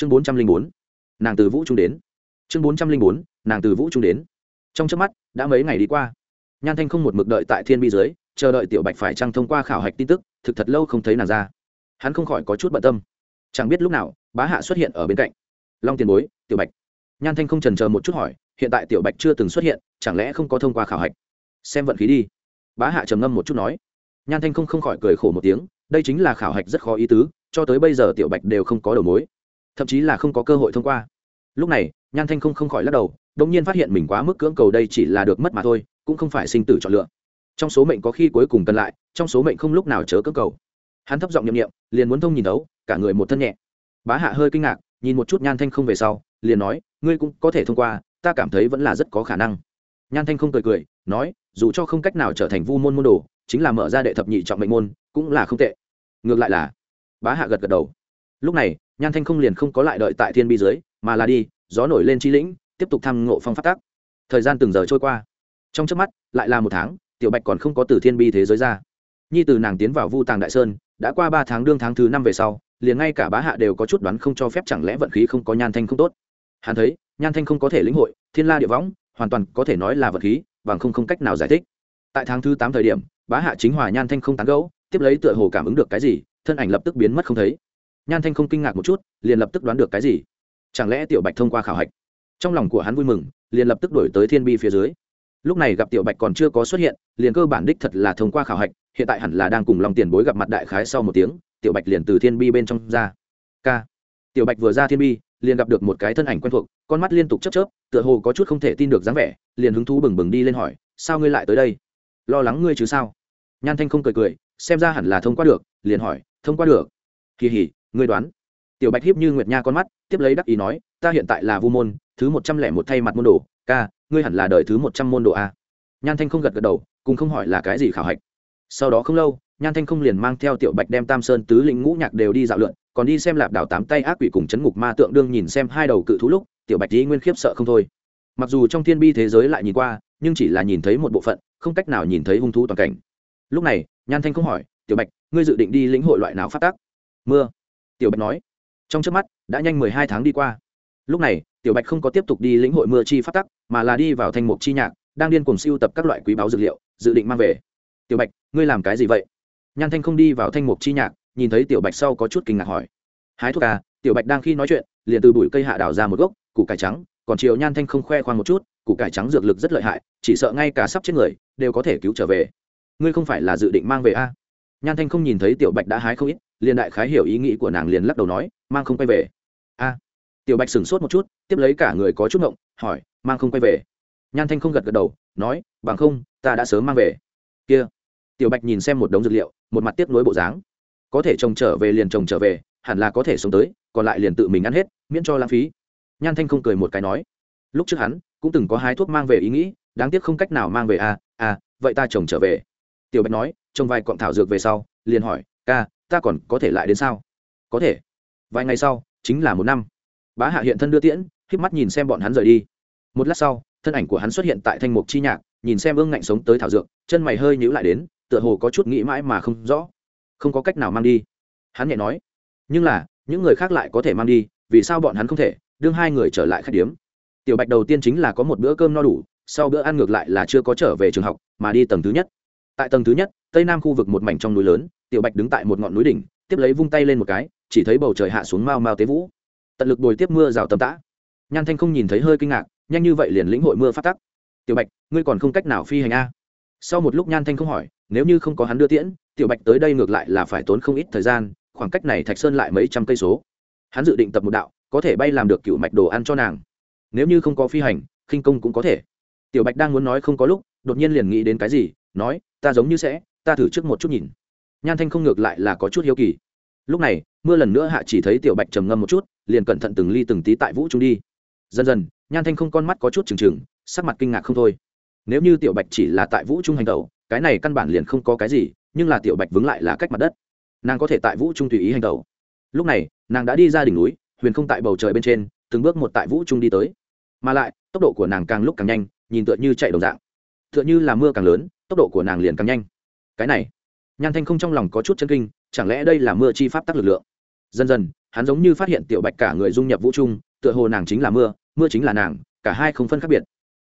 chương bốn trăm linh bốn, nàng từ vũ trung đến. Chương bốn trăm linh bốn, nàng từ vũ trung đến. Trong trước mắt, đã mấy ngày đi qua. Nhan thanh không một mực đợi tại thiên bi dưới, chờ đợi tiểu bạch phải trăng thông qua khảo hạch tin tức, thực thật lâu không thấy nàng ra. Hắn không khỏi có chút bận tâm. Chẳng biết lúc nào, bá hạ xuất hiện ở bên cạnh. Long tiền bối, tiểu bạch. Nhan thanh không trần chờ một chút hỏi, hiện tại tiểu bạch chưa từng xuất hiện, chẳng lẽ không có thông qua khảo hạch? Xem vận khí đi. Bá hạ trầm ngâm một chút nói. Nhan thanh không không khỏi cười khổ một tiếng, đây chính là khảo hạch rất khó ý tứ, cho tới bây giờ tiểu bạch đều không có đầu mối thậm chí là không có cơ hội thông qua. Lúc này, nhan thanh không không khỏi lắc đầu đ ỗ n g nhiên phát hiện mình quá mức cưỡng cầu đây chỉ là được mất mà thôi, cũng không phải sinh tử chọn lựa. Trong số mệnh có khi cuối cùng cần lại, trong số mệnh không lúc nào chớ cưỡng cầu. Hắn thấp giọng nhậm nghiệm liền muốn thông nhìn đấu cả người một thân nhẹ. Bá hạ hơi kinh ngạc, nhìn một chút nhan thanh không về sau, liền nói, ngươi cũng có thể thông qua, ta cảm thấy vẫn là rất có khả năng. Nhan thanh không cười cười, nói, dù cho không cách nào trở thành vu môn môn đồ, chính là mở ra đệ thập nhị trọng mệnh môn, cũng là không tệ. Ngược lại là, bá hạ gật gật đầu. Lúc này nhan thanh không liền không có lại đợi tại thiên bi dưới, mà là đi, gió nổi lên chi lĩnh, tiếp tục thăm ngộ phong phát tác. Thời gian từng giờ trôi qua. Trong trước mắt, lại là một tháng, tiểu bạch còn không có từ thiên bi thế giới ra. Nhi từ nàng tiến vào vu tàng đại sơn, đã qua ba tháng đương tháng thứ năm về sau, liền ngay cả bá hạ đều có chút đoán không cho phép chẳng lẽ vận khí không có nhan thanh không tốt. Hắn thấy, nhan thanh không có thể lĩnh hội, thiên la địa võng, hoàn toàn có thể nói là vận khí, bằng không không cách nào giải thích. Tại tháng thứ tám thời điểm, bá hạ chính hòa nhan thanh không tán gẫu, tiếp lấy tựa hồ cảm ứng được cái gì, thân ảnh lập tức biến mất không thấy nhan thanh không kinh ngạc một chút, liền lập tức đoán được cái gì. Chẳng lẽ tiểu bạch thông qua khảo hạch? Trong lòng của hắn vui mừng, liền lập tức đổi tới thiên bi phía dưới. Lúc này gặp tiểu bạch còn chưa có xuất hiện, liền cơ bản đích thật là thông qua khảo hạch, hiện tại hẳn là đang cùng lòng tiền bối gặp mặt đại khái sau một tiếng, tiểu bạch liền từ thiên bi bên trong ra. K tiểu bạch vừa ra thiên bi, liền gặp được một cái thân ảnh quen thuộc, con mắt liên tục chớp chớp, tựa hồ có chút không thể tin được dáng vẻ, liền hứng thú bừng bừng đi lên hỏi, sao ngươi lại tới đây? Lo lắng ngươi chứ sao? Nhan thanh không cười cười, xem ra hẳn là thông qua được, liền hỏi, thông qua được? Kỳ hỉ ngươi đoán. Tiểu bạch hiếp như nguyệt nha con mắt, tiếp lấy đắc ý nói, ta hiện tại là vu môn, thứ một trăm lẻ một thay mặt môn đồ, ca, ngươi hẳn là đời thứ một trăm môn đồ a. Nhan thanh không gật gật đầu cùng không hỏi là cái gì khảo hạch. Sau đó không lâu, nhan thanh không liền mang theo tiểu bạch đem tam sơn tứ lĩnh ngũ nhạc đều đi dạo lượn, còn đi xem lạp đảo tám tay ác quỷ cùng chấn ngục ma tượng đương nhìn xem hai đầu cự thú lúc, tiểu bạch dĩ nguyên khiếp sợ không thôi. Mặc dù trong thiên bi thế giới lại nhìn qua, nhưng chỉ là nhìn thấy một bộ phận, không cách nào nhìn thấy hung thú toàn cảnh. Lúc này, nhan thanh không hỏi, tiểu bạch, ngươi dự định đi lĩnh hội loại nào phát tác mưa tiểu bạch nói. Trong trước mắt, đã nhanh mười hai tháng đi qua. Lúc này, tiểu bạch không có tiếp tục đi lĩnh hội mưa chi phát tắc, mà là đi vào thanh mục chi nhạc, đang điên cùng siêu tập các loại quý báo dược liệu, dự định mang về. Tiểu bạch, ngươi làm cái gì vậy? Nhan thanh không đi vào thanh mục chi nhạc, nhìn thấy tiểu bạch sau có chút kinh ngạc hỏi. Hái thuốc à tiểu bạch đang khi nói chuyện, liền từ bụi cây hạ đào ra một gốc, củ cải trắng, còn chiều nhan thanh không khoe khoang một chút, củ cải trắng dược lực rất lợi hại, chỉ sợ ngay cả sắp chết người, đều có thể cứu trở về. Ngươi không phải là dự định mang về a à? nhan thanh không nhìn thấy tiểu bạch đã hái không ít liền đại khái hiểu ý nghĩ của nàng liền lắc đầu nói, mang không quay về. A. Tiểu bạch sửng sốt một chút, tiếp lấy cả người có chút ngộng, hỏi, mang không quay về? Nhan thanh không gật gật đầu, nói, bằng không, ta đã sớm mang về. Kia. Tiểu bạch nhìn xem một đống dược liệu, một mặt tiếp nối bộ dáng. Có thể trồng trở về liền trồng trở về, hẳn là có thể sống tới, còn lại liền tự mình ăn hết, miễn cho lãng phí. Nhan thanh không cười một cái nói. Lúc trước hắn cũng từng có hai thuốc mang về ý nghĩ, đáng tiếc không cách nào mang về à à vậy ta trồng trở về. Tiểu bạch nói, trồng vài cọng thảo dược về sau, liền hỏi, ca ta còn có thể lại đến sao? Có thể. Vài ngày sau, chính là một năm. Bá hạ hiện thân đưa tiễn, híp mắt nhìn xem bọn hắn rời đi. Một lát sau, thân ảnh của hắn xuất hiện tại thanh mục chi nhạc, nhìn xem ương ngạnh sống tới thảo dược, chân mày hơi nhíu lại đến, tựa hồ có chút nghĩ mãi mà không rõ. Không có cách nào mang đi. Hắn nhẹ nói. Nhưng là, những người khác lại có thể mang đi, vì sao bọn hắn không thể, đương hai người trở lại khách điếm. Tiểu bạch đầu tiên chính là có một bữa cơm no đủ, sau bữa ăn ngược lại là chưa có trở về trường học, mà đi tầng thứ nhất. Tại tầng thứ nhất, tây nam khu vực một mảnh trong núi lớn tiểu bạch đứng tại một ngọn núi đỉnh, tiếp lấy vung tay lên một cái, chỉ thấy bầu trời hạ xuống mau mau tế vũ. Tận lực bồi tiếp mưa rào tầm tã. Nhan thanh không nhìn thấy hơi kinh ngạc, nhanh như vậy liền lĩnh hội mưa phát tắc. Tiểu bạch, ngươi còn không cách nào phi hành a? Sau một lúc nhan thanh không hỏi, nếu như không có hắn đưa tiễn, tiểu bạch tới đây ngược lại là phải tốn không ít thời gian, khoảng cách này thạch sơn lại mấy trăm cây số. Hắn dự định tập một đạo, có thể bay làm được cựu mạch đồ ăn cho nàng. Nếu như không có phi hành, khinh công cũng có thể. Tiểu bạch đang muốn nói không có lúc, đột nhiên liền nghĩ đến cái gì, nói, ta giống như sẽ, ta thử trước một chút nhìn nhan thanh không ngược lại là có chút hiếu kỳ. Lúc này, mưa lần nữa hạ chỉ thấy tiểu bạch trầm ngâm một chút, liền cẩn thận từng ly từng tí tại vũ trung đi. Dần dần, nhan thanh không con mắt có chút trừng trừng, sắc mặt kinh ngạc không thôi. Nếu như tiểu bạch chỉ là tại vũ trung hành tẩu, cái này căn bản liền không có cái gì, nhưng là tiểu bạch vướng lại là cách mặt đất. Nàng có thể tại vũ trung tùy ý hành tẩu. Lúc này, nàng đã đi ra đỉnh núi, huyền không tại bầu trời bên trên, từng bước một tại vũ trung đi tới. Mà lại, tốc độ của nàng càng lúc càng nhanh, nhìn tựa như chạy đồng dạng. Tựa như là mưa càng lớn, tốc độ của nàng liền càng nhanh. Cái này nhan thanh không trong lòng có chút chân kinh, chẳng lẽ đây là mưa chi pháp tắc lực lượng? Dần dần, hắn giống như phát hiện tiểu bạch cả người dung nhập vũ trung tựa hồ nàng chính là mưa mưa chính là nàng, cả hai không phân khác biệt.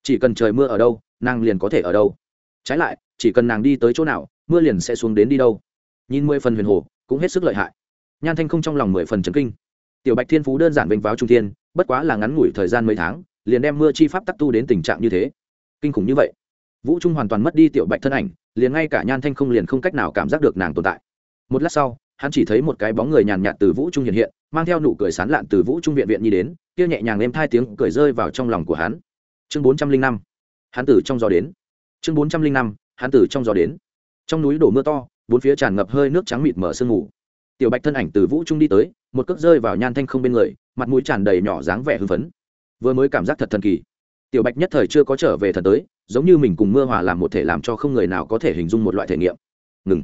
Chỉ cần trời mưa ở đâu, nàng liền có thể ở đâu. Trái lại, chỉ cần nàng đi tới chỗ nào, mưa liền sẽ xuống đến đi đâu. Nhìn mười phần huyền hồ, cũng hết sức lợi hại. Nhan thanh không trong lòng mười phần trấn kinh. Tiểu bạch thiên phú đơn giản vênh váo trung thiên, bất quá là ngắn ngủi thời gian mấy tháng, liền đem mưa chi pháp tắc tu đến tình trạng như thế. Kinh khủng như vậy vũ trung hoàn toàn mất đi tiểu bạch thân ảnh, liền ngay cả nhan thanh không liền không cách nào cảm giác được nàng tồn tại. Một lát sau, hắn chỉ thấy một cái bóng người nhàn nhạt từ vũ trung hiện hiện, mang theo nụ cười sán lạn từ vũ trung viện viện nhi đến, kia nhẹ nhàng êm thai tiếng cười rơi vào trong lòng của hắn. Chương bốn trăm linh năm, hắn tử trong gió đến. Chương bốn trăm linh năm, hắn tử trong gió đến. Trong núi đổ mưa to, bốn phía tràn ngập hơi nước trắng mịt mở sương mù. Tiểu bạch thân ảnh từ vũ trung đi tới, một cước rơi vào nhan thanh không bên người, mặt mũi tràn đầy nhỏ dáng vẻ hưng phấn. Vừa mới cảm giác thật thần kỳ tiểu bạch nhất thời chưa có trở về thần tới, giống như mình cùng mưa hòa làm một thể làm cho không người nào có thể hình dung một loại thể nghiệm. Ngừng.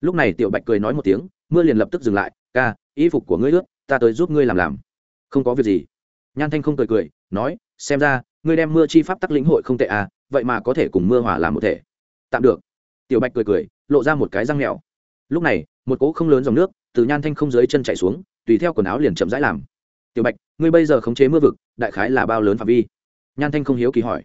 Lúc này tiểu bạch cười nói một tiếng, mưa liền lập tức dừng lại, ca, y phục của ngươi ướt, ta tới giúp ngươi làm làm. Không có việc gì. Nhan thanh không cười cười, nói, xem ra, ngươi đem mưa chi pháp tắc lĩnh hội không tệ à vậy mà có thể cùng mưa hòa làm một thể. Tạm được. Tiểu bạch cười cười, lộ ra một cái răng mèo lúc này, một cỗ không lớn dòng nước từ nhan thanh không dưới chân chạy xuống, tùy theo quần áo liền chậm rãi làm. Tiểu bạch, ngươi bây giờ khống chế mưa vực, đại khái là bao lớn phạm vi? Nhan thanh không hiếu kỳ hỏi.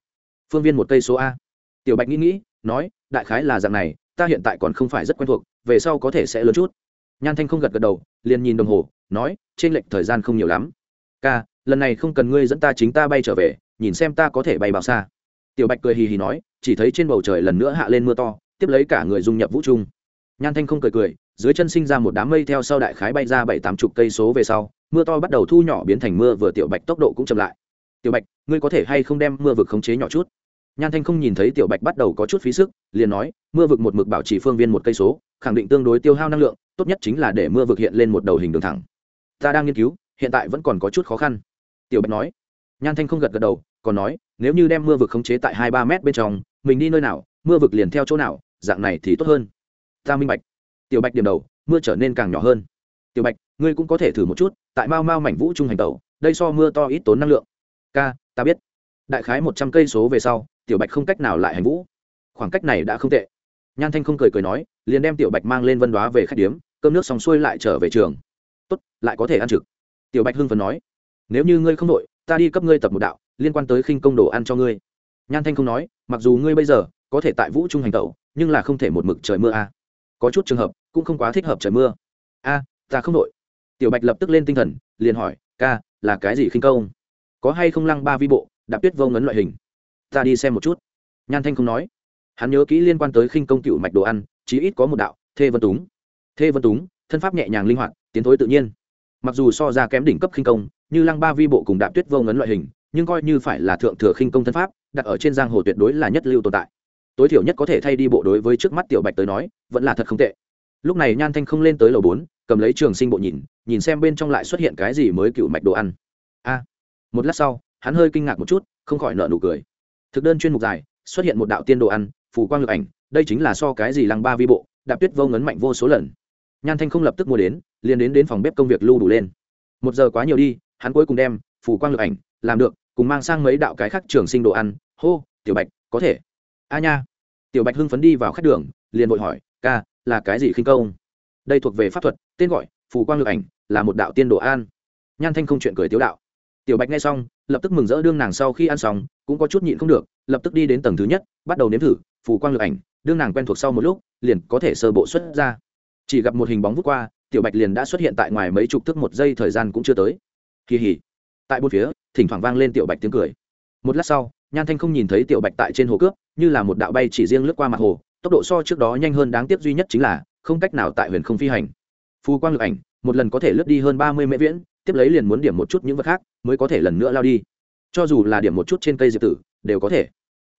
Phương viên một cây số a. Tiểu bạch nghĩ nghĩ, nói, đại khái là dạng này, ta hiện tại còn không phải rất quen thuộc, về sau có thể sẽ lớn chút. Nhan thanh không gật gật đầu, liền nhìn đồng hồ, nói, trên lệch thời gian không nhiều lắm. Ca, lần này không cần ngươi dẫn ta chính ta bay trở về, nhìn xem ta có thể bay bao xa. Tiểu bạch cười hì hì nói, chỉ thấy trên bầu trời lần nữa hạ lên mưa to, tiếp lấy cả người dung nhập vũ trung nhan thanh không cười cười, dưới chân sinh ra một đám mây theo sau đại khái bay ra bảy tám chục cây số về sau, mưa to bắt đầu thu nhỏ biến thành mưa vừa tiểu bạch tốc độ cũng chậm lại tiểu bạch ngươi có thể hay không đem mưa vực khống chế nhỏ chút? Nhan thanh không nhìn thấy tiểu bạch bắt đầu có chút phí sức liền nói mưa vực một mực bảo trì phương viên một cây số khẳng định tương đối tiêu hao năng lượng tốt nhất chính là để mưa vực hiện lên một đầu hình đường thẳng. Ta đang nghiên cứu hiện tại vẫn còn có chút khó khăn. Tiểu bạch nói. Nhan thanh không gật gật đầu còn nói nếu như đem mưa vực khống chế tại hai ba mét bên trong mình đi nơi nào mưa vực liền theo chỗ nào dạng này thì tốt hơn. Ta minh bạch. Tiểu bạch điểm đầu mưa trở nên càng nhỏ hơn. Tiểu bạch ngươi cũng có thể thử một chút tại mao mao mảnh vũ trung hành tàu, đây so mưa to ít tốn năng lượng ca, ta biết. Đại khái một trăm cây số về sau, tiểu bạch không cách nào lại hành vũ. Khoảng cách này đã không tệ. Nhan thanh không cười cười nói, liền đem tiểu bạch mang lên vân đoá về khách điếm, cơm nước xong xuôi lại trở về trường. Tốt, lại có thể ăn trực. Tiểu bạch hưng phần nói, nếu như ngươi không đội, ta đi cấp ngươi tập một đạo, liên quan tới khinh công đồ ăn cho ngươi. Nhan thanh không nói, mặc dù ngươi bây giờ có thể tại vũ trung hành tẩu, nhưng là không thể một mực trời mưa a có chút trường hợp, cũng không quá thích hợp trời mưa. A ta không đội. Tiểu bạch lập tức lên tinh thần, liền hỏi, ca, là cái gì khinh công? Có hay không lăng ba vi bộ, đạp tuyết vô ngấn loại hình? Ta đi xem một chút. Nhan thanh không nói. Hắn nhớ kỹ liên quan tới khinh công cựu mạch đồ ăn, chí ít có một đạo, thê vân túng. Thê vân túng, thân pháp nhẹ nhàng linh hoạt, tiến thối tự nhiên. Mặc dù so ra kém đỉnh cấp khinh công, như lăng ba vi bộ cùng đạp tuyết vô ngấn loại hình, nhưng coi như phải là thượng thừa khinh công thân pháp, đặt ở trên giang hồ tuyệt đối là nhất lưu tồn tại. Tối thiểu nhất có thể thay đi bộ đối với trước mắt tiểu bạch tới nói, vẫn là thật không tệ. Lúc này nhan thanh không lên tới lầu bốn, cầm lấy trường sinh bộ nhìn nhìn xem bên trong lại xuất hiện cái gì mới cựu mạch đồ ăn. A một lát sau, hắn hơi kinh ngạc một chút, không khỏi nợ nụ cười. Thực đơn chuyên mục dài, xuất hiện một đạo tiên đồ ăn, phù quang lực ảnh, đây chính là so cái gì lăng ba vi bộ, đạp tuyết vô ngấn mạnh vô số lần. Nhan thanh không lập tức mua đến, liền đến đến phòng bếp công việc lưu đủ lên. Một giờ quá nhiều đi, hắn cuối cùng đem phù quang lực ảnh làm được, cùng mang sang mấy đạo cái khác trường sinh đồ ăn. Hô, tiểu bạch, có thể. A nha. Tiểu bạch hưng phấn đi vào khách đường, liền vội hỏi, ca, là cái gì khinh công? Đây thuộc về pháp thuật, tên gọi, phù quang lực ảnh, là một đạo tiên đồ an nhan thanh không chuyện cười tiếu đạo tiểu bạch nghe xong, lập tức mừng rỡ đương nàng sau khi ăn xong, cũng có chút nhịn không được, lập tức đi đến tầng thứ nhất, bắt đầu nếm thử, phù quang lực ảnh, đương nàng quen thuộc sau một lúc, liền có thể sơ bộ xuất ra. Chỉ gặp một hình bóng vút qua, tiểu bạch liền đã xuất hiện tại ngoài mấy chục thước một giây thời gian cũng chưa tới. Kỳ hỉ. Tại bốn phía, thỉnh thoảng vang lên tiểu bạch tiếng cười. Một lát sau, nhan thanh không nhìn thấy tiểu bạch tại trên hồ cướp, như là một đạo bay chỉ riêng lướt qua mặt hồ, tốc độ so trước đó nhanh hơn đáng tiếc duy nhất chính là, không cách nào tại huyền không phi hành. Phù quang lực ảnh, một lần có thể lướt đi hơn ba mươi mễ viễn, tiếp lấy liền muốn điểm một chút những vật khác mới có thể lần nữa lao đi. Cho dù là điểm một chút trên cây diệp tử, đều có thể.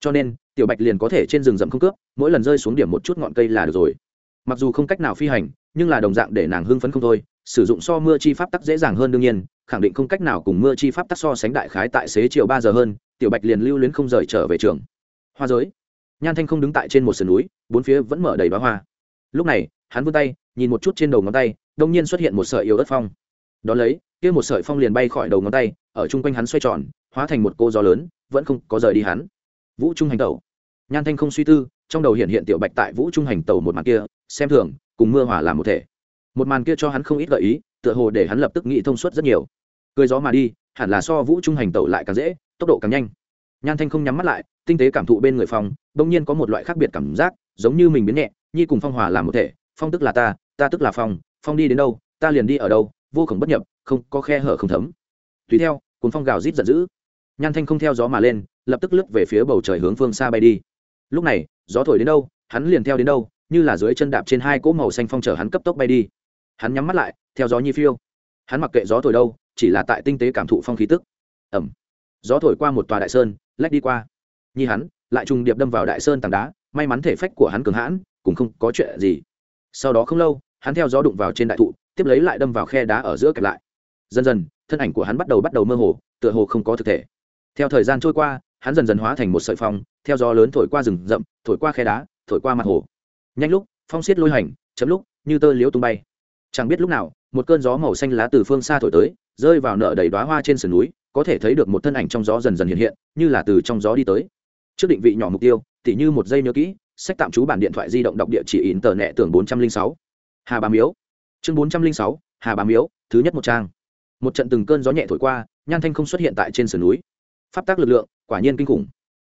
Cho nên, tiểu bạch liền có thể trên rừng rậm không cướp, mỗi lần rơi xuống điểm một chút ngọn cây là được rồi. Mặc dù không cách nào phi hành, nhưng là đồng dạng để nàng hưng phấn không thôi, sử dụng so mưa chi pháp tắc dễ dàng hơn đương nhiên, khẳng định không cách nào cùng mưa chi pháp tắc so sánh đại khái tại xế chiều ba giờ hơn, tiểu bạch liền lưu luyến không rời trở về trường. Hoa giới. Nhan thanh không đứng tại trên một sườn núi, bốn phía vẫn mở đầy bá hoa. Lúc này, hắn vươn tay, nhìn một chút trên đầu ngón tay, đông nhiên xuất hiện một sợi yếu ớt phong đ ó lấy, kia một sợi phong liền bay khỏi đầu ngón tay, ở chung quanh hắn xoay tròn, hóa thành một cô gió lớn, vẫn không có rời đi hắn. Vũ trung hành tẩu. Nhan thanh không suy tư, trong đầu hiện hiện tiểu bạch tại vũ trung hành tẩu một màn kia, xem thường, cùng mưa hỏa làm một thể. Một màn kia cho hắn không ít gợi ý, tựa hồ để hắn lập tức nghĩ thông suốt rất nhiều. Cười gió mà đi, hẳn là so vũ trung hành tẩu lại càng dễ, tốc độ càng nhanh. Nhan thanh không nhắm mắt lại, tinh tế cảm thụ bên người phong, bỗng nhiên có một loại khác biệt cảm giác, giống như mình biến nhẹ, nhi cùng phong hòa làm một thể, phong tức là ta ta tức là phong phong đi đến đâu, ta liền đi ở đâu vô khổng bất nhập, không có khe hở không thấm. Tùy theo cuốn phong gào rít giận dữ. Nhan thanh không theo gió mà lên, lập tức lướt về phía bầu trời hướng phương xa bay đi. Lúc này, gió thổi đến đâu, hắn liền theo đến đâu, như là dưới chân đạp trên hai cỗ màu xanh phong chở hắn cấp tốc bay đi. Hắn nhắm mắt lại, theo gió nhi phiêu. Hắn mặc kệ gió thổi đâu, chỉ là tại tinh tế cảm thụ phong khí tức. Ẩm. Gió thổi qua một tòa đại sơn, lách đi qua. Nhi hắn, lại trùng điệp đâm vào đại sơn tảng đá, may mắn thể phách của hắn cường hãn, cũng không có chuyện gì. Sau đó không lâu hắn theo gió đụng vào trên đại thụ, tiếp lấy lại đâm vào khe đá ở giữa kẹp lại. Dần dần, thân ảnh của hắn bắt đầu bắt đầu mơ hồ, tựa hồ không có thực thể. Theo thời gian trôi qua, hắn dần dần hóa thành một sợi phong, theo gió lớn thổi qua rừng rậm, thổi qua khe đá, thổi qua mặt hồ. Nhanh lúc, phong xiết lôi hành, chấm lúc, như tơ liếu tung bay. Chẳng biết lúc nào, một cơn gió màu xanh lá từ phương xa thổi tới, rơi vào nợ đầy đoá hoa trên sườn núi, có thể thấy được một thân ảnh trong gió dần dần hiện hiện, như là từ trong gió đi tới. Trước định vị nhỏ mục tiêu, tỉ như một giây nhớ kỹ, sách tạm trú bản điện thoại di động đọc địa chỉ in tờ nẹ tưởng bốn trăm linh sáu hà bà miếu. Chương bốn trăm linh sáu, hà bà miếu, thứ nhất một trang. Một trận từng cơn gió nhẹ thổi qua, nhan thanh không xuất hiện tại trên sườn núi. Pháp tác lực lượng, quả nhiên kinh khủng.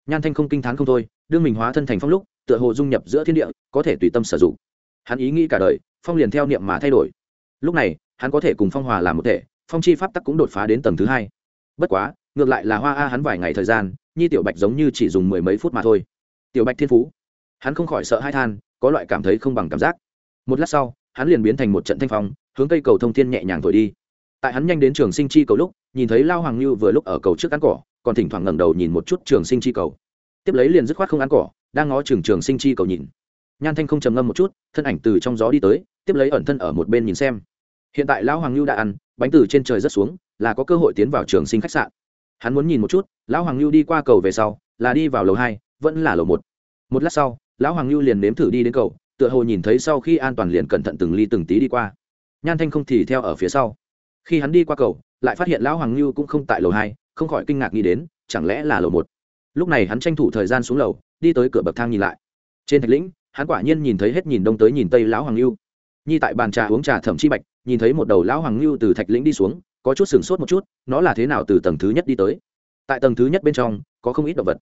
Nhan thanh không kinh t h á n không thôi đương mình hóa thân thành phong lúc, tựa hồ dung nhập giữa thiên địa, có thể tùy tâm sử dụng. Hắn ý nghĩ cả đời, phong liền theo niệm mà thay đổi. Lúc này, hắn có thể cùng phong hòa làm một thể, phong chi pháp tắc cũng đột phá đến tầng thứ hai. Bất quá, ngược lại là hoa a hắn vài ngày thời gian, nhi tiểu bạch giống như chỉ dùng mười mấy phút mà thôi. Tiểu bạch thiên phú. Hắn không khỏi sợ hai than, có loại cảm thấy không bằng cảm giác. Một lát sau hắn liền biến thành một trận thanh phong, hướng cây cầu thông thiên nhẹ nhàng thổi đi. Tại hắn nhanh đến trường sinh chi cầu lúc, nhìn thấy lao hoàng lưu vừa lúc ở cầu trước ăn cỏ, còn thỉnh thoảng ngẩng đầu nhìn một chút trường sinh chi cầu. Tiếp lấy liền dứt khoát không ăn cỏ, đang ngó trường trường sinh chi cầu nhìn. Nhan thanh không trầm ngâm một chút, thân ảnh từ trong gió đi tới, tiếp lấy ẩn thân ở một bên nhìn xem. Hiện tại lão hoàng lưu đã ăn, bánh từ trên trời rất xuống, là có cơ hội tiến vào trường sinh khách sạn. Hắn muốn nhìn một chút lão hoàng lưu đi qua cầu về sau, là đi vào lầu hai, vẫn là lầu một. Một lát sau lão hoàng lưu liền nếm thử đi đến cầu tựa hồ nhìn thấy sau khi an toàn liền cẩn thận từng ly từng tí đi qua. Nhan thanh không thì theo ở phía sau. Khi hắn đi qua cầu, lại phát hiện lão hoàng lưu cũng không tại lầu hai, không khỏi kinh ngạc nghĩ đến, chẳng lẽ là lầu một? Lúc này hắn tranh thủ thời gian xuống lầu, đi tới cửa bậc thang nhìn lại. Trên thạch lĩnh, hắn quả nhiên nhìn thấy hết nhìn đông tới nhìn tây lão hoàng lưu nhi tại bàn trà uống trà thẩm chi bạch, nhìn thấy một đầu lão hoàng lưu từ thạch lĩnh đi xuống, có chút sửng sốt một chút, nó là thế nào từ tầng thứ nhất đi tới? Tại tầng thứ nhất bên trong, có không ít động vật.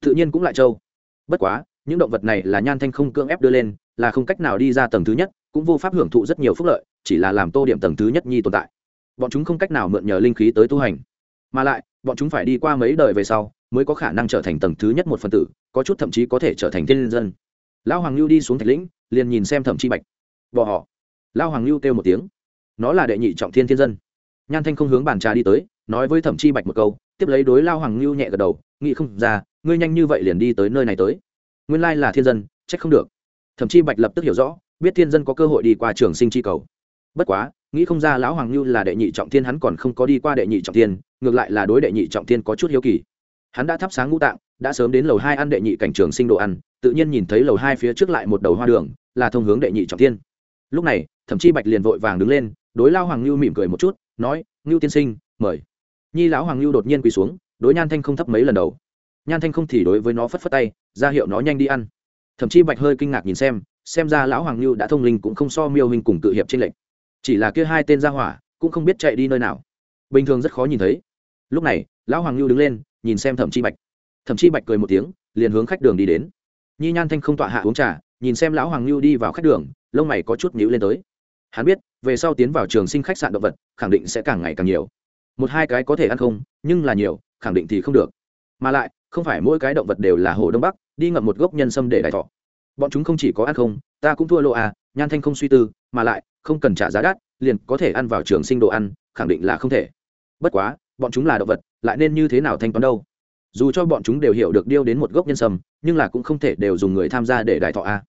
Tự nhiên cũng lại trâu. Bất quá, những động vật này là nhan thanh không cưỡng ép đưa lên là không cách nào đi ra tầng thứ nhất, cũng vô pháp hưởng thụ rất nhiều phúc lợi, chỉ là làm tô điểm tầng thứ nhất nhi tồn tại. Bọn chúng không cách nào mượn nhờ linh khí tới tu hành. Mà lại, bọn chúng phải đi qua mấy đời về sau, mới có khả năng trở thành tầng thứ nhất một phần tử, có chút thậm chí có thể trở thành thiên dân. Lão hoàng lưu đi xuống thạch lĩnh, liền nhìn xem thẩm chi bạch. Bỏ họ. Lão hoàng lưu kêu một tiếng. Nó là đệ nhị trọng thiên thiên dân. Nhan thanh không hướng bàn trà đi tới, nói với thẩm chi bạch một câu, tiếp lấy đối lao hoàng lưu nhẹ gật đầu, nghĩ không ra, ngươi nhanh như vậy liền đi tới nơi này tới. Nguyên lai là thiên dân trách không được thậm chí bạch lập tức hiểu rõ, biết thiên dân có cơ hội đi qua trường sinh chi cầu. Bất quá, nghĩ không ra lão hoàng như là đệ nhị trọng thiên hắn còn không có đi qua đệ nhị trọng thiên, ngược lại là đối đệ nhị trọng thiên có chút hiếu kỳ. Hắn đã thắp sáng ngũ tạng, đã sớm đến lầu hai ăn đệ nhị cảnh trường sinh đồ ăn, tự nhiên nhìn thấy lầu hai phía trước lại một đầu hoa đường, là thông hướng đệ nhị trọng thiên. Lúc này, thậm chí bạch liền vội vàng đứng lên, đối lao hoàng lưu mỉm cười một chút, nói ngưu tiên sinh, mời. Nhi lão hoàng lưu đột nhiên quỳ xuống, đối nhan thanh không thấp mấy lần đầu. Nhan thanh không thì đối với nó phất phất tay, ra hiệu nó nhanh đi ăn thậm chí bạch hơi kinh ngạc nhìn xem xem ra lão hoàng lưu đã thông linh cũng không so miêu hình cùng tự hiệp trên lệnh chỉ là kia hai tên ra hỏa, cũng không biết chạy đi nơi nào. Bình thường rất khó nhìn thấy. Lúc này, lão hoàng lưu đứng lên, nhìn xem thẩm chi bạch. Thẩm chi bạch cười một tiếng, liền hướng khách đường đi đến. Nhi nhan thanh không tọa hạ uống trà, nhìn xem lão hoàng lưu đi vào khách đường, lông mày có chút nhíu lên tới. Hắn biết, về sau tiến vào trường sinh khách sạn động vật, khẳng định sẽ càng ngày càng nhiều. Một hai cái có thể ăn không, nhưng là nhiều, khẳng định thì không được. Mà lại không phải mỗi cái động vật đều là hồ đông bắc, đi ngậm một gốc nhân sâm để đại thọ. Bọn chúng không chỉ có ăn không, ta cũng thua lộ à nhan thanh không suy tư, mà lại, không cần trả giá đắt, liền có thể ăn vào trường sinh đồ ăn, khẳng định là không thể. Bất quá, bọn chúng là động vật, lại nên như thế nào thanh toán đâu? Dù cho bọn chúng đều hiểu được điêu đến một gốc nhân sâm, nhưng là cũng không thể đều dùng người tham gia để đại thọ a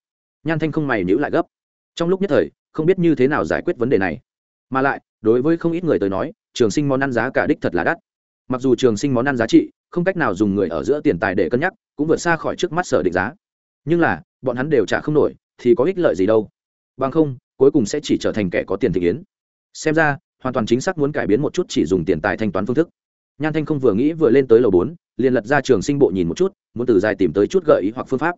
nhan thanh không mày nhữ lại gấp. Trong lúc nhất thời, không biết như thế nào giải quyết vấn đề này. Mà lại, đối với không ít người tới nói, trường sinh món ăn giá cả đích thật là đắt. Mặc dù trường sinh món ăn giá trị không cách nào dùng người ở giữa tiền tài để cân nhắc, cũng vượt xa khỏi trước mắt sở định giá. Nhưng là, bọn hắn đều trả không nổi, thì có ích lợi gì đâu. Bằng không, cuối cùng sẽ chỉ trở thành kẻ có tiền thị kiến xem ra, hoàn toàn chính xác muốn cải biến một chút chỉ dùng tiền tài thanh toán phương thức. Nhan thanh không vừa nghĩ vừa lên tới lầu bốn, liền lật ra trường sinh bộ nhìn một chút, muốn từ dài tìm tới chút gợi ý hoặc phương pháp.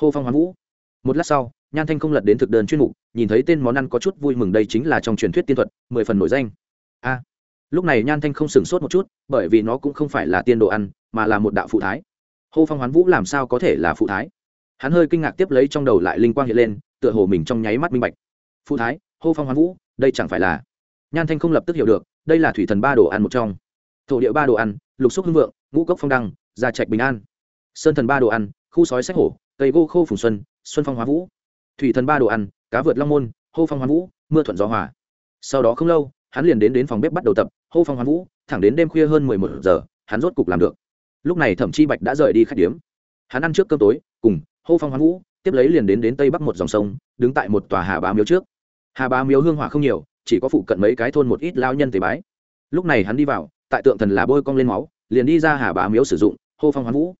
Hô phong hoán vũ. Một lát sau, nhan thanh không lật đến thực đơn chuyên mục, nhìn thấy tên món ăn có chút vui mừng đây chính là trong truyền thuyết tiên thuật, mười phần nổi danh. A lúc này nhan thanh không sửng sốt một chút, bởi vì nó cũng không phải là tiên đồ ăn, mà là một đạo phụ thái. Hô phong hoán vũ làm sao có thể là phụ thái? Hắn hơi kinh ngạc tiếp lấy trong đầu lại linh quang hiện lên, tựa hồ mình trong nháy mắt minh bạch. Phụ thái, hô phong hoán vũ, đây chẳng phải là? Nhan thanh không lập tức hiểu được, đây là thủy thần ba đồ ăn một trong. Thổ địa ba đồ ăn, lục xúc hưng vượng, ngũ cốc phong đăng, gia trạch bình an. Sơn thần ba đồ ăn, khu sói sách hổ, cây gô khô phùng xuân xuân phong hóa vũ. Thủy thần ba đồ ăn, cá vượt long môn, hô phong hoán vũ, mưa thuận gió hòa. Sau đó không lâu hắn liền đến đến phòng bếp bắt đầu tập, hô phong hóa vũ, thẳng đến đêm khuya hơn mười một giờ, hắn rốt cục làm được. Lúc này thẩm chi bạch đã rời đi khách điếm. Hắn ăn trước cơm tối, cùng, hô phong hóa vũ, tiếp lấy liền đến đến tây bắc một dòng sông, đứng tại một tòa hà bá miếu trước. Hà bá miếu hương hỏa không nhiều, chỉ có phụ cận mấy cái thôn một ít lao nhân tế bái. Lúc này hắn đi vào, tại tượng thần là bôi cong lên máu, liền đi ra hà bá miếu sử dụng, hô phong hoán vũ.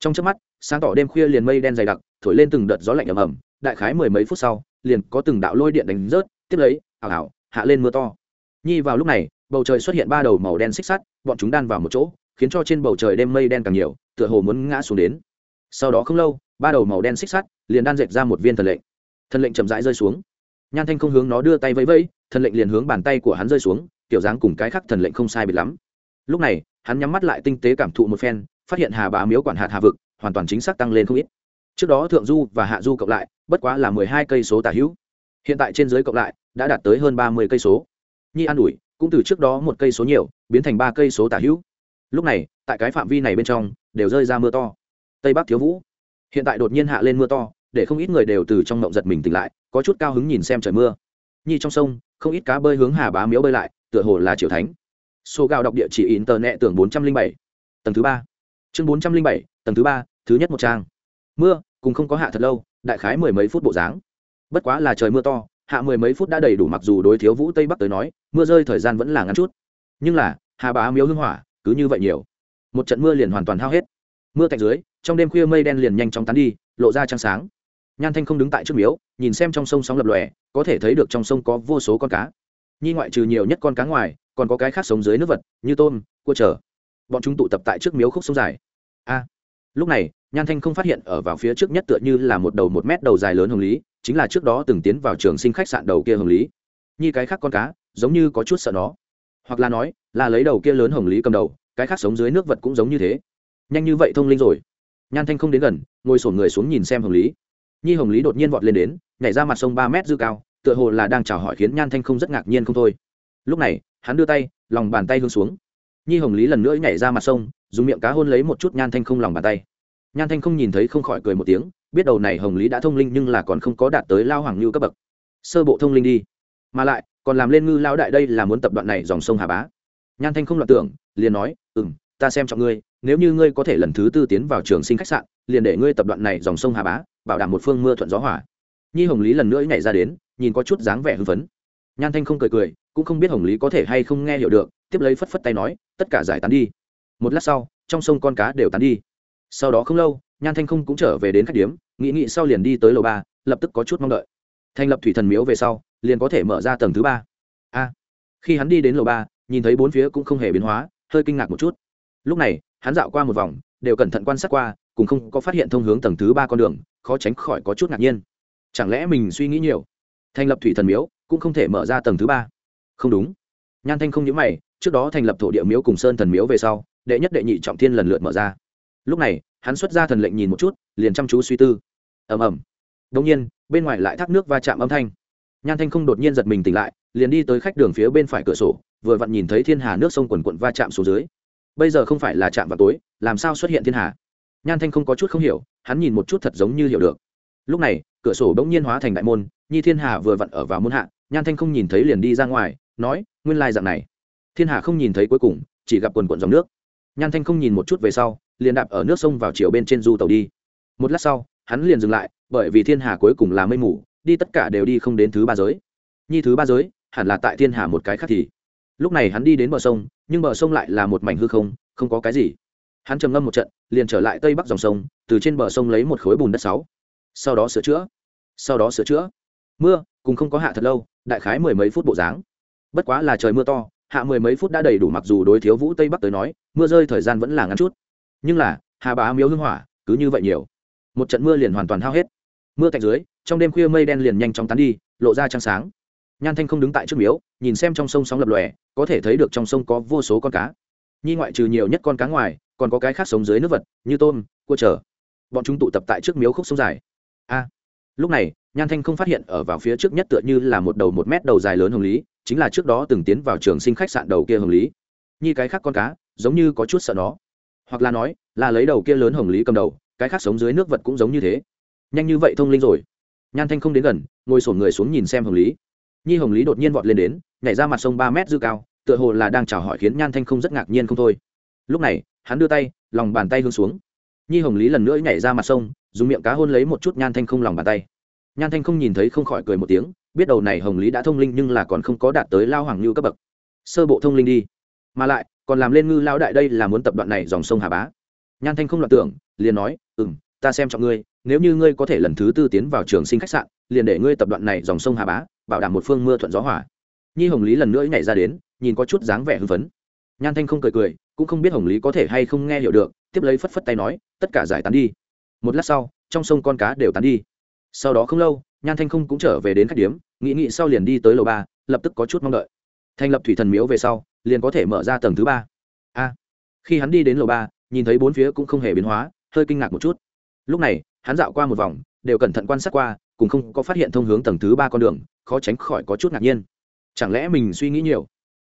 Trong chớp mắt, sáng tỏ đêm khuya liền mây đen dày đặc, thổi lên từng đợt gió lạnh ầm ầm, đại khái mười mấy phút sau, liền có từng đạo lôi điện đánh rớt, tiếp lấy ảo ảo hạ lên mưa to nhi vào lúc này, bầu trời xuất hiện ba đầu màu đen xích sắt, bọn chúng đan vào một chỗ, khiến cho trên bầu trời đêm mây đen càng nhiều, tựa hồ muốn ngã xuống đến. Sau đó không lâu, ba đầu màu đen xích sắt liền đan dệt ra một viên thần lệnh. Thần lệnh chậm rãi rơi xuống. Nhan thanh không hướng nó đưa tay vẫy vẫy, thần lệnh liền hướng bàn tay của hắn rơi xuống, kiểu dáng cùng cái khác thần lệnh không sai biệt lắm. Lúc này, hắn nhắm mắt lại tinh tế cảm thụ một phen, phát hiện hà bá miếu quản hạt hà vực, hoàn toàn chính xác tăng lên không ít. Trước đó thượng du và hạ du cộng lại, bất quá là mười hai cây số tả hữu. Hiện tại trên dưới cộng lại, đã đạt tới hơn ba mươi cây số nhi an ủi, cũng từ trước đó một cây số nhiều, biến thành ba cây số tả hữu. Lúc này, tại cái phạm vi này bên trong, đều rơi ra mưa to. Tây bắc thiếu vũ. Hiện tại đột nhiên hạ lên mưa to, để không ít người đều từ trong mộng giật mình tỉnh lại, có chút cao hứng nhìn xem trời mưa. Nhi trong sông, không ít cá bơi hướng hà bá miếu bơi lại, tựa hồ là triều thánh. Số gạo đọc địa chỉ in tờ nẹ tưởng bốn trăm linh bảy, tầng thứ ba. Chương bốn trăm linh bảy, tầng thứ ba, thứ nhất một trang. Mưa, cùng không có hạ thật lâu, đại khái mười mấy phút bộ dáng. Bất quá là trời mưa to hạ mười mấy phút đã đầy đủ mặc dù đối thiếu vũ tây bắc tới nói, mưa rơi thời gian vẫn là ngắn chút. Nhưng là, hà bá miếu hưng hỏa, cứ như vậy nhiều. Một trận mưa liền hoàn toàn hao hết. Mưa tạnh dưới, trong đêm khuya mây đen liền nhanh chóng tán đi, lộ ra trăng sáng. Nhan thanh không đứng tại trước miếu, nhìn xem trong sông sóng lập lòe, có thể thấy được trong sông có vô số con cá. Nhi ngoại trừ nhiều nhất con cá ngoài, còn có cái khác sống dưới nước vật, như tôm, cua trở bọn chúng tụ tập tại trước miếu khúc sông dài. A. Lúc này, nhan thanh không phát hiện ở vào phía trước nhất tựa như là một đầu một mét đầu dài lớn hồng lý chính là trước đó từng tiến vào trường sinh khách sạn đầu kia hồng lý. Như cái khác con cá, giống như có chút sợ nó. Hoặc là nói, là lấy đầu kia lớn hồng lý cầm đầu, cái khác sống dưới nước vật cũng giống như thế. Nhanh như vậy thông linh rồi. Nhan thanh không đến gần, ngồi sổn người xuống nhìn xem hồng lý. Nhi hồng lý đột nhiên vọt lên đến, nhảy ra mặt sông ba mét dư cao, tựa hồ là đang chào hỏi khiến nhan thanh không rất ngạc nhiên không thôi. Lúc này, hắn đưa tay, lòng bàn tay hướng xuống. Nhi hồng lý lần nữa nhảy ra mặt sông, dùng miệng cá hôn lấy một chút nhan thanh không lòng bàn tay. Nhan thanh không nhìn thấy không khỏi cười một tiếng biết đầu này hồng lý đã thông linh nhưng là còn không có đạt tới lao hoàng lưu cấp bậc. Sơ bộ thông linh đi. Mà lại, còn làm lên ngư lao đại đây là muốn tập đoạn này dòng sông hà bá. Nhan thanh không loạn tưởng, liền nói ừ m ta xem trọng ngươi, nếu như ngươi có thể lần thứ tư tiến vào trường sinh khách sạn, liền để ngươi tập đoạn này dòng sông hà bá, bảo đảm một phương mưa thuận gió hỏa nhi hồng lý lần nữa nhảy ra đến, nhìn có chút dáng vẻ hưng phấn. Nhan thanh không cười cười, cũng không biết hồng lý có thể hay không nghe hiểu được, tiếp lấy phất phất tay nói, tất cả giải tán đi. Một lát sau, trong sông con cá đều tán đi. Sau đó không lâu nhan thanh không cũng trở về đến khách điếm, nghĩ nghĩ sau liền đi tới lầu ba, lập tức có chút mong đợi. Thành lập thủy thần miếu về sau, liền có thể mở ra tầng thứ ba. A, khi hắn đi đến lầu ba, nhìn thấy bốn phía cũng không hề biến hóa, hơi kinh ngạc một chút. Lúc này, hắn dạo qua một vòng, đều cẩn thận quan sát qua cùng không có phát hiện thông hướng tầng thứ ba con đường, khó tránh khỏi có chút ngạc nhiên. Chẳng lẽ mình suy nghĩ nhiều? Thành lập thủy thần miếu, cũng không thể mở ra tầng thứ ba. Không đúng. Nhan thanh không nhớ mày, trước đó thành lập thổ địa miếu cùng sơn thần miếu về sau, đệ nhất đệ nhị trọng thiên lần lượt mở ra lúc này, hắn xuất ra thần lệnh nhìn một chút, liền chăm chú suy tư. Ầm ầm. Đông nhiên, bên ngoài lại thác nước va chạm âm thanh. Nhan thanh không đột nhiên giật mình tỉnh lại, liền đi tới khách đường phía bên phải cửa sổ, vừa vặn nhìn thấy thiên hà nước sông quần quận va chạm xuống dưới. Bây giờ không phải là chạm vào tối, làm sao xuất hiện thiên hà? Nhan thanh không có chút không hiểu, hắn nhìn một chút thật giống như hiểu được. Lúc này, cửa sổ bỗng nhiên hóa thành đại môn, nhi thiên hà vừa vặn ở vào môn hạ, nhan thanh không nhìn thấy liền đi ra ngoài, nói, nguyên lai dạng này. Thiên hà không nhìn thấy cuối cùng, chỉ gặp quần quận dòng nước nhan thanh không nhìn một chút về sau, liền đạp ở nước sông vào chiều bên trên du tàu đi. Một lát sau, hắn liền dừng lại, bởi vì thiên hà cuối cùng là mây mù, đi tất cả đều đi không đến thứ ba giới. Nhi thứ ba giới, hẳn là tại thiên hà một cái khác thì. Lúc này hắn đi đến bờ sông, nhưng bờ sông lại là một mảnh hư không không có cái gì. Hắn trầm ngâm một trận, liền trở lại tây bắc dòng sông, từ trên bờ sông lấy một khối bùn đất sáu. Sau đó sửa chữa. Sau đó sửa chữa. Mưa, cùng không có hạ thật lâu, đại khái mười mấy phút bộ dáng. Bất quá là trời mưa to hạ mười mấy phút đã đầy đủ mặc dù đối thiếu vũ tây bắc tới nói, mưa rơi thời gian vẫn là ngắn chút. Nhưng là, hà bá miếu hưng hỏa, cứ như vậy nhiều. Một trận mưa liền hoàn toàn hao hết. Mưa tạnh dưới, trong đêm khuya mây đen liền nhanh chóng tán đi, lộ ra trăng sáng. Nhan thanh không đứng tại trước miếu, nhìn xem trong sông sóng lập lòe, có thể thấy được trong sông có vô số con cá. Nhi ngoại trừ nhiều nhất con cá ngoài, còn có cái khác sống dưới nước vật, như tôm, cua trở bọn chúng tụ tập tại trước miếu khúc sông dài. A! Lúc này, nhan thanh không phát hiện ở vào phía trước nhất tựa như là một đầu một mét đầu dài lớn hồng lý chính là trước đó từng tiến vào trường sinh khách sạn đầu kia hồng lý. Như cái khác con cá, giống như có chút sợ nó. Hoặc là nói, là lấy đầu kia lớn hồng lý cầm đầu, cái khác sống dưới nước vật cũng giống như thế. Nhanh như vậy thông linh rồi. Nhan thanh không đến gần, ngồi sổn người xuống nhìn xem hồng lý. Nhi hồng lý đột nhiên vọt lên đến, nhảy ra mặt sông ba mét dư cao, tựa hồ là đang chào hỏi khiến nhan thanh không rất ngạc nhiên không thôi. Lúc này, hắn đưa tay, lòng bàn tay hướng xuống. Nhi hồng lý lần nữa nhảy ra mặt sông, dùng miệng cá hôn lấy một chút nhan thanh không lòng bàn tay nhan thanh không nhìn thấy không khỏi cười một tiếng, biết đầu này hồng lý đã thông linh nhưng là còn không có đạt tới lao hoàng như cấp bậc. Sơ bộ thông linh đi. Mà lại, còn làm lên ngư lao đại đây là muốn tập đoạn này dòng sông hà bá. Nhan thanh không loạn tưởng, liền nói ừ m ta xem trọng ngươi, nếu như ngươi có thể lần thứ tư tiến vào trường sinh khách sạn, liền để ngươi tập đoạn này dòng sông hà bá, bảo đảm một phương mưa thuận gió hỏa nhi hồng lý lần nữa nhảy ra đến, nhìn có chút dáng vẻ hưng phấn. Nhan thanh không cười cười, cũng không biết hồng lý có thể hay không nghe hiểu được, tiếp lấy phất phất tay nói, tất cả giải tán đi. Một lát sau, trong sông con cá đều tán đi sau đó không lâu, nhan thanh không cũng trở về đến khách điếm, nghĩ nghĩ sau liền đi tới lầu ba, lập tức có chút mong đợi. Thành lập thủy thần miếu về sau, liền có thể mở ra tầng thứ ba. A, khi hắn đi đến lầu ba, nhìn thấy bốn phía cũng không hề biến hóa, hơi kinh ngạc một chút. Lúc này, hắn dạo qua một vòng, đều cẩn thận quan sát qua cùng không có phát hiện thông hướng tầng thứ ba con đường, khó tránh khỏi có chút ngạc nhiên. Chẳng lẽ mình suy nghĩ nhiều?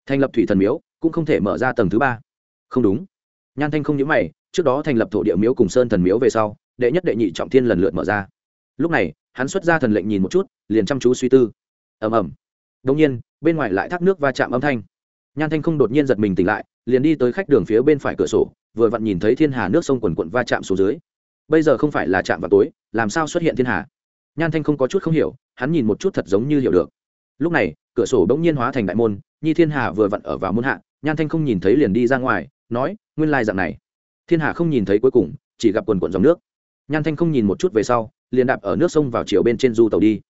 Thành lập thủy thần miếu, cũng không thể mở ra tầng thứ ba. Không đúng. Nhan thanh không nhớ mày, trước đó thành lập thổ địa miếu cùng sơn thần miếu về sau, đệ nhất đệ nhị trọng thiên lần lượt mở ra lúc này, hắn xuất ra thần lệnh nhìn một chút, liền chăm chú suy tư. Ầm ầm. Đông nhiên, bên ngoài lại thác nước va chạm âm thanh. Nhan thanh không đột nhiên giật mình tỉnh lại, liền đi tới khách đường phía bên phải cửa sổ, vừa vặn nhìn thấy thiên hà nước sông quần quận va chạm xuống dưới. Bây giờ không phải là chạm vào tối, làm sao xuất hiện thiên hà? Nhan thanh không có chút không hiểu, hắn nhìn một chút thật giống như hiểu được. Lúc này, cửa sổ bỗng nhiên hóa thành đại môn, nhi thiên hà vừa vặn ở vào môn hạ, nhan thanh không nhìn thấy liền đi ra ngoài, nói, nguyên lai dạng này. Thiên hà không nhìn thấy cuối cùng, chỉ gặp quần quận dòng nước. Nhan thanh không nhìn một chút về sau liền đạp ở nước sông vào chiều bên trên du tàu đi.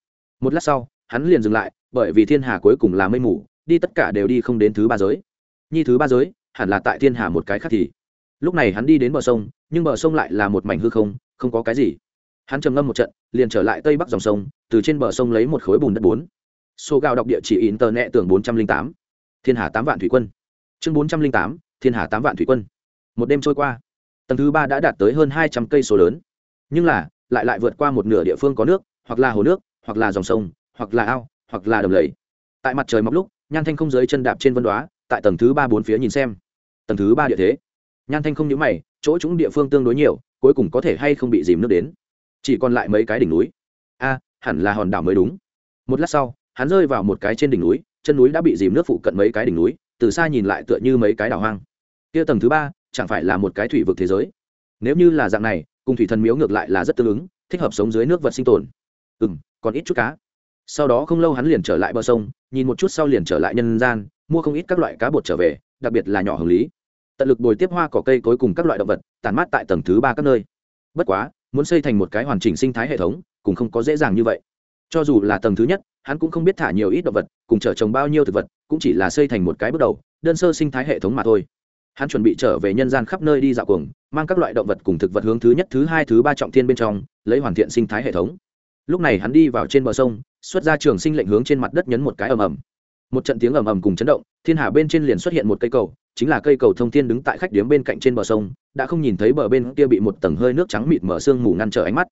Một lát sau, hắn liền dừng lại, bởi vì thiên hà cuối cùng là mây mù, đi tất cả đều đi không đến thứ ba giới. Nhi thứ ba giới, hẳn là tại thiên hà một cái khác thì. Lúc này hắn đi đến bờ sông, nhưng bờ sông lại là một mảnh hư không không có cái gì. Hắn trầm ngâm một trận, liền trở lại tây bắc dòng sông, từ trên bờ sông lấy một khối bùn đất bốn. Số gạo đọc địa chỉ in tờ nẹ tưởng bốn trăm linh tám. Thiên hà tám vạn thủy quân. Chương bốn trăm linh tám, thiên hà tám vạn thủy quân. Một đêm trôi qua, tầng thứ ba đã đạt tới hơn hai trăm cây số lớn. Nhưng là lại lại vượt qua một nửa địa phương có nước, hoặc là hồ nước, hoặc là dòng sông, hoặc là ao, hoặc là đầm lầy. Tại mặt trời mọc lúc, nhan thanh không dưới chân đạp trên vân đoá, tại tầng thứ ba bốn phía nhìn xem. Tầng thứ ba địa thế. Nhan thanh không nhữ mày, chỗ chúng địa phương tương đối nhiều, cuối cùng có thể hay không bị dìm nước đến. Chỉ còn lại mấy cái đỉnh núi. A, hẳn là hòn đảo mới đúng. Một lát sau, hắn rơi vào một cái trên đỉnh núi, chân núi đã bị dìm nước phụ cận mấy cái đỉnh núi, từ xa nhìn lại tựa như mấy cái đảo hoang. Kia tầng thứ ba, chẳng phải là một cái thủy vực thế giới? Nếu như là dạng này, cùng thủy thần miếu ngược lại là rất tương ứng, thích hợp sống dưới nước vật sinh tồn. Ừ m còn ít chút cá. Sau đó không lâu hắn liền trở lại bờ sông, nhìn một chút sau liền trở lại nhân gian, mua không ít các loại cá bột trở về, đặc biệt là nhỏ hợp lý. Tận lực bồi tiếp hoa cỏ cây cối cùng các loại động vật tàn mát tại tầng thứ ba các nơi. Bất quá, muốn xây thành một cái hoàn chỉnh sinh thái hệ thống, cũng không có dễ dàng như vậy. Cho dù là tầng thứ nhất, hắn cũng không biết thả nhiều ít động vật, cùng chở trồng bao nhiêu thực vật, cũng chỉ là xây thành một cái bước đầu, đơn sơ sinh thái hệ thống mà thôi hắn chuẩn bị trở về nhân gian khắp nơi đi dạo cuồng, mang các loại động vật cùng thực vật hướng thứ nhất, thứ hai, thứ ba trọng thiên bên trong, lấy hoàn thiện sinh thái hệ thống. Lúc này hắn đi vào trên bờ sông, xuất ra trường sinh lệnh hướng trên mặt đất nhấn một cái ầm ầm. Một trận tiếng ầm ầm cùng chấn động, thiên hà bên trên liền xuất hiện một cây cầu, chính là cây cầu thông thiên đứng tại khách điếm bên cạnh trên bờ sông, đã không nhìn thấy bờ bên kia bị một tầng hơi nước trắng mịt mở sương mù ngăn trở ánh mắt.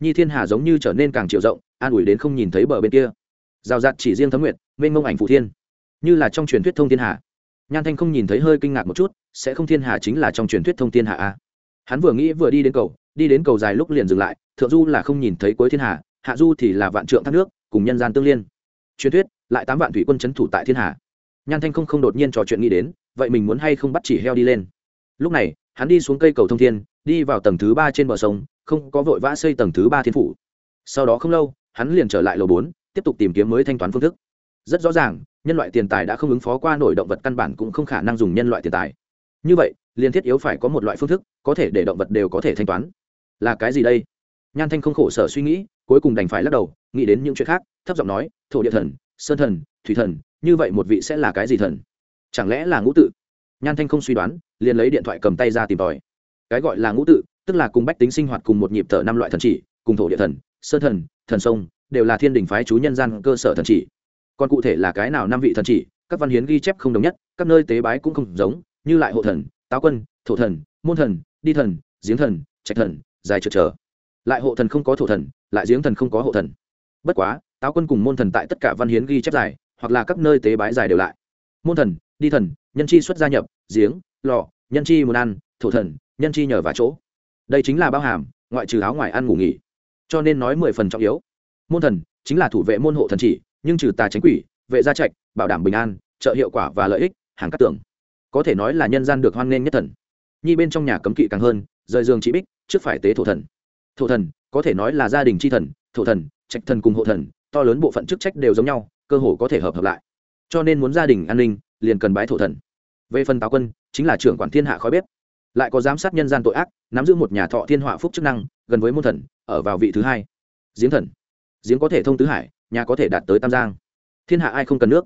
Nhi thiên hà giống như trở nên càng chiều rộng, an ủi đến không nhìn thấy bờ bên kia. Rào rạt chỉ riêng thấm nguyệt, mênh mông ảnh phụ thiên. Như là trong truyền thuyết thông thiên hà nhan thanh không nhìn thấy hơi kinh ngạc một chút, sẽ không thiên hà chính là trong truyền thuyết thông thiên Hạ a. Hắn vừa nghĩ vừa đi đến cầu, đi đến cầu dài lúc liền dừng lại, thượng du là không nhìn thấy cuối thiên hà, hạ du thì là vạn trượng thác nước, cùng nhân gian tương liên. Truyền thuyết, lại tám vạn thủy quân c h ấ n thủ tại thiên hà. Nhan thanh không không đột nhiên trò chuyện nghĩ đến, vậy mình muốn hay không bắt chỉ heo đi lên. Lúc này, hắn đi xuống cây cầu thông thiên, đi vào tầng thứ ba trên bờ sông, không có vội vã xây tầng thứ ba thiên phủ. Sau đó không lâu, hắn liền trở lại lầu bốn, tiếp tục tìm kiếm mới thanh toán phương thức. Rất rõ ràng nhân loại tiền tài đã không ứng phó qua nổi động vật căn bản cũng không khả năng dùng nhân loại tiền tài. Như vậy liên thiết yếu phải có một loại phương thức, có thể để động vật đều có thể thanh toán. Là cái gì đây? Nhan thanh không khổ sở suy nghĩ, cuối cùng đành phải lắc đầu, nghĩ đến những chuyện khác, thấp giọng nói, thổ địa thần, sơn thần, thủy thần, như vậy một vị sẽ là cái gì thần? Chẳng lẽ là ngũ tự? Nhan thanh không suy đoán, liền lấy điện thoại cầm tay ra tìm tòi. Cái gọi là ngũ tự, tức là cùng bách tính sinh hoạt cùng một nhịp thở năm loại thần chỉ, cùng thổ địa thần, sơn thần thần sông, đều là thiên đình phái chú nhân gian cơ sở thần chỉ còn cụ thể là cái nào năm vị thần chỉ, các văn hiến ghi chép không đồng nhất, các nơi tế bái cũng không giống, như lại hộ thần, táo quân, thổ thần, môn thần, đi thần, giếng thần, trạch thần, dài trượt trở. Lại hộ thần không có thổ thần, lại giếng thần không có hộ thần. Bất quá, táo quân cùng môn thần tại tất cả văn hiến ghi chép dài, hoặc là các nơi tế bái dài đều lại. Môn thần, đi thần, nhân chi xuất gia nhập, giếng, lò, nhân chi muốn ăn, thổ thần, nhân chi nhờ vào chỗ. Đây chính là bao hàm, ngoại trừ áo ngoài ăn ngủ nghỉ. Cho nên nói mười phần trọng yếu. Môn thần, chính là thủ vệ môn hộ thần chỉ nhưng trừ tà tránh quỷ, vệ gia trạch, bảo đảm bình an, trợ hiệu quả và lợi ích, hàng cát tưởng có thể nói là nhân gian được hoan nghênh nhất thần. Nhi bên trong nhà cấm kỵ càng hơn, rời giường chỉ bích, trước phải tế thổ thần. Thổ thần, có thể nói là gia đình c h i thần, thổ thần, trạch thần cùng hộ thần, to lớn bộ phận chức trách đều giống nhau, cơ hồ có thể hợp hợp lại. Cho nên muốn gia đình an ninh, liền cần bái thổ thần. Về phần táo quân, chính là trưởng quản thiên hạ khói bếp. Lại có giám sát nhân gian tội ác, nắm giữ một nhà thọ thiên họa phúc chức năng, gần với môn thần, ở vào vị thứ hai. Giếng thần. Giếng có thể thông tứ hải nhà có thể đạt tới tam giang. Thiên hạ ai không cần nước?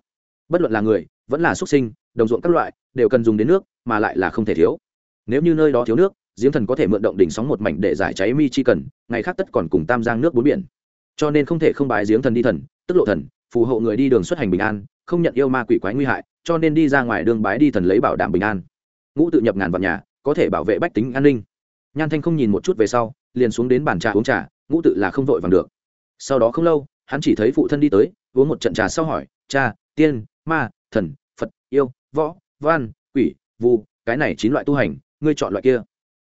Bất luận là người, vẫn là xuất sinh, đồng ruộng các loại, đều cần dùng đến nước, mà lại là không thể thiếu. Nếu như nơi đó thiếu nước diễm thần có thể mượn động đỉnh sóng một mảnh để giải cháy mi chi cần, ngày khác tất còn cùng tam giang nước bốn biển. Cho nên không thể không bài giếng thần đi thần, tức lộ thần, phù hộ người đi đường xuất hành bình an, không nhận yêu ma quỷ quái nguy hại, cho nên đi ra ngoài đường bái đi thần lấy bảo đảm bình an. Ngũ tự nhập ngàn vào nhà, có thể bảo vệ bách tính an ninh. Nhan thanh không nhìn một chút về sau, liền xuống đến bàn trà uống trà, ngũ tự là không vội vàng được. Sau đó không lâu hắn chỉ thấy phụ thân đi tới, uống một trận trà sau hỏi, cha, tiên, ma, thần, phật, yêu, võ, văn, quỷ, vu, cái này chín loại tu hành, ngươi chọn loại kia.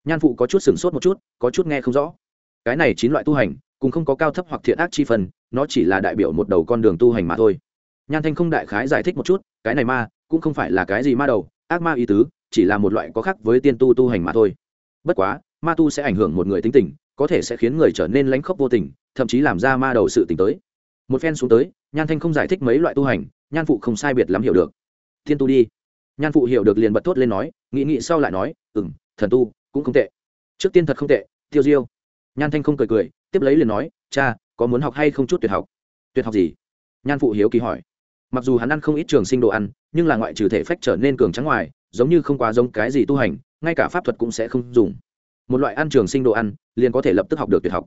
Nhan phụ có chút sửng sốt một chút, có chút nghe không rõ. Cái này chín loại tu hành, cùng không có cao thấp hoặc thiện ác chi phần, nó chỉ là đại biểu một đầu con đường tu hành mà thôi. Nhan thanh không đại khái giải thích một chút, cái này ma, cũng không phải là cái gì ma đầu, ác ma ý tứ, chỉ là một loại có khác với tiên tu tu hành mà thôi. Bất quá, ma tu sẽ ảnh hưởng một người tính tình, có thể sẽ khiến người trở nên lánh khóc vô tình, thậm chí làm ra ma đầu sự tình tới một phen xuống tới, nhan thanh không giải thích mấy loại tu hành, nhan phụ không sai biệt lắm hiểu được. Thiên tu đi. Nhan phụ hiểu được liền bật thốt lên nói, nghĩ nghĩ sau lại nói ừ m thần tu cũng không tệ. Trước tiên thật không tệ, tiêu diêu. Nhan thanh không cười cười, tiếp lấy liền nói, cha, có muốn học hay không chút tuyệt học? Tuyệt học gì? Nhan phụ hiếu kỳ hỏi. Mặc dù hắn ăn không ít trường sinh đồ ăn, nhưng là ngoại trừ thể phách trở nên cường trắng ngoài, giống như không quá giống cái gì tu hành, ngay cả pháp thuật cũng sẽ không dùng. Một loại ăn trường sinh đồ ăn, liền có thể lập tức học được tuyệt học.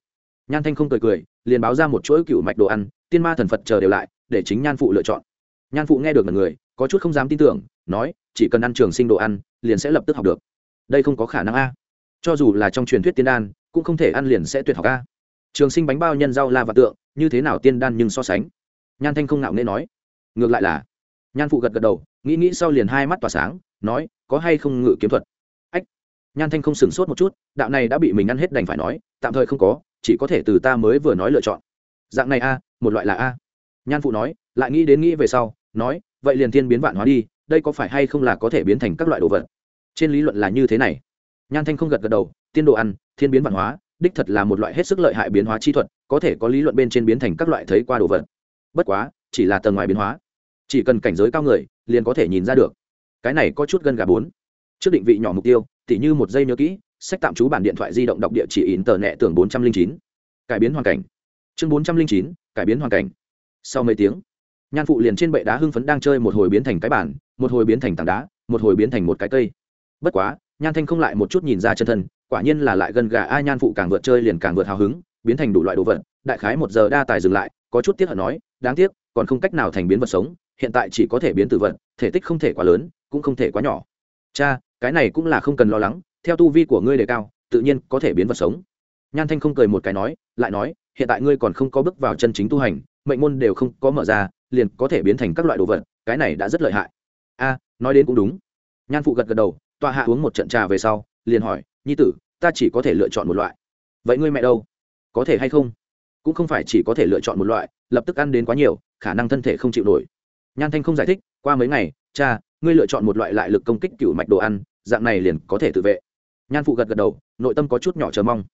Nhan thanh không cười cười, liền báo ra một chuỗi cựu mạch đồ ăn tiên ma thần phật chờ đều lại, để chính nhan phụ lựa chọn. Nhan phụ nghe được một người, có chút không dám tin tưởng, nói, chỉ cần ăn trường sinh đồ ăn, liền sẽ lập tức học được. Đây không có khả năng a. Cho dù là trong truyền thuyết tiên đan, cũng không thể ăn liền sẽ tuyệt học a. Trường sinh bánh bao nhân rau la và tượng, như thế nào tiên đan nhưng so sánh? Nhan thanh không ngạo nghễ nói. Ngược lại là, nhan phụ gật gật đầu, nghĩ nghĩ sau liền hai mắt tỏa sáng, nói, có hay không ngự kiếm thuật? Ách, nhan thanh không sửng sốt một chút, đạo này đã bị mình ăn hết đành phải nói, tạm thời không có, chỉ có thể từ ta mới vừa nói lựa chọn. Dạng này a một loại là a. Nhan phụ nói, lại nghĩ đến nghĩ về sau, nói, vậy liền thiên biến vạn hóa đi, đây có phải hay không là có thể biến thành các loại đồ vật? Trên lý luận là như thế này. Nhan thanh không gật gật đầu, tiên đồ ăn, thiên biến vạn hóa, đích thật là một loại hết sức lợi hại biến hóa chi thuật, có thể có lý luận bên trên biến thành các loại thấy qua đồ vật. Bất quá, chỉ là tầng ngoài biến hóa. Chỉ cần cảnh giới cao người, liền có thể nhìn ra được. Cái này có chút gân gà bốn. Trước định vị nhỏ mục tiêu, tỉ như một giây nhớ kỹ, sách tạm trú bản điện thoại di động đọc địa chỉ in tờ nẹ tưởng bốn trăm linh chín. Cải biến hoàn cảnh chương bốn trăm linh chín, cải biến hoàn cảnh. Sau mấy tiếng, nhan phụ liền trên bệ đá hưng phấn đang chơi một hồi biến thành cái bản một hồi biến thành tảng đá, một hồi biến thành một cái cây. Bất quá, nhan thanh không lại một chút nhìn ra chân thân, quả nhiên là lại gần gà ai, nhan phụ càng vượt chơi liền càng vượt hào hứng, biến thành đủ loại đồ vật. Đại khái một giờ đa tài dừng lại, có chút tiếc hận nói, đáng tiếc, còn không cách nào thành biến vật sống, hiện tại chỉ có thể biến từ vật, thể tích không thể quá lớn, cũng không thể quá nhỏ. Cha, cái này cũng là không cần lo lắng, theo tu vi của ngươi đề cao, tự nhiên có thể biến vật sống. Nhan thanh không cười một cái nói, lại nói hiện tại ngươi còn không có bước vào chân chính tu hành, mệnh môn đều không có mở ra, liền có thể biến thành các loại đồ vật, cái này đã rất lợi hại. A, nói đến cũng đúng. Nhan phụ gật gật đầu, tọa hạ uống một trận trà về sau, liền hỏi, nhi tử, ta chỉ có thể lựa chọn một loại. Vậy ngươi mẹ đâu? Có thể hay không? Cũng không phải chỉ có thể lựa chọn một loại, lập tức ăn đến quá nhiều, khả năng thân thể không chịu nổi. Nhan thanh không giải thích, qua mấy ngày, cha, ngươi lựa chọn một loại lại lực công kích cựu mạch đồ ăn, dạng này liền có thể tự vệ. Nhan phụ gật gật đầu, nội tâm có chút nhỏ chờ mong.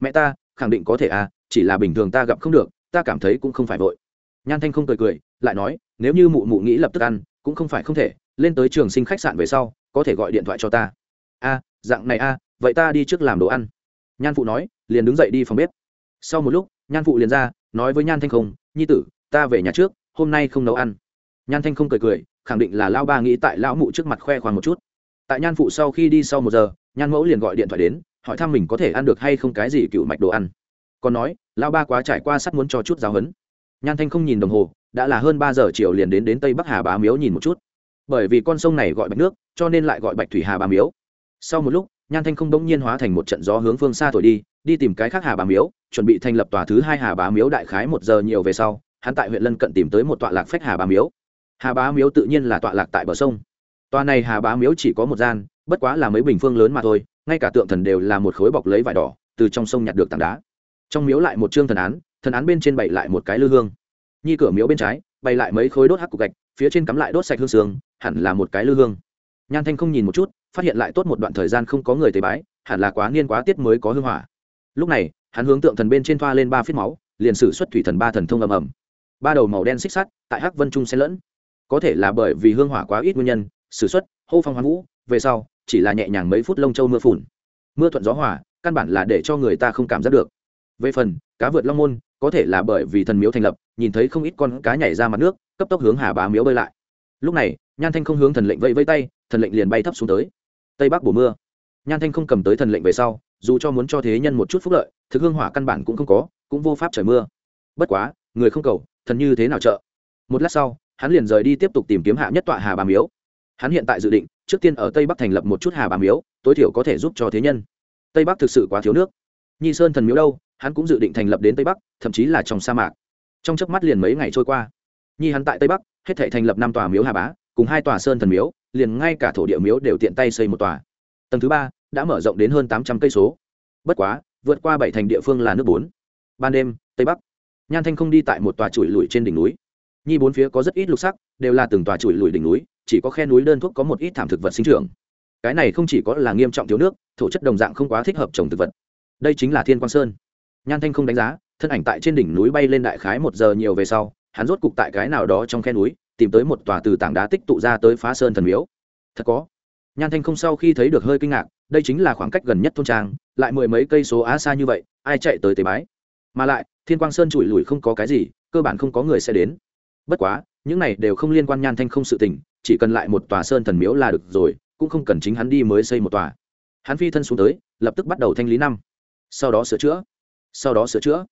Mẹ ta khẳng định có thể à chỉ là bình thường ta gặp không được, ta cảm thấy cũng không phải vội. Nhan thanh không cười cười, lại nói, nếu như mụ mụ nghĩ lập tức ăn, cũng không phải không thể, lên tới trường sinh khách sạn về sau, có thể gọi điện thoại cho ta. A dạng này a vậy ta đi trước làm đồ ăn. Nhan phụ nói, liền đứng dậy đi phòng bếp. Sau một lúc, nhan phụ liền ra, nói với nhan thanh không, nhi tử, ta về nhà trước, hôm nay không nấu ăn. Nhan thanh không cười cười, khẳng định là lão ba nghĩ tại lão mụ trước mặt khoe khoang một chút. Tại nhan phụ sau khi đi sau một giờ, nhan mẫu liền gọi điện thoại đến hỏi thăm mình có thể ăn được hay không cái gì cựu mạch đồ ăn. Còn nói lao ba quá trải qua sắt muốn cho chút giáo hấn nhan thanh không nhìn đồng hồ, đã là hơn ba giờ chiều liền đến đến tây bắc hà bá miếu nhìn một chút. Bởi vì con sông này gọi bạch nước, cho nên lại gọi bạch thủy hà bá miếu. Sau một lúc, nhan thanh không bỗng nhiên hóa thành một trận gió hướng phương xa thổi đi đi tìm cái khác hà bá miếu, chuẩn bị thành lập tòa thứ hai hà bá miếu đại khái một giờ nhiều về sau, hắn tại huyện lân cận tìm tới một tọa lạc phách hà bá miếu. Hà bá miếu tự nhiên là tọa lạc tại bờ sông. Tòa này hà bá miếu chỉ có một gian bất quá là mấy bình phương lớn mà thôi, ngay cả tượng thần đều là một khối bọc lấy vải đỏ, từ trong sông nhặt được tảng đá. Trong miếu lại một chương thần án thần án bên trên bày lại một cái lư hương. Nhi cửa miếu bên trái, bày lại mấy khối đốt hắc cục gạch, phía trên cắm lại đốt sạch hương sương, hẳn là một cái lư hương. Nhan thanh không nhìn một chút, phát hiện lại tốt một đoạn thời gian không có người tế bái, hẳn là quá niên quá tiết mới có hương hỏa. Lúc này, hắn hướng tượng thần bên trên thoa lên ba phít máu, liền sử xuất thủy thần ba thần thông ầm ầm. Ba đầu màu đen xích sắt, tại hắc vân trung xen lẫn. Có thể là bởi vì hương hỏa quá ít nguyên nhân, sử xuất, hô phong hoán vũ, về sau chỉ là nhẹ nhàng mấy phút lông châu mưa phùn. Mưa thuận gió hỏa căn bản là để cho người ta không cảm giác được. Về phần, cá vượt long môn, có thể là bởi vì thần miếu thành lập, nhìn thấy không ít con cá nhảy ra mặt nước, cấp tốc hướng hà bá miếu bơi lại. Lúc này, nhan thanh không hướng thần lệnh vẫy vẫy tay, thần lệnh liền bay thấp xuống tới. Tây bắc bổ mưa. Nhan thanh không cầm tới thần lệnh về sau, dù cho muốn cho thế nhân một chút phúc lợi, thực hương hỏa căn bản cũng không có, cũng vô pháp trời mưa. Bất quá, người không cầu, thần như thế nào trợ? Một lát sau, hắn liền rời đi tiếp tục tìm kiếm hạ nhất tọa hà bà miếu hắn hiện tại dự định, trước tiên ở tây bắc thành lập một chút hà bà miếu, tối thiểu có thể giúp cho thế nhân. Tây bắc thực sự quá thiếu nước. Nhi sơn thần miếu đâu, hắn cũng dự định thành lập đến tây bắc, thậm chí là trong sa mạc. Trong chớp mắt liền mấy ngày trôi qua. Nhi hắn tại tây bắc, hết thể thành lập năm tòa miếu hà bá, cùng hai tòa sơn thần miếu, liền ngay cả thổ địa miếu đều tiện tay xây một tòa. Tầng thứ ba đã mở rộng đến hơn tám trăm cây số. Bất quá, vượt qua bảy thành địa phương là nước bốn. Ban đêm, tây bắc. Nhan thanh không đi tại một tòa chùi lùi trên đỉnh núi. Nhi bốn phía có rất ít lục sắc, đều là từng tòa chùi lùi đỉnh núi chỉ có khe núi đơn thuốc có một ít thảm thực vật sinh trưởng. Cái này không chỉ có là nghiêm trọng thiếu nước, thổ chất đồng dạng không quá thích hợp trồng thực vật. Đây chính là thiên quang sơn. Nhan thanh không đánh giá, thân ảnh tại trên đỉnh núi bay lên đại khái một giờ nhiều về sau, hắn rốt cục tại cái nào đó trong khe núi, tìm tới một tòa từ tảng đá tích tụ ra tới phá sơn thần miếu. Thật có. Nhan thanh không sau khi thấy được hơi kinh ngạc, đây chính là khoảng cách gần nhất thôn trang, lại mười mấy cây số á xa như vậy, ai chạy tới tế bái? Mà lại, thiên quang sơn chùi lùi không có cái gì, cơ bản không có người sẽ đến. Bất quá, những này đều không liên quan nhan thanh không sự tình chỉ cần lại một tòa sơn thần miếu là được rồi, cũng không cần chính hắn đi mới xây một tòa. Hắn phi thân xuống tới, lập tức bắt đầu thanh lý năm. Sau đó sửa chữa. Sau đó sửa chữa.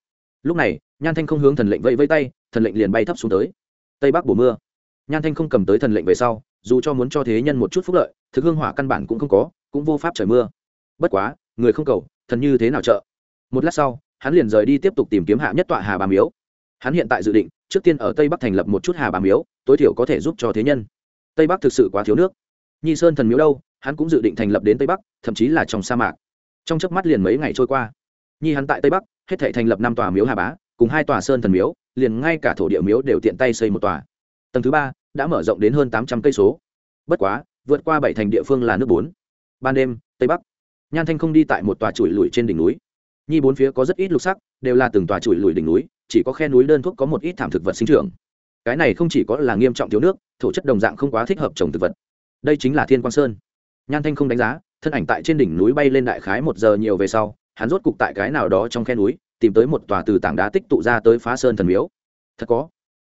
Lúc này, nhan thanh không hướng thần lệnh vẫy vẫy tay, thần lệnh liền bay thấp xuống tới. Tây bắc bổ mưa. Nhan thanh không cầm tới thần lệnh về sau, dù cho muốn cho thế nhân một chút phúc lợi, thực hương hỏa căn bản cũng không có, cũng vô pháp trời mưa. Bất quá, người không cầu, thần như thế nào trợ? Một lát sau, hắn liền rời đi tiếp tục tìm kiếm hạ nhất tọa hà bà miếu. Hắn hiện tại dự định, trước tiên ở tây bắc thành lập một chút hà bà miếu, tối thiểu có thể giúp cho thế nhân tây bắc thực sự quá thiếu nước. Nhi sơn thần miếu đâu, hắn cũng dự định thành lập đến tây bắc, thậm chí là trong sa mạc. Trong chớp mắt liền mấy ngày trôi qua. Nhi hắn tại tây bắc, hết thể thành lập năm tòa miếu hà bá, cùng hai tòa sơn thần miếu, liền ngay cả thổ địa miếu đều tiện tay xây một tòa. Tầng thứ ba đã mở rộng đến hơn tám trăm cây số. Bất quá, vượt qua bảy thành địa phương là nước bốn. Ban đêm, tây bắc. Nhan thanh không đi tại một tòa chùi lùi trên đỉnh núi. Nhi bốn phía có rất ít lục sắc, đều là từng tòa chùi lùi đỉnh núi, chỉ có khe núi đơn thuốc có một ít thảm thực vật sinh trưởng cái này không chỉ có là nghiêm trọng thiếu nước, thổ chất đồng dạng không quá thích hợp trồng thực vật. Đây chính là thiên quang sơn. Nhan thanh không đánh giá, thân ảnh tại trên đỉnh núi bay lên đại khái một giờ nhiều về sau, hắn rốt cục tại cái nào đó trong khe núi, tìm tới một tòa từ tảng đá tích tụ ra tới phá sơn thần miếu. Thật có.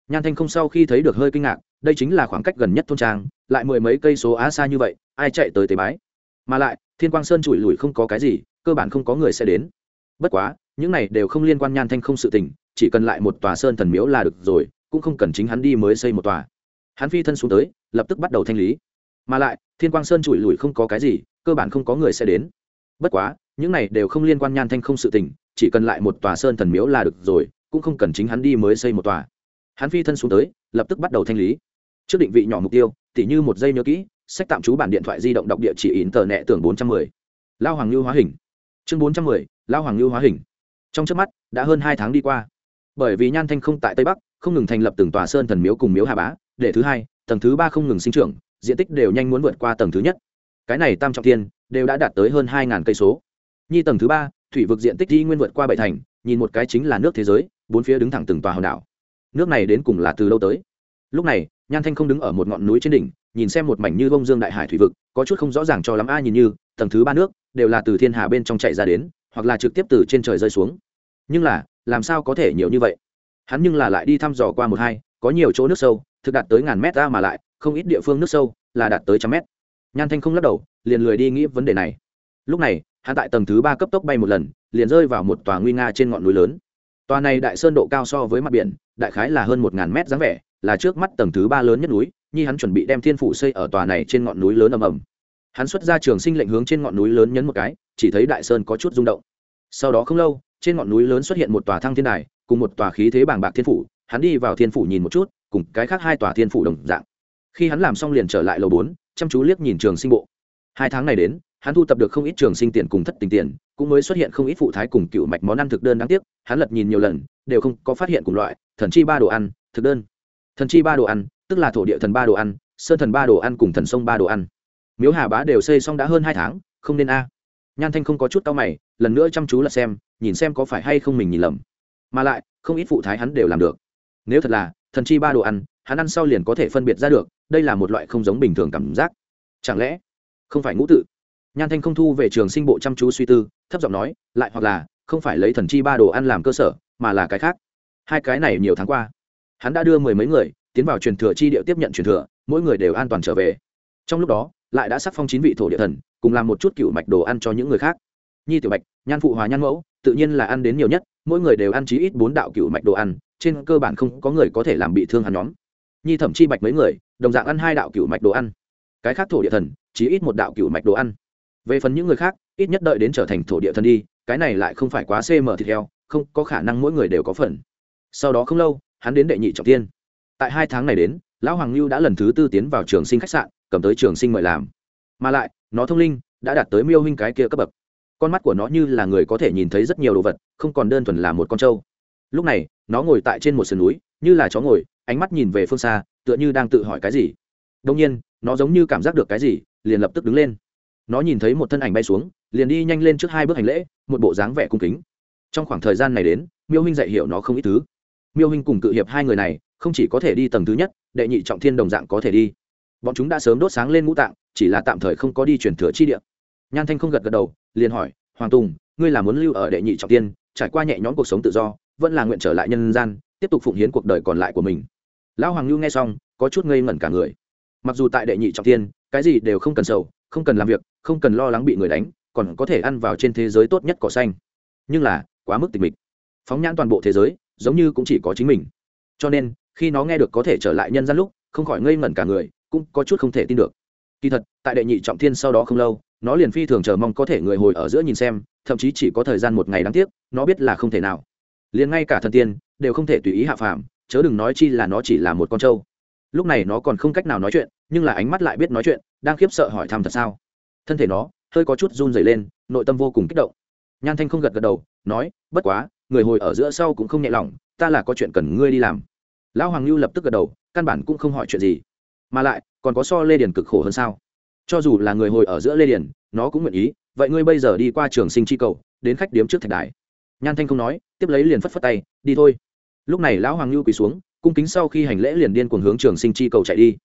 Nhan thanh không sau khi thấy được hơi kinh ngạc, đây chính là khoảng cách gần nhất thôn trang, lại mười mấy cây số á xa như vậy, ai chạy tới tế bái? Mà lại, thiên quang sơn chùi lùi không có cái gì, cơ bản không có người sẽ đến. Bất quá, những này đều không liên quan nhan thanh không sự tình, chỉ cần lại một tòa sơn thần miếu là được rồi cũng không cần chính hắn đi mới xây một tòa. Hắn phi thân xuống tới, lập tức bắt đầu thanh lý. Mà lại, thiên quang sơn trụi lùi không có cái gì, cơ bản không có người sẽ đến. Bất quá, những này đều không liên quan nhan thanh không sự tình, chỉ cần lại một tòa sơn thần miếu là được rồi, cũng không cần chính hắn đi mới xây một tòa. Hắn phi thân xuống tới, lập tức bắt đầu thanh lý. Trước định vị nhỏ mục tiêu, tỉ như một giây nhớ kỹ, sách tạm trú bản điện thoại di động đọc địa chỉ in tờ nẹ tưởng bốn trăm mười. Lao hoàng lưu hóa hình. Chương bốn trăm mười, lao hoàng lưu hóa hình. Trong trước mắt, đã hơn hai tháng đi qua. Bởi vì nhan thanh không tại tây bắc không ngừng thành lập từng tòa sơn thần miếu cùng miếu hà bá, để thứ hai, tầng thứ ba không ngừng sinh trưởng, diện tích đều nhanh muốn vượt qua tầng thứ nhất. Cái này tam trọng tiên đều đã đạt tới hơn hai ngàn cây số. Nhi tầng thứ ba, thủy vực diện tích đi nguyên vượt qua bảy thành, nhìn một cái chính là nước thế giới, bốn phía đứng thẳng từng tòa hòn đảo. Nước này đến cùng là từ lâu tới? Lúc này, nhan thanh không đứng ở một ngọn núi trên đỉnh, nhìn xem một mảnh như bông dương đại hải thủy vực, có chút không rõ ràng cho lắm ai nhìn như, tầng thứ ba nước đều là từ thiên hà bên trong chạy ra đến, hoặc là trực tiếp từ trên trời rơi xuống. Nhưng là, làm sao có thể nhiều như vậy? Hắn nhưng là lại đi thăm dò qua một hai, có nhiều chỗ nước sâu, thực đạt tới ngàn mét ra mà lại, không ít địa phương nước sâu, là đạt tới trăm mét. Nhan thanh không lắc đầu, liền lười đi nghĩ vấn đề này. Lúc này, hắn tại tầng thứ ba cấp tốc bay một lần, liền rơi vào một tòa nguy nga trên ngọn núi lớn. Tòa này đại sơn độ cao so với mặt biển, đại khái là hơn một ngàn mét dáng vẻ, là trước mắt tầng thứ ba lớn nhất núi nhi hắn chuẩn bị đem thiên phủ xây ở tòa này trên ngọn núi lớn ầm ầm. Hắn xuất ra trường sinh lệnh hướng trên ngọn núi lớn nhấn một cái, chỉ thấy đại sơn có chút rung động. Sau đó không lâu, trên ngọn núi lớn xuất hiện một tòa thăng thiên đài cùng một tòa khí thế bàng bạc thiên phủ, hắn đi vào thiên phủ nhìn một chút, cùng cái khác hai tòa thiên phủ đồng dạng. Khi hắn làm xong liền trở lại lầu bốn, chăm chú liếc nhìn trường sinh bộ. Hai tháng này đến, hắn thu tập được không ít trường sinh tiền cùng thất tình tiền, cũng mới xuất hiện không ít phụ thái cùng cựu mạch món ăn thực đơn đáng tiếc, hắn lật nhìn nhiều lần, đều không có phát hiện cùng loại, thần chi ba đồ ăn, thực đơn. Thần chi ba đồ ăn, tức là thổ địa thần ba đồ ăn, sơn thần ba đồ ăn cùng thần sông ba đồ ăn. Miếu hà bá đều xây xong đã hơn hai tháng, không nên a. Nhan thanh không có chút tao mày, lần nữa chăm chú là xem, nhìn xem có phải hay không mình nhìn lầm mà lại, không ít phụ thái hắn đều làm được. Nếu thật là, thần chi ba đồ ăn, hắn ăn sau liền có thể phân biệt ra được, đây là một loại không giống bình thường cảm giác. Chẳng lẽ, không phải ngũ tự? Nhan thanh không thu về trường sinh bộ chăm chú suy tư, thấp giọng nói, lại hoặc là, không phải lấy thần chi ba đồ ăn làm cơ sở, mà là cái khác. Hai cái này nhiều tháng qua, hắn đã đưa mười mấy người, tiến vào truyền thừa chi điệu tiếp nhận truyền thừa, mỗi người đều an toàn trở về. Trong lúc đó, lại đã sắc phong chín vị thổ địa thần, cùng làm một chút cựu mạch đồ ăn cho những người khác. Nhi tiểu bạch, nhan phụ hòa nhan mẫu tự nhiên là ăn đến nhiều nhất, mỗi người đều ăn chí ít bốn đạo cựu mạch đồ ăn, trên cơ bản không có người có thể làm bị thương hắn nhóm. Nhi thẩm chi bạch mấy người, đồng dạng ăn hai đạo cựu mạch đồ ăn. Cái khác thổ địa thần, chí ít một đạo cựu mạch đồ ăn. Về phần những người khác, ít nhất đợi đến trở thành thổ địa thần đi, cái này lại không phải quá cm thịt heo, không có khả năng mỗi người đều có phần. Sau đó không lâu, hắn đến đệ nhị trọng tiên. Tại hai tháng này đến, lão hoàng lưu đã lần thứ tư tiến vào trường sinh khách sạn, cầm tới trường sinh mời làm. Mà lại, nó thông linh, đã đạt tới miêu huynh cái kia cấp bậc con mắt của nó như là người có thể nhìn thấy rất nhiều đồ vật, không còn đơn thuần là một con trâu. Lúc này, nó ngồi tại trên một sườn núi, như là chó ngồi, ánh mắt nhìn về phương xa, tựa như đang tự hỏi cái gì. Đông nhiên, nó giống như cảm giác được cái gì, liền lập tức đứng lên. Nó nhìn thấy một thân ảnh bay xuống, liền đi nhanh lên trước hai bước hành lễ, một bộ dáng vẻ cung kính. Trong khoảng thời gian này đến, miêu huynh dạy hiểu nó không ít thứ. Miêu huynh cùng cự hiệp hai người này, không chỉ có thể đi tầng thứ nhất, đệ nhị trọng thiên đồng dạng có thể đi. Bọn chúng đã sớm đốt sáng lên ngũ tạng, chỉ là tạm thời không có đi chuyển thừa chi địa. Nhan thanh không gật gật đầu liền hỏi, hoàng tùng, ngươi là muốn lưu ở đệ nhị trọng tiên, trải qua nhẹ nhõm cuộc sống tự do, vẫn là nguyện trở lại nhân gian, tiếp tục phụng hiến cuộc đời còn lại của mình? Lão hoàng lưu nghe xong, có chút ngây ngẩn cả người. Mặc dù tại đệ nhị trọng tiên, cái gì đều không cần sầu, không cần làm việc, không cần lo lắng bị người đánh, còn có thể ăn vào trên thế giới tốt nhất cỏ xanh. Nhưng là, quá mức tịch mịch. Phóng nhãn toàn bộ thế giới, giống như cũng chỉ có chính mình. Cho nên, khi nó nghe được có thể trở lại nhân gian lúc, không khỏi ngây ngẩn cả người, cũng có chút không thể tin được. Kỳ thật, tại đệ nhị trọng thiên sau đó không lâu nó liền phi thường chờ mong có thể người hồi ở giữa nhìn xem, thậm chí chỉ có thời gian một ngày đáng tiếc, nó biết là không thể nào. Liền ngay cả thần tiên, đều không thể tùy ý hạ phàm, chớ đừng nói chi là nó chỉ là một con trâu. Lúc này nó còn không cách nào nói chuyện, nhưng là ánh mắt lại biết nói chuyện, đang khiếp sợ hỏi thăm thật sao. Thân thể nó, hơi có chút run dày lên, nội tâm vô cùng kích động. Nhan thanh không gật gật đầu, nói, bất quá, người hồi ở giữa sau cũng không nhẹ lòng, ta là có chuyện cần ngươi đi làm. Lão hoàng lưu lập tức gật đầu, căn bản cũng không hỏi chuyện gì. Mà lại, còn có so lê điền cực khổ hơn sao? Cho dù là người hồi ở giữa lê điền, nó cũng nguyện ý, vậy ngươi bây giờ đi qua trường sinh chi cầu, đến khách điếm trước thạch đài. Nhan thanh không nói, tiếp lấy liền phất phất tay, đi thôi. Lúc này lão hoàng lưu quỳ xuống, cung kính sau khi hành lễ liền điên cuồng hướng trường sinh chi cầu chạy đi.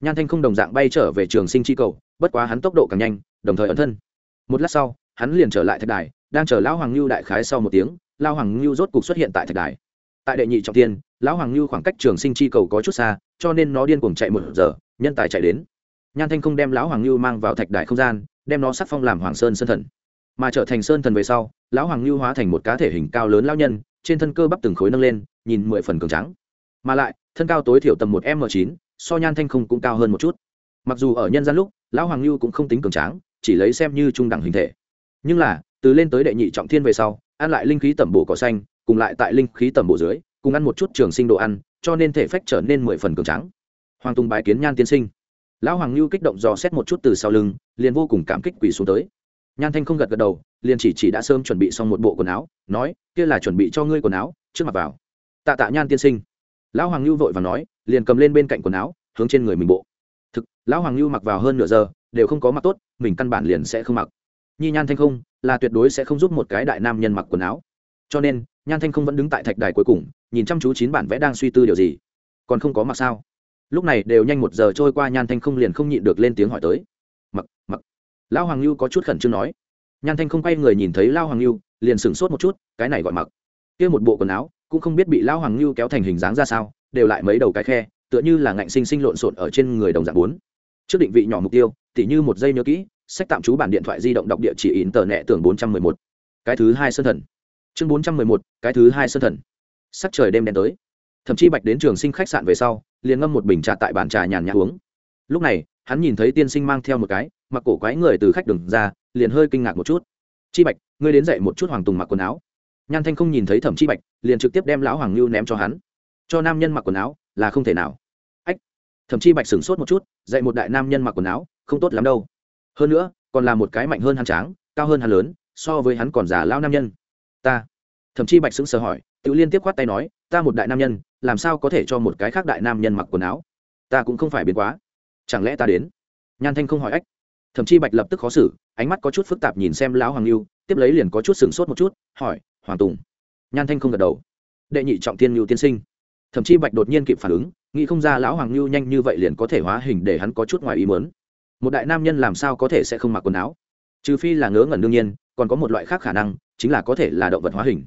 Nhan thanh không đồng dạng bay trở về trường sinh chi cầu, bất quá hắn tốc độ càng nhanh, đồng thời ẩn thân. Một lát sau, hắn liền trở lại thạch đài, đang chờ lão hoàng lưu đại khái sau một tiếng lao hoàng lưu rốt cục xuất hiện tại thạch đài. Tại đệ nhị trọng tiên, lão hoàng lưu khoảng cách trường sinh chi cầu có chút xa, cho nên nó điên cuồng chạy một giờ, nhân tài chạy đến nhan thanh không đem lão hoàng lưu mang vào thạch đại không gian, đem nó sắc phong làm hoàng sơn sơn thần. Mà trở thành sơn thần về sau, lão hoàng lưu hóa thành một cá thể hình cao lớn lao nhân, trên thân cơ bắp từng khối nâng lên, nhìn mười phần cường trắng mà lại, thân cao tối thiểu tầm một m chín, so nhan thanh không cũng cao hơn một chút. Mặc dù ở nhân gian lúc, lão hoàng lưu cũng không tính cường tráng, chỉ lấy xem như trung đẳng hình thể. Nhưng là, từ lên tới đệ nhị trọng thiên về sau, ăn lại linh khí tẩm bổ cỏ xanh, cùng lại tại linh khí tẩm bổ dưới, cùng ăn một chút trường sinh đồ ăn, cho nên thể phách trở nên mười phần cường tráng. Hoàng tùng bài kiến nhan tiên sinh lão hoàng lưu kích động dò xét một chút từ sau lưng, liền vô cùng cảm kích quỳ xuống tới. Nhan thanh không gật gật đầu, liền chỉ chỉ đã sớm chuẩn bị xong một bộ quần áo, nói, kia là chuẩn bị cho ngươi quần áo, trước mặt vào. Tạ tạ nhan tiên sinh. Lão hoàng lưu vội và nói, liền cầm lên bên cạnh quần áo, hướng trên người mình bộ. Thực, lão hoàng lưu mặc vào hơn nửa giờ, đều không có mặc tốt, mình căn bản liền sẽ không mặc. Nhi nhan thanh không, là tuyệt đối sẽ không giúp một cái đại nam nhân mặc quần áo. Cho nên, nhan thanh không vẫn đứng tại thạch đài cuối cùng, nhìn chăm chú chín bản vẽ đang suy tư điều gì. Còn không có mặc sao? Lúc này đều nhanh một giờ trôi qua, nhan thanh không liền không nhịn được lên tiếng hỏi tới. Mặc mặc. Lao hoàng lưu có chút khẩn trương nói. Nhan thanh không quay người nhìn thấy lao hoàng lưu liền sửng sốt một chút, cái này gọi mặc. Kia một bộ quần áo, cũng không biết bị lao hoàng lưu kéo thành hình dáng ra sao, đều lại mấy đầu cái khe, tựa như là ngạnh sinh sinh lộn xộn ở trên người đồng dạng bốn. Trước định vị nhỏ mục tiêu, tỉ như một giây nhớ kỹ, sách tạm trú bản điện thoại di động đọc địa chỉ in tờ nẹ tưởng bốn trăm mười một. Cái thứ hai sơn thần. Chương bốn trăm mười một, cái thứ hai sơn thần. Sắc trời đêm đen tới. Thậm chí bạch đến trường sinh khách sạn về sau liền ngâm một bình trà tại bàn trà nhàn nhã uống. Lúc này, hắn nhìn thấy tiên sinh mang theo một cái, mặc cổ quái người từ khách đường ra, liền hơi kinh ngạc một chút. Chi bạch, ngươi đến dậy một chút hoàng tùng mặc quần áo. Nhan thanh không nhìn thấy thẩm chi bạch, liền trực tiếp đem lão hoàng lưu ném cho hắn. Cho nam nhân mặc quần áo là không thể nào. Ách. Thẩm chi bạch sửng sốt một chút, dạy một đại nam nhân mặc quần áo, không tốt lắm đâu. Hơn nữa, còn là một cái mạnh hơn hắn tráng, cao hơn hắn lớn, so với hắn còn già lao nam nhân. Ta. Thậm chí bạch sững sờ hỏi tự liên tiếp khoát tay nói, ta một đại nam nhân làm sao có thể cho một cái khác đại nam nhân mặc quần áo? Ta cũng không phải biến quá. Chẳng lẽ ta đến? Nhan thanh không hỏi ách. Thậm chí bạch lập tức khó xử, ánh mắt có chút phức tạp nhìn xem lão hoàng lưu tiếp lấy liền có chút sửng sốt một chút, hỏi, hoàng tùng. Nhan thanh không gật đầu. Đệ nhị trọng tiên lưu tiên sinh. Thậm chí bạch đột nhiên kịp phản ứng, nghĩ không ra lão hoàng lưu nhanh như vậy liền có thể hóa hình để hắn có chút ngoài ý mớn một đại nam nhân làm sao có thể sẽ không mặc quần áo? Trừ phi là ngớ ngẩn đương nhiên, còn có một loại khác khả năng, chính là có thể là động vật hóa hình.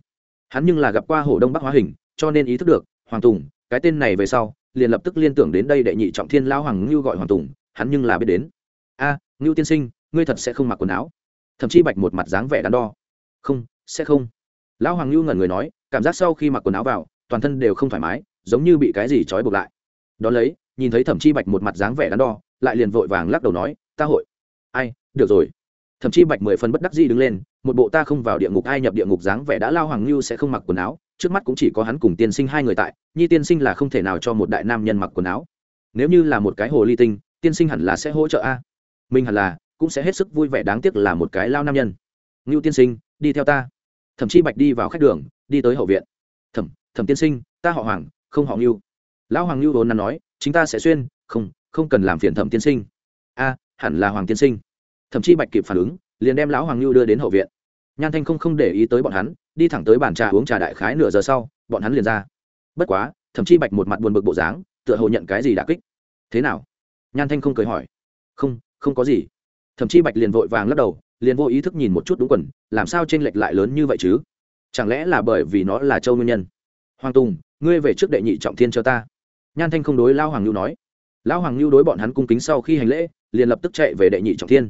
Hắn nhưng là gặp qua hồ đông bắc hóa hình, cho nên ý thức được hoàng tùng, cái tên này về sau, liền lập tức liên tưởng đến đây đệ nhị trọng thiên lao hoàng ngưu gọi hoàng tùng, hắn nhưng là biết đến. A, ngưu tiên sinh, ngươi thật sẽ không mặc quần áo. Thậm chí bạch một mặt dáng vẻ đắn đo. Không, sẽ không. Lão hoàng ngưu ngẩn người nói, cảm giác sau khi mặc quần áo vào, toàn thân đều không thoải mái, giống như bị cái gì trói buộc lại. Đón lấy, nhìn thấy thẩm chi bạch một mặt dáng vẻ đắn đo, lại liền vội vàng lắc đầu nói, ta hội. Ai, được rồi thậm chí bạch mười phần bất đắc dĩ đứng lên, một bộ ta không vào địa ngục, ai nhập địa ngục dáng vẻ đã lao hoàng lưu sẽ không mặc quần áo, trước mắt cũng chỉ có hắn cùng tiên sinh hai người tại, nhi tiên sinh là không thể nào cho một đại nam nhân mặc quần áo. Nếu như là một cái hồ ly tinh, tiên sinh hẳn là sẽ hỗ trợ a. Mình hẳn là cũng sẽ hết sức vui vẻ đáng tiếc là một cái lao nam nhân. Ngưu tiên sinh, đi theo ta. Thậm chí bạch đi vào khách đường, đi tới hậu viện. Thẩm thẩm tiên sinh, ta họ hoàng, không họ ngưu. Lão hoàng ngưu vốn nắn nói, chính ta sẽ xuyên, không không cần làm phiền thẩm tiên sinh. A, hẳn là hoàng tiên sinh thậm chí bạch kịp phản ứng, liền đem lão hoàng lưu đưa đến hậu viện. Nhan thanh không không để ý tới bọn hắn, đi thẳng tới bàn trà uống trà đại khái nửa giờ sau, bọn hắn liền ra. Bất quá, thậm chí bạch một mặt buồn bực bộ dáng, tựa hồ nhận cái gì đã kích. Thế nào? Nhan thanh không cười hỏi. Không không có gì. Thậm chí bạch liền vội vàng lắc đầu, liền vô ý thức nhìn một chút đúng quần, làm sao t r ê n lệch lại lớn như vậy chứ? Chẳng lẽ là bởi vì nó là châu nguyên nhân? Hoàng tùng, ngươi về trước đệ nhị trọng thiên cho ta. Nhan thanh không đối lao hoàng lưu nói. Lão hoàng lưu đối bọn hắn cung kính sau khi hành lễ, liền lập tức chạy về đệ nhị trọng thiên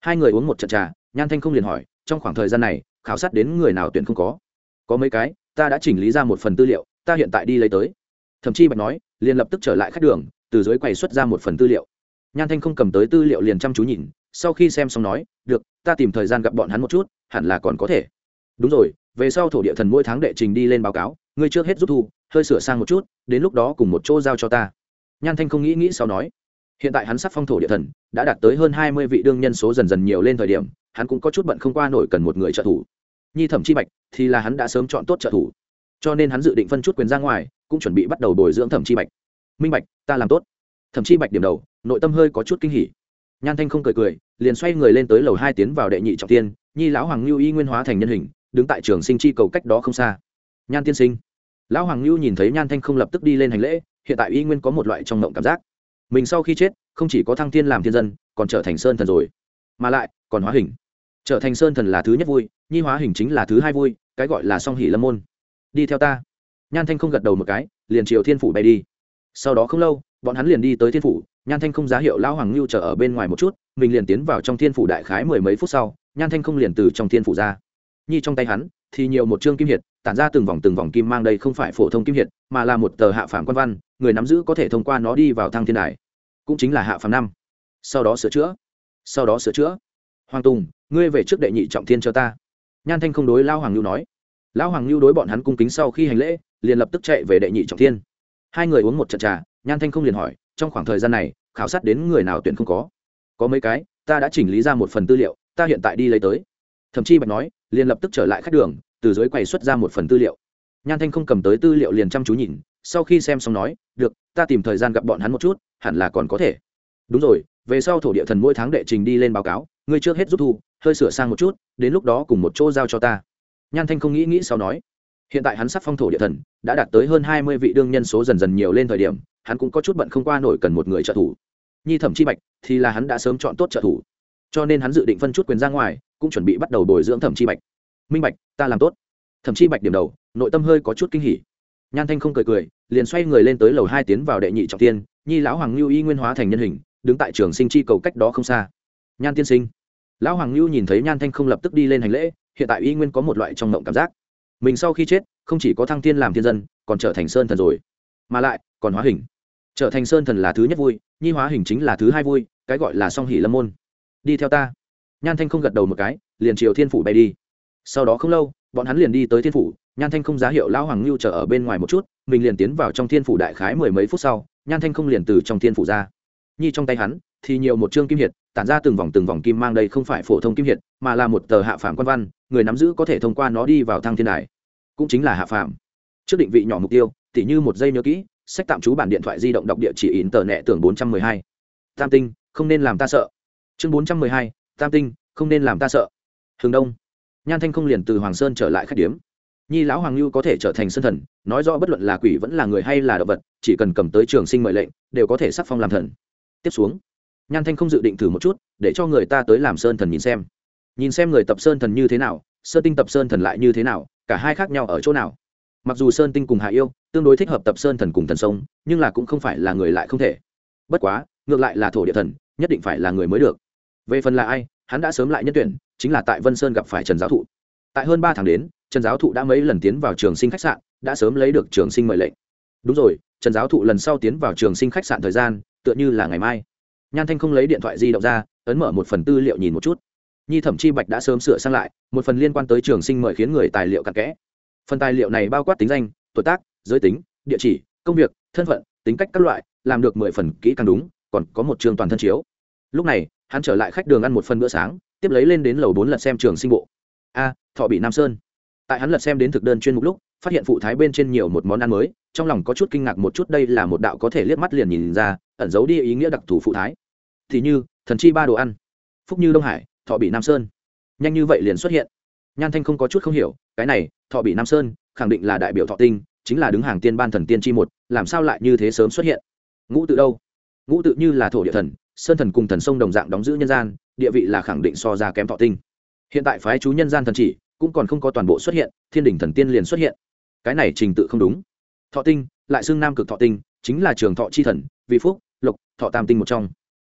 hai người uống một trận trà, nhan thanh không liền hỏi, trong khoảng thời gian này, khảo sát đến người nào tuyển không có? Có mấy cái, ta đã chỉnh lý ra một phần tư liệu, ta hiện tại đi lấy tới. Thậm chí bạch nói, liền lập tức trở lại khách đường, từ dưới quầy xuất ra một phần tư liệu. Nhan thanh không cầm tới tư liệu liền chăm chú nhìn, sau khi xem xong nói, được, ta tìm thời gian gặp bọn hắn một chút, hẳn là còn có thể. Đúng rồi, về sau thổ địa thần mỗi tháng đệ trình đi lên báo cáo, ngươi trước hết giúp thu, hơi sửa sang một chút, đến lúc đó cùng một chỗ giao cho ta. Nhan thanh không nghĩ nghĩ sau nói hiện tại hắn sắp phong thổ địa thần, đã đạt tới hơn hai mươi vị đương nhân số dần dần nhiều lên thời điểm, hắn cũng có chút bận không qua nổi cần một người trợ thủ. Nhi thẩm chi bạch thì là hắn đã sớm chọn tốt trợ thủ. Cho nên hắn dự định phân chút quyền ra ngoài, cũng chuẩn bị bắt đầu bồi dưỡng thẩm chi bạch. Minh bạch, ta làm tốt. Thẩm chi bạch điểm đầu, nội tâm hơi có chút kinh hỉ. Nhan thanh không cười cười, liền xoay người lên tới lầu hai tiến vào đệ nhị trọng tiên, nhi lão hoàng lưu y nguyên hóa thành nhân hình, đứng tại trường sinh chi cầu cách đó không xa. Nhan tiên sinh. Lão hoàng lưu nhìn thấy nhan thanh không lập tức đi lên hành lễ, hiện tại y nguyên có một loại trong mộng cảm giác mình sau khi chết, không chỉ có thăng thiên làm thiên dân, còn trở thành sơn thần rồi. Mà lại, còn hóa hình. Trở thành sơn thần là thứ nhất vui, nhi hóa hình chính là thứ hai vui, cái gọi là song hỷ lâm môn. Đi theo ta. Nhan thanh không gật đầu một cái, liền chiều thiên phủ bay đi. Sau đó không lâu, bọn hắn liền đi tới thiên phủ, nhan thanh không giá hiệu lão hoàng lưu chờ ở bên ngoài một chút, mình liền tiến vào trong thiên phủ đại khái mười mấy phút sau, nhan thanh không liền từ trong thiên phủ ra. Nhi trong tay hắn, thì nhiều một chương kim hiệt, tản ra từng vòng từng vòng kim mang đây không phải phổ thông kim hiệt mà là một tờ hạ phàm quan văn, người nắm giữ có thể thông qua nó đi vào thăng thiên đài. Cũng chính là hạ phàm năm. Sau đó sửa chữa. Sau đó sửa chữa. Hoàng tùng, ngươi về trước đệ nhị trọng thiên cho ta. Nhan thanh không đối lao hoàng lưu nói. Lão hoàng lưu đối bọn hắn cung kính sau khi hành lễ, liền lập tức chạy về đệ nhị trọng thiên. Hai người uống một trận trà, nhan thanh không liền hỏi, trong khoảng thời gian này, khảo sát đến người nào tuyển không có? Có mấy cái, ta đã chỉnh lý ra một phần tư liệu, ta hiện tại đi lấy tới. Thậm chí bạch nói, liền lập tức trở lại khách đường, từ dưới quầy xuất ra một phần tư liệu nhan thanh không cầm tới tư liệu liền chăm chú nhìn, sau khi xem xong nói, được, ta tìm thời gian gặp bọn hắn một chút, hẳn là còn có thể. Đúng rồi, về sau thổ địa thần mỗi tháng đệ trình đi lên báo cáo, ngươi trước hết giúp thu, hơi sửa sang một chút, đến lúc đó cùng một chỗ giao cho ta. Nhan thanh không nghĩ nghĩ sau nói, hiện tại hắn sắp phong thổ địa thần, đã đạt tới hơn hai mươi vị đương nhân số dần dần nhiều lên thời điểm, hắn cũng có chút bận không qua nổi cần một người trợ thủ. Nhi thẩm chi bạch, thì là hắn đã sớm chọn tốt trợ thủ. Cho nên hắn dự định phân chút quyền ra ngoài, cũng chuẩn bị bắt đầu bồi dưỡng thẩm chi bạch. Minh bạch, ta làm tốt thậm chí bạch điểm đầu, nội tâm hơi có chút kinh hỉ. Nhan thanh không cười cười, liền xoay người lên tới lầu hai tiến vào đệ nhị trọng tiên, nhi lão hoàng lưu y nguyên hóa thành nhân hình, đứng tại trường sinh chi cầu cách đó không xa. Nhan tiên sinh. Lão hoàng lưu nhìn thấy nhan thanh không lập tức đi lên hành lễ, hiện tại y nguyên có một loại trong mộng cảm giác. Mình sau khi chết, không chỉ có thăng thiên làm thiên dân, còn trở thành sơn thần rồi. Mà lại, còn hóa hình. Trở thành sơn thần là thứ nhất vui, nhi hóa hình chính là thứ hai vui, cái gọi là song hỷ lâm môn. Đi theo ta. Nhan thanh không gật đầu một cái, liền chiều thiên phủ bay đi sau đó không lâu, bọn hắn liền đi tới thiên phủ, nhan thanh không giá hiệu lão hoàng lưu chờ ở bên ngoài một chút, mình liền tiến vào trong thiên phủ đại khái mười mấy phút sau, nhan thanh không liền từ trong thiên phủ ra. Nhi trong tay hắn, thì nhiều một chương kim hiệt, tản ra từng vòng từng vòng kim mang đây không phải phổ thông kim hiệt, mà là một tờ hạ phàm quan văn, người nắm giữ có thể thông qua nó đi vào thăng thiên đài. Cũng chính là hạ phàm. Trước định vị nhỏ mục tiêu, tỉ như một giây nhớ kỹ, sách tạm trú bản điện thoại di động đọc địa chỉ in tờ nẹ tưởng bốn trăm mười hai. Tam tinh, không nên làm ta sợ. Chương bốn trăm mười hai, tam tinh, không nên làm ta sợ. Hướng đông nhan thanh không liền từ hoàng sơn trở lại khách điếm. Nhi lão hoàng lưu có thể trở thành sân thần, nói rõ bất luận là quỷ vẫn là người hay là động vật, chỉ cần cầm tới trường sinh mệnh lệnh, đều có thể sắc phong làm thần. Tiếp xuống, nhan thanh không dự định thử một chút, để cho người ta tới làm sơn thần nhìn xem. Nhìn xem người tập sơn thần như thế nào sơn tinh tập sơn thần lại như thế nào, cả hai khác nhau ở chỗ nào. Mặc dù sơn tinh cùng hạ yêu, tương đối thích hợp tập sơn thần cùng thần sông, nhưng là cũng không phải là người lại không thể. Bất quá, ngược lại là thổ địa thần, nhất định phải là người mới được. Về phần là ai, hắn đã sớm lại nhân tuyển chính là tại vân sơn gặp phải trần giáo thụ. Tại hơn ba tháng đến, trần giáo thụ đã mấy lần tiến vào trường sinh khách sạn, đã sớm lấy được trường sinh mời lệnh. Đúng rồi, trần giáo thụ lần sau tiến vào trường sinh khách sạn thời gian, tựa như là ngày mai. Nhan thanh không lấy điện thoại di động ra, ấn mở một phần tư liệu nhìn một chút. Nhi thẩm chi bạch đã sớm sửa sang lại, một phần liên quan tới trường sinh mời khiến người tài liệu cặn kẽ. Phần tài liệu này bao quát tính danh, tuổi tác, giới tính, địa chỉ, công việc, thân phận, tính cách các loại, làm được mười phần kỹ càng đúng, còn có một trường toàn thân chiếu. Lúc này, hắn trở lại khách đường ăn một phần bữa sáng tiếp lấy lên đến lầu bốn lật xem trường sinh bộ. A, thọ bị nam sơn. Tại hắn lật xem đến thực đơn chuyên mục lúc, phát hiện phụ thái bên trên nhiều một món ăn mới, trong lòng có chút kinh ngạc một chút đây là một đạo có thể liếc mắt liền nhìn ra, ẩn giấu đi ý nghĩa đặc thù phụ thái. Thì như, thần chi ba đồ ăn. Phúc như đông hải, thọ bị nam sơn. Nhanh như vậy liền xuất hiện. Nhan thanh không có chút không hiểu, cái này, thọ bị nam sơn, khẳng định là đại biểu thọ tinh, chính là đứng hàng tiên ban thần tiên chi một, làm sao lại như thế sớm xuất hiện? Ngũ tự đâu? Ngũ tự như là thổ địa thần, sơn thần cùng thần sông đồng dạng đóng giữ nhân gian địa vị là khẳng định so ra kém thọ tinh. Hiện tại phái chú nhân gian thần chỉ cũng còn không có toàn bộ xuất hiện, thiên đình thần tiên liền xuất hiện. Cái này trình tự không đúng. Thọ tinh, lại xưng nam cực thọ tinh, chính là trường thọ chi thần vị phúc, lộc, thọ tam tinh một trong.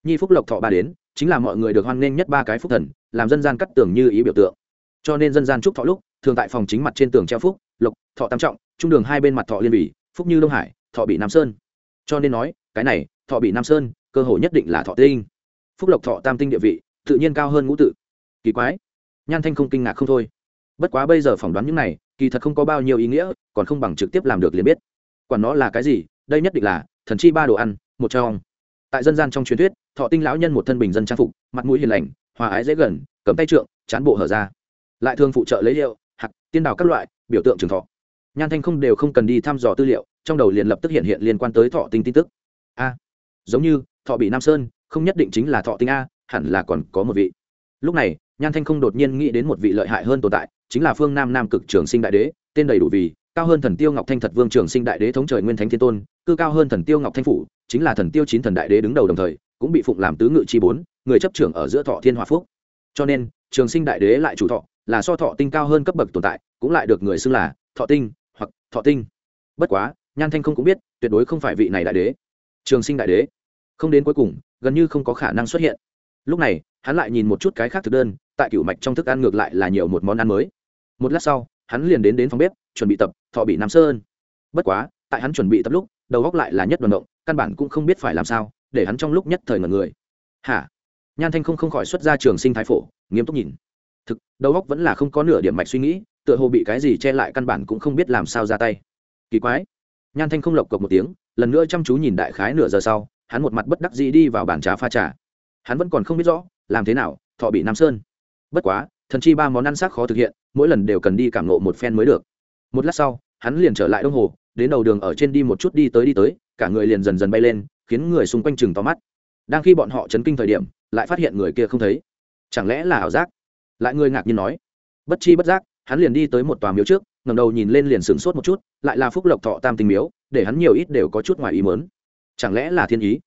Nhi phúc lộc thọ ba đến, chính là mọi người được hoan nghênh nhất ba cái phúc thần, làm dân gian cắt tường như ý biểu tượng. Cho nên dân gian trúc thọ lúc, thường tại phòng chính mặt trên tường treo phúc, lộc, thọ tam trọng, trung đường hai bên mặt thọ liên bỉ, phúc như đông hải, thọ bị nam sơn. Cho nên nói, cái này, thọ bị nam sơn, cơ hội nhất định là thọ tinh. Phúc lộc thọ tam tinh địa vị tự nhiên cao hơn ngũ tự. Kỳ quái. Nhan thanh không kinh ngạc không thôi. Bất quá bây giờ phỏng đoán những này, kỳ thật không có bao nhiêu ý nghĩa, còn không bằng trực tiếp làm được liền biết. Quản nó là cái gì, đây nhất định là thần chi ba đồ ăn, một trong. Tại dân gian trong truyền thuyết, thọ tinh lão nhân một thân bình dân trang phục, mặt mũi hiền lành, hòa ái dễ gần, cầm tay trượng, chán bộ hở ra. Lại thường phụ trợ lấy liệu hạt, tiên đào các loại, biểu tượng trường thọ. Nhan thanh không đều không cần đi thăm dò tư liệu, trong đầu liền lập tức hiện hiện liên quan tới thọ tinh tin tức. A, giống như, thọ bị nam sơn, không nhất định chính là thọ tinh a hẳn là còn có một vị. Lúc này, nhan thanh không đột nhiên nghĩ đến một vị lợi hại hơn tồn tại, chính là phương nam nam cực trường sinh đại đế, tên đầy đủ vì cao hơn thần tiêu ngọc thanh thật vương trường sinh đại đế thống trời nguyên thánh thiên tôn, cư cao hơn thần tiêu ngọc thanh phủ, chính là thần tiêu chín thần đại đế đứng đầu đồng thời, cũng bị phụng làm tứ ngự chi bốn, người chấp trưởng ở giữa thọ thiên hòa phúc. Cho nên, trường sinh đại đế lại chủ thọ, là so thọ tinh cao hơn cấp bậc tồn tại, cũng lại được người xưng là thọ tinh hoặc thọ tinh. Bất quá, nhan thanh không cũng biết, tuyệt đối không phải vị này đại đế. Trường sinh đại đế. Không đến cuối cùng, gần như không có khả năng xuất hiện lúc này, hắn lại nhìn một chút cái khác thực đơn, tại cựu mạch trong thức ăn ngược lại là nhiều một món ăn mới. Một lát sau, hắn liền đến đến phòng bếp, chuẩn bị tập thọ bị nam sơn bất quá, tại hắn chuẩn bị tập lúc, đầu góc lại là nhất đoàn động, căn bản cũng không biết phải làm sao, để hắn trong lúc nhất thời ngần người. Hả? Nhan thanh không không khỏi xuất ra trường sinh thái phổ, nghiêm túc nhìn. Thực, đầu góc vẫn là không có nửa điểm mạch suy nghĩ, tựa hồ bị cái gì che lại căn bản cũng không biết làm sao ra tay. Kỳ quái. Nhan thanh không lộc cộc một tiếng, lần nữa chăm chú nhìn đại khái nửa giờ sau, hắn một mặt bất đắc dĩ đi vào bàn trà pha trà hắn vẫn còn không biết rõ, làm thế nào, thọ bị nam sơn. Bất quá, thần chi ba món ăn sắc khó thực hiện, mỗi lần đều cần đi cảm nộ một phen mới được. Một lát sau, hắn liền trở lại đông hồ, đến đầu đường ở trên đi một chút đi tới đi tới, cả người liền dần dần bay lên, khiến người xung quanh chừng to mắt. Đang khi bọn họ chấn kinh thời điểm, lại phát hiện người kia không thấy. Chẳng lẽ là ảo giác? Lại người ngạc nhiên nói. Bất chi bất giác, hắn liền đi tới một tòa miếu trước ngầm đầu nhìn lên liền sửng sốt một chút, lại là phúc lộc thọ tam tình miếu, để hắn nhiều ít đều có chút ngoài ý mớn chẳng lẽ là thiên ý?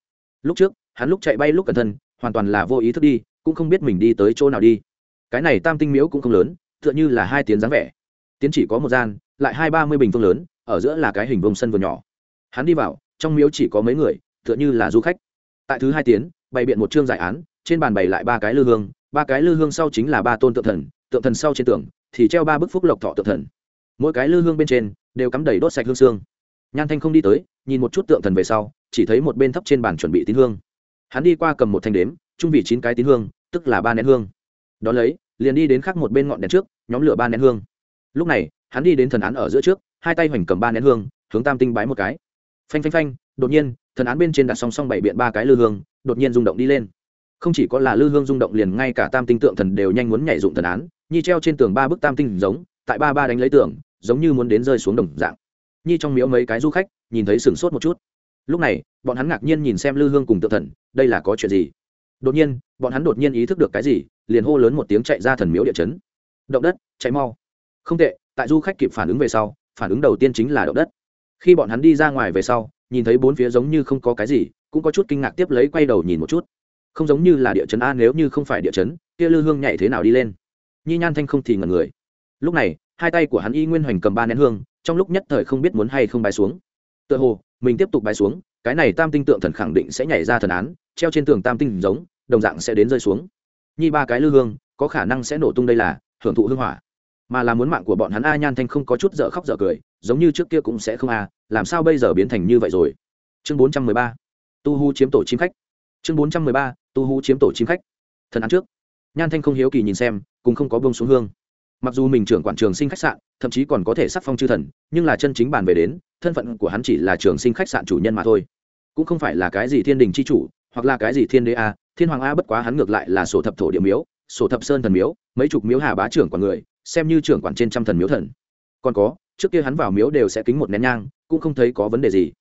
Lúc trước, hắn lúc chạy bay lúc cẩn thân hoàn toàn là vô ý thức đi, cũng không biết mình đi tới chỗ nào đi. Cái này tam tinh miếu cũng không lớn, tựa như là hai tiếng dáng vẻ. Tiến chỉ có một gian, lại hai ba mươi bình phương lớn, ở giữa là cái hình vông sân vườn nhỏ. Hắn đi vào, trong miếu chỉ có mấy người, tựa như là du khách. Tại thứ hai tiến, bày biện một chương giải án, trên bàn bày lại ba cái lư hương, ba cái lư hương sau chính là ba tôn tượng thần tượng thần sau trên tường, thì treo ba bức phúc lộc thọ tượng thần. Mỗi cái lư hương bên trên, đều cắm đầy đốt sạch hương xương. Nhan thanh không đi tới, nhìn một chút tượng thần về sau, chỉ thấy một bên thấp trên bàn chuẩn bị tín hương hắn đi qua cầm một thanh đếm, trung vị chín cái tín hương, tức là ba nén hương. Đ ó lấy, liền đi đến khắc một bên ngọn đèn trước, nhóm lửa ba nén hương. Lúc này, hắn đi đến thần án ở giữa trước, hai tay hoành cầm ba nén hương, hướng tam tinh bái một cái. Phanh phanh phanh, đột nhiên, thần án bên trên đặt song song bảy biện ba cái lư hương, đột nhiên rung động đi lên. Không chỉ có là lư hương rung động liền ngay cả tam tinh tượng thần đều nhanh muốn nhảy dụng thần án, nhi treo trên tường ba bức tam tinh giống, tại ba ba đánh lấy tường, giống như muốn đến rơi xuống đồng dạng. Nhi trong miếu mấy cái du khách, nhìn thấy sửng sốt một chút lúc này, bọn hắn ngạc nhiên nhìn xem lư hương cùng tự thần, đây là có chuyện gì? Đột nhiên, bọn hắn đột nhiên ý thức được cái gì, liền hô lớn một tiếng chạy ra thần miếu địa chấn. Động đất, chạy mau. Không tệ, tại du khách kịp phản ứng về sau, phản ứng đầu tiên chính là động đất. Khi bọn hắn đi ra ngoài về sau, nhìn thấy bốn phía giống như không có cái gì, cũng có chút kinh ngạc tiếp lấy quay đầu nhìn một chút. Không giống như là địa chấn a, nếu như không phải địa chấn, kia lư hương nhảy thế nào đi lên? Nhi nhan thanh không thì ngần người. Lúc này, hai tay của hắn y nguyên hoành cầm ba nén hương, trong lúc nhất thời không biết muốn hay không bay xuống. Tựa hồ mình tiếp tục bái xuống, cái này tam tinh tượng thần khẳng định sẽ nhảy ra thần án, treo trên tường tam tinh giống, đồng dạng sẽ đến rơi xuống. Nhi ba cái lư hương, có khả năng sẽ nổ tung đây là, hưởng thụ hương hỏa. Mà là muốn mạng của bọn hắn a nhan thanh không có chút dở khóc dở cười, giống như trước kia cũng sẽ không a, làm sao bây giờ biến thành như vậy rồi? Chương bốn trăm mười ba, tu hu chiếm tổ chim khách. Chương bốn trăm mười ba, tu hu chiếm tổ chim khách. Thần án trước. Nhan thanh không hiếu kỳ nhìn xem, cũng không có bông xuống hương. Mặc dù mình trưởng quản trường sinh khách sạn, thậm chí còn có thể sắc phong chư thần, nhưng là chân chính bàn về đến thân phận của hắn chỉ là trường sinh khách sạn chủ nhân mà thôi. Cũng không phải là cái gì thiên đình c h i chủ, hoặc là cái gì thiên đế a, thiên hoàng a, bất quá hắn ngược lại là sổ thập thổ địa miếu, sổ thập sơn thần miếu, mấy chục miếu hà bá trưởng quản người, xem như trưởng quản trên trăm thần miếu thần. Còn có, trước kia hắn vào miếu đều sẽ kính một nén nhang, cũng không thấy có vấn đề gì.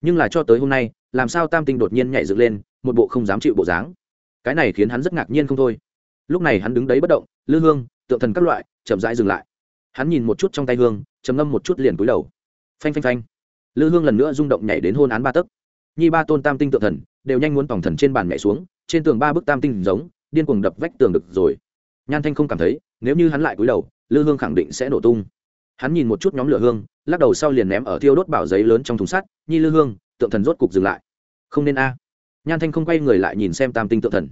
Nhưng là cho tới hôm nay, làm sao tam tinh đột nhiên nhảy dựng lên, một bộ không dám chịu bộ dáng. Cái này khiến hắn rất ngạc nhiên không thôi. Lúc này hắn đứng đấy bất động, lư hương, tượng thần các loại, chậm rãi dừng lại. Hắn nhìn một chút trong tay hương, trầm ngâm một chút liền cúi đầu. Phanh phanh phanh lư hương lần nữa rung động nhảy đến hôn án ba tấc. Nhi ba tôn tam tinh tượng thần, đều nhanh muốn tổng thần trên bàn nhảy xuống, trên tường ba bức tam tinh giống, điên cuồng đập vách tường được rồi. Nhan thanh không cảm thấy, nếu như hắn lại cúi đầu lư hương khẳng định sẽ nổ tung. Hắn nhìn một chút nhóm lửa hương, lắc đầu sau liền ném ở thiêu đốt bảo giấy lớn trong thùng sắt, nhi lư hương, tượng thần rốt cục dừng lại. Không nên a. Nhan thanh không quay người lại nhìn xem tam tinh tượng thần.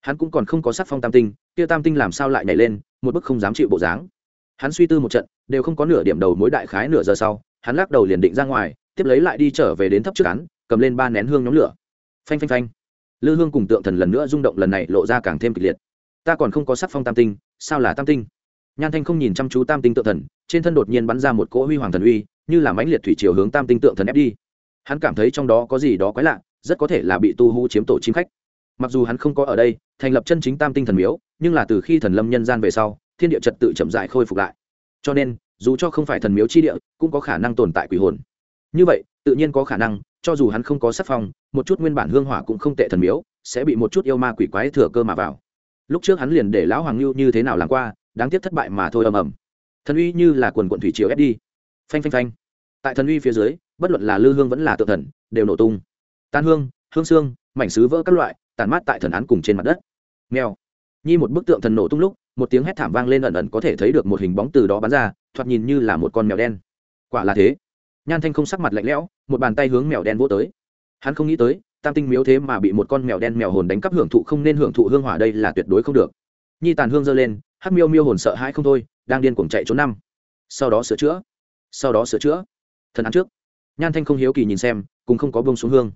Hắn cũng còn không có sắc phong tam tinh, kia tam tinh làm sao lại nhảy lên, một bức không dám chịu bộ dáng. Hắn suy tư một trận, đều không có nửa điểm đầu mối đại khái nửa giờ sau, hắn lắc đầu liền định ra ngoài tiếp lấy lại đi trở về đến thấp trước án, cầm lên ba nén hương nhóm lửa. Phanh phanh phanh. Lư hương cùng tượng thần lần nữa rung động lần này lộ ra càng thêm kịch liệt. Ta còn không có sắc phong tam tinh, sao là tam tinh? Nhan thanh không nhìn chăm chú tam tinh tượng thần, trên thân đột nhiên bắn ra một cỗ huy hoàng thần uy, như là mãnh liệt thủy chiều hướng tam tinh tượng thần ép đi. Hắn cảm thấy trong đó có gì đó quái lạ, rất có thể là bị tu hú chiếm tổ chim khách. Mặc dù hắn không có ở đây, thành lập chân chính tam tinh thần miếu, nhưng là từ khi thần lâm nhân gian về sau, thiên địa trật tự chậm dại khôi phục lại. Cho nên, dù cho không phải thần miếu chi địa, cũng có khả năng tồn tại quỷ hồn như vậy, tự nhiên có khả năng, cho dù hắn không có sắc phong, một chút nguyên bản hương hỏa cũng không tệ thần miếu, sẽ bị một chút yêu ma quỷ quái thừa cơ mà vào. Lúc trước hắn liền để lão hoàng lưu như thế nào làm qua, đáng tiếc thất bại mà thôi ầm ầm. Thần uy như là quần quận thủy triều ép đi. Phanh phanh phanh. Tại thần uy phía dưới, bất luận là lư hương vẫn là tự thần, đều nổ tung. Tan hương hương xương, mảnh sứ vỡ các loại, tàn mát tại thần án cùng trên mặt đất. Mèo. Nhi một bức tượng thần nổ tung lúc, một tiếng hét thảm vang lên ẩn ẩn có thể thấy được một hình bóng từ đó bắn ra, thoạt nhìn như là một con mèo đen. Quả là thế nhan thanh không sắc mặt lạnh lẽo, một bàn tay hướng mèo đen vỗ tới. Hắn không nghĩ tới, tam tinh miếu thế mà bị một con mèo đen mèo hồn đánh cắp hưởng thụ không nên hưởng thụ hương hỏa đây là tuyệt đối không được. Nhi tàn hương giơ lên, hắc miêu miêu hồn sợ hãi không thôi, đang điên cuồng chạy trốn năm. Sau đó sửa chữa. Sau đó sửa chữa. Thần án trước. Nhan thanh không hiếu kỳ nhìn xem cùng không có bông xuống hương.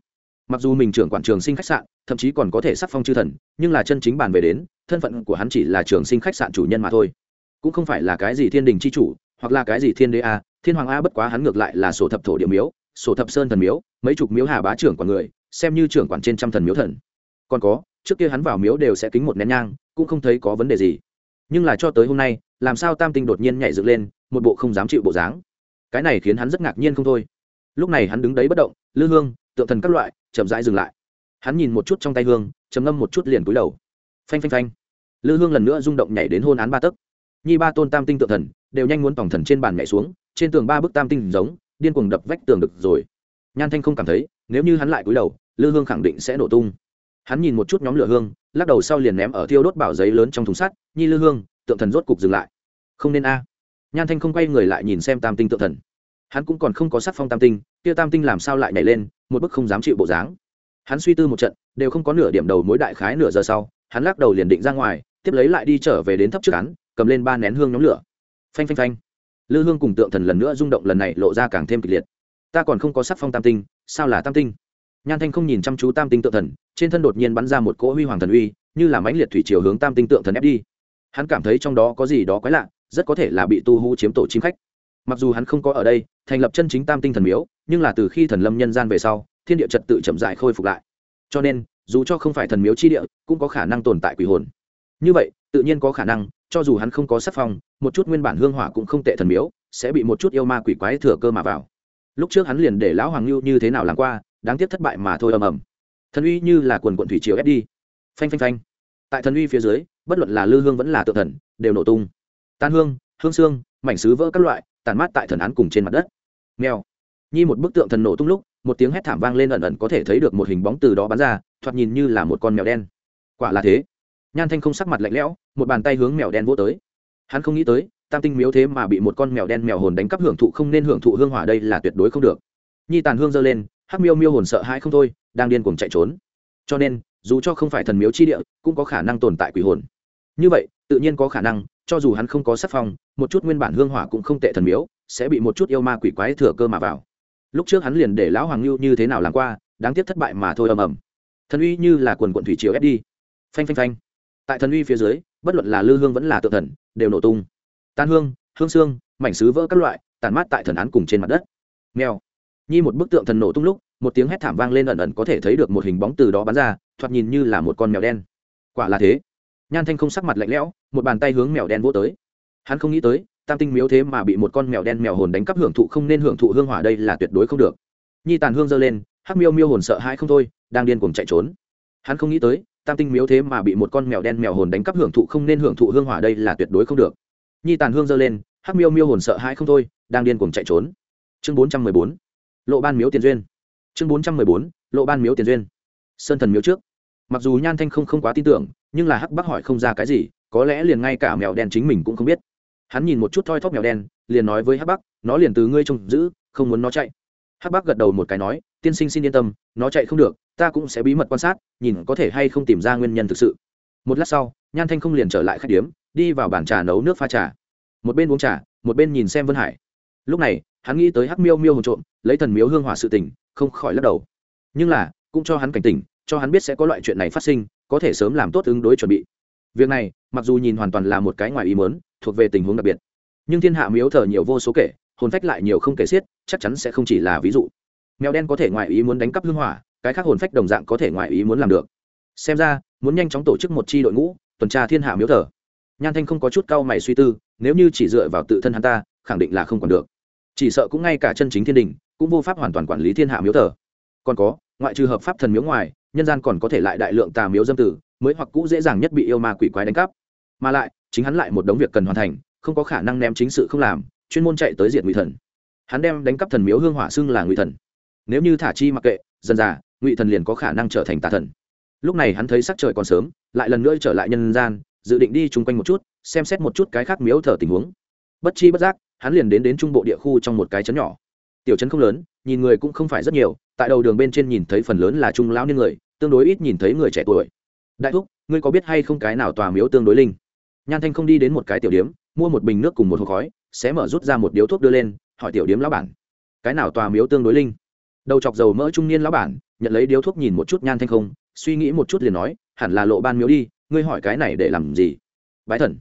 Mặc dù mình trưởng quản trường sinh khách sạn, thậm chí còn có thể sắc phong chư thần, nhưng là chân chính bàn về đến, thân phận của hắn chỉ là trường sinh khách sạn chủ nhân mà thôi. Cũng không phải là cái gì thiên đình c h i chủ hoặc là cái gì thiên đế a, thiên hoàng a bất quá hắn ngược lại là sổ thập thổ địa miếu, sổ thập sơn thần miếu, mấy chục miếu hà bá trưởng quản người, xem như trưởng quản trên trăm thần miếu thần. Còn có, trước kia hắn vào miếu đều sẽ kính một nén nhang, cũng không thấy có vấn đề gì. Nhưng là cho tới hôm nay, làm sao tam tinh đột nhiên nhảy dựng lên, một bộ không dám chịu bộ dáng. Cái này khiến hắn rất ngạc nhiên không thôi. Lúc này hắn đứng đấy bất động, lư hương, tượng thần các loại, chậm rãi dừng lại. Hắn nhìn một chút trong tay hương chấm ngâm một chút liền cúi đầu. Phanh phanh phanh. Lư hương lần nữa rung động nhảy đến hôn án ba tấc nhi ba tôn tam tinh tượng thần, đều nhanh muốn tổng thần trên bàn nhảy xuống, trên tường ba bức tam tinh giống, điên cuồng đập vách tường được rồi. Nhan thanh không cảm thấy, nếu như hắn lại cúi đầu, lư hương khẳng định sẽ nổ tung. Hắn nhìn một chút nhóm lửa hương, lắc đầu sau liền ném ở thiêu đốt bảo giấy lớn trong thùng sắt, nhi lư hương, tượng thần rốt cục dừng lại. Không nên a. Nhan thanh không quay người lại nhìn xem tam tinh tượng thần. Hắn cũng còn không có sắc phong tam tinh, kia tam tinh làm sao lại nhảy lên, một bức không dám chịu bộ dáng. Hắn suy tư một trận, đều không có nửa điểm đầu mối đại khái nửa giờ sau, hắn lắc đầu liền định ra ngoài, tiếp lấy lại đi trở về đến thấp trước hắn cầm lên ba nén hương nhóm lửa. Phanh phanh phanh. Lư hương cùng tượng thần lần nữa rung động lần này lộ ra càng thêm kịch liệt. Ta còn không có sắc phong tam tinh, sao là tam tinh? Nhan thanh không nhìn chăm chú tam tinh tượng thần, trên thân đột nhiên bắn ra một cỗ huy hoàng thần uy, như là mãnh liệt thủy chiều hướng tam tinh tượng thần ép đi. Hắn cảm thấy trong đó có gì đó quái lạ, rất có thể là bị tu hú chiếm tổ chim khách. Mặc dù hắn không có ở đây, thành lập chân chính tam tinh thần miếu, nhưng là từ khi thần lâm nhân gian về sau, thiên địa trật tự chậm dại khôi phục lại. Cho nên, dù cho không phải thần miếu chi địa, cũng có khả năng tồn tại quỷ hồn. Như vậy, tự nhiên có khả năng cho dù hắn không có sắc phong, một chút nguyên bản hương hỏa cũng không tệ thần miếu, sẽ bị một chút yêu ma quỷ quái thừa cơ mà vào. Lúc trước hắn liền để lão hoàng lưu như thế nào làm qua, đáng tiếc thất bại mà thôi ầm ầm. Thần uy như là quần quận thủy chiều ép đi. Phanh phanh phanh. Tại thần uy phía dưới, bất luận là lư hương vẫn là tự thần, đều nổ tung. Tan hương hương xương, mảnh sứ vỡ các loại, tàn mát tại thần án cùng trên mặt đất. Nghèo. Nhi một bức tượng thần nổ tung lúc, một tiếng hét thảm vang lên ẩn ẩn có thể thấy được một hình bóng từ đó bắn ra, thoạt nhìn như là một con mèo đen. Quả là thế. Nhan thanh không sắc mặt lạnh lẽo một bàn tay hướng mèo đen vô tới. Hắn không nghĩ tới, tam tinh miếu thế mà bị một con mèo đen mèo hồn đánh cắp hưởng thụ không nên hưởng thụ hương hỏa đây là tuyệt đối không được. Nhi tàn hương giơ lên, hắc miêu miêu hồn sợ hãi không thôi, đang điên cuồng chạy trốn. Cho nên, dù cho không phải thần miếu chi địa, cũng có khả năng tồn tại quỷ hồn. Như vậy, tự nhiên có khả năng, cho dù hắn không có sắc phong, một chút nguyên bản hương hỏa cũng không tệ thần miếu, sẽ bị một chút yêu ma quỷ quái thừa cơ mà vào. Lúc trước hắn liền để lão hoàng lưu như thế nào làm qua, đáng tiếc thất bại mà thôi ầm ầm. Thần uy như là quần quận thủy triều ép đi. Phanh phanh phanh tại thần uy phía dưới, bất luận là lư hương vẫn là tự thần, đều nổ tung. Tan hương hương xương, mảnh sứ vỡ các loại tàn mát tại thần án cùng trên mặt đất. Mèo. Nhi một bức tượng thần nổ tung lúc, một tiếng hét thảm vang lên ẩn ẩn có thể thấy được một hình bóng từ đó bắn ra, thoạt nhìn như là một con mèo đen. Quả là thế. Nhan thanh không sắc mặt lạnh lẽo, một bàn tay hướng mèo đen vỗ tới. Hắn không nghĩ tới, tam tinh miếu thế mà bị một con mèo đen mèo hồn đánh cắp hưởng thụ không nên hưởng thụ hương hỏa đây là tuyệt đối không được. Nhi tàn hương giơ lên, hắc miêu miêu hồn sợ hãi không thôi, đang điên cuồng chạy trốn. Hắn không nghĩ tới tam tinh miếu thế mà bị một con mèo đen mèo hồn đánh cắp hưởng thụ không nên hưởng thụ hương hỏa đây là tuyệt đối không được. Nhi tàn hương giơ lên, hắc miêu miêu hồn sợ hãi không thôi, đang điên cuồng chạy trốn. Chương bốn trăm mười bốn, lộ ban miếu tiền duyên. Chương bốn trăm mười bốn, lộ ban miếu tiền duyên. Sơn thần miếu trước. Mặc dù nhan thanh không không quá tin tưởng, nhưng là hắc bác hỏi không ra cái gì, có lẽ liền ngay cả mèo đen chính mình cũng không biết. Hắn nhìn một chút thoi thóp mèo đen, liền nói với hắc bác nó liền từ ngươi trông giữ, không muốn nó chạy. Hắc bác gật đầu một cái nói tiên sinh xin yên tâm, nó chạy không được, ta cũng sẽ bí mật quan sát, nhìn có thể hay không tìm ra nguyên nhân thực sự. Một lát sau, nhan thanh không liền trở lại khách điếm, đi vào bàn trà nấu nước pha trà. Một bên uống trà, một bên nhìn xem vân hải. Lúc này, hắn nghĩ tới hắc miêu miêu hồn trộm, lấy thần miếu hương hỏa sự tình, không khỏi lắc đầu. Nhưng là, cũng cho hắn cảnh tỉnh, cho hắn biết sẽ có loại chuyện này phát sinh, có thể sớm làm tốt ứng đối chuẩn bị. Việc này, mặc dù nhìn hoàn toàn là một cái ngoài ý mớn thuộc về tình huống đặc biệt. Nhưng thiên hạ miếu thờ nhiều vô số kể, hồn phách lại nhiều không kể xiết, chắc chắn sẽ không chỉ là ví dụ mèo đen có thể ngoại ý muốn đánh cắp hương hỏa, cái khác hồn phách đồng dạng có thể ngoại ý muốn làm được. Xem ra, muốn nhanh chóng tổ chức một chi đội ngũ, tuần tra thiên hạ miếu thờ. Nhan thanh không có chút cau mày suy tư, nếu như chỉ dựa vào tự thân hắn ta, khẳng định là không còn được. Chỉ sợ cũng ngay cả chân chính thiên đình, cũng vô pháp hoàn toàn quản lý thiên hạ miếu thờ. Còn có, ngoại trừ hợp pháp thần miếu ngoài, nhân gian còn có thể lại đại lượng tà miếu dâm tử, mới hoặc cũ dễ dàng nhất bị yêu ma quỷ quái đánh cắp. Mà lại, chính hắn lại một đống việc cần hoàn thành, không có khả năng ném chính sự không làm, chuyên môn chạy tới diện ngụy thần. Hắn đem đánh cắp thần miếu hương hỏa xưng là ngụy thần nếu như thả chi mặc kệ, dần dà, ngụy thần liền có khả năng trở thành tà thần. Lúc này hắn thấy sắc trời còn sớm, lại lần nữa trở lại nhân gian, dự định đi chung quanh một chút, xem xét một chút cái khác miếu thờ tình huống. Bất chi bất giác, hắn liền đến đến trung bộ địa khu trong một cái trấn nhỏ. Tiểu trấn không lớn, nhìn người cũng không phải rất nhiều, tại đầu đường bên trên nhìn thấy phần lớn là trung lão niên người, tương đối ít nhìn thấy người trẻ tuổi. Đại thúc, ngươi có biết hay không cái nào tòa miếu tương đối linh? Nhan thanh không đi đến một cái tiểu điếm, mua một bình nước cùng một hộp khói sẽ mở rút ra một điếu thuốc đưa lên, hỏi tiểu điếm lão bản, cái nào tòa miếu tương đối linh? Đầu chọc dầu mỡ trung niên lão bản, nhận lấy điếu thuốc nhìn một chút nhan thanh không, suy nghĩ một chút liền nói, hẳn là lộ ban miếu đi, ngươi hỏi cái này để làm gì? Bái thần.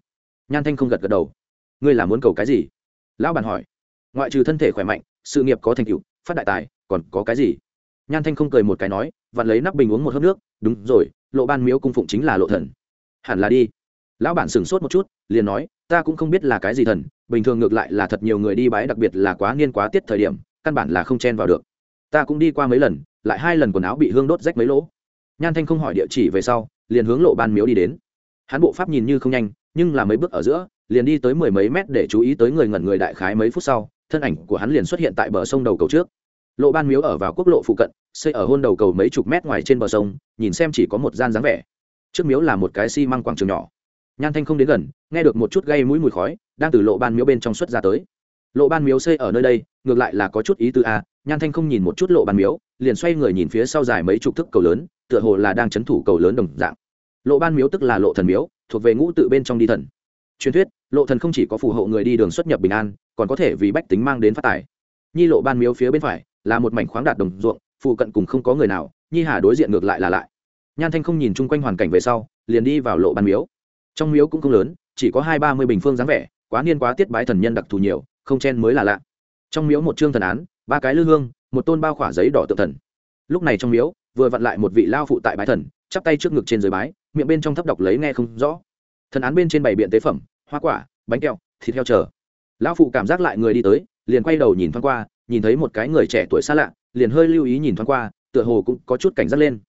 Nhan thanh không gật gật đầu. Ngươi là muốn cầu cái gì? Lão bản hỏi. Ngoại trừ thân thể khỏe mạnh, sự nghiệp có thành tựu, phát đại tài, còn có cái gì? Nhan thanh không cười một cái nói, vặn lấy nắp bình uống một hớp nước. Đúng rồi, lộ ban miếu cung phụng chính là lộ thần. Hẳn là đi. Lão bản sửng sốt một chút, liền nói, ta cũng không biết là cái gì thần, bình thường ngược lại là thật nhiều người đi bái, đặc biệt là quá niên quá tiết thời điểm, căn bản là không chen vào được ta cũng đi qua mấy lần, lại hai lần quần áo bị hương đốt rách mấy lỗ. Nhan thanh không hỏi địa chỉ về sau, liền hướng lộ ban miếu đi đến. Hắn bộ pháp nhìn như không nhanh, nhưng là mấy bước ở giữa, liền đi tới mười mấy mét để chú ý tới người ngẩn người đại khái mấy phút sau, thân ảnh của hắn liền xuất hiện tại bờ sông đầu cầu trước. Lộ ban miếu ở vào quốc lộ phụ cận, xây ở hôn đầu cầu mấy chục mét ngoài trên bờ sông, nhìn xem chỉ có một gian dáng vẻ. Trước miếu là một cái xi、si、măng quảng trường nhỏ. Nhan thanh không đến gần, nghe được một chút gây mũi mùi khói, đang từ lộ ban miếu bên trong xuất ra tới lộ ban miếu xây ở nơi đây, ngược lại là có chút ý tư a, nhan thanh không nhìn một chút lộ ban miếu, liền xoay người nhìn phía sau dài mấy chục thức cầu lớn, tựa hồ là đang c h ấ n thủ cầu lớn đồng dạng. Lộ ban miếu tức là lộ thần miếu, thuộc về ngũ tự bên trong đi thần. Truyền thuyết, lộ thần không chỉ có phù hộ người đi đường xuất nhập bình an, còn có thể vì bách tính mang đến phát tài. Nhi lộ ban miếu phía bên phải, là một mảnh khoáng đạt đồng ruộng phụ cận cùng không có người nào, nhi hà đối diện ngược lại là lại. Nhan thanh không nhìn chung quanh hoàn cảnh về sau, liền đi vào lộ ban miếu. Trong miếu cũng không lớn, chỉ có hai ba mươi bình phương dáng vẻ, quá niên quá tiết bái thần nhân đặc thù nhiều không chen mới là lạ. Trong miếu một chương thần án, ba cái lư hương, một tôn bao khỏa giấy đỏ tượng thần. Lúc này trong miếu, vừa vặn lại một vị lao phụ tại bái thần, chắp tay trước ngực trên dưới bái, miệng bên trong thấp đọc lấy nghe không rõ. Thần án bên trên bày biện tế phẩm, hoa quả, bánh kẹo, thịt heo chờ. Lão phụ cảm giác lại người đi tới, liền quay đầu nhìn thoáng qua, nhìn thấy một cái người trẻ tuổi xa lạ, liền hơi lưu ý nhìn thoáng qua, tựa hồ cũng có chút cảnh giác lên.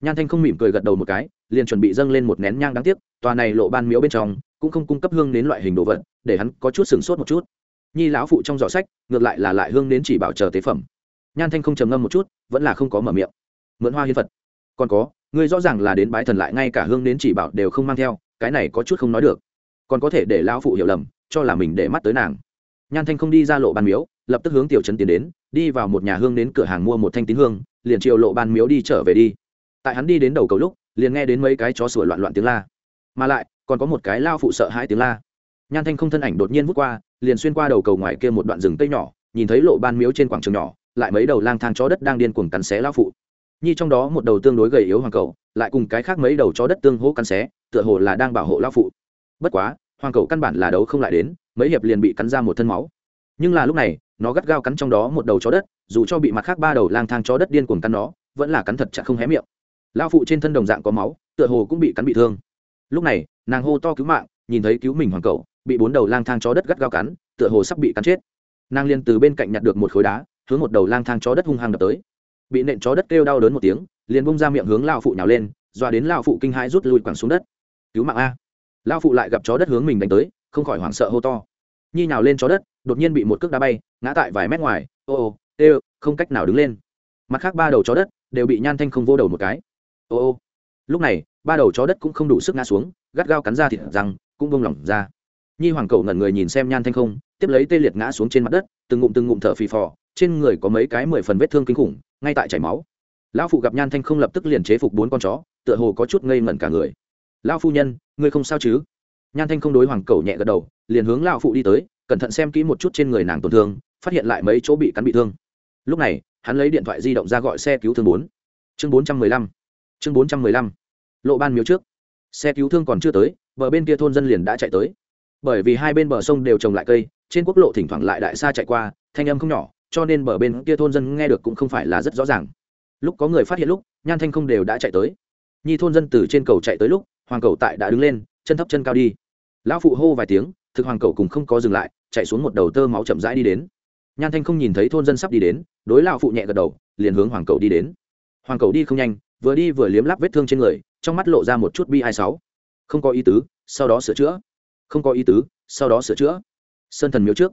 Nhan thanh không mỉm cười gật đầu một cái, liền chuẩn bị dâng lên một nén nhang đáng tiếc, tòa này lộ ban miếu bên trong, cũng không cung cấp hương đến loại hình đồ vật, để hắn có chút sửng sốt một chút nhi lão phụ trong giỏ sách, ngược lại là lại hương đến chỉ bảo chờ tế phẩm. Nhan thanh không trầm ngâm một chút, vẫn là không có mở miệng. Mượn hoa hiến phật. Còn có, ngươi rõ ràng là đến bái thần lại ngay cả hương đến chỉ bảo đều không mang theo, cái này có chút không nói được. Còn có thể để lão phụ hiểu lầm, cho là mình để mắt tới nàng. Nhan thanh không đi ra lộ ban miếu, lập tức hướng tiểu trấn tiến đến, đi vào một nhà hương đến cửa hàng mua một thanh tín hương, liền chiều lộ ban miếu đi trở về đi. Tại hắn đi đến đầu cầu lúc, liền nghe đến mấy cái chó sủa loạn loạn tiếng la. Mà lại, còn có một cái lao phụ sợ hai tiếng la nhan thanh không thân ảnh đột nhiên vút qua, liền xuyên qua đầu cầu ngoài kia một đoạn rừng cây nhỏ, nhìn thấy lộ ban miếu trên quảng trường nhỏ, lại mấy đầu lang thang chó đất đang điên cuồng cắn xé lao phụ. Nhi trong đó một đầu tương đối gầy yếu hoàng cầu, lại cùng cái khác mấy đầu chó đất tương hỗ cắn xé, tựa hồ là đang bảo hộ lao phụ. Bất quá, hoàng cầu căn bản là đấu không lại đến, mấy hiệp liền bị cắn ra một thân máu. Nhưng là lúc này, nó gắt gao cắn trong đó một đầu chó đất, dù cho bị mặt khác ba đầu lang thang chó đất điên cuồng cắn nó, vẫn là cắn thật chặt không hé miệng. Lao phụ trên thân đồng dạng có máu, tựa hồ cũng bị cắn bị thương. Lúc này, nàng hô to cứu mạng, nhìn thấy cứu mình hoàng cầu bị bốn đầu lang thang chó đất gắt gao cắn, tựa hồ sắp bị cắn chết. Nàng liền từ bên cạnh nhặt được một khối đá, hướng một đầu lang thang chó đất hung hăng đập tới. Bị nện chó đất kêu đau đớn một tiếng, liền bung ra miệng hướng lao phụ nhào lên doa đến lao phụ kinh hãi rút lui quẳng xuống đất. Cứu mạng a! Lao phụ lại gặp chó đất hướng mình đánh tới, không khỏi hoảng sợ hô to. Nhi nhào lên chó đất, đột nhiên bị một cước đá bay, ngã tại vài mét ngoài. Ô ô ê không cách nào đứng lên. Mặt khác ba đầu chó đất đều bị nhan thanh không vô đầu một cái. Ô ô. Lúc này, ba đầu chó đất cũng không đủ sức ngã xuống, gắt gao cắn ra thịt răng, cũng bông lỏng ra nhi hoàng cầu ngẩn người nhìn xem nhan thanh không, tiếp lấy tê liệt ngã xuống trên mặt đất, từng ngụm từng ngụm thở phì phò, trên người có mấy cái mười phần vết thương kinh khủng, ngay tại chảy máu. Lão phụ gặp nhan thanh không lập tức liền chế phục bốn con chó, tựa hồ có chút ngây ngẩn cả người. Lão phu nhân, ngươi không sao chứ? Nhan thanh không đối hoàng cầu nhẹ gật đầu, liền hướng lão phụ đi tới, cẩn thận xem kỹ một chút trên người nàng tổn thương, phát hiện lại mấy chỗ bị cắn bị thương. Lúc này, hắn lấy điện thoại di động ra gọi xe cứu thương bốn. Chương bốn trăm mười lăm. Chương bốn trăm mười lăm. Lộ ban miếu trước. Xe cứu thương còn chưa tới, bờ bên kia thôn dân liền đã chạy tới bởi vì hai bên bờ sông đều trồng lại cây, trên quốc lộ thỉnh thoảng lại đại xa chạy qua, thanh âm không nhỏ, cho nên bờ bên kia thôn dân nghe được cũng không phải là rất rõ ràng. Lúc có người phát hiện lúc, nhan thanh không đều đã chạy tới. Nhi thôn dân từ trên cầu chạy tới lúc, hoàng cầu tại đã đứng lên, chân thấp chân cao đi. Lão phụ hô vài tiếng, thực hoàng cầu cùng không có dừng lại, chạy xuống một đầu tơ máu chậm rãi đi đến. Nhan thanh không nhìn thấy thôn dân sắp đi đến, đối lão phụ nhẹ gật đầu, liền hướng hoàng cầu đi đến. Hoàng cầu đi không nhanh, vừa đi vừa liếm lắp vết thương trên người, trong mắt lộ ra một chút bi hai sáu. Không có ý tứ, sau đó sửa chữa không có ý tứ, sau đó sửa chữa. Sơn thần miếu trước.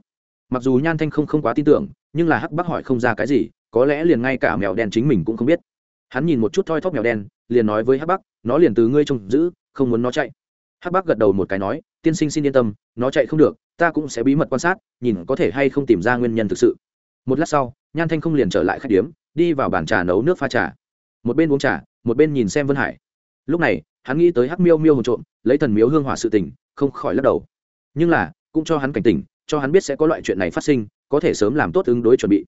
Mặc dù nhan thanh không không quá tin tưởng, nhưng là hắc bác hỏi không ra cái gì, có lẽ liền ngay cả mèo đen chính mình cũng không biết. Hắn nhìn một chút thoi thóp mèo đen, liền nói với hắc bác nó liền từ ngươi trông giữ, không muốn nó chạy. Hắc bác gật đầu một cái nói, tiên sinh xin yên tâm, nó chạy không được, ta cũng sẽ bí mật quan sát, nhìn có thể hay không tìm ra nguyên nhân thực sự. Một lát sau, nhan thanh không liền trở lại khách điếm, đi vào bàn trà nấu nước pha trà. Một bên uống trà, một bên nhìn xem vân hải. Lúc này, hắn nghĩ tới hắc miêu miêu hồn trộm, lấy thần miếu hương hỏa sự tình không khỏi lắc đầu. Nhưng là, cũng cho hắn cảnh tỉnh, cho hắn biết sẽ có loại chuyện này phát sinh, có thể sớm làm tốt ứng đối chuẩn bị.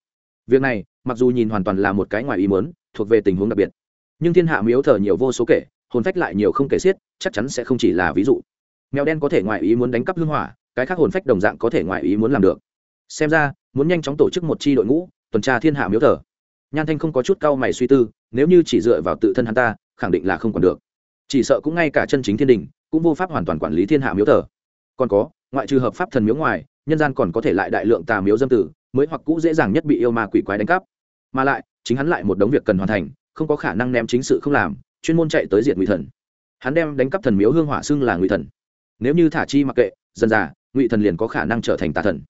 Việc này, mặc dù nhìn hoàn toàn là một cái ngoài ý muốn, thuộc về tình huống đặc biệt. Nhưng thiên hạ miếu thờ nhiều vô số kể, hồn phách lại nhiều không kể xiết, chắc chắn sẽ không chỉ là ví dụ. Mèo đen có thể ngoài ý muốn đánh cắp hương hỏa, cái khác hồn phách đồng dạng có thể ngoài ý muốn làm được. Xem ra, muốn nhanh chóng tổ chức một chi đội ngũ, tuần tra thiên hạ miếu thờ. Nhan thanh không có chút cau mày suy tư, nếu như chỉ dựa vào tự thân hắn ta, khẳng định là không còn được. Chỉ sợ cũng ngay cả chân chính thiên đình cũng vô pháp hoàn toàn quản lý thiên hạ miếu thờ. Còn có, ngoại trừ hợp pháp thần miếu ngoài, nhân gian còn có thể lại đại lượng tà miếu dâm tử, mới hoặc cũ dễ dàng nhất bị yêu ma quỷ quái đánh cắp. Mà lại, chính hắn lại một đống việc cần hoàn thành, không có khả năng ném chính sự không làm, chuyên môn chạy tới diện ngụy thần. Hắn đem đánh cắp thần miếu hương hỏa xưng là ngụy thần. Nếu như thả chi mặc kệ, dần dà, ngụy thần liền có khả năng trở thành tà thần.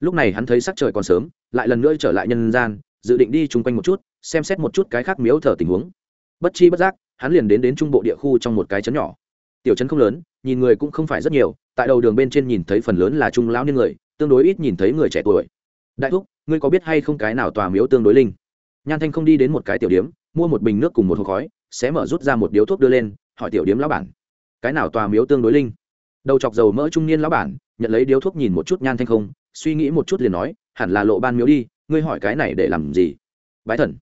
Lúc này hắn thấy sắc trời còn sớm, lại lần nữa trở lại nhân gian, dự định đi chung quanh một chút, xem xét một chút cái khác miếu thờ tình huống. Bất chi bất giác, hắn liền đến đến trung bộ địa khu trong một cái chấn nhỏ tiểu trấn không lớn, nhìn người cũng không phải rất nhiều, tại đầu đường bên trên nhìn thấy phần lớn là trung lão niên người, tương đối ít nhìn thấy người trẻ tuổi. Đại thúc, ngươi có biết hay không cái nào tòa miếu tương đối linh? Nhan thanh không đi đến một cái tiểu điếm, mua một bình nước cùng một hộp khói, xé mở rút ra một điếu thuốc đưa lên, hỏi tiểu điếm lão bản, cái nào tòa miếu tương đối linh? Đầu chọc dầu mỡ trung niên lão bản, nhận lấy điếu thuốc nhìn một chút nhan thanh không, suy nghĩ một chút liền nói, hẳn là lộ ban miếu đi, ngươi hỏi cái này để làm gì? Bái thần.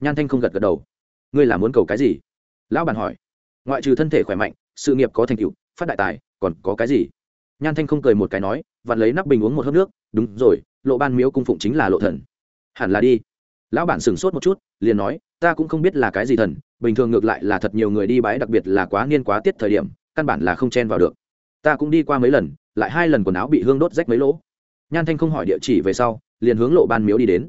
Nhan thanh không gật gật đầu, ngươi là muốn cầu cái gì? Lão bản hỏi, ngoại trừ thân thể khỏe mạnh sự nghiệp có thành tựu, phát đại tài, còn có cái gì? Nhan thanh không cười một cái nói, vặn lấy nắp bình uống một hớp nước, đúng rồi, lộ ban miếu cung phụng chính là lộ thần. Hẳn là đi. Lão bản sửng sốt một chút, liền nói, ta cũng không biết là cái gì thần, bình thường ngược lại là thật nhiều người đi bái đặc biệt là quá niên quá tiết thời điểm, căn bản là không chen vào được. Ta cũng đi qua mấy lần, lại hai lần quần áo bị hương đốt rách mấy lỗ. Nhan thanh không hỏi địa chỉ về sau, liền hướng lộ ban miếu đi đến.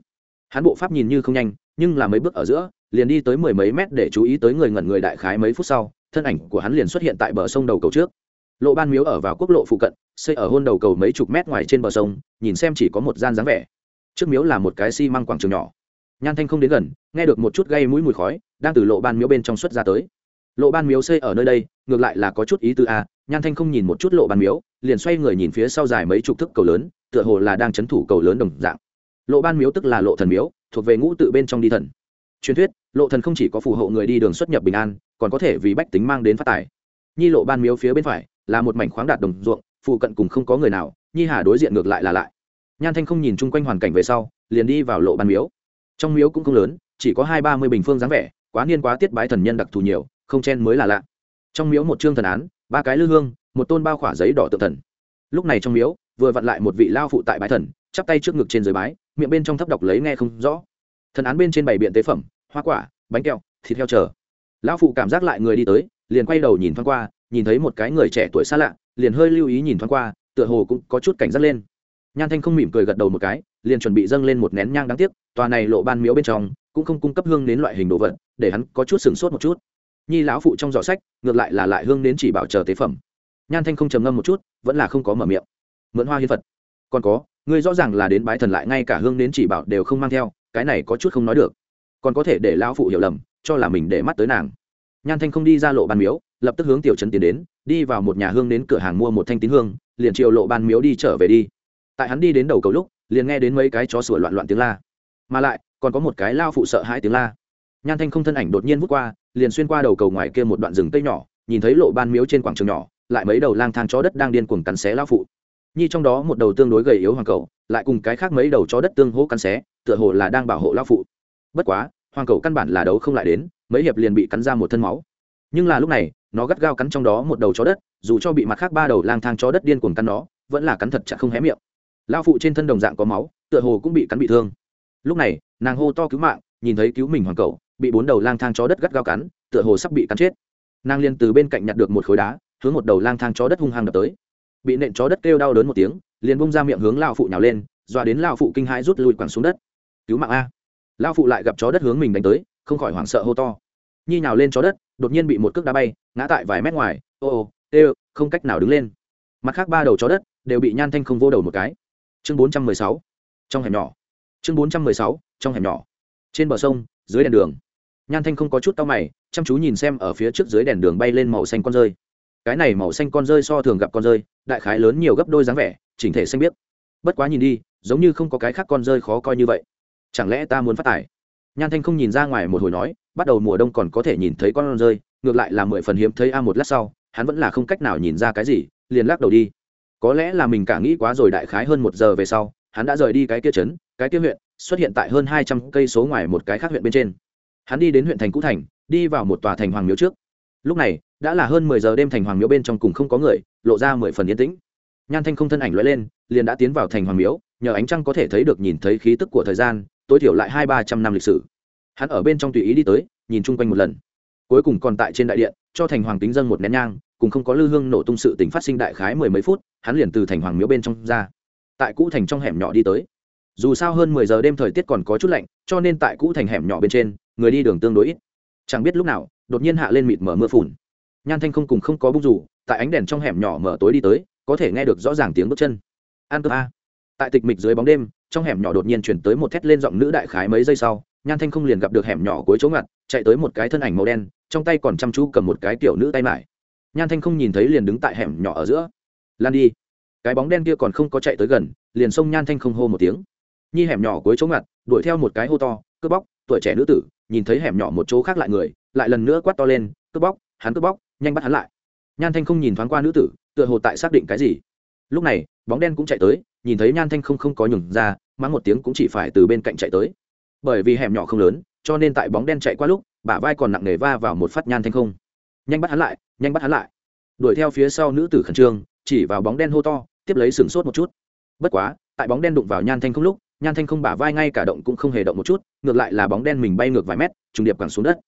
Hắn bộ pháp nhìn như không nhanh, nhưng là mấy bước ở giữa liền đi tới mười mấy mét để chú ý tới người ngẩn người đại khái mấy phút sau, thân ảnh của hắn liền xuất hiện tại bờ sông đầu cầu trước. Lộ ban miếu ở vào quốc lộ phụ cận, xây ở hôn đầu cầu mấy chục mét ngoài trên bờ sông, nhìn xem chỉ có một gian dáng vẻ. Trước miếu là một cái xi、si、măng quảng trường nhỏ. Nhan thanh không đến gần, nghe được một chút gây mũi mùi khói, đang từ lộ ban miếu bên trong xuất ra tới. Lộ ban miếu xây ở nơi đây, ngược lại là có chút ý tư a, nhan thanh không nhìn một chút lộ ban miếu, liền xoay người nhìn phía sau dài mấy chục thức cầu lớn, tựa hồ là đang c h ấ n thủ cầu lớn đồng dạng. Lộ ban miếu tức là lộ thần miếu, thuộc về ngũ tự bên trong đi thần truyền thuyết, lộ thần không chỉ có phù hộ người đi đường xuất nhập bình an, còn có thể vì bách tính mang đến phát tài. Nhi lộ ban miếu phía bên phải là một mảnh khoáng đạt đồng ruộng, phụ cận cùng không có người nào, nhi hà đối diện ngược lại là lại. Nhan thanh không nhìn chung quanh hoàn cảnh về sau, liền đi vào lộ ban miếu. Trong miếu cũng không lớn, chỉ có hai ba mươi bình phương dáng vẻ, quá niên quá tiết bái thần nhân đặc thù nhiều, không chen mới là lạ. Trong miếu một chương thần án, ba cái lư hương, một tôn bao khỏa giấy đỏ tự thần. Lúc này trong miếu, vừa vặn lại một vị lao phụ tại bái thần, chắp tay trước ngực trên dưới bái, miệng bên trong thấp đọc lấy nghe không rõ. Thần án bên trên bảy biện tế phẩm hoa quả, bánh kẹo, thịt heo chờ. Lão phụ cảm giác lại người đi tới, liền quay đầu nhìn thoáng qua, nhìn thấy một cái người trẻ tuổi xa lạ, liền hơi lưu ý nhìn thoáng qua, tựa hồ cũng có chút cảnh giác lên. Nhan thanh không mỉm cười gật đầu một cái, liền chuẩn bị dâng lên một nén nhang đáng tiếc, tòa này lộ ban miếu bên trong, cũng không cung cấp hương đến loại hình đồ vật, để hắn có chút sửng sốt một chút. Nhi lão phụ trong giỏ sách, ngược lại là lại hương đến chỉ bảo chờ tế phẩm. Nhan thanh không trầm ngâm một chút, vẫn là không có mở miệng. Mượn hoa hiến phật. Còn có, ngươi rõ ràng là đến bái thần lại ngay cả hương đến chỉ bảo đều không mang theo, cái này có chút không nói được còn có thể để lão phụ hiểu lầm, cho là mình để mắt tới nàng. Nhan thanh không đi ra lộ ban miếu, lập tức hướng tiểu trấn tiến đến, đi vào một nhà hương đến cửa hàng mua một thanh tín hương, liền chiều lộ ban miếu đi trở về đi. Tại hắn đi đến đầu cầu lúc, liền nghe đến mấy cái chó sủa loạn loạn tiếng la. Mà lại, còn có một cái lao phụ sợ hai tiếng la. Nhan thanh không thân ảnh đột nhiên vút qua, liền xuyên qua đầu cầu ngoài kia một đoạn rừng tây nhỏ, nhìn thấy lộ ban miếu trên quảng trường nhỏ, lại mấy đầu lang thang chó đất đang điên cuồng cắn xé lao phụ. Nhi trong đó một đầu tương đối gầy yếu hoàng cầu, lại cùng cái khác mấy đầu chó đất tương hỗ cắn xé, tựa hồ là đang bảo hộ lao phụ bất quá, hoàng cầu căn bản là đấu không lại đến, mấy hiệp liền bị cắn ra một thân máu. Nhưng là lúc này, nó gắt gao cắn trong đó một đầu chó đất, dù cho bị mặt khác ba đầu lang thang chó đất điên cuồng cắn nó, vẫn là cắn thật chặt không hé miệng. Lao phụ trên thân đồng dạng có máu, tựa hồ cũng bị cắn bị thương. Lúc này, nàng hô to cứu mạng, nhìn thấy cứu mình hoàng cầu, bị bốn đầu lang thang chó đất gắt gao cắn, tựa hồ sắp bị cắn chết. Nàng liền từ bên cạnh nhặt được một khối đá, hướng một đầu lang thang chó đất hung hăng đập tới. Bị nện chó đất kêu đau đớn một tiếng, liền bung ra miệng hướng lao phụ nhào lên, dọa đến lao phụ kinh hãi rút lui quẳng xuống đất. Cứu mạng a! Lao phụ lại gặp chó đất hướng mình đánh tới, không khỏi hoảng sợ hô to. Nhi nhào lên chó đất, đột nhiên bị một cước đá bay, ngã tại vài mét ngoài, ô ô, tê không cách nào đứng lên. Mặt khác ba đầu chó đất đều bị nhan thanh không vô đầu một cái. Chương bốn trăm mười sáu, trong hẻm nhỏ. Chương bốn trăm mười sáu, trong hẻm nhỏ. Trên bờ sông, dưới đèn đường. Nhan thanh không có chút tao mày, chăm chú nhìn xem ở phía trước dưới đèn đường bay lên màu xanh con rơi. Cái này màu xanh con rơi so thường gặp con rơi, đại khái lớn nhiều gấp đôi dáng vẻ, chỉnh thể xanh biếc. bất quá nhìn đi, giống như không có cái khác con rơi khó coi như vậy chẳng lẽ ta muốn phát tài? Nhan thanh không nhìn ra ngoài một hồi nói, bắt đầu mùa đông còn có thể nhìn thấy con rơi, ngược lại là mười phần hiếm thấy a một lát sau, hắn vẫn là không cách nào nhìn ra cái gì, liền lắc đầu đi. Có lẽ là mình cả nghĩ quá rồi đại khái hơn một giờ về sau, hắn đã rời đi cái kia trấn, cái kia huyện, xuất hiện tại hơn hai trăm cây số ngoài một cái khác huyện bên trên. Hắn đi đến huyện thành cũ thành, đi vào một tòa thành hoàng miếu trước. Lúc này, đã là hơn mười giờ đêm thành hoàng miếu bên trong cùng không có người, lộ ra mười phần yên tĩnh. Nhan thanh không thân ảnh l lên, liền đã tiến vào thành hoàng miếu, nhờ ánh trăng có thể thấy được nhìn thấy khí tức của thời gian tối thiểu lại hai ba trăm năm lịch sử. Hắn ở bên trong tùy ý đi tới, nhìn chung quanh một lần. Cuối cùng còn tại trên đại điện, cho thành hoàng tính dân một nén nhang, cùng không có lư hương nổ tung sự tính phát sinh đại khái mười mấy phút, hắn liền từ thành hoàng miếu bên trong ra. Tại cũ thành trong hẻm nhỏ đi tới. Dù sao hơn mười giờ đêm thời tiết còn có chút lạnh, cho nên tại cũ thành hẻm nhỏ bên trên, người đi đường tương đối ít. Chẳng biết lúc nào, đột nhiên hạ lên mịt mở mưa phùn. Nhan thanh không cùng không có bung rủ tại ánh đèn trong hẻm nhỏ mở tối đi tới, có thể nghe được rõ ràng tiếng bước chân. An cơ a tại tịch mịch dưới bóng đêm, trong hẻm nhỏ đột nhiên chuyển tới một thét lên giọng nữ đại khái mấy giây sau, nhan thanh không liền gặp được hẻm nhỏ cuối chỗ ngặt, chạy tới một cái thân ảnh màu đen, trong tay còn chăm chú cầm một cái tiểu nữ tay mải. Nhan thanh không nhìn thấy liền đứng tại hẻm nhỏ ở giữa. Lan đi. Cái bóng đen kia còn không có chạy tới gần, liền xông nhan thanh không hô một tiếng. Nhi hẻm nhỏ cuối chỗ ngặt, đuổi theo một cái hô to, cướp bóc, tuổi trẻ nữ tử. Nhìn thấy hẻm nhỏ một chỗ khác lại người, lại lần nữa quát to lên, cướp bóc, hắn cướp bóc, nhanh bắt hắn lại. Nhan thanh không nhìn thoáng qua nữ tử, tựa hồ tại xác định cái gì lúc này, bóng đen cũng chạy tới, nhìn thấy nhan thanh không không có nhường ra, mắng một tiếng cũng chỉ phải từ bên cạnh chạy tới. Bởi vì hẻm nhỏ không lớn, cho nên tại bóng đen chạy qua lúc, bả vai còn nặng nề va vào một phát nhan thanh không. Nhanh bắt hắn lại, nhanh bắt hắn lại. Đuổi theo phía sau nữ tử khẩn trương, chỉ vào bóng đen hô to, tiếp lấy sửng sốt một chút. Bất quá, tại bóng đen đụng vào nhan thanh không lúc, nhan thanh không bả vai ngay cả động cũng không hề động một chút, ngược lại là bóng đen mình bay ngược vài mét, trùng điệp cẳng xuống đất.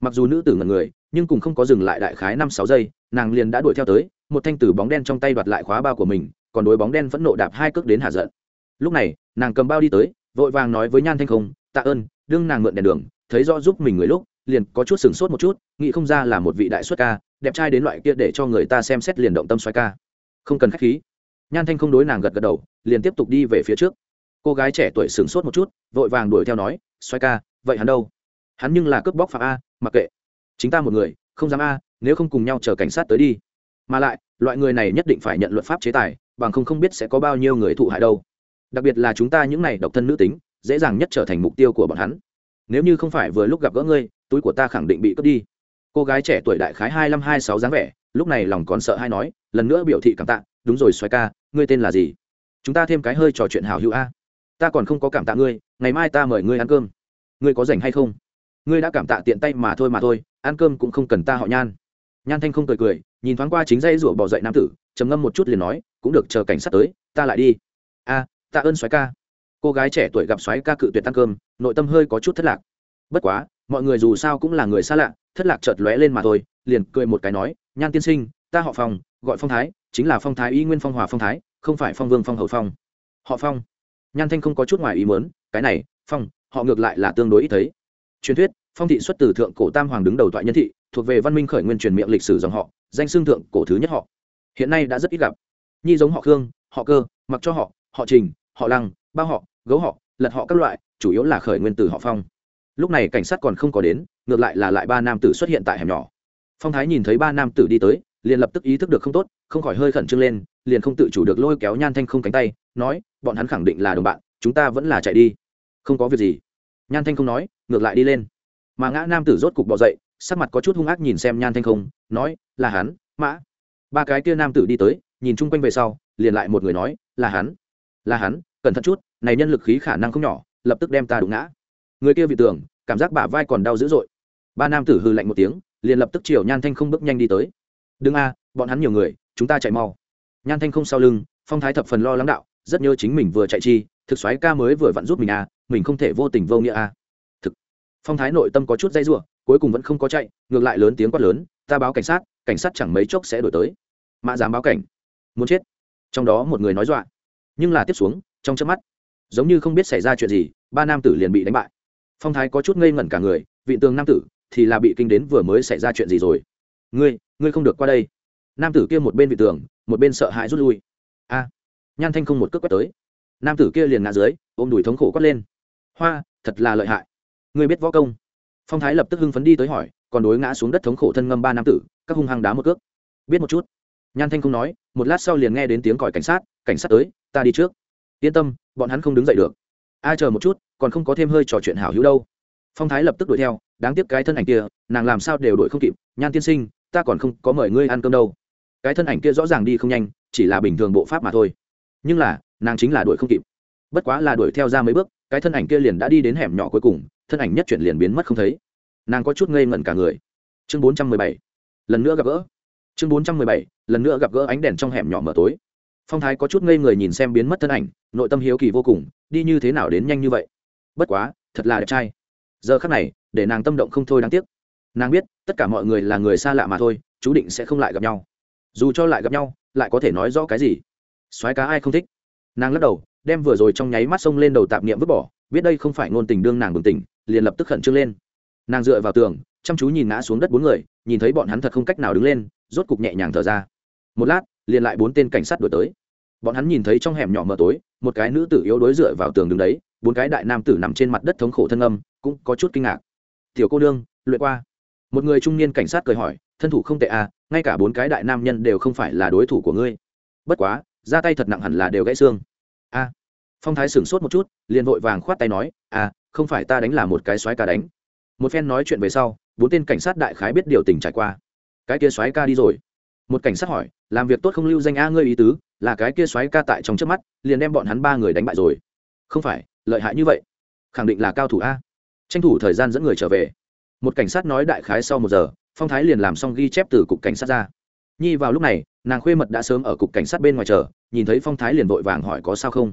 Mặc dù nữ tử ngần người, nhưng cùng không có dừng lại đại khái năm sáu giây, nàng liền đã đuổi theo tới một thanh tử bóng đen trong tay đoạt lại khóa bao của mình, còn đối bóng đen phẫn nộ đạp hai cước đến hạ giận. Lúc này, nàng cầm bao đi tới, vội vàng nói với nhan thanh không, tạ ơn, đương nàng mượn đèn đường, thấy rõ giúp mình người lúc, liền có chút sửng sốt một chút, nghĩ không ra là một vị đại xuất ca, đẹp trai đến loại kia để cho người ta xem xét liền động tâm xoay ca. Không cần khách khí. Nhan thanh không đối nàng gật gật đầu, liền tiếp tục đi về phía trước. Cô gái trẻ tuổi sửng sốt một chút, vội vàng đuổi theo nói xoay ca, vậy hắn đâu? Hắn nhưng là cướp bóc phạm a, mặc kệ. Chính ta một người, không dám a, nếu không cùng nhau chờ cảnh sát tới đi mà lại, loại người này nhất định phải nhận luật pháp chế tài, bằng không không biết sẽ có bao nhiêu người thụ hại đâu. Đặc biệt là chúng ta những này độc thân nữ tính, dễ dàng nhất trở thành mục tiêu của bọn hắn. Nếu như không phải vừa lúc gặp gỡ ngươi, túi của ta khẳng định bị cướp đi. Cô gái trẻ tuổi đại khái hai năm hai sáu dáng vẻ, lúc này lòng còn sợ hay nói, lần nữa biểu thị cảm tạ, đúng rồi xoay ca, ngươi tên là gì? Chúng ta thêm cái hơi trò chuyện hào hữu a. Ta còn không có cảm tạ ngươi, ngày mai ta mời ngươi ăn cơm. Ngươi có rảnh hay không? Ngươi đã cảm tạ tiện tay mà thôi mà thôi, ăn cơm cũng không cần ta họ nhan nhan thanh không cười cười, nhìn thoáng qua chính dây rủa bỏ dậy nam tử, trầm ngâm một chút liền nói, cũng được, chờ cảnh sát tới, ta lại đi. A, tạ ơn xoáy ca. Cô gái trẻ tuổi gặp xoáy ca cự tuyệt ăn cơm, nội tâm hơi có chút thất lạc. Bất quá, mọi người dù sao cũng là người xa lạ, thất lạc chợt lóe lên mà thôi, liền cười một cái nói, nhan tiên sinh, ta họ phong, gọi phong thái, chính là phong thái y nguyên phong hòa phong thái, không phải phong vương phong hậu phong. Họ phong? Nhan thanh không có chút ngoài ý muốn, cái này, phong, họ ngược lại là tương đối ít thấy. Truyền thuyết, phong thị xuất từ thượng cổ tam hoàng đứng đầu toại nhân thị thuộc về văn minh khởi nguyên truyền miệng lịch sử dòng họ, danh xương thượng cổ thứ nhất họ. Hiện nay đã rất ít gặp. Nhi giống họ khương, họ cơ, mặc cho họ họ trình, họ lăng, bao họ, gấu họ, lật họ các loại, chủ yếu là khởi nguyên từ họ phong. Lúc này cảnh sát còn không có đến, ngược lại là lại ba nam tử xuất hiện tại hẻm nhỏ. Phong thái nhìn thấy ba nam tử đi tới, liền lập tức ý thức được không tốt, không khỏi hơi khẩn trương lên, liền không tự chủ được lôi kéo nhan thanh không cánh tay, nói, bọn hắn khẳng định là đồng bạn, chúng ta vẫn là chạy đi. Không có việc gì. Nhan thanh không nói, ngược lại đi lên. Mà ngã nam tử rốt cục bỏ dậy sắc mặt có chút hung ác nhìn xem nhan thanh không, nói, là hắn, mã. Ba cái kia nam tử đi tới, nhìn chung quanh về sau, liền lại một người nói, là hắn là hắn, cẩn thận chút, này nhân lực khí khả năng không nhỏ, lập tức đem ta đụng ngã. Người kia vị tưởng, cảm giác bả vai còn đau dữ dội. Ba nam tử hư lạnh một tiếng, liền lập tức chiều nhan thanh không bước nhanh đi tới. Đừng a, bọn hắn nhiều người, chúng ta chạy mau. Nhan thanh không sau lưng, phong thái thập phần lo lắng đạo, rất nhớ chính mình vừa chạy chi, thực xoáy ca mới vừa vặn giúp mình a, mình không thể vô tình vô nghĩa a phong thái nội tâm có chút dây r cuối cùng vẫn không có chạy, ngược lại lớn tiếng quát lớn, ta báo cảnh sát cảnh sát chẳng mấy chốc sẽ đổi tới. Mạ dám báo cảnh. Muốn chết. Trong đó một người nói dọa. Nhưng là tiếp xuống, trong chớp mắt, giống như không biết xảy ra chuyện gì, ba nam tử liền bị đánh bại. Phong thái có chút ngây ngẩn cả người, vị tường nam tử thì là bị kinh đến vừa mới xảy ra chuyện gì rồi. Ngươi ngươi không được qua đây. Nam tử kia một bên vị tường, một bên sợ hãi rút lui. A. Nhan thanh không một cước quét tới. Nam tử kia liền ngã dưới, ôm đùi thống khổ quát lên. Hoa, thật là lợi hại ngươi biết võ công? Phong thái lập tức hưng phấn đi tới hỏi, còn đối ngã xuống đất thống khổ thân ngâm ba nam tử, các hung hăng đá một cước. Biết một chút. Nhan thanh không nói, một lát sau liền nghe đến tiếng còi cảnh sát cảnh sát tới, ta đi trước. Yên tâm, bọn hắn không đứng dậy được. Ai chờ một chút, còn không có thêm hơi trò chuyện hảo hữu đâu. Phong thái lập tức đuổi theo, đáng tiếc cái thân ảnh kia, nàng làm sao đều đuổi không kịp. Nhan tiên sinh, ta còn không có mời ngươi ăn cơm đâu. Cái thân ảnh kia rõ ràng đi không nhanh, chỉ là bình thường bộ pháp mà thôi. Nhưng là, nàng chính là đuổi không kịp. Bất quá là đuổi theo ra mấy bước cái thân ảnh kia liền đã đi đến hẻm nhỏ cuối cùng, thân ảnh nhất chuyển liền biến mất không thấy. Nàng có chút ngây ngẩn cả người. Chương bốn trăm mười bảy, lần nữa gặp gỡ. Chương bốn trăm mười bảy, lần nữa gặp gỡ ánh đèn trong hẻm nhỏ mở tối. Phong thái có chút ngây người nhìn xem biến mất thân ảnh, nội tâm hiếu kỳ vô cùng, đi như thế nào đến nhanh như vậy? Bất quá, thật là đẹp trai. Giờ khắc này, để nàng tâm động không thôi đáng tiếc. Nàng biết, tất cả mọi người là người xa lạ mà thôi, chú định sẽ không lại gặp nhau. Dù cho lại gặp nhau, lại có thể nói rõ cái gì? Soái cá ai không thích? Nàng lắc đầu đem vừa rồi trong nháy mắt xông lên đầu tạp niệm vứt bỏ, biết đây không phải ngôn tình đương nàng bừng tỉnh, liền lập tức khẩn trương lên. Nàng dựa vào tường, chăm chú nhìn ngã xuống đất bốn người, nhìn thấy bọn hắn thật không cách nào đứng lên, rốt cục nhẹ nhàng thở ra. Một lát, liền lại bốn tên cảnh sát đuổi tới. Bọn hắn nhìn thấy trong hẻm nhỏ mờ tối, một cái nữ tử yếu đối dựa vào tường đứng đấy, bốn cái đại nam tử nằm trên mặt đất thống khổ thân âm, cũng có chút kinh ngạc. Tiểu cô đương luyện qua. Một người trung niên cảnh sát cười hỏi, thân thủ không tệ à ngay cả bốn cái đại nam nhân đều không phải là đối thủ của ngươi. Bất quá, ra tay thật nặng hẳn là đều gãy xương a phong thái sửng sốt một chút, liền vội vàng khoát tay nói à không phải ta đánh là một cái xoáy ca đánh. Một phen nói chuyện về sau, bốn tên cảnh sát đại khái biết điều tình trải qua. Cái kia xoáy ca đi rồi. Một cảnh sát hỏi, làm việc tốt không lưu danh a ngươi ý tứ, là cái kia xoáy ca tại trong trước mắt, liền đem bọn hắn ba người đánh bại rồi. Không phải, lợi hại như vậy. Khẳng định là cao thủ a. Tranh thủ thời gian dẫn người trở về. Một cảnh sát nói đại khái sau một giờ, phong thái liền làm xong ghi chép từ cục cảnh sát ra nhi, vào lúc này, nàng khuê mật đã sớm ở cục cảnh sát bên ngoài chờ, nhìn thấy phong thái liền vội vàng hỏi có sao không?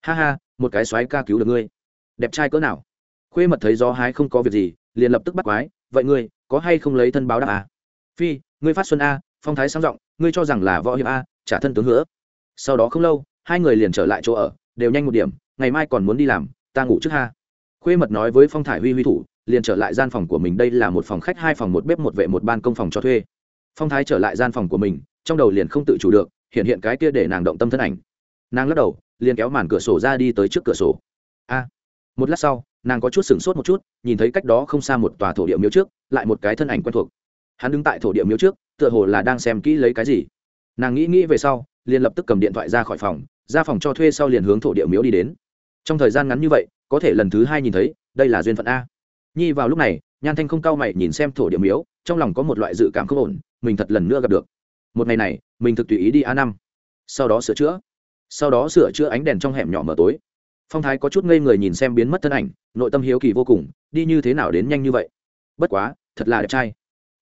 Ha ha, một cái xoáy ca cứu được ngươi. Đẹp trai cỡ nào? Khuê mật thấy gió hái không có việc gì, liền lập tức bắt quái, vậy ngươi, có hay không lấy thân báo đáp à? phi, ngươi phát xuân a, phong thái sang giọng, ngươi cho rằng là võ hiệp a, trả thân tướng hứa. Sau đó không lâu, hai người liền trở lại chỗ ở, đều nhanh một điểm, ngày mai còn muốn đi làm, ta ngủ trước ha. Khuê mật nói với phong thải huy huy thủ, liền trở lại gian phòng của mình, đây là một phòng khách, hai phòng, một bếp, một vệ, một ban công phòng cho thuê phong thái trở lại gian phòng của mình, trong đầu liền không tự chủ được, hiện hiện cái kia để nàng động tâm thân ảnh. Nàng lắc đầu, liền kéo màn cửa sổ ra đi tới trước cửa sổ. A. Một lát sau, nàng có chút sửng sốt một chút, nhìn thấy cách đó không xa một tòa thổ địa miếu trước, lại một cái thân ảnh quen thuộc. Hắn đứng tại thổ địa miếu trước, tựa hồ là đang xem kỹ lấy cái gì. Nàng nghĩ nghĩ về sau, liền lập tức cầm điện thoại ra khỏi phòng, ra phòng cho thuê sau liền hướng thổ địa miếu đi đến. Trong thời gian ngắn như vậy, có thể lần thứ hai nhìn thấy, đây là duyên phận a. Nhi vào lúc này, nhan thanh không cao mày nhìn xem thổ địa miếu, trong lòng có một loại dự cảm không ổn mình thật lần nữa gặp được. Một ngày này, mình thực tùy ý đi a năm. Sau đó sửa chữa. Sau đó sửa chữa ánh đèn trong hẻm nhỏ mở tối. Phong thái có chút ngây người nhìn xem biến mất thân ảnh, nội tâm hiếu kỳ vô cùng, đi như thế nào đến nhanh như vậy? Bất quá, thật là đẹp trai.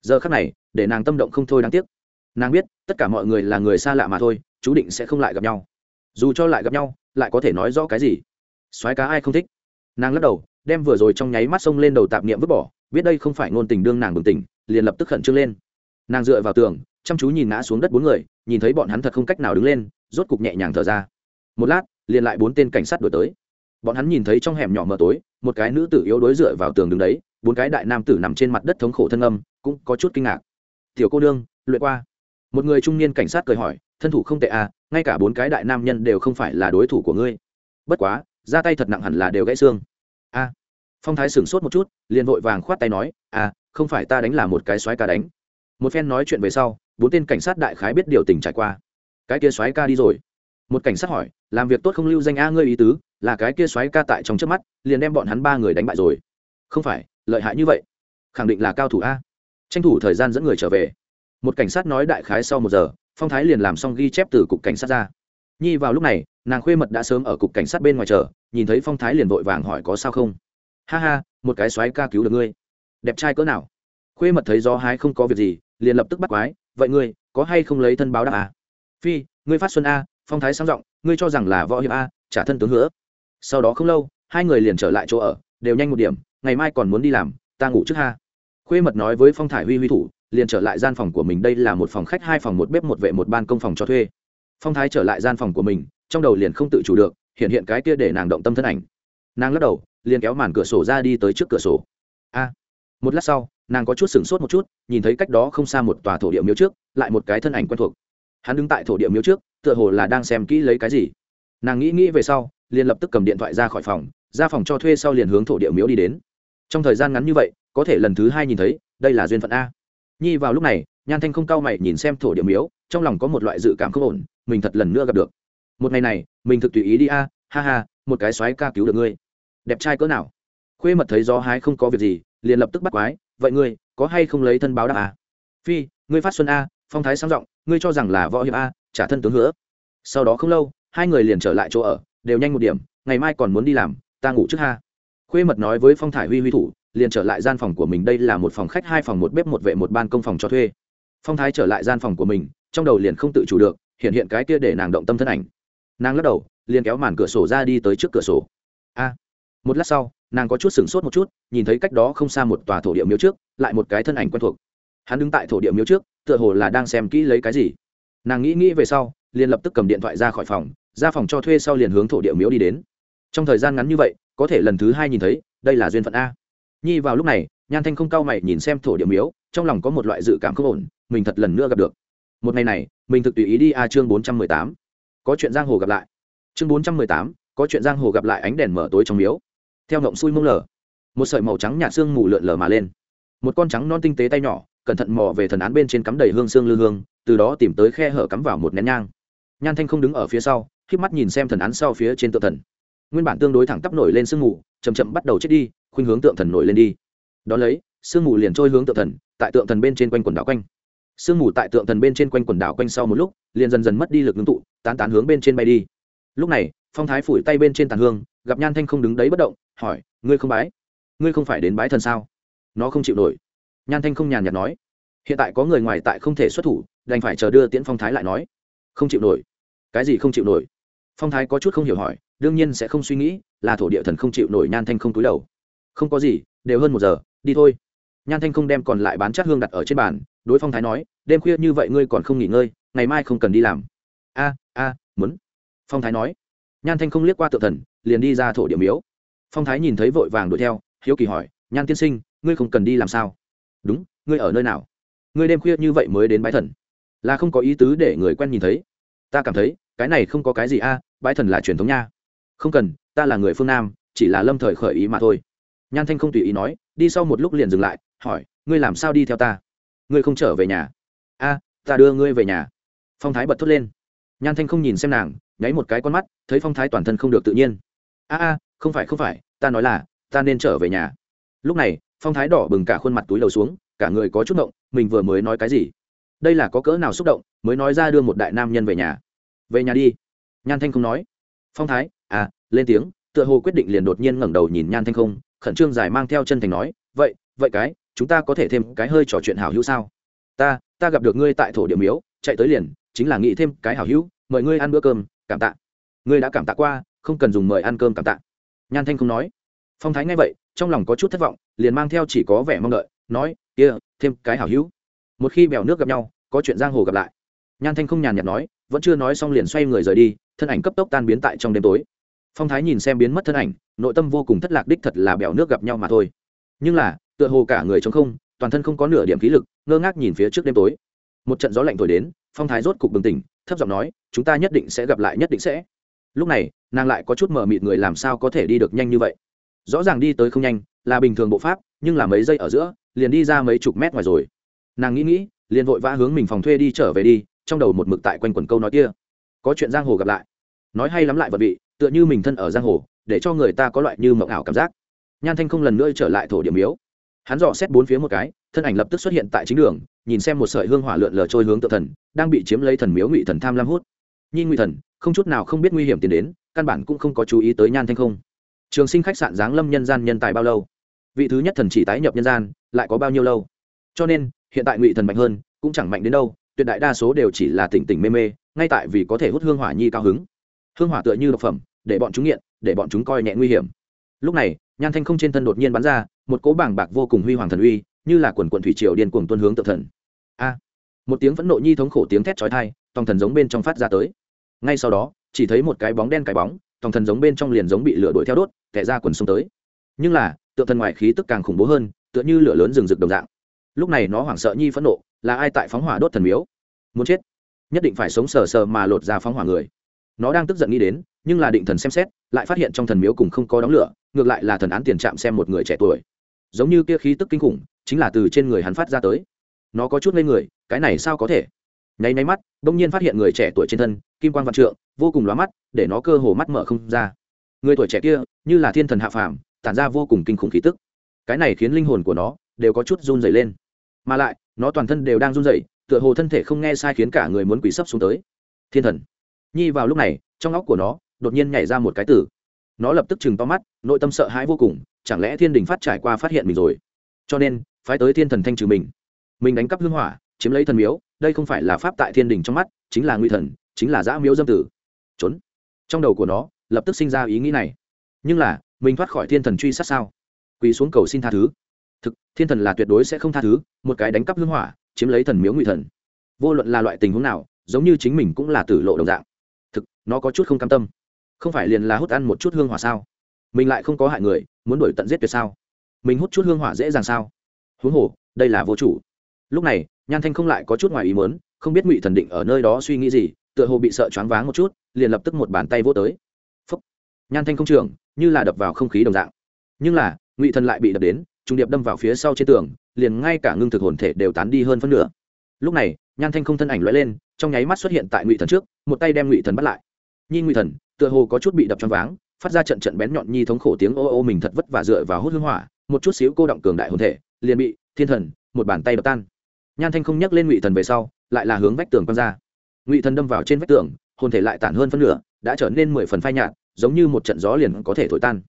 Giờ khắc này, để nàng tâm động không thôi đáng tiếc. Nàng biết, tất cả mọi người là người xa lạ mà thôi, chú định sẽ không lại gặp nhau. Dù cho lại gặp nhau, lại có thể nói rõ cái gì? Soái cá ai không thích? Nàng lắc đầu, đem vừa rồi trong nháy mắt xông lên đầu tạp niệm vứt bỏ, biết đây không phải ngôn tình đương nàng bừng tỉnh, liền lập tức khẩn trương lên nàng dựa vào tường, chăm chú nhìn ngã xuống đất bốn người, nhìn thấy bọn hắn thật không cách nào đứng lên, rốt cục nhẹ nhàng thở ra. Một lát, liền lại bốn tên cảnh sát đổi tới. Bọn hắn nhìn thấy trong hẻm nhỏ mờ tối, một cái nữ tử yếu đối dựa vào tường đứng đấy, bốn cái đại nam tử nằm trên mặt đất thống khổ thân âm, cũng có chút kinh ngạc. Tiểu cô nương, luyện qua. Một người trung niên cảnh sát cười hỏi, thân thủ không tệ à ngay cả bốn cái đại nam nhân đều không phải là đối thủ của ngươi. Bất quá, ra tay thật nặng hẳn là đều gãy xương. A. Phong thái sửng sốt một chút, liền vội vàng khoát tay nói à không phải ta đánh là một cái xoáy ca đánh một phen nói chuyện về sau, bốn tên cảnh sát đại khái biết điều tình trải qua. Cái kia xoáy ca đi rồi. Một cảnh sát hỏi, làm việc tốt không lưu danh a ngươi ý tứ, là cái kia xoáy ca tại trong trước mắt, liền đem bọn hắn ba người đánh bại rồi. Không phải, lợi hại như vậy. Khẳng định là cao thủ a. Tranh thủ thời gian dẫn người trở về. Một cảnh sát nói đại khái sau một giờ, phong thái liền làm xong ghi chép từ cục cảnh sát ra. Nhi vào lúc này, nàng khuê mật đã sớm ở cục cảnh sát bên ngoài chờ, nhìn thấy phong thái liền vội vàng hỏi có sao không. Ha ha, một cái xoáy ca cứu được ngươi. Đẹp trai cỡ nào. Khuê mật thấy gió hái không có việc gì liền lập tức bắt quái, vậy ngươi có hay không lấy thân báo đáp à? phi, ngươi phát xuân a, phong thái sang giọng ngươi cho rằng là võ hiệp a, trả thân tướng hứa. Sau đó không lâu, hai người liền trở lại chỗ ở, đều nhanh một điểm, ngày mai còn muốn đi làm, ta ngủ trước ha. Khuê mật nói với phong thải huy huy thủ, liền trở lại gian phòng của mình, đây là một phòng khách, hai phòng, một bếp, một vệ, một ban công phòng cho thuê. Phong thái trở lại gian phòng của mình, trong đầu liền không tự chủ được, hiện hiện cái kia để nàng động tâm thân ảnh. Nàng lắc đầu, liền kéo màn cửa sổ ra đi tới trước cửa sổ. A, một lát sau nàng có chút sửng sốt một chút, nhìn thấy cách đó không xa một tòa thổ địa miếu trước, lại một cái thân ảnh quen thuộc. Hắn đứng tại thổ địa miếu trước, tựa hồ là đang xem kỹ lấy cái gì. Nàng nghĩ nghĩ về sau, liền lập tức cầm điện thoại ra khỏi phòng, ra phòng cho thuê sau liền hướng thổ địa miếu đi đến. Trong thời gian ngắn như vậy, có thể lần thứ hai nhìn thấy, đây là duyên phận a. Nhi vào lúc này, nhan thanh không cao mày nhìn xem thổ địa miếu, trong lòng có một loại dự cảm không ổn, mình thật lần nữa gặp được. Một ngày này, mình thực tùy ý đi a, ha ha, một cái xoáy ca cứu được ngươi. Đẹp trai cỡ nào. Khuê mật thấy gió hái không có việc gì liền lập tức bắt quái, vậy ngươi có hay không lấy thân báo đáp à? phi, ngươi phát xuân a, phong thái sang giọng ngươi cho rằng là võ hiệp a, trả thân tướng hứa. Sau đó không lâu, hai người liền trở lại chỗ ở, đều nhanh một điểm, ngày mai còn muốn đi làm, ta ngủ trước ha. Khuê mật nói với phong thải huy huy thủ, liền trở lại gian phòng của mình, đây là một phòng khách, hai phòng, một bếp, một vệ, một ban công phòng cho thuê. Phong thái trở lại gian phòng của mình, trong đầu liền không tự chủ được, hiện hiện cái kia để nàng động tâm thân ảnh. Nàng lắc đầu, liền kéo màn cửa sổ ra đi tới trước cửa sổ. A, một lát sau nàng có chút sửng sốt một chút, nhìn thấy cách đó không xa một tòa thổ địa miếu trước, lại một cái thân ảnh quen thuộc. Hắn đứng tại thổ địa miếu trước, tựa hồ là đang xem kỹ lấy cái gì. Nàng nghĩ nghĩ về sau, liền lập tức cầm điện thoại ra khỏi phòng, ra phòng cho thuê sau liền hướng thổ địa miếu đi đến. Trong thời gian ngắn như vậy, có thể lần thứ hai nhìn thấy, đây là duyên phận a. Nhi vào lúc này, nhan thanh không cao mày nhìn xem thổ địa miếu, trong lòng có một loại dự cảm không ổn, mình thật lần nữa gặp được. Một ngày này, mình thực tùy ý đi a chương bốn trăm mười tám. Có chuyện giang hồ gặp lại. Chương bốn trăm mười tám, có chuyện giang hồ gặp lại ánh đèn mở tối trong miếu theo ngộng xui mông lở một sợi màu trắng nhạt xương mù lượn lờ mà lên. Một con trắng non tinh tế tay nhỏ, cẩn thận mò về thần án bên trên cắm đầy hương xương lư hương, từ đó tìm tới khe hở cắm vào một nén nhang. Nhan thanh không đứng ở phía sau k mắt nhìn xem thần án sau phía trên tượng thần. Nguyên bản tương đối thẳng tắp nổi lên sương mù chầm chậm bắt đầu chết đi, khuynh hướng tượng thần nổi lên đi. Đ ó lấy sương mù liền trôi hướng tượng thần, tại tượng thần bên trên quanh quần đảo quanh. Sương mù tại tượng thần bên trên quanh quần đảo quanh sau một lúc, liền dần dần mất đi lực ngưng tụ, tán tán hướng bên trên bay đi. Lúc này, phong thái phủi tay bên trên tàn hương, gặp nhan thanh không đứng đấy bất động hỏi, ngươi không bái? Ngươi không phải đến bái thần sao? Nó không chịu nổi. Nhan thanh không nhàn nhạt nói, hiện tại có người ngoài tại không thể xuất thủ, đành phải chờ đưa tiễn phong thái lại nói. Không chịu nổi. Cái gì không chịu nổi? Phong thái có chút không hiểu hỏi, đương nhiên sẽ không suy nghĩ, là thổ địa thần không chịu nổi nhan thanh không túi đầu. Không có gì, đều hơn một giờ, đi thôi. Nhan thanh không đem còn lại bán chát hương đặt ở trên bàn, đối phong thái nói, đêm khuya như vậy ngươi còn không nghỉ ngơi, ngày mai không cần đi làm. A a, muốn. Phong thái nói. Nhan thanh không liếc qua tự thần, liền đi ra thổ địa miếu phong thái nhìn thấy vội vàng đuổi theo, hiếu kỳ hỏi, nhan tiên sinh, ngươi không cần đi làm sao? Đúng, ngươi ở nơi nào? Ngươi đêm khuya như vậy mới đến bái thần. Là không có ý tứ để người quen nhìn thấy. Ta cảm thấy, cái này không có cái gì a, bái thần là truyền thống nha. Không cần, ta là người phương nam, chỉ là lâm thời khởi ý mà thôi. Nhan thanh không tùy ý nói, đi sau một lúc liền dừng lại, hỏi, ngươi làm sao đi theo ta? Ngươi không trở về nhà? A, ta đưa ngươi về nhà. Phong thái bật thốt lên. Nhan thanh không nhìn xem nàng, nháy một cái con mắt, thấy phong thái toàn thân không được tự nhiên. A a không phải không phải, ta nói là, ta nên trở về nhà. Lúc này, phong thái đỏ bừng cả khuôn mặt túi đầu xuống, cả người có chút động mình vừa mới nói cái gì? Đây là có cỡ nào xúc động, mới nói ra đưa một đại nam nhân về nhà. Về nhà đi. Nhan thanh không nói. Phong thái à lên tiếng, tựa hồ quyết định liền đột nhiên ngẩng đầu nhìn nhan thanh không, khẩn trương dài mang theo chân thành nói, vậy vậy cái, chúng ta có thể thêm cái hơi trò chuyện hảo hữu sao? Ta ta gặp được ngươi tại thổ địa miếu, chạy tới liền, chính là nghĩ thêm cái hảo hữu, mời ngươi ăn bữa cơm, cảm tạ. Ngươi đã cảm tạ qua, không cần dùng mời ăn cơm cảm tạ nhan thanh không nói. Phong thái nghe vậy, trong lòng có chút thất vọng, liền mang theo chỉ có vẻ mong đợi, nói, kia, thêm cái hảo hữu. Một khi bèo nước gặp nhau, có chuyện giang hồ gặp lại. Nhan thanh không nhàn nhạt nói, vẫn chưa nói xong liền xoay người rời đi, thân ảnh cấp tốc tan biến tại trong đêm tối. Phong thái nhìn xem biến mất thân ảnh, nội tâm vô cùng thất lạc đích thật là bèo nước gặp nhau mà thôi. Nhưng là, tựa hồ cả người trống không, toàn thân không có nửa điểm khí lực, ngơ ngác nhìn phía trước đêm tối. Một trận gió lạnh thổi đến, phong thái rốt cục bừng tỉnh, thấp giọng nói, chúng ta nhất định sẽ gặp lại, nhất định sẽ lúc này, nàng lại có chút mờ mịt người làm sao có thể đi được nhanh như vậy. Rõ ràng đi tới không nhanh, là bình thường bộ pháp, nhưng là mấy giây ở giữa, liền đi ra mấy chục mét ngoài rồi. Nàng nghĩ nghĩ, liền vội vã hướng mình phòng thuê đi trở về đi, trong đầu một mực tại quanh quần câu nói kia. Có chuyện giang hồ gặp lại. Nói hay lắm lại vật vị, tựa như mình thân ở giang hồ, để cho người ta có loại như mộng ảo cảm giác. Nhan thanh không lần nữa trở lại thổ điểm yếu hắn dò xét bốn phía một cái, thân ảnh lập tức xuất hiện tại chính đường, nhìn xem một sợi hương hỏa lượn lờ trôi hướng tự thần, đang bị chiếm lấy thần miếu ngụy thần tham lam hút nhi ngụy thần, không chút nào không biết nguy hiểm tiến đến, căn bản cũng không có chú ý tới nhan thanh không. Trường sinh khách sạn giáng lâm nhân gian nhân tài bao lâu? Vị thứ nhất thần chỉ tái nhập nhân gian, lại có bao nhiêu lâu? Cho nên, hiện tại ngụy thần mạnh hơn, cũng chẳng mạnh đến đâu, tuyệt đại đa số đều chỉ là tỉnh tỉnh mê mê, ngay tại vì có thể hút hương hỏa nhi cao hứng. Hương hỏa tựa như độc phẩm, để bọn chúng nghiện, để bọn chúng coi nhẹ nguy hiểm. Lúc này, nhan thanh không trên thân đột nhiên bắn ra, một cỗ bảng bạc vô cùng huy hoàng thần uy, như là quần quận thủy triều điên cuồng tuân hướng tự thần. A! Một tiếng phẫn nộ nhi thống khổ tiếng thét chói tai, tòng thần giống bên trong phát ra tới ngay sau đó, chỉ thấy một cái bóng đen cái bóng, tòng thần giống bên trong liền giống bị lửa đuổi theo đốt kẻ ra quần sông tới. Nhưng là, tượng thần ngoài khí tức càng khủng bố hơn, tựa như lửa lớn rừng rực đồng dạng. Lúc này nó hoảng sợ nhi phẫn nộ, là ai tại phóng hỏa đốt thần miếu? Muốn chết. Nhất định phải sống sờ sờ mà lột ra phóng hỏa người. Nó đang tức giận nghĩ đến, nhưng là định thần xem xét, lại phát hiện trong thần miếu cùng không có đóng lửa, ngược lại là thần án tiền trạm xem một người trẻ tuổi. Giống như kia khí tức kinh khủng, chính là từ trên người hắn phát ra tới. Nó có chút ngây người, cái này sao có thể? Nháy nháy mắt bỗng nhiên phát hiện người trẻ tuổi trên thân, kim quan g văn trượng, vô cùng lóa mắt, để nó cơ hồ mắt mở không ra. Người tuổi trẻ kia, như là thiên thần hạ phàm, tản ra vô cùng kinh khủng khí tức. Cái này khiến linh hồn của nó đều có chút run dày lên. Mà lại, nó toàn thân đều đang run dày tựa hồ thân thể không nghe sai khiến cả người muốn quỷ sấp xuống tới. Thiên thần. Nhi vào lúc này, trong óc của nó đột nhiên nhảy ra một cái tử. Nó lập tức chừng to mắt, nội tâm sợ hãi vô cùng, chẳng lẽ thiên đình phát trải qua phát hiện mình rồi? Cho nên, phái tới thiên thần thanh trừ mình. Mình đánh cắp hương hỏa chiếm lấy thần miếu, đây không phải là pháp tại thiên đình trong mắt, chính là nguy thần, chính là giã miếu dâm tử. Trốn. Trong đầu của nó, lập tức sinh ra ý nghĩ này. Nhưng là, mình thoát khỏi thiên thần truy sát sao? Quỳ xuống cầu xin tha thứ. Thực, thiên thần là tuyệt đối sẽ không tha thứ, một cái đánh cắp hương hỏa, chiếm lấy thần miếu ngụy thần. Vô luận là loại tình huống nào, giống như chính mình cũng là tử lộ đồng dạng. Thực, nó có chút không cam tâm. Không phải liền là hút ăn một chút hương hỏa sao? Mình lại không có hại người, muốn đuổi tận giết tuyệt sao? Mình hút chút hương hỏa dễ dàng sao? Huống hồ, đây là vô chủ. Lúc này nhan thanh không lại có chút ngoài ý mớn không biết ngụy thần định ở nơi đó suy nghĩ gì, tựa hồ bị sợ choáng váng một chút, liền lập tức một bàn tay vô tới. Phúc. nhan thanh không trường như là đập vào không khí đồng dạng. Nhưng là, ngụy thần lại bị đập đến trung điệp đâm vào phía sau trên tường, liền ngay cả ngưng thực hồn thể đều tán đi hơn phân nửa. Lúc này, nhan thanh không thân ảnh l lên, trong nháy mắt xuất hiện tại ngụy thần trước, một tay đem ngụy thần bắt lại. Nhi ngụy thần, tựa hồ có chút bị đập choáng váng, phát ra trận trận bén nhọn nhi thống khổ tiếng ô ô mình thật vất vả dựa vào hút hương hỏa, một chút xíu cô động cường đại hồn thể, liền bị thiên thần một bàn tay đập tan nhan thanh không nhắc lên ngụy thần về sau, lại là hướng vách tường quăng ra. Ngụy thần đâm vào trên vách tường, hồn thể lại tản hơn phân nửa, đã trở nên mười phần phai nhạt, giống như một trận gió liền có thể thổi tan.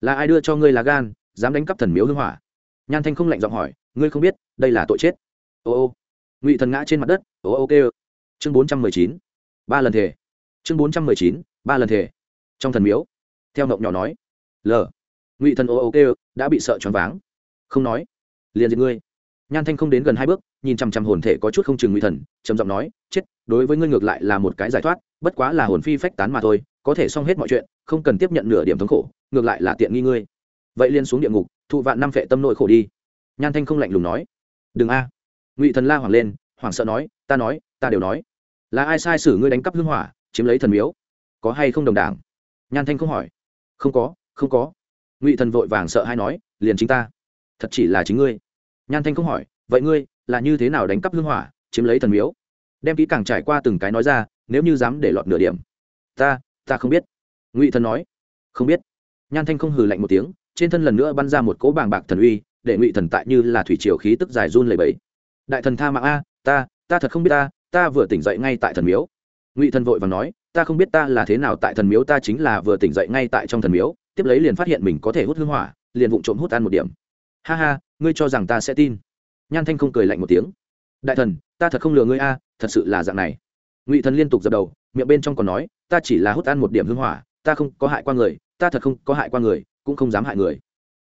Là ai đưa cho ngươi lá gan, dám đánh cắp thần miếu hưng hỏa? Nhan thanh không lạnh giọng hỏi, ngươi không biết, đây là tội chết. Ô ô. Ngụy thần ngã trên mặt đất, ô ô kê chương bốn trăm mười chín, ba lần thể chương bốn trăm mười chín, ba lần thể trong thần miếu, theo ngộng nhỏ nói l ngụy thần ô ô kê đã bị sợ choáng váng. Không nói, liền giết ngươi nhan thanh không đến gần hai bước, nhìn chằm chằm hồn thể có chút không chừng ngụy thần, trầm giọng nói, chết, đối với ngươi ngược lại là một cái giải thoát, bất quá là hồn phi phách tán mà thôi, có thể xong hết mọi chuyện, không cần tiếp nhận nửa điểm thống khổ, ngược lại là tiện nghi ngươi. Vậy liên xuống địa ngục, thụ vạn năm phệ tâm nội khổ đi. Nhan thanh không lạnh lùng nói, đừng a. Ngụy thần la hoảng lên, hoảng sợ nói, ta nói, ta đều nói. Là ai sai sử ngươi đánh cắp hương hỏa, chiếm lấy thần miếu? Có hay không đồng đảng? Nhan thanh không hỏi, không có không có. Ngụy thần vội vàng sợ hay nói, liền chính ta. Thật chỉ là chính ngươi nhan thanh không hỏi, vậy ngươi là như thế nào đánh cắp hương hỏa, chiếm lấy thần miếu? Đem kỹ càng trải qua từng cái nói ra, nếu như dám để lọt nửa điểm, ta ta không biết. Ngụy thần nói, không biết. Nhan thanh không hừ lạnh một tiếng, trên thân lần nữa bắn ra một cỗ bàng bạc thần uy, để ngụy thần tại như là thủy triều khí tức dài run lầy bẫy đại thần tha mạng a, ta ta thật không biết ta ta vừa tỉnh dậy ngay tại thần miếu. Ngụy thần vội và nói, ta không biết ta là thế nào tại thần miếu, ta chính là vừa tỉnh dậy ngay tại trong thần miếu, tiếp lấy liền phát hiện mình có thể hút hương hỏa, liền vụng trộm hút ăn một điểm ha ha, ngươi cho rằng ta sẽ tin. Nhan thanh không cười lạnh một tiếng. Đại thần, ta thật không lừa ngươi a, thật sự là dạng này. Ngụy thần liên tục dập đầu, miệng bên trong còn nói, ta chỉ là hút ăn một điểm hương hỏa, ta không có hại qua người, ta thật không có hại qua người, cũng không dám hại người.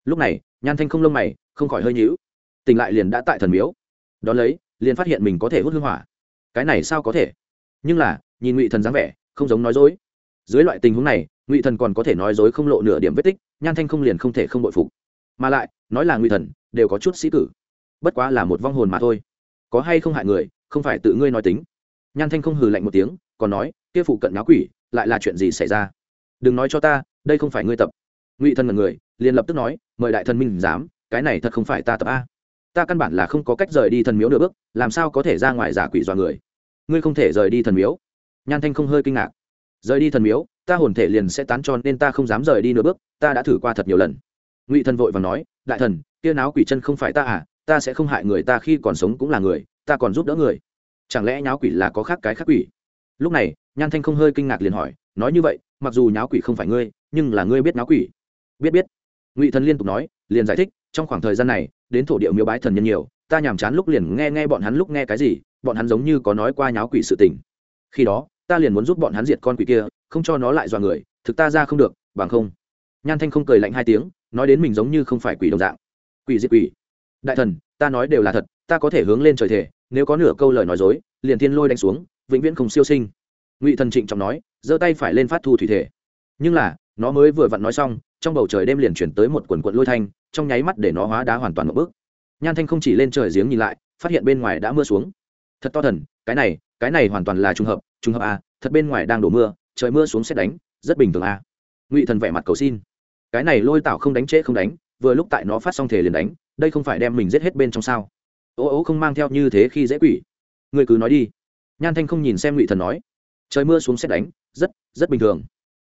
Lúc này, nhan thanh không lông mày, không khỏi hơi nhíu. Tỉnh lại liền đã tại thần miếu. Đón lấy, liền phát hiện mình có thể hút hương hỏa. Cái này sao có thể? Nhưng là, nhìn ngụy thần dáng vẻ, không giống nói dối. Dưới loại tình huống này, ngụy thần còn có thể nói dối không lộ nửa điểm vết tích, nhan thanh không liền không thể không bội phục. Mà lại nói là ngụy thần, đều có chút sĩ cử. Bất quá là một vong hồn mà thôi. Có hay không hại người, không phải tự ngươi nói tính. Nhan thanh không hừ lạnh một tiếng, còn nói, kia phụ cận náo quỷ, lại là chuyện gì xảy ra? Đừng nói cho ta, đây không phải ngươi tập. Ngụy thần mật người, liền lập tức nói, mời đại thần minh dám cái này thật không phải ta tập a. Ta căn bản là không có cách rời đi thần miếu nửa bước, làm sao có thể ra ngoài giả quỷ dọa người? Ngươi không thể rời đi thần miếu. Nhan thanh không hơi kinh ngạc. Rời đi thần miếu, ta hồn thể liền sẽ tán tròn nên ta không dám rời đi nửa bước, ta đã thử qua thật nhiều lần. Ngụy thần vội và nói đại thần, kia náo quỷ chân không phải ta à ta sẽ không hại người ta khi còn sống cũng là người, ta còn giúp đỡ người. Chẳng lẽ nháo quỷ là có khác cái khác quỷ? Lúc này, nhan thanh không hơi kinh ngạc liền hỏi, nói như vậy, mặc dù nháo quỷ không phải ngươi, nhưng là ngươi biết nháo quỷ. Biết biết. Ngụy thần liên tục nói, liền giải thích, trong khoảng thời gian này, đến thổ địa miếu bái thần nhân nhiều, ta nhàm chán lúc liền nghe nghe bọn hắn lúc nghe cái gì, bọn hắn giống như có nói qua nháo quỷ sự tình. Khi đó, ta liền muốn giúp bọn hắn diệt con quỷ kia, không cho nó lại dọa người, thực ta ra không được, bằng không. Nhan thanh không cười lạnh hai tiếng nói đến mình giống như không phải quỷ đồng dạng. Quỷ diệt quỷ. Đại thần, ta nói đều là thật, ta có thể hướng lên trời thể, nếu có nửa câu lời nói dối, liền thiên lôi đánh xuống, vĩnh viễn không siêu sinh. Ngụy thần trịnh trọng nói, giơ tay phải lên phát thu thủy thể. Nhưng là, nó mới vừa vặn nói xong, trong bầu trời đêm liền chuyển tới một quần quận lôi thanh, trong nháy mắt để nó hóa đá hoàn toàn một bước. Nhan thanh không chỉ lên trời giếng nhìn lại, phát hiện bên ngoài đã mưa xuống. Thật to thần, cái này cái này hoàn toàn là trùng hợp trùng hợp à thật bên ngoài đang đổ mưa, trời mưa xuống xét đánh, rất bình thường à. Ngụy thần vẻ mặt cầu xin cái này lôi tạo không đánh trễ không đánh, vừa lúc tại nó phát xong thể liền đánh, đây không phải đem mình giết hết bên trong sao? Ố ố không mang theo như thế khi dễ quỷ. Người cứ nói đi. Nhan thanh không nhìn xem ngụy thần nói. Trời mưa xuống xét đánh, rất rất bình thường.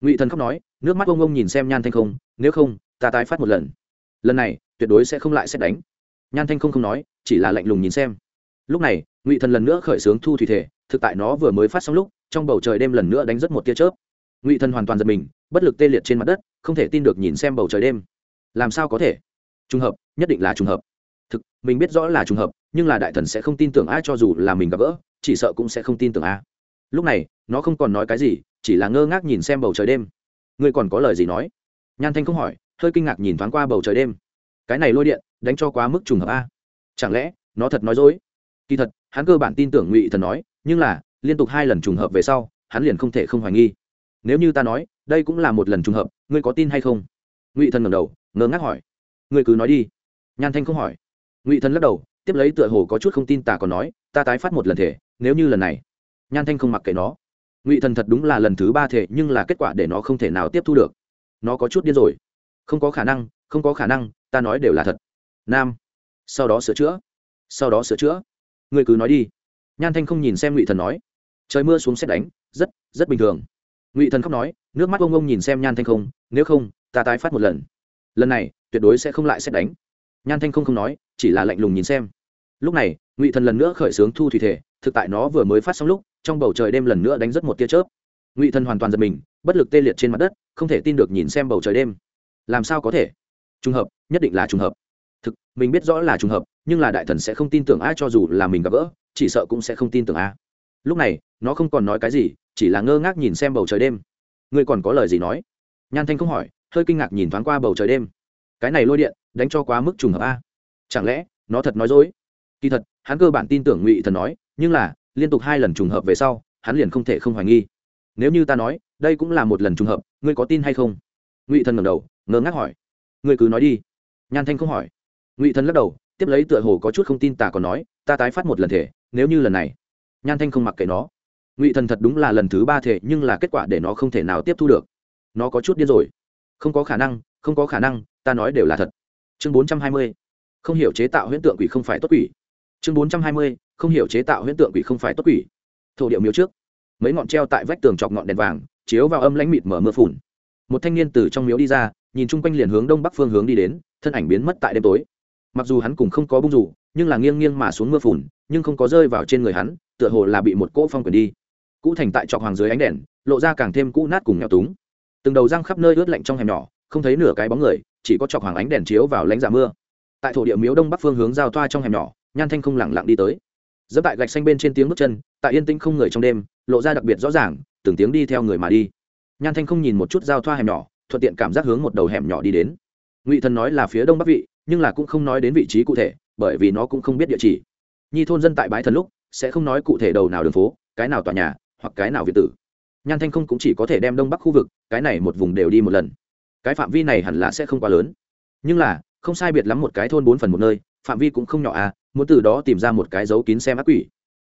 Ngụy thần khóc nói, nước mắt ông ông nhìn xem nhan thanh không, nếu không, ta tái phát một lần. Lần này, tuyệt đối sẽ không lại xét đánh. Nhan thanh không không nói, chỉ là lạnh lùng nhìn xem. Lúc này, ngụy thần lần nữa khởi xướng thu thủy thể, thực tại nó vừa mới phát xong lúc, trong bầu trời đêm lần nữa đánh rất một tia chớp. Ngụy thần hoàn toàn giật mình, bất lực tê liệt trên mặt đất không thể tin được nhìn xem bầu trời đêm. Làm sao có thể? Trùng hợp, nhất định là trùng hợp. Thực, mình biết rõ là trùng hợp, nhưng là đại thần sẽ không tin tưởng ai cho dù là mình gặp gỡ, chỉ sợ cũng sẽ không tin tưởng a. Lúc này, nó không còn nói cái gì, chỉ là ngơ ngác nhìn xem bầu trời đêm. Ngươi còn có lời gì nói? Nhan thanh không hỏi, hơi kinh ngạc nhìn thoáng qua bầu trời đêm. Cái này lôi điện, đánh cho quá mức trùng hợp a. Chẳng lẽ, nó thật nói dối? Kỳ thật, hắn cơ bản tin tưởng ngụy thần nói, nhưng là, liên tục hai lần trùng hợp về sau, hắn liền không thể không hoài nghi. Nếu như ta nói, đây cũng là một lần trùng hợp ngươi có tin hay không? Ngụy thần ngẩng đầu, ngơ ngác hỏi. Ngươi cứ nói đi. Nhan thanh không hỏi. Ngụy thần lắc đầu, tiếp lấy tựa hồ có chút không tin tả còn nói, ta tái phát một lần thể, nếu như lần này. Nhan thanh không mặc kệ nó. Ngụy thần thật đúng là lần thứ ba thể, nhưng là kết quả để nó không thể nào tiếp thu được. Nó có chút điên rồi. Không có khả năng, không có khả năng, ta nói đều là thật. Nam. Sau đó sửa chữa. Sau đó sửa chữa. Người cứ nói đi. Nhan thanh không nhìn xem ngụy thần nói. Trời mưa xuống xét đánh, rất rất bình thường. Ngụy thần khóc nói nước mắt ông ông nhìn xem nhan thanh không, nếu không, ta tái phát một lần. Lần này, tuyệt đối sẽ không lại xét đánh. Nhan thanh không không nói, chỉ là lạnh lùng nhìn xem. Lúc này, ngụy thần lần nữa khởi xướng thu thủy thể, thực tại nó vừa mới phát xong lúc, trong bầu trời đêm lần nữa đánh rất một tia chớp. Ngụy thần hoàn toàn giật mình, bất lực tê liệt trên mặt đất, không thể tin được nhìn xem bầu trời đêm. Làm sao có thể? Trùng hợp, nhất định là trùng hợp. Thực, mình biết rõ là trùng hợp, nhưng là đại thần sẽ không tin tưởng ai cho dù là mình gặp gỡ, chỉ sợ cũng sẽ không tin tưởng a lúc này, nó không còn nói cái gì, chỉ là ngơ ngác nhìn xem bầu trời đêm ngươi còn có lời gì nói? Nhan thanh không hỏi, hơi kinh ngạc nhìn thoáng qua bầu trời đêm. Cái này lôi điện, đánh cho quá mức trùng hợp a. Chẳng lẽ, nó thật nói dối? Kỳ thật, hắn cơ bản tin tưởng ngụy thần nói, nhưng là, liên tục hai lần trùng hợp về sau, hắn liền không thể không hoài nghi. Nếu như ta nói, đây cũng là một lần trùng hợp, ngươi có tin hay không? Ngụy thần ngẩng đầu, ngơ ngác hỏi. Ngươi cứ nói đi. Nhan thanh không hỏi. Ngụy thần lắc đầu, tiếp lấy tựa hồ có chút không tin tả còn nói, ta tái phát một lần thể, nếu như lần này. Nhan thanh không mặc kệ nó ngụy thần thật đúng là lần thứ ba thể, nhưng là kết quả để nó không thể nào tiếp thu được. Nó có chút điên rồi. Không có khả năng, không có khả năng, ta nói đều là thật. Chương bốn trăm hai mươi. Không hiểu chế tạo huyễn tượng quỷ không phải tốt quỷ. Chương bốn trăm hai mươi. Không hiểu chế tạo huyễn tượng quỷ không phải tốt quỷ. Thổ điệu miếu trước. Mấy ngọn treo tại vách tường chọc ngọn đèn vàng, chiếu vào âm lãnh mịt mở mưa phùn. Một thanh niên từ trong miếu đi ra, nhìn chung quanh liền hướng đông bắc phương hướng đi đến, thân ảnh biến mất tại đêm tối. Mặc dù hắn cùng không có bung rủ nhưng là nghiêng nghiêng mà xuống mưa phùn, nhưng không có rơi vào trên người hắn, tựa hồ là bị một cỗ phong quyền đi cũ thành tại trọc hoàng dưới ánh đèn, lộ ra càng thêm cũ nát cùng nghèo túng. Từng đầu răng khắp nơi ướt lạnh trong hẻm nhỏ, không thấy nửa cái bóng người, chỉ có trọc hoàng ánh đèn chiếu vào lãnh giả mưa. Tại thổ địa miếu đông bắc phương hướng giao thoa trong hẻm nhỏ, nhan thanh không lẳng lặng đi tới. Dẫm tại gạch xanh bên trên tiếng bước chân, tại yên tĩnh không người trong đêm, lộ ra đặc biệt rõ ràng, từng tiếng đi theo người mà đi. Nhan thanh không nhìn một chút giao thoa hẻm nhỏ, thuận tiện cảm giác hướng một đầu hẻm nhỏ đi đến. Ngụy thần nói là phía đông bắc vị, nhưng là cũng không nói đến vị trí cụ thể, bởi vì nó cũng không biết địa chỉ. Nhi thôn dân tại bãi thần lúc, sẽ không nói cụ thể đầu nào đường phố, cái nào tòa nhà hoặc cái nào việt tử. Nhan thanh không cũng chỉ có thể đem đông bắc khu vực, cái này một vùng đều đi một lần. Cái phạm vi này hẳn là sẽ không quá lớn. Nhưng là, không sai biệt lắm một cái thôn bốn phần một nơi, phạm vi cũng không nhỏ à muốn từ đó tìm ra một cái dấu kín xem ác quỷ.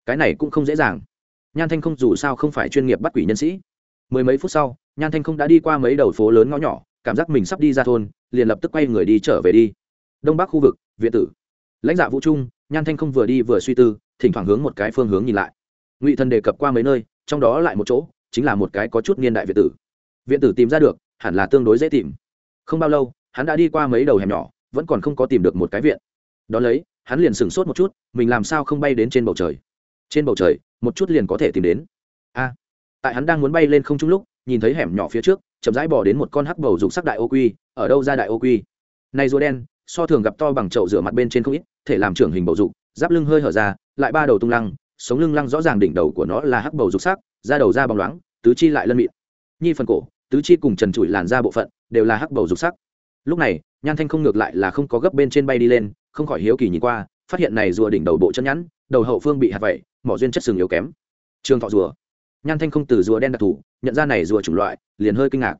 Cái này cũng không dễ dàng. Nhan thanh không dù sao không phải chuyên nghiệp bắt quỷ nhân sĩ. Mười mấy phút sau, nhan thanh không đã đi qua mấy đầu phố lớn ngõ nhỏ, cảm giác mình sắp đi ra thôn, liền lập tức quay người đi trở về đi. Đông bắc khu vực, viện tử. Lãnh dạ vũ trung, nhan thanh không vừa đi vừa suy tư, thỉnh thoảng hướng một cái phương hướng nhìn lại. Ngụy thần đề cập qua mấy nơi trong đó lại một chỗ, chính là một cái có chút niên đại viện tử. Viện tử tìm ra được, hẳn là tương đối dễ tìm. Không bao lâu, hắn đã đi qua mấy đầu hẻm nhỏ, vẫn còn không có tìm được một cái viện. Đón lấy, hắn liền sửng sốt một chút, mình làm sao không bay đến trên bầu trời? Trên bầu trời, một chút liền có thể tìm đến. A! Tại hắn đang muốn bay lên không trung lúc, nhìn thấy hẻm nhỏ phía trước, chậm rãi bỏ đến một con hắc bầu dục sắc đại ô quy, ở đâu ra đại ô quy? Này rùa đen, so thường gặp to bằng chậu rửa mặt bên trên không ít, thể làm trưởng hình bầu dục, giáp lưng hơi hở ra, lại ba đầu tung lăng sống lưng lăng rõ ràng đỉnh đầu của nó là hắc bầu dục sắc, da đầu da bóng loáng, tứ chi lại lân mịn. Nhi phần cổ, tứ chi cùng trần trụi làn da bộ phận đều là hắc bầu dục sắc. Lúc này, nhan thanh không ngược lại là không có gấp bên trên bay đi lên, không khỏi hiếu kỳ nhìn qua, phát hiện này rùa đỉnh đầu bộ chân nhẵn, đầu hậu phương bị hạt vẩy, mỏ duyên chất sừng yếu kém. Trường thọ rùa. Nhan thanh không từ rùa đen đặc thù nhận ra này rùa chủng loại, liền hơi kinh ngạc.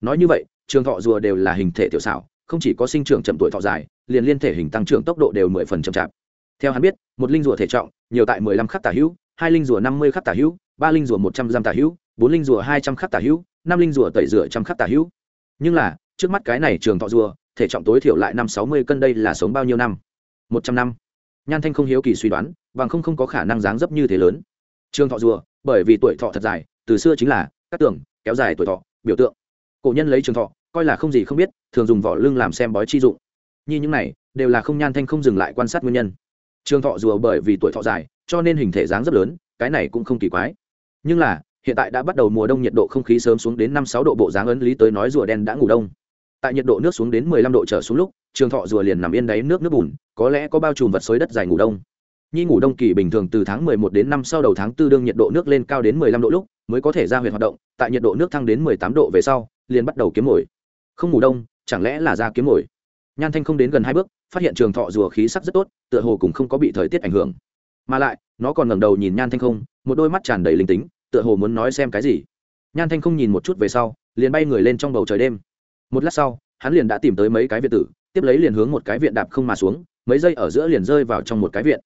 Nói như vậy, trường thọ rùa đều là hình thể tiểu xảo, không chỉ có sinh trưởng chậm tuổi thọ dài, liền liên thể hình tăng trưởng tốc độ đều mười phần chậm chạp. Theo hắn biết, một linh rùa thể trọng nhiều tại mười lăm khắc tả hữu, hai linh rùa năm mươi khắc tả hữu, ba linh rùa một trăm giam tả hữu, bốn linh rùa hai trăm khắc tả hữu, năm linh rùa tẩy rửa trăm khắc tả hữu. Nhưng là, trước mắt cái này trường thọ rùa, thể trọng tối thiểu lại năm sáu mươi cân đây là sống bao nhiêu năm? Một trăm năm. Nhan thanh không hiếu kỳ suy đoán, bằng không không có khả năng dáng dấp như thế lớn. Trường thọ rùa, bởi vì tuổi thọ thật dài, từ xưa chính là, các tưởng kéo dài tuổi thọ, biểu tượng. Cổ nhân lấy trường thọ, coi là không gì không biết, thường dùng vỏ lưng làm xem bói chi dụng. Như những này, đều là không nhan thanh không dừng lại quan sát nguyên nhân trường thọ rùa bởi vì tuổi thọ dài, cho nên hình thể dáng rất lớn, cái này cũng không kỳ quái. Nhưng là, hiện tại đã bắt đầu mùa đông nhiệt độ không khí sớm xuống đến năm sáu độ bộ dáng ấn lý tới nói rùa đen đã ngủ đông. Tại nhiệt độ nước xuống đến mười lăm độ trở xuống lúc, trường thọ rùa liền nằm yên đáy nước nước bùn, có lẽ có bao trùm vật xới đất dài ngủ đông. Nhi ngủ đông kỳ bình thường từ tháng mười một đến năm sau đầu tháng tư đương nhiệt độ nước lên cao đến mười lăm độ lúc, mới có thể ra huyện hoạt động, tại nhiệt độ nước thăng đến mười tám độ về sau, liền bắt đầu kiếm mồi. Không ngủ đông, chẳng lẽ là ra kiếm mồi? Nhan thanh không đến gần hai bước, phát hiện trường thọ rùa khí sắc rất tốt, tựa hồ cũng không có bị thời tiết ảnh hưởng. Mà lại, nó còn ngẩng đầu nhìn nhan thanh không, một đôi mắt tràn đầy linh tính, tựa hồ muốn nói xem cái gì. Nhan thanh không nhìn một chút về sau, liền bay người lên trong bầu trời đêm. Một lát sau, hắn liền đã tìm tới mấy cái viện tử, tiếp lấy liền hướng một cái viện đạp không mà xuống, mấy giây ở giữa liền rơi vào trong một cái viện.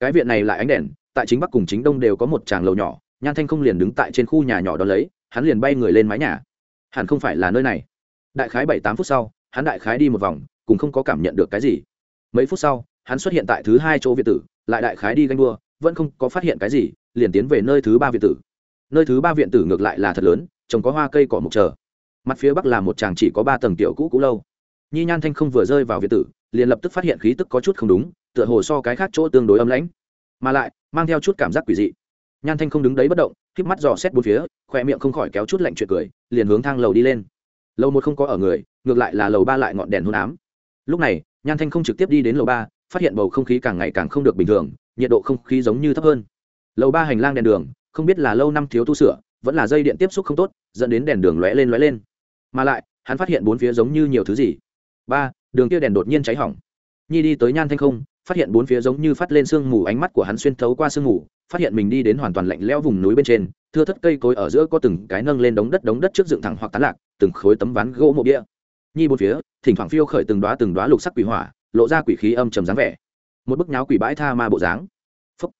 Cái viện này lại ánh đèn, tại chính bắc cùng chính đông đều có một tràng lầu nhỏ, nhan thanh không liền đứng tại trên khu nhà nhỏ đó lấy, hắn liền bay người lên mái nhà. Hẳn không phải là nơi này. Đại khái bảy tám phút sau, hắn đại khái đi một vòng cũng không có cảm nhận được cái gì. Mấy phút sau, hắn xuất hiện tại thứ hai chỗ viện tử, lại đại khái đi ganh đua, vẫn không có phát hiện cái gì, liền tiến về nơi thứ ba viện tử. Nơi thứ ba viện tử ngược lại là thật lớn, trồng có hoa cây cỏ mục chờ. Mặt phía bắc là một chàng chỉ có ba tầng tiểu cũ cũ lâu. Nhi nhan thanh không vừa rơi vào viện tử, liền lập tức phát hiện khí tức có chút không đúng, tựa hồ so cái khác chỗ tương đối âm lãnh. Mà lại, mang theo chút cảm giác quỷ dị. Nhan thanh không đứng đấy bất động k mắt dò xét bốn phía, khoe miệng không khỏi kéo chút lạnh chuyện cười, liền hướng thang lầu đi lên. Lầu một không có ở người, ngược lại là lầu ba lại ngọn đèn hôn ám lúc này, nhan thanh không trực tiếp đi đến lầu ba, phát hiện bầu không khí càng ngày càng không được bình thường, nhiệt độ không khí giống như thấp hơn. Lầu ba hành lang đèn đường, không biết là lâu năm thiếu tu sửa, vẫn là dây điện tiếp xúc không tốt, dẫn đến đèn đường lóe lên lóe lên. Mà lại, hắn phát hiện bốn phía giống như nhiều thứ gì. Ba, đường kia đèn đột nhiên cháy hỏng. Nhi đi tới nhan thanh không, phát hiện bốn phía giống như phát lên sương mù, ánh mắt của hắn xuyên thấu qua sương mù, phát hiện mình đi đến hoàn toàn lạnh lẽo vùng núi bên trên, thưa thất cây cối ở giữa có từng cái nâng lên đống đất đống đất trước dựng thẳng hoặc tán lạc, từng khối tấm ván gỗ mộ bia nhi bốn phía, thỉnh thoảng phiêu khởi từng đoá từng đoá lục sắc quỷ hỏa, lộ ra quỷ khí âm trầm dáng vẻ. Một bức nháo quỷ bãi tha ma bộ dáng. Phúc.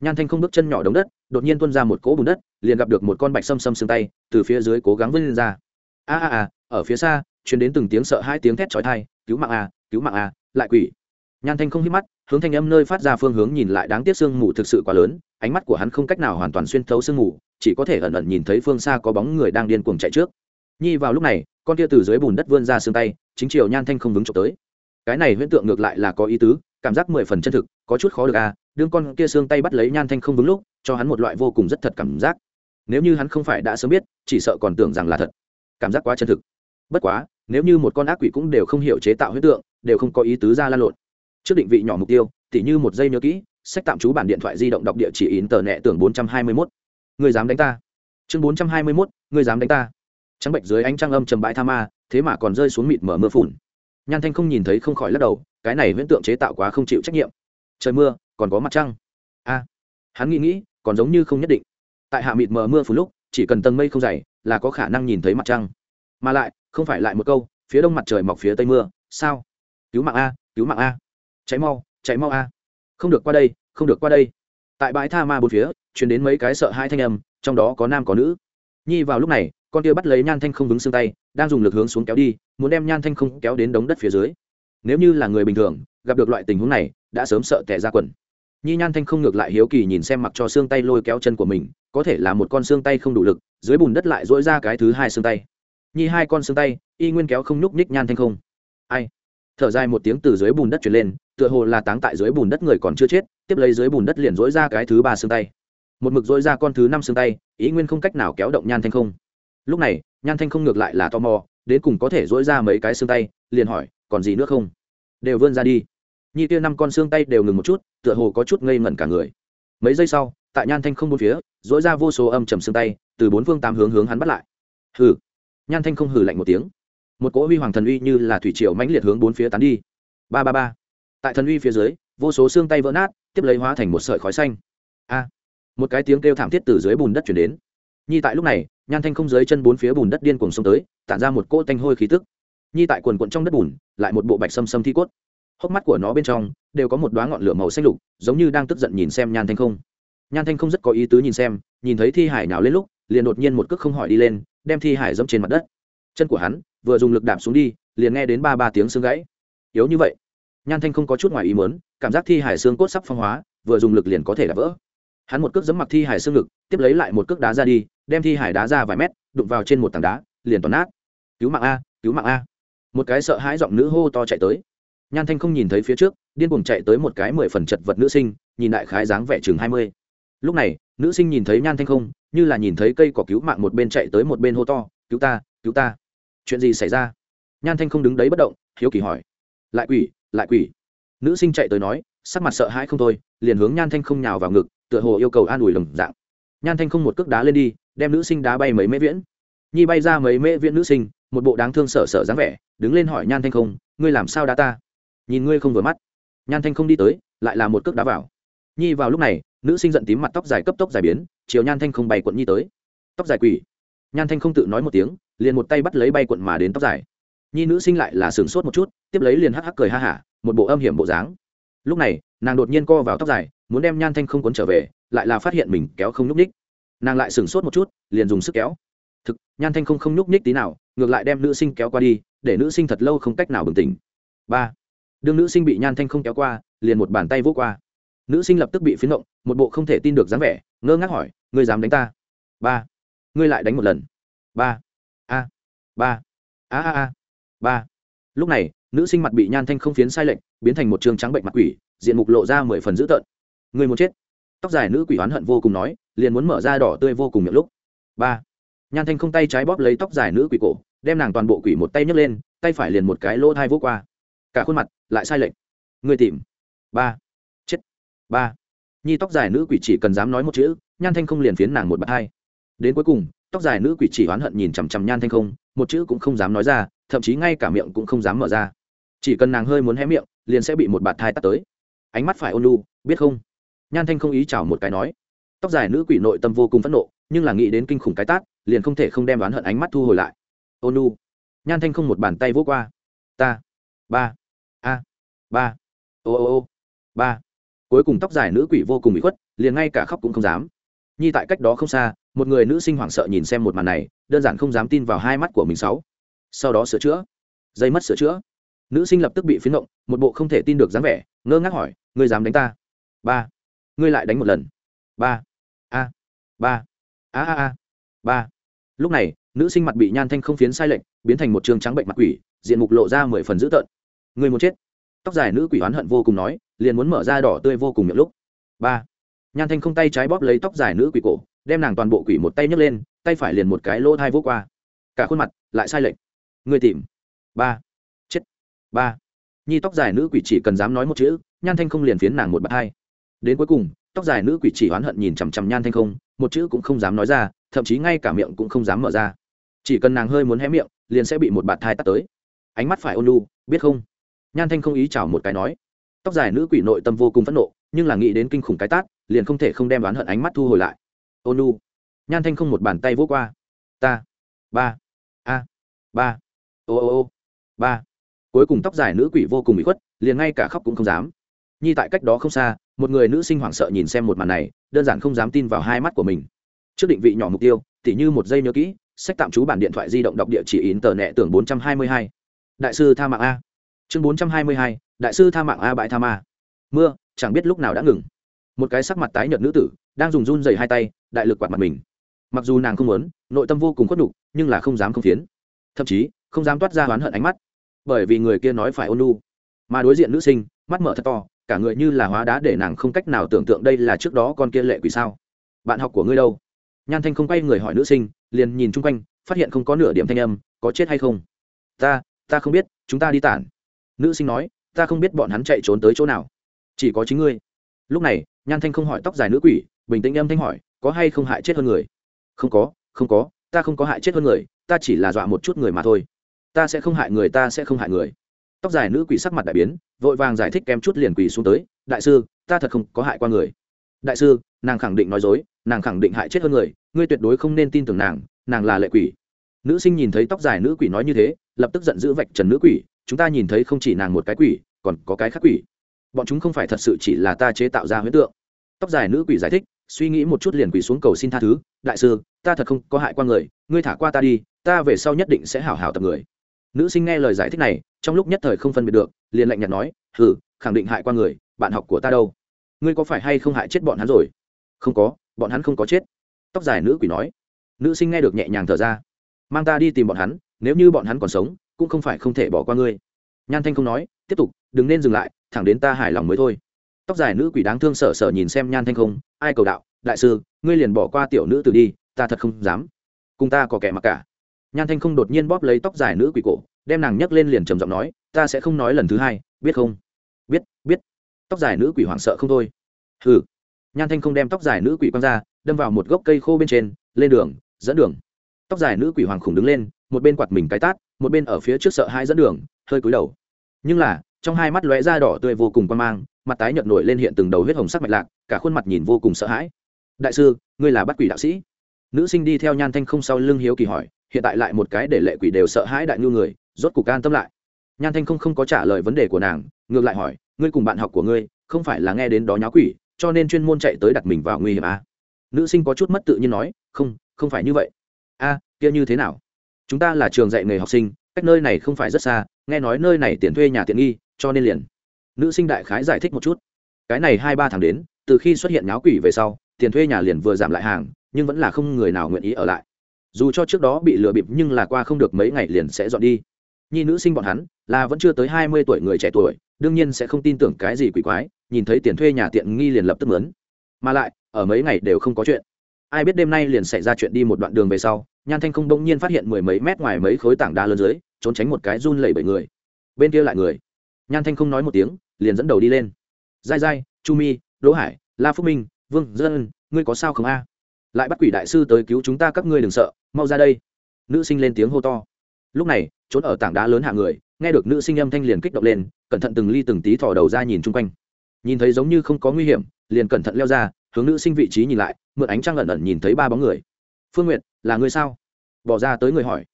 nhan thanh không bước chân nhỏ đống đất, đột nhiên tuôn ra một cỗ bùn đất, liền gặp được một con bạch sâm sâm xương tay, từ phía dưới cố gắng vươn lên ra. A a a, ở phía xa chuyển đến từng tiếng sợ hai tiếng thét chói tai, cứu mạng a, cứu mạng a, lại quỷ. Nhan thanh không hít mắt, hướng thanh âm nơi phát ra phương hướng nhìn lại đáng tiếc sương mù thực sự quá lớn, ánh mắt của hắn không cách nào hoàn toàn xuyên thấu sương mù, chỉ có thể ẩn ẩn nhìn thấy phương xa có bóng người đang điên cuồng chạy trước nhi vào lúc này, con kia từ dưới bùn đất vươn ra xương tay, chính chiều nhan thanh không vững trộm tới. Cái này huyễn tượng ngược lại là có ý tứ, cảm giác mười phần chân thực, có chút khó được à đương con kia xương tay bắt lấy nhan thanh không vững lúc, cho hắn một loại vô cùng rất thật cảm giác. Nếu như hắn không phải đã sớm biết, chỉ sợ còn tưởng rằng là thật. Cảm giác quá chân thực. Bất quá, nếu như một con ác quỷ cũng đều không hiểu chế tạo huyễn tượng, đều không có ý tứ ra lan lộn. Trước định vị nhỏ mục tiêu, tỉ như một giây nhớ kỹ, sách tạm trú bản điện thoại di động đọc địa chỉ in tờ nẹ tưởng bốn trăm hai mươi mốt. Người dám đánh ta. Chương bốn trăm hai mươi mốt, người dám đánh ta trắng bệnh dưới ánh trăng âm trầm bãi tha ma, thế mà còn rơi xuống mịt mở mưa phùn. Nhan thanh không nhìn thấy không khỏi lắc đầu, cái này huyễn tượng chế tạo quá không chịu trách nhiệm. Trời mưa, còn có mặt trăng. A, hắn nghĩ nghĩ, còn giống như không nhất định. Tại hạ mịt mờ mưa phùn lúc, chỉ cần tầng mây không dày là có khả năng nhìn thấy mặt trăng. Mà lại, không phải lại một câu, phía đông mặt trời mọc phía tây mưa, sao? Cứu mạng a, cứu mạng a. Cháy mau cháy mau a. Không được qua đây, không được qua đây. Tại bãi tha ma bốn phía chuyển đến mấy cái sợ hai thanh âm, trong đó có nam có nữ. Nhi vào lúc này con kia bắt lấy nhan thanh không vững xương tay, đang dùng lực hướng xuống kéo đi, muốn đem nhan thanh không kéo đến đống đất phía dưới. Nếu như là người bình thường, gặp được loại tình huống này, đã sớm sợ tẻ ra quần. Nhi nhan thanh không ngược lại hiếu kỳ nhìn xem mặc cho xương tay lôi kéo chân của mình, có thể là một con xương tay không đủ lực, dưới bùn đất lại dỗi ra cái thứ hai xương tay. Nhi hai con xương tay, y nguyên kéo không nhúc nhích nhan thanh không. Ai? Thở dài một tiếng từ dưới bùn đất chuyển lên, tựa hồ là táng tại dưới bùn đất người còn chưa chết, tiếp lấy dưới bùn đất liền dỗi ra cái thứ ba xương tay. Một mực dỗi ra con thứ năm xương tay ý nguyên không cách nào kéo động nhan thanh không lúc này, nhan thanh không ngược lại là tò mò, đến cùng có thể dỗi ra mấy cái xương tay, liền hỏi, còn gì nữa không? Đều vươn ra đi. Nhi kia năm con xương tay đều ngừng một chút, tựa hồ có chút ngây ngẩn cả người. Mấy giây sau, tại nhan thanh không bốn phía dỗi ra vô số âm trầm xương tay, từ bốn phương tám hướng hướng hắn bắt lại. Hừ. Nhan thanh không hừ lạnh một tiếng. Một cỗ huy hoàng thần uy như là thủy triều mãnh liệt hướng bốn phía tán đi. Ba ba ba. Tại thần uy phía dưới, vô số xương tay vỡ nát, tiếp lấy hóa thành một sợi khói xanh. A. Một cái tiếng kêu thảm thiết từ dưới bùn đất chuyển đến nhi tại lúc này, nhan thanh không dưới chân bốn phía bùn đất điên cuồng xông tới, tản ra một cỗ tanh hôi khí tức. Nhi tại quần quận trong đất bùn, lại một bộ bạch xâm xâm thi cốt. Hốc mắt của nó bên trong, đều có một đoá ngọn lửa màu xanh lục, giống như đang tức giận nhìn xem nhan thanh không. Nhan thanh không rất có ý tứ nhìn xem, nhìn thấy thi hải nào lên lúc, liền đột nhiên một cước không hỏi đi lên, đem thi hải dẫm trên mặt đất. Chân của hắn, vừa dùng lực đạp xuống đi, liền nghe đến ba ba tiếng xương gãy. Yếu như vậy. Nhan thanh không có chút ngoài ý mớn cảm giác thi hải xương cốt sắp phong hóa, vừa dùng lực liền có thể đạp vỡ hắn một cước giấm mặc thi hải xương ngực, tiếp lấy lại một cước đá ra đi, đem thi hải đá ra vài mét, đụng vào trên một tảng đá, liền toàn nát. Cứu mạng a, cứu mạng a. Một cái sợ hãi giọng nữ hô to chạy tới. Nhan thanh không nhìn thấy phía trước, điên cuồng chạy tới một cái mười phần chật vật nữ sinh, nhìn đại khái dáng vẻ chừng hai mươi. Lúc này, nữ sinh nhìn thấy nhan thanh không, như là nhìn thấy cây cỏ cứu mạng một bên chạy tới một bên hô to, cứu ta cứu ta. Chuyện gì xảy ra? Nhan thanh không đứng đấy bất động, hiếu kỳ hỏi. Lại quỷ lại quỷ. Nữ sinh chạy tới nói, sắc mặt sợ hãi không thôi, liền hướng nhan thanh không nhào vào ngực tựa hồ yêu cầu an ủi lồng dạng. Nhan thanh không một cước đá lên đi, đem nữ sinh đá bay mấy mễ viễn. Nhi bay ra mấy mễ viễn nữ sinh, một bộ đáng thương sợ sợ dáng vẻ, đứng lên hỏi nhan thanh không, ngươi làm sao đá ta? Nhìn ngươi không vừa mắt. Nhan thanh không đi tới, lại là một cước đá vào. Nhi vào lúc này, nữ sinh giận tím mặt tóc dài cấp tốc dài biến, chiều nhan thanh không bay quận nhi tới. Tóc dài quỷ. Nhan thanh không tự nói một tiếng, liền một tay bắt lấy bay quận mà đến tóc dài. Nhi nữ sinh lại là sửng sốt một chút, tiếp lấy liền hắc hắc cười ha hả, một bộ âm hiểm bộ dáng. Lúc này, nàng đột nhiên co vào tóc dài muốn đem nhan thanh không cuốn trở về lại là phát hiện mình kéo không nhúc ních nàng lại sửng sốt một chút liền dùng sức kéo. Thực nhan thanh không không nhúc ních tí nào ngược lại đem nữ sinh kéo qua đi để nữ sinh thật lâu không cách nào bừng tỉnh. Ba đương nữ sinh bị nhan thanh không kéo qua liền một bàn tay vỗ qua. Nữ sinh lập tức bị phiến động một bộ không thể tin được dáng vẻ ngơ ngác hỏi ngươi dám đánh ta? Ba ngươi lại đánh một lần. Ba a ba a a a. Ba lúc này nữ sinh mặt bị nhan thanh không phiến sai lệnh, biến thành một trường trắng bệnh mặt quỷ diện mục lộ ra mười phần dữ tợn người muốn chết. Tóc dài nữ quỷ oán hận vô cùng nói, liền muốn mở ra đỏ tươi vô cùng miệng lúc. Ba. Nhan thanh không tay trái bóp lấy tóc dài nữ quỷ cổ, đem nàng toàn bộ quỷ một tay nhấc lên, tay phải liền một cái lỗ thai vô qua. Cả khuôn mặt lại sai lệch. Người tìm. Ba. Chết. Ba. Nhi tóc dài nữ quỷ chỉ cần dám nói một chữ, nhan thanh không liền phiến nàng một bạt hai. Đến cuối cùng, tóc dài nữ quỷ chỉ oán hận nhìn chằm chằm nhan thanh không, một chữ cũng không dám nói ra, thậm chí ngay cả miệng cũng không dám mở ra. Chỉ cần nàng hơi muốn hé miệng, liền sẽ bị một bạt thai tắt tới. Ánh mắt phải ôn lu biết không? Nhan thanh không ý chào một cái nói. Tóc dài nữ quỷ nội tâm vô cùng phẫn nộ, nhưng là nghĩ đến kinh khủng cái tát, liền không thể không đem đoán hận ánh mắt thu hồi lại. Ô nu. Nhan thanh không một bàn tay vỗ qua. Ta. Ba. A. Ba. Ô ô ô. Ba. Cuối cùng tóc dài nữ quỷ vô cùng bị khuất, liền ngay cả khóc cũng không dám. Nhi tại cách đó không xa, một người nữ sinh hoảng sợ nhìn xem một màn này, đơn giản không dám tin vào hai mắt của mình sáu. Sau đó sửa chữa. Dây mất sửa chữa. Nữ sinh lập tức bị phiến động, một bộ không thể tin được dáng vẻ, ngơ ngác hỏi, ngươi dám đánh ta? Ba ngươi lại đánh một lần. Ba. A. Ba. A a a. Ba. Lúc này, nữ sinh mặt bị nhan thanh không phiến sai lệch, biến thành một trường trắng bệnh mặt quỷ, diện mục lộ ra mười phần dữ tợn. Người muốn chết. Tóc dài nữ quỷ oán hận vô cùng nói, liền muốn mở ra đỏ tươi vô cùng miệng lúc. Ba. Nhan thanh không tay trái bóp lấy tóc dài nữ quỷ cổ, đem nàng toàn bộ quỷ một tay nhấc lên, tay phải liền một cái lỗ thai vô qua. Cả khuôn mặt lại sai lệch. Người tìm. Ba. Chết. Ba. Nhi tóc dài nữ quỷ chỉ cần dám nói một chữ, nhan thanh không liền phiến nàng một bậc hai đến cuối cùng, tóc dài nữ quỷ chỉ oán hận nhìn chằm chằm nhan thanh không, một chữ cũng không dám nói ra, thậm chí ngay cả miệng cũng không dám mở ra. Chỉ cần nàng hơi muốn hé miệng, liền sẽ bị một bạt thai tắt tới. Ánh mắt phải ôn lu biết không? Nhan thanh không ý chào một cái nói. Tóc dài nữ quỷ nội tâm vô cùng phẫn nộ, nhưng là nghĩ đến kinh khủng cái tát, liền không thể không đem oán hận ánh mắt thu hồi lại. Ôn lu nhan thanh không một bàn tay vỗ qua. Ta. Ba. A. Ba. Ô ô ô. Ba. Cuối cùng tóc dài nữ quỷ vô cùng bị khuất, liền ngay cả khóc cũng không dám. Nhi tại cách đó không xa một người nữ sinh hoảng sợ nhìn xem một màn này, đơn giản không dám tin vào hai mắt của mình. Trước định vị nhỏ mục tiêu, tỉ như một giây nhớ kỹ, sách tạm trú bản điện thoại di động đọc địa chỉ in tờ nẹ tưởng bốn trăm hai mươi hai. Đại sư tha mạng a. Chương bốn trăm hai mươi hai, đại sư tha mạng a bãi tha ma. Mưa, chẳng biết lúc nào đã ngừng. Một cái sắc mặt tái nhợt nữ tử, đang dùng run dày hai tay, đại lực quạt mặt mình. Mặc dù nàng không muốn, nội tâm vô cùng khuất đục nhưng là không dám không phiến. Thậm chí, không dám toát ra oán hận ánh mắt. Bởi vì người kia nói phải ôn lu mà đối diện nữ sinh, mắt mở thật to cả người như là hóa đá để nàng không cách nào tưởng tượng đây là trước đó con kia lệ quỷ sao. Bạn học của ngươi đâu? Nhan thanh không quay người hỏi nữ sinh, liền nhìn chung quanh, phát hiện không có nửa điểm thanh âm, có chết hay không? Ta ta không biết, chúng ta đi tản. Nữ sinh nói, ta không biết bọn hắn chạy trốn tới chỗ nào. Chỉ có chính ngươi. Lúc này, nhan thanh không hỏi tóc dài nữ quỷ, bình tĩnh âm thanh hỏi, có hay không hại chết hơn người? Không có không có, ta không có hại chết hơn người, ta chỉ là dọa một chút người mà thôi. Ta sẽ không hại người, ta sẽ không hại người. Tóc dài nữ quỷ sắc mặt đại biến vội vàng giải thích kém chút liền quỳ xuống tới, đại sư, ta thật không có hại qua người. Đại sư, nàng khẳng định nói dối, nàng khẳng định hại chết hơn người, ngươi tuyệt đối không nên tin tưởng nàng nàng là lệ quỷ. Nữ sinh nhìn thấy tóc dài nữ quỷ nói như thế, lập tức giận dữ vạch trần nữ quỷ, chúng ta nhìn thấy không chỉ nàng một cái quỷ, còn có cái khác quỷ. Bọn chúng không phải thật sự chỉ là ta chế tạo ra huyễn tượng. Tóc dài nữ quỷ giải thích, suy nghĩ một chút liền quỷ xuống cầu xin tha thứ, đại sư, ta thật không có hại qua người, ngươi thả qua ta đi, ta về sau nhất định sẽ hảo hảo tập người nữ sinh nghe lời giải thích này trong lúc nhất thời không phân biệt được liền lạnh nhạt nói hừ, khẳng định hại qua người bạn học của ta đâu? Ngươi có phải hay không hại chết bọn hắn rồi? Không có bọn hắn không có chết. Tóc dài nữ quỷ nói. Nữ sinh nghe được nhẹ nhàng thở ra. Mang ta đi tìm bọn hắn nếu như bọn hắn còn sống cũng không phải không thể bỏ qua ngươi. Nhan thanh không nói tiếp tục đừng nên dừng lại thẳng đến ta hài lòng mới thôi. Tóc dài nữ quỷ đáng thương sở sở nhìn xem nhan thanh không ai cầu đạo? Đại sư ngươi liền bỏ qua tiểu nữ tử đi ta thật không dám. Cùng ta có kẻ mặc cả nhan thanh không đột nhiên bóp lấy tóc dài nữ quỷ cổ, đem nàng nhấc lên liền trầm giọng nói, ta sẽ không nói lần thứ hai, biết không? Biết biết. Tóc dài nữ quỷ hoảng sợ không thôi. Hừ. Nhan thanh không đem tóc dài nữ quỷ quăng ra, đâm vào một gốc cây khô bên trên, lên đường, dẫn đường. Tóc dài nữ quỷ hoàng khủng đứng lên, một bên quạt mình cái tát, một bên ở phía trước sợ hai dẫn đường, hơi cúi đầu. Nhưng là, trong hai mắt lóe da đỏ tươi vô cùng quan mang, mặt tái nhợt nổi lên hiện từng đầu huyết hồng sắc mạch lạc, cả khuôn mặt nhìn vô cùng sợ hãi. Đại sư, ngươi là bắt quỷ đạo sĩ? Nữ sinh đi theo nhan thanh không sau lưng hiếu kỳ hỏi hiện tại lại một cái để lệ quỷ đều sợ hãi đại ngư người, rốt cục an tâm lại. Nhan thanh không không có trả lời vấn đề của nàng, ngược lại hỏi, ngươi cùng bạn học của ngươi, không phải là nghe đến đó nháo quỷ, cho nên chuyên môn chạy tới đặt mình vào nguy hiểm à? nữ sinh có chút mất tự nhiên nói, không không phải như vậy. A, kia như thế nào? Chúng ta là trường dạy nghề học sinh, cách nơi này không phải rất xa, nghe nói nơi này tiền thuê nhà tiện nghi, cho nên liền. Nữ sinh đại khái giải thích một chút. Cái này hai ba tháng đến, từ khi xuất hiện nháo quỷ về sau, tiền thuê nhà liền vừa giảm lại hàng, nhưng vẫn là không người nào nguyện ý ở lại dù cho trước đó bị lừa bịp nhưng là qua không được mấy ngày liền sẽ dọn đi. Nhi nữ sinh bọn hắn, là vẫn chưa tới hai mươi tuổi người trẻ tuổi, đương nhiên sẽ không tin tưởng cái gì quỷ quái, nhìn thấy tiền thuê nhà tiện nghi liền lập tức mướn. Mà lại, ở mấy ngày đều không có chuyện. Ai biết đêm nay liền xảy ra chuyện đi một đoạn đường về sau, nhan thanh không đông nhiên phát hiện mười mấy mét ngoài mấy khối tảng đá lớn dưới, trốn tránh một cái run lẩy bẩy người. Bên kia lại người. Nhan thanh không nói một tiếng, liền dẫn đầu đi lên. Dai dai chu mi, đỗ hải, la phúc minh, vương dân, ngươi có sao không a? Lại bắt quỷ đại sư tới cứu chúng ta, các ngươi đừng sợ, mau ra đây. Nữ sinh lên tiếng hô to. Lúc này, trốn ở tảng đá lớn hạ người, nghe được nữ sinh âm thanh liền kích động lên, cẩn thận từng ly từng tí thò đầu ra nhìn chung quanh. Nhìn thấy giống như không có nguy hiểm, liền cẩn thận leo ra, hướng nữ sinh vị trí nhìn lại, mượn ánh trăng ẩn ẩn nhìn thấy ba bóng người. Phương n g u y ệ t là người sao? Bỏ ra tới người hỏi.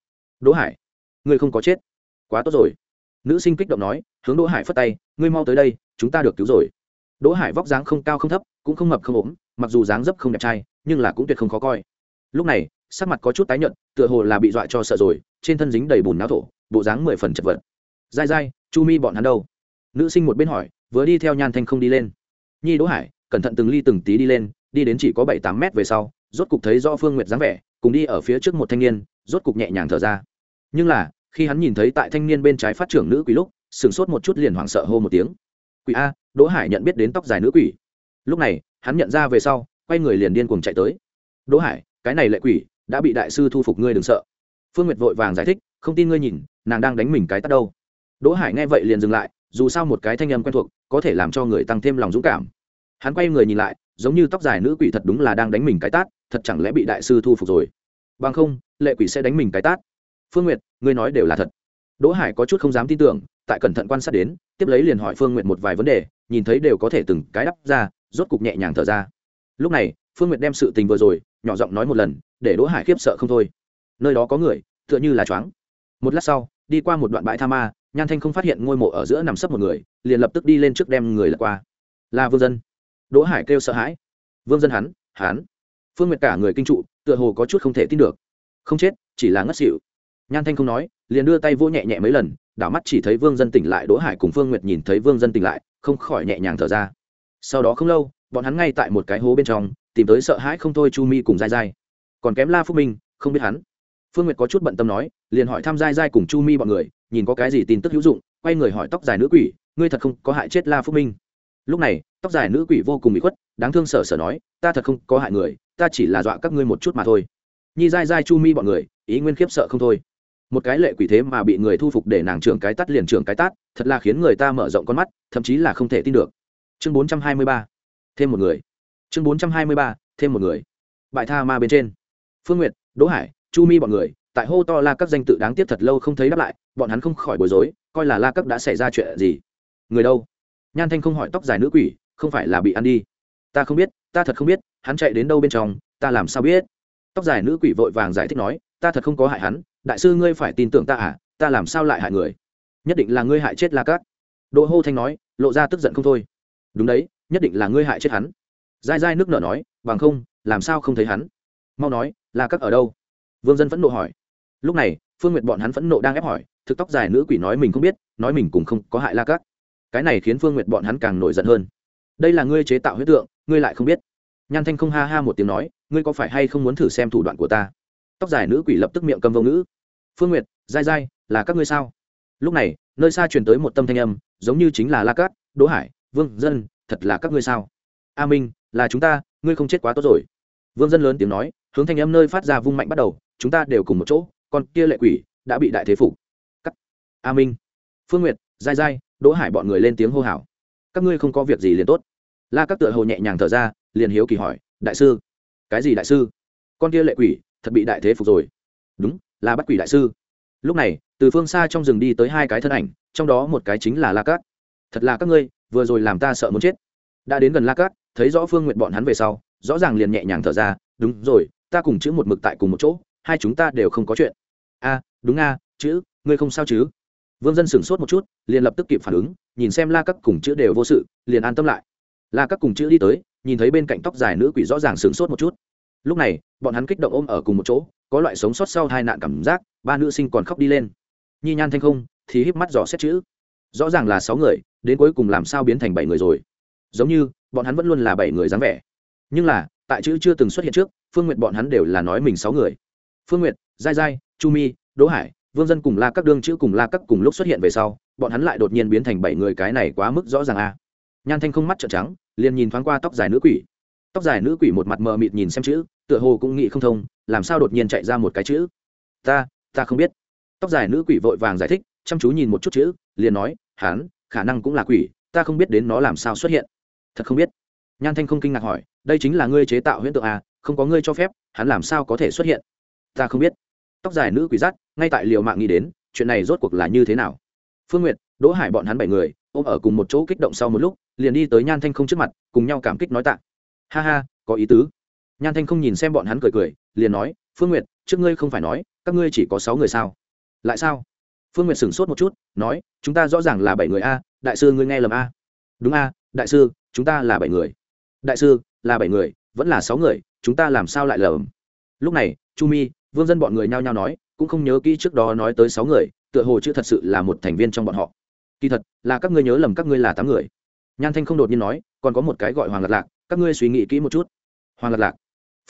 Đỗ hải. Ngươi không có chết. Quá tốt rồi. Nữ sinh kích động nói, hướng đỗ hải phất tay, ngươi mau tới đây, chúng ta được cứu rồi. Đỗ hải vóc dáng không cao không thấp, cũng không mập không ốm, mặc dù dáng dấp không đẹp trai nhưng là cũng tuyệt không khó coi. Lúc này, sắc mặt có chút tái nhợt, tựa hồ là bị dọa cho sợ rồi, trên thân dính đầy bùn náo thổ, bộ dáng mười phần chật vật. Dai dai, chu mi bọn hắn đâu? Nữ sinh một bên hỏi, vừa đi theo nhan thanh không đi lên. Nhi đỗ hải, cẩn thận từng ly từng tí đi lên, đi đến chỉ có bảy tám mét về sau, rốt cục thấy do phương nguyệt dáng vẻ, cùng đi ở phía trước một thanh niên, rốt cục nhẹ nhàng thở ra. Nhưng là, khi hắn nhìn thấy tại thanh niên bên trái phát trưởng nữ quỷ lúc, sửng sốt một chút liền hoảng sợ hô một tiếng. Quỷ a, đỗ hải nhận biết đến tóc dài nữ quỷ. Lúc này, hắn nhận ra về sau quay người liền điên cuồng chạy tới. Đỗ hải, cái này lệ quỷ đã bị đại sư thu phục ngươi đừng sợ. Phương nguyệt vội vàng giải thích, không tin ngươi nhìn, nàng đang đánh mình cái tắt đâu. Đỗ hải nghe vậy liền dừng lại, dù sao một cái thanh âm quen thuộc có thể làm cho người tăng thêm lòng dũng cảm. Hắn quay người nhìn lại, giống như tóc dài nữ quỷ thật đúng là đang đánh mình cái tát, thật chẳng lẽ bị đại sư thu phục rồi? Bằng không, lệ quỷ sẽ đánh mình cái tát. Phương nguyệt, ngươi nói đều là thật. Đỗ hải có chút không dám tin tưởng, tại cẩn thận quan sát đến, tiếp lấy liền hỏi phương nguyệt một vài vấn đề, nhìn thấy đều có thể từng cái đắp ra, rốt cục nhẹ nhàng thở ra lúc này, phương nguyệt đem sự tình vừa rồi, nhỏ giọng nói một lần, để đỗ hải khiếp sợ không thôi. Nơi đó có người, tựa như là choáng. Một lát sau, đi qua một đoạn bãi tha ma, nhan thanh không phát hiện ngôi mộ ở giữa nằm sấp một người, liền lập tức đi lên trước đem người lật qua. Là vương dân. Đỗ hải kêu sợ hãi. Vương dân hắn hắn. Phương nguyệt cả người kinh trụ, tựa hồ có chút không thể tin được. Không chết, chỉ là ngất xỉu. Nhan thanh không nói, liền đưa tay vỗ nhẹ nhẹ mấy lần, đảo mắt chỉ thấy vương dân tỉnh lại, đỗ hải cùng phương nguyệt nhìn thấy vương dân tỉnh lại, không khỏi nhẹ nhàng thở ra. Sau đó không lâu bọn hắn ngay tại một cái hố bên trong, tìm tới sợ hãi không thôi chu mi cùng dai dai còn kém la phúc minh, không biết hắn. Phương nguyệt có chút bận tâm nói, liền hỏi thăm dai dai cùng chu mi bọn người, nhìn có cái gì tin tức hữu dụng, quay người hỏi tóc dài nữ quỷ, ngươi thật không có hại chết la phúc minh? Lúc này, tóc dài nữ quỷ vô cùng bị khuất, đáng thương sở sở nói, ta thật không có hại người, ta chỉ là dọa các ngươi một chút mà thôi. Nhi dai dai chu mi bọn người, ý nguyên khiếp sợ không thôi. Một cái lệ quỷ thế mà bị người thu phục để nàng trưởng cái tắt liền trưởng cái tát, thật là khiến người ta mở rộng con mắt, thậm chí là không thể tin được. Chương bốn trăm hai mươi ba thêm một người. Chương bốn trăm hai mươi ba, thêm một người. Bại tha ma bên trên. Phương nguyệt, đỗ hải, chu mi bọn người, tại hô to la các danh tự đáng tiếc thật lâu không thấy đáp lại, bọn hắn không khỏi bối rối, coi là la các đã xảy ra chuyện gì. Người đâu? Nhan thanh không hỏi tóc dài nữ quỷ, không phải là bị ăn đi. Ta không biết, ta thật không biết, hắn chạy đến đâu bên trong, ta làm sao biết? Tóc dài nữ quỷ vội vàng giải thích nói, ta thật không có hại hắn, đại sư ngươi phải tin tưởng ta à ta làm sao lại hại người? Nhất định là ngươi hại chết la cát đỗ hô thanh nói, lộ ra tức giận không thôi. Đúng đấy nhất định là ngươi hại chết hắn. Dai dai nước nở nói, bằng không, làm sao không thấy hắn? Mau nói, la cát ở đâu? Vương dân phẫn nộ hỏi. Lúc này, phương n g u y ệ t bọn hắn phẫn nộ đang ép hỏi, thực tóc dài nữ quỷ nói mình không biết, nói mình cũng không có hại la cát cái này khiến phương n g u y ệ t bọn hắn càng nổi giận hơn. Đây là ngươi chế tạo huyết tượng, ngươi lại không biết. Nhan thanh không ha ha một tiếng nói, ngươi có phải hay không muốn thử xem thủ đoạn của ta? Tóc dài nữ quỷ lập tức miệng cầm vô ngữ. Phương nguyệt, dai dai, là các ngươi sao? Lúc này, nơi xa truyền tới một tâm thanh âm, giống như chính là la cát đỗ hải, vương dân thật là các ngươi sao? A minh, là chúng ta, ngươi không chết quá tốt rồi. Vương dân lớn tiếng nói, hướng thanh âm nơi phát ra vung mạnh bắt đầu, chúng ta đều cùng một chỗ còn kia lệ quỷ đã bị đại thế phủ. cắt. A minh. Phương nguyệt dai dai đỗ hải bọn người lên tiếng hô hào. Các ngươi không có việc gì liền tốt. La các tựa hồ nhẹ nhàng thở ra, liền hiếu kỳ hỏi, đại sư, cái gì đại sư? Con kia lệ quỷ thật bị đại thế phục rồi. Đúng, là bắt quỷ đại sư. Lúc này, từ phương xa trong rừng đi tới hai cái thân ảnh, trong đó một cái chính là la cát. Thật là các ngươi vừa rồi làm ta sợ muốn chết. Đã đến gần la cát, thấy rõ phương nguyện bọn hắn về sau, rõ ràng liền nhẹ nhàng thở ra, đúng rồi, ta cùng chữ một mực tại cùng một chỗ, hai chúng ta đều không có chuyện. A, đúng a, chữ, ngươi không sao chứ? Vương dân sửng sốt một chút, liền lập tức kịp phản ứng, nhìn xem la Cát cùng chữ đều vô sự, liền an tâm lại. La Cát cùng chữ đi tới, nhìn thấy bên cạnh tóc dài nữ quỷ rõ ràng sửng sốt một chút. Lúc này, bọn hắn kích động ôm ở cùng một chỗ, có loại sống sót sau hai nạn cảm giác, ba nữ sinh còn khóc đi lên. Nhi nhan thanh không, thì híp mắt dò xét chữ rõ ràng là sáu người, đến cuối cùng làm sao biến thành bảy người rồi. Giống như, bọn hắn vẫn luôn là bảy người dáng vẻ. Nhưng là, tại chữ chưa từng xuất hiện trước, phương n g u y ệ t bọn hắn đều là nói mình sáu người. Phương n g u y ệ t dai dai chu mi, đỗ hải, vương dân cùng la các đương chữ cùng la các cùng lúc xuất hiện về sau, bọn hắn lại đột nhiên biến thành bảy người cái này quá mức rõ ràng a. Nhan thanh không mắt trợn trắng, liền nhìn thoáng qua tóc dài nữ quỷ. Tóc dài nữ quỷ một mặt mờ mịt nhìn xem chữ, tựa hồ cũng nghĩ không thông, làm sao đột nhiên chạy ra một cái chữ? Ta ta không biết. Tóc dài nữ quỷ vội vàng giải thích, chăm chú nhìn một chút chữ, liền nói hắn khả năng cũng là quỷ ta không biết đến nó làm sao xuất hiện. Thật không biết. Nhan thanh không kinh ngạc hỏi đây chính là ngươi chế tạo huyễn tượng à không có ngươi cho phép hắn làm sao có thể xuất hiện? Ta không biết. Tóc dài nữ quỷ rát, ngay tại liều mạng nghĩ đến chuyện này rốt cuộc là như thế nào? Phương n g u y ệ t đỗ hải bọn hắn bảy người ôm ở cùng một chỗ kích động sau một lúc liền đi tới nhan thanh không trước mặt cùng nhau cảm kích nói tạ. Ha ha có ý tứ. Nhan thanh không nhìn xem bọn hắn cười cười liền nói phương n g u y ệ t trước ngươi không phải nói các ngươi chỉ có sáu người sao? Lại sao? Phương n g u y ệ t sửng sốt một chút, nói, chúng ta rõ ràng là bảy người a, đại sư ngươi nghe lầm a. Đúng a, đại sư, chúng ta là bảy người. Đại sư, là bảy người, vẫn là sáu người, chúng ta làm sao lại lầm? Lúc này, chu mi, vương dân bọn người nhao nhao nói, cũng không nhớ kỹ trước đó nói tới sáu người, tựa hồ chữ thật sự là một thành viên trong bọn họ. Kỳ thật, là các ngươi nhớ lầm các ngươi là tám người. Nhan thanh không đột nhiên nói, còn có một cái gọi hoàng lạc lạc, các ngươi suy nghĩ kỹ một chút. Hoàng lạc lạc?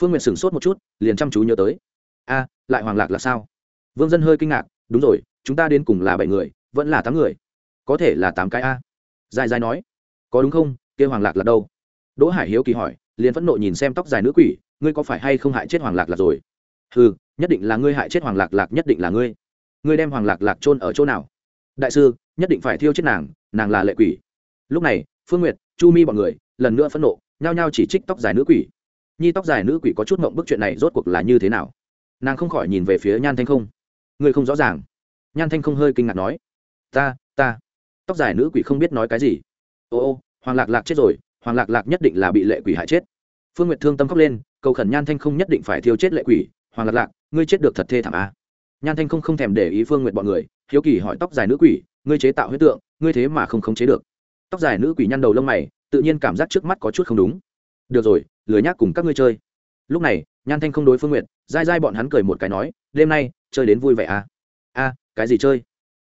Phương nguyện sửng sốt một chút, liền chăm chú nhớ tới. A, lại hoàng lạc là sao? Vương dân hơi kinh ngạc, đúng rồi chúng ta đến cùng là bảy người, vẫn là tám người. Có thể là tám cái a. Dài dài nói. Có đúng không? Kêu hoàng lạc là đâu? Đỗ hải hiếu kỳ hỏi, liền phẫn nộ nhìn xem tóc dài nữ quỷ, ngươi có phải hay không hại chết hoàng lạc là rồi? Ừ nhất định là ngươi hại chết hoàng lạc lạc, nhất định là ngươi. Ngươi đem hoàng lạc lạc trôn ở chỗ nào? Đại sư, nhất định phải thiêu chết nàng nàng là lệ quỷ. Lúc này, phương nguyệt, chu mi bọn người, lần nữa phẫn nộ, nhao nhao chỉ trích tóc dài nữ quỷ. Nhi tóc dài nữ quỷ có chút mộng bức chuyện này rốt cuộc là như thế nào? Nàng không khỏi nhìn về phía nhan thanh không. Ngươi không rõ ràng nhan thanh không hơi kinh ngạc nói, ta ta. Tóc dài nữ quỷ không biết nói cái gì. Ô ô, hoàng lạc lạc chết rồi, hoàng lạc lạc nhất định là bị lệ quỷ hại chết. Phương nguyệt thương tâm khóc lên, cầu khẩn nhan thanh không nhất định phải thiêu chết lệ quỷ. Hoàng lạc lạc, ngươi chết được thật thê thảm a nhan thanh không không thèm để ý phương nguyện bọn người, hiếu kỳ hỏi tóc dài nữ quỷ, ngươi chế tạo huyết tượng, ngươi thế mà không khống chế được. Tóc dài nữ quỷ nhăn đầu lông mày, tự nhiên cảm giác trước mắt có chút không đúng. Được rồi, lười nhác cùng các ngươi chơi. Lúc này, nhan thanh không đối phương nguyện dai dai bọn hắn cười một cái nói, đêm nay, chơi đến vui vẻ à? A cái gì chơi?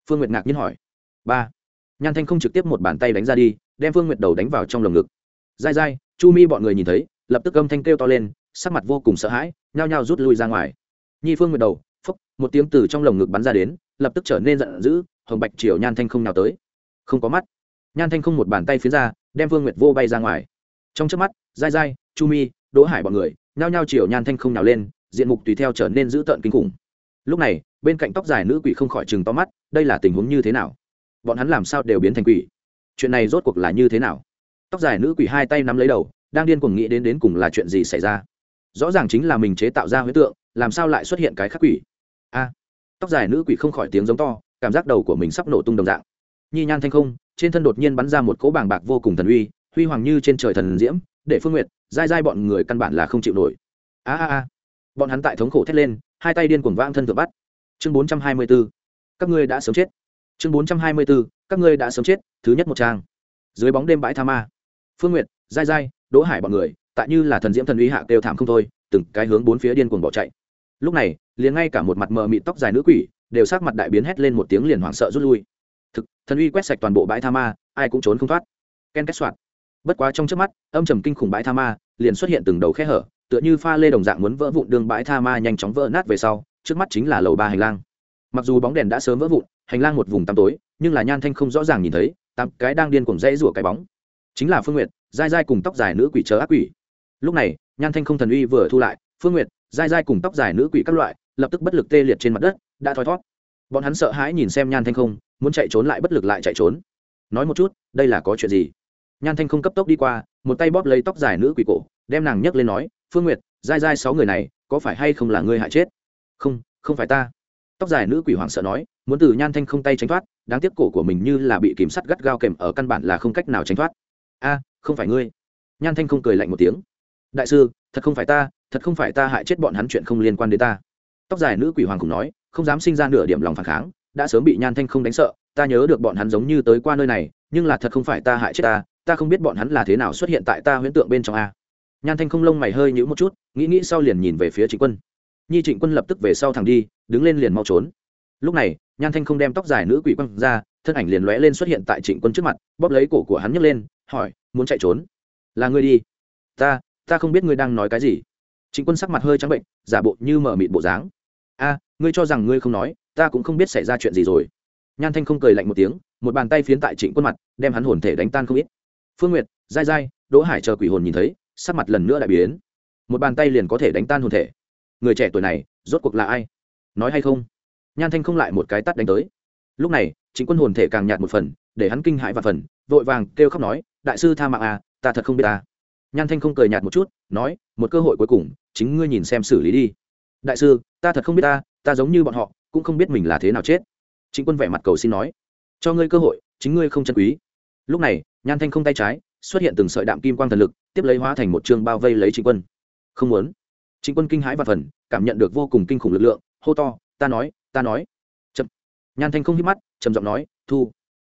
Phương nguyệt ngạc nhiên hỏi. Ba. Nhan thanh không trực tiếp một bàn tay đánh ra đi, đem phương nguyệt đầu đánh vào trong lồng ngực. Dai dai, chu mi bọn người nhìn thấy, lập tức âm thanh kêu to lên, sắc mặt vô cùng sợ hãi, nhao nhao rút lui ra ngoài. Nhi phương nguyệt đầu, phốc, một tiếng từ trong lồng ngực bắn ra đến, lập tức trở nên giận dữ, hồng bạch chiều nhan thanh không nào tới. Không có mắt. Nhan thanh không một bàn tay phía ra, đem phương nguyệt vô bay ra ngoài. Trong trước mắt, dai dai, chu mi, đỗ hải bọn người, nhao nhao chiều nhan thanh không nào lên, diện mục tùy theo trở nên dữ tợn kinh khủng lúc này, bên cạnh tóc dài nữ quỷ không khỏi chừng to mắt, đây là tình huống như thế nào? Bọn hắn làm sao đều biến thành quỷ? Chuyện này rốt cuộc là như thế nào? Tóc dài nữ quỷ hai tay nắm lấy đầu, đang điên cuồng nghĩ đến đến cùng là chuyện gì xảy ra. Rõ ràng chính là mình chế tạo ra huế tượng, làm sao lại xuất hiện cái khắc quỷ? A! Tóc dài nữ quỷ không khỏi tiếng giống to, cảm giác đầu của mình sắp nổ tung đồng dạng. Nhi nhan thanh không, trên thân đột nhiên bắn ra một cỗ bàng bạc vô cùng thần uy, huy hoàng như trên trời thần diễm, để phương nguyệt, dai dai bọn người căn bản là không chịu nổi. A a a! Bọn hắn tại thống khổ thét lên, hai tay điên cuồng vang thân thượng bắt. Chương bốn trăm hai mươi b ố các ngươi đã sớm chết. Chương bốn trăm hai mươi b ố các ngươi đã sớm chết, thứ nhất một trang. Dưới bóng đêm bãi tha ma. Phương nguyệt dai dai đỗ hải bọn người, tại như là thần diễm thần uy hạ kêu thảm không thôi, từng cái hướng bốn phía điên cuồng bỏ chạy. Lúc này, liền ngay cả một mặt mờ mịt tóc dài nữ quỷ, đều sát mặt đại biến hét lên một tiếng liền hoảng sợ rút lui. Thực, thần uy quét sạch toàn bộ bãi tha ma, ai cũng trốn không thoát. Ken kết soạn. Bất quá trong trước mắt, âm trầm kinh khủng bãi tha ma, liền xuất hiện từng đầu khe hở tựa như pha lê đồng dạng muốn vỡ vụn đường bãi tha ma nhanh chóng vỡ nát về sau, trước mắt chính là lầu ba hành lang. Mặc dù bóng đèn đã sớm vỡ vụn, hành lang một vùng tăm tối, nhưng là nhan thanh không rõ ràng nhìn thấy, tám cái đang điên cuồng rẽ rủa cái bóng. Chính là phương nguyệt, dai dai cùng tóc dài nữ quỷ chớ ác quỷ. Lúc này, nhan thanh không thần uy vừa thu lại, phương nguyệt, dai dai cùng tóc dài nữ quỷ các loại, lập tức bất lực tê liệt trên mặt đất, đã thoi thót. Bọn hắn sợ hãi nhìn xem nhan thanh không, muốn chạy trốn lại bất lực lại chạy trốn. Nói một chút, đây là có chuyện gì? Nhan thanh không cấp tốc đi qua, một tay bóp lấy tóc dài nữ quỷ cổ, đem nàng nhấc lên nói phương nguyệt dai dai sáu người này, có phải hay không là ngươi hại chết? Không không phải ta. Tóc dài nữ quỷ hoàng sợ nói, muốn từ nhan thanh không tay tránh thoát, đáng tiếc cổ của mình như là bị kìm sắt gắt gao kèm ở căn bản là không cách nào tránh thoát. A, không phải ngươi. Nhan thanh không cười lạnh một tiếng. Đại sư, thật không phải ta, thật không phải ta hại chết bọn hắn chuyện không liên quan đến ta. Tóc dài nữ quỷ hoàng cùng nói, không dám sinh ra nửa điểm lòng phản kháng, đã sớm bị nhan thanh không đánh sợ, ta nhớ được bọn hắn giống như tới qua nơi này, nhưng là thật không phải ta hại chết ta ta không biết bọn hắn là thế nào xuất hiện tại ta huyễn tượng bên trong a nhan thanh không lông mày hơi nhữ một chút, nghĩ nghĩ sau liền nhìn về phía trịnh quân. Nhi trịnh quân lập tức về sau thẳng đi, đứng lên liền mau trốn. Lúc này, nhan thanh không đem tóc dài nữ quỷ quăng ra, thân ảnh liền lóe lên xuất hiện tại trịnh quân trước mặt, bóp lấy cổ của hắn nhấc lên, hỏi, muốn chạy trốn? Là ngươi đi. Ta ta không biết ngươi đang nói cái gì. Trịnh quân sắc mặt hơi trắng bệnh, giả bộ như mở mịt bộ dáng. A, ngươi cho rằng ngươi không nói, ta cũng không biết xảy ra chuyện gì rồi. Nhan thanh không cười lạnh một tiếng, một bàn tay phiến tại trịnh quân mặt, đem hắn hồn thể đánh tan không ít. Phương nguyệt dai dai đỗ hải chờ quỷ hồn nhìn thấy sắc mặt lần nữa đại biến. Một bàn tay liền có thể đánh tan hồn thể. Người trẻ tuổi này, rốt cuộc là ai? Nói hay không? Nhan thanh không lại một cái tắt đánh tới. Lúc này, chính quân hồn thể càng nhạt một phần, để hắn kinh hãi và phần, vội vàng kêu khóc nói, đại sư tha mạng à ta thật không biết ta. Nhan thanh không cười nhạt một chút, nói, một cơ hội cuối cùng, chính ngươi nhìn xem xử lý đi. Đại sư, ta thật không biết ta ta giống như bọn họ, cũng không biết mình là thế nào chết. Chính quân vẻ mặt cầu xin nói, cho ngươi cơ hội, chính ngươi không chân quý. Lúc này, nhan thanh không tay trái xuất hiện từng sợi đạm kim quang thần lực, tiếp lấy hóa thành một chương bao vây lấy chính quân. Không muốn. Chính quân kinh hãi và phần, cảm nhận được vô cùng kinh khủng lực lượng, hô to, ta nói ta nói. Chậm. Nhan thanh không hít mắt, trầm giọng nói, thu.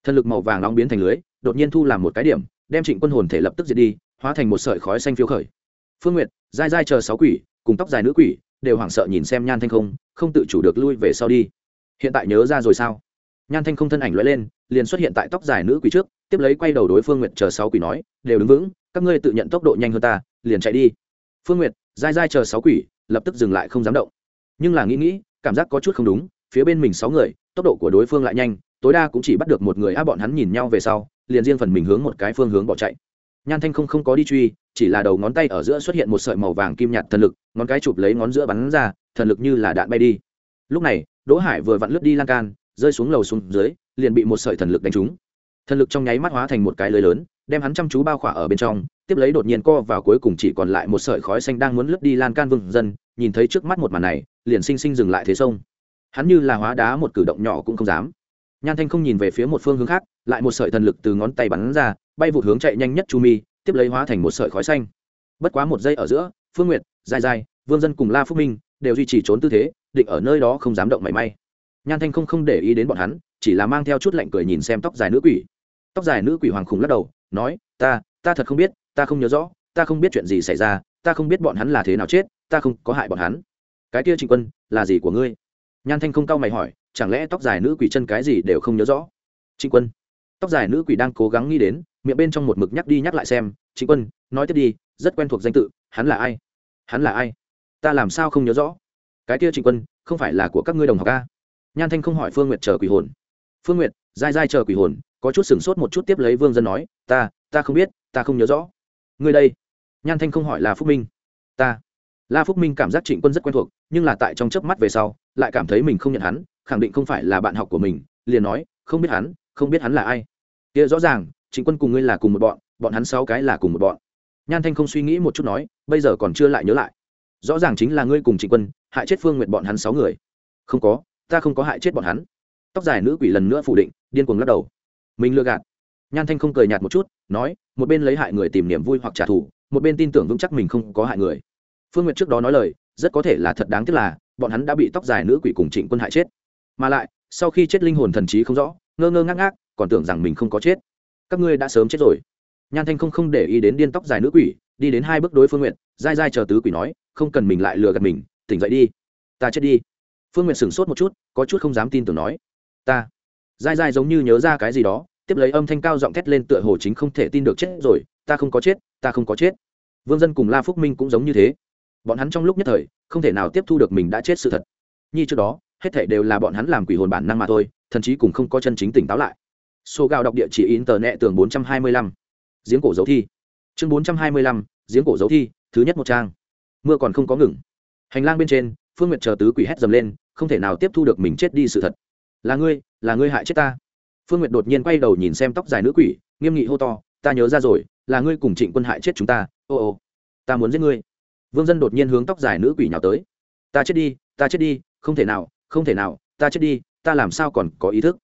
Thần lực màu vàng nóng biến thành lưới, đột nhiên thu làm một cái điểm, đem trịnh quân hồn thể lập tức diệt đi, hóa thành một sợi khói xanh phiêu khởi. Phương nguyệt dai dai chờ sáu quỷ, cùng tóc dài nữ quỷ, đều hoảng sợ nhìn xem nhan thanh không không tự chủ được lui về sau đi. Hiện tại nhớ ra rồi sao? Nhan thanh không thân ảnh lóe lên, liền xuất hiện tại tóc dài nữ quỷ trước tiếp lấy quay đầu đối phương nguyệt chờ sáu quỷ nói, đều đứng vững, các ngươi tự nhận tốc độ nhanh hơn ta, liền chạy đi. Phương nguyệt, dai dai chờ sáu quỷ, lập tức dừng lại không dám động. Nhưng là nghĩ nghĩ, cảm giác có chút không đúng, phía bên mình sáu người, tốc độ của đối phương lại nhanh, tối đa cũng chỉ bắt được một người á bọn hắn nhìn nhau về sau, liền riêng phần mình hướng một cái phương hướng bỏ chạy. Nhan thanh không không có đi truy, chỉ là đầu ngón tay ở giữa xuất hiện một sợi màu vàng kim nhạt thần lực, ngón cái chụp lấy ngón giữa bắn ra, thần lực như là đạn bay đi. Lúc này, đỗ hải vừa vặn lướt đi lan can, rơi xuống lầu xuống dưới, liền bị một sợi thần lực đánh trúng thần lực trong nháy mắt hóa thành một cái lưới lớn, đem hắn chăm chú bao khỏa ở bên trong, tiếp lấy đột nhiên co vào cuối cùng chỉ còn lại một sợi khói xanh đang muốn lướt đi lan can vương dân, nhìn thấy trước mắt một màn này, liền sinh sinh dừng lại thế sông. Hắn như là hóa đá một cử động nhỏ cũng không dám. Nhan thanh không nhìn về phía một phương hướng khác, lại một sợi thần lực từ ngón tay bắn ra, bay vụt hướng chạy nhanh nhất chu mi, tiếp lấy hóa thành một sợi khói xanh. Bất quá một giây ở giữa, phương nguyệt dài dài vương dân cùng la phúc minh đều duy trì trốn tư thế, định ở nơi đó không dám động mảy may. Nhan thanh không không để ý đến bọn hắn, chỉ là mang theo chút lạnh cười nhìn xem tóc dài nữ quỷ tóc dài nữ quỷ hoàng khủng lắc đầu, nói, ta ta thật không biết, ta không nhớ rõ, ta không biết chuyện gì xảy ra, ta không biết bọn hắn là thế nào chết, ta không có hại bọn hắn. Cái kia trịnh quân, là gì của ngươi? Nhan thanh không cau mày hỏi, chẳng lẽ tóc dài nữ quỷ chân cái gì đều không nhớ rõ? Trịnh quân. Tóc dài nữ quỷ đang cố gắng nghĩ đến, miệng bên trong một mực nhắc đi nhắc lại xem, trịnh quân, nói tiếp đi, rất quen thuộc danh tự, hắn là ai? Hắn là ai? Ta làm sao không nhớ rõ? Cái kia trịnh quân, không phải là của các ngươi đồng học ca nhan thanh không hỏi phương nguyệt chờ quỷ hồn. Phương nguyệt dai dai chờ quỷ hồn, có chút sửng sốt một chút tiếp lấy vương dân nói, ta ta không biết, ta không nhớ rõ. Ngươi đây? Nhan thanh không hỏi là phúc minh. Ta. La phúc minh cảm giác trịnh quân rất quen thuộc, nhưng là tại trong chớp mắt về sau, lại cảm thấy mình không nhận hắn, khẳng định không phải là bạn học của mình, liền nói, không biết hắn, không biết hắn là ai? Kia rõ ràng, trịnh quân cùng ngươi là cùng một bọn bọn hắn sáu cái là cùng một bọn. Nhan thanh không suy nghĩ một chút nói, bây giờ còn chưa lại nhớ lại. Rõ ràng chính là ngươi cùng trịnh quân, hại chết phương nguyện bọn hắn sáu người. Không có, ta không có hại chết bọn hắn tóc dài nữ quỷ lần nữa phủ định, điên cuồng lắc đầu. Mình lừa gạt. Nhan thanh không cười nhạt một chút, nói, một bên lấy hại người tìm niềm vui hoặc trả thù, một bên tin tưởng vững chắc mình không có hại người. Phương nguyệt trước đó nói lời, rất có thể là thật đáng tiếc là, bọn hắn đã bị tóc dài nữ quỷ cùng trịnh quân hại chết. Mà lại, sau khi chết linh hồn thần trí không rõ, ngơ ngơ ngác ngác, còn tưởng rằng mình không có chết. Các ngươi đã sớm chết rồi. Nhan thanh không không để ý đến điên tóc dài nữ quỷ, đi đến hai bước đối phương nguyện dai dai chờ tứ quỷ nói, không cần mình lại lừa gạt mình, tỉnh dậy đi. Ta chết đi. Phương nguyện sửng sốt một chút, có chút không dám tin tưởng nói ta. Dai dai giống như nhớ ra cái gì đó, tiếp lấy âm thanh cao giọng thét lên tựa hồ chính không thể tin được chết rồi, ta không có chết, ta không có chết. Vương dân cùng la phúc minh cũng giống như thế. Bọn hắn trong lúc nhất thời, không thể nào tiếp thu được mình đã chết sự thật. Nhi trước đó, hết thể đều là bọn hắn làm quỷ hồn bản năng mà thôi thậm chí cùng không có chân chính tỉnh táo lại. Số gạo đọc địa chỉ in tờ nẹ tường bốn trăm hai mươi lăm. Giếng cổ dấu thi. Chương bốn trăm hai mươi lăm, giếng cổ dấu thi, thứ nhất một trang. Mưa còn không có ngừng. Hành lang bên trên, phương nguyệt chờ tứ quỷ hét dầm lên, không thể nào tiếp thu được mình chết đi sự thật là ngươi là ngươi hại chết ta. Phương nguyệt đột nhiên quay đầu nhìn xem tóc dài nữ quỷ nghiêm nghị hô to ta nhớ ra rồi là ngươi cùng trịnh quân hại chết chúng ta ô ô. Ta muốn giết ngươi. Vương dân đột nhiên hướng tóc dài nữ quỷ nhào tới. Ta chết đi ta chết đi không thể nào không thể nào ta chết đi ta làm sao còn có ý thức?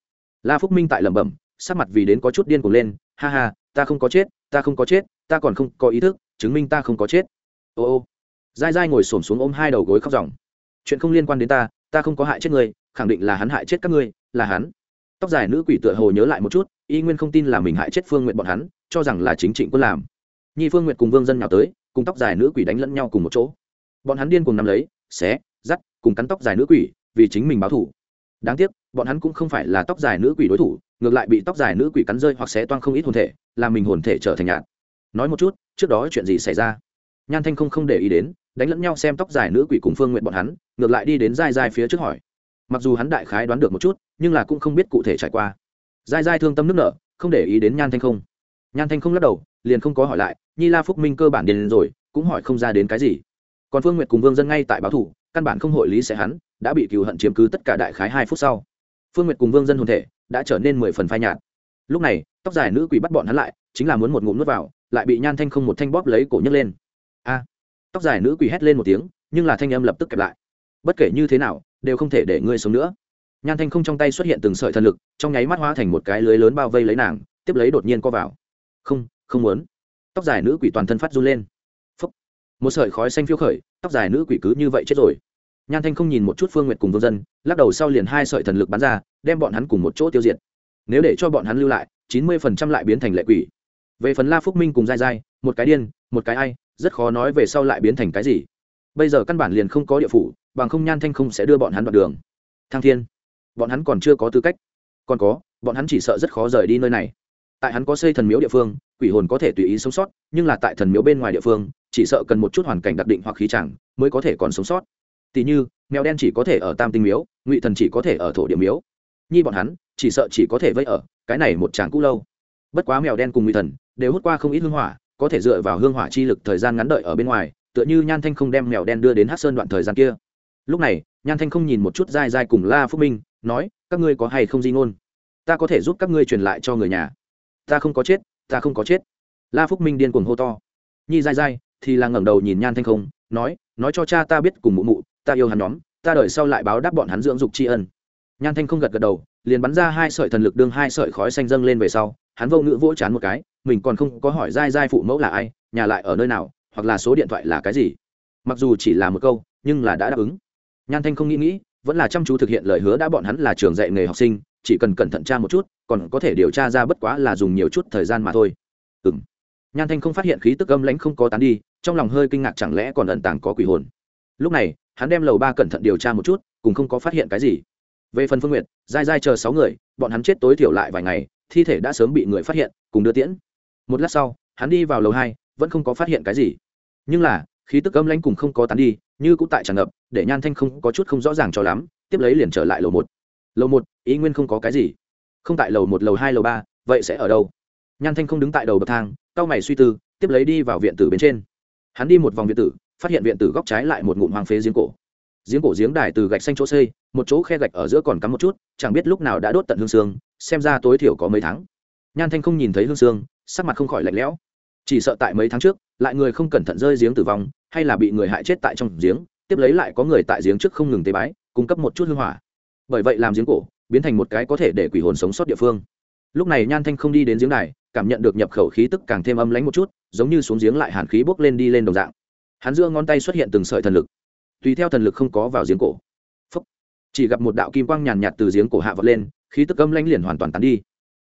La phúc minh tại lẩm bẩm sắc mặt vì đến có chút điên cuồng lên ha ha ta không có chết ta không có chết ta còn không có ý thức chứng minh ta không có chết. Ô ô. Dai dai ngồi s ổ m xuống ôm hai đầu gối khóc ròng, chuyện không liên quan đến ta ta không có hại chết người khẳng định là hắn hại chết các ngươi, là hắn. Tóc dài nữ quỷ tựa hồ nhớ lại một chút, y nguyên không tin là mình hại chết phương nguyện bọn hắn, cho rằng là chính trịnh quân làm. Nhi phương nguyện cùng vương dân nhào tới, cùng tóc dài nữ quỷ đánh lẫn nhau cùng một chỗ. Bọn hắn điên cùng nắm lấy, xé dắt cùng cắn tóc dài nữ quỷ, vì chính mình báo thủ đáng tiếc, bọn hắn cũng không phải là tóc dài nữ quỷ đối thủ, ngược lại bị tóc dài nữ quỷ cắn rơi hoặc xé toang không ít hồn thể, làm mình hồn thể trở thành nhạt. Nói một chút, trước đó chuyện gì xảy ra? Nhan thanh không không để ý đến đánh lẫn nhau xem tóc dài nữ quỷ cùng phương nguyện bọn hắn, ngược lại đi đến dai dai phía trước hỏi. Mặc dù hắn đại khái đoán được một chút, nhưng là cũng không biết cụ thể trải qua. Dai dai thương tâm nước nở, không để ý đến nhan thanh không. Nhan thanh không lắc đầu, liền không có hỏi lại, nhi la phúc minh cơ bản điền rồi, cũng hỏi không ra đến cái gì. Còn phương nguyệt cùng vương dân ngay tại báo thủ, căn bản không hội lý sẽ hắn, đã bị cựu hận chiếm cứ tất cả đại khái hai phút sau. Phương nguyệt cùng vương dân hồn thể, đã trở nên mười phần phai nhạt. Lúc này, tóc dài nữ quỷ bắt bọn hắn lại, chính là muốn một ngụm nuốt vào, lại bị nhan thanh không một thanh bóp lấy cổ nhấc lên. A! Tóc dài nữ quỷ hét lên một tiếng, nhưng là thanh âm lập tức kẹp lại. Bất kể như thế nào, đều không thể để ngươi sống nữa. Nhan thanh không trong tay xuất hiện từng sợi thần lực, trong nháy mắt hóa thành một cái lưới lớn bao vây lấy nàng, tiếp lấy đột nhiên co vào. Không không muốn. Tóc dài nữ quỷ toàn thân phát run lên. Phúc. một sợi khói xanh phiêu khởi, tóc dài nữ quỷ cứ như vậy chết rồi. Nhan thanh không nhìn một chút phương nguyệt cùng vương dân, lắc đầu sau liền hai sợi thần lực bắn ra, đem bọn hắn cùng một chỗ tiêu diệt. Nếu để cho bọn hắn lưu lại, chín mươi phần trăm lại biến thành lệ quỷ. Về phần la phúc minh cùng dai dai một cái điên, một cái ai rất khó nói về sau lại biến thành cái gì. Bây giờ căn bản liền không có địa phủ, bằng không nhan thanh không sẽ đưa bọn hắn đoạn đường. Thăng thiên, bọn hắn còn chưa có tư cách. Còn có, bọn hắn chỉ sợ rất khó rời đi nơi này. Tại hắn có xây thần miếu địa phương, quỷ hồn có thể tùy ý sống sót, nhưng là tại thần miếu bên ngoài địa phương, chỉ sợ cần một chút hoàn cảnh đặc định hoặc khí chẳng mới có thể còn sống sót. Tỉ như, mèo đen chỉ có thể ở tam tinh miếu, ngụy thần chỉ có thể ở thổ địa miếu. Nhi bọn hắn, chỉ sợ chỉ có thể vây ở cái này một tràng cũ lâu. Bất quá mèo đen cùng ngụy thần đều hút qua không ít hương hỏa có thể dựa vào hương hỏa chi lực thời gian ngắn đợi ở bên ngoài, tựa như nhan thanh không đem mèo đen đưa đến hát sơn đoạn thời gian kia. Lúc này, nhan thanh không nhìn một chút dai dai cùng la phúc minh, nói, các ngươi có hay không di ngôn? Ta có thể giúp các ngươi truyền lại cho người nhà. Ta không có chết, ta không có chết. La phúc minh điên cuồng hô to. Nhi dai dai thì là ngẩng đầu nhìn nhan thanh không, nói nói cho cha ta biết cùng mụ mụ, ta yêu hắn nhóm, ta đợi sau lại báo đáp bọn hắn dưỡng dục tri ân. Nhan thanh không gật gật đầu, liền bắn ra hai sợi thần lực đương hai sợi khói xanh dâng lên về sau, hắn vô ngữ vỗ chán một cái mình còn không có hỏi dai dai phụ mẫu là ai, nhà lại ở nơi nào, hoặc là số điện thoại là cái gì. Mặc dù chỉ là một câu, nhưng là đã đáp ứng. Nhan thanh không nghĩ nghĩ, vẫn là chăm chú thực hiện lời hứa đã bọn hắn là trường dạy nghề học sinh, chỉ cần cẩn thận tra một chút, còn có thể điều tra ra bất quá là dùng nhiều chút thời gian mà thôi. Ừ m nhan thanh không phát hiện khí tức âm lãnh không có tán đi, trong lòng hơi kinh ngạc chẳng lẽ còn ẩn tàng có quỷ hồn. Lúc này, hắn đem lầu ba cẩn thận điều tra một chút, cùng không có phát hiện cái gì. Về phần phương nguyện dai dai chờ sáu người, bọn hắn chết tối thiểu lại vài ngày, thi thể đã sớm bị người phát hiện, cùng đưa tiễn một lát sau, hắn đi vào lầu hai, vẫn không có phát hiện cái gì. Nhưng là, khí tức âm lãnh cùng không có tán đi, như cũng tại tràn ngập, để nhan thanh không có chút không rõ ràng cho lắm, tiếp lấy liền trở lại lầu một. Lầu một, ý nguyên không có cái gì. Không tại lầu một, lầu hai, lầu ba, vậy sẽ ở đâu? Nhan thanh không đứng tại đầu bậc thang, cao mày suy tư, tiếp lấy đi vào viện tử bên trên. Hắn đi một vòng viện tử, phát hiện viện tử góc trái lại một ngụm hoàng phế giếng cổ. Giếng cổ giếng đài từ gạch xanh chỗ xây, một chỗ khe gạch ở giữa còn cắm một chút, chẳng biết lúc nào đã đốt tận hương xương, xem ra tối thiểu có mấy tháng. Nhan thanh không nhìn thấy hương xương sắc mặt không khỏi lạnh lẽo. Chỉ sợ tại mấy tháng trước, lại người không cẩn thận rơi giếng tử vong, hay là bị người hại chết tại trong giếng, tiếp lấy lại có người tại giếng trước không ngừng tế bái, cung cấp một chút hương hỏa. Bởi vậy làm giếng cổ, biến thành một cái có thể để quỷ hồn sống sót địa phương. Lúc này nhan thanh không đi đến giếng này cảm nhận được nhập khẩu khí tức càng thêm âm lánh một chút, giống như xuống giếng lại hàn khí bốc lên đi lên đồng dạng. Hắn giữa ngón tay xuất hiện từng sợi thần lực. Tùy theo thần lực không có vào giếng cổ. Phúc. chỉ gặp một đạo kim quang nhàn nhạt từ giếng cổ hạ vọt lên, khí tức âm lãnh liền hoàn toàn tán đi.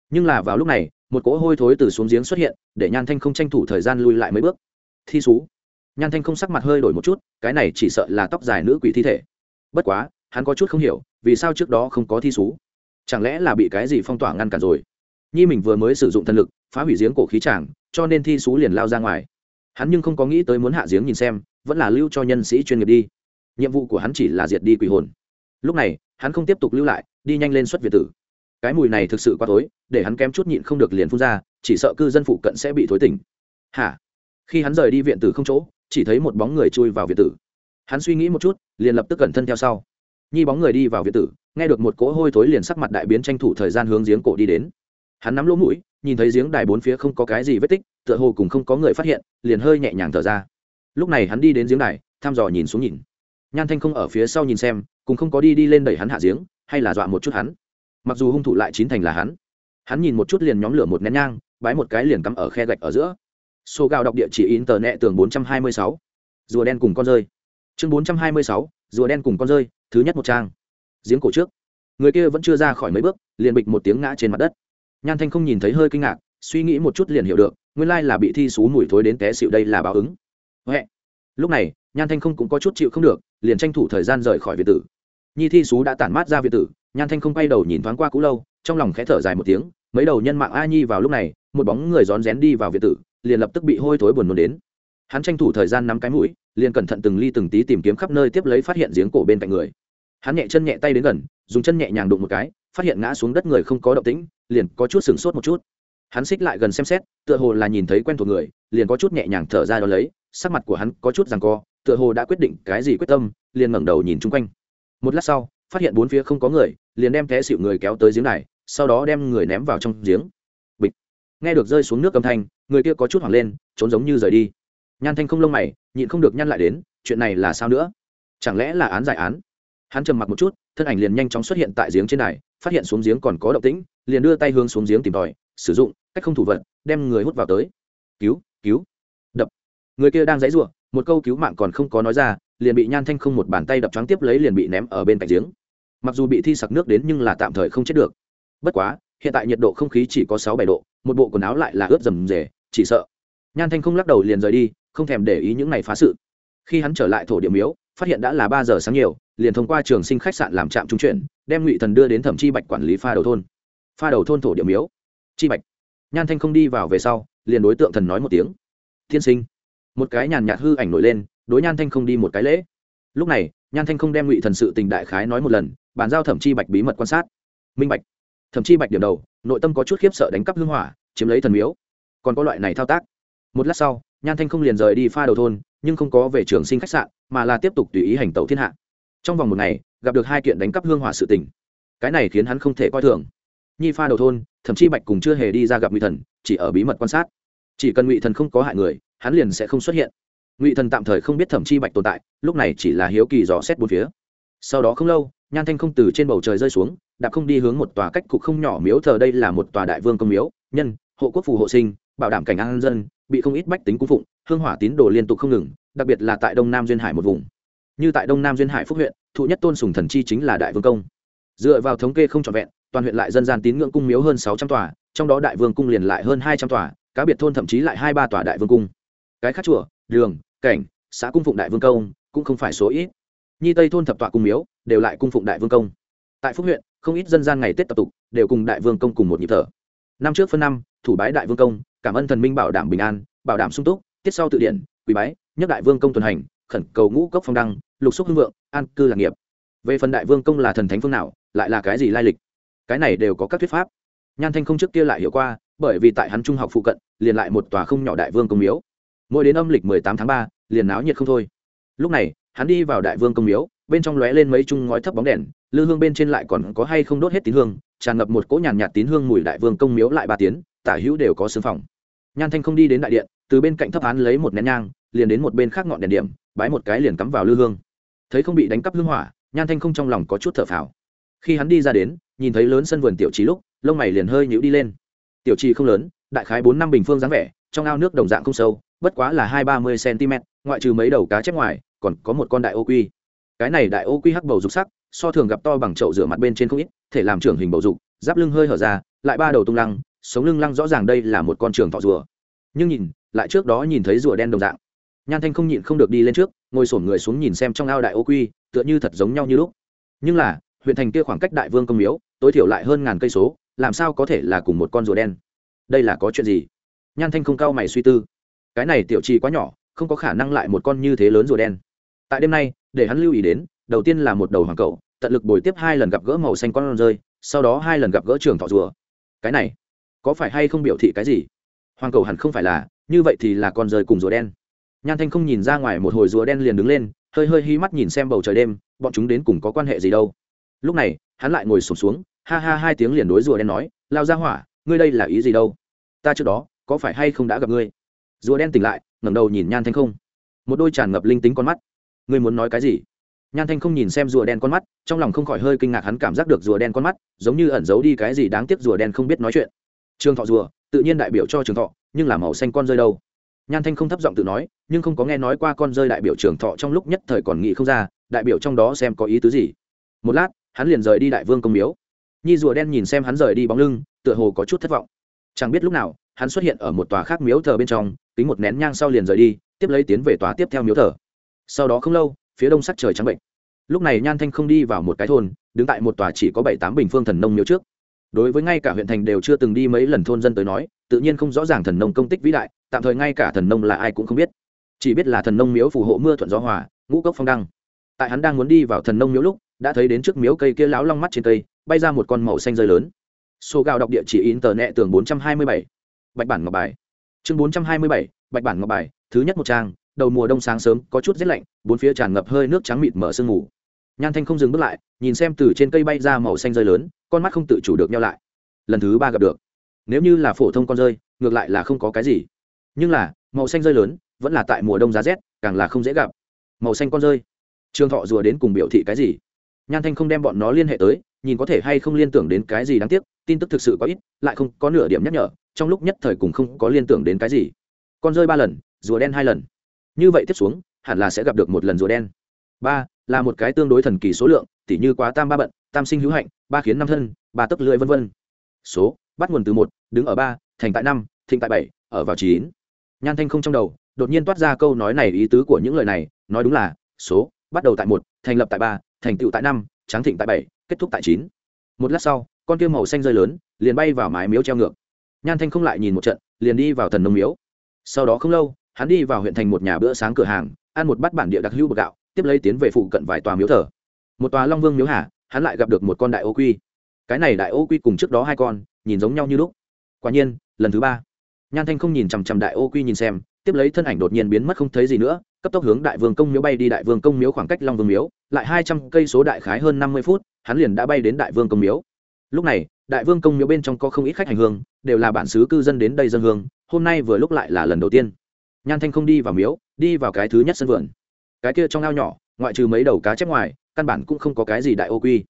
Nhưng là vào lúc này một cỗ hôi thối từ xuống giếng xuất hiện, để nhan thanh không tranh thủ thời gian lui lại mấy bước. Thi xú. Nhan thanh không sắc mặt hơi đổi một chút, cái này chỉ sợ là tóc dài nữ quỷ thi thể. Bất quá, hắn có chút không hiểu, vì sao trước đó không có thi xú? Chẳng lẽ là bị cái gì phong tỏa ngăn cản rồi? Nhi mình vừa mới sử dụng thân lực, phá hủy giếng cổ khí tràng, cho nên thi xú liền lao ra ngoài. Hắn nhưng không có nghĩ tới muốn hạ giếng nhìn xem, vẫn là lưu cho nhân sĩ chuyên nghiệp đi. Nhiệm vụ của hắn chỉ là diệt đi quỷ hồn. Lúc này, hắn không tiếp tục lưu lại, đi nhanh lên xuất việt tử cái mùi này thực sự quá tối để hắn kém chút nhịn không được liền phun ra, chỉ sợ cư dân phụ cận sẽ bị thối tỉnh. Hả? Khi hắn rời đi viện tử không chỗ, chỉ thấy một bóng người chui vào viện tử. Hắn suy nghĩ một chút, liền lập tức cẩn thân theo sau. Nhi bóng người đi vào viện tử, nghe được một cỗ hôi thối liền sắc mặt đại biến tranh thủ thời gian hướng giếng cổ đi đến. Hắn nắm lỗ mũi, nhìn thấy giếng đài bốn phía không có cái gì vết tích, tựa hồ cùng không có người phát hiện, liền hơi nhẹ nhàng thở ra. Lúc này hắn đi đến giếng đài, thăm dò nhìn xuống nhìn. Nhan thanh không ở phía sau nhìn xem cùng không có đi đi lên đẩy hắn hạ giếng, hay là dọa một chút hắn mặc dù hung thủ lại chín thành là hắn. Hắn nhìn một chút liền nhóm lửa một nén nhang, bái một cái liền cắm ở khe gạch ở giữa. Số gạo đọc địa chỉ in tờ nẹ tường bốn trăm hai mươi sáu. Rùa đen cùng con rơi. Chương bốn trăm hai mươi sáu, rùa đen cùng con rơi, thứ nhất một trang. Giếng cổ trước. Người kia vẫn chưa ra khỏi mấy bước, liền bịch một tiếng ngã trên mặt đất. Nhan thanh không nhìn thấy hơi kinh ngạc, suy nghĩ một chút liền hiểu được, nguyên lai là bị thi xú mùi thối đến té xịu đây là báo ứng. Huệ. lúc này, nhan thanh không cũng có chút chịu không được, liền tranh thủ thời gian rời khỏi việt tử. Nhi thi xú đã tản mát ra việt tử nhan thanh không bay đầu nhìn thoáng qua cũ lâu, trong lòng khẽ thở dài một tiếng, mấy đầu nhân mạng a nhi vào lúc này, một bóng người rón rén đi vào việt tử, liền lập tức bị hôi thối buồn nôn đến. Hắn tranh thủ thời gian nắm cái mũi, liền cẩn thận từng ly từng tí tìm kiếm khắp nơi tiếp lấy phát hiện giếng cổ bên cạnh người. Hắn nhẹ chân nhẹ tay đến gần, dùng chân nhẹ nhàng đụng một cái, phát hiện ngã xuống đất người không có động tĩnh, liền có chút sửng sốt một chút. Hắn xích lại gần xem xét, tựa hồ là nhìn thấy quen thuộc người, liền có chút nhẹ nhàng thở ra đó lấy, sắc mặt của hắn có chút rằng co, tựa hồ đã quyết định cái gì quyết tâm, liền ngẩng đầu nhìn chung quanh. Một lát sau phát hiện bốn phía không có người, liền đem té xịu người kéo tới giếng này sau đó đem người ném vào trong giếng. Bịch. Nghe được rơi xuống nước âm thanh, người kia có chút hoảng lên, trốn giống như rời đi. Nhan thanh không lông mày, nhịn không được nhăn lại đến, chuyện này là sao nữa? Chẳng lẽ là án giải án? Hắn trầm mặc một chút, thân ảnh liền nhanh chóng xuất hiện tại giếng trên này phát hiện xuống giếng còn có động tĩnh, liền đưa tay hướng xuống giếng tìm tòi, sử dụng, cách không thủ vật, đem người hút vào tới. Cứu cứu. Đập. Người kia đang dãy ruộng một câu cứu mạng còn không có nói ra liền bị nhan thanh không một bàn tay đập trắng tiếp lấy liền bị ném ở bên cạnh giếng. Mặc dù bị thi sặc nước đến nhưng là tạm thời không chết được. Bất quá, hiện tại nhiệt độ không khí chỉ có sáu bảy độ, một bộ quần áo lại là ướt rầm rề, chỉ sợ. Nhan thanh không lắc đầu liền rời đi, không thèm để ý những này phá sự. Khi hắn trở lại thổ địa miếu, phát hiện đã là ba giờ sáng nhiều, liền thông qua trường sinh khách sạn làm trạm trung chuyển, đem ngụy thần đưa đến thẩm chi bạch quản lý pha đầu thôn. Pha đầu thôn thổ địa miếu. Chi bạch. Nhan thanh không đi vào về sau, liền đối tượng thần nói một tiếng. Thiên sinh. Một cái nhàn nhạt hư ảnh nổi lên đối nhan thanh không đi một cái lễ. Lúc này, nhan thanh không đem ngụy thần sự tình đại khái nói một lần, bàn giao thẩm chi bạch bí mật quan sát. Minh bạch. Thẩm chi bạch điểm đầu, nội tâm có chút khiếp sợ đánh cắp hương hỏa, chiếm lấy thần miếu. Còn có loại này thao tác. Một lát sau, nhan thanh không liền rời đi pha đầu thôn, nhưng không có về trường sinh khách sạn, mà là tiếp tục tùy ý hành tẩu thiên hạ. Trong vòng một ngày, gặp được hai kiện đánh cắp hương hỏa sự tình. Cái này khiến hắn không thể coi thường. Nhi pha đầu thôn thậm chí bạch cùng chưa hề đi ra gặp ngụy thần, chỉ ở bí mật quan sát. Chỉ cần ngụy thần không có hại người, hắn liền sẽ không xuất hiện ngụy thần tạm thời không biết thẩm chi bạch tồn tại lúc này chỉ là hiếu kỳ dò xét bốn phía sau đó không lâu nhan thanh không từ trên bầu trời rơi xuống đạp không đi hướng một tòa cách cục không nhỏ miếu thờ đây là một tòa đại vương công miếu nhân hộ quốc phù hộ sinh bảo đảm cảnh an dân bị không ít bách tính cung phụng hương hỏa tín đồ liên tục không ngừng đặc biệt là tại đông nam duyên hải một vùng như tại đông nam duyên hải phúc huyện thụ nhất tôn sùng thần chi chính là đại vương công dựa vào thống kê không trọn vẹn toàn huyện lại dân gian tín ngưỡng cung miếu hơn sáu trăm tòa trong đó đại vương cung liền lại hơn hai trăm tòa cá biệt thôn thậm chí lại hai ba tòa đại vương cung cái khác chùa đường cảnh, xã cung phụng đại vương công, cũng không phải số ít. Nhi tây thôn thập tọa cung miếu, đều lại cung phụng đại vương công. Tại phúc huyện, không ít dân gian ngày tết tập tục, đều cùng đại vương công cùng một nhịp thở. Năm trước phân năm, thủ bái đại vương công, cảm ơn thần minh bảo đảm bình an, bảo đảm sung túc, tiết sau tự điển quý bái nhất đại vương công tuần hành, khẩn cầu ngũ cốc phong đăng, lục xúc hưng vượng, an cư lạc nghiệp. Về phần đại vương công là thần thánh phương nào, lại là cái gì lai lịch? Cái này đều có các thuyết pháp. Nhan thanh không trước kia lại hiểu qua, bởi vì tại hắn trung học phụ cận, liền lại một tòa không nhỏ đại vương công miếu mỗi đến âm lịch mười tám tháng ba, liền náo nhiệt không thôi. Lúc này, hắn đi vào đại vương công miếu, bên trong lóe lên mấy chung ngói thấp bóng đèn, lư hương bên trên lại còn có hay không đốt hết tín hương, tràn ngập một cỗ nhàn nhạt tín hương mùi đại vương công miếu lại ba tiếng tả hữu đều có xương phòng. Nhan thanh không đi đến đại điện, từ bên cạnh thấp án lấy một nén nhang, liền đến một bên khác ngọn đèn điểm, bái một cái liền cắm vào lư hương. Thấy không bị đánh cắp hương hỏa, nhan thanh không trong lòng có chút thở phào. Khi hắn đi ra đến, nhìn thấy lớn sân vườn tiểu trì lúc, lông mày liền hơi nhũ đi lên. Tiểu trì không lớn, đại khái bốn năm bình phương dáng vẻ, trong ao nước đồng dạng không sâu bất quá là hai ba mươi cm, ngoại trừ mấy đầu cá chép ngoài, còn có một con đại ô quy. Cái này đại ô quy hắc bầu dục sắc, so thường gặp to bằng chậu rửa mặt bên trên không ít, thể làm trưởng hình bầu dục, giáp lưng hơi hở ra, lại ba đầu tung lăng, sống lưng lăng rõ ràng đây là một con trường thọ rùa. Nhưng nhìn, lại trước đó nhìn thấy rùa đen đồng dạng. Nhan thanh không nhịn không được đi lên trước, ngồi sổn người xuống nhìn xem trong ao đại ô quy, tựa như thật giống nhau như lúc. Nhưng là, huyện thành kia khoảng cách đại vương công miếu, tối thiểu lại hơn ngàn cây số, làm sao có thể là cùng một con rùa đen? Đây là có chuyện gì? Nhan thanh không cao mày suy tư cái này tiểu trì quá nhỏ không có khả năng lại một con như thế lớn rùa đen. Tại đêm nay để hắn lưu ý đến đầu tiên là một đầu hoàng cậu tận lực bồi tiếp hai lần gặp gỡ màu xanh con rơi sau đó hai lần gặp gỡ trường thọ rùa. Cái này có phải hay không biểu thị cái gì? Hoàng cầu hẳn không phải là như vậy thì là con rơi cùng rùa đen. Nhan thanh không nhìn ra ngoài một hồi rùa đen liền đứng lên hơi hơi hi mắt nhìn xem bầu trời đêm bọn chúng đến cùng có quan hệ gì đâu. Lúc này hắn lại ngồi sụp xuống, xuống ha ha hai tiếng liền đối rùa đen nói lao ra hỏa ngươi đây là ý gì đâu? Ta trước đó có phải hay không đã gặp ngươi? Rùa đen tỉnh lại, ngẩng đầu nhìn nhan thanh không. Một đôi tràn ngập linh tính con mắt. Ngươi muốn nói cái gì? Nhan thanh không nhìn xem rùa đen con mắt, trong lòng không khỏi hơi kinh ngạc hắn cảm giác được rùa đen con mắt, giống như ẩn giấu đi cái gì đáng tiếc rùa đen không biết nói chuyện. Trường thọ rùa, tự nhiên đại biểu cho trường thọ, nhưng là màu xanh con rơi đâu? Nhan thanh không thấp giọng tự nói, nhưng không có nghe nói qua con rơi đại biểu trường thọ trong lúc nhất thời còn nghĩ không ra, đại biểu trong đó xem có ý tứ gì. Một lát, hắn liền rời đi đại vương công miếu. Nhi rùa đen nhìn xem hắn rời đi bóng lưng, tựa hồ có chút thất vọng. Chẳng biết lúc nào hắn xuất hiện ở một tòa khác miếu thờ bên trong, kính một nén nhang sau liền rời đi, tiếp lấy tiến về tòa tiếp theo miếu thờ. Sau đó không lâu, phía đông sắc trời trắng bệnh. Lúc này nhan thanh không đi vào một cái thôn, đứng tại một tòa chỉ có bảy tám bình phương thần nông miếu trước. Đối với ngay cả huyện thành đều chưa từng đi mấy lần thôn dân tới nói, tự nhiên không rõ ràng thần nông công tích vĩ đại, tạm thời ngay cả thần nông là ai cũng không biết. Chỉ biết là thần nông miếu phù hộ mưa thuận gió hòa, ngũ cốc phong đăng. Tại hắn đang muốn đi vào thần nông miếu lúc, đã thấy đến trước miếu cây kia láo long mắt trên cây, bay ra một con màu xanh rơi lớn. Số gạo đọc địa chỉ in tờ nẹ tường bốn trăm hai mươi bảy bạch bản ngọc bài. Chương bốn trăm hai mươi bảy, bạch bản ngọc bài, thứ nhất một trang, đầu mùa đông sáng sớm, có chút rét lạnh, bốn phía tràn ngập hơi nước trắng mịt mở sương mù. Nhan thanh không dừng bước lại, nhìn xem từ trên cây bay ra màu xanh rơi lớn, con mắt không tự chủ được nhau lại. Lần thứ ba gặp được. Nếu như là phổ thông con rơi, ngược lại là không có cái gì. Nhưng là, màu xanh rơi lớn, vẫn là tại mùa đông giá rét, càng là không dễ gặp. Màu xanh con rơi. Trương thọ rùa đến cùng biểu thị cái gì? Nhan thanh không đem bọn nó liên hệ tới, nhìn có thể hay không liên tưởng đến cái gì đáng tiếc, tin tức thực sự có ít, lại không có nửa điểm nhắc nhở trong lúc nhất thời cùng không có liên tưởng đến cái gì. Con rơi ba lần, rùa đen hai lần. Như vậy tiếp xuống, hẳn là sẽ gặp được một lần rùa đen. Ba, là một cái tương đối thần kỳ số lượng, tỉ như quá tam ba bận, tam sinh hữu hạnh, ba khiến năm thân, ba tấc lưỡi vân vân. Số, bắt nguồn từ một, đứng ở ba, thành tại năm, thịnh tại bảy, ở vào chín. Nhan thanh không trong đầu, đột nhiên toát ra câu nói này ý tứ của những lời này, nói đúng là, số, bắt đầu tại một, thành lập tại ba, thành tựu tại năm, tráng thịnh tại bảy, kết thúc tại chín. Một lát sau, con kia màu xanh rơi lớn, liền bay vào mái miếu treo ngược nhan thanh không lại nhìn một trận, liền đi vào thần nông miếu. Sau đó không lâu, hắn đi vào huyện thành một nhà bữa sáng cửa hàng, ăn một bát bản địa đặc hữu bột gạo, tiếp lấy tiến về phụ cận vài tòa miếu thờ. Một tòa long vương miếu hà, hắn lại gặp được một con đại ô quy. Cái này đại ô quy cùng trước đó hai con, nhìn giống nhau như lúc. Quả nhiên, lần thứ ba. Nhan thanh không nhìn chằm chằm đại ô quy nhìn xem, tiếp lấy thân ảnh đột nhiên biến mất không thấy gì nữa, cấp tốc hướng đại vương công miếu bay đi. Đại vương công miếu khoảng cách long vương miếu lại hai trăm cây số đại khái hơn năm mươi phút, hắn liền đã bay đến đại vương công miếu lúc này, đại vương công miếu bên trong có không ít khách hành hương, đều là bản xứ cư dân đến đây dân hương, hôm nay vừa lúc lại là lần đầu tiên. Nhan thanh không đi vào miếu, đi vào cái thứ nhất sân vườn. Cái kia trong ao nhỏ, ngoại trừ mấy đầu cá chép ngoài, căn bản cũng không có cái gì đại ô quy.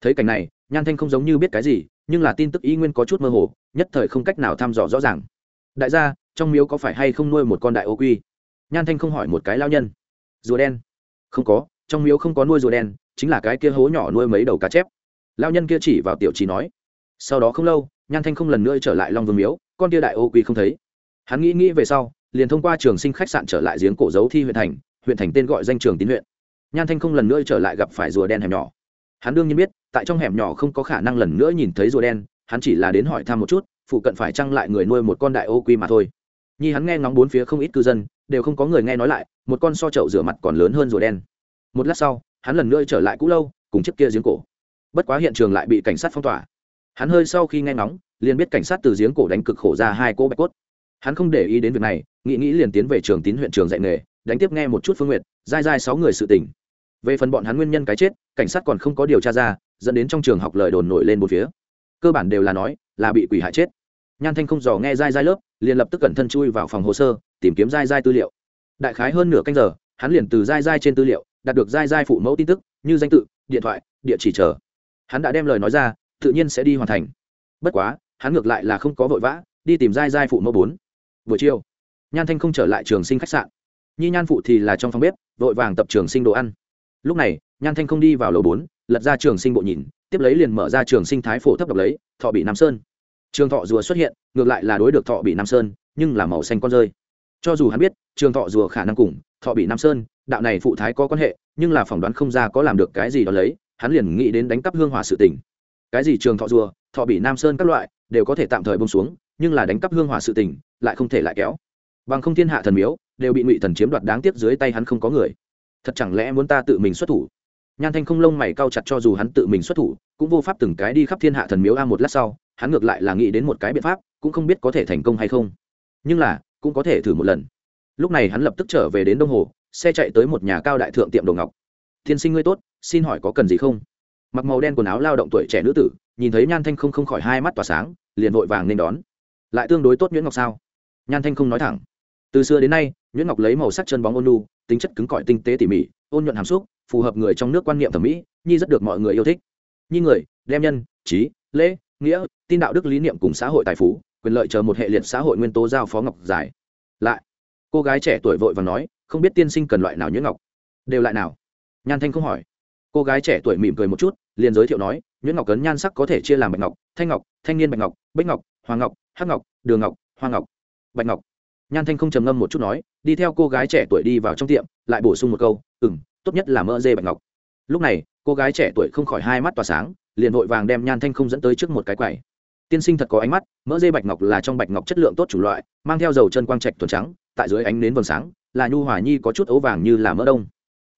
Thấy cảnh này, nhan thanh không giống như biết cái gì, nhưng là tin tức ý nguyên có chút mơ hồ, nhất thời không cách nào thăm dò rõ ràng. Đại gia, trong miếu có phải hay không nuôi một con đại ô quy? Nhan thanh không hỏi một cái lao nhân. Rùa đen. Không có, trong miếu không có nuôi rùa đen, chính là cái kia hố nhỏ nuôi mấy đầu cá chép lao nhân kia chỉ vào tiểu chỉ nói, sau đó không lâu, nhan thanh không lần nữa trở lại long vương miếu, con kia đại ô quy không thấy. Hắn nghĩ nghĩ về sau, liền thông qua trường sinh khách sạn trở lại giếng cổ dấu thi huyện thành huyện thành tên gọi danh trường tín huyện. Nhan thanh không lần nữa trở lại gặp phải rùa đen hẻm nhỏ. Hắn đương nhiên biết, tại trong hẻm nhỏ không có khả năng lần nữa nhìn thấy rùa đen, hắn chỉ là đến hỏi thăm một chút, phụ cận phải trăng lại người nuôi một con đại ô quy mà thôi. Nhi hắn nghe ngóng bốn phía không ít cư dân, đều không có người nghe nói lại, một con so chậu rửa mặt còn lớn hơn rùa đen. Một lát sau, hắn lần nữa trở lại cũ lâu, cùng chiếc kia giếng cổ bất quá hiện trường lại bị cảnh sát phong tỏa. Hắn hơi sau khi nghe ngóng, liền biết cảnh sát từ giếng cổ đánh cực khổ ra hai cỗ bạch cốt. Hắn không để ý đến việc này, nghĩ nghĩ liền tiến về trường tín huyện trường dạy nghề, đánh tiếp nghe một chút phương nguyện dai dai sáu người sự tình. Về phần bọn hắn nguyên nhân cái chết, cảnh sát còn không có điều tra ra, dẫn đến trong trường học lời đồn nổi lên một phía. Cơ bản đều là nói là bị quỷ hại chết. Nhan thanh không dò nghe dai dai lớp, liền lập tức cẩn thân chui vào phòng hồ sơ, tìm kiếm dai dai tư liệu. Đại khái hơn nửa canh giờ, hắn liền từ dai dai trên tư liệu, đạt được dai dai phụ mẫu tin tức, như danh tự, điện thoại, địa chỉ chờ hắn đã đem lời nói ra, tự nhiên sẽ đi hoàn thành. Bất quá, hắn ngược lại là không có vội vã, đi tìm dai dai phụ mẫu bốn. Buổi chiều, nhan thanh không trở lại trường sinh khách sạn. Nhi nhan phụ thì là trong phòng bếp, vội vàng tập trường sinh đồ ăn. Lúc này, nhan thanh không đi vào lầu bốn, lật ra trường sinh bộ nhìn, tiếp lấy liền mở ra trường sinh thái phổ thấp độc lấy, thọ bị nam sơn. Trường thọ rùa xuất hiện, ngược lại là đối được thọ bị nam sơn, nhưng là màu xanh con rơi. Cho dù hắn biết, trường thọ rùa khả năng cùng, thọ bị nam sơn, đạo này phụ thái có quan hệ, nhưng là phỏng đoán không ra có làm được cái gì đó lấy hắn liền nghĩ đến đánh cắp hương hỏa sự tình. Cái gì trường thọ rùa, thọ bị nam sơn các loại, đều có thể tạm thời bông xuống, nhưng là đánh cắp hương hỏa sự tình, lại không thể lại kéo. Bằng không thiên hạ thần miếu, đều bị ngụy thần chiếm đoạt đáng tiếc dưới tay hắn không có người. Thật chẳng lẽ muốn ta tự mình xuất thủ? Nhan thanh không lông mày cao chặt cho dù hắn tự mình xuất thủ, cũng vô pháp từng cái đi khắp thiên hạ thần miếu a một lát sau, hắn ngược lại là nghĩ đến một cái biện pháp, cũng không biết có thể thành công hay không. Nhưng là, cũng có thể thử một lần. Lúc này hắn lập tức trở về đến đông hồ, xe chạy tới một nhà cao đại thượng tiệm đồ ngọc. Thiên sinh ngươi tốt xin hỏi có cần gì không? Mặc màu đen quần áo lao động tuổi trẻ nữ tử, nhìn thấy nhan thanh không không khỏi hai mắt tỏa sáng, liền vội vàng nên đón. Lại tương đối tốt nhuyễn ngọc sao? Nhan thanh không nói thẳng. Từ xưa đến nay nhuyễn ngọc lấy màu sắc chân bóng ôn lu tính chất cứng cỏi tinh tế tỉ mỉ, ôn nhuận hàm xúc, phù hợp người trong nước quan niệm thẩm mỹ, nhi rất được mọi người yêu thích. Nhi người, đem nhân, trí, lễ, nghĩa, tin đạo đức lý niệm cùng xã hội tài phú, quyền lợi chờ một hệ liệt xã hội nguyên tố giao phó ngọc giải. Lại, cô gái trẻ tuổi vội và nói, không biết tiên sinh cần loại nào nhuyễn ngọc. Đều lại nào? Nhan thanh không hỏi cô gái trẻ tuổi mỉm cười một chút, liền giới thiệu nói, nhuyễn ngọc cấn nhan sắc có thể chia làm bạch ngọc, thanh ngọc, thanh niên bạch ngọc, bích ngọc hoàng ngọc, hắc ngọc, đường ngọc, hoa ngọc, bạch ngọc. Nhan thanh không trầm ngâm một chút nói, đi theo cô gái trẻ tuổi đi vào trong tiệm, lại bổ sung một câu ừ m tốt nhất là mỡ dê bạch ngọc. Lúc này, cô gái trẻ tuổi không khỏi hai mắt tỏa sáng, liền vội vàng đem nhan thanh không dẫn tới trước một cái quầy. Tiên sinh thật có ánh mắt, mỡ dê bạch ngọc là trong bạch ngọc chất lượng tốt c loại, mang theo dầu chân quang trạch thuần trắng, tại dưới ánh nến vầng sáng, là nhu hòa nhi có chút ấu vàng như là mỡ đông.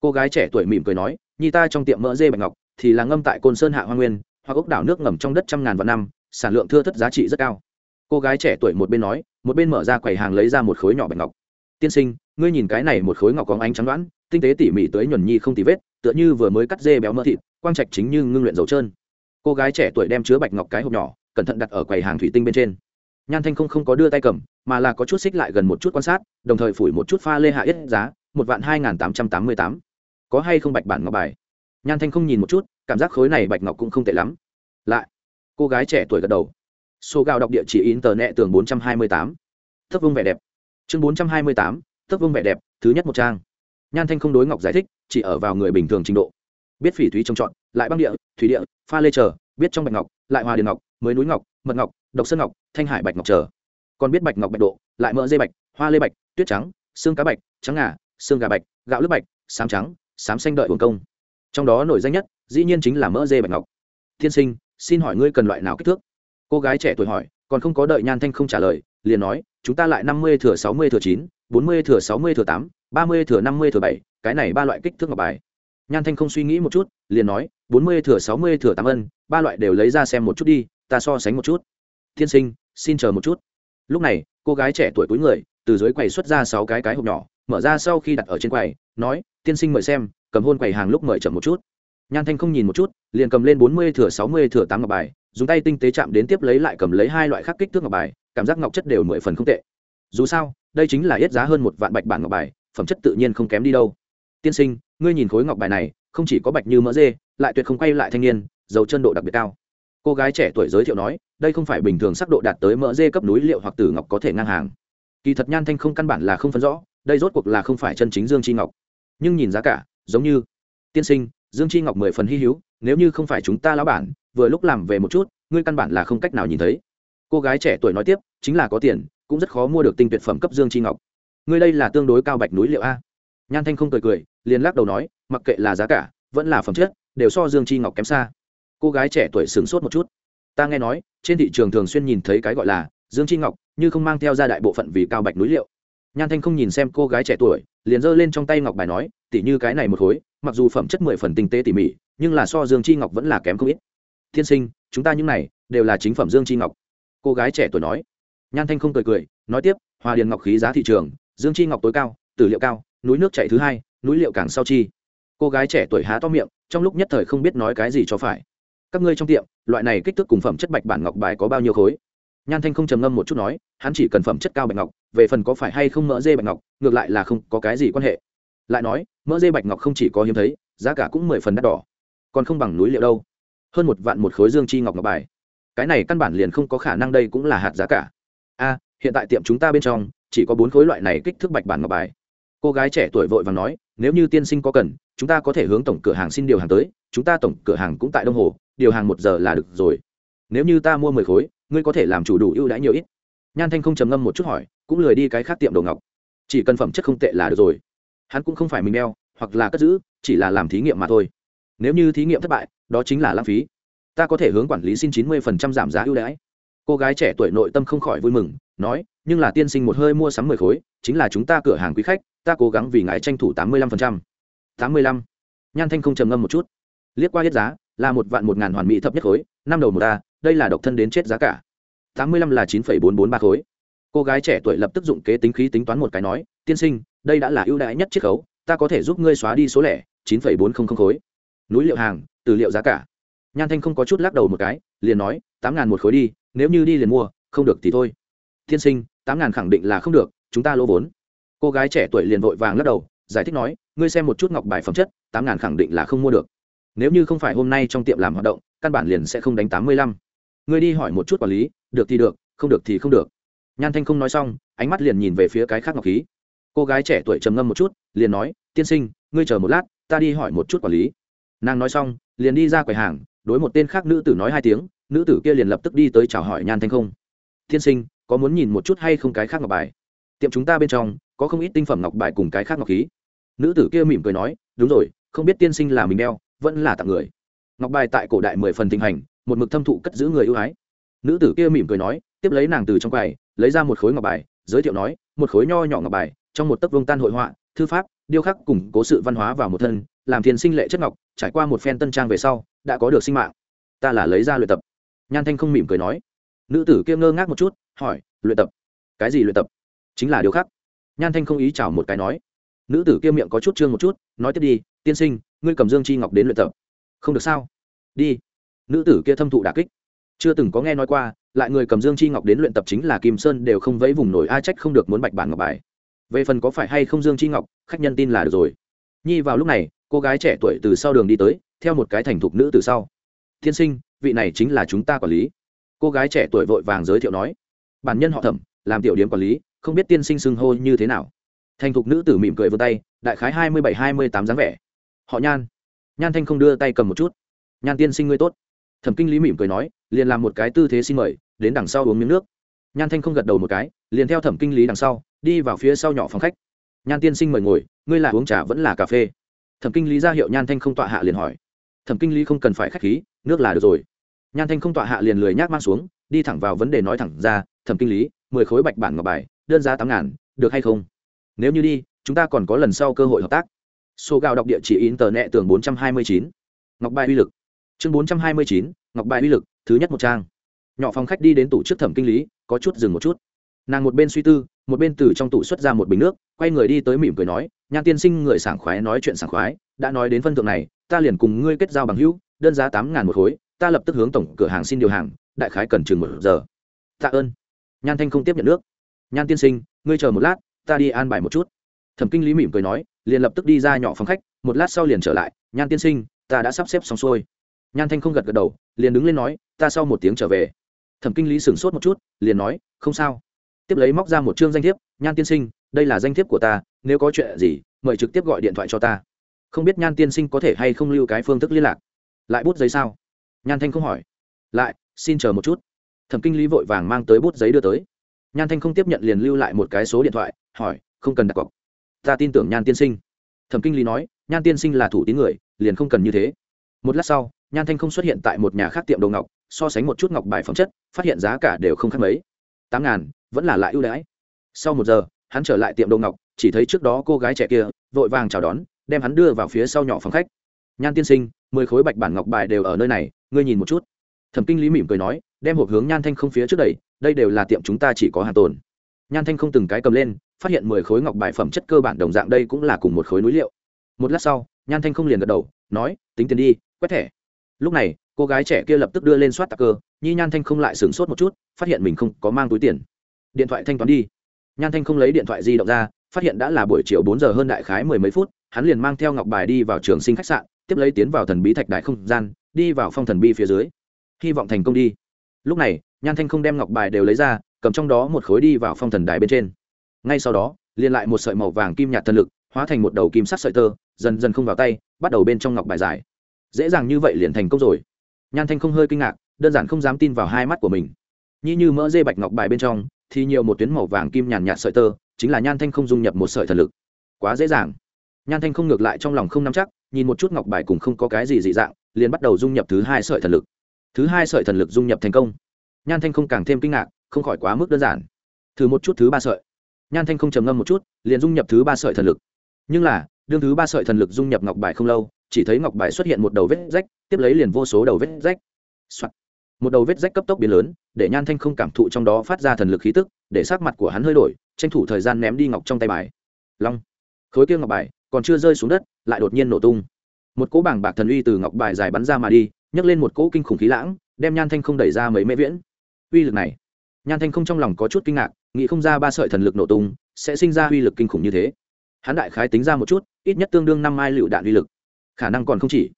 Cô gái trẻ tuổi mỉm cười nói nhi ta trong tiệm mỡ dê bạch ngọc, thì là ngâm tại côn sơn hạ hoa nguyên, hoặc ốc đảo nước ngầm trong đất trăm ngàn vạn năm, sản lượng thưa thất giá trị rất cao. Cô gái trẻ tuổi một bên nói, một bên mở ra quầy hàng lấy ra một khối nhỏ bạch ngọc. Tiên sinh, ngươi nhìn cái này một khối ngọc có ánh trắng đoán, tinh tế tỉ mỉ tới nhuần nhi không tì vết, tựa như vừa mới cắt dê béo mỡ thịt, quang trạch chính như ngưng luyện dầu trơn. Cô gái trẻ tuổi đem chứa bạch ngọc cái hộp nhỏ, cẩn thận đặt ở quầy hàng thủy tinh bên trên. Nhan thanh không không có đưa tay cầm, mà là có chút xích lại gần một chút quan sát, đồng thời phủi một chút pha lê hạ ít giá, một vạn hai tám trăm tám mươi tám có hay không bạch bản ngọc bài? Nhan thanh không nhìn một chút, cảm giác khối này bạch ngọc cũng không tệ lắm. Lại, cô gái trẻ tuổi gật đầu. Số gạo đọc địa chỉ in tờ nẹ tường bốn trăm hai mươi tám. Thấp vương vẻ đẹp. Chương bốn trăm hai mươi tám, thấp vương vẻ đẹp, thứ nhất một trang. Nhan thanh không đối ngọc giải thích, chỉ ở vào người bình thường trình độ. Biết phỉ thúy trông trọn lại băng địa, thủy địa, pha lê chờ, biết trong bạch ngọc, lại hòa điện ngọc, mới núi ngọc, mật ngọc, độc sơn ngọc, thanh hải bạch ngọc chờ. Còn biết bạch ngọc bạch độ, lại mỡ dây bạch, hoa lê bạch, tuyết trắng, xương cá bạch, trắng ngà, xương gà bạch, gạo lứt bạch sám trắng sám xanh đợi hồn công. Trong đó nổi danh nhất, dĩ nhiên chính là mỡ dê bạch ngọc. Thiên sinh, xin hỏi ngươi cần loại nào kích thước? Cô gái trẻ tuổi hỏi, còn không có đợi nhan thanh không trả lời, liền nói, chúng ta lại năm mươi thừa sáu mươi thừa chín, bốn mươi thừa sáu mươi thừa tám, ba mươi thừa năm mươi thừa bảy, cái này ba loại kích thước ngọc bài. Nhan thanh không suy nghĩ một chút, liền nói, bốn mươi thừa sáu mươi thừa tám ân, ba loại đều lấy ra xem một chút đi, ta so sánh một chút. Thiên sinh, xin chờ một chút. Lúc này, cô gái trẻ tuổi cuối người, từ dưới quầy xuất ra sáu cái cái hộp nhỏ mở ra sau khi đặt ở trên quầy, nói, tiên sinh mời xem, cầm hôn quầy hàng lúc mời chậm một chút. Nhan thanh không nhìn một chút, liền cầm lên bốn mươi thừa, sáu mươi thừa tám ngọc bài, dùng tay tinh tế chạm đến tiếp lấy lại cầm lấy hai loại khác kích thước ngọc bài, cảm giác ngọc chất đều mười phần không tệ. Dù sao, đây chính là ít giá hơn một vạn bạch bản ngọc bài, phẩm chất tự nhiên không kém đi đâu. Tiên sinh, ngươi nhìn khối ngọc bài này, không chỉ có bạch như mỡ dê, lại tuyệt không quay lại thanh niên, dầu chân độ đặc biệt cao. Cô gái trẻ tuổi giới thiệu nói, đây không phải bình thường sắc độ đạt tới mỡ dê cấp núi liệu hoặc tử ngọc có thể ngang hàng. Kỳ thật nhan thanh không căn bản là không phân rõ đây rốt cuộc là không phải chân chính dương chi ngọc. Nhưng nhìn giá cả, giống như, tiên sinh, dương chi ngọc mười phần hy hữu, nếu như không phải chúng ta lão bản, vừa lúc làm về một chút, ngươi căn bản là không cách nào nhìn thấy. Cô gái trẻ tuổi nói tiếp, chính là có tiền, cũng rất khó mua được tinh tuyệt phẩm cấp dương chi ngọc. Ngươi đây là tương đối cao bạch núi liệu a? Nhan thanh không cười cười, liền lắc đầu nói, mặc kệ là giá cả, vẫn là phẩm chất, đều so dương chi ngọc kém xa. Cô gái trẻ tuổi sửng sốt một chút. Ta nghe nói, trên thị trường thường xuyên nhìn thấy cái gọi là dương chi ngọc, như không mang theo ra đại bộ phận vì cao bạch núi liệu nhan thanh không nhìn xem cô gái trẻ tuổi, liền giơ lên trong tay ngọc bài nói, tỉ như cái này một khối, mặc dù phẩm chất mười phần tinh tế tỉ mỉ, nhưng là so dương chi ngọc vẫn là kém không ít. Tiên sinh, chúng ta những này đều là chính phẩm dương chi ngọc. Cô gái trẻ tuổi nói. Nhan thanh không cười cười, nói tiếp, hòa điền ngọc khí giá thị trường, dương chi ngọc tối cao, tử liệu cao, núi nước chạy thứ hai, núi liệu càng sau chi. Cô gái trẻ tuổi há to miệng, trong lúc nhất thời không biết nói cái gì cho phải. Các ngươi trong tiệm, loại này kích thước cùng phẩm chất bạch bản ngọc bài có bao nhiêu khối? Nhan thanh không trầm ngâm một chút nói, hắn chỉ cần phẩm chất cao bạch ngọc về phần có phải hay không mỡ dê bạch ngọc, ngược lại là không có cái gì quan hệ. Lại nói, mỡ dê bạch ngọc không chỉ có hiếm thấy, giá cả cũng mười phần đắt đỏ, còn không bằng núi liệu đâu. Hơn một vạn một khối dương chi ngọc ngọc bài. Cái này căn bản liền không có khả năng đây cũng là hạt giá cả. A, hiện tại tiệm chúng ta bên trong, chỉ có bốn khối loại này kích thước bạch bản ngọc bài. Cô gái trẻ tuổi vội và nói, nếu như tiên sinh có cần, chúng ta có thể hướng tổng cửa hàng xin điều hàng tới, chúng ta tổng cửa hàng cũng tại đông hồ, điều hàng một giờ là được rồi. Nếu như ta mua mười khối, ngươi có thể làm chủ đủ ưu đãi nhiều ít nhan thanh không trầm ngâm một chút hỏi, cũng lười đi cái khác tiệm đồ ngọc. Chỉ cần phẩm chất không tệ là được rồi. Hắn cũng không phải mình đeo, hoặc là cất giữ, chỉ là làm thí nghiệm mà thôi. Nếu như thí nghiệm thất bại, đó chính là lãng phí. Ta có thể hướng quản lý xin chín mươi phần trăm giảm giá ưu đãi. Cô gái trẻ tuổi nội tâm không khỏi vui mừng, nói, nhưng là tiên sinh một hơi mua sắm mười khối, chính là chúng ta cửa hàng quý khách, ta cố gắng vì ngài tranh thủ tám mươi lăm phần trăm. tám mươi lăm. Nhan thanh không trầm ngâm một chút. Liếc qua hết giá, là một vạn một ngàn hoàn mỹ thấp nhất khối, năm đầu một ta, đây là độc thân đến chết giá cả tám mươi lăm là chín phẩy bốn bốn ba khối. Cô gái trẻ tuổi lập tức dụng kế tính khí tính toán một cái nói, tiên sinh, đây đã là ưu đãi nhất chiết khấu, ta có thể giúp ngươi xóa đi số lẻ, chín phẩy bốn không không khối. Núi liệu hàng, từ liệu giá cả. Nhan thanh không có chút lắc đầu một cái, liền nói, tám ngàn một khối đi, nếu như đi liền mua, không được thì thôi. Tiên sinh, tám ngàn khẳng định là không được, chúng ta lỗ vốn. Cô gái trẻ tuổi liền vội vàng lắc đầu, giải thích nói, ngươi xem một chút ngọc bài phẩm chất, tám ngàn khẳng định là không mua được. Nếu như không phải hôm nay trong tiệm làm hoạt động, căn bản liền sẽ không đánh tám mươi lăm. Ngươi đi hỏi một chút quản lý được thì được, không được thì không được. Nhan thanh không nói xong, ánh mắt liền nhìn về phía cái khác ngọc khí. Cô gái trẻ tuổi trầm ngâm một chút, liền nói, tiên sinh, ngươi chờ một lát, ta đi hỏi một chút quản lý. Nàng nói xong, liền đi ra quầy hàng, đối một tên khác nữ tử nói hai tiếng, nữ tử kia liền lập tức đi tới chào hỏi nhan thanh không. Tiên sinh, có muốn nhìn một chút hay không cái khác ngọc bài? Tiệm chúng ta bên trong, có không ít tinh phẩm ngọc bài cùng cái khác ngọc khí. Nữ tử kia mỉm cười nói, đúng rồi, không biết tiên sinh là mình đeo, vẫn là tặng người. Ngọc bài tại cổ đại mười phần thịnh hành, một mực thâm thụ cất giữ người ưu ái nữ tử kia mỉm cười nói, tiếp lấy nàng từ trong quầy, lấy ra một khối ngọc bài, giới thiệu nói, một khối nho nhỏ ngọc bài, trong một tấc vương tan hội họa, thư pháp, điêu khắc cùng cố sự văn hóa vào một thân, làm thiền sinh lệ chất ngọc, trải qua một phen tân trang về sau, đã có được sinh mạng. Ta là lấy ra luyện tập. Nhan thanh không mỉm cười nói. Nữ tử kia ngơ ngác một chút, hỏi, luyện tập? Cái gì luyện tập? Chính là điều khác nhan thanh không ý chào một cái nói. Nữ tử kia miệng có chút trương một chút, nói tiếp đi, tiên sinh, ngươi cầm dương chi ngọc đến luyện tập. Không được sao? Đi. Nữ tử kia thâm thụ đà kích chưa từng có nghe nói qua, lại người cầm dương chi ngọc đến luyện tập chính là kim sơn đều không vẫy vùng nổi a trách không được muốn bạch bản ngọc bài. Về phần có phải hay không dương chi ngọc, khách nhân tin là được rồi. Nhi vào lúc này, cô gái trẻ tuổi từ sau đường đi tới, theo một cái thành thục nữ từ sau. Tiên sinh, vị này chính là chúng ta quản lý. Cô gái trẻ tuổi vội vàng giới thiệu nói. Bản nhân họ thẩm, làm tiểu điểm quản lý, không biết tiên sinh xưng hô như thế nào. Thành thục nữ tử mỉm cười vươn tay, đại khái hai mươi bảy, hai mươi tám dáng vẻ. Họ nhan. Nhan thanh không đưa tay cầm một chút. Nhan tiên sinh ngươi tốt. Thẩm kinh lý mỉm cười nói liền làm một cái tư thế xin mời, đến đằng sau uống miếng nước. Nhan thanh không gật đầu một cái, liền theo thẩm kinh lý đằng sau, đi vào phía sau nhỏ phòng khách. Nhan tiên sinh mời ngồi, ngươi là uống trà vẫn là cà phê? Thẩm kinh lý ra hiệu nhan thanh không tọa hạ liền hỏi. Thẩm kinh lý không cần phải k h á c h khí, nước là được rồi. Nhan thanh không tọa hạ liền lười nhác mang xuống, đi thẳng vào vấn đề nói thẳng ra, thẩm kinh lý, mười khối bạch bản ngọc bài, đơn giá tám ngàn, được hay không? Nếu như đi, chúng ta còn có lần sau cơ hội hợp tác. Số gạo đọc địa chỉ in tờ nẹ tường bốn trăm hai mươi chín. Ngọc bài uy lực. Chương bốn trăm hai mươi chín ngọc bài uy lực, thứ nhất một trang. Nhỏ phòng khách đi đến tủ trước thẩm kinh lý, có chút dừng một chút. Nàng một bên suy tư, một bên từ trong tủ xuất ra một bình nước, quay người đi tới mỉm cười nói, nhan tiên sinh người sảng khoái nói chuyện sảng khoái, đã nói đến phân thượng này, ta liền cùng ngươi kết giao bằng hữu, đơn giá tám ngàn một khối, ta lập tức hướng tổng cửa hàng xin điều hàng, đại khái cần chừng một giờ. Tạ ơn. Nhan thanh không tiếp nhận nước. Nhan tiên sinh, ngươi chờ một lát, ta đi an bài một chút. Thẩm kinh lý mỉm cười nói, liền lập tức đi ra nhỏ phòng khách, một lát sau liền trở lại, nhan tiên sinh, ta đã sắp xếp xong xuôi nhan thanh không gật gật đầu, liền đứng lên nói, ta sau một tiếng trở về. Thẩm kinh lý sửng sốt một chút, liền nói, không sao. Tiếp lấy móc ra một chương danh thiếp, nhan tiên sinh, đây là danh thiếp của ta, nếu có chuyện gì, mời trực tiếp gọi điện thoại cho ta. Không biết nhan tiên sinh có thể hay không lưu cái phương thức liên lạc. Lại bút giấy sao? Nhan thanh không hỏi. Lại, xin chờ một chút. Thẩm kinh lý vội vàng mang tới bút giấy đưa tới. Nhan thanh không tiếp nhận liền lưu lại một cái số điện thoại, hỏi, không cần đặt cọc. Ta tin tưởng nhan tiên sinh. Thẩm kinh lý nói, nhan tiên sinh là thủ tín người, liền không cần như thế. Một lát sau nhan thanh không xuất hiện tại một nhà khác tiệm đồ ngọc, so sánh một chút ngọc bài phẩm chất, phát hiện giá cả đều không khác mấy. Tám ngàn, vẫn là lại ưu đãi. Sau một giờ, hắn trở lại tiệm đồ ngọc, chỉ thấy trước đó cô gái trẻ kia, vội vàng chào đón, đem hắn đưa vào phía sau nhỏ phòng khách. Nhan tiên sinh, mười khối bạch bản ngọc bài đều ở nơi này, ngươi nhìn một chút. Thẩm kinh lý mỉm cười nói, đem hộp hướng nhan thanh không phía trước đây đây đều là tiệm chúng ta chỉ có hàng tồn. Nhan thanh không từng cái cầm lên, phát hiện mười khối ngọc bài phẩm chất cơ bản đồng dạng đây cũng là cùng một khối núi liệu. Một lát sau, nhan thanh không liền gật đầu, nói, tính tiền đi, quét thẻ lúc này, cô gái trẻ kia lập tức đưa lên soát tạc cơ, nhi nhan thanh không lại sửng sốt một chút, phát hiện mình không có mang túi tiền. Điện thoại thanh toán đi. Nhan thanh không lấy điện thoại di động ra, phát hiện đã là buổi chiều bốn giờ hơn đại khái mười mấy phút, hắn liền mang theo ngọc bài đi vào trường sinh khách sạn, tiếp lấy tiến vào thần bí thạch đại không gian, đi vào phong thần bi phía dưới. Hy vọng thành công đi. Lúc này, nhan thanh không đem ngọc bài đều lấy ra, cầm trong đó một khối đi vào phong thần đài bên trên. Ngay sau đó, liền lại một sợi màu vàng kim nhạt thần lực, hóa thành một đầu kim sắc sợi tơ, dần dần không vào tay, bắt đầu bên trong ngọc bài dài dễ dàng như vậy liền thành công rồi. Nhan thanh không hơi kinh ngạc, đơn giản không dám tin vào hai mắt của mình. Như như mỡ dê bạch ngọc bài bên trong, thì nhiều một tuyến màu vàng kim nhàn nhạt sợi tơ, chính là nhan thanh không dung nhập một sợi thần lực. Quá dễ dàng. Nhan thanh không ngược lại trong lòng không nắm chắc, nhìn một chút ngọc bài cùng không có cái gì dị dạng, liền bắt đầu dung nhập thứ hai sợi thần lực. Thứ hai sợi thần lực dung nhập thành công. Nhan thanh không càng thêm kinh ngạc, không khỏi quá mức đơn giản. Thử một chút thứ ba sợi. Nhan thanh không trầm ngâm một chút, liền dung nhập thứ ba sợi thần lực. Nhưng là, đương thứ ba sợi thần lực dung nhập ngọc bài không lâu chỉ thấy ngọc bài xuất hiện một đầu vết rách, tiếp lấy liền vô số đầu vết rách、Soạn. một đầu vết rách cấp tốc biến lớn, để nhan thanh không cảm thụ trong đó phát ra thần lực khí tức, để sắc mặt của hắn hơi đổi, tranh thủ thời gian ném đi ngọc trong tay bài. Long. Khối kia ngọc bài còn chưa rơi xuống đất, lại đột nhiên nổ tung. Một cỗ bảng bạc thần uy từ ngọc bài dài bắn ra mà đi, nhấc lên một cỗ kinh khủng khí lãng, đem nhan thanh không đẩy ra mấy mễ viễn. Uy lực này. Nhan thanh không trong lòng có chút kinh ngạc, nghĩ không ra ba sợi thần lực nổ tung sẽ sinh ra uy lực kinh khủng như thế. Hắn đại khái tính ra một chút, ít nhất tương đương năm mai lựu đạn uy lực khả năng còn không chỉ.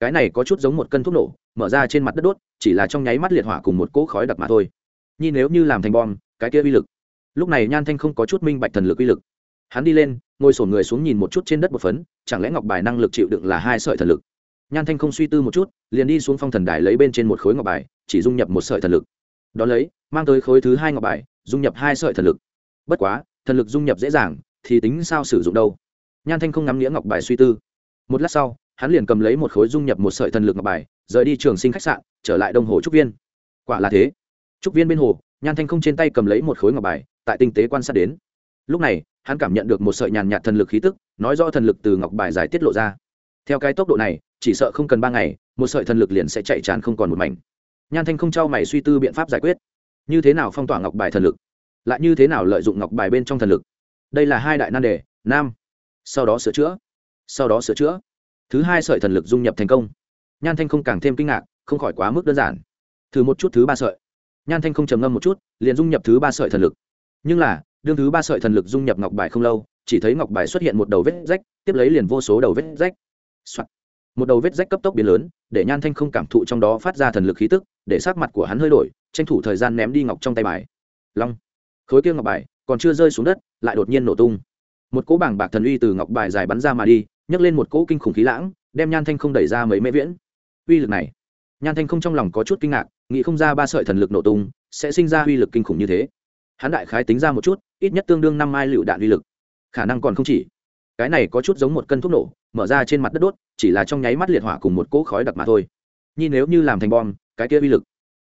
Cái này có chút giống một cân thuốc nổ, mở ra trên mặt đất đốt, chỉ là trong nháy mắt liệt hỏa cùng một cỗ khói đặc mà thôi. Nhi nếu như làm thành bom, cái kia uy lực. Lúc này nhan thanh không có chút minh bạch thần lực uy lực. Hắn đi lên, ngồi sổn người xuống nhìn một chút trên đất một phấn, chẳng lẽ ngọc bài năng lực chịu đựng là hai sợi thần lực? Nhan thanh không suy tư một chút, liền đi xuống phong thần đài lấy bên trên một khối ngọc bài, chỉ dung nhập một sợi thần lực. Đón lấy, mang tới khối thứ hai ngọc bài, dung nhập hai sợi thần lực. Bất quá, thần lực dung nhập dễ dàng, thì tính sao sử dụng đâu? Nhan thanh không ngắm nghĩa ngọc bài suy tư. Một lát sau hắn liền cầm lấy một khối dung nhập một sợi thần lực ngọc bài, rời đi trường sinh khách sạn, trở lại đông hồ trúc viên. Quả là thế. Trúc viên bên hồ, nhan thanh không trên tay cầm lấy một khối ngọc bài, tại tinh tế quan sát đến. Lúc này, hắn cảm nhận được một sợi nhàn nhạt thần lực khí tức, nói do thần lực từ ngọc bài giải tiết lộ ra. Theo cái tốc độ này, chỉ sợ không cần ba ngày, một sợi thần lực liền sẽ chạy tràn không còn một mảnh. Nhan thanh không trao mày suy tư biện pháp giải quyết. Như thế nào phong tỏa ngọc bài thần lực? Lại như thế nào lợi dụng ngọc bài bên trong thần lực? Đây là hai đại nan đề. Nam. Sau đó sửa chữa. Sau đó sửa chữa thứ hai sợi thần lực dung nhập thành công. Nhan thanh không càng thêm kinh ngạc, không khỏi quá mức đơn giản. Thử một chút thứ ba sợi. Nhan thanh không trầm ngâm một chút, liền dung nhập thứ ba sợi thần lực. Nhưng là, đương thứ ba sợi thần lực dung nhập ngọc bài không lâu, chỉ thấy ngọc bài xuất hiện một đầu vết rách, tiếp lấy liền vô số đầu vết rách、Soạn. một đầu vết rách cấp tốc biến lớn, để nhan thanh không cảm thụ trong đó phát ra thần lực khí tức, để sát mặt của hắn hơi đổi, tranh thủ thời gian ném đi ngọc trong tay bài. Long. Khối kia ngọc bài còn chưa rơi xuống đất, lại đột nhiên nổ tung. Một cỗ bảng bạc thần uy từ ngọc bài dài bắn ra mà đi nhấc lên một cỗ kinh khủng khí lãng, đem nhan thanh không đẩy ra mấy mễ viễn. Uy lực này, nhan thanh không trong lòng có chút kinh ngạc, nghĩ không ra ba sợi thần lực nổ tung sẽ sinh ra uy lực kinh khủng như thế. Hắn đại khái tính ra một chút, ít nhất tương đương năm mai lựu đạn uy lực. Khả năng còn không chỉ. Cái này có chút giống một cân thuốc nổ, mở ra trên mặt đất đốt, chỉ là trong nháy mắt liệt hỏa cùng một cỗ khói đặc mà thôi. Nhi nếu như làm thành bom, cái kia uy lực.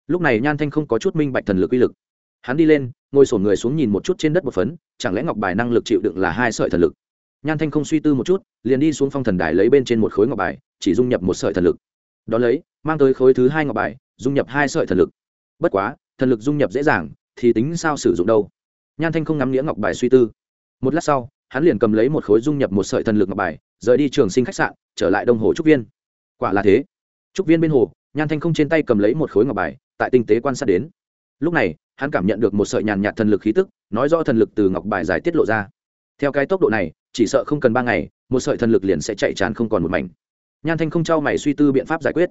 Lúc này nhan thanh không có chút minh bạch thần lực uy lực. Hắn đi lên, ngồi sổn người xuống nhìn một chút trên đất một phấn, chẳng lẽ ngọc bài năng lực chịu đựng là hai sợi thần lực? Nhan thanh không suy tư một chút, liền đi xuống phong thần đài lấy bên trên một khối ngọc bài, chỉ dung nhập một sợi thần lực. Đ ó lấy, mang tới khối thứ hai ngọc bài, dung nhập hai sợi thần lực. Bất quá, thần lực dung nhập dễ dàng, thì tính sao sử dụng đâu? Nhan thanh không ngắm nghĩa ngọc bài suy tư. Một lát sau, hắn liền cầm lấy một khối dung nhập một sợi thần lực ngọc bài, rời đi trường sinh khách sạn, trở lại đông hồ trúc viên. Quả là thế. Trúc viên bên hồ, nhan thanh không trên tay cầm lấy một khối ngọc bài, tại tinh tế quan sát đến. Lúc này, hắn cảm nhận được một sợi nhàn nhạt thần lực khí tức, nói rõ thần lực từ ngọc bài giải tiết lộ ra. Theo cái tốc độ này chỉ sợ không cần ba ngày, một sợi thần lực liền sẽ chạy tràn không còn một mảnh. Nhan thanh không trao mày suy tư biện pháp giải quyết.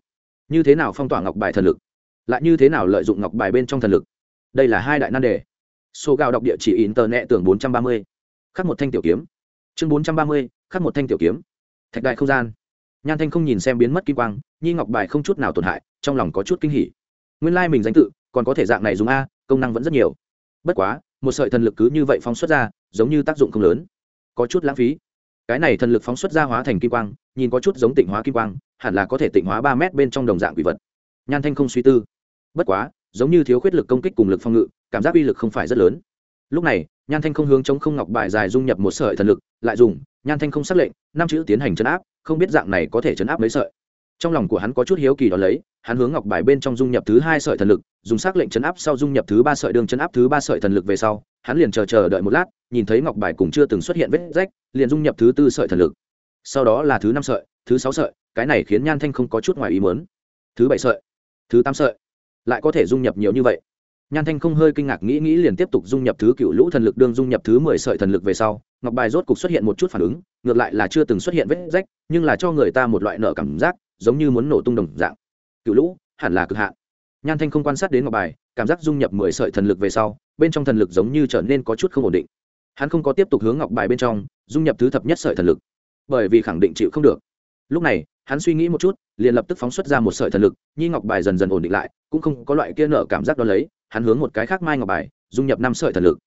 Như thế nào phong tỏa ngọc bài thần lực? Lại như thế nào lợi dụng ngọc bài bên trong thần lực? Đây là hai đại nan đề. Số gạo đọc địa chỉ in tờ nẹ tưởng bốn trăm ba mươi. Khắc một thanh tiểu kiếm. Chương bốn trăm ba mươi, khắc một thanh tiểu kiếm. Thạch đại không gian. Nhan thanh không nhìn xem biến mất kim quang nhi ngọc bài không chút nào tổn hại, trong lòng có chút kinh hỉ. Nguyên lai mình danh tự, còn có thể dạng này dùng a, công năng vẫn rất nhiều. Bất quá, một sợi thần lực cứ như vậy phóng xuất ra, giống như tác dụng không lớn có chút lãng phí. Cái này thần lực phóng xuất ra hóa thành kim quang, nhìn có chút giống tịnh hóa kim quang, hẳn là có thể tịnh hóa ba mét bên trong đồng dạng quỷ vật. Nhan thanh không suy tư. Bất quá, giống như thiếu khuyết lực công kích cùng lực phòng ngự, cảm giác uy lực không phải rất lớn. Lúc này, nhan thanh không hướng chống không ngọc bài dài dung nhập một sợi thần lực, lại dùng, nhan thanh không xác lệnh, năm chữ tiến hành chấn áp, không biết dạng này có thể chấn áp mấy sợi trong lòng của hắn có chút hiếu kỳ đó lấy, hắn hướng ngọc bài bên trong dung nhập thứ hai sợi thần lực, dùng xác lệnh chấn áp sau dung nhập thứ ba sợi đường chấn áp thứ ba sợi thần lực về sau, hắn liền chờ chờ đợi một lát, nhìn thấy ngọc bài cũng chưa từng xuất hiện vết rách, liền dung nhập thứ tư sợi thần lực. Sau đó là thứ năm sợi, thứ sáu sợi, cái này khiến nhan thanh không có chút ngoài ý muốn. Thứ bảy sợi, thứ tám sợi, lại có thể dung nhập nhiều như vậy. Nhan thanh không hơi kinh ngạc nghĩ nghĩ liền tiếp tục dung nhập thứ cựu lũ thần lực đương dung nhập thứ mười sợi thần lực về sau, ngọc bài rốt cục xuất hiện một chút phản ứng, ngược lại là chưa từng xuất hiện vết rách, nhưng là cho người ta một loại nợ cảm giác giống như muốn nổ tung đồng dạng. Cựu lũ, hẳn là cực hạn. Nhan thanh không quan sát đến ngọc bài, cảm giác dung nhập mười sợi thần lực về sau, bên trong thần lực giống như trở nên có chút không ổn định. Hắn không có tiếp tục hướng ngọc bài bên trong, dung nhập thứ thập nhất sợi thần lực. Bởi vì khẳng định chịu không được. Lúc này, hắn suy nghĩ một chút, liền lập tức phóng xuất ra một sợi thần lực, nhi ngọc bài dần dần ổn định lại, cũng không có loại kia nợ cảm giác đó lấy, hắn hướng một cái khác mai ngọc bài, dung nhập năm sợi thần lực.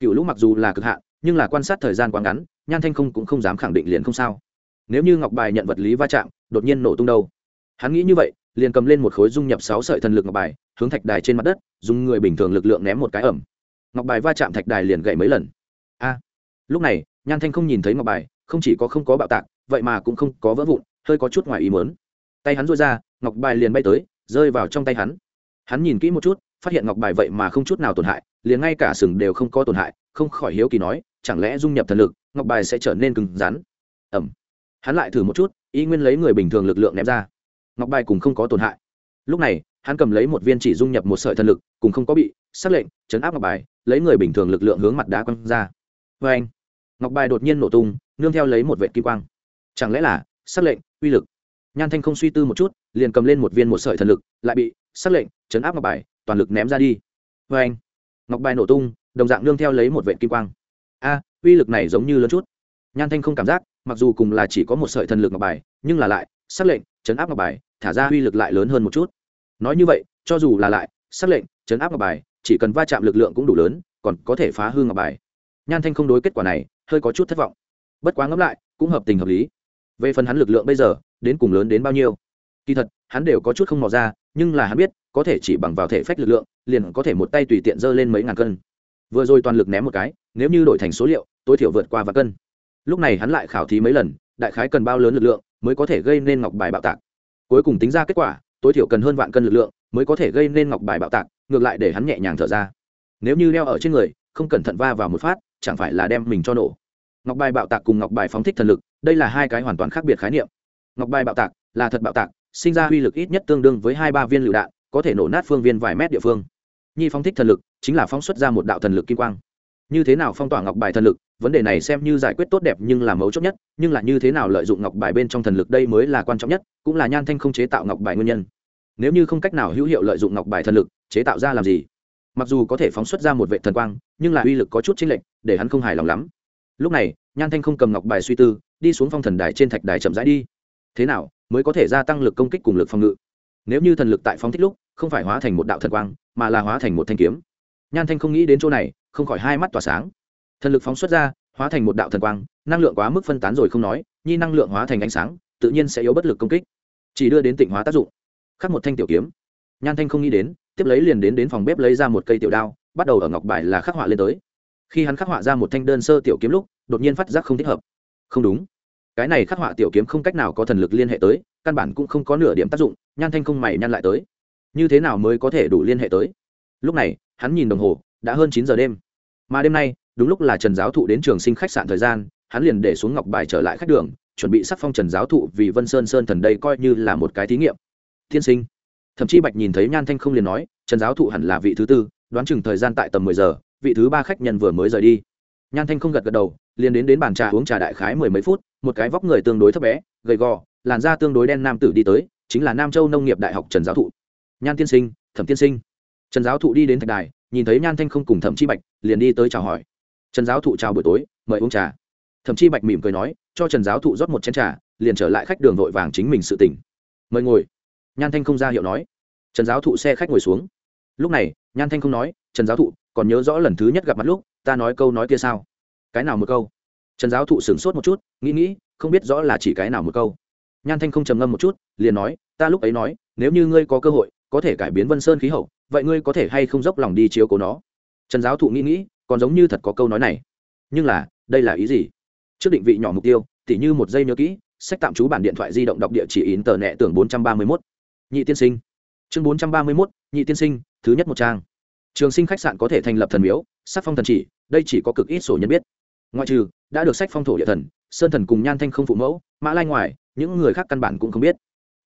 Cựu lũ mặc dù là cực hạn, nhưng là quan sát thời gian quá ngắn, nhan thanh không cũng không dám khẳng định liền không sao. Nếu như ngọc bài nhận vật lý va chạm đột nhiên nổ tung đâu. Hắn nghĩ như vậy, liền cầm lên một khối dung nhập sáu sợi thần lực ngọc bài, hướng thạch đài trên mặt đất, dùng người bình thường lực lượng ném một cái ẩm. Ngọc bài va chạm thạch đài liền gậy mấy lần. A! Lúc này, nhan thanh không nhìn thấy ngọc bài, không chỉ có không có bạo tạc, vậy mà cũng không có vỡ vụn, hơi có chút ngoài ý mớn tay hắn rôi ra, ngọc bài liền bay tới, rơi vào trong tay hắn. Hắn nhìn kỹ một chút, phát hiện ngọc bài vậy mà không chút nào tổn hại, liền ngay cả sừng đều không có tổn hại, không khỏi hiếu kỳ nói, chẳng lẽ dung nhập thần lực, ngọc bài sẽ trở nên cứng rắn? Ẩm. Hắn lại thử một chút y nguyên lấy người bình thường lực lượng ném ra. Ngọc bài cùng không có tổn hại. Lúc này, hắn cầm lấy một viên chỉ dung nhập một sợi thần lực, cùng không có bị xác lệnh, chấn áp ngọc bài, lấy người bình thường lực lượng hướng mặt đá quăng ra. Vê anh, ngọc bài đột nhiên nổ tung, nương theo lấy một vệ kim quang. Chẳng lẽ là xác lệnh, uy lực? Nhan thanh không suy tư một chút, liền cầm lên một viên một sợi thần lực, lại bị xác lệnh, chấn áp ngọc bài, toàn lực ném ra đi. Vê anh, ngọc bài nổ tung, đồng dạng nương theo lấy một vệ kim quang. A, uy lực này giống như lớn chút. Nhan thanh không cảm giác mặc dù cùng là chỉ có một sợi thần lực ngọc bài, nhưng là lại xác lệnh, chấn áp ngọc bài, thả ra uy lực lại lớn hơn một chút. Nói như vậy, cho dù là lại xác lệnh, chấn áp ngọc bài, chỉ cần va chạm lực lượng cũng đủ lớn, còn có thể phá hư ngọc bài. Nhan thanh không đối kết quả này, hơi có chút thất vọng. Bất quá ngẫm lại, cũng hợp tình hợp lý. Về phần hắn lực lượng bây giờ, đến cùng lớn đến bao nhiêu? Kỳ thật, hắn đều có chút không mò ra, nhưng là hắn biết, có thể chỉ bằng vào thể phách lực lượng, liền có thể một tay tùy tiện dơ lên mấy ngàn cân. Vừa rồi toàn lực ném một cái, nếu như đổi thành số liệu, tối thiểu vượt qua và cân lúc này hắn lại khảo thí mấy lần, đại khái cần bao lớn lực lượng mới có thể gây nên ngọc bài bạo tạc. Cuối cùng tính ra kết quả, tối thiểu cần hơn vạn cân lực lượng mới có thể gây nên ngọc bài bạo tạc, ngược lại để hắn nhẹ nhàng thở ra. Nếu như đeo ở trên người, không cẩn thận va vào một phát, chẳng phải là đem mình cho nổ. Ngọc bài bạo tạc cùng ngọc bài phóng thích thần lực, đây là hai cái hoàn toàn khác biệt khái niệm. Ngọc bài bạo tạc là thật bạo tạc, sinh ra uy lực ít nhất tương đương với hai ba viên lựu đạn, có thể nổ nát phương viên vài mét địa phương. Nhi phóng thích thần lực chính là phóng xuất ra một đạo thần lực kim quang như thế nào phong tỏa ngọc bài thần lực, vấn đề này xem như giải quyết tốt đẹp nhưng là mấu chốt nhất, nhưng là như thế nào lợi dụng ngọc bài bên trong thần lực đây mới là quan trọng nhất, cũng là nhan thanh không chế tạo ngọc bài nguyên nhân. Nếu như không cách nào hữu hiệu lợi dụng ngọc bài thần lực, chế tạo ra làm gì? Mặc dù có thể phóng xuất ra một vệ thần quang, nhưng là uy lực có chút chênh lệch, để hắn không hài lòng lắm. Lúc này, nhan thanh không cầm ngọc bài suy tư, đi xuống phong thần đài trên thạch đài chậm rãi đi. Thế nào, mới có thể gia tăng lực công kích cùng lực phòng ngự? Nếu như thần lực tại phóng thích lúc, không phải hóa thành một đạo thần quang, mà là hóa thành một thanh kiếm. Nhan thanh không nghĩ đến chỗ này không khỏi hai mắt tỏa sáng. Thần lực phóng xuất ra, hóa thành một đạo thần quang, năng lượng quá mức phân tán rồi không nói, nhi năng lượng hóa thành ánh sáng, tự nhiên sẽ yếu bất lực công kích. Chỉ đưa đến tịnh hóa tác dụng. Khắc một thanh tiểu kiếm. Nhan thanh không nghĩ đến, tiếp lấy liền đến đến phòng bếp lấy ra một cây tiểu đao, bắt đầu ở ngọc bài là khắc họa lên tới. Khi hắn khắc họa ra một thanh đơn sơ tiểu kiếm lúc, đột nhiên phát giác không thích hợp. Không đúng. Cái này khắc họa tiểu kiếm không cách nào có thần lực liên hệ tới, căn bản cũng không có nửa điểm tác dụng, nhan thanh không mày nhăn lại tới. Như thế nào mới có thể đủ liên hệ tới? Lúc này, hắn nhìn đồng hồ đã hơn chín giờ đêm. Mà đêm nay, đúng lúc là trần giáo thụ đến trường sinh khách sạn thời gian, hắn liền để xuống ngọc bài trở lại khách đường, chuẩn bị sắc phong trần giáo thụ vì vân sơn sơn thần đây coi như là một cái thí nghiệm. Tiên sinh. Thậm chí bạch nhìn thấy nhan thanh không liền nói, trần giáo thụ hẳn là vị thứ tư, đoán chừng thời gian tại tầm mười giờ, vị thứ ba khách nhân vừa mới rời đi. Nhan thanh không gật gật đầu, liền đến đến bàn trà uống trà đại khái mười mấy phút, một cái vóc người tương đối thấp bé, gầy gò, làn da tương đối đen nam tử đi tới, chính là nam châu nông nghiệp đại học trần giáo thụ. Nhan tiên sinh, thẩm tiên sinh. Trần giáo thụ đi đến thạch đài nhìn thấy nhan thanh không cùng thẩm chi bạch, liền đi tới chào hỏi. Trần giáo thụ chào buổi tối, mời uống trà. Thẩm chi bạch mỉm cười nói, cho trần giáo thụ rót một chén trà, liền trở lại khách đường vội vàng chính mình sự tỉnh mời ngồi. Nhan thanh không ra hiệu nói. Trần giáo thụ xe khách ngồi xuống. Lúc này, nhan thanh không nói, trần giáo thụ, còn nhớ rõ lần thứ nhất gặp mặt lúc, ta nói câu nói kia sao? Cái nào một câu? Trần giáo thụ sửng sốt một chút, nghĩ nghĩ, không biết rõ là chỉ cái nào một câu. Nhan thanh không trầm ngâm một chút, liền nói, ta lúc ấy nói, nếu như ngươi có cơ hội, có thể cải biến vân sơn khí hậu vậy ngươi có thể hay không dốc lòng đi chiếu cố nó? Trần giáo thụ nghĩ nghĩ, còn giống như thật có câu nói này. Nhưng là, đây là ý gì? Trước định vị nhỏ mục tiêu, tỉ như một giây nhớ kỹ, sách tạm trú bản điện thoại di động đọc địa chỉ in tờ nẹ tưởng bốn trăm ba mươi mốt. Nhị tiên sinh. Chương bốn trăm ba mươi mốt, nhị tiên sinh, thứ nhất một trang. Trường sinh khách sạn có thể thành lập thần miếu, sắc phong thần chỉ, đây chỉ có cực ít sổ nhân biết. Ngoại trừ, đã được sách phong thổ địa thần, sơn thần cùng nhan thanh không phụ mẫu, mã lai ngoài, những người khác căn bản cũng không biết.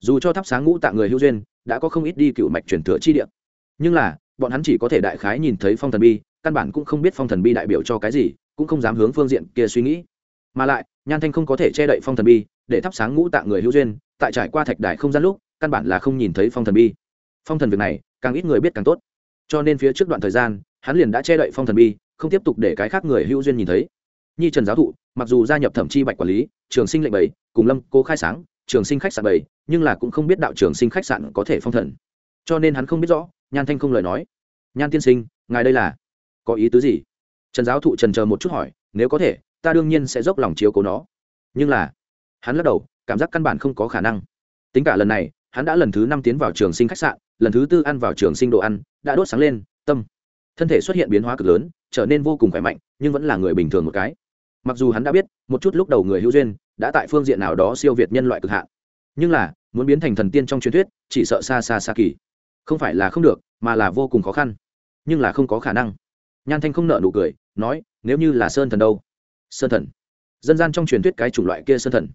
Dù cho thắp sáng ngũ tạng người hữu duyên, đã có không ít đi cựu mạch truyền thừa chi địa nhưng là, bọn hắn chỉ có thể đại khái nhìn thấy phong thần bi, căn bản cũng không biết phong thần bi đại biểu cho cái gì, cũng không dám hướng phương diện kia suy nghĩ. Mà lại, nhan thanh không có thể che đậy phong thần bi, để thắp sáng ngũ tạng người hữu duyên, tại trải qua thạch đài không gian lúc, căn bản là không nhìn thấy phong thần bi. Phong thần việc này, càng ít người biết càng tốt. Cho nên phía trước đoạn thời gian, hắn liền đã che đậy phong thần bi, không tiếp tục để cái khác người hữu duyên nhìn thấy. Nhi trần giáo thụ, mặc dù gia nhập thẩm chi bạch quản lý, trường sinh lệnh bảy, cùng lâm cố khai sáng, trường sinh khách sạn bảy, nhưng là cũng không biết đạo trường sinh khách sạn có thể phong thần. Cho nên hắn không biết rõ nhan thanh không lời nói. Nhan tiên sinh, ngài đây là có ý tứ gì? Trần giáo thụ trần chờ một chút hỏi, nếu có thể, ta đương nhiên sẽ dốc lòng chiếu cố nó. Nhưng là, hắn lắc đầu, cảm giác căn bản không có khả năng. Tính cả lần này, hắn đã lần thứ năm tiến vào trường sinh khách sạn, lần thứ tư ăn vào trường sinh đồ ăn, đã đốt sáng lên, tâm. Thân thể xuất hiện biến hóa cực lớn, trở nên vô cùng khỏe mạnh, nhưng vẫn là người bình thường một cái. Mặc dù hắn đã biết, một chút lúc đầu người hữu duyên, đã tại phương diện nào đó siêu việt nhân loại cực hạn. Nhưng là, muốn biến thành thần tiên trong truyền thuyết, chỉ sợ xa xa xa kỳ không phải là không được, mà là vô cùng khó khăn. Nhưng là không có khả năng. Nhan thanh không nợ nụ cười, nói, nếu như là sơn thần đâu? Sơn thần. Dân gian trong truyền thuyết cái chủng loại kia sơn thần.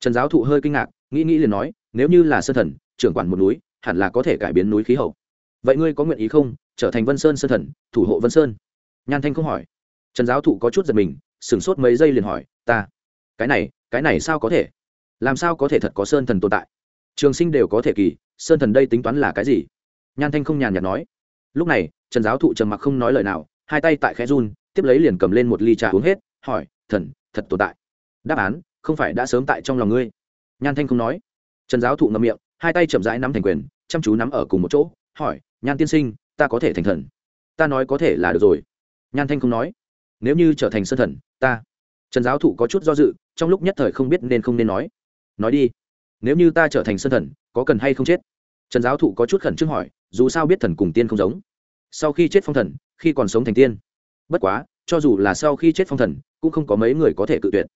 Trần giáo thụ hơi kinh ngạc, nghĩ nghĩ liền nói, nếu như là sơn thần, trưởng quản một núi, hẳn là có thể cải biến núi khí hậu. Vậy ngươi có nguyện ý không, trở thành vân sơn sơn thần, thủ hộ vân sơn? Nhan thanh không hỏi. Trần giáo thụ có chút giật mình, sửng sốt mấy giây liền hỏi, ta, cái này cái này sao có thể? Làm sao có thể thật có sơn thần tồn tại? Trường sinh đều có thể kỳ, sơn thần đây tính toán là cái gì? Nhan thanh không nhàn nhạt nói. Lúc này, trần giáo thụ trầm mặc không nói lời nào, hai tay tại khẽ run, tiếp lấy liền cầm lên một ly trà uống hết, hỏi, thần, thật tồn tại? Đáp án, không phải đã sớm tại trong lòng ngươi. Nhan thanh không nói. Trần giáo thụ ngậm miệng, hai tay chậm rãi nắm thành quyền, chăm chú nắm ở cùng một chỗ, hỏi, nhan tiên sinh, ta có thể thành thần? Ta nói có thể là được rồi. Nhan thanh không nói. Nếu như trở thành sân thần, ta. Trần giáo thụ có chút do dự, trong lúc nhất thời không biết nên không nên nói. Nói đi. Nếu như ta trở thành sân thần, có cần hay không chết? Trần giáo thụ có chút khẩn trương hỏi, dù sao biết thần cùng tiên không giống. Sau khi chết phong thần, khi còn sống thành tiên. Bất quá, cho dù là sau khi chết phong thần, cũng không có mấy người có thể cự tuyệt.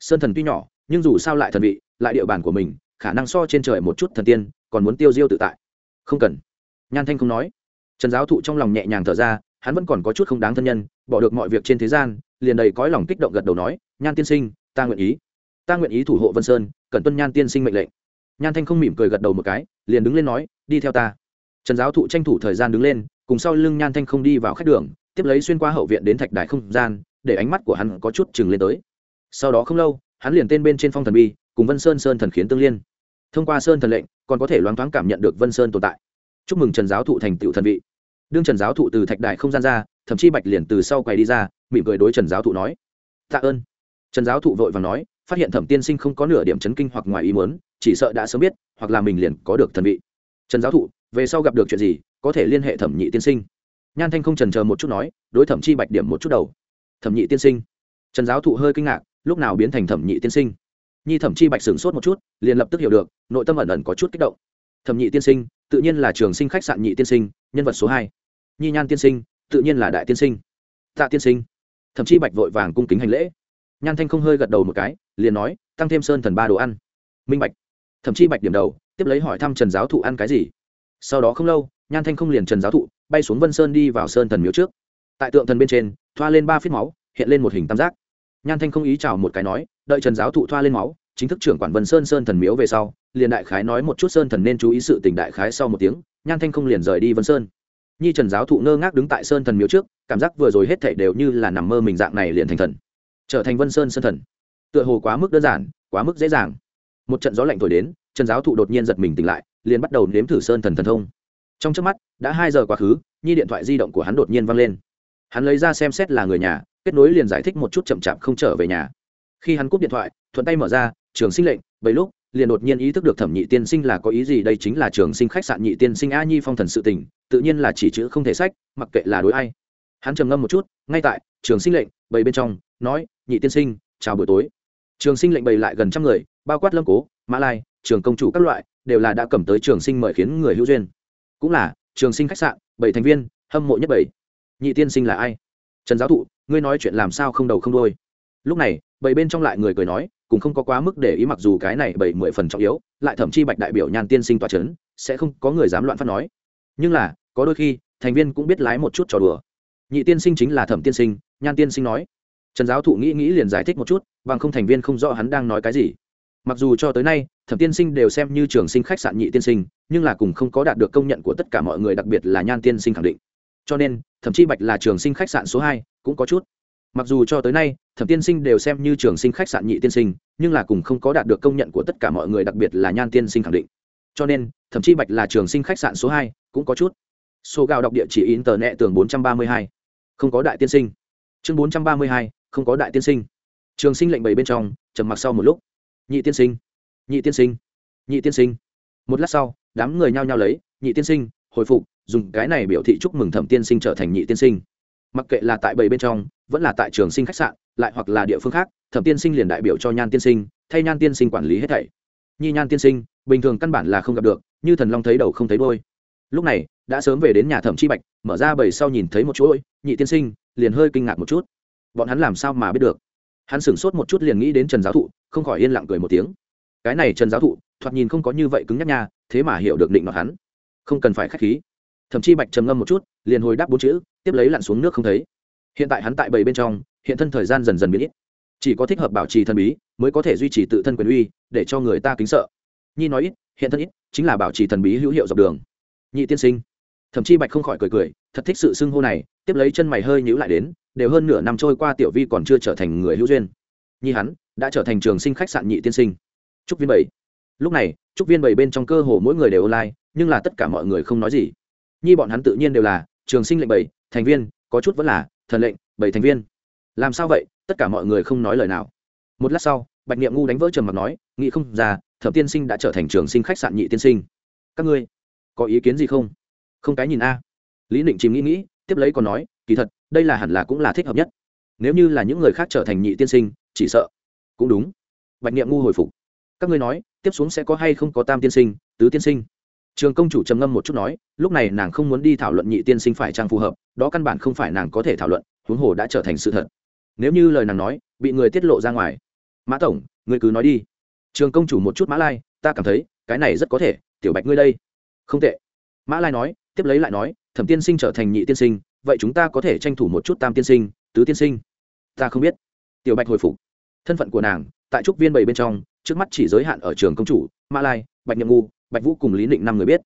Sơn thần tuy nhỏ, nhưng dù sao lại thần vị, lại địa bàn của mình, khả năng so trên trời một chút thần tiên, còn muốn tiêu diêu tự tại. Không cần. Nhan thanh không nói. Trần giáo thụ trong lòng nhẹ nhàng thở ra, hắn vẫn còn có chút không đáng thân nhân, bỏ được mọi việc trên thế gian, liền đầy cõi lòng kích động gật đầu nói, nhan tiên sinh, ta nguyện ý. Ta nguyện ý thủ hộ vân sơn cần tuân nhan tiên sinh mệnh lệnh nhan thanh không mỉm cười gật đầu một cái, liền đứng lên nói, đi theo ta. Trần giáo thụ tranh thủ thời gian đứng lên, cùng sau lưng nhan thanh không đi vào khách đường, tiếp lấy xuyên qua hậu viện đến thạch đài không gian, để ánh mắt của hắn có chút chừng lên tới. Sau đó không lâu, hắn liền tên bên trên phong thần bi, cùng vân sơn sơn thần khiến tương liên. Thông qua sơn thần lệnh, còn có thể loáng thoáng cảm nhận được vân sơn tồn tại. Chúc mừng trần giáo thụ thành tựu thần vị. Đương trần giáo thụ từ thạch đại không gian ra, thậm chí bạch liền từ sau quầy đi ra, mỉm cười đối trần giáo thụ nói, tạ ơn. Trần giáo thụ vội và nói phát hiện thẩm tiên sinh không có nửa điểm chấn kinh hoặc ngoài ý muốn, chỉ sợ đã sớm biết, hoặc là mình liền có được thần vị. Trần giáo thụ, về sau gặp được chuyện gì, có thể liên hệ thẩm nhị tiên sinh. Nhan thanh không trần chờ một chút nói, đối thẩm chi bạch điểm một chút đầu. Thẩm nhị tiên sinh. Trần giáo thụ hơi kinh ngạc, lúc nào biến thành thẩm nhị tiên sinh? Nhi thẩm chi bạch sửng sốt một chút, liền lập tức hiểu được, nội tâm ẩn ẩn có chút kích động. Thẩm nhị tiên sinh, tự nhiên là trường sinh khách sạn nhị tiên sinh, nhân vật số hai. Nhi nhan tiên sinh, tự nhiên là đại tiên sinh. Tạ tiên sinh. Thậm chí bạch vội vàng cung kính hành lễ nhan thanh không hơi gật đầu một cái, liền nói, tăng thêm sơn thần ba đồ ăn. Minh bạch. Thậm chí bạch điểm đầu, tiếp lấy hỏi thăm trần giáo thụ ăn cái gì. Sau đó không lâu, nhan thanh không liền trần giáo thụ bay xuống vân sơn đi vào sơn thần miếu trước. Tại tượng thần bên trên, thoa lên ba phít máu, hiện lên một hình tam giác. Nhan thanh không ý chào một cái nói, đợi trần giáo thụ thoa lên máu, chính thức trưởng quản vân sơn sơn thần miếu về sau, liền đại khái nói một chút sơn thần nên chú ý sự tình đại khái sau một tiếng, nhan thanh không liền rời đi vân sơn. Nhi trần giáo thụ ngơ ngác đứng tại sơn thần miếu trước, cảm giác vừa rồi hết thảy đều như là nằm mơ mình dạng này liền thành thần trở thành vân sơn sơn thần. Tựa hồ quá mức đơn giản, quá mức dễ dàng. Một trận gió lạnh thổi đến, trần giáo thụ đột nhiên giật mình tỉnh lại, liền bắt đầu nếm thử sơn thần thần thông. Trong trước mắt, đã hai giờ quá khứ, nhi điện thoại di động của hắn đột nhiên văng lên. Hắn lấy ra xem xét là người nhà, kết nối liền giải thích một chút chậm chạp không trở về nhà. Khi hắn cúp điện thoại, thuận tay mở ra, trường sinh lệnh bấy lúc, liền đột nhiên ý thức được thẩm nhị tiên sinh là có ý gì, đây chính là trường sinh khách sạn nhị tiên sinh a nhi phong thần sự tình, tự nhiên là chỉ chữ không thể sách, mặc kệ là đối ai. Hắn trầm ngâm một chút, ngay tại, trường sinh lệnh bầy bên trong, nói, nhị tiên sinh, chào buổi tối. Trường sinh lệnh bầy lại gần trăm người, bao quát lâm cố, mã lai, trường công chủ các loại, đều là đã cầm tới trường sinh mời khiến người hữu duyên. Cũng là, trường sinh khách sạn, bảy thành viên, hâm mộ nhất bảy nhị tiên sinh là ai? Trần giáo thụ, ngươi nói chuyện làm sao không đầu không đôi lúc này bảy bên trong lại người cười nói, cũng không có quá mức để ý mặc dù cái này bảy mười phần trọng yếu, lại thậm chí bạch đại biểu nhàn tiên sinh tòa c sẽ không có người dám loạn phát nói. Nhưng là, có đôi khi, thành viên cũng biết lái một chút trò đùa nhị tiên sinh chính là thẩm tiên sinh, nhan tiên sinh nói. Trần giáo thụ nghĩ nghĩ liền giải thích một chút, bằng không thành viên không rõ hắn đang nói cái gì. Mặc dù cho tới nay, thẩm tiên sinh đều xem như trường sinh khách sạn nhị tiên sinh, nhưng là cùng không có đạt được công nhận của tất cả mọi người, đặc biệt là nhan tiên sinh khẳng định. Cho nên thậm chí bạch là trường sinh khách sạn số hai, cũng có chút. Mặc dù cho tới nay, thẩm tiên sinh đều xem như trường sinh khách sạn nhị tiên sinh, nhưng là cùng không có đạt được công nhận của tất cả mọi người, đặc biệt là nhan tiên sinh khẳng định. Cho nên thậm chí bạch là trường sinh khách sạn số hai, cũng có chút số gạo đọc địa chỉ in tờ nẹ tường bốn trăm ba mươi hai. Không có đại tiên sinh. Chương bốn trăm ba mươi hai, không có đại tiên sinh. Trường sinh lệnh bảy bên trong, trầm mặc sau một lúc. Nhị tiên sinh. Nhị tiên sinh. Nhị tiên sinh. Một lát sau, đám người nhao nhao lấy, nhị tiên sinh, hồi phục, dùng cái này biểu thị chúc mừng thẩm tiên sinh trở thành nhị tiên sinh. Mặc kệ là tại bảy bên trong, vẫn là tại trường sinh khách sạn, lại hoặc là địa phương khác, thẩm tiên sinh liền đại biểu cho nhan tiên sinh, thay nhan tiên sinh quản lý hết thảy. Nhi nhan tiên sinh, bình thường căn bản là không gặp được, như thần long thấy đầu không thấy đôi lúc này đã sớm về đến nhà thẩm chi bạch, mở ra bầy sau nhìn thấy một chuỗi, nhị tiên sinh, liền hơi kinh ngạc một chút. Bọn hắn làm sao mà biết được? Hắn sửng sốt một chút liền nghĩ đến trần giáo thụ, không khỏi yên lặng cười một tiếng. Cái này trần giáo thụ, thoạt nhìn không có như vậy cứng nhắc nha, thế mà hiểu được định mặt hắn. Không cần phải k h á c h khí. Thậm chí bạch trầm ngâm một chút, liền hồi đáp bốn chữ, tiếp lấy lặn xuống nước không thấy. Hiện tại hắn tại bầy bên trong, hiện thân thời gian dần dần biến ít. Chỉ có thích hợp bảo trì thần bí, mới có thể duy trì tự thân quyền uy, để cho người ta kính sợ. Nhi nói ít, hiện thân ít, chính là bảo trì thần bí hữu hiệu dọc đường. Nhị tiên sinh thậm chí bạch không khỏi cười cười, thật thích sự xưng hô này, tiếp lấy chân mày hơi nhữ lại đến, đều hơn nửa năm trôi qua tiểu vi còn chưa trở thành người hữu duyên. Nhi hắn, đã trở thành trường sinh khách sạn nhị tiên sinh. Trúc viên bảy. Lúc này, trúc viên bảy bên trong cơ hồ mỗi người đều online, nhưng là tất cả mọi người không nói gì. Nhi bọn hắn tự nhiên đều là trường sinh lệnh bảy, thành viên, có chút vẫn là thần lệnh, bảy thành viên. Làm sao vậy? Tất cả mọi người không nói lời nào. Một lát sau, bạch niệm ngu đánh vỡ trầm mặt nói, nghĩ không ra, thẩm tiên sinh đã trở thành trường sinh khách sạn nhị tiên sinh. Các ngươi, có ý kiến gì không? Không cái nhìn a. Lý định chìm nghĩ nghĩ, tiếp lấy còn nói, kỳ thật, đây là hẳn là cũng là thích hợp nhất. Nếu như là những người khác trở thành nhị tiên sinh, chỉ sợ cũng đúng. Bạch niệm ngu hồi phục. Các ngươi nói, tiếp xuống sẽ có hay không có tam tiên sinh, tứ tiên sinh? Trường công chủ trầm ngâm một chút nói, lúc này nàng không muốn đi thảo luận nhị tiên sinh phải trang phù hợp, đó căn bản không phải nàng có thể thảo luận, huống hồ đã trở thành sự thật. Nếu như lời nàng nói, bị người tiết lộ ra ngoài. Mã tổng, ngươi cứ nói đi. Trường công chủ một chút mã lai, ta cảm thấy, cái này rất có thể, tiểu bạch ngươi đây. Không tệ. Mã lai nói tiếp lấy lại nói, thẩm tiên sinh trở thành nhị tiên sinh, vậy chúng ta có thể tranh thủ một chút tam tiên sinh, tứ tiên sinh? Ta không biết. Tiểu bạch hồi phục. Thân phận của nàng, tại trúc viên bảy bên trong, trước mắt chỉ giới hạn ở trường công chủ mã lai, bạch nhậm ngu, bạch vũ cùng lý định năm người biết.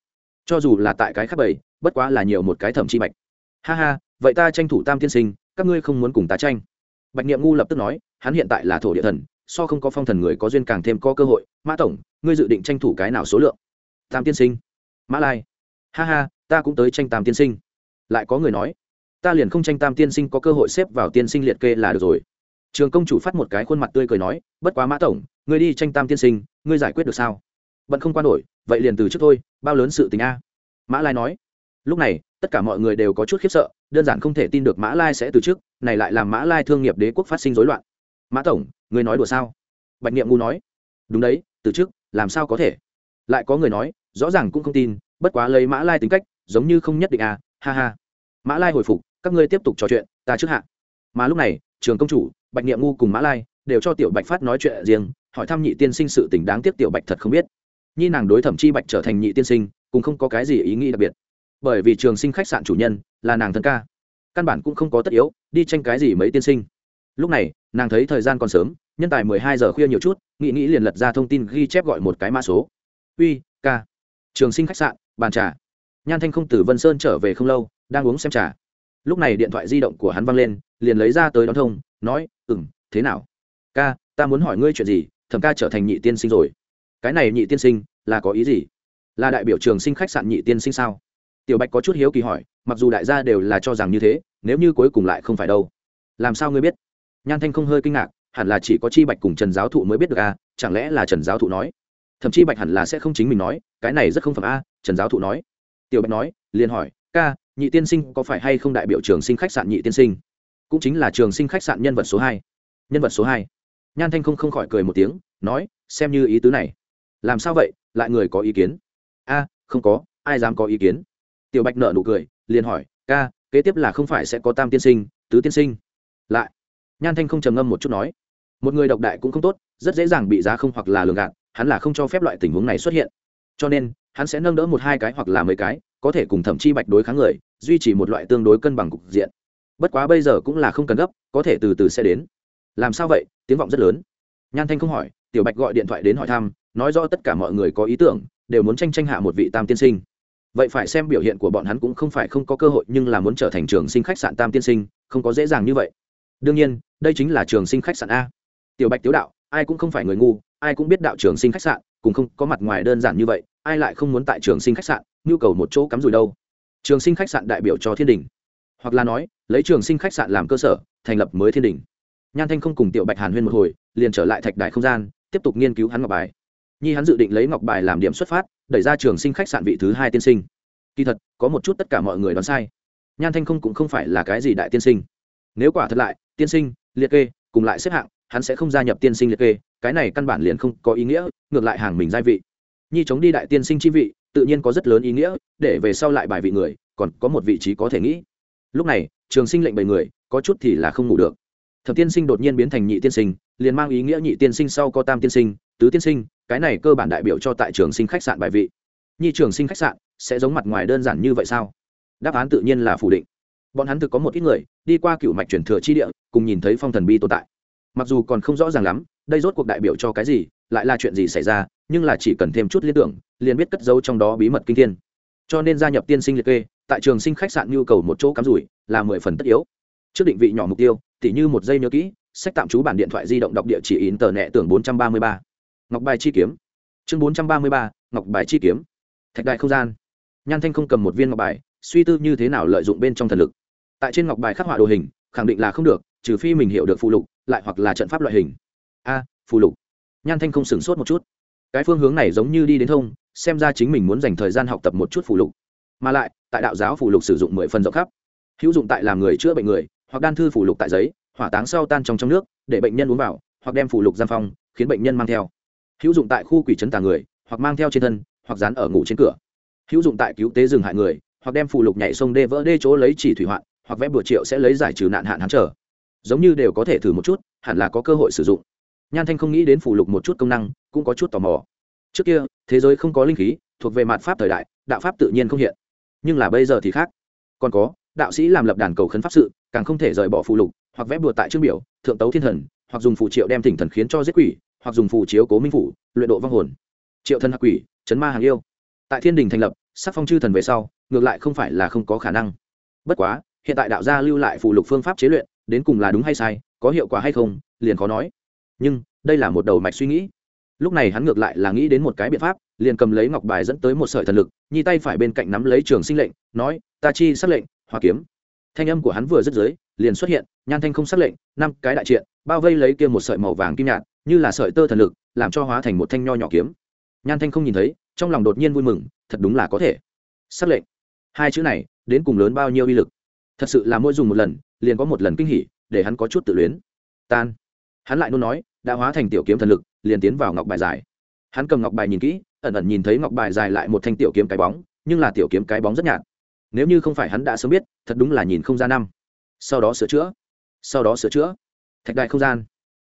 Cho dù là tại cái khác bảy, bất quá là nhiều một cái thẩm chi bạch. Ha ha, vậy ta tranh thủ tam tiên sinh, các ngươi không muốn cùng ta tranh? Bạch niệm ngu lập tức nói, hắn hiện tại là thổ địa thần, so không có phong thần người có duyên càng thêm có cơ hội. Mã tổng, ngươi dự định tranh thủ cái nào số lượng? Tam tiên sinh. Mã lai ha ha, ta cũng tới tranh tam tiên sinh. Lại có người nói, ta liền không tranh tam tiên sinh có cơ hội xếp vào tiên sinh liệt kê là được rồi. Trường công chủ phát một cái khuôn mặt tươi cười nói, bất quá mã tổng, ngươi đi tranh tam tiên sinh, ngươi giải quyết được sao? Bận không qua nổi, vậy liền từ trước thôi, bao lớn sự tình a? Mã lai nói, lúc này, tất cả mọi người đều có chút khiếp sợ, đơn giản không thể tin được mã lai sẽ từ trước, này lại làm mã lai thương nghiệp đế quốc phát sinh rối loạn. Mã tổng người nói đùa sao? Bạch niệm ngu nói, đúng đấy, từ trước, làm sao có thể? Lại có người nói, rõ ràng cũng không tin bất quá lấy mã lai tính cách, giống như không nhất định à ha ha. Mã lai hồi phục, các ngươi tiếp tục trò chuyện, ta trước hạ. Mà lúc này, trường công chủ, bạch niệm ngu cùng mã lai đều cho tiểu bạch phát nói chuyện riêng, hỏi thăm nhị tiên sinh sự tình đáng tiếc tiểu bạch thật không biết. Nhi nàng đối thẩm chi bạch trở thành nhị tiên sinh, cũng không có cái gì ý nghĩ đặc biệt. Bởi vì trường sinh khách sạn chủ nhân là nàng thân ca, căn bản cũng không có tất yếu, đi tranh cái gì mấy tiên sinh. Lúc này, nàng thấy thời gian còn sớm, nhân tài mười hai giờ khuya nhiều chút, nghĩ nghĩ liền lật ra thông tin ghi chép gọi một cái mã số. Uy, ca. Trường sinh khách sạn bàn trà. Nhan thanh không từ vân sơn trở về không lâu, đang uống xem trà. Lúc này điện thoại di động của hắn văng lên, liền lấy ra tới đón thông, nói ừ m thế nào? Ca, ta muốn hỏi ngươi chuyện gì? Thầm ca trở thành nhị tiên sinh rồi. Cái này nhị tiên sinh, là có ý gì? Là đại biểu trường sinh khách sạn nhị tiên sinh sao? Tiểu bạch có chút hiếu kỳ hỏi, mặc dù đại gia đều là cho rằng như thế, nếu như cuối cùng lại không phải đâu. Làm sao ngươi biết? Nhan thanh không hơi kinh ngạc, hẳn là chỉ có chi bạch cùng trần giáo thụ mới biết được à chẳng lẽ là trần giáo thụ nói? Thậm chí bạch hẳn là sẽ không chính mình nói, cái này rất không phẩm a, trần giáo thụ nói. Tiểu bạch nói, liền hỏi, ca, nhị tiên sinh có phải hay không đại biểu trường sinh khách sạn nhị tiên sinh? Cũng chính là trường sinh khách sạn nhân vật số hai. Nhân vật số hai. Nhan thanh không không khỏi cười một tiếng, nói, xem như ý tứ này. Làm sao vậy? Lại người có ý kiến? A, không có, ai dám có ý kiến? Tiểu bạch nợ nụ cười, liền hỏi, ca, kế tiếp là không phải sẽ có tam tiên sinh, tứ tiên sinh? Lại, nhan thanh không trầm ngâm một chút nói, một người độc đại cũng không tốt, rất dễ dàng bị giá không hoặc là lường gạt hắn là không cho phép loại tình huống này xuất hiện. Cho nên, hắn sẽ nâng đỡ một hai cái hoặc là mấy cái, có thể cùng thẩm chi bạch đối kháng người, duy trì một loại tương đối cân bằng cục diện. Bất quá bây giờ cũng là không cần gấp, có thể từ từ sẽ đến. Làm sao vậy? Tiếng vọng rất lớn. Nhan thanh không hỏi, tiểu bạch gọi điện thoại đến hỏi thăm, nói rõ tất cả mọi người có ý tưởng, đều muốn tranh tranh hạ một vị tam tiên sinh. Vậy phải xem biểu hiện của bọn hắn cũng không phải không có cơ hội, nhưng là muốn trở thành trường sinh khách sạn tam tiên sinh, không có dễ dàng như vậy. Đương nhiên, đây chính là trường sinh khách sạn a. Tiểu bạch tiếu đạo ai cũng không phải người ngu, ai cũng biết đạo trường sinh khách sạn, cùng không có mặt ngoài đơn giản như vậy, ai lại không muốn tại trường sinh khách sạn, nhu cầu một chỗ cắm rủi đâu. Trường sinh khách sạn đại biểu cho thiên đình. Hoặc là nói, lấy trường sinh khách sạn làm cơ sở, thành lập mới thiên đình. Nhan thanh không cùng tiểu bạch hàn huyên một hồi, liền trở lại thạch đại không gian, tiếp tục nghiên cứu hắn ngọc bài. Nhi hắn dự định lấy ngọc bài làm điểm xuất phát, đẩy ra trường sinh khách sạn vị thứ hai tiên sinh. Kỳ thật, có một chút tất cả mọi người đoán sai. Nhan thanh không cũng không phải là cái gì đại tiên sinh. Nếu quả thật lại, tiên sinh, liệt kê, cùng lại xếp hạng hắn sẽ không gia nhập tiên sinh liệt kê, cái này căn bản liền không có ý nghĩa, ngược lại hàng mình gia vị. Nhi chống đi đại tiên sinh chi vị, tự nhiên có rất lớn ý nghĩa, để về sau lại bài vị người, còn có một vị trí có thể nghĩ. Lúc này, trường sinh lệnh bảy người, có chút thì là không ngủ được. Thập tiên sinh đột nhiên biến thành nhị tiên sinh, liền mang ý nghĩa nhị tiên sinh sau có tam tiên sinh, tứ tiên sinh, cái này cơ bản đại biểu cho tại trường sinh khách sạn bài vị. Nhi trường sinh khách sạn sẽ giống mặt ngoài đơn giản như vậy sao? Đáp án tự nhiên là phủ định. Bọn hắn thực có một ít người, đi qua cựu mạch truyền thừa chi địa, cùng nhìn thấy phong thần bi tồn tại mặc dù còn không rõ ràng lắm, đây rốt cuộc đại biểu cho cái gì, lại là chuyện gì xảy ra, nhưng là chỉ cần thêm chút liên tưởng, liền biết cất giấu trong đó bí mật kinh thiên. Cho nên gia nhập tiên sinh liệt kê, tại trường sinh khách sạn nhu cầu một chỗ cắm rủi là mười phần tất yếu. Trước định vị nhỏ mục tiêu, tỉ như một giây nhớ kỹ, sách tạm trú bản điện thoại di động đọc địa chỉ in tờ nẹ tưởng bốn trăm ba mươi ba. Ngọc bài chi kiếm. Chương bốn trăm ba mươi ba, ngọc bài chi kiếm. Thạch đại không gian. Nhan thanh không cầm một viên ngọc bài, suy tư như thế nào lợi dụng bên trong thần lực. Tại trên ngọc bài khắc họa đồ hình, khẳng định là không được trừ phi mình hiểu được phụ lục, lại hoặc là trận pháp loại hình. A, phụ lục. Nhan thanh không sửng sốt một chút. Cái phương hướng này giống như đi đến thông, xem ra chính mình muốn dành thời gian học tập một chút phụ lục. Mà lại, tại đạo giáo phụ lục sử dụng mười phần rộng khắp. Hữu dụng tại làm người chữa bệnh người, hoặc đan thư phụ lục tại giấy, hỏa táng sau tan trong trong nước, để bệnh nhân uống vào, hoặc đem phụ lục giam phong khiến bệnh nhân mang theo. Hữu dụng tại khu quỷ trấn tà người, hoặc mang theo trên thân, hoặc dán ở ngủ trên cửa. Hữu dụng tại cứu tế rừng hại người, hoặc đem phụ lục nhảy sông đê vỡ đê chỗ lấy chỉ thủy hoạn, hoặc vẽ bừa triệu sẽ lấy giải trừ nạn hạn hắn trở giống như đều có thể thử một chút, hẳn là có cơ hội sử dụng. Nhan thanh không nghĩ đến phủ lục một chút công năng, cũng có chút tò mò. Trước kia, thế giới không có linh khí, thuộc về mặt pháp thời đại, đạo pháp tự nhiên không hiện. Nhưng là bây giờ thì khác. Còn có, đạo sĩ làm lập đàn cầu khấn pháp sự, càng không thể rời bỏ phụ lục, hoặc vẽ bùa tại trương biểu, thượng tấu thiên thần, hoặc dùng phụ triệu đem thỉnh thần khiến cho giết quỷ, hoặc dùng phụ chiếu cố minh phủ, luyện độ vong hồn. Triệu thần hạc quỷ, chấn ma hàng yêu. Tại thiên đình thành lập, sắc phong chư thần về sau, ngược lại không phải là không có khả năng. Bất quá, hiện tại đạo gia lưu lại phụ lục phương pháp chế luyện đến cùng là đúng hay sai, có hiệu quả hay không, liền khó nói. Nhưng, đây là một đầu mạch suy nghĩ. Lúc này hắn ngược lại là nghĩ đến một cái biện pháp, liền cầm lấy ngọc bài dẫn tới một sợi thần lực nhi tay phải bên cạnh nắm lấy trường sinh lệnh, nói, ta chi xác lệnh hòa kiếm. Thanh âm của hắn vừa dứt dưới, liền xuất hiện, nhan thanh không xác lệnh, năm cái đại triện, bao vây lấy kia một sợi màu vàng kim nhạt, như là sợi tơ thần lực, làm cho hóa thành một thanh nho nhỏ kiếm. Nhan thanh không nhìn thấy, trong lòng đột nhiên vui mừng, thật đúng là có thể. Xác lệnh. Hai chữ này, đến cùng lớn bao nhiêu uy lực. Thật sự là mỗi dùng một lần liền có một lần kinh hỉ, để hắn có chút tự luyến. Tan. Hắn lại nôn nói, đã hóa thành tiểu kiếm thần lực, liền tiến vào ngọc bài dài. Hắn cầm ngọc bài nhìn kỹ, ẩn ẩn nhìn thấy ngọc bài dài lại một thanh tiểu kiếm cái bóng, nhưng là tiểu kiếm cái bóng rất nhạt. Nếu như không phải hắn đã sớm biết, thật đúng là nhìn không ra năm. Sau đó sửa chữa. Sau đó sửa chữa. Thạch đại không gian.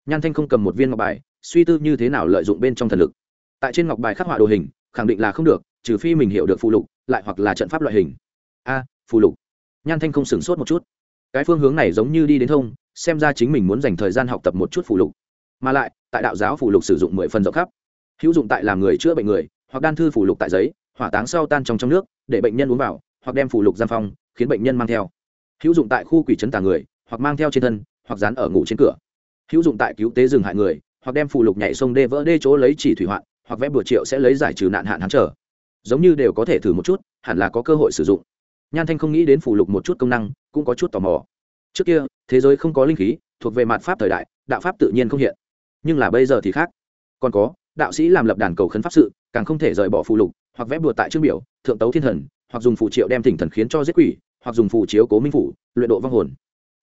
Nhan thanh không cầm một viên ngọc bài, suy tư như thế nào lợi dụng bên trong thần lực. Tại trên ngọc bài khắc họa đồ hình, khẳng định là không được, trừ phi mình hiểu được phụ lục, lại hoặc là trận pháp loại hình. A phụ lục. Nhan thanh không sửng sốt một chút cái phương hướng này giống như đi đến thông, xem ra chính mình muốn dành thời gian học tập một chút phụ lục. Mà lại, tại đạo giáo phụ lục sử dụng mười phần rộng khắp. Hữu dụng tại làm người chữa bệnh người, hoặc đan thư phụ lục tại giấy, hỏa táng sau tan trong trong nước, để bệnh nhân uống vào, hoặc đem phụ lục giam phong khiến bệnh nhân mang theo. Hữu dụng tại khu quỷ chấn tà người, hoặc mang theo trên thân, hoặc dán ở ngủ trên cửa. Hữu dụng tại cứu tế rừng hại người, hoặc đem phụ lục nhảy sông đê vỡ đê chỗ lấy chỉ thủy hoạn, hoặc vẽ bùa triệu sẽ lấy giải trừ nạn hạn hắn trở. Giống như đều có thể thử một chút, hẳn là có cơ hội sử dụng nhan thanh không nghĩ đến phụ lục một chút công năng, cũng có chút tò mò. Trước kia, thế giới không có linh khí, thuộc về mặt pháp thời đại, đạo pháp tự nhiên không hiện. Nhưng là bây giờ thì khác. Còn có, đạo sĩ làm lập đàn cầu khấn pháp sự, càng không thể rời bỏ phụ lục, hoặc vẽ bùa tại trương biểu, thượng tấu thiên thần, hoặc dùng phụ triệu đem thỉnh thần khiến cho giết quỷ, hoặc dùng phụ chiếu cố minh phủ, luyện độ vong hồn.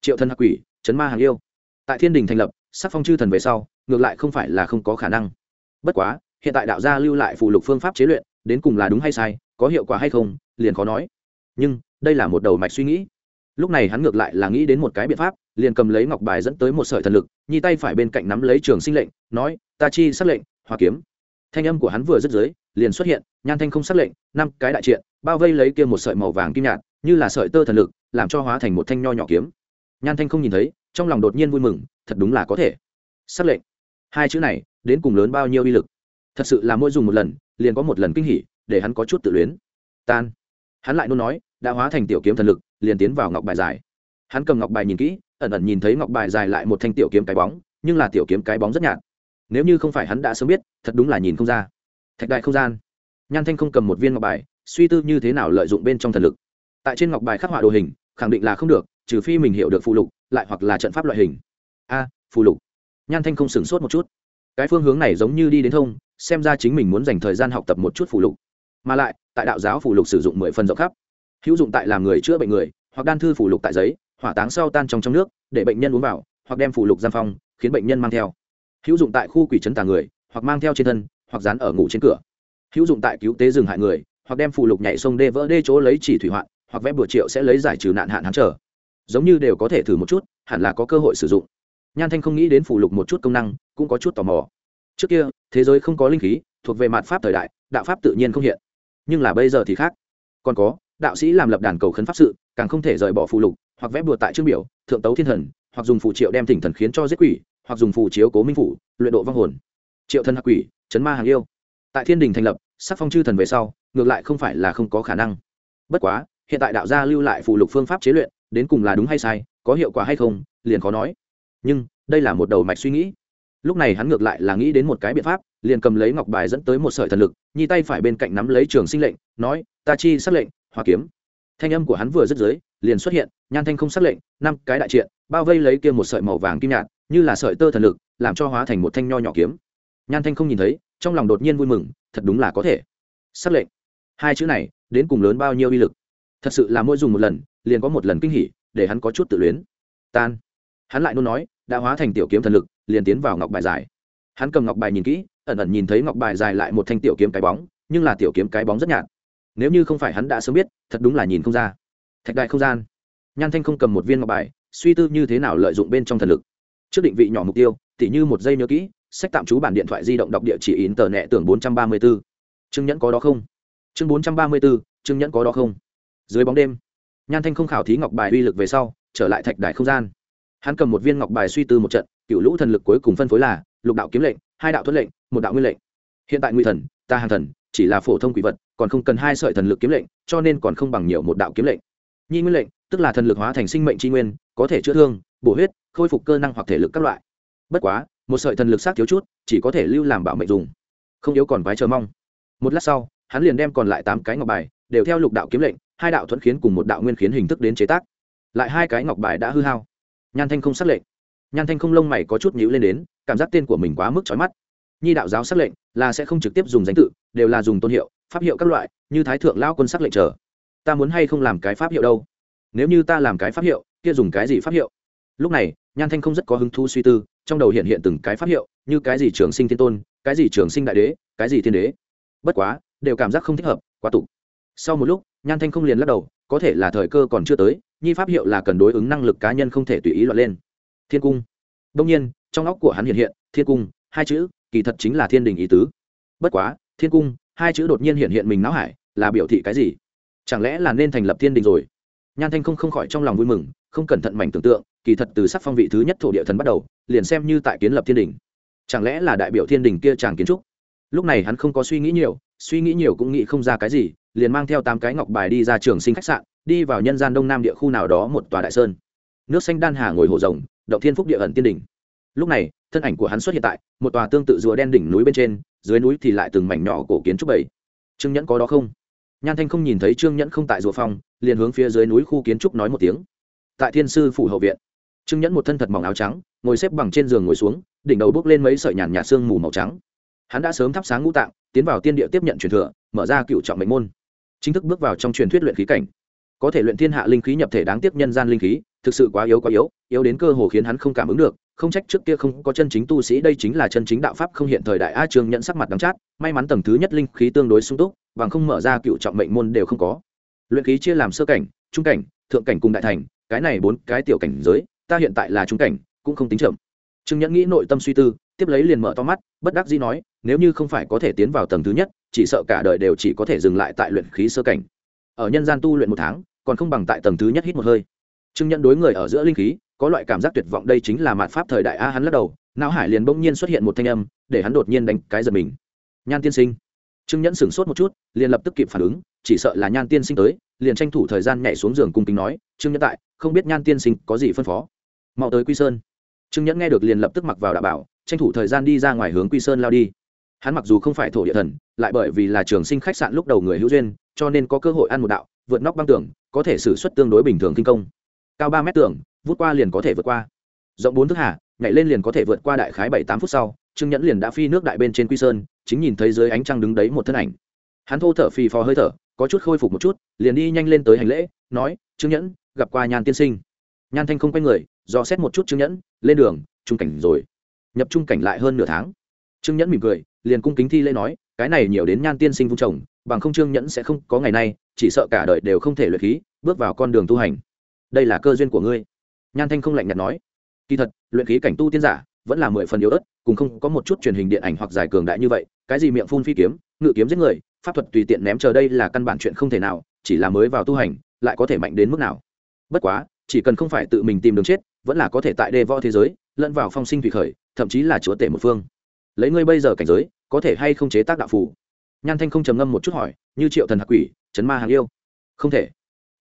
Triệu thần hạc quỷ, chấn ma hàng yêu. Tại thiên đình thành lập, sắc phong chư thần về sau, ngược lại không phải là không có khả năng. Bất quá, hiện tại đạo gia lưu lại phụ lục phương pháp chế luyện, đến cùng là đúng hay sai, có hiệu quả hay không, liền khó nói nhưng đây là một đầu mạch suy nghĩ. Lúc này hắn ngược lại là nghĩ đến một cái biện pháp, liền cầm lấy ngọc bài dẫn tới một sợi thần lực nhi tay phải bên cạnh nắm lấy trường sinh lệnh, nói, ta chi xác lệnh hòa kiếm. Thanh âm của hắn vừa dứt dưới, liền xuất hiện, nhan thanh không xác lệnh, năm cái đại triện, bao vây lấy kia một sợi màu vàng kim nhạt, như là sợi tơ thần lực, làm cho hóa thành một thanh nho nhỏ kiếm. Nhan thanh không nhìn thấy, trong lòng đột nhiên vui mừng, thật đúng là có thể. Xác lệnh. Hai chữ này, đến cùng lớn bao nhiêu uy lực? Thật sự là mỗi dùng một lần, liền có một lần kinh hỉ, để hắn có chút tự luyến. Tan. Hắn lại nôn nói đã hóa thành tiểu kiếm thần lực, liền tiến vào ngọc bài dài. Hắn cầm ngọc bài nhìn kỹ, ẩn ẩn nhìn thấy ngọc bài dài lại một thanh tiểu kiếm cái bóng, nhưng là tiểu kiếm cái bóng rất nhạt. Nếu như không phải hắn đã sớm biết, thật đúng là nhìn không ra. Thạch đại không gian. Nhan thanh không cầm một viên ngọc bài, suy tư như thế nào lợi dụng bên trong thần lực. Tại trên ngọc bài khắc họa đồ hình, khẳng định là không được, trừ phi mình hiểu được phụ lục, lại hoặc là trận pháp loại hình. A phụ lục. Nhan thanh không sửng sốt một chút. Cái phương hướng này giống như đi đến thông, xem ra chính mình muốn dành thời gian học tập một chút phụ lục. Mà lại, tại đạo giáo phụ lục sử dụng mười phần rộng khắp hữu dụng tại làm người chữa bệnh người, hoặc đan thư phủ lục tại giấy, hỏa táng sau tan trong trong nước, để bệnh nhân uống vào, hoặc đem phủ lục giam phong khiến bệnh nhân mang theo. Hữu dụng tại khu quỷ trấn tà người, hoặc mang theo trên thân, hoặc dán ở ngủ trên cửa. Hữu dụng tại cứu tế rừng hại người, hoặc đem phủ lục nhảy sông đê vỡ đê chỗ lấy chỉ thủy hoạn, hoặc vẽ bừa triệu sẽ lấy giải trừ nạn hạn hán trở giống như đều có thể thử một chút, hẳn là có cơ hội sử dụng. Nhan thanh không nghĩ đến phủ lục một chút công năng, cũng có chút tò mò. Trước kia, thế giới không có linh khí, thuộc về mặt pháp thời đại, đạo pháp tự nhiên không hiện. Nhưng là bây giờ thì khác. Còn có đạo sĩ làm lập đàn cầu khấn pháp sự, càng không thể rời bỏ phụ lục, hoặc vẽ bùa tại trương biểu, thượng tấu thiên thần, hoặc dùng phù triệu đem thỉnh thần khiến cho giết quỷ, hoặc dùng phù chiếu cố minh phủ, luyện độ vong hồn. Triệu thần hạc quỷ, chấn ma hàng yêu. Tại thiên đình thành lập, sắc phong chư thần về sau, ngược lại không phải là không có khả năng. Bất quá, hiện tại đạo gia lưu lại phụ lục phương pháp chế luyện, đến cùng là đúng hay sai, có hiệu quả hay không, liền khó nói. Nhưng, đây là một đầu mạch suy nghĩ. Lúc này hắn ngược lại là nghĩ đến một cái biện pháp, liền cầm lấy ngọc bài dẫn tới một sợi thần lực nhi tay phải bên cạnh nắm lấy trường sinh lệnh, nói, ta chi xác lệnh hoa kiếm. Thanh âm của hắn vừa dứt dưới, liền xuất hiện, nhan thanh không xác lệnh, năm cái đại triện, bao vây lấy kia một sợi màu vàng kim nhạt, như là sợi tơ thần lực, làm cho hóa thành một thanh nho nhỏ kiếm. Nhan thanh không nhìn thấy, trong lòng đột nhiên vui mừng, thật đúng là có thể. Xác lệnh. Hai chữ này, đến cùng lớn bao nhiêu uy lực. Thật sự là mỗi dùng một lần, liền có một lần kinh hỉ, để hắn có chút tự luyến. Tan. Hắn lại nôn nói, đã hóa thành tiểu kiếm thần lực, liền tiến vào ngọc bài dài. Hắn cầm ngọc bài nhìn kỹ, ẩn ẩn nhìn thấy ngọc bài dài lại một thanh tiểu kiếm cái bóng, nhưng là tiểu kiếm cái bóng rất nhạt nếu như không phải hắn đã sớm biết, thật đúng là nhìn không ra. Thạch đại không gian. Nhan thanh không cầm một viên ngọc bài, suy tư như thế nào lợi dụng bên trong thần lực. Trước định vị nhỏ mục tiêu, tỉ như một giây nhớ kỹ, sách tạm trú bản điện thoại di động đọc địa chỉ in tờ nẹ tưởng bốn trăm ba mươi b ố chứng nhẫn có đó không? Chương bốn trăm ba mươi b ố chứng nhẫn có đó không? Dưới bóng đêm, nhan thanh không khảo thí ngọc bài uy lực về sau, trở lại thạch đài không gian. Hắn cầm một viên ngọc bài suy tư một trận, cựu lũ thần lực cuối cùng phân phối là lục đạo kiếm lệnh, hai đạo thuất lệnh, một đạo nguyên lệnh. Hiện tại nguy thần, ta hàng thần, chỉ là phổ thông quỷ vật còn không cần hai sợi thần lực kiếm lệnh, cho nên còn không bằng nhiều một đạo kiếm lệnh. Nhi nguyên lệnh, tức là thần lực hóa thành sinh mệnh tri nguyên, có thể chữa thương, bổ huyết, khôi phục cơ năng hoặc thể lực các loại. Bất quá, một sợi thần lực xác thiếu chút, chỉ có thể lưu làm bảo mệnh dùng. Không yếu còn quái chờ mong. Một lát sau, hắn liền đem còn lại tám cái ngọc bài, đều theo lục đạo kiếm lệnh, hai đạo thuẫn khiến cùng một đạo nguyên khiến hình thức đến chế tác. Lại hai cái ngọc bài đã hư hao. Nhan thanh không xác lệnh. Nhan thanh không lông mày có chút nhữ lên đến, cảm giác tên của mình quá mức trói mắt. Nhi đạo giáo xác lệnh là sẽ không trực tiếp dùng danh tự, đều là dùng tôn hiệu pháp hiệu các loại, như thái thượng lao quân sắc lệnh chờ. Ta muốn hay không làm cái pháp hiệu đâu? Nếu như ta làm cái pháp hiệu, kia dùng cái gì pháp hiệu? Lúc này, nhan thanh không rất có hứng thú suy tư, trong đầu hiện hiện từng cái pháp hiệu, như cái gì trường sinh thiên tôn, cái gì trường sinh đại đế, cái gì thiên đế. Bất quá, đều cảm giác không thích hợp, quá tục sau một lúc, nhan thanh không liền lắc đầu, có thể là thời cơ còn chưa tới, nhi pháp hiệu là cần đối ứng năng lực cá nhân không thể tùy ý loạn lên. Thiên cung. Đông nhiên, trong óc của hắn hiện hiện, thiên cung, hai chữ, kỳ thật chính là thiên đình ý tứ. Bất quá, thiên cung hai chữ đột nhiên hiện hiện mình não hải, là biểu thị cái gì? Chẳng lẽ là nên thành lập thiên đình rồi? Nhan thanh không không khỏi trong lòng vui mừng, không cẩn thận mảnh tưởng tượng, kỳ thật từ sắc phong vị thứ nhất thổ địa thần bắt đầu, liền xem như tại kiến lập thiên đình. Chẳng lẽ là đại biểu thiên đình kia chàng kiến trúc? Lúc này hắn không có suy nghĩ nhiều, suy nghĩ nhiều cũng nghĩ không ra cái gì, liền mang theo tám cái ngọc bài đi ra trường sinh khách sạn, đi vào nhân gian đông nam địa khu nào đó một tòa đại sơn. Nước xanh đan hà ngồi hồ rồng, động thiên phúc địa ẩn tiên đình. lúc này thân ảnh của hắn xuất hiện tại một tòa tương tự rùa đen đỉnh núi bên trên, dưới núi thì lại từng mảnh nhỏ cổ kiến trúc bảy trương nhẫn có đó không? Nhan thanh không nhìn thấy trương nhẫn không tại rùa phong liền hướng phía dưới núi khu kiến trúc nói một tiếng. Tại thiên sư phủ hậu viện, trương nhẫn một thân thật mỏng áo trắng, ngồi xếp bằng trên giường ngồi xuống, đỉnh đầu bước lên mấy sợi nhàn nhạt xương mù màu trắng. Hắn đã sớm thắp sáng ngũ tạng, tiến vào tiên địa tiếp nhận truyền thừa, mở ra cựu trọng mệnh môn. Chính thức bước vào trong truyền thuyết luyện khí cảnh. Có thể luyện thiên hạ linh khí nhập thể đáng tiếc nhân gian linh khí, thực sự quá yếu quá yếu yếu đến cơ hồ khiến hắn không cảm ứng được không trách trước kia không có chân chính tu sĩ, đây chính là chân chính đạo pháp không hiện thời đại a trương nhận sắc mặt đắng chát, may mắn tầng thứ nhất linh khí tương đối sung túc và không mở ra cựu trọng mệnh môn đều không có. Luyện khí chia làm sơ cảnh, trung cảnh, thượng cảnh cùng đại thành, cái này bốn cái tiểu cảnh giới, ta hiện tại là trung cảnh, cũng không tính chậm. Trương nhẫn nghĩ nội tâm suy tư, tiếp lấy liền mở to mắt, bất đắc dĩ nói, nếu như không phải có thể tiến vào tầng thứ nhất, chỉ sợ cả đời đều chỉ có thể dừng lại tại luyện khí sơ cảnh. Ở nhân gian tu luyện một tháng, còn không bằng tại tầng thứ nhất hít một hơi. Trương nhẫn đối người ở giữa linh khí có loại cảm giác tuyệt vọng đây chính là mạt pháp thời đại a, hắn lắc đầu, não hải liền bỗng nhiên xuất hiện một thanh âm, để hắn đột nhiên đánh cái giật mình. Nhan tiên sinh. Trương nhẫn sửng sốt một chút, liền lập tức kịp phản ứng, chỉ sợ là nhan tiên sinh tới, liền tranh thủ thời gian nhảy xuống giường cung kính nói, trương nhẫn tại, không biết nhan tiên sinh có gì phân phó? Mau tới quy sơn. Trương nhẫn nghe được liền lập tức mặc vào đạo bảo, tranh thủ thời gian đi ra ngoài hướng quy sơn lao đi. Hắn mặc dù không phải thổ địa thần, lại bởi vì là trường sinh khách sạn lúc đầu người hữu duyên, cho nên có cơ hội ăn một đạo, vượt nóc băng tường, có thể xử suất tương đối bình thường kinh công. Cao ba mét tường vút qua liền có thể vượt qua. Rộng bốn thước hà, nhảy lên liền có thể vượt qua đại khái bảy tám phút sau, trương nhẫn liền đã phi nước đại bên trên quy sơn, chính nhìn thấy dưới ánh trăng đứng đấy một thân ảnh. Hắn thô thở phì phò hơi thở, có chút khôi phục một chút, liền đi nhanh lên tới hành lễ, nói, trương nhẫn, gặp qua nhan tiên sinh. Nhan thanh không quay người do xét một chút trương nhẫn, lên đường, trung cảnh rồi. Nhập trung cảnh lại hơn nửa tháng. Trương nhẫn mỉm cười, liền cung kính thi lễ nói, cái này nhiều đến nhan tiên sinh vung chồng, bằng không trương nhẫn sẽ không có ngày nay, chỉ sợ cả đời đều không thể luyện khí, bước vào con đường tu hành. Đây là cơ duyên của ngươi nhan thanh không lạnh nhạt nói, kỳ thật, luyện khí cảnh tu tiên giả vẫn là mười phần yếu ớt, cùng không có một chút truyền hình điện ảnh hoặc giải cường đại như vậy, cái gì miệng phun phi kiếm, ngự kiếm giết người, pháp thuật tùy tiện ném chờ đây là căn bản chuyện không thể nào, chỉ là mới vào tu hành, lại có thể mạnh đến mức nào. Bất quá, chỉ cần không phải tự mình tìm đường chết, vẫn là có thể tại đê võ thế giới, lẫn vào phong sinh thủy khởi, thậm chí là chúa tể một phương. Lấy ngươi bây giờ cảnh giới, có thể hay không chế tác đạo phù? Nhan thanh không trầm ngâm một chút hỏi, như triệu thần hạc quỷ, chấn ma hàng yêu? Không thể.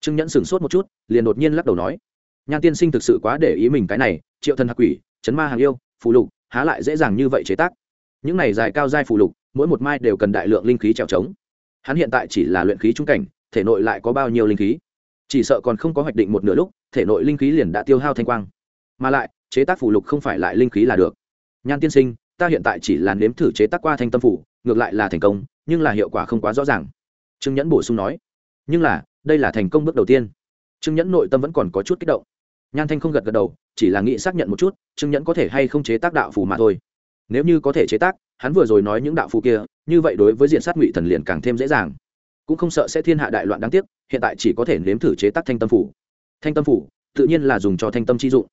Trương nhẫn sửng sốt một chút, liền đột nhiên lắc đầu nói nhan tiên sinh thực sự quá để ý mình cái này, triệu thần hạc quỷ, chấn ma hàng yêu, phù lục, há lại dễ dàng như vậy chế tác. Những này dài cao dai phù lục, mỗi một mai đều cần đại lượng linh khí trèo trống. Hắn hiện tại chỉ là luyện khí trung cảnh, thể nội lại có bao nhiêu linh khí? Chỉ sợ còn không có hoạch định một nửa lúc, thể nội linh khí liền đã tiêu hao thanh quang. Mà lại, chế tác phù lục không phải lại linh khí là được. Nhan tiên sinh, ta hiện tại chỉ là nếm thử chế tác qua thanh tâm phủ ngược lại là thành công, nhưng là hiệu quả không quá rõ ràng. Trương nhẫn bổ sung nói. Nhưng là, đây là thành công bước đầu tiên. Trương nhẫn nội tâm vẫn còn có chút kích động nhan thanh không gật gật đầu, chỉ là nghĩ xác nhận một chút, trương nhẫn có thể hay không chế tác đạo phù mà thôi. Nếu như có thể chế tác, hắn vừa rồi nói những đạo phù kia, như vậy đối với diện sát ngụy thần liền càng thêm dễ dàng. Cũng không sợ sẽ thiên hạ đại loạn đáng tiếc, hiện tại chỉ có thể nếm thử chế tác thanh tâm phủ. Thanh tâm phủ, tự nhiên là dùng cho thanh tâm chi dụng.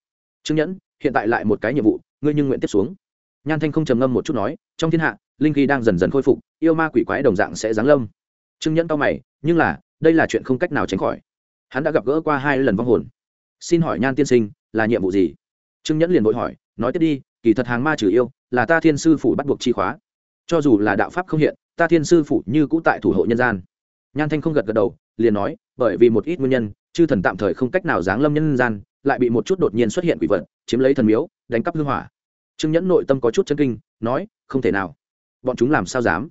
Trương nhẫn, hiện tại lại một cái nhiệm vụ, ngươi nhưng nguyện tiếp xuống. Nhan thanh không trầm ngâm một chút nói, trong thiên hạ, linh khí đang dần dần khôi phục, yêu ma quỷ quái đồng dạng sẽ giáng lâm. Trương nhẫn to mày, nhưng là, đây là chuyện không cách nào tránh khỏi. Hắn đã gặp gỡ qua hai lần vong hồn xin hỏi nhan tiên sinh, là nhiệm vụ gì? Trương nhẫn liền vội hỏi, nói tiếp đi, kỳ thật hàng ma trừ yêu, là ta thiên sư phủ bắt buộc chi khóa. Cho dù là đạo pháp không hiện, ta thiên sư phủ như cũ tại thủ hộ nhân gian. Nhan thanh không gật gật đầu, liền nói, bởi vì một ít nguyên nhân, chư thần tạm thời không cách nào giáng lâm nhân gian, lại bị một chút đột nhiên xuất hiện quỷ vật, chiếm lấy thần miếu, đánh cắp hư hỏa. Trương nhẫn nội tâm có chút chân kinh, nói, không thể nào. Bọn chúng làm sao dám?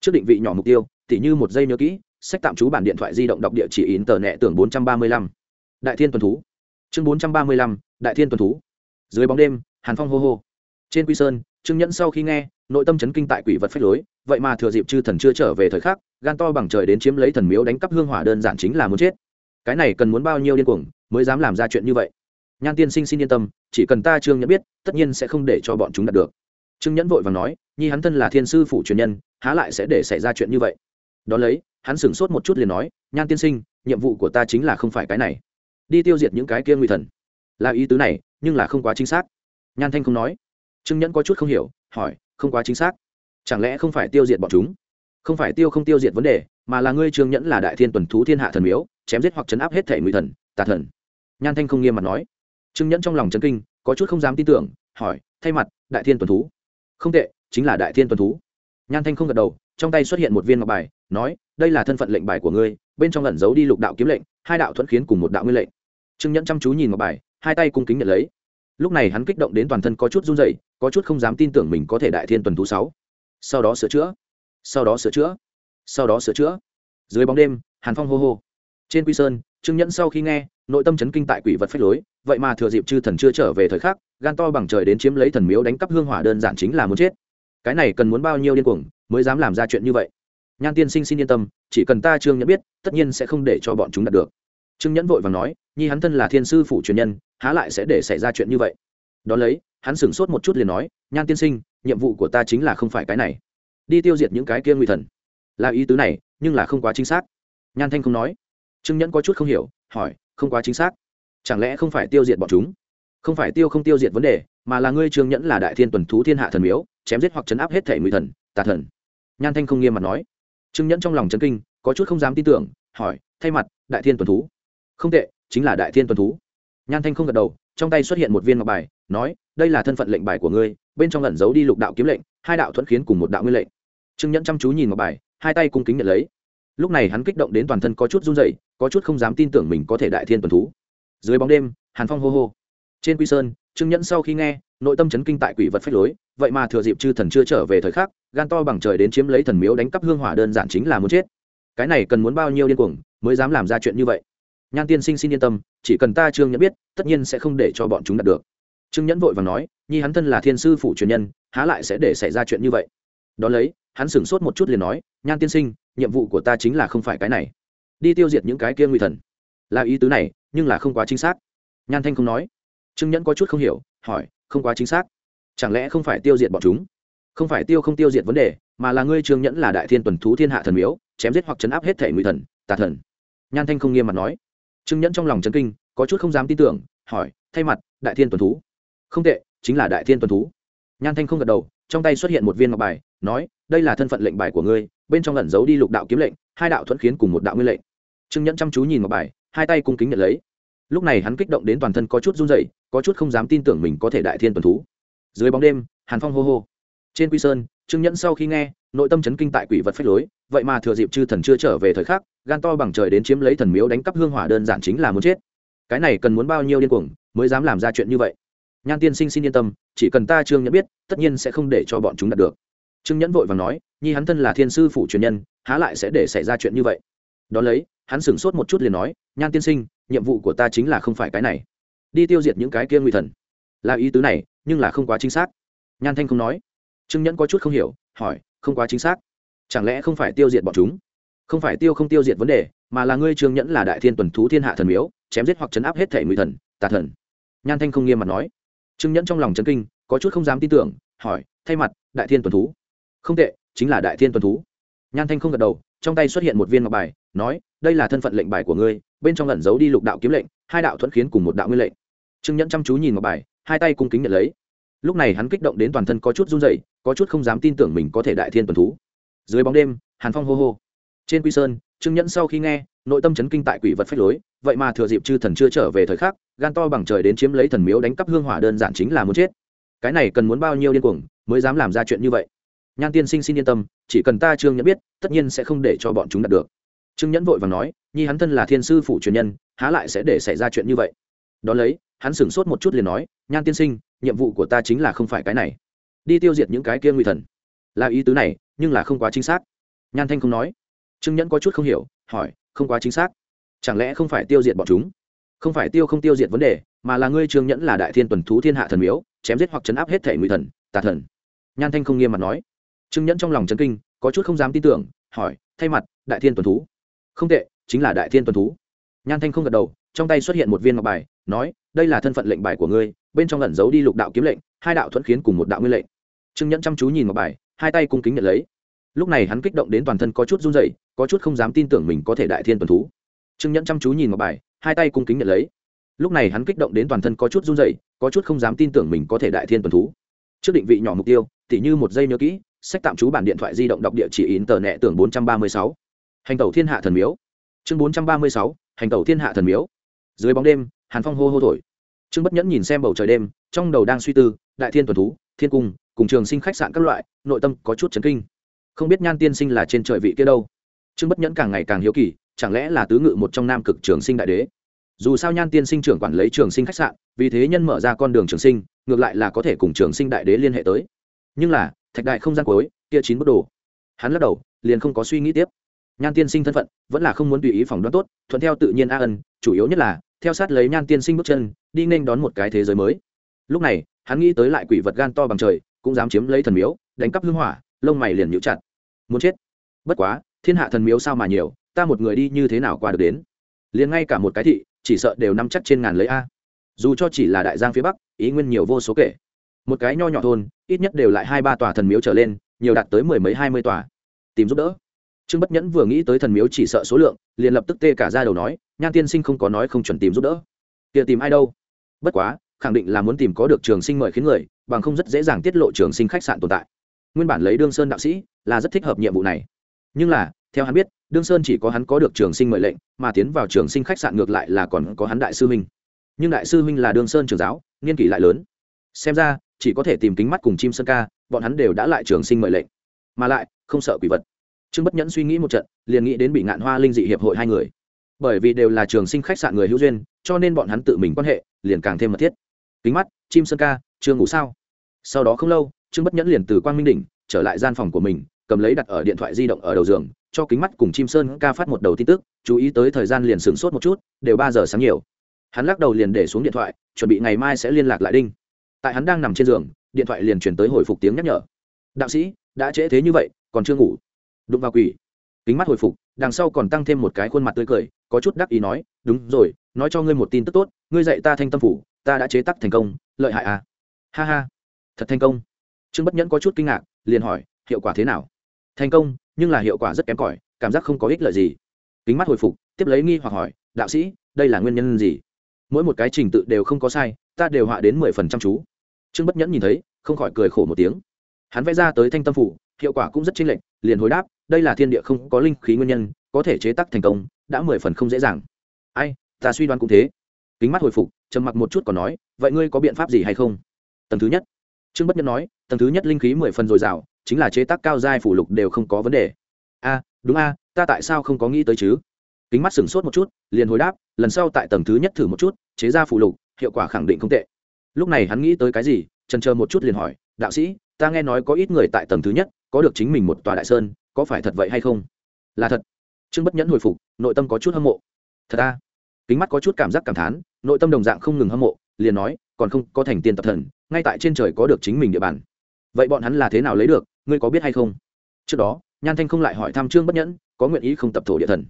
Trước định vị nhỏ mục tiêu, tỉ như một giây nhớ kỹ, sách tạm trú bản điện thoại di động đọc địa chỉ in tờ nẹ tưởng bốn trăm ba mươi lăm. Đại thiên tuần thú chương bốn trăm ba mươi lăm, đại thiên tuần thú. Dưới bóng đêm, hàn phong hô hô. Trên quy sơn, trương nhẫn sau khi nghe, nội tâm chấn kinh tại quỷ vật phách lối, vậy mà thừa dịp chư thần chưa trở về thời khắc, gan to bằng trời đến chiếm lấy thần miếu đánh cắp hương hỏa đơn giản chính là muốn chết. Cái này cần muốn bao nhiêu điên cuồng mới dám làm ra chuyện như vậy? Nhan tiên sinh xin yên tâm, chỉ cần ta trương nhẫn biết, tất nhiên sẽ không để cho bọn chúng đạt được. Trương nhẫn vội và nói, nhi hắn thân là thiên sư phủ truyền nhân, há lại sẽ để xảy ra chuyện như vậy? Đón lấy, hắn sửng sốt một chút liền nói, nhan tiên sinh, nhiệm vụ của ta chính là không phải cái này đi tiêu diệt những cái kia nguy thần. Là ý tứ này, nhưng là không quá chính xác. Nhan thanh không nói. Trương nhẫn có chút không hiểu, hỏi, không quá chính xác. Chẳng lẽ không phải tiêu diệt bọn chúng? Không phải tiêu không tiêu diệt vấn đề, mà là ngươi trương nhẫn là đại thiên tuần thú thiên hạ thần miếu, chém giết hoặc chấn áp hết thể nguy thần, tà thần. Nhan thanh không nghiêm mặt nói. Trương nhẫn trong lòng chấn kinh, có chút không dám tin tưởng, hỏi, thay mặt, đại thiên tuần thú. Không tệ, chính là đại thiên tuần thú. Nhan thanh không gật đầu, trong tay xuất hiện một viên ngọc bài, nói, đây là thân phận lệnh bài của ngươi bên trong lẩn giấu đi lục đạo kiếm lệnh, hai đạo thuẫn khiến cùng một đạo nguyên lệnh. Trương nhẫn chăm chú nhìn ngọc bài, hai tay cung kính nhận lấy. Lúc này hắn kích động đến toàn thân có chút run rẩy, có chút không dám tin tưởng mình có thể đại thiên tuần thú sáu. Sau đó sửa chữa, sau đó sửa chữa, sau đó sửa chữa. Dưới bóng đêm, hàn phong hô hô. Trên quy sơn, trương nhẫn sau khi nghe, nội tâm chấn kinh tại quỷ vật phách lối, vậy mà thừa dịp chư thần chưa trở về thời khắc, gan to bằng trời đến chiếm lấy thần miếu đánh cắp hương hỏa đơn giản chính là muốn chết. Cái này cần muốn bao nhiêu điên cuồng mới dám làm ra chuyện như vậy? Nhan tiên sinh xin yên tâm, chỉ cần ta trương nhẫn biết, tất nhiên sẽ không để cho bọn chúng đạt được. Trương nhẫn vội và nói, nhi hắn thân là thiên sư phủ truyền nhân, há lại sẽ để xảy ra chuyện như vậy? Đón lấy, hắn sửng sốt một chút liền nói, nhan tiên sinh, nhiệm vụ của ta chính là không phải cái này. Đi tiêu diệt những cái kia nguy thần. Là ý tứ này, nhưng là không quá chính xác. Nhan thanh không nói. Trương nhẫn có chút không hiểu, hỏi, không quá chính xác. Chẳng lẽ không phải tiêu diệt bọn chúng? Không phải tiêu không tiêu diệt vấn đề, mà là ngươi trương nhẫn là đại thiên tuần thú thiên hạ thần miếu, chém giết hoặc chấn áp hết thể nguy thần, tà thần. Nhan thanh không nghiêm mặt nói trương nhẫn trong lòng chấn kinh, có chút không dám tin tưởng, hỏi, thay mặt, đại thiên tuần thú? Không tệ, chính là đại thiên tuần thú. Nhan thanh không gật đầu, trong tay xuất hiện một viên ngọc bài, nói, đây là thân phận lệnh bài của ngươi, bên trong lẩn giấu đi lục đạo kiếm lệnh, hai đạo thuẫn khiến cùng một đạo nguyên lệnh. Trương nhẫn chăm chú nhìn ngọc bài, hai tay cung kính nhận lấy. Lúc này hắn kích động đến toàn thân có chút run rẩy, có chút không dám tin tưởng mình có thể đại thiên tuần thú. Dưới bóng đêm, hàn phong hô hô trên quy sơn, trương nhẫn sau khi nghe, nội tâm chấn kinh tại quỷ vật phách lối, vậy mà thừa dịp chư thần chưa trở về thời khắc, gan to bằng trời đến chiếm lấy thần miếu đánh cắp hương hỏa đơn giản chính là muốn chết. Cái này cần muốn bao nhiêu điên cuồng mới dám làm ra chuyện như vậy? Nhan tiên sinh xin yên tâm, chỉ cần ta trương nhẫn biết, tất nhiên sẽ không để cho bọn chúng đạt được. Trương nhẫn vội và nói, nhi hắn thân là thiên sư phủ truyền nhân, há lại sẽ để xảy ra chuyện như vậy? Đón lấy, hắn sửng sốt một chút liền nói, nhan tiên sinh, nhiệm vụ của ta chính là không phải cái này. Đi tiêu diệt những cái kia nguy thần. Là ý tứ này, nhưng là không quá chính xác. Nhan thanh không nói trương nhẫn có chút không hiểu, hỏi, không quá chính xác. Chẳng lẽ không phải tiêu diệt bọn chúng? Không phải tiêu không tiêu diệt vấn đề, mà là ngươi trương nhẫn là đại thiên tuần thú thiên hạ thần miếu, chém giết hoặc chấn áp hết thể nguy thần, tà thần. Nhan thanh không nghiêm mặt nói. Trương nhẫn trong lòng chấn kinh, có chút không dám tin tưởng, hỏi, thay mặt, đại thiên tuần thú? Không tệ, chính là đại thiên tuần thú. Nhan thanh không gật đầu, trong tay xuất hiện một viên ngọc bài, nói, đây là thân phận lệnh bài của ngươi, bên trong lẩn giấu đi lục đạo kiếm lệnh, hai đạo thuẫn khiến cùng một đạo nguyên lệnh. Trương nhẫn chăm chú nhìn ngọc bài, hai tay cung kính nhận lấy lúc này hắn kích động đến toàn thân có chút run rẩy, có chút không dám tin tưởng mình có thể đại thiên tuần thú. Dưới bóng đêm, hàn phong hô hô. Trên quy sơn, trương nhẫn sau khi nghe, nội tâm chấn kinh tại quỷ vật phách lối, vậy mà thừa dịp chư thần chưa trở về thời khắc, gan to bằng trời đến chiếm lấy thần miếu đánh cắp hương hỏa đơn giản chính là muốn chết. Cái này cần muốn bao nhiêu điên cuồng mới dám làm ra chuyện như vậy? Nhan tiên sinh xin yên tâm, chỉ cần ta trương nhẫn biết, tất nhiên sẽ không để cho bọn chúng đạt được. Trương nhẫn vội và nói, nhi hắn thân là thiên sư phủ truyền nhân, há lại sẽ để xảy ra chuyện như vậy? Đón lấy, hắn sửng sốt một chút liền nói, nhan tiên sinh nhiệm vụ của ta chính là không phải cái này. Đi tiêu diệt những cái kia nguy thần. Là ý tứ này, nhưng là không quá chính xác. Nhan thanh không nói. Trương nhẫn có chút không hiểu, hỏi, không quá chính xác. Chẳng lẽ không phải tiêu diệt bọn chúng? Không phải tiêu không tiêu diệt vấn đề, mà là ngươi trương nhẫn là đại thiên tuần thú thiên hạ thần miếu, chém giết hoặc chấn áp hết thể nguy thần, tà thần. Nhan thanh không nghiêm mặt nói. Trương nhẫn trong lòng chấn kinh, có chút không dám tin tưởng, hỏi, thay mặt, đại thiên tuần thú? Không tệ, chính là đại thiên tuần thú. Nhan thanh không gật đầu, trong tay xuất hiện một viên ngọc bài, nói đây là thân phận lệnh bài của ngươi, bên trong lẩn giấu đi lục đạo kiếm lệnh, hai đạo thuẫn khiến cùng một đạo nguyên lệnh. Trương nhẫn chăm chú nhìn ngọc bài, hai tay cung kính nhận lấy. Lúc này hắn kích động đến toàn thân có chút run rẩy, có chút không dám tin tưởng mình có thể đại thiên tuần thú. Dưới bóng đêm, hàn phong hô hô. Trên quy sơn, trương nhẫn sau khi nghe, nội tâm chấn kinh tại quỷ vật phách lối, vậy mà thừa dịp chư thần chưa trở về thời khắc, gan to bằng trời đến chiếm lấy thần miếu đánh cắp hương hỏa đơn giản chính là muốn chết. Cái này cần muốn bao nhiêu điên cuồng mới dám làm ra chuyện như vậy? Nhan tiên sinh xin yên tâm, chỉ cần ta trương nhẫn biết, tất nhiên sẽ không để cho bọn chúng đạt được trương nhẫn vội và nói, nhi hắn thân là thiên sư phủ truyền nhân, há lại sẽ để xảy ra chuyện như vậy? Đón lấy, hắn sửng sốt một chút liền nói, nhan tiên sinh, nhiệm vụ của ta chính là không phải cái này. Đi tiêu diệt những cái kia nguy thần. Là ý tứ này, nhưng là không quá chính xác. Nhan thanh không nói. Trương nhẫn có chút không hiểu, hỏi, không quá chính xác. Chẳng lẽ không phải tiêu diệt bọn chúng? Không phải tiêu không tiêu diệt vấn đề, mà là ngươi trương nhẫn là đại thiên tuần thú thiên hạ thần miếu, chém giết hoặc chấn áp hết thể nguy thần, tà thần. Nhan thanh không nghiêm mặt nói. Trương nhẫn trong lòng chấn kinh, có chút không dám tin tưởng, hỏi, thay mặt, đại thiên tuần thú không tệ, chính là đại thiên tuần thú. Nhan thanh không gật đầu, trong tay xuất hiện một viên ngọc bài, nói, đây là thân phận lệnh bài của ngươi, bên trong lẩn giấu đi lục đạo kiếm lệnh, hai đạo thuẫn khiến cùng một đạo nguyên lệnh. Trương nhẫn chăm chú nhìn ngọc bài, hai tay cung kính nhận lấy. Lúc này hắn kích động đến toàn thân có chút run rẩy, có chút không dám tin tưởng mình có thể đại thiên tuần thú. Trương nhẫn chăm chú nhìn ngọc bài, hai tay cung kính nhận lấy. Lúc này hắn kích động đến toàn thân có chút run rẩy, có chút không dám tin tưởng mình có thể đại thiên tuần thú. Trước định vị nhỏ mục tiêu, tỉ như một giây nhớ kỹ, sách tạm trú bản điện thoại di động đọc địa chỉ in tờ nẹ tưởng bốn trăm ba mươi sáu hành tẩu thiên hạ thần miếu. Chương bốn trăm ba mươi sáu, hành tẩu thiên hạ thần miếu. Dưới bóng đêm, hàn phong hô hô thổi. Trương bất nhẫn nhìn xem bầu trời đêm, trong đầu đang suy tư, đại thiên tuần thú, thiên cung, cùng trường sinh khách sạn các loại, nội tâm có chút chấn kinh. Không biết nhan tiên sinh là trên trời vị kia đâu. Trương bất nhẫn càng ngày càng hiếu kỳ, chẳng lẽ là tứ ngự một trong nam cực trường sinh đại đế? Dù sao nhan tiên sinh trưởng quản lấy trường sinh khách sạn, vì thế nhân mở ra con đường trường sinh, ngược lại là có thể cùng trường sinh đại đế liên hệ tới. Nhưng là, thạch đại không gian cuối, kia chín bức đồ. Hắn lắc đầu, liền không có suy nghĩ tiếp nhan tiên sinh thân phận vẫn là không muốn tùy ý phỏng đoán tốt, thuận theo tự nhiên a ân, chủ yếu nhất là, theo sát lấy nhan tiên sinh bước chân, đi nên đón một cái thế giới mới. Lúc này, hắn nghĩ tới lại quỷ vật gan to bằng trời, cũng dám chiếm lấy thần miếu, đánh cắp hương hỏa, lông mày liền nhũ chặt. Muốn chết? Bất quá, thiên hạ thần miếu sao mà nhiều, ta một người đi như thế nào qua được đến? Liền ngay cả một cái thị, chỉ sợ đều nắm chắc trên ngàn lấy a. Dù cho chỉ là đại giang phía bắc, ý nguyên nhiều vô số kể. Một cái nho nhỏ thôn, ít nhất đều lại hai ba tòa thần miếu trở lên, nhiều đạt tới mười mấy hai mươi tòa. Tìm giúp đỡ trương bất nhẫn vừa nghĩ tới thần miếu chỉ sợ số lượng, liền lập tức tê cả ra đầu nói, nhan tiên sinh không có nói không chuẩn tìm giúp đỡ. Kia tìm ai đâu? Bất quá, khẳng định là muốn tìm có được trường sinh mời khiến người, bằng không rất dễ dàng tiết lộ trường sinh khách sạn tồn tại. Nguyên bản lấy đương sơn đạo sĩ là rất thích hợp nhiệm vụ này. Nhưng là, theo hắn biết, đương sơn chỉ có hắn có được trường sinh mời lệnh, mà tiến vào trường sinh khách sạn ngược lại là còn có hắn đại sư Minh. nhưng đại sư Minh là đương sơn trường giáo, niên kỷ lại lớn. Xem ra, chỉ có thể tìm kính mắt cùng chim sơn ca, bọn hắn đều đã lại trường sinh mời lệnh. Mà lại, không sợ quỷ vật trương bất nhẫn suy nghĩ một trận, liền nghĩ đến bị ngạn hoa linh dị hiệp hội hai người. Bởi vì đều là trường sinh khách sạn người hữu duyên, cho nên bọn hắn tự mình quan hệ liền càng thêm mật thiết. Kính mắt, chim sơn ca, chưa ngủ sao? Sau đó không lâu, trương bất nhẫn liền từ quang minh đỉnh trở lại gian phòng của mình, cầm lấy đặt ở điện thoại di động ở đầu giường, cho kính mắt cùng chim sơn ca phát một đầu tin tức, chú ý tới thời gian liền sửng sốt một chút, đều ba giờ sáng nhiều. Hắn lắc đầu liền để xuống điện thoại, chuẩn bị ngày mai sẽ liên lạc lại đinh. Tại hắn đang nằm trên giường, điện thoại liền chuyển tới hồi phục tiếng nhắc nhở. Đạo sĩ, đã trễ thế như vậy, còn chưa ngủ đụng vào quỷ. Kính mắt hồi phục, đằng sau còn tăng thêm một cái khuôn mặt tươi cười, có chút đắc ý nói, đúng rồi, nói cho ngươi một tin tức tốt, ngươi dạy ta thanh tâm phủ, ta đã chế tắc thành công, lợi hại à? Ha ha. Thật thành công. Trương bất nhẫn có chút kinh ngạc, liền hỏi, hiệu quả thế nào? Thành công, nhưng là hiệu quả rất kém cỏi, cảm giác không có ích lợi gì. Kính mắt hồi phục, tiếp lấy nghi hoặc hỏi, đạo sĩ, đây là nguyên nhân gì? Mỗi một cái trình tự đều không có sai, ta đều họa đến mười phần trăm chú. Trương bất nhẫn nhìn thấy, không khỏi cười khổ một tiếng. Hắn vẽ ra tới thanh tâm phủ, hiệu quả cũng rất chênh lệch, liền hồi đáp đây là thiên địa không có linh khí nguyên nhân, có thể chế tác thành công, đã mười phần không dễ dàng. Ai, ta suy đoán cũng thế. Kính mắt hồi phục, trầm mặc một chút còn nói, vậy ngươi có biện pháp gì hay không? Tầng thứ nhất. Trương bất nhân nói, tầng thứ nhất linh khí mười phần dồi dào, chính là chế tác cao giai phủ lục đều không có vấn đề. A, đúng a, ta tại sao không có nghĩ tới chứ? Kính mắt sửng sốt một chút, liền hồi đáp, lần sau tại tầng thứ nhất thử một chút, chế ra phủ lục, hiệu quả khẳng định không tệ. Lúc này hắn nghĩ tới cái gì, trần chờ một chút liền hỏi, đạo sĩ, ta nghe nói có ít người tại tầng thứ nhất, có được chính mình một tòa đại sơn có phải thật vậy hay không? Là thật. Trương bất nhẫn hồi phục, nội tâm có chút hâm mộ. Thật ta kính mắt có chút cảm giác cảm thán, nội tâm đồng dạng không ngừng hâm mộ, liền nói, còn không có thành tiên tập thần, ngay tại trên trời có được chính mình địa bàn. Vậy bọn hắn là thế nào lấy được, ngươi có biết hay không? Trước đó, nhan thanh không lại hỏi thăm trương bất nhẫn, có nguyện ý không tập thổ địa thần.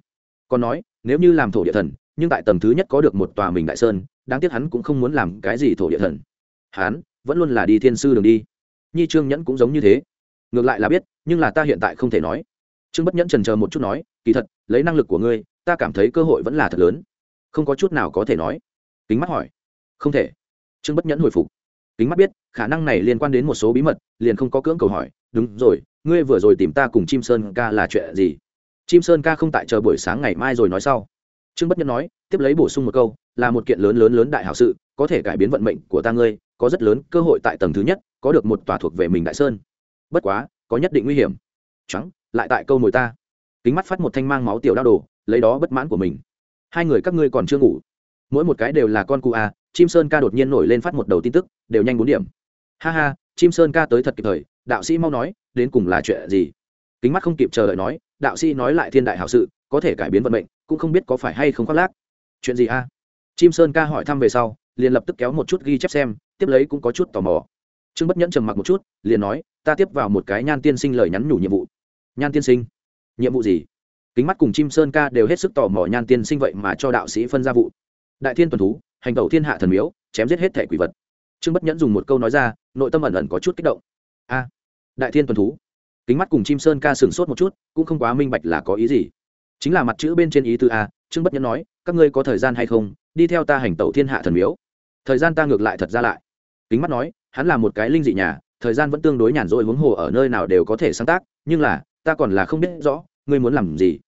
Còn nói, nếu như làm thổ địa thần, nhưng tại tầng thứ nhất có được một tòa mình đại sơn, đáng tiếc hắn cũng không muốn làm cái gì thổ địa thần. Hắn vẫn luôn là đi thiên sư đường đi. Nhi trương nhẫn cũng giống như thế ngược lại là biết, nhưng là ta hiện tại không thể nói. Trương bất nhẫn trần chờ một chút nói, kỳ thật, lấy năng lực của ngươi, ta cảm thấy cơ hội vẫn là thật lớn. Không có chút nào có thể nói. Kính mắt hỏi. Không thể. Trương bất nhẫn hồi phục. Kính mắt biết, khả năng này liên quan đến một số bí mật, liền không có cưỡng cầu hỏi, đúng rồi, ngươi vừa rồi tìm ta cùng chim sơn ca là chuyện gì? Chim sơn ca không tại chờ buổi sáng ngày mai rồi nói sau. Trương bất nhẫn nói, tiếp lấy bổ sung một câu, là một kiện lớn lớn lớn đại hảo sự, có thể cải biến vận mệnh của ta ngươi, có rất lớn cơ hội tại tầng thứ nhất, có được một tòa thuộc về mình đại sơn bất quá, có nhất định nguy hiểm. Trắng, lại tại câu mồi ta. Kính mắt phát một thanh mang máu tiểu đao đồ, lấy đó bất mãn của mình. Hai người các ngươi còn chưa ngủ. Mỗi một cái đều là con cụ a, chim sơn ca đột nhiên nổi lên phát một đầu tin tức, đều nhanh bốn điểm. Ha ha, chim sơn ca tới thật kịp thời, đạo sĩ mau nói, đến cùng là chuyện gì? Kính mắt không kịp chờ đợi nói, đạo sĩ nói lại thiên đại hảo sự, có thể cải biến vận mệnh, cũng không biết có phải hay không khoác lác. Chuyện gì a? Chim sơn ca hỏi thăm về sau, liền lập tức kéo một chút ghi chép xem, tiếp lấy cũng có chút tò mò trương bất nhẫn trầm mặc một chút, liền nói, ta tiếp vào một cái nhan tiên sinh lời nhắn nhủ nhiệm vụ. Nhan tiên sinh? Nhiệm vụ gì? Kính mắt cùng chim sơn ca đều hết sức tò mò nhan tiên sinh vậy mà cho đạo sĩ phân ra vụ. Đại thiên tuần thú, hành tẩu thiên hạ thần miếu, chém giết hết thể quỷ vật. Trương bất nhẫn dùng một câu nói ra, nội tâm ẩn ẩn có chút kích động. A, đại thiên tuần thú. Kính mắt cùng chim sơn ca sửng sốt một chút, cũng không quá minh bạch là có ý gì. Chính là mặt chữ bên trên ý từ a, trương bất nhẫn nói, các ngươi có thời gian hay không? Đi theo ta hành tẩu thiên hạ thần miếu. Thời gian ta ngược lại thật ra lại. Kính mắt nói hắn là một cái linh dị nhà, thời gian vẫn tương đối nhàn rỗi huống hồ ở nơi nào đều có thể sáng tác, nhưng là, ta còn là không biết rõ, ngươi muốn làm gì?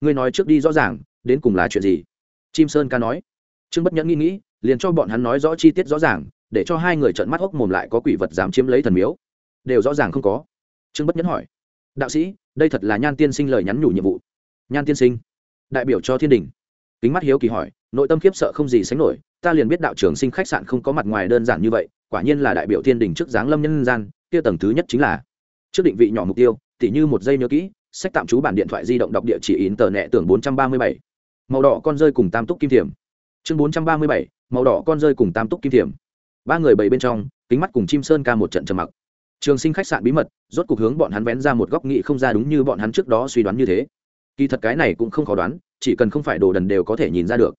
Ngươi nói trước đi rõ ràng, đến cùng là chuyện gì? Chim sơn ca nói. Trương bất nhẫn nghĩ nghĩ, liền cho bọn hắn nói rõ chi tiết rõ ràng, để cho hai người trận mắt hốc mồm lại có quỷ vật dám chiếm lấy thần miếu. Đều rõ ràng không có. Trương bất nhẫn hỏi. Đạo sĩ, đây thật là nhan tiên sinh lời nhắn nhủ nhiệm vụ. Nhan tiên sinh. Đại biểu cho thiên đình. Kính mắt hiếu kỳ hỏi, nội tâm khiếp sợ không gì sánh nổi ta liền biết đạo trưởng sinh khách sạn không có mặt ngoài đơn giản như vậy, quả nhiên là đại biểu thiên đình trước giáng lâm nhân gian, kia tầng thứ nhất chính là, trước định vị nhỏ mục tiêu, tỉ như một giây nhớ kỹ, sách tạm trú bản điện thoại di động đọc địa chỉ in tờ nẹ tưởng bốn trăm ba mươi bảy. Màu đỏ con rơi cùng tam túc kim thiểm. Chương bốn trăm ba mươi bảy, màu đỏ con rơi cùng tam túc kim thiểm. Ba người bảy bên trong, kính mắt cùng chim sơn ca một trận trầm mặc. Trường sinh khách sạn bí mật, rốt cuộc hướng bọn hắn vén ra một góc nghị không ra đúng như bọn hắn trước đó suy đoán như thế. Kỳ thật cái này cũng không khó đoán, chỉ cần không phải đồ đần đều có thể nhìn ra được.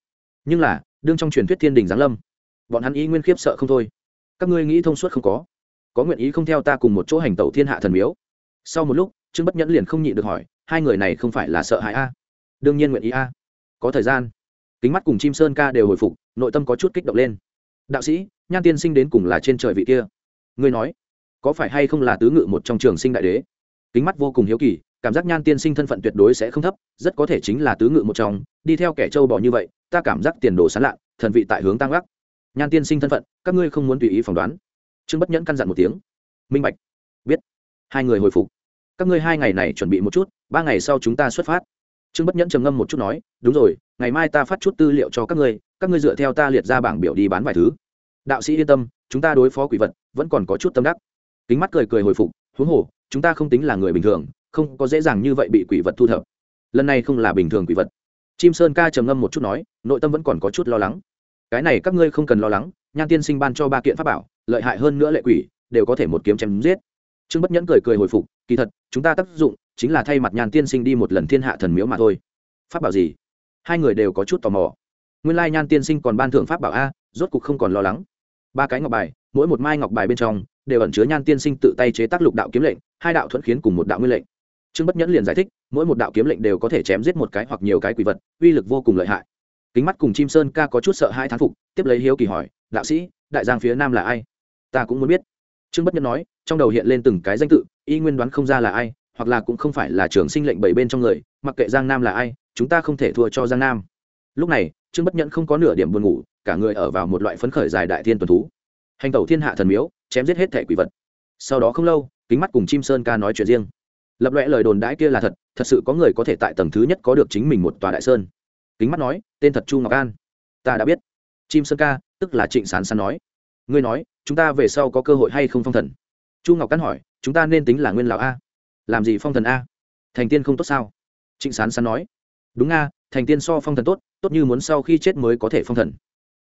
Nhưng là đương trong truyền thuyết thiên đình giáng lâm. Bọn hắn ý nguyên khiếp sợ không thôi. Các ngươi nghĩ thông suốt không có. Có nguyện ý không theo ta cùng một chỗ hành tẩu thiên hạ thần miếu? Sau một lúc, trương bất nhẫn liền không nhịn được hỏi, hai người này không phải là sợ hãi a? Đương nhiên nguyện ý a. Có thời gian. Kính mắt cùng chim sơn ca đều hồi phục, nội tâm có chút kích động lên. Đạo sĩ, nhan tiên sinh đến cùng là trên trời vị kia? Ngươi nói, có phải hay không là tứ ngự một trong trường sinh đại đế? Kính mắt vô cùng hiếu kỳ cảm giác nhan tiên sinh thân phận tuyệt đối sẽ không thấp, rất có thể chính là tứ ngự một trong, đi theo kẻ trâu bò như vậy, ta cảm giác tiền đồ sán lạ, thần vị tại hướng tăng gác nhan tiên sinh thân phận, các ngươi không muốn tùy ý phỏng đoán. Trương bất nhẫn căn dặn một tiếng. Minh bạch. Biết. Hai người hồi phục. Các ngươi hai ngày này chuẩn bị một chút, ba ngày sau chúng ta xuất phát. Trương bất nhẫn trầm ngâm một chút nói, đúng rồi, ngày mai ta phát chút tư liệu cho các ngươi các ngươi dựa theo ta liệt ra bảng biểu đi bán vài thứ. Đạo sĩ yên tâm, chúng ta đối phó quỷ vật, vẫn còn có chút tâm đắc. Kính mắt cười cười hồi phục, huống hồ, chúng ta không tính là người bình thường không có dễ dàng như vậy bị quỷ vật thu thập. Lần này không là bình thường quỷ vật. Chim sơn ca trầm ngâm một chút nói, nội tâm vẫn còn có chút lo lắng. Cái này các ngươi không cần lo lắng, nhan tiên sinh ban cho ba kiện pháp bảo, lợi hại hơn nữa lệ quỷ, đều có thể một kiếm chém giết. Trương bất nhẫn cười cười hồi phục, kỳ thật, chúng ta tác dụng chính là thay mặt nhan tiên sinh đi một lần thiên hạ thần miếu mà thôi. Pháp bảo gì? Hai người đều có chút tò mò. Nguyên lai nhan tiên sinh còn ban thưởng pháp bảo a, rốt cục không còn lo lắng. Ba cái ngọc bài, mỗi một mai ngọc bài bên trong, đều ẩn chứa nhan tiên sinh tự tay chế tác lục đạo kiếm lệnh, hai đạo thuận khiến cùng một đạo nguyên lệnh trương bất nhẫn liền giải thích, mỗi một đạo kiếm lệnh đều có thể chém giết một cái hoặc nhiều cái quỷ vật, uy lực vô cùng lợi hại. Kính mắt cùng chim sơn ca có chút sợ hai thán phục, tiếp lấy hiếu kỳ hỏi, đạo sĩ, đại giang phía nam là ai? Ta cũng muốn biết. Trương bất nhẫn nói, trong đầu hiện lên từng cái danh tự, y nguyên đoán không ra là ai, hoặc là cũng không phải là trường sinh lệnh bảy bên trong người, mặc kệ giang nam là ai, chúng ta không thể thua cho giang nam. Lúc này, trương bất nhẫn không có nửa điểm buồn ngủ, cả người ở vào một loại phấn khởi dài đại thiên tuần thú. Hành tẩu thiên hạ thần miếu, chém giết hết thể quỷ vật. Sau đó không lâu, kính mắt cùng chim sơn ca nói chuyện riêng lập loẹ lời đồn đãi kia là thật thật sự có người có thể tại tầng thứ nhất có được chính mình một tòa đại sơn. Kính mắt nói, tên thật chu ngọc an. Ta đã biết. Chim sơn ca, tức là trịnh sán sán nói. Ngươi nói, chúng ta về sau có cơ hội hay không phong thần? Chu ngọc An hỏi, chúng ta nên tính là nguyên lão a. Làm gì phong thần a? Thành tiên không tốt sao? Trịnh sán sán nói. Đúng a, thành tiên so phong thần tốt tốt như muốn sau khi chết mới có thể phong thần.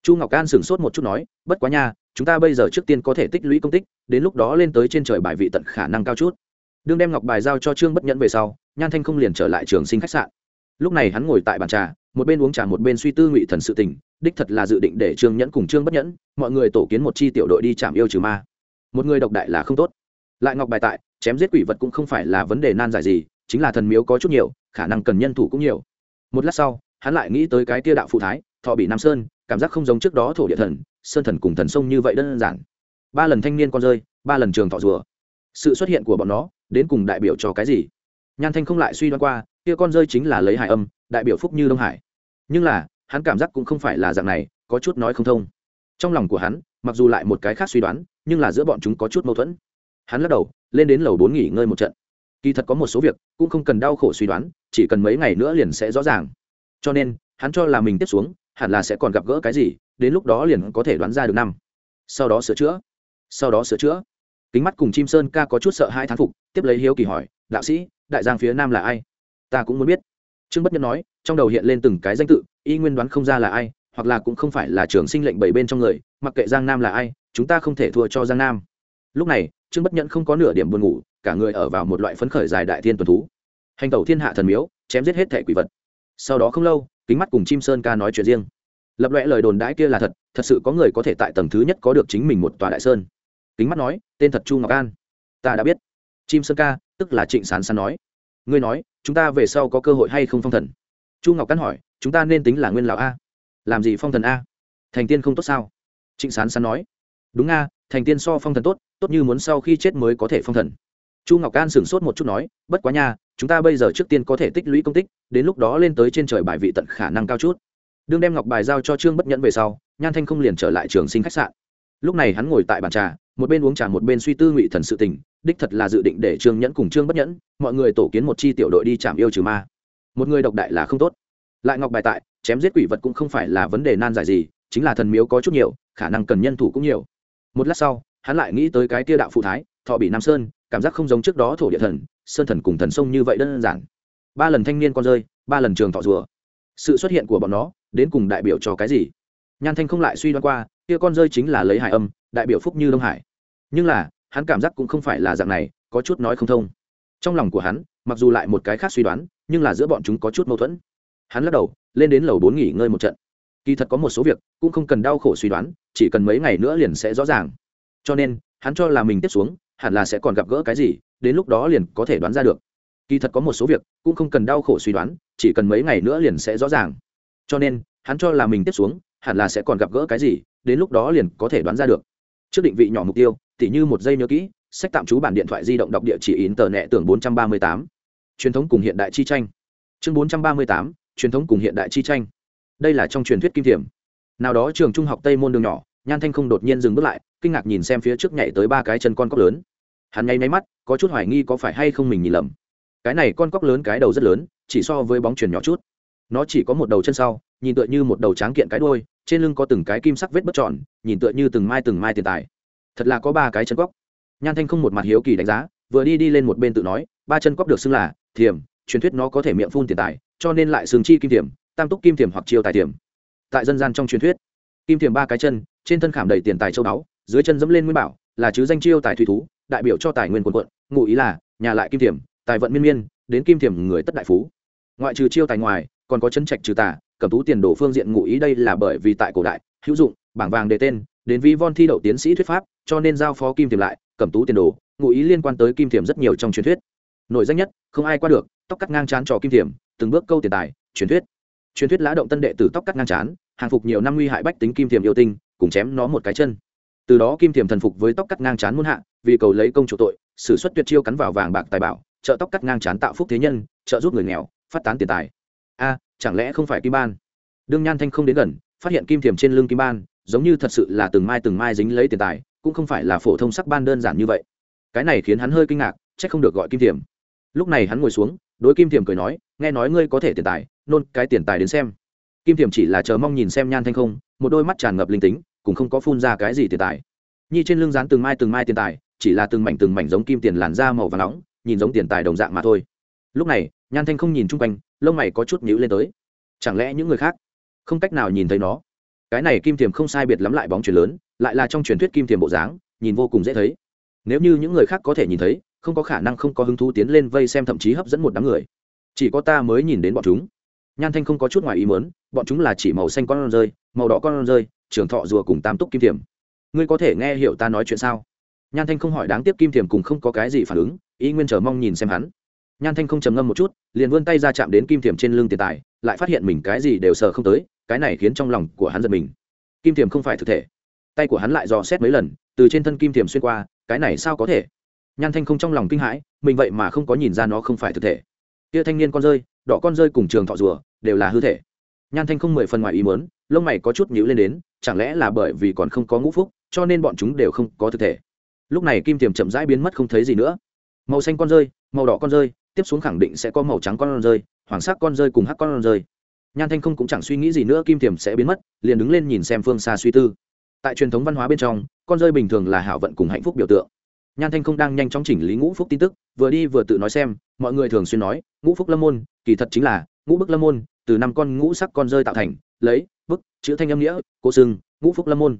Chu ngọc an sửng sốt một chút nói, bất quá nha, chúng ta bây giờ trước tiên có thể tích lũy công tích, đến lúc đó lên tới trên trời bài vị tận khả năng cao chút đương đem ngọc bài giao cho trương bất nhẫn về sau nhan thanh không liền trở lại trường sinh khách sạn lúc này hắn ngồi tại bàn trà một bên uống trà một bên suy tư ngụy thần sự tình đích thật là dự định để trương nhẫn cùng trương bất nhẫn mọi người tổ kiến một chi tiểu đội đi chạm yêu trừ ma một người độc đại là không tốt lại ngọc bài tại chém giết quỷ vật cũng không phải là vấn đề nan giải gì chính là thần miếu có chút nhiều khả năng cần nhân thủ cũng nhiều một lát sau hắn lại nghĩ tới cái tia đạo phụ thái thọ bị nam sơn cảm giác không giống trước đó thổ địa thần sơn thần cùng thần sông như vậy đơn giản ba lần thanh niên con rơi ba lần trường thọ rùa sự xuất hiện của bọn nó đến cùng đại biểu cho cái gì? Nhan thanh không lại suy đoán qua, kia con rơi chính là lấy hải âm, đại biểu phúc như đông hải. Nhưng là, hắn cảm giác cũng không phải là dạng này, có chút nói không thông. Trong lòng của hắn, mặc dù lại một cái khác suy đoán, nhưng là giữa bọn chúng có chút mâu thuẫn. Hắn lắc đầu, lên đến lầu bốn nghỉ ngơi một trận. Kỳ thật có một số việc, cũng không cần đau khổ suy đoán, chỉ cần mấy ngày nữa liền sẽ rõ ràng. Cho nên, hắn cho là mình tiếp xuống, hẳn là sẽ còn gặp gỡ cái gì, đến lúc đó liền có thể đoán ra được năm. Sau đó sửa chữa. Sau đó sửa chữa kính mắt cùng chim sơn ca có chút sợ hai thán phục, tiếp lấy hiếu kỳ hỏi, đạo sĩ, đại giang phía nam là ai? Ta cũng muốn biết. Trương bất nhân nói, trong đầu hiện lên từng cái danh tự, y nguyên đoán không ra là ai, hoặc là cũng không phải là trường sinh lệnh bảy bên trong người, mặc kệ giang nam là ai, chúng ta không thể thua cho giang nam. Lúc này, trương bất nhẫn không có nửa điểm buồn ngủ, cả người ở vào một loại phấn khởi dài đại thiên tuần thú. Hành tẩu thiên hạ thần miếu, chém giết hết thẻ quỷ vật. Sau đó không lâu, kính mắt cùng chim sơn ca nói chuyện riêng. Lập lẽ lời đồn đãi kia là thật thật sự có người có thể tại tầng thứ nhất có được chính mình một tòa đại sơn kính mắt nói, tên thật chu ngọc an. Ta đã biết. Chim sơn ca, tức là trịnh sán sán nói. Ngươi nói, chúng ta về sau có cơ hội hay không phong thần? Chu ngọc An hỏi, chúng ta nên tính là nguyên lão a. Làm gì phong thần a? Thành tiên không tốt sao? Trịnh sán sán nói. Đúng a, thành tiên so phong thần tốt tốt như muốn sau khi chết mới có thể phong thần. Chu ngọc an sửng sốt một chút nói, bất quá nha, chúng ta bây giờ trước tiên có thể tích lũy công tích, đến lúc đó lên tới trên trời bài vị tận khả năng cao chút. Đương đem ngọc bài giao cho trương bất nhẫn về sau, nhan thanh không liền trở lại trường sinh khách sạn. Lúc này hắn ngồi tại bàn trà một bên uống trà một bên suy tư ngụy thần sự tình, đích thật là dự định để trương nhẫn cùng trương bất nhẫn, mọi người tổ kiến một chi tiểu đội đi chạm yêu trừ ma. Một người độc đại là không tốt. Lại ngọc bài tại, chém giết quỷ vật cũng không phải là vấn đề nan giải gì, chính là thần miếu có chút nhiều, khả năng cần nhân thủ cũng nhiều. Một lát sau, hắn lại nghĩ tới cái tia đạo phụ thái, thọ bị nam sơn, cảm giác không giống trước đó thổ địa thần, sơn thần cùng thần sông như vậy đơn giản. Ba lần thanh niên con rơi, ba lần trường thọ rùa. Sự xuất hiện của bọn nó, đến cùng đại biểu cho cái gì? Nhan thanh không lại suy đoán qua, kia con rơi chính là lấy hải âm, đại biểu phúc như đông hải. Nhưng là, hắn cảm giác cũng không phải là dạng này, có chút nói không thông. Trong lòng của hắn, mặc dù lại một cái khác suy đoán, nhưng là giữa bọn chúng có chút mâu thuẫn. Hắn lắc đầu, lên đến lầu bốn nghỉ ngơi một trận. Kỳ thật có một số việc, cũng không cần đau khổ suy đoán, chỉ cần mấy ngày nữa liền sẽ rõ ràng. Cho nên, hắn cho là mình tiếp xuống, hẳn là sẽ còn gặp gỡ cái gì, đến lúc đó liền có thể đoán ra được. Kỳ thật có một số việc, cũng không cần đau khổ suy đoán, chỉ cần mấy ngày nữa liền sẽ rõ ràng. Cho nên, hắn cho là mình tiếp xuống hẳn là sẽ còn gặp gỡ cái gì, đến lúc đó liền có thể đoán ra được. Trước định vị nhỏ mục tiêu, tỉ như một giây nhớ kỹ, sách tạm trú bản điện thoại di động đọc địa chỉ in tờ nẹ tưởng bốn trăm ba mươi tám. Truyền thống cùng hiện đại chi tranh. Chương bốn trăm ba mươi tám, truyền thống cùng hiện đại chi tranh. Đây là trong truyền thuyết kim thiểm. Nào đó trường trung học tây môn đường nhỏ, nhan thanh không đột nhiên dừng bước lại, kinh ngạc nhìn xem phía trước nhảy tới ba cái chân con cóc lớn. Hắn nháy máy mắt, có chút hoài nghi có phải hay không mình nhìn lầm. Cái này con cóc lớn cái đầu rất lớn, chỉ so với bóng truyền nhỏ chút. Nó chỉ có một đầu chân sau, nhìn tựa như một đầu tráng kiện cái đôi trên lưng có từng cái kim sắc vết bất tròn, nhìn tựa như từng mai từng mai tiền tài. Thật là có ba cái chân cóc. Nhan thanh không một mặt hiếu kỳ đánh giá, vừa đi đi lên một bên tự nói, ba chân cóc được xưng là thiềm truyền thuyết nó có thể miệng phun tiền tài, cho nên lại xương chi kim thiềm tam túc kim thiềm hoặc chiêu tài thiềm tại dân gian trong truyền thuyết, kim thiềm ba cái chân, trên thân khảm đầy tiền tài châu báu, dưới chân dẫm lên nguyên bảo, là chứ danh chiêu tài thủy thú, đại biểu cho tài nguyên quần quận ngụ ý là nhà lại kim thiềm tài vận miên miên, đến kim thiềm người tất đại phú. Ngoại trừ chiêu tài ngoài, còn có chân trạch trừ tà cầm tú tiền đồ phương diện ngụ ý đây là bởi vì tại cổ đại, hữu dụng, bảng vàng đề tên, đến vi von thi đậu tiến sĩ thuyết pháp, cho nên giao phó kim thiềm lại cầm tú tiền đồ, ngụ ý liên quan tới kim thiềm rất nhiều trong truyền thuyết. Nội danh nhất, không ai qua được, tóc cắt ngang chán trò kim thiềm từng bước câu tiền tài, truyền thuyết. Truyền thuyết lã động tân đệ từ tóc cắt ngang chán, hàng phục nhiều năm nguy hại bách tính kim thiềm yêu tinh, cùng chém nó một cái chân. Từ đó kim thiềm thần phục với tóc cắt ngang chán muôn hạ, vì cầu lấy công chủ tội xử suất tuyệt chiêu cắn vào vàng bạc tài bảo, trợ tóc cắt ngang chán tạo phúc thế nhân, trợ giúp người nghèo, phát tán tiền tài. A chẳng lẽ không phải kim ban? Đương nhan thanh không đến gần, phát hiện kim thiềm trên lưng kim ban, giống như thật sự là từng mai từng mai dính lấy tiền tài, cũng không phải là phổ thông sắc ban đơn giản như vậy. Cái này khiến hắn hơi kinh ngạc c h ắ c không được gọi kim thiềm lúc này hắn ngồi xuống, đối kim thiềm cười nói, nghe nói ngươi có thể tiền tài, nôn cái tiền tài đến xem. Kim thiềm chỉ là chờ mong nhìn xem nhan thanh không, một đôi mắt tràn ngập linh tính, cũng không có phun ra cái gì tiền tài. Nhi trên lưng dán từng mai từng mai tiền tài, chỉ là từng mảnh từng mảnh giống kim tiền làn da màu và nóng, nhìn giống tiền tài đồng dạng mà thôi. Lúc này nhan thanh không nhìn chung quanh, lông mày có chút nhíu lên tới. Chẳng lẽ những người khác không cách nào nhìn thấy nó? Cái này kim thiềm không sai biệt lắm lại bóng chuyển lớn, lại là trong truyền thuyết kim thiềm bộ dáng, nhìn vô cùng dễ thấy. Nếu như những người khác có thể nhìn thấy, không có khả năng không có hứng thú tiến lên vây xem thậm chí hấp dẫn một đám người. Chỉ có ta mới nhìn đến bọn chúng. Nhan thanh không có chút ngoài ý mớn bọn chúng là chỉ màu xanh con rơi, màu đỏ con rơi, trường thọ rùa cùng tam túc kim thiềm. Ngươi có thể nghe hiểu ta nói chuyện sao? Nhan thanh không hỏi đáng tiếc kim thiềm cùng không có cái gì phản ứng, ý nguyên chờ mong nhìn xem hắn nhan thanh không trầm ngâm một chút, liền vươn tay ra chạm đến kim thiềm trên lưng tiền tài, lại phát hiện mình cái gì đều sờ không tới, cái này khiến trong lòng của hắn giật mình. Kim thiềm không phải thực thể. Tay của hắn lại dò xét mấy lần, từ trên thân kim thiềm xuyên qua, cái này sao có thể? Nhan thanh không trong lòng kinh hãi, mình vậy mà không có nhìn ra nó không phải thực thể. Kia thanh niên con rơi, đỏ con rơi cùng trường thọ rùa, đều là hư thể. Nhan thanh không mười phần ngoài ý mớn lông mày có chút nhíu lên đến, chẳng lẽ là bởi vì còn không có ngũ phúc, cho nên bọn chúng đều không có thực thể. Lúc này kim tiềm chậm rãi biến mất không thấy gì nữa. Màu xanh con rơi, màu đỏ con rơi tiếp xuống khẳng định sẽ có màu trắng con rơi, hoàng sắc con rơi cùng hắc con rơi. Nhan thanh không cũng chẳng suy nghĩ gì nữa, kim tiềm sẽ biến mất, liền đứng lên nhìn xem phương xa suy tư. Tại truyền thống văn hóa bên trong, con rơi bình thường là hảo vận cùng hạnh phúc biểu tượng. Nhan thanh không đang nhanh chóng chỉnh lý ngũ phúc tin tức, vừa đi vừa tự nói xem, mọi người thường xuyên nói, ngũ phúc lâm môn, kỳ thật chính là ngũ bức lâm môn, từ năm con ngũ sắc con rơi tạo thành, lấy, bức, chữ thanh âm nghĩa cô sưng ngũ phúc lâm môn.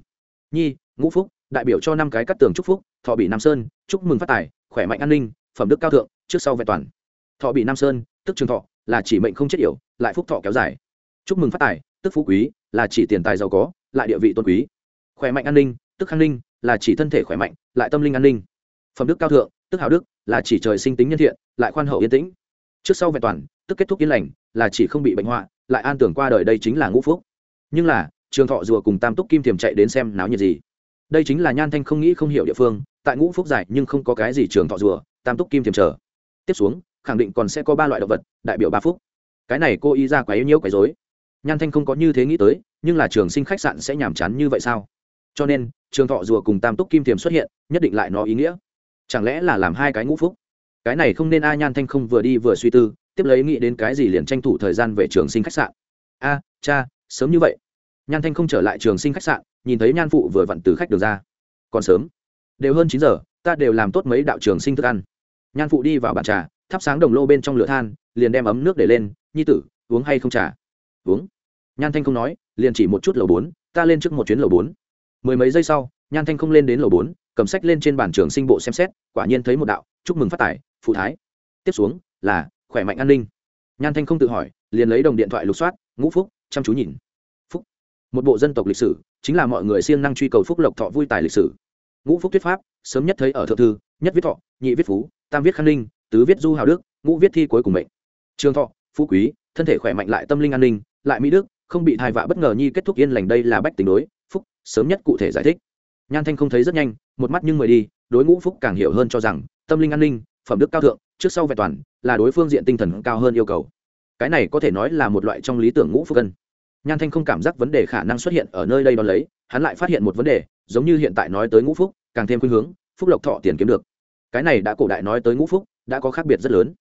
Nhi, ngũ phúc, đại biểu cho năm cái cắt tường chúc phúc, thọ bị nam sơn, chúc mừng phát tài, khỏe mạnh an ninh, phẩm đức cao thượng, trước sau vẹn toàn thọ bị nam sơn, tức trường thọ, là chỉ mệnh không chết yểu, lại phúc thọ kéo dài. Chúc mừng phát tài, tức phú quý, là chỉ tiền tài giàu có, lại địa vị tôn quý. Khỏe mạnh an ninh, tức khang ninh, là chỉ thân thể khỏe mạnh, lại tâm linh an ninh. Phẩm đức cao thượng, tức hảo đức, là chỉ trời sinh tính nhân thiện, lại khoan hậu yên tĩnh. Trước sau vẹn toàn, tức kết thúc yên lành, là chỉ không bị bệnh họa, lại an tưởng qua đời đây chính là ngũ phúc. Nhưng là, trường thọ rùa cùng tam túc kim thiềm chạy đến xem náo nhiệt gì. Đây chính là nhan thanh không nghĩ không hiểu địa phương, tại ngũ phúc giải nhưng không có cái gì trường thọ rùa, tam túc kim thiềm chờ. Tiếp xuống khẳng định còn sẽ có ba loại động vật, đại biểu ba phúc. Cái này cô ý ra quấy nhiễu quấy dối nhan thanh không có như thế nghĩ tới, nhưng là trường sinh khách sạn sẽ nhàm chán như vậy sao? Cho nên, trường thọ rùa cùng tam túc kim thiềm xuất hiện, nhất định lại nó ý nghĩa. Chẳng lẽ là làm hai cái ngũ phúc? Cái này không nên a, nhan thanh không vừa đi vừa suy tư, tiếp lấy nghĩ đến cái gì liền tranh thủ thời gian về trường sinh khách sạn. A, cha, sớm như vậy. Nhan thanh không trở lại trường sinh khách sạn, nhìn thấy nhan phụ vừa vặn từ khách đường ra. Còn sớm. Đều hơn chín giờ, ta đều làm tốt mấy đạo trường sinh thức ăn. Nhan phụ đi vào bàn trà thắp sáng đồng lô bên trong lửa than, liền đem ấm nước để lên, nhi tử, uống hay không trà? Uống. Nhan thanh không nói, liền chỉ một chút lầu bốn, ta lên trước một chuyến lầu bốn. Mười mấy giây sau, nhan thanh không lên đến lầu bốn, cầm sách lên trên bản trường sinh bộ xem xét, quả nhiên thấy một đạo, chúc mừng phát tài, phụ thái. Tiếp xuống, là, khỏe mạnh an ninh. Nhan thanh không tự hỏi, liền lấy đồng điện thoại lục soát, ngũ phúc, chăm chú nhìn. Phúc. Một bộ dân tộc lịch sử, chính là mọi người siêng năng truy cầu phúc lộc thọ vui tài lịch sử. Ngũ phúc thuyết pháp, sớm nhất thấy ở thượng thư, nhất viết thọ, nhị viết phú, tam viết khang ninh tứ viết du hào đức, ngũ viết thi cuối cùng mệnh. Trường thọ, phú quý, thân thể khỏe mạnh lại tâm linh an ninh, lại mỹ đức, không bị thai vạ bất ngờ nhi kết thúc yên lành đây là bách tình đối, phúc, sớm nhất cụ thể giải thích. Nhan thanh không thấy rất nhanh, một mắt nhưng mời đi, đối ngũ phúc càng hiểu hơn cho rằng, tâm linh an ninh, phẩm đức cao thượng, trước sau vẹn toàn, là đối phương diện tinh thần cao hơn yêu cầu. Cái này có thể nói là một loại trong lý tưởng ngũ phúc cân. Nhan thanh không cảm giác vấn đề khả năng xuất hiện ở nơi đây đ ó lấy, hắn lại phát hiện một vấn đề, giống như hiện tại nói tới ngũ phúc, càng thêm khuynh hướng, phúc lộc thọ tiền kiếm được. Cái này đã cổ đại nói tới ngũ phúc đã có khác biệt rất lớn.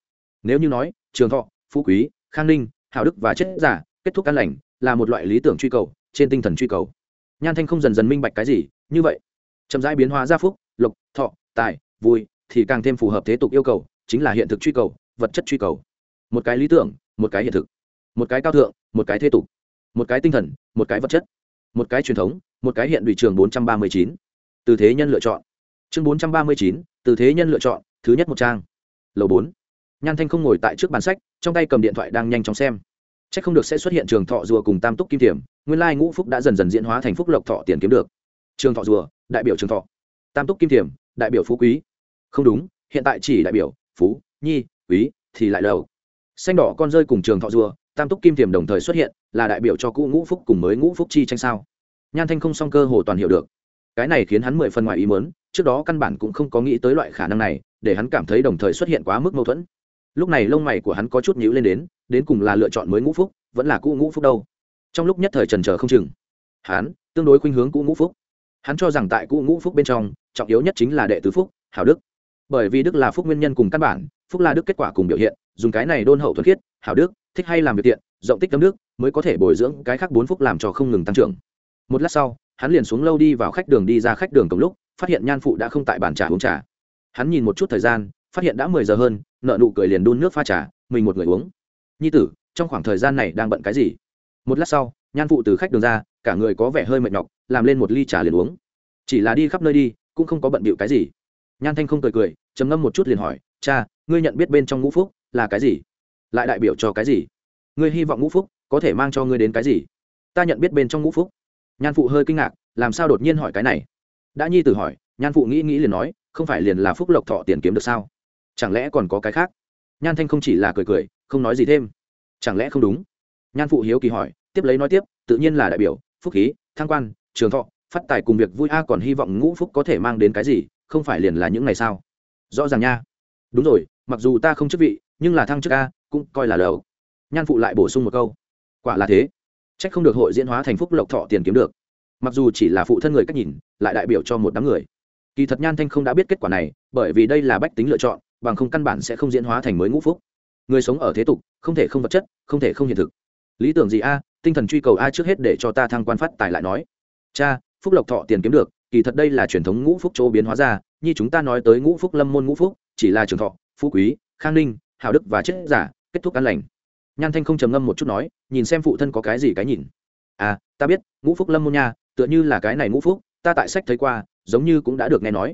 Nếu như nói, trường thọ, phú quý, khang ninh hào đức và chết giả kết thúc căn lành là một loại lý tưởng truy cầu, trên tinh thần truy cầu. Nhan thanh không dần dần minh bạch cái gì, như vậy. Chậm rãi biến hóa ra phúc, lộc, thọ, tài, vui thì càng thêm phù hợp thế tục yêu cầu, chính là hiện thực truy cầu, vật chất truy cầu. Một cái lý tưởng, một cái hiện thực. Một cái cao thượng, một cái thế tục. Một cái tinh thần, một cái vật chất. Một cái truyền thống, một cái hiện đùi trường bốn trăm ba mươi chín. Từ thế nhân lựa chọn. Chương bốn trăm ba mươi chín, từ thế nhân lựa chọn, thứ nhất một trang lầu bốn. Nhan thanh không ngồi tại trước bàn sách, trong tay cầm điện thoại đang nhanh chóng xem. C h ắ c không được sẽ xuất hiện trường thọ rùa cùng tam túc kim tiềm, nguyên lai ngũ phúc đã dần dần diễn hóa thành phúc lộc thọ tiền kiếm được. Trường thọ rùa, đại biểu trường thọ. Tam túc kim tiềm, đại biểu phú quý. Không đúng, hiện tại chỉ đại biểu phú, nhi, quý, thì lại lầu. Xanh đỏ con rơi cùng trường thọ rùa, tam túc kim tiềm đồng thời xuất hiện, là đại biểu cho cũ ngũ phúc cùng mới ngũ phúc chi tranh sao? Nhan thanh không song cơ hồ toàn hiểu được. Cái này khiến hắn mười phần ngoài ý mớn trước đó căn bản cũng không có nghĩ tới loại khả năng này để hắn cảm thấy đồng thời xuất hiện quá mức mâu thuẫn. Lúc này lông mày của hắn có chút nhíu lên đến đến cùng là lựa chọn mới ngũ phúc, vẫn là cũ ngũ phúc đâu. Trong lúc nhất thời trần trờ không chừng, hắn tương đối khuynh hướng cũ ngũ phúc. Hắn cho rằng tại cũ ngũ phúc bên trong, trọng yếu nhất chính là đệ tứ phúc, hảo đức. Bởi vì đức là phúc nguyên nhân cùng căn bản, phúc là đức kết quả cùng biểu hiện, dùng cái này đôn hậu thuần khiết, hảo đức, thích hay làm việc tiện, rộng tích tâm đức, mới có thể bồi dưỡng cái khác bốn phúc làm cho không ngừng tăng trưởng. Một lát sau, hắn liền xuống lâu đi vào khách đường đi ra khách đường cùng lúc, phát hiện nhan phụ đã không tại bàn trà uống trà hắn nhìn một chút thời gian, phát hiện đã mười giờ hơn, nợ nụ cười liền đun nước pha trà, mình một người uống. Nhi tử, trong khoảng thời gian này đang bận cái gì? Một lát sau, nhan phụ từ khách đường ra, cả người có vẻ hơi mệt nhọc, làm lên một ly trà liền uống. Chỉ là đi khắp nơi đi, cũng không có bận bịu cái gì. Nhan thanh không cười cười, trầm ngâm một chút liền hỏi, cha, ngươi nhận biết bên trong ngũ phúc là cái gì? Lại đại biểu cho cái gì? Ngươi hy vọng ngũ phúc có thể mang cho ngươi đến cái gì? Ta nhận biết bên trong ngũ phúc. Nhan phụ hơi kinh ngạc, làm sao đột nhiên hỏi cái này? Đã nhi tử hỏi, nhan phụ nghĩ nghĩ liền nói không phải liền là phúc lộc thọ tiền kiếm được sao? Chẳng lẽ còn có cái khác? Nhan thanh không chỉ là cười cười, không nói gì thêm. Chẳng lẽ không đúng? Nhan phụ hiếu kỳ hỏi, tiếp lấy nói tiếp, tự nhiên là đại biểu, phúc khí, thăng quan, trường thọ, phát tài cùng việc vui a, còn hy vọng ngũ phúc có thể mang đến cái gì, không phải liền là những ngày sao? Rõ ràng nha. Đúng rồi, mặc dù ta không chức vị, nhưng là thăng chức a, cũng coi là lầu nhan phụ lại bổ sung một câu. Quả là thế. Trách không được hội diễn hóa thành phúc lộc thọ tiền kiếm được. Mặc dù chỉ là phụ thân người cách nhìn, lại đại biểu cho một đám người kỳ thật nhan thanh không đã biết kết quả này, bởi vì đây là bách tính lựa chọn, bằng không căn bản sẽ không diễn hóa thành mới ngũ phúc. Người sống ở thế tục, không thể không vật chất, không thể không hiện thực. Lý tưởng gì a? Tinh thần truy cầu a trước hết để cho ta thăng quan phát tài lại nói. Cha, phúc lộc thọ tiền kiếm được, kỳ thật đây là truyền thống ngũ phúc chỗ biến hóa ra, như chúng ta nói tới ngũ phúc lâm môn ngũ phúc, chỉ là trường thọ, phú quý, khang ninh hào đức và chết giả, kết thúc an lành. Nhan thanh không trầm ngâm một chút nói, nhìn xem phụ thân có cái gì cái nhìn. À ta biết, ngũ phúc lâm môn nha, tựa như là cái này ngũ phúc, ta tại sách thấy qua giống như cũng đã được nghe nói.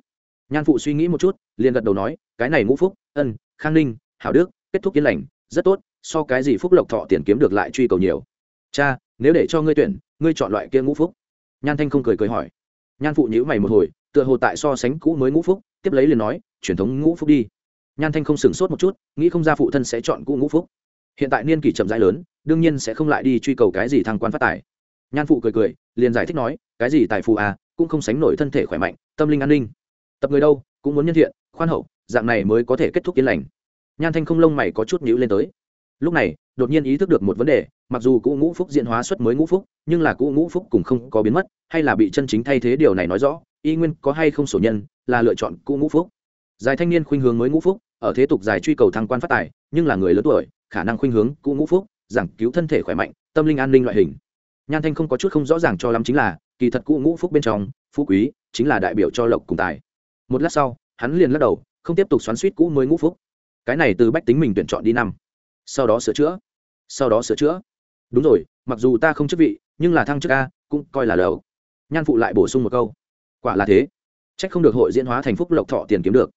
Nhan phụ suy nghĩ một chút, liền gật đầu nói, cái này ngũ phúc, ân, khang ninh, hảo đức, kết thúc yên lành, rất tốt, so cái gì phúc lộc thọ tiền kiếm được lại truy cầu nhiều. Cha, nếu để cho ngươi tuyển, ngươi chọn loại kia ngũ phúc? Nhan thanh không cười cười hỏi. Nhan phụ nhữ mày một hồi, tựa hồ tại so sánh cũ mới ngũ phúc, tiếp lấy liền nói, truyền thống ngũ phúc đi. Nhan thanh không sửng sốt một chút, nghĩ không ra phụ thân sẽ chọn cũ ngũ phúc. Hiện tại niên kỷ chậm rãi lớn, đương nhiên sẽ không lại đi truy cầu cái gì thăng quan phát tài. Nhan phụ cười cười, liền giải thích nói, cái gì tài phụ à cũng không sánh nổi thân thể khỏe mạnh, tâm linh an ninh. Tập người đâu, cũng muốn nhân thiện, khoan hậu, dạng này mới có thể kết thúc yên lành. Nhan thanh không lông mày có chút nhữ lên tới. Lúc này, đột nhiên ý thức được một vấn đề, mặc dù cũ ngũ phúc diễn hóa xuất mới ngũ phúc, nhưng là cũ ngũ phúc cùng không có biến mất, hay là bị chân chính thay thế điều này nói rõ, y nguyên có hay không sổ nhân, là lựa chọn cũ ngũ phúc. Dài thanh niên khuynh hướng mới ngũ phúc, ở thế tục dài truy cầu thăng quan phát tài, nhưng là người lớn tuổi, khả năng khuynh hướng cũ ngũ phúc, giảng cứu thân thể khỏe mạnh, tâm linh an ninh loại hình nhan thanh không có chút không rõ ràng cho lắm chính là, kỳ thật cũ ngũ phúc bên trong, phú quý chính là đại biểu cho lộc cùng tài. Một lát sau, hắn liền lắc đầu, không tiếp tục xoắn suýt cũ mới ngũ phúc. Cái này từ bách tính mình tuyển chọn đi năm. Sau đó sửa chữa. Sau đó sửa chữa. Đúng rồi, mặc dù ta không chức vị, nhưng là thăng chức a, cũng coi là lầu nhan phụ lại bổ sung một câu. Quả là thế. C h ắ c không được hội diễn hóa thành phúc lộc thọ tiền kiếm được.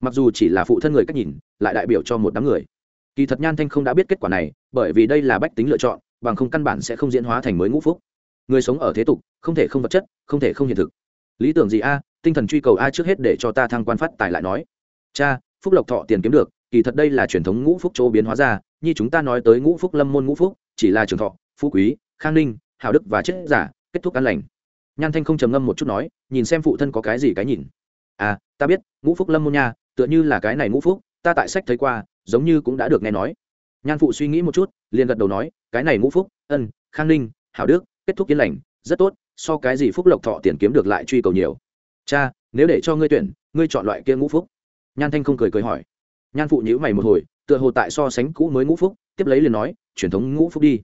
Mặc dù chỉ là phụ thân người cách nhìn, lại đại biểu cho một đám người. Kỳ thật nhan thanh không đã biết kết quả này, bởi vì đây là bách tính lựa chọn bằng không căn bản sẽ không diễn hóa thành mới ngũ phúc. Người sống ở thế tục, không thể không vật chất, không thể không hiện thực. Lý tưởng gì a? Tinh thần truy cầu a trước hết để cho ta thăng quan phát tài lại nói. Cha, phúc lộc thọ tiền kiếm được, kỳ thật đây là truyền thống ngũ phúc chỗ biến hóa ra, như chúng ta nói tới ngũ phúc lâm môn ngũ phúc, chỉ là trường thọ, phú quý, khang ninh hào đức và chết giả, kết thúc an lành. Nhan thanh không trầm ngâm một chút nói, nhìn xem phụ thân có cái gì cái nhìn. À ta biết, ngũ phúc lâm môn nha, tựa như là cái này ngũ phúc, ta tại sách thấy qua, giống như cũng đã được nghe nói nhan phụ suy nghĩ một chút, liền gật đầu nói, cái này ngũ phúc, ân, khang ninh, hảo đức, kết thúc yên lành, rất tốt, so cái gì phúc lộc thọ tiền kiếm được lại truy cầu nhiều. Cha, nếu để cho ngươi tuyển, ngươi chọn loại kia ngũ phúc? Nhan thanh không cười cười hỏi. Nhan phụ nhữ mày một hồi, tựa hồ tại so sánh cũ mới ngũ phúc, tiếp lấy liền nói, truyền thống ngũ phúc đi.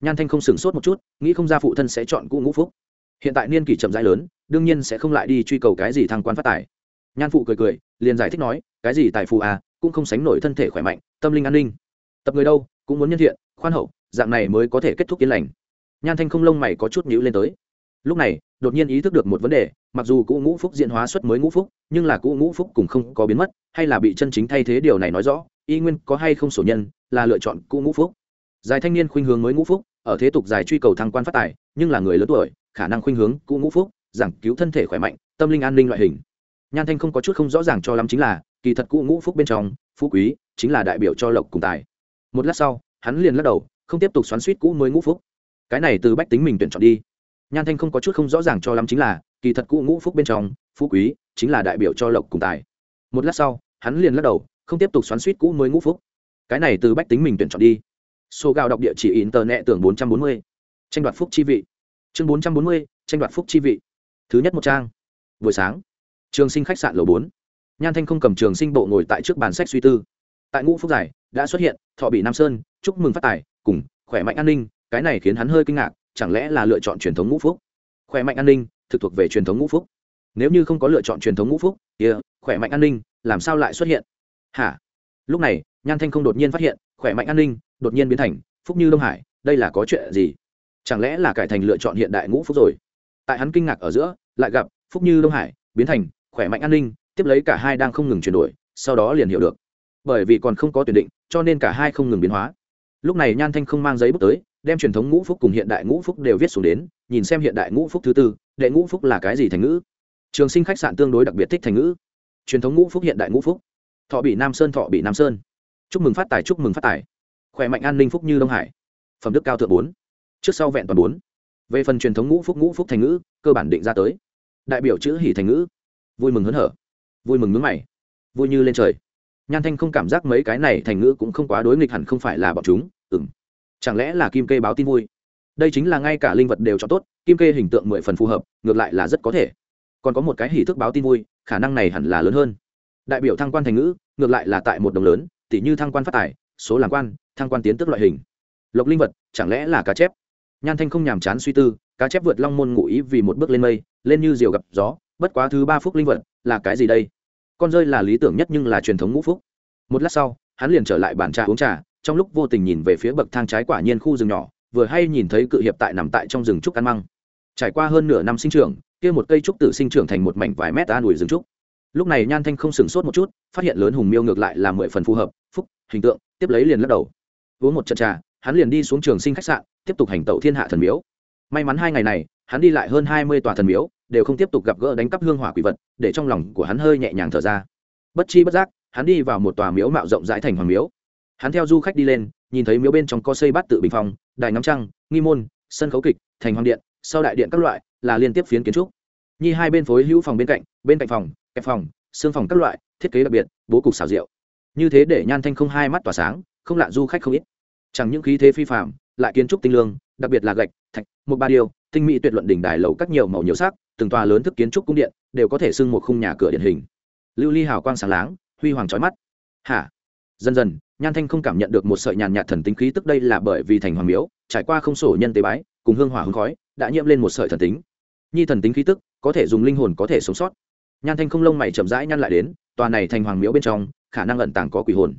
Nhan thanh không sửng sốt một chút, nghĩ không ra phụ thân sẽ chọn cũ ngũ phúc. Hiện tại niên kỷ chậm rãi lớn, đương nhiên sẽ không lại đi truy cầu cái gì thăng quan phát tài. Nhan phụ cười cười, liền giải thích nói, cái gì tài phụ à cũng không sánh nổi thân thể khỏe mạnh, tâm linh an ninh tập người đâu, cũng muốn nhân thiện, khoan hậu, dạng này mới có thể kết thúc yên lành. Nhan thanh không lông mày có chút nhữ lên tới. Lúc này, đột nhiên ý thức được một vấn đề, mặc dù cũ ngũ phúc diễn hóa xuất mới ngũ phúc, nhưng là cũ ngũ phúc cùng không có biến mất, hay là bị chân chính thay thế điều này nói rõ, y nguyên có hay không sổ nhân, là lựa chọn cũ ngũ phúc. Dài thanh niên khuynh hướng mới ngũ phúc, ở thế tục dài truy cầu thăng quan phát tài, nhưng là người lớn tuổi, khả năng khuynh hướng cũ ngũ phúc, giảng cứu thân thể khỏe mạnh, tâm linh an ninh loại hình. Nhan thanh không có chút không rõ ràng cho lắm chính là, kỳ thật cũ ngũ phúc bên trong, phú quý, chính là đại biểu cho lộc cùng tài một lát sau, hắn liền lắc đầu, không tiếp tục xoắn suýt cũ mới ngũ phúc. Cái này từ bách tính mình tuyển chọn đi. Nhan thanh không có chút không rõ ràng cho lắm chính là, kỳ thật cũ ngũ phúc bên trong, phú quý chính là đại biểu cho lộc cùng tài. Một lát sau, hắn liền lắc đầu, không tiếp tục xoắn suýt cũ mới ngũ phúc. Cái này từ bách tính mình tuyển chọn đi. Số gạo đọc địa chỉ in tờ nẹ tưởng bốn trăm bốn mươi. Tranh đoạt phúc chi vị. Chương bốn trăm bốn mươi, tranh đoạt phúc chi vị. Thứ nhất một trang. Buổi sáng. Trường sinh khách sạn lầu bốn. Nhan thanh không cầm trường sinh bộ ngồi tại trước bàn sách suy tư. Tại ngũ phúc giải đã xuất hiện thọ bị nam sơn chúc mừng phát tài cùng khỏe mạnh an ninh cái này khiến hắn hơi kinh ngạc chẳng lẽ là lựa chọn truyền thống ngũ phúc? Khỏe mạnh an ninh thực thuộc về truyền thống ngũ phúc. Nếu như không có lựa chọn truyền thống ngũ phúc kia、yeah, khỏe mạnh an ninh làm sao lại xuất hiện? Hả? Lúc này nhan thanh không đột nhiên phát hiện khỏe mạnh an ninh đột nhiên biến thành phúc như đông hải đây là có chuyện gì? Chẳng lẽ là cải thành lựa chọn hiện đại ngũ phúc rồi? Tại hắn kinh ngạc ở giữa lại gặp phúc như đông hải biến thành khỏe mạnh an ninh tiếp lấy cả hai đang không ngừng chuyển đổi sau đó liền hiểu được bởi vì còn không có tuyển định, cho nên cả hai không ngừng biến hóa. Lúc này nhan thanh không mang giấy bút tới, đem truyền thống ngũ phúc cùng hiện đại ngũ phúc đều viết xuống đến, nhìn xem hiện đại ngũ phúc thứ tư, đệ ngũ phúc là cái gì thành ngữ? Trường sinh khách sạn tương đối đặc biệt thích thành ngữ. Truyền thống ngũ phúc hiện đại ngũ phúc. Thọ bị nam sơn, thọ bị nam sơn. Chúc mừng phát tài, chúc mừng phát tài. Khỏe mạnh an ninh phúc như đông hải. Phẩm đức cao thượng bốn. Trước sau vẹn toàn bốn. Về phần truyền thống ngũ phúc ngũ phúc thành ngữ, cơ bản định ra tới. Đại biểu chữ hỉ thành ngữ. Vui mừng hớn hở. Vui mừng nướng mày. Vui như lên trời nhan thanh không cảm giác mấy cái này thành ngữ cũng không quá đối nghịch hẳn không phải là bọn chúng. Ừng chẳng lẽ là kim kê báo tin vui? Đây chính là ngay cả linh vật đều cho tốt, kim kê hình tượng mười phần phù hợp, ngược lại là rất có thể. Còn có một cái hỷ thức báo tin vui, khả năng này hẳn là lớn hơn. Đại biểu thăng quan thành ngữ, ngược lại là tại một đồng lớn tỷ như thăng quan phát tài, số làm quan, thăng quan tiến tức loại hình. Lộc linh vật, chẳng lẽ là cá chép? Nhan thanh không nhàm chán suy tư, cá chép vượt long môn ngụ ý vì một bước lên mây, lên như diều gặp gió, bất quá thứ ba phúc linh vật là cái gì đây? Con rơi là lý tưởng nhất nhưng là truyền thống ngũ phúc. Một lát sau, hắn liền trở lại bàn trà uống trà, trong lúc vô tình nhìn về phía bậc thang trái quả nhiên khu rừng nhỏ, vừa hay nhìn thấy cự hiệp tại nằm tại trong rừng trúc ăn măng. Trải qua hơn nửa năm sinh trưởng, kia một cây trúc tử sinh trưởng thành một mảnh vài mét an ủi rừng trúc. Lúc này nhan thanh không sửng sốt một chút, phát hiện lớn hùng miêu ngược lại là mười phần phù hợp, phúc, hình tượng, tiếp lấy liền lắc đầu. Uống một trận trà, hắn liền đi xuống trường sinh khách sạn, tiếp tục hành tẩu thiên hạ thần miếu. May mắn hai ngày này, hắn đi lại hơn hai mươi tòa thần miếu đều không tiếp tục gặp gỡ đánh cắp hương hỏa quỷ vật, để trong lòng của hắn hơi nhẹ nhàng thở ra. Bất chi bất giác, hắn đi vào một tòa miếu mạo rộng rãi thành hoàng miếu. Hắn theo du khách đi lên, nhìn thấy miếu bên trong có xây bát tự bình phong, đài ngắm trăng, nghi môn, sân khấu kịch, thành hoàng điện, sau đại điện các loại, là liên tiếp phiến kiến trúc. Nhi hai bên phối hữu phòng bên cạnh bên cạnh phòng, kẹp phòng, xương phòng các loại, thiết kế đặc biệt, bố cục xảo diệu. Như thế để nhan thanh không hai mắt tỏa sáng, không lạ du khách không ít. Chẳng những khí thế phi phạm lại kiến trúc tinh lương, đặc biệt là gạch, thạch một ba điều, tinh mỹ tuyệt luận đỉnh đài lầu các nhiều màu nhiều sắc từng tòa lớn thức kiến trúc cung điện đều có thể xưng một khung nhà cửa điển hình. Lưu ly hào quang sáng láng, huy hoàng trói mắt. Hả? Dần dần, nhan thanh không cảm nhận được một sợi nhàn nhạt thần tính khí tức đây là bởi vì thành hoàng miếu, trải qua không sổ nhân tế bái, cùng hương hỏa hương khói, đã nhiễm lên một sợi thần tính. Nhi thần tính khí tức, có thể dùng linh hồn có thể sống sót. Nhan thanh không lông mày chậm rãi nhăn lại đến, tòa này thành hoàng miếu bên trong, khả năng ẩn tàng có quỷ hồn.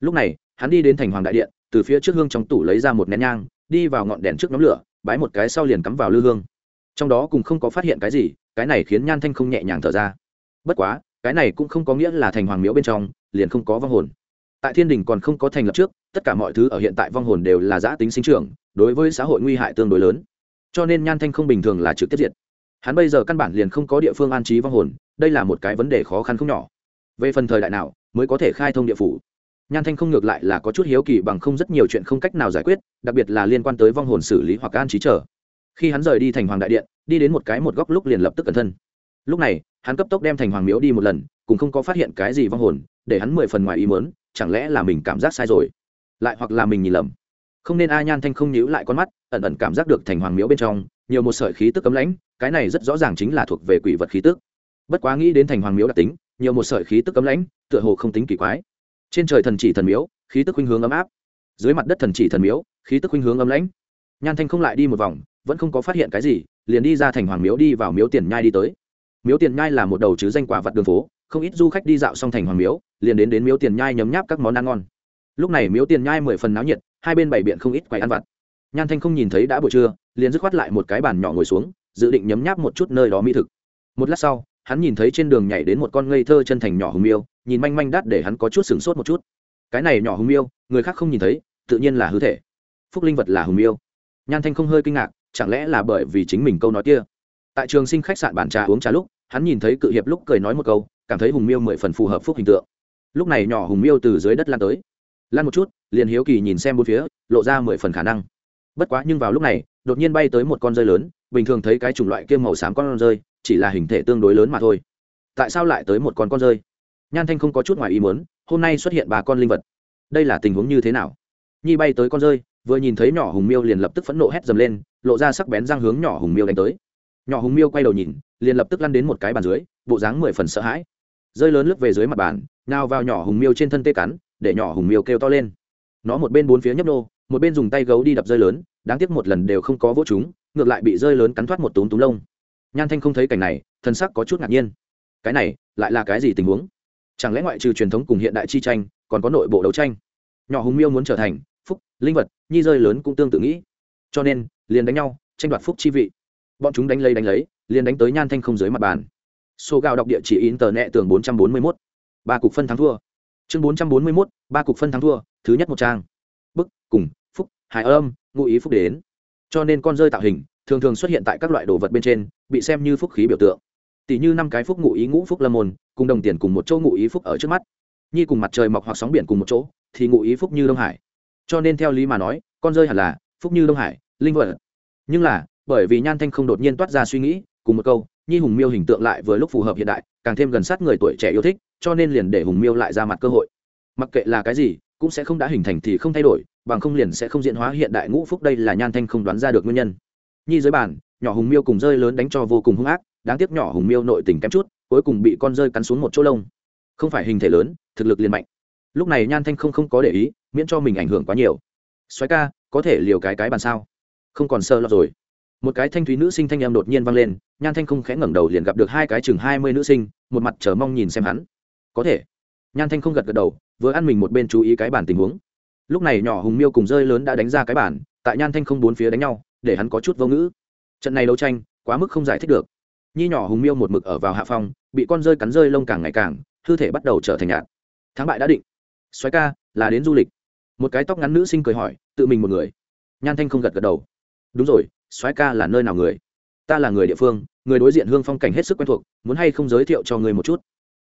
Lúc này, hắn đi đến thành hoàng đại điện, từ phía trước hương trong tủ lấy ra một nén nhang, đi vào ngọn đèn trước nhóm lửa, bái một cái sau liền cắm vào lư hương trong đó cùng không có phát hiện cái gì, cái này khiến nhan thanh không nhẹ nhàng thở ra. Bất quá, cái này cũng không có nghĩa là thành hoàng miếu bên trong, liền không có vong hồn. Tại thiên đình còn không có thành lập trước, tất cả mọi thứ ở hiện tại vong hồn đều là giã tính sinh trưởng, đối với xã hội nguy hại tương đối lớn. Cho nên nhan thanh không bình thường là trực tiếp diệt. Hắn bây giờ căn bản liền không có địa phương an trí vong hồn, đây là một cái vấn đề khó khăn không nhỏ. Về phần thời đại nào, mới có thể khai thông địa phủ. Nhan thanh không ngược lại là có chút hiếu kỳ bằng không rất nhiều chuyện không cách nào giải quyết, đặc biệt là liên quan tới vong hồn xử lý hoặc an trí trở khi hắn rời đi thành hoàng đại điện, đi đến một cái một góc lúc liền lập tức cẩn thân. Lúc này, hắn cấp tốc đem thành hoàng miếu đi một lần, cũng không có phát hiện cái gì vong hồn, để hắn mười phần ngoài ý mớn chẳng lẽ là mình cảm giác sai rồi? Lại hoặc là mình nhìn lầm. Không nên a nhan thanh không nhíu lại con mắt, ẩn ẩn cảm giác được thành hoàng miếu bên trong, nhiều một sợi khí tức cấm lãnh, cái này rất rõ ràng chính là thuộc về quỷ vật khí tức. Bất quá nghĩ đến thành hoàng miếu đặc tính, nhiều một sợi khí tức cấm lãnh, tựa hồ không tính kỳ quái. Trên trời thần chỉ thần miếu, khí tức khuynh hướng ấm áp. Dưới mặt đất thần chỉ thần miếu, khí tức khuynh hướng ấm lãnh. Nhan thanh không lại đi một vòng vẫn không có phát hiện cái gì, liền đi ra thành hoàng miếu đi vào miếu tiền nhai đi tới. Miếu tiền nhai là một đầu chứ danh quả vật đường phố, không ít du khách đi dạo xong thành hoàng miếu, liền đến đến miếu tiền nhai nhấm nháp các món ăn ngon. Lúc này miếu tiền nhai mười phần náo nhiệt, hai bên bảy biện không ít quầy ăn vặt. Nhan thanh không nhìn thấy đã buổi trưa, liền dứt khoát lại một cái bàn nhỏ ngồi xuống, dự định nhấm nháp một chút nơi đó mỹ thực. Một lát sau, hắn nhìn thấy trên đường nhảy đến một con ngây thơ chân thành nhỏ hùng miêu, nhìn manh manh đắt để hắn có chút sửng sốt một chút. Cái này nhỏ hùng miêu, người khác không nhìn thấy, tự nhiên là hư thể. Phúc linh vật là hùng miêu. Nhan thanh không hơi kinh ngạc chẳng lẽ là bởi vì chính mình câu nói kia? Tại trường sinh khách sạn bản trà uống trà lúc, hắn nhìn thấy cự hiệp lúc cười nói một câu, cảm thấy hùng miêu mười phần phù hợp phúc hình tượng. Lúc này nhỏ hùng miêu từ dưới đất lan tới. Lan một chút, liền hiếu kỳ nhìn xem bốn phía, lộ ra mười phần khả năng. Bất quá nhưng vào lúc này, đột nhiên bay tới một con rơi lớn, bình thường thấy cái chủng loại kia màu xám con rơi, chỉ là hình thể tương đối lớn mà thôi. Tại sao lại tới một con con rơi? Nhan thanh không có chút ngoài ý muốn, hôm nay xuất hiện ba con linh vật. Đây là tình huống như thế nào? Nhi bay tới con rơi vừa nhìn thấy nhỏ hùng miêu liền lập tức phẫn nộ hét dầm lên, lộ ra sắc bén răng hướng nhỏ hùng miêu đánh tới. Nhỏ hùng miêu quay đầu nhìn, liền lập tức lăn đến một cái bàn dưới, bộ dáng mười phần sợ hãi. Rơi lớn lướt về dưới mặt bàn, nào vào nhỏ hùng miêu trên thân tê cắn, để nhỏ hùng miêu kêu to lên. Nó một bên bốn phía nhấp nô, một bên dùng tay gấu đi đập rơi lớn, đáng tiếc một lần đều không có vỗ chúng, ngược lại bị rơi lớn cắn thoát một túm túm lông. Nhan thanh không thấy cảnh này, thân sắc có chút ngạc nhiên. Cái này, lại là cái gì tình huống? Chẳng lẽ ngoại trừ truyền thống cùng hiện đại chi tranh, còn có nội bộ đấu tranh? Nhỏ hùng miêu muốn trở thành linh vật, nhi rơi lớn cũng tương tự nghĩ. Cho nên, liền đánh nhau, tranh đoạt phúc chi vị. Bọn chúng đánh lấy đánh lấy, liền đánh tới nhan thanh không dưới mặt bàn. Số gạo đọc địa chỉ in tờ nẹ tường bốn trăm bốn mươi mốt. Ba cục phân thắng thua. Chương bốn trăm bốn mươi mốt, ba cục phân thắng thua, thứ nhất một trang. Bức, cùng, phúc hải âm, ngụ ý phúc đến. Cho nên con rơi tạo hình, thường thường xuất hiện tại các loại đồ vật bên trên, bị xem như phúc khí biểu tượng. Tỷ như năm cái phúc ngụ ý ngũ phúc lâm môn, cùng đồng tiền cùng một chỗ ngụ ý phúc ở trước mắt. Nhi cùng mặt trời mọc hoặc sóng biển cùng một chỗ, thì ngụ ý phúc như đông hải cho nên theo lý mà nói, con rơi hẳn là phúc như đông hải, linh vật nhưng là, bởi vì nhan thanh không đột nhiên toát ra suy nghĩ, cùng một câu, nhi hùng miêu hình tượng lại vừa lúc phù hợp hiện đại, càng thêm gần sát người tuổi trẻ yêu thích, cho nên liền để hùng miêu lại ra mặt cơ hội. Mặc kệ là cái gì, cũng sẽ không đã hình thành thì không thay đổi, bằng không liền sẽ không diễn hóa hiện đại ngũ phúc đây là nhan thanh không đoán ra được nguyên nhân. Nhi dưới bàn, nhỏ hùng miêu cùng rơi lớn đánh cho vô cùng hung ác, đáng tiếc nhỏ hùng miêu nội tình kém chút, cuối cùng bị con rơi cắn xuống một chỗ lông. Không phải hình thể lớn, thực lực liền mạnh. Lúc này nhan thanh không không có để ý miễn cho mình ảnh hưởng quá nhiều. Xoáy ca, có thể liều cái cái bàn sao? Không còn sơ lọt rồi. Một cái thanh thúy nữ sinh thanh em đột nhiên vang lên, nhan thanh không khẽ ngẩng đầu liền gặp được hai cái chừng hai mươi nữ sinh, một mặt chờ mong nhìn xem hắn. Có thể. Nhan thanh không gật gật đầu, vừa ăn mình một bên chú ý cái bản tình huống. Lúc này nhỏ hùng miêu cùng rơi lớn đã đánh ra cái bản tại nhan thanh không bốn phía đánh nhau, để hắn có chút vô ngữ. Trận này đấu tranh, quá mức không giải thích được. Nhi nhỏ hùng miêu một mực ở vào hạ phong, bị con rơi cắn rơi lông càng ngày càng thư thể bắt đầu trở thành nhạt. Thắng bại đã định. Xoáy ca, là đến du lịch một cái tóc ngắn nữ sinh cười hỏi, tự mình một người. Nhan thanh không gật gật đầu. Đúng rồi xoáy ca là nơi nào người? Ta là người địa phương, người đối diện hương phong cảnh hết sức quen thuộc, muốn hay không giới thiệu cho người một chút?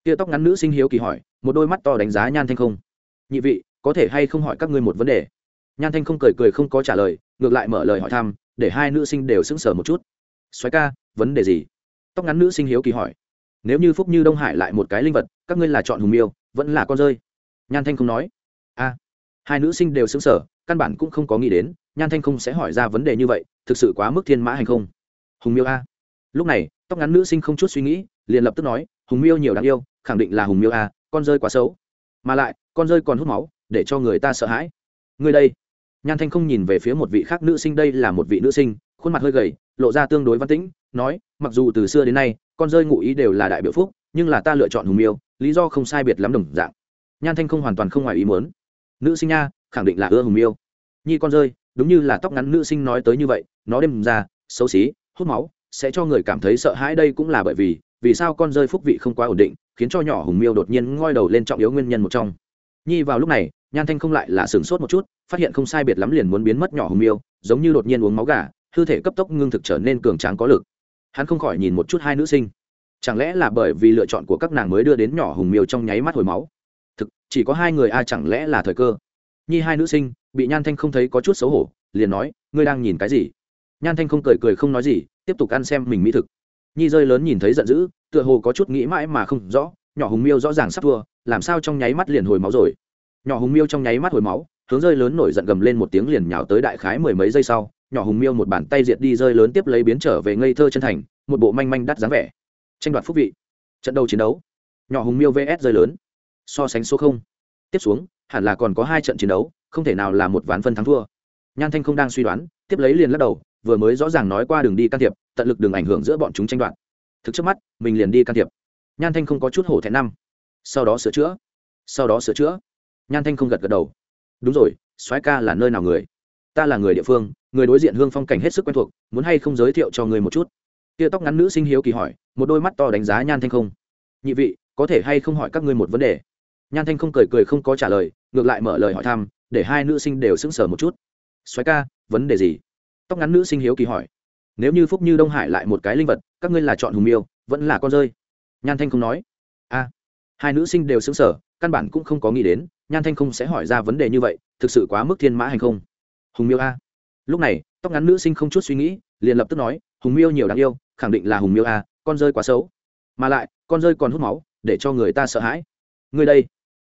Tia tóc ngắn nữ sinh hiếu kỳ hỏi, một đôi mắt to đánh giá nhan thanh không. Nhị vị, có thể hay không hỏi các ngươi một vấn đề? Nhan thanh không cười cười không có trả lời, ngược lại mở lời hỏi thăm, để hai nữ sinh đều sững sờ một chút. Xoáy ca, vấn đề gì? Tóc ngắn nữ sinh hiếu kỳ hỏi. Nếu như phúc như đông hải lại một cái linh vật, các ngươi là chọn hùng miêu, vẫn là con rơi? Nhan thanh không nói. A hai nữ sinh đều xứng sở, căn bản cũng không có nghĩ đến, nhan thanh không sẽ hỏi ra vấn đề như vậy, thực sự quá mức thiên mã hành không? Hùng miêu a. Lúc này, tóc ngắn nữ sinh không chút suy nghĩ, liền lập tức nói, hùng miêu nhiều đáng yêu, khẳng định là hùng miêu a, con rơi quá xấu. Mà lại, con rơi còn hút máu, để cho người ta sợ hãi. Người đây. Nhan thanh không nhìn về phía một vị khác nữ sinh, đây là một vị nữ sinh, khuôn mặt hơi gầy, lộ ra tương đối văn tĩnh, nói, mặc dù từ xưa đến nay, con rơi ngụ ý đều là đại biểu phúc, nhưng là ta lựa chọn hùng miêu, lý do không sai biệt lắm đồng dạng. Nhan thanh không hoàn toàn không ngoài ý muốn nữ sinh nha, khẳng định là ưa hùng miêu. Nhi con rơi, đúng như là tóc ngắn nữ sinh nói tới như vậy, nó đêm ra, xấu xí, hút máu, sẽ cho người cảm thấy sợ hãi đây cũng là bởi vì vì sao con rơi phúc vị không quá ổn định, khiến cho nhỏ hùng miêu đột nhiên ngoi đầu lên trọng yếu nguyên nhân một trong. Nhi vào lúc này, nhan thanh không lại là sửng sốt một chút, phát hiện không sai biệt lắm liền muốn biến mất nhỏ hùng miêu, giống như đột nhiên uống máu gà, hư thể cấp tốc ngưng thực trở nên cường tráng có lực. Hắn không khỏi nhìn một chút hai nữ sinh. Chẳng lẽ là bởi vì lựa chọn của các nàng mới đưa đến nhỏ hùng miêu trong nháy mắt hồi máu? Chỉ có hai người a chẳng lẽ là thời cơ? Nhi hai nữ sinh, bị nhan thanh không thấy có chút xấu hổ, liền nói, ngươi đang nhìn cái gì? Nhan thanh không cười cười không nói gì, tiếp tục ăn xem mình mỹ thực. Nhi rơi lớn nhìn thấy giận dữ, tựa hồ có chút nghĩ mãi mà không rõ, nhỏ hùng miêu rõ ràng sắp thua, làm sao trong nháy mắt liền hồi máu rồi? Nhỏ hùng miêu trong nháy mắt hồi máu, hướng rơi lớn nổi giận gầm lên một tiếng liền nhào tới đại khái mười mấy giây sau, nhỏ hùng miêu một bàn tay diệt đi rơi lớn tiếp lấy biến trở về ngây thơ chân thành, một bộ manh manh đắt dáng vẻ. Tranh đoạt phúc vị. Trận đấu chiến đấu. Nhỏ hùng miêu vs rơi lớn so sánh số không. Tiếp xuống, hẳn là còn có hai trận chiến đấu, không thể nào là một ván phân thắng thua. Nhan thanh không đang suy đoán, tiếp lấy liền lắc đầu, vừa mới rõ ràng nói qua đường đi can thiệp, tận lực đường ảnh hưởng giữa bọn chúng tranh đoạt. Thực trước mắt, mình liền đi can thiệp. Nhan thanh không có chút hổ thẹn năm. Sau đó sửa chữa. Sau đó sửa chữa. Nhan thanh không gật gật đầu. Đúng rồi, soái ca là nơi nào người? Ta là người địa phương, người đối diện hương phong cảnh hết sức quen thuộc, muốn hay không giới thiệu cho người một chút? Tia tóc ngắn nữ sinh hiếu kỳ hỏi, một đôi mắt to đánh giá nhan thanh không. Nhị vị, có thể hay không hỏi các ngươi một vấn đề? Nhan thanh không cười cười không có trả lời, ngược lại mở lời hỏi thăm, để hai nữ sinh đều sững sờ một chút. Xoáy ca, vấn đề gì? Tóc ngắn nữ sinh hiếu kỳ hỏi. Nếu như phúc như đông hải lại một cái linh vật, các ngươi là chọn hùng miêu, vẫn là con rơi? Nhan thanh không nói. A. Hai nữ sinh đều sững sờ, căn bản cũng không có nghĩ đến, nhan thanh không sẽ hỏi ra vấn đề như vậy, thực sự quá mức thiên mã hành không. Hùng miêu a. Lúc này, tóc ngắn nữ sinh không chút suy nghĩ, liền lập tức nói, hùng miêu nhiều đáng yêu, khẳng định là hùng miêu a, con rơi quá xấu. Mà lại, con rơi còn hút máu, để cho người ta sợ hãi. Người đây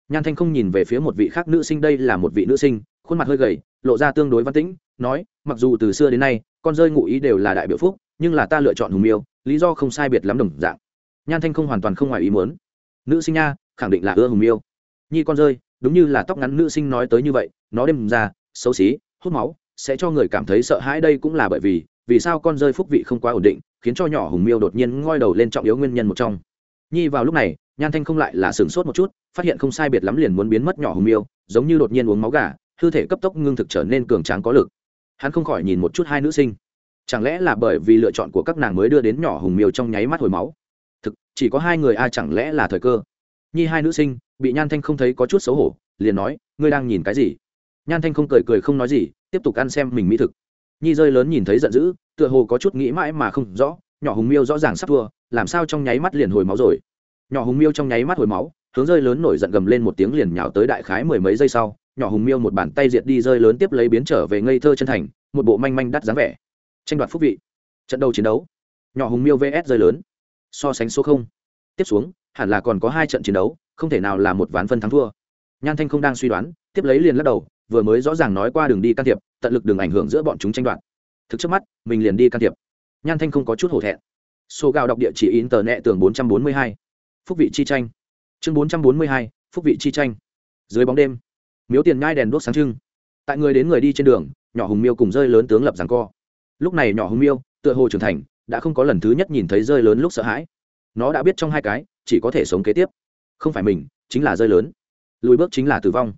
nhan thanh không nhìn về phía một vị khác nữ sinh, đây là một vị nữ sinh, khuôn mặt hơi gầy, lộ ra tương đối văn tĩnh, nói, mặc dù từ xưa đến nay, con rơi ngụ ý đều là đại biểu phúc, nhưng là ta lựa chọn hùng miêu, lý do không sai biệt lắm đồng dạng. Nhan thanh không hoàn toàn không ngoài ý muốn. Nữ sinh nha, khẳng định là ưa hùng miêu. Nhi con rơi, đúng như là tóc ngắn nữ sinh nói tới như vậy, nó đêm ra, xấu xí, hút máu, sẽ cho người cảm thấy sợ hãi, đây cũng là bởi vì vì sao con rơi phúc vị không quá ổn định, khiến cho nhỏ hùng miêu đột nhiên ngoi đầu lên trọng yếu nguyên nhân một trong nhi vào lúc này, nhan thanh không lại là sửng sốt một chút, phát hiện không sai biệt lắm liền muốn biến mất nhỏ hùng miêu, giống như đột nhiên uống máu gà, hư thể cấp tốc ngưng thực trở nên cường tráng có lực. Hắn không khỏi nhìn một chút hai nữ sinh. Chẳng lẽ là bởi vì lựa chọn của các nàng mới đưa đến nhỏ hùng miêu trong nháy mắt hồi máu? Thực, chỉ có hai người ai chẳng lẽ là thời cơ? Nhi hai nữ sinh, bị nhan thanh không thấy có chút xấu hổ, liền nói, ngươi đang nhìn cái gì? Nhan thanh không cười cười không nói gì, tiếp tục ăn xem mình mỹ thực. Nhi rơi lớn nhìn thấy giận dữ, tựa hồ có chút nghĩ mãi mà không rõ, nhỏ hùng miêu rõ ràng sắp thua làm sao trong nháy mắt liền hồi máu rồi? Nhỏ hùng miêu trong nháy mắt hồi máu, hướng rơi lớn nổi giận gầm lên một tiếng liền nhào tới đại khái mười mấy giây sau, nhỏ hùng miêu một bàn tay diệt đi rơi lớn tiếp lấy biến trở về ngây thơ chân thành, một bộ manh manh đắt dáng vẻ. Tranh đoạt phúc vị. Trận đấu chiến đấu. Nhỏ hùng miêu vs rơi lớn. So sánh số không. Tiếp xuống, hẳn là còn có hai trận chiến đấu, không thể nào là một ván phân thắng thua. Nhan thanh không đang suy đoán, tiếp lấy liền lắc đầu, vừa mới rõ ràng nói qua đường đi can thiệp, tận lực đường ảnh hưởng giữa bọn chúng tranh đoạt. Thực trước mắt, mình liền đi can thiệp. Nhan thanh không có chút hổ thẹn số gạo đọc địa chỉ in tờ nẹ tường bốn trăm bốn mươi hai. Phúc vị chi tranh. Chương bốn trăm bốn mươi hai, phúc vị chi tranh. Dưới bóng đêm, miếu tiền ngai đèn đốt sáng trưng. Tại người đến người đi trên đường, nhỏ hùng miêu cùng rơi lớn tướng lập rằng co. Lúc này nhỏ hùng miêu, tựa hồ trưởng thành, đã không có lần thứ nhất nhìn thấy rơi lớn lúc sợ hãi. Nó đã biết trong hai cái, chỉ có thể sống kế tiếp. Không phải mình, chính là rơi lớn. Lùi bước chính là tử vong.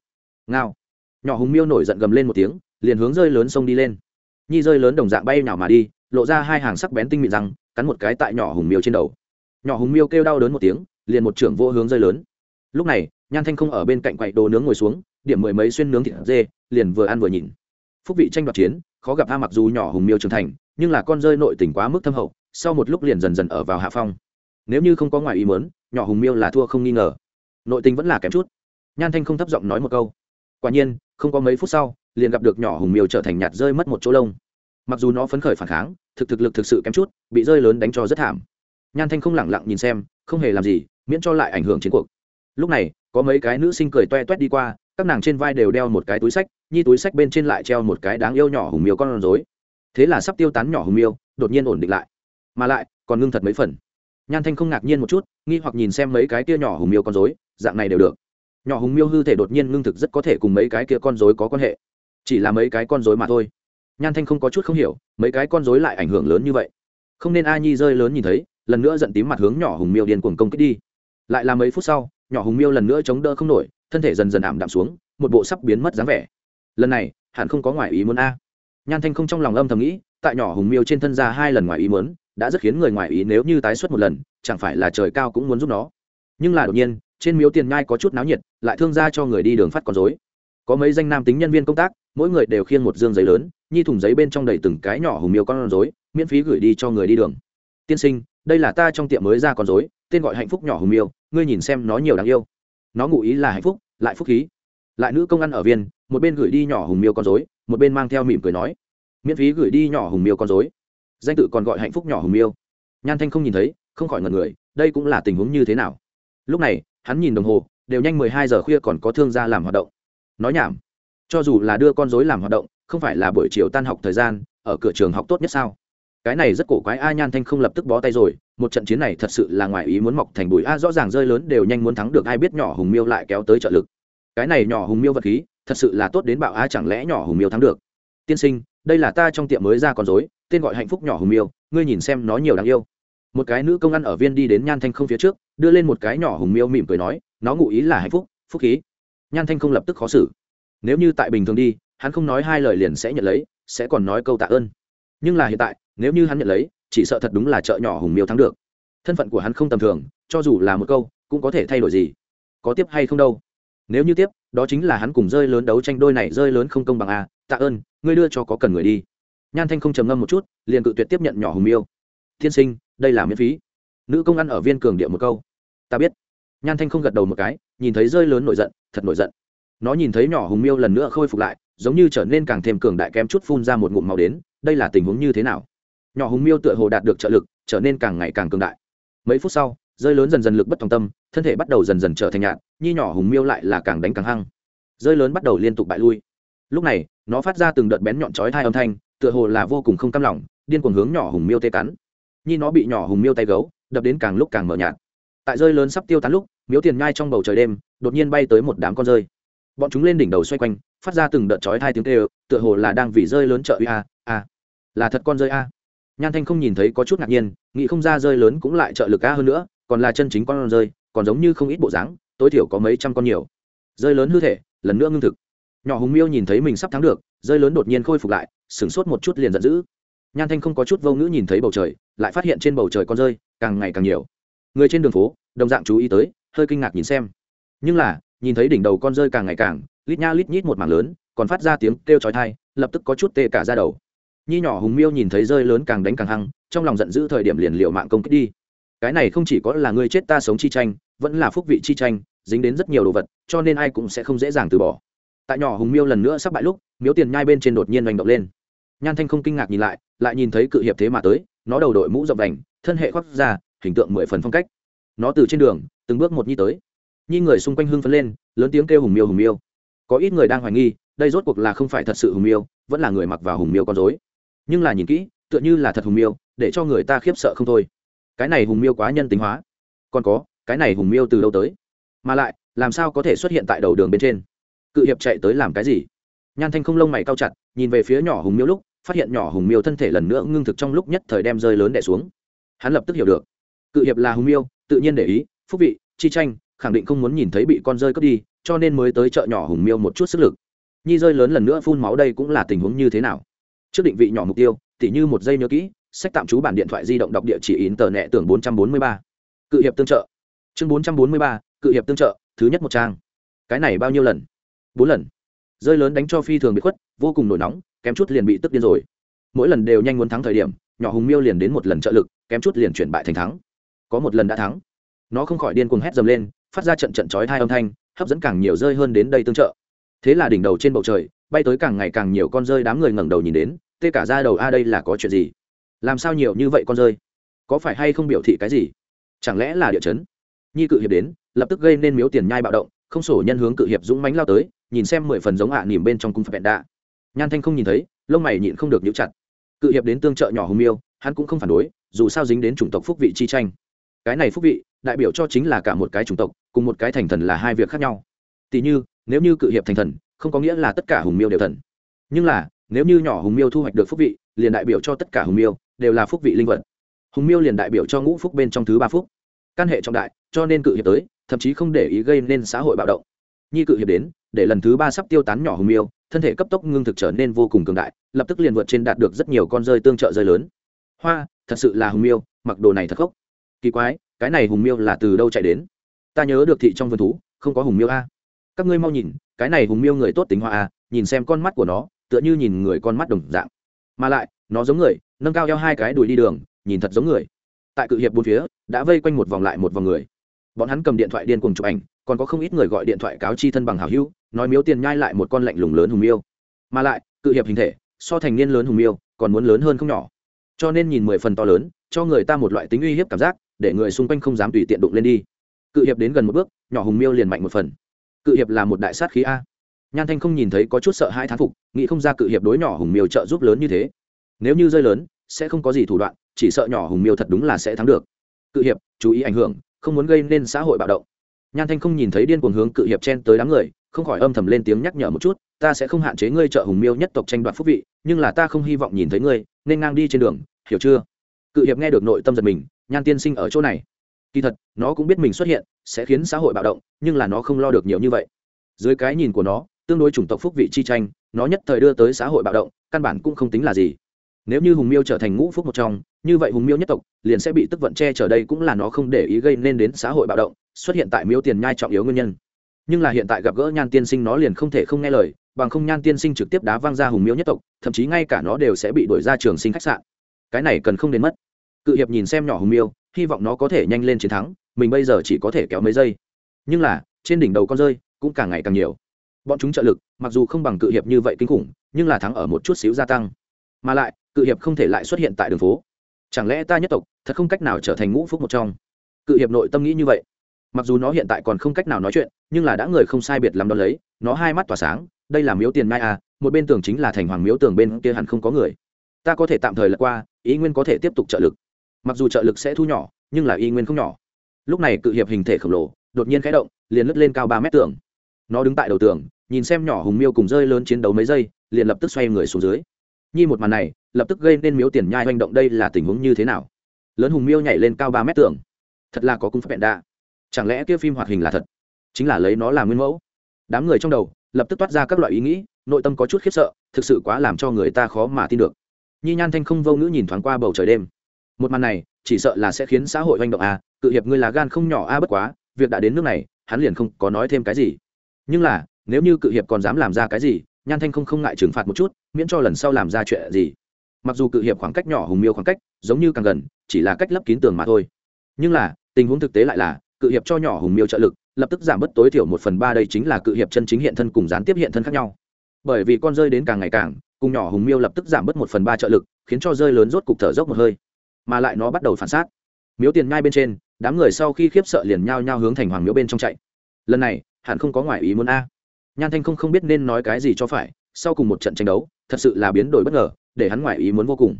Ngao. Nhỏ hùng miêu nổi giận gầm lên một tiếng, liền hướng rơi lớn sông đi lên. Nhi rơi lớn đồng dạng bay nào mà đi lộ ra hai hàng sắc bén tinh mịn răng, cắn một cái tại nhỏ hùng miêu trên đầu. Nhỏ hùng miêu kêu đau đớn một tiếng, liền một trưởng vô hướng rơi lớn. Lúc này, nhan thanh không ở bên cạnh quậy đồ nướng ngồi xuống, điểm mười mấy xuyên nướng thịt dê, liền vừa ăn vừa nhìn. Phúc vị tranh đoạt chiến, khó gặp a mặc dù nhỏ hùng miêu trưởng thành, nhưng là con rơi nội tỉnh quá mức thâm hậu, sau một lúc liền dần dần ở vào hạ phong. Nếu như không có ngoài ý mớn nhỏ hùng miêu là thua không nghi ngờ. Nội tình vẫn là kém chút. Nhan thanh không thấp giọng nói một câu. Quả nhiên, không có mấy phút sau, liền gặp được nhỏ hùng miêu trở thành nhạt rơi mất một chỗ lông mặc dù nó phấn khởi phản kháng thực thực lực thực sự kém chút bị rơi lớn đánh cho rất thảm. Nhan thanh không lẳng lặng nhìn xem không hề làm gì miễn cho lại ảnh hưởng chiến cuộc. Lúc này có mấy cái nữ sinh cười toe toét đi qua các nàng trên vai đều đeo một cái túi sách nhi túi sách bên trên lại treo một cái đáng yêu nhỏ hùng miêu con rối. Thế là sắp tiêu tán nhỏ hùng miêu đột nhiên ổn định lại. Mà lại còn ngưng thật mấy phần. Nhan thanh không ngạc nhiên một chút nghi hoặc nhìn xem mấy cái kia nhỏ hùng miêu con rối, dạng này đều được. Nhỏ hùng miêu hư thể đột nhiên ngưng thực rất có thể cùng mấy cái kia con rối có quan hệ. Chỉ là mấy cái con rối mà thôi nhan thanh không có chút không hiểu, mấy cái con dối lại ảnh hưởng lớn như vậy. Không nên a nhi rơi lớn nhìn thấy, lần nữa giận tím mặt hướng nhỏ hùng miêu điên cuồng công kích đi. Lại là mấy phút sau, nhỏ hùng miêu lần nữa chống đỡ không nổi, thân thể dần dần ảm đạm xuống, một bộ sắp biến mất dáng vẻ. Lần này, hẳn không có ngoài ý muốn a. Nhan thanh không trong lòng âm thầm nghĩ, tại nhỏ hùng miêu trên thân ra hai lần ngoài ý muốn, đã rất khiến người ngoài ý nếu như tái xuất một lần, chẳng phải là trời cao cũng muốn giúp nó. Nhưng là đột nhiên, trên miếu tiền nhai có chút náo nhiệt, lại thương ra cho người đi đường phát con dối có mấy danh nam tính nhân viên công tác, mỗi người đều khiêng một dương giấy lớn nhi thùng giấy bên trong đầy từng cái nhỏ hùng miêu con rối, miễn phí gửi đi cho người đi đường. Tiên sinh, đây là ta trong tiệm mới ra con rối, tên gọi hạnh phúc nhỏ hùng miêu, ngươi nhìn xem nó nhiều đáng yêu. Nó ngụ ý là hạnh phúc, lại phúc khí. Lại nữ công ăn ở viên, một bên gửi đi nhỏ hùng miêu con rối, một bên mang theo mỉm cười nói, miễn phí gửi đi nhỏ hùng miêu con rối. Danh tự còn gọi hạnh phúc nhỏ hùng miêu. Nhan thanh không nhìn thấy, không khỏi ngần người, đây cũng là tình huống như thế nào? Lúc này, hắn nhìn đồng hồ, đều nhanh mười hai giờ khuya còn có thương gia làm hoạt động. Nói nhảm, cho dù là đưa con rối làm hoạt động không phải là buổi chiều tan học thời gian, ở cửa trường học tốt nhất sao? Cái này rất cổ quái, a nhan thanh không lập tức bó tay rồi, một trận chiến này thật sự là ngoài ý muốn mọc thành bụi. A rõ ràng rơi lớn đều nhanh muốn thắng được, ai biết nhỏ hùng miêu lại kéo tới trợ lực. Cái này nhỏ hùng miêu vật khí, thật sự là tốt đến bạo a, chẳng lẽ nhỏ hùng miêu thắng được? Tiên sinh, đây là ta trong tiệm mới ra con dối tên gọi hạnh phúc nhỏ hùng miêu, ngươi nhìn xem nó nhiều đáng yêu. Một cái nữ công ăn ở viên đi đến nhan thanh không phía trước, đưa lên một cái nhỏ hùng miêu mỉm cười nói, nó ngụ ý là hạnh phúc phúc khí. Nhan thanh không lập tức khó xử. Nếu như tại bình thường đi hắn không nói hai lời liền sẽ nhận lấy sẽ còn nói câu tạ ơn. Nhưng là hiện tại nếu như hắn nhận lấy chỉ sợ thật đúng là chợ nhỏ hùng miêu thắng được. Thân phận của hắn không tầm thường cho dù là một câu cũng có thể thay đổi gì? Có tiếp hay không đâu? Nếu như tiếp đó chính là hắn cùng rơi lớn đấu tranh đôi này rơi lớn không công bằng a à, tạ ơn ngươi đưa cho có cần người đi. Nhan thanh không trầm ngâm một chút liền cự tuyệt tiếp nhận nhỏ hùng miêu. Tiên sinh đây là miễn phí. Nữ công ăn ở viên cường điệu một câu. Ta biết. Nhan thanh không gật đầu một cái nhìn thấy rơi lớn nổi giận thật nổi giận. Nó nhìn thấy nhỏ hùng miêu lần nữa khôi phục lại giống như trở nên càng thêm cường đại kém chút phun ra một ngụm màu đến, đây là tình huống như thế nào? Nhỏ hùng miêu tựa hồ đạt được trợ lực, trở nên càng ngày càng cường đại. Mấy phút sau, rơi lớn dần dần lực bất tòng tâm, thân thể bắt đầu dần dần trở thành nhạt, nhi nhỏ hùng miêu lại là càng đánh càng hăng. Rơi lớn bắt đầu liên tục bại lui. Lúc này, nó phát ra từng đợt bén nhọn chói hai âm thanh, tựa hồ là vô cùng không cam lòng, điên cuồng hướng nhỏ hùng miêu tê cắn. Nhi nó bị nhỏ hùng miêu tay gấu, đập đến càng lúc càng mờ nhạt. Tại rơi lớn sắp tiêu tán lúc, miếu tiền nhai trong bầu trời đêm, đột nhiên bay tới một đám con rơi. Bọn chúng lên đỉnh đầu xoay quanh phát ra từng đợt chói hai tiếng kêu, tựa hồ là đang vì rơi lớn trợ uy a a, là thật con rơi a. Nhan thanh không nhìn thấy có chút ngạc nhiên, nghĩ không ra rơi lớn cũng lại trợ lực a hơn nữa, còn là chân chính con rơi, còn giống như không ít bộ dáng, tối thiểu có mấy trăm con nhiều. Rơi lớn hư thể, lần nữa ngưng thực. Nhỏ hùng miêu nhìn thấy mình sắp thắng được, rơi lớn đột nhiên khôi phục lại, sửng sốt một chút liền giận dữ. Nhan thanh không có chút vô ngữ nhìn thấy bầu trời, lại phát hiện trên bầu trời con rơi, càng ngày càng nhiều. Người trên đường phố, đồng dạng chú ý tới, hơi kinh ngạc nhìn xem. Nhưng là, nhìn thấy đỉnh đầu con rơi càng ngày càng lít nha lít nhít một mảng lớn, còn phát ra tiếng kêu chói tai, lập tức có chút tê cả ra đầu. Nhi nhỏ hùng miêu nhìn thấy rơi lớn càng đánh càng hăng, trong lòng giận dữ thời điểm liền liệu mạng công kích đi. Cái này không chỉ có là người chết ta sống chi tranh, vẫn là phúc vị chi tranh, dính đến rất nhiều đồ vật, cho nên ai cũng sẽ không dễ dàng từ bỏ. Tại nhỏ hùng miêu lần nữa sắp bại lúc, miếu tiền nhai bên trên đột nhiên hành động lên. Nhan thanh không kinh ngạc nhìn lại lại nhìn thấy cự hiệp thế mà tới, nó đầu đội mũ rộng đành thân hệ khoác ra, hình tượng mười phần phong cách. Nó từ trên đường, từng bước một nhi tới. Nhi người xung quanh hưng phấn lên, lớn tiếng kêu hùng miêu hùng miêu có ít người đang hoài nghi, đây rốt cuộc là không phải thật sự hùng miêu, vẫn là người mặc vào hùng miêu con dối nhưng là nhìn kỹ, tựa như là thật hùng miêu, để cho người ta khiếp sợ không thôi. Cái này hùng miêu quá nhân tính hóa. Còn có, cái này hùng miêu từ đâu tới? Mà lại, làm sao có thể xuất hiện tại đầu đường bên trên? Cự hiệp chạy tới làm cái gì? Nhan thanh không lông mày cao chặt, nhìn về phía nhỏ hùng miêu lúc, phát hiện nhỏ hùng miêu thân thể lần nữa ngưng thực trong lúc nhất thời đem rơi lớn đẻ xuống. Hắn lập tức hiểu được. Cự hiệp là hùng miêu, tự nhiên để ý, phúc vị, chi tranh, khẳng định không muốn nhìn thấy bị con rơi cướp đi cho nên mới tới chợ nhỏ hùng miêu một chút sức lực. Nhi rơi lớn lần nữa phun máu đây cũng là tình huống như thế nào? Trước định vị nhỏ mục tiêu, tỉ như một giây nhớ kỹ, sách tạm trú bản điện thoại di động đọc địa chỉ in tờ nẹ tưởng bốn trăm bốn mươi ba. Cự hiệp tương trợ. Chương bốn trăm bốn mươi ba, cự hiệp tương trợ, thứ nhất một trang. Cái này bao nhiêu lần? Bốn lần. Rơi lớn đánh cho phi thường bị khuất, vô cùng nổi nóng, kém chút liền bị tức điên rồi. Mỗi lần đều nhanh muốn thắng thời điểm, nhỏ hùng miêu liền đến một lần trợ lực, kém chút liền chuyển bại thành thắng. Có một lần đã thắng. Nó không khỏi điên cuồng hét dầm lên, phát ra trận trận chói thai âm thanh hấp dẫn càng nhiều rơi hơn đến đây tương trợ. Thế là đỉnh đầu trên bầu trời, bay tới càng ngày càng nhiều con rơi đám người ngẩng đầu nhìn đến, tê cả ra đầu, a, đây là có chuyện gì? Làm sao nhiều như vậy con rơi? Có phải hay không biểu thị cái gì? Chẳng lẽ là địa chấn? Nhi cự hiệp đến, lập tức gây nên miếu tiền nhai bạo động, không sổ nhân hướng cự hiệp dũng mánh lao tới, nhìn xem mười phần giống hạ à nỉm bên trong cung phật đạ. Nhan thanh không nhìn thấy, lông mày nhịn không được nhíu chặt. Cự hiệp đến tương trợ nhỏ hùng miêu, hắn cũng không phản đối, dù sao dính đến chủng tộc phúc vị chi tranh. Cái này phúc vị, đại biểu cho chính là cả một cái chủng tộc cùng một cái thành thần là hai việc khác nhau. Tỷ như, nếu như cự hiệp thành thần, không có nghĩa là tất cả hùng miêu đều thần. Nhưng là, nếu như nhỏ hùng miêu thu hoạch được phúc vị, liền đại biểu cho tất cả hùng miêu đều là phúc vị linh vật. Hùng miêu liền đại biểu cho ngũ phúc bên trong thứ ba phúc. Căn hệ trọng đại, cho nên cự hiệp tới, thậm chí không để ý gây nên xã hội bạo động. Nhi cự hiệp đến, để lần thứ ba sắp tiêu tán nhỏ hùng miêu, thân thể cấp tốc ngưng thực trở nên vô cùng cường đại, lập tức liền vượt trên đạt được rất nhiều con rơi tương trợ rơi lớn. Hoa, thật sự là hùng miêu, mặc đồ này thật khốc. Kỳ quái, cái này hùng miêu là từ đâu chạy đến? Ta nhớ được thị trong vườn thú, không có hùng miêu a. Các ngươi mau nhìn, cái này hùng miêu người tốt tính hoa a, nhìn xem con mắt của nó, tựa như nhìn người con mắt đồng dạng. Mà lại, nó giống người, nâng cao eo hai cái đùi đi đường, nhìn thật giống người. Tại cự hiệp bốn phía, đã vây quanh một vòng lại một vòng người. Bọn hắn cầm điện thoại điên cùng chụp ảnh, còn có không ít người gọi điện thoại cáo chi thân bằng hảo hữu, nói miếu tiền nhai lại một con lạnh lùng lớn hùng miêu. Mà lại, cự hiệp hình thể, so thành niên lớn hùng miêu, còn muốn lớn hơn không nhỏ. Cho nên nhìn mười phần to lớn, cho người ta một loại tính uy hiếp cảm giác, để người xung quanh không dám tùy tiện đụng lên đi cự hiệp đến gần một bước, nhỏ hùng miêu liền mạnh một phần. Cự hiệp là một đại sát khí a. Nhan thanh không nhìn thấy có chút sợ hai thán phục, nghĩ không ra cự hiệp đối nhỏ hùng miêu trợ giúp lớn như thế. Nếu như rơi lớn, sẽ không có gì thủ đoạn, chỉ sợ nhỏ hùng miêu thật đúng là sẽ thắng được. Cự hiệp, chú ý ảnh hưởng, không muốn gây nên xã hội bạo động. Nhan thanh không nhìn thấy điên cuồng hướng cự hiệp chen tới đám người, không khỏi âm thầm lên tiếng nhắc nhở một chút, ta sẽ không hạn chế ngươi trợ hùng miêu nhất tộc tranh đoạt phúc vị, nhưng là ta không hy vọng nhìn thấy ngươi, nên ngang đi trên đường, hiểu chưa? Cự hiệp nghe được nội tâm giật mình, nhan tiên sinh ở chỗ này kỳ thật, nó cũng biết mình xuất hiện sẽ khiến xã hội bạo động, nhưng là nó không lo được nhiều như vậy. Dưới cái nhìn của nó, tương đối chủng tộc phúc vị chi tranh, nó nhất thời đưa tới xã hội bạo động, căn bản cũng không tính là gì. Nếu như hùng miêu trở thành ngũ phúc một trong, như vậy hùng miêu nhất tộc liền sẽ bị tức vận che trở đây cũng là nó không để ý gây nên đến xã hội bạo động, xuất hiện tại miêu tiền nhai trọng yếu nguyên nhân. Nhưng là hiện tại gặp gỡ nhan tiên sinh nó liền không thể không nghe lời, bằng không nhan tiên sinh trực tiếp đá văng ra hùng miêu nhất tộc, thậm chí ngay cả nó đều sẽ bị đuổi ra trường sinh khách sạn. Cái này cần không đến mất cự hiệp nhìn xem nhỏ hùng miêu, hy vọng nó có thể nhanh lên chiến thắng, mình bây giờ chỉ có thể kéo mấy giây. Nhưng là, trên đỉnh đầu con rơi cũng càng ngày càng nhiều. Bọn chúng trợ lực, mặc dù không bằng cự hiệp như vậy kinh khủng, nhưng là thắng ở một chút xíu gia tăng. Mà lại, cự hiệp không thể lại xuất hiện tại đường phố. Chẳng lẽ ta nhất tộc thật không cách nào trở thành ngũ phúc một trong? Cự hiệp nội tâm nghĩ như vậy. Mặc dù nó hiện tại còn không cách nào nói chuyện, nhưng là đã người không sai biệt lắm đ ó lấy, nó hai mắt tỏa sáng, đây là miếu tiền mai à một bên tường chính là thành hoàng miếu tường bên kia hẳn không có người. Ta có thể tạm thời lật qua, ý nguyên có thể tiếp tục trợ lực mặc dù trợ lực sẽ thu nhỏ, nhưng là y nguyên không nhỏ. Lúc này cự hiệp hình thể khổng lồ, đột nhiên khẽ động, liền lướt lên cao ba mét tường. Nó đứng tại đầu tường, nhìn xem nhỏ hùng miêu cùng rơi lớn chiến đấu mấy giây, liền lập tức xoay người xuống dưới. Nhi một màn này, lập tức gây nên miếu tiền nhai hành động đây là tình huống như thế nào? Lớn hùng miêu nhảy lên cao ba mét tường. Thật là có cung phép đa chẳng lẽ kia phim hoạt hình là thật? Chính là lấy nó làm nguyên mẫu. Đám người trong đầu, lập tức toát ra các loại ý nghĩ, nội tâm có chút khiếp sợ, thực sự quá làm cho người ta khó mà tin được. Nhi nhan thanh không vô ngữ nhìn thoáng qua bầu trời đêm một màn này, chỉ sợ là sẽ khiến xã hội manh động a cự hiệp ngươi là gan không nhỏ a bất quá, việc đã đến nước này, hắn liền không có nói thêm cái gì. Nhưng là, nếu như cự hiệp còn dám làm ra cái gì, nhan thanh không không ngại trừng phạt một chút, miễn cho lần sau làm ra chuyện gì. Mặc dù cự hiệp khoảng cách nhỏ hùng miêu khoảng cách, giống như càng gần, chỉ là cách lấp kín tường mà thôi. Nhưng là, tình huống thực tế lại là, cự hiệp cho nhỏ hùng miêu trợ lực, lập tức giảm bớt tối thiểu một phần ba đây chính là cự hiệp chân chính hiện thân cùng gián tiếp hiện thân khác nhau. Bởi vì con rơi đến càng ngày càng, cùng nhỏ hùng miêu lập tức giảm bớt một phần ba trợ lực, khiến cho rơi lớn rốt cục thở dốc một hơi mà lại nó bắt đầu phản xác. Miếu tiền ngai bên trên, đám người sau khi khiếp sợ liền nhao nhao hướng thành hoàng miếu bên trong chạy. Lần này, hẳn không có ngoại ý muốn a. Nhan thanh không không biết nên nói cái gì cho phải, sau cùng một trận tranh đấu, thật sự là biến đổi bất ngờ, để hắn ngoại ý muốn vô cùng.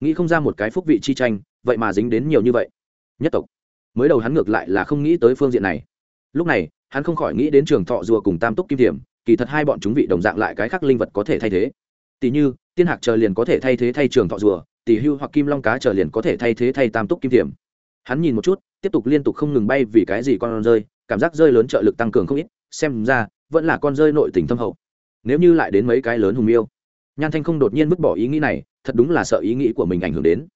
Nghĩ không ra một cái phúc vị chi tranh, vậy mà dính đến nhiều như vậy. Nhất tộc. Mới đầu hắn ngược lại là không nghĩ tới phương diện này. Lúc này, hắn không khỏi nghĩ đến trường thọ rùa cùng tam túc kim thiểm, kỳ thật hai bọn chúng vị đồng dạng lại cái khác linh vật có thể thay thế. Tỷ như, tiên hạc chờ liền có thể thay thế thay trường thọ rùa tỷ hưu hoặc kim long cá trở liền có thể thay thế thay tam túc kim thiểm. Hắn nhìn một chút, tiếp tục liên tục không ngừng bay vì cái gì con rơi, cảm giác rơi lớn trợ lực tăng cường không ít, xem ra, vẫn là con rơi nội tình thâm hậu. Nếu như lại đến mấy cái lớn hùng miêu, nhan thanh không đột nhiên vứt bỏ ý nghĩ này, thật đúng là sợ ý nghĩ của mình ảnh hưởng đến.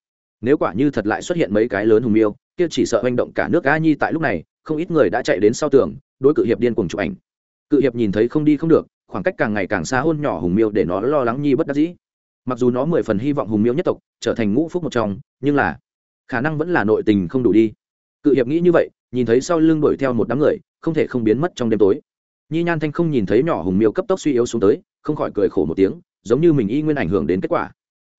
Nếu quả như thật lại xuất hiện mấy cái lớn hùng miêu, kia chỉ sợ manh động cả nước a nhi tại lúc này, không ít người đã chạy đến sau tường, đối cự hiệp điên cuồng chụp ảnh. Cự hiệp nhìn thấy không đi không được, khoảng cách càng ngày càng xa hôn nhỏ hùng miêu để nó lo lắng nhi bất đắc dĩ mặc dù nó mười phần hy vọng hùng miêu nhất tộc trở thành ngũ phúc một trong, nhưng là khả năng vẫn là nội tình không đủ đi. Cự hiệp nghĩ như vậy, nhìn thấy sau lưng đuổi theo một đám người, không thể không biến mất trong đêm tối. Nhi nhan thanh không nhìn thấy nhỏ hùng miêu cấp tốc suy yếu xuống tới, không khỏi cười khổ một tiếng, giống như mình y nguyên ảnh hưởng đến kết quả.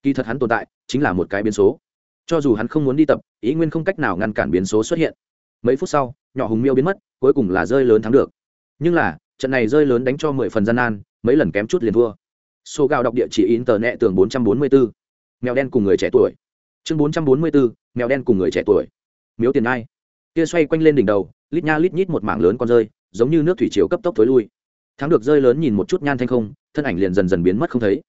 Kỳ thật hắn tồn tại chính là một cái biến số. Cho dù hắn không muốn đi tập ý nguyên không cách nào ngăn cản biến số xuất hiện. Mấy phút sau, nhỏ hùng miêu biến mất, cuối cùng là rơi lớn thắng được. Nhưng là, trận này rơi lớn đánh cho mười phần gian nan, mấy lần kém chút liền thua số gạo đọc địa chỉ internet tường bốn trăm bốn mươi bốn mèo đen cùng người trẻ tuổi. Chương bốn trăm bốn mươi bốn mèo đen cùng người trẻ tuổi. Miếu tiền ai kia xoay quanh lên đỉnh đầu, lít nha lít nhít một mảng lớn con rơi, giống như nước thủy chiều cấp tốc thối lui. Thắng được rơi lớn nhìn một chút nhan thanh không, thân ảnh liền dần dần biến mất không thấy.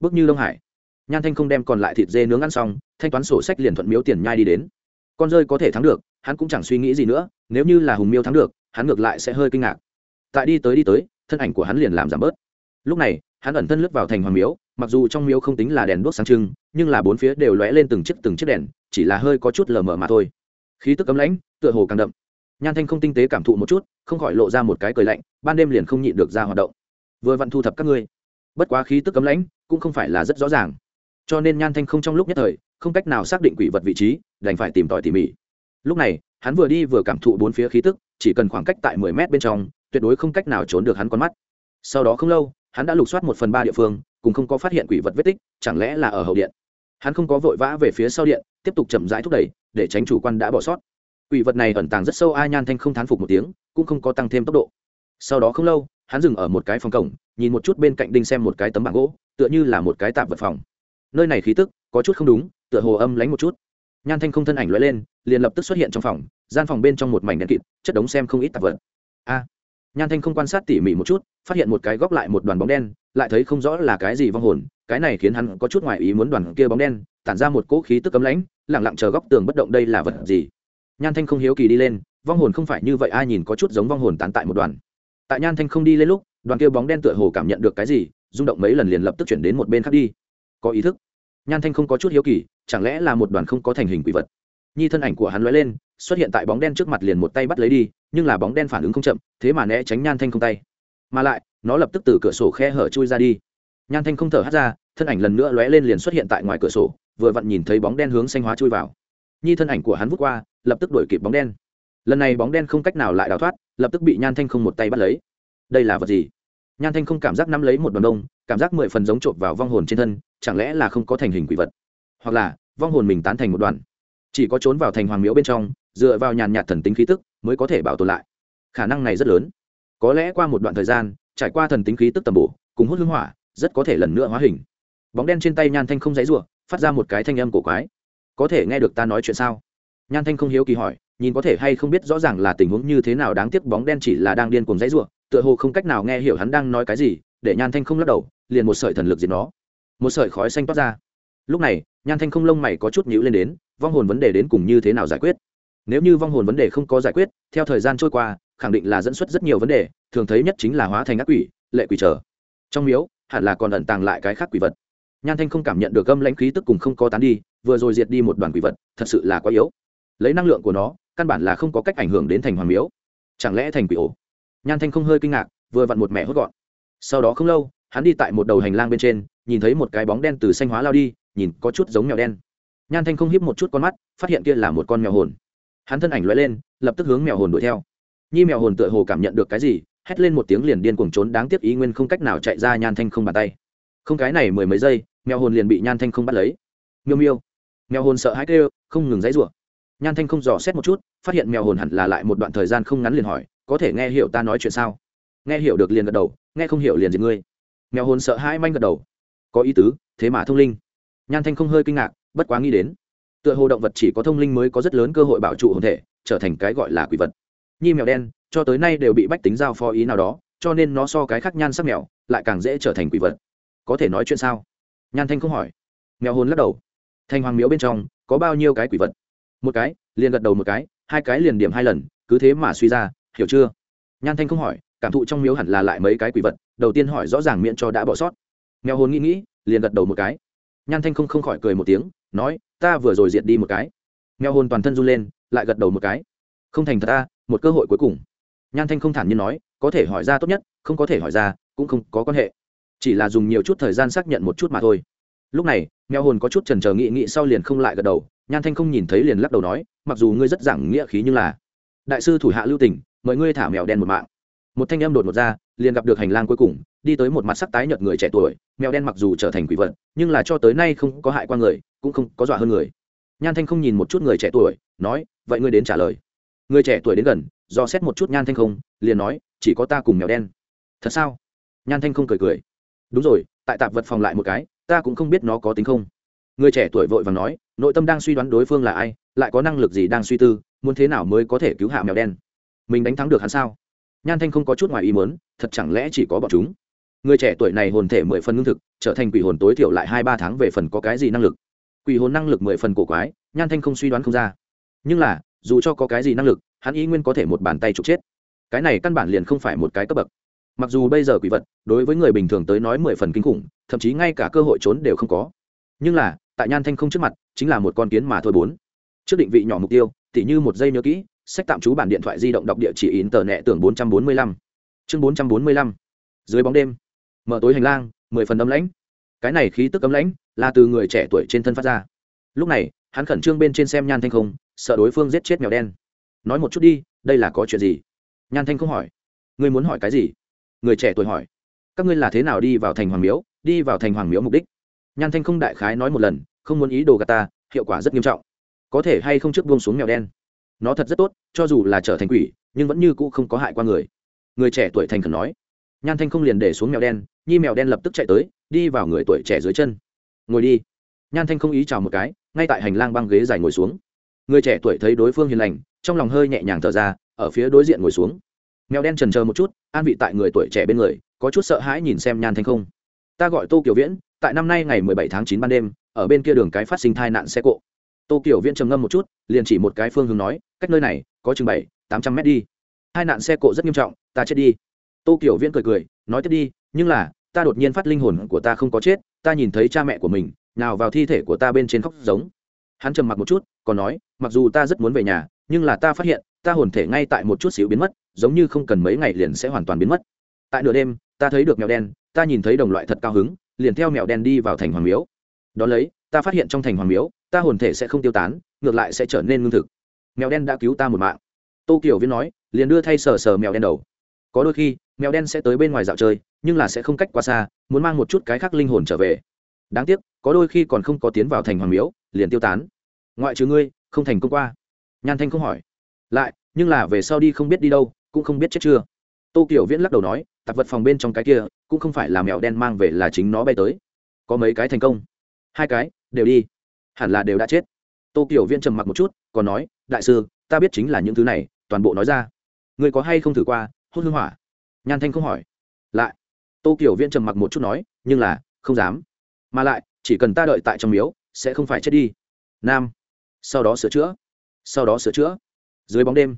Bước như đông hải. Nhan thanh không đem còn lại thịt dê nướng ăn xong, thanh toán sổ sách liền thuận miếu tiền nhai đi đến. Con rơi có thể thắng được, hắn cũng chẳng suy nghĩ gì nữa, nếu như là hùng miêu thắng được, hắn ngược lại sẽ hơi kinh ngạc. Tại đi tới đi tới, thân ảnh của hắn liền làm giảm bớt. Lúc này hắn ẩn thân lướt vào thành hoàng miếu, mặc dù trong miếu không tính là đèn đuốc sáng trưng, nhưng là bốn phía đều lóe lên từng chiếc từng chiếc đèn, chỉ là hơi có chút lờ mờ mà thôi. Khí tức cấm lãnh, tựa hồ càng đậm. Nhan thanh không tinh tế cảm thụ một chút, không khỏi lộ ra một cái cười lạnh, ban đêm liền không nhịn được ra hoạt động. Vừa vặn thu thập các ngươi. Bất quá khí tức cấm lãnh, cũng không phải là rất rõ ràng. Cho nên nhan thanh không trong lúc nhất thời, không cách nào xác định quỷ vật vị trí, đành phải tìm tòi tỉ mỉ. Lúc này, hắn vừa đi vừa cảm thụ bốn phía khí tức, chỉ cần khoảng cách tại mười mét bên trong, tuyệt đối không cách nào trốn được hắn con mắt. Sau đó không lâu hắn đã lục soát một phần ba địa phương cùng không có phát hiện quỷ vật vết tích, chẳng lẽ là ở hậu điện? Hắn không có vội vã về phía sau điện, tiếp tục chậm rãi thúc đẩy, để tránh chủ quan đã bỏ sót. Quỷ vật này ẩn tàng rất sâu ai nhan thanh không thán phục một tiếng, cũng không có tăng thêm tốc độ. Sau đó không lâu, hắn dừng ở một cái phòng cổng, nhìn một chút bên cạnh đinh xem một cái tấm bảng gỗ, tựa như là một cái tạp vật phòng. Nơi này khí tức, có chút không đúng, tựa hồ âm lánh một chút. Nhan thanh không thân ảnh l lên, liền lập tức xuất hiện trong phòng, gian phòng bên trong một mảnh đèn kịt, chất đống xem không ít tạp vật. A! Nhan thanh không quan sát tỉ mỉ một chút, phát hiện một cái góc lại một đoàn bóng đen, lại thấy không rõ là cái gì vong hồn, cái này khiến hắn có chút ngoại ý muốn đoàn kia bóng đen, tản ra một cỗ khí tức cấm lãnh lẳng lặng chờ góc tường bất động đây là vật gì. Nhan thanh không hiếu kỳ đi lên, vong hồn không phải như vậy, ai nhìn có chút giống vong hồn tán tại một đoàn. Tại nhan thanh không đi lên lúc, đoàn kia bóng đen tựa hồ cảm nhận được cái gì, rung động mấy lần liền lập tức chuyển đến một bên khác đi. Có ý thức. Nhan thanh không có chút hiếu kỳ, chẳng lẽ là một đoàn không có thành hình quỷ vật? Nhi thân ảnh của hắn lóe lên, xuất hiện tại bóng đen trước mặt liền một tay bắt lấy đi, nhưng là bóng đen phản ứng không chậm thế mà né tránh nhan thanh không tay. Mà lại, nó lập tức từ cửa sổ khe hở chui ra đi. Nhan thanh không thở hắt ra, thân ảnh lần nữa lóe lên liền xuất hiện tại ngoài cửa sổ, vừa vặn nhìn thấy bóng đen hướng xanh hóa chui vào. Nhi thân ảnh của hắn vút qua, lập tức đuổi kịp bóng đen. Lần này bóng đen không cách nào lại đào thoát, lập tức bị nhan thanh không một tay bắt lấy. Đây là vật gì? Nhan thanh không cảm giác nắm lấy một đòn đông, cảm giác mười phần giống trộm vào vong hồn trên thân, chẳng lẽ là không có thành hình quỷ vật? Hoặc là, vong hồn mình tán thành một đoàn chỉ có trốn vào thành hoàng miếu bên trong, dựa vào nhàn nhạt thần tính khí tức, mới có thể bảo tồn lại khả năng này rất lớn. Có lẽ qua một đoạn thời gian, trải qua thần tính khí tức tầm bổ, cùng hút hương hỏa, rất có thể lần nữa hóa hình. Bóng đen trên tay nhan thanh không dãy rủa, phát ra một cái thanh âm cổ quái. Có thể nghe được ta nói chuyện sao? Nhan thanh không hiếu kỳ hỏi, nhìn có thể hay không biết rõ ràng là tình huống như thế nào đáng tiếc bóng đen chỉ là đang điên cuồng dãy rủa, tựa hồ không cách nào nghe hiểu hắn đang nói cái gì, để nhan thanh không lắc đầu, liền một sợi thần lực diệt nó. Một sợi khói xanh toát ra. Lúc này, nhan thanh không lông mày có chút nhữ lên đến, vong hồn vấn đề đến cùng như thế nào giải quyết? Nếu như vong hồn vấn đề không có giải quyết, theo thời gian trôi qua khẳng định là dẫn xuất rất nhiều vấn đề, thường thấy nhất chính là hóa thành ác quỷ, lệ quỷ trở. Trong miếu, hẳn là còn ẩn tàng lại cái khác quỷ vật. Nhan thanh không cảm nhận được âm lãnh khí tức cùng không có tán đi, vừa rồi diệt đi một đoàn quỷ vật, thật sự là quá yếu. Lấy năng lượng của nó, căn bản là không có cách ảnh hưởng đến thành hoàng miếu. Chẳng lẽ thành quỷ ổ? Nhan thanh không hơi kinh ngạc, vừa vặn một mẹ hốt gọn. Sau đó không lâu, hắn đi tại một đầu hành lang bên trên, nhìn thấy một cái bóng đen từ xanh hóa lao đi, nhìn có chút giống mèo đen. Nhan thanh không hiếp một chút con mắt, phát hiện kia là một con mèo hồn. Hắn thân ảnh l lên, lập tức hướng mèo hồn đuổi theo nhi mèo hồn tựa hồ cảm nhận được cái gì, hét lên một tiếng liền điên cuồng trốn, đáng tiếc ý nguyên không cách nào chạy ra nhan thanh không bàn tay. Không cái này mười mấy giây, mèo hồn liền bị nhan thanh không bắt lấy. Miêu miêu. Mèo hồn sợ hãi kêu, không ngừng dãy rủa. Nhan thanh không dò xét một chút, phát hiện mèo hồn hẳn là lại một đoạn thời gian không ngắn liền hỏi, có thể nghe hiểu ta nói chuyện sao? Nghe hiểu được liền gật đầu, nghe không hiểu liền diệt ngươi. Mèo hồn sợ hãi manh gật đầu. Có ý tứ, thế mà thông linh. Nhan thanh không hơi kinh ngạc, bất quá nghĩ đến, tựa hồ động vật chỉ có thông linh mới có rất lớn cơ hội bảo trụ hồn thể, trở thành cái gọi là quỷ vật nhi mèo đen, cho tới nay đều bị bách tính giao phó ý nào đó, cho nên nó so cái khác nhan sắc mèo, lại càng dễ trở thành quỷ vật. Có thể nói chuyện sao? Nhan thanh không hỏi. Mèo hồn lắc đầu. Thanh hoàng miếu bên trong, có bao nhiêu cái quỷ vật? Một cái, liền gật đầu một cái, hai cái liền điểm hai lần, cứ thế mà suy ra, hiểu chưa? Nhan thanh không hỏi, cảm thụ trong miếu hẳn là lại mấy cái quỷ vật, đầu tiên hỏi rõ ràng miệng cho đã bỏ sót. Mèo hồn nghĩ nghĩ, liền gật đầu một cái. Nhan thanh không không khỏi cười một tiếng, nói, ta vừa rồi diệt đi một cái. Mèo hồn toàn thân run lên, lại gật đầu một cái không thành thật ta, một cơ hội cuối cùng. Nhan thanh không thản nhiên nói, có thể hỏi ra tốt nhất, không có thể hỏi ra, cũng không có quan hệ. Chỉ là dùng nhiều chút thời gian xác nhận một chút mà thôi. Lúc này, mèo hồn có chút trần trờ nghị nghị sau liền không lại gật đầu. Nhan thanh không nhìn thấy liền lắc đầu nói, mặc dù ngươi rất giảng nghĩa khí nhưng là, đại sư thủ hạ lưu tỉnh mời ngươi thả mèo đen một mạng. Một thanh em đột một ra, liền gặp được hành lang cuối cùng, đi tới một mặt sắc tái nhợt người trẻ tuổi. Mèo đen mặc dù trở thành quỷ vật, nhưng là cho tới nay không có hại qua người, cũng không có dọa hơn người. Nhan thanh không nhìn một chút người trẻ tuổi, nói, vậy ngươi đến trả lời người trẻ tuổi đến gần, do xét một chút nhan thanh không, liền nói, chỉ có ta cùng mèo đen. Thật sao? Nhan thanh không cười cười. Đúng rồi, tại tạp vật phòng lại một cái, ta cũng không biết nó có tính không. Người trẻ tuổi vội và nói, nội tâm đang suy đoán đối phương là ai, lại có năng lực gì đang suy tư, muốn thế nào mới có thể cứu hạ mèo đen? Mình đánh thắng được hắn sao? Nhan thanh không có chút ngoài ý muốn, thật chẳng lẽ chỉ có bọn chúng? Người trẻ tuổi này hồn thể mười phần ngưng thực, trở thành quỷ hồn tối thiểu lại hai ba tháng về phần có cái gì năng lực. Quỷ hồn năng lực mười phần cổ quái, nhan thanh không suy đoán không ra. Nhưng là dù cho có cái gì năng lực, hắn ý nguyên có thể một bàn tay trục chết. Cái này căn bản liền không phải một cái cấp bậc. Mặc dù bây giờ quỷ vật, đối với người bình thường tới nói mười phần kinh khủng, thậm chí ngay cả cơ hội trốn đều không có. Nhưng là, tại nhan thanh không trước mặt, chính là một con kiến mà thôi bốn. Trước định vị nhỏ mục tiêu, tỉ như một giây nhớ kỹ, sách tạm trú bản điện thoại di động đọc địa chỉ in tờ nẹ tưởng bốn trăm bốn mươi lăm. Chương bốn trăm bốn mươi lăm. Dưới bóng đêm, mở tối hành lang, mười phần âm lãnh. Cái này khí tức ấm lãnh là từ người trẻ tuổi trên thân phát ra. Lúc này hắn khẩn trương bên trên xem nhan thanh không, sợ đối phương giết chết mèo đen. Nói một chút đi, đây là có chuyện gì? Nhan thanh không hỏi. Ngươi muốn hỏi cái gì? Người trẻ tuổi hỏi. Các ngươi là thế nào đi vào thành hoàng miếu, đi vào thành hoàng miếu mục đích? Nhan thanh không đại khái nói một lần, không muốn ý đồ gà ta, hiệu quả rất nghiêm trọng. Có thể hay không trước buông xuống mèo đen? Nó thật rất tốt, cho dù là trở thành quỷ, nhưng vẫn như cũ không có hại qua người. Người trẻ tuổi thành khẩn nói. Nhan thanh không liền để xuống mèo đen, nhi mèo đen lập tức chạy tới, đi vào người tuổi trẻ dưới chân. Ngồi đi. Nhan thanh không ý chào một cái ngay tại hành lang băng ghế dài ngồi xuống. Người trẻ tuổi thấy đối phương hiền lành, trong lòng hơi nhẹ nhàng thở ra, ở phía đối diện ngồi xuống. Mèo đen trần chờ một chút, an vị tại người tuổi trẻ bên người, có chút sợ hãi nhìn xem nhan thanh không. Ta gọi tô kiều viễn, tại năm nay ngày mười bảy tháng chín ban đêm, ở bên kia đường cái phát sinh tai nạn xe cộ. Tô kiều viễn trầm ngâm một chút, liền chỉ một cái phương hướng nói, cách nơi này, có chừng bảy, tám trăm mét đi. Hai nạn xe cộ rất nghiêm trọng, ta chết đi. Tô kiều viễn cười cười, nói tiếp đi, nhưng là, ta đột nhiên phát linh hồn của ta không có chết, ta nhìn thấy cha mẹ của mình nào vào thi thể của ta bên trên khóc giống. Hắn trầm mặc một chút, còn nói, mặc dù ta rất muốn về nhà, nhưng là ta phát hiện, ta hồn thể ngay tại một chút xíu biến mất, giống như không cần mấy ngày liền sẽ hoàn toàn biến mất. Tại nửa đêm, ta thấy được mèo đen, ta nhìn thấy đồng loại thật cao hứng, liền theo mèo đen đi vào thành hoàng miếu. Đón lấy, ta phát hiện trong thành hoàng miếu, ta hồn thể sẽ không tiêu tán, ngược lại sẽ trở nên ngưng thực. Mèo đen đã cứu ta một mạng. Tô kiều Viễn nói, liền đưa thay sờ sờ mèo đen đầu. Có đôi khi, mèo đen sẽ tới bên ngoài dạo chơi, nhưng là sẽ không cách quá xa, muốn mang một chút cái khác linh hồn trở về đáng tiếc, có đôi khi còn không có tiến vào thành hoàng miếu, liền tiêu tán. Ngoại trừ ngươi, không thành công qua. Nhan thanh không hỏi. Lại, nhưng là về sau đi không biết đi đâu, cũng không biết chết chưa. Tô kiểu viễn lắc đầu nói, tạp vật phòng bên trong cái kia, cũng không phải là mèo đen mang về là chính nó bay tới. Có mấy cái thành công? Hai cái, đều đi. Hẳn là đều đã chết. Tô kiểu viễn trầm mặc một chút, còn nói, đại sư, ta biết chính là những thứ này, toàn bộ nói ra. Người có hay không thử qua hốt hương hỏa? Nhan thanh không hỏi. Lại, tô kiểu viễn trầm mặc một chút nói, nhưng là, không dám mà lại, chỉ cần ta đợi tại trong miếu, sẽ không phải chết đi. Nam. Sau đó sửa chữa. Sau đó sửa chữa. Dưới bóng đêm,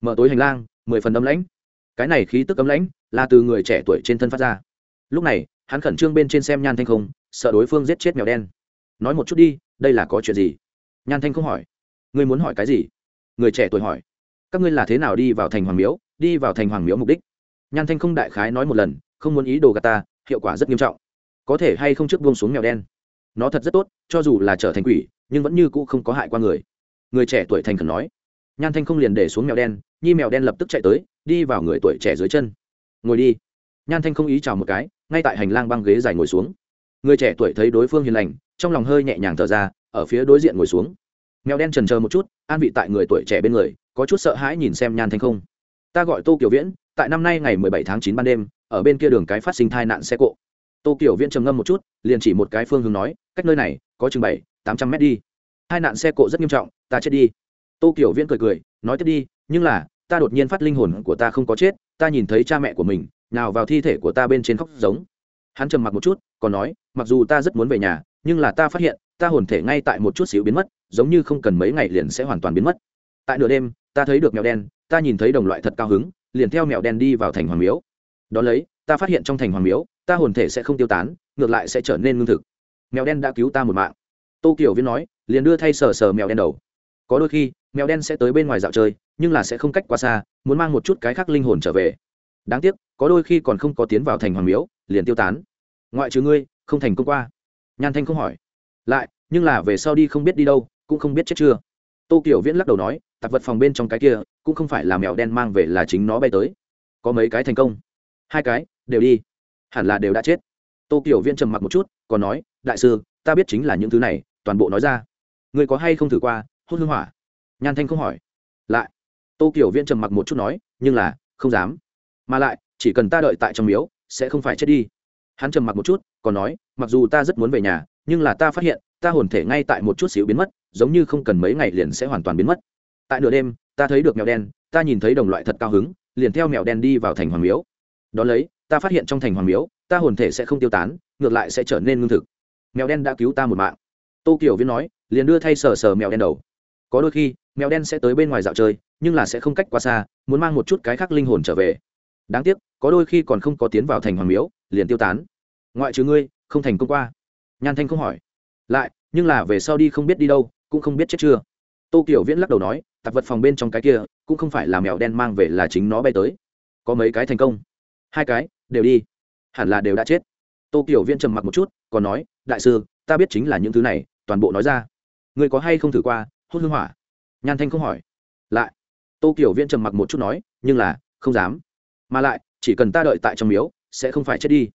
mở tối hành lang, mười phần âm lãnh. Cái này khí tức ấm lãnh là từ người trẻ tuổi trên thân phát ra. Lúc này, hắn khẩn trương bên trên xem nhan thanh không, sợ đối phương giết chết mèo đen. Nói một chút đi, đây là có chuyện gì? Nhan thanh không hỏi. Ngươi muốn hỏi cái gì? Người trẻ tuổi hỏi. Các ngươi là thế nào đi vào thành hoàng miếu, đi vào thành hoàng miếu mục đích? Nhan thanh không đại khái nói một lần, không muốn ý đồ gà ta, hiệu quả rất nghiêm trọng có thể hay không trước buông xuống mèo đen. Nó thật rất tốt, cho dù là trở thành quỷ, nhưng vẫn như cũ không có hại qua người. Người trẻ tuổi thành khẩn nói. Nhan thanh không liền để xuống mèo đen, nhi mèo đen lập tức chạy tới, đi vào người tuổi trẻ dưới chân. Ngồi đi. Nhan thanh không ý chào một cái, ngay tại hành lang băng ghế dài ngồi xuống. Người trẻ tuổi thấy đối phương hiền lành, trong lòng hơi nhẹ nhàng thở ra, ở phía đối diện ngồi xuống. Mèo đen trần chờ một chút, an vị tại người tuổi trẻ bên người, có chút sợ hãi nhìn xem nhan thanh không. Ta gọi tô kiều viễn, tại năm nay ngày mười bảy tháng chín ban đêm, ở bên kia đường cái phát sinh tai nạn xe cộ tô kiều viễn trầm ngâm một chút, liền chỉ một cái phương hướng nói, cách nơi này, có chừng bảy, tám trăm mét đi. Hai nạn xe cộ rất nghiêm trọng, ta chết đi. Tô kiều viễn cười cười, nói tiếp đi, nhưng là, ta đột nhiên phát linh hồn của ta không có chết, ta nhìn thấy cha mẹ của mình, nào vào thi thể của ta bên trên khóc giống. Hắn trầm mặc một chút, còn nói, mặc dù ta rất muốn về nhà, nhưng là ta phát hiện, ta hồn thể ngay tại một chút xíu biến mất, giống như không cần mấy ngày liền sẽ hoàn toàn biến mất. Tại nửa đêm, ta thấy được mèo đen, ta nhìn thấy đồng loại thật cao hứng, liền theo mèo đen đi vào thành hoàng miếu. Đón lấy, ta phát hiện trong thành hoàng miếu ta hồn thể sẽ không tiêu tán, ngược lại sẽ trở nên ngưng thực. Mèo đen đã cứu ta một mạng. Tô kiều viên nói, liền đưa thay sờ sờ mèo đen đầu. Có đôi khi, mèo đen sẽ tới bên ngoài dạo chơi, nhưng là sẽ không cách quá xa, muốn mang một chút cái khác linh hồn trở về. Đáng tiếc, có đôi khi còn không có tiến vào thành hoàng miếu, liền tiêu tán. Ngoại trừ ngươi, không thành công qua. Nhan thanh không hỏi. Lại, nhưng là về sau đi không biết đi đâu, cũng không biết chết chưa. Tô kiểu viễn lắc đầu nói, tạp vật phòng bên trong cái kia, cũng không phải là mèo đen mang về là chính nó bay tới. Có mấy cái thành công? Hai cái, đều đi hẳn là đều đã chết. Tô kiểu viên trầm mặc một chút, còn nói, đại sư, ta biết chính là những thứ này, toàn bộ nói ra. Người có hay không thử qua hốt hương hỏa? Nhan thanh không hỏi. Lại. Tô kiểu viên trầm mặc một chút nói, nhưng là, không dám. Mà lại, chỉ cần ta đợi tại trong miếu, sẽ không phải chết đi. Hắn trầm mặc một chút, còn nói, mặc dù ta rất muốn về nhà, nhưng là ta phát hiện, ta hồn thể ngay tại một chút xíu biến mất, giống như không cần mấy ngày liền sẽ hoàn toàn biến mất. Tại nửa đêm, ta thấy được mèo đen, ta nhìn thấy đồng loại thật cao hứng, liền theo mèo đen đi vào thành hoàng miếu. Đ ó lấy ta phát hiện trong thành hoàng miếu, ta hồn thể sẽ không tiêu tán, ngược lại sẽ trở nên ngưng thực. Mèo đen đã cứu ta một mạng. Tô kiểu viên nói, liền đưa thay sờ sờ mèo đen đầu. Có đôi khi, mèo đen sẽ tới bên ngoài dạo chơi, nhưng là sẽ không cách quá xa, muốn mang một chút cái khác linh hồn trở về. Đáng tiếc, có đôi khi còn không có tiến vào thành hoàng miếu, liền tiêu tán. Ngoại trừ ngươi, không thành công qua. Nhan thanh không hỏi. Lại, nhưng là về sau đi không biết đi đâu, cũng không biết chết chưa. Tô kiểu viễn lắc đầu nói, tạp vật phòng bên trong cái kia, cũng không phải là mèo đen mang về là chính nó bay tới. Có mấy cái thành công? Hai cái, đều đi. Hẳn là đều đã chết. Tô kiểu Viên trầm mặc một chút, còn nói, đại sư, ta biết chính là những thứ này, toàn bộ nói ra. Người có hay không thử qua hốt hương hỏa? Nhan thanh không hỏi. Lại, tô kiểu Viên trầm mặc một chút nói, nhưng là, không dám. Mà lại, chỉ cần ta đợi tại trong miếu, sẽ không phải chết đi.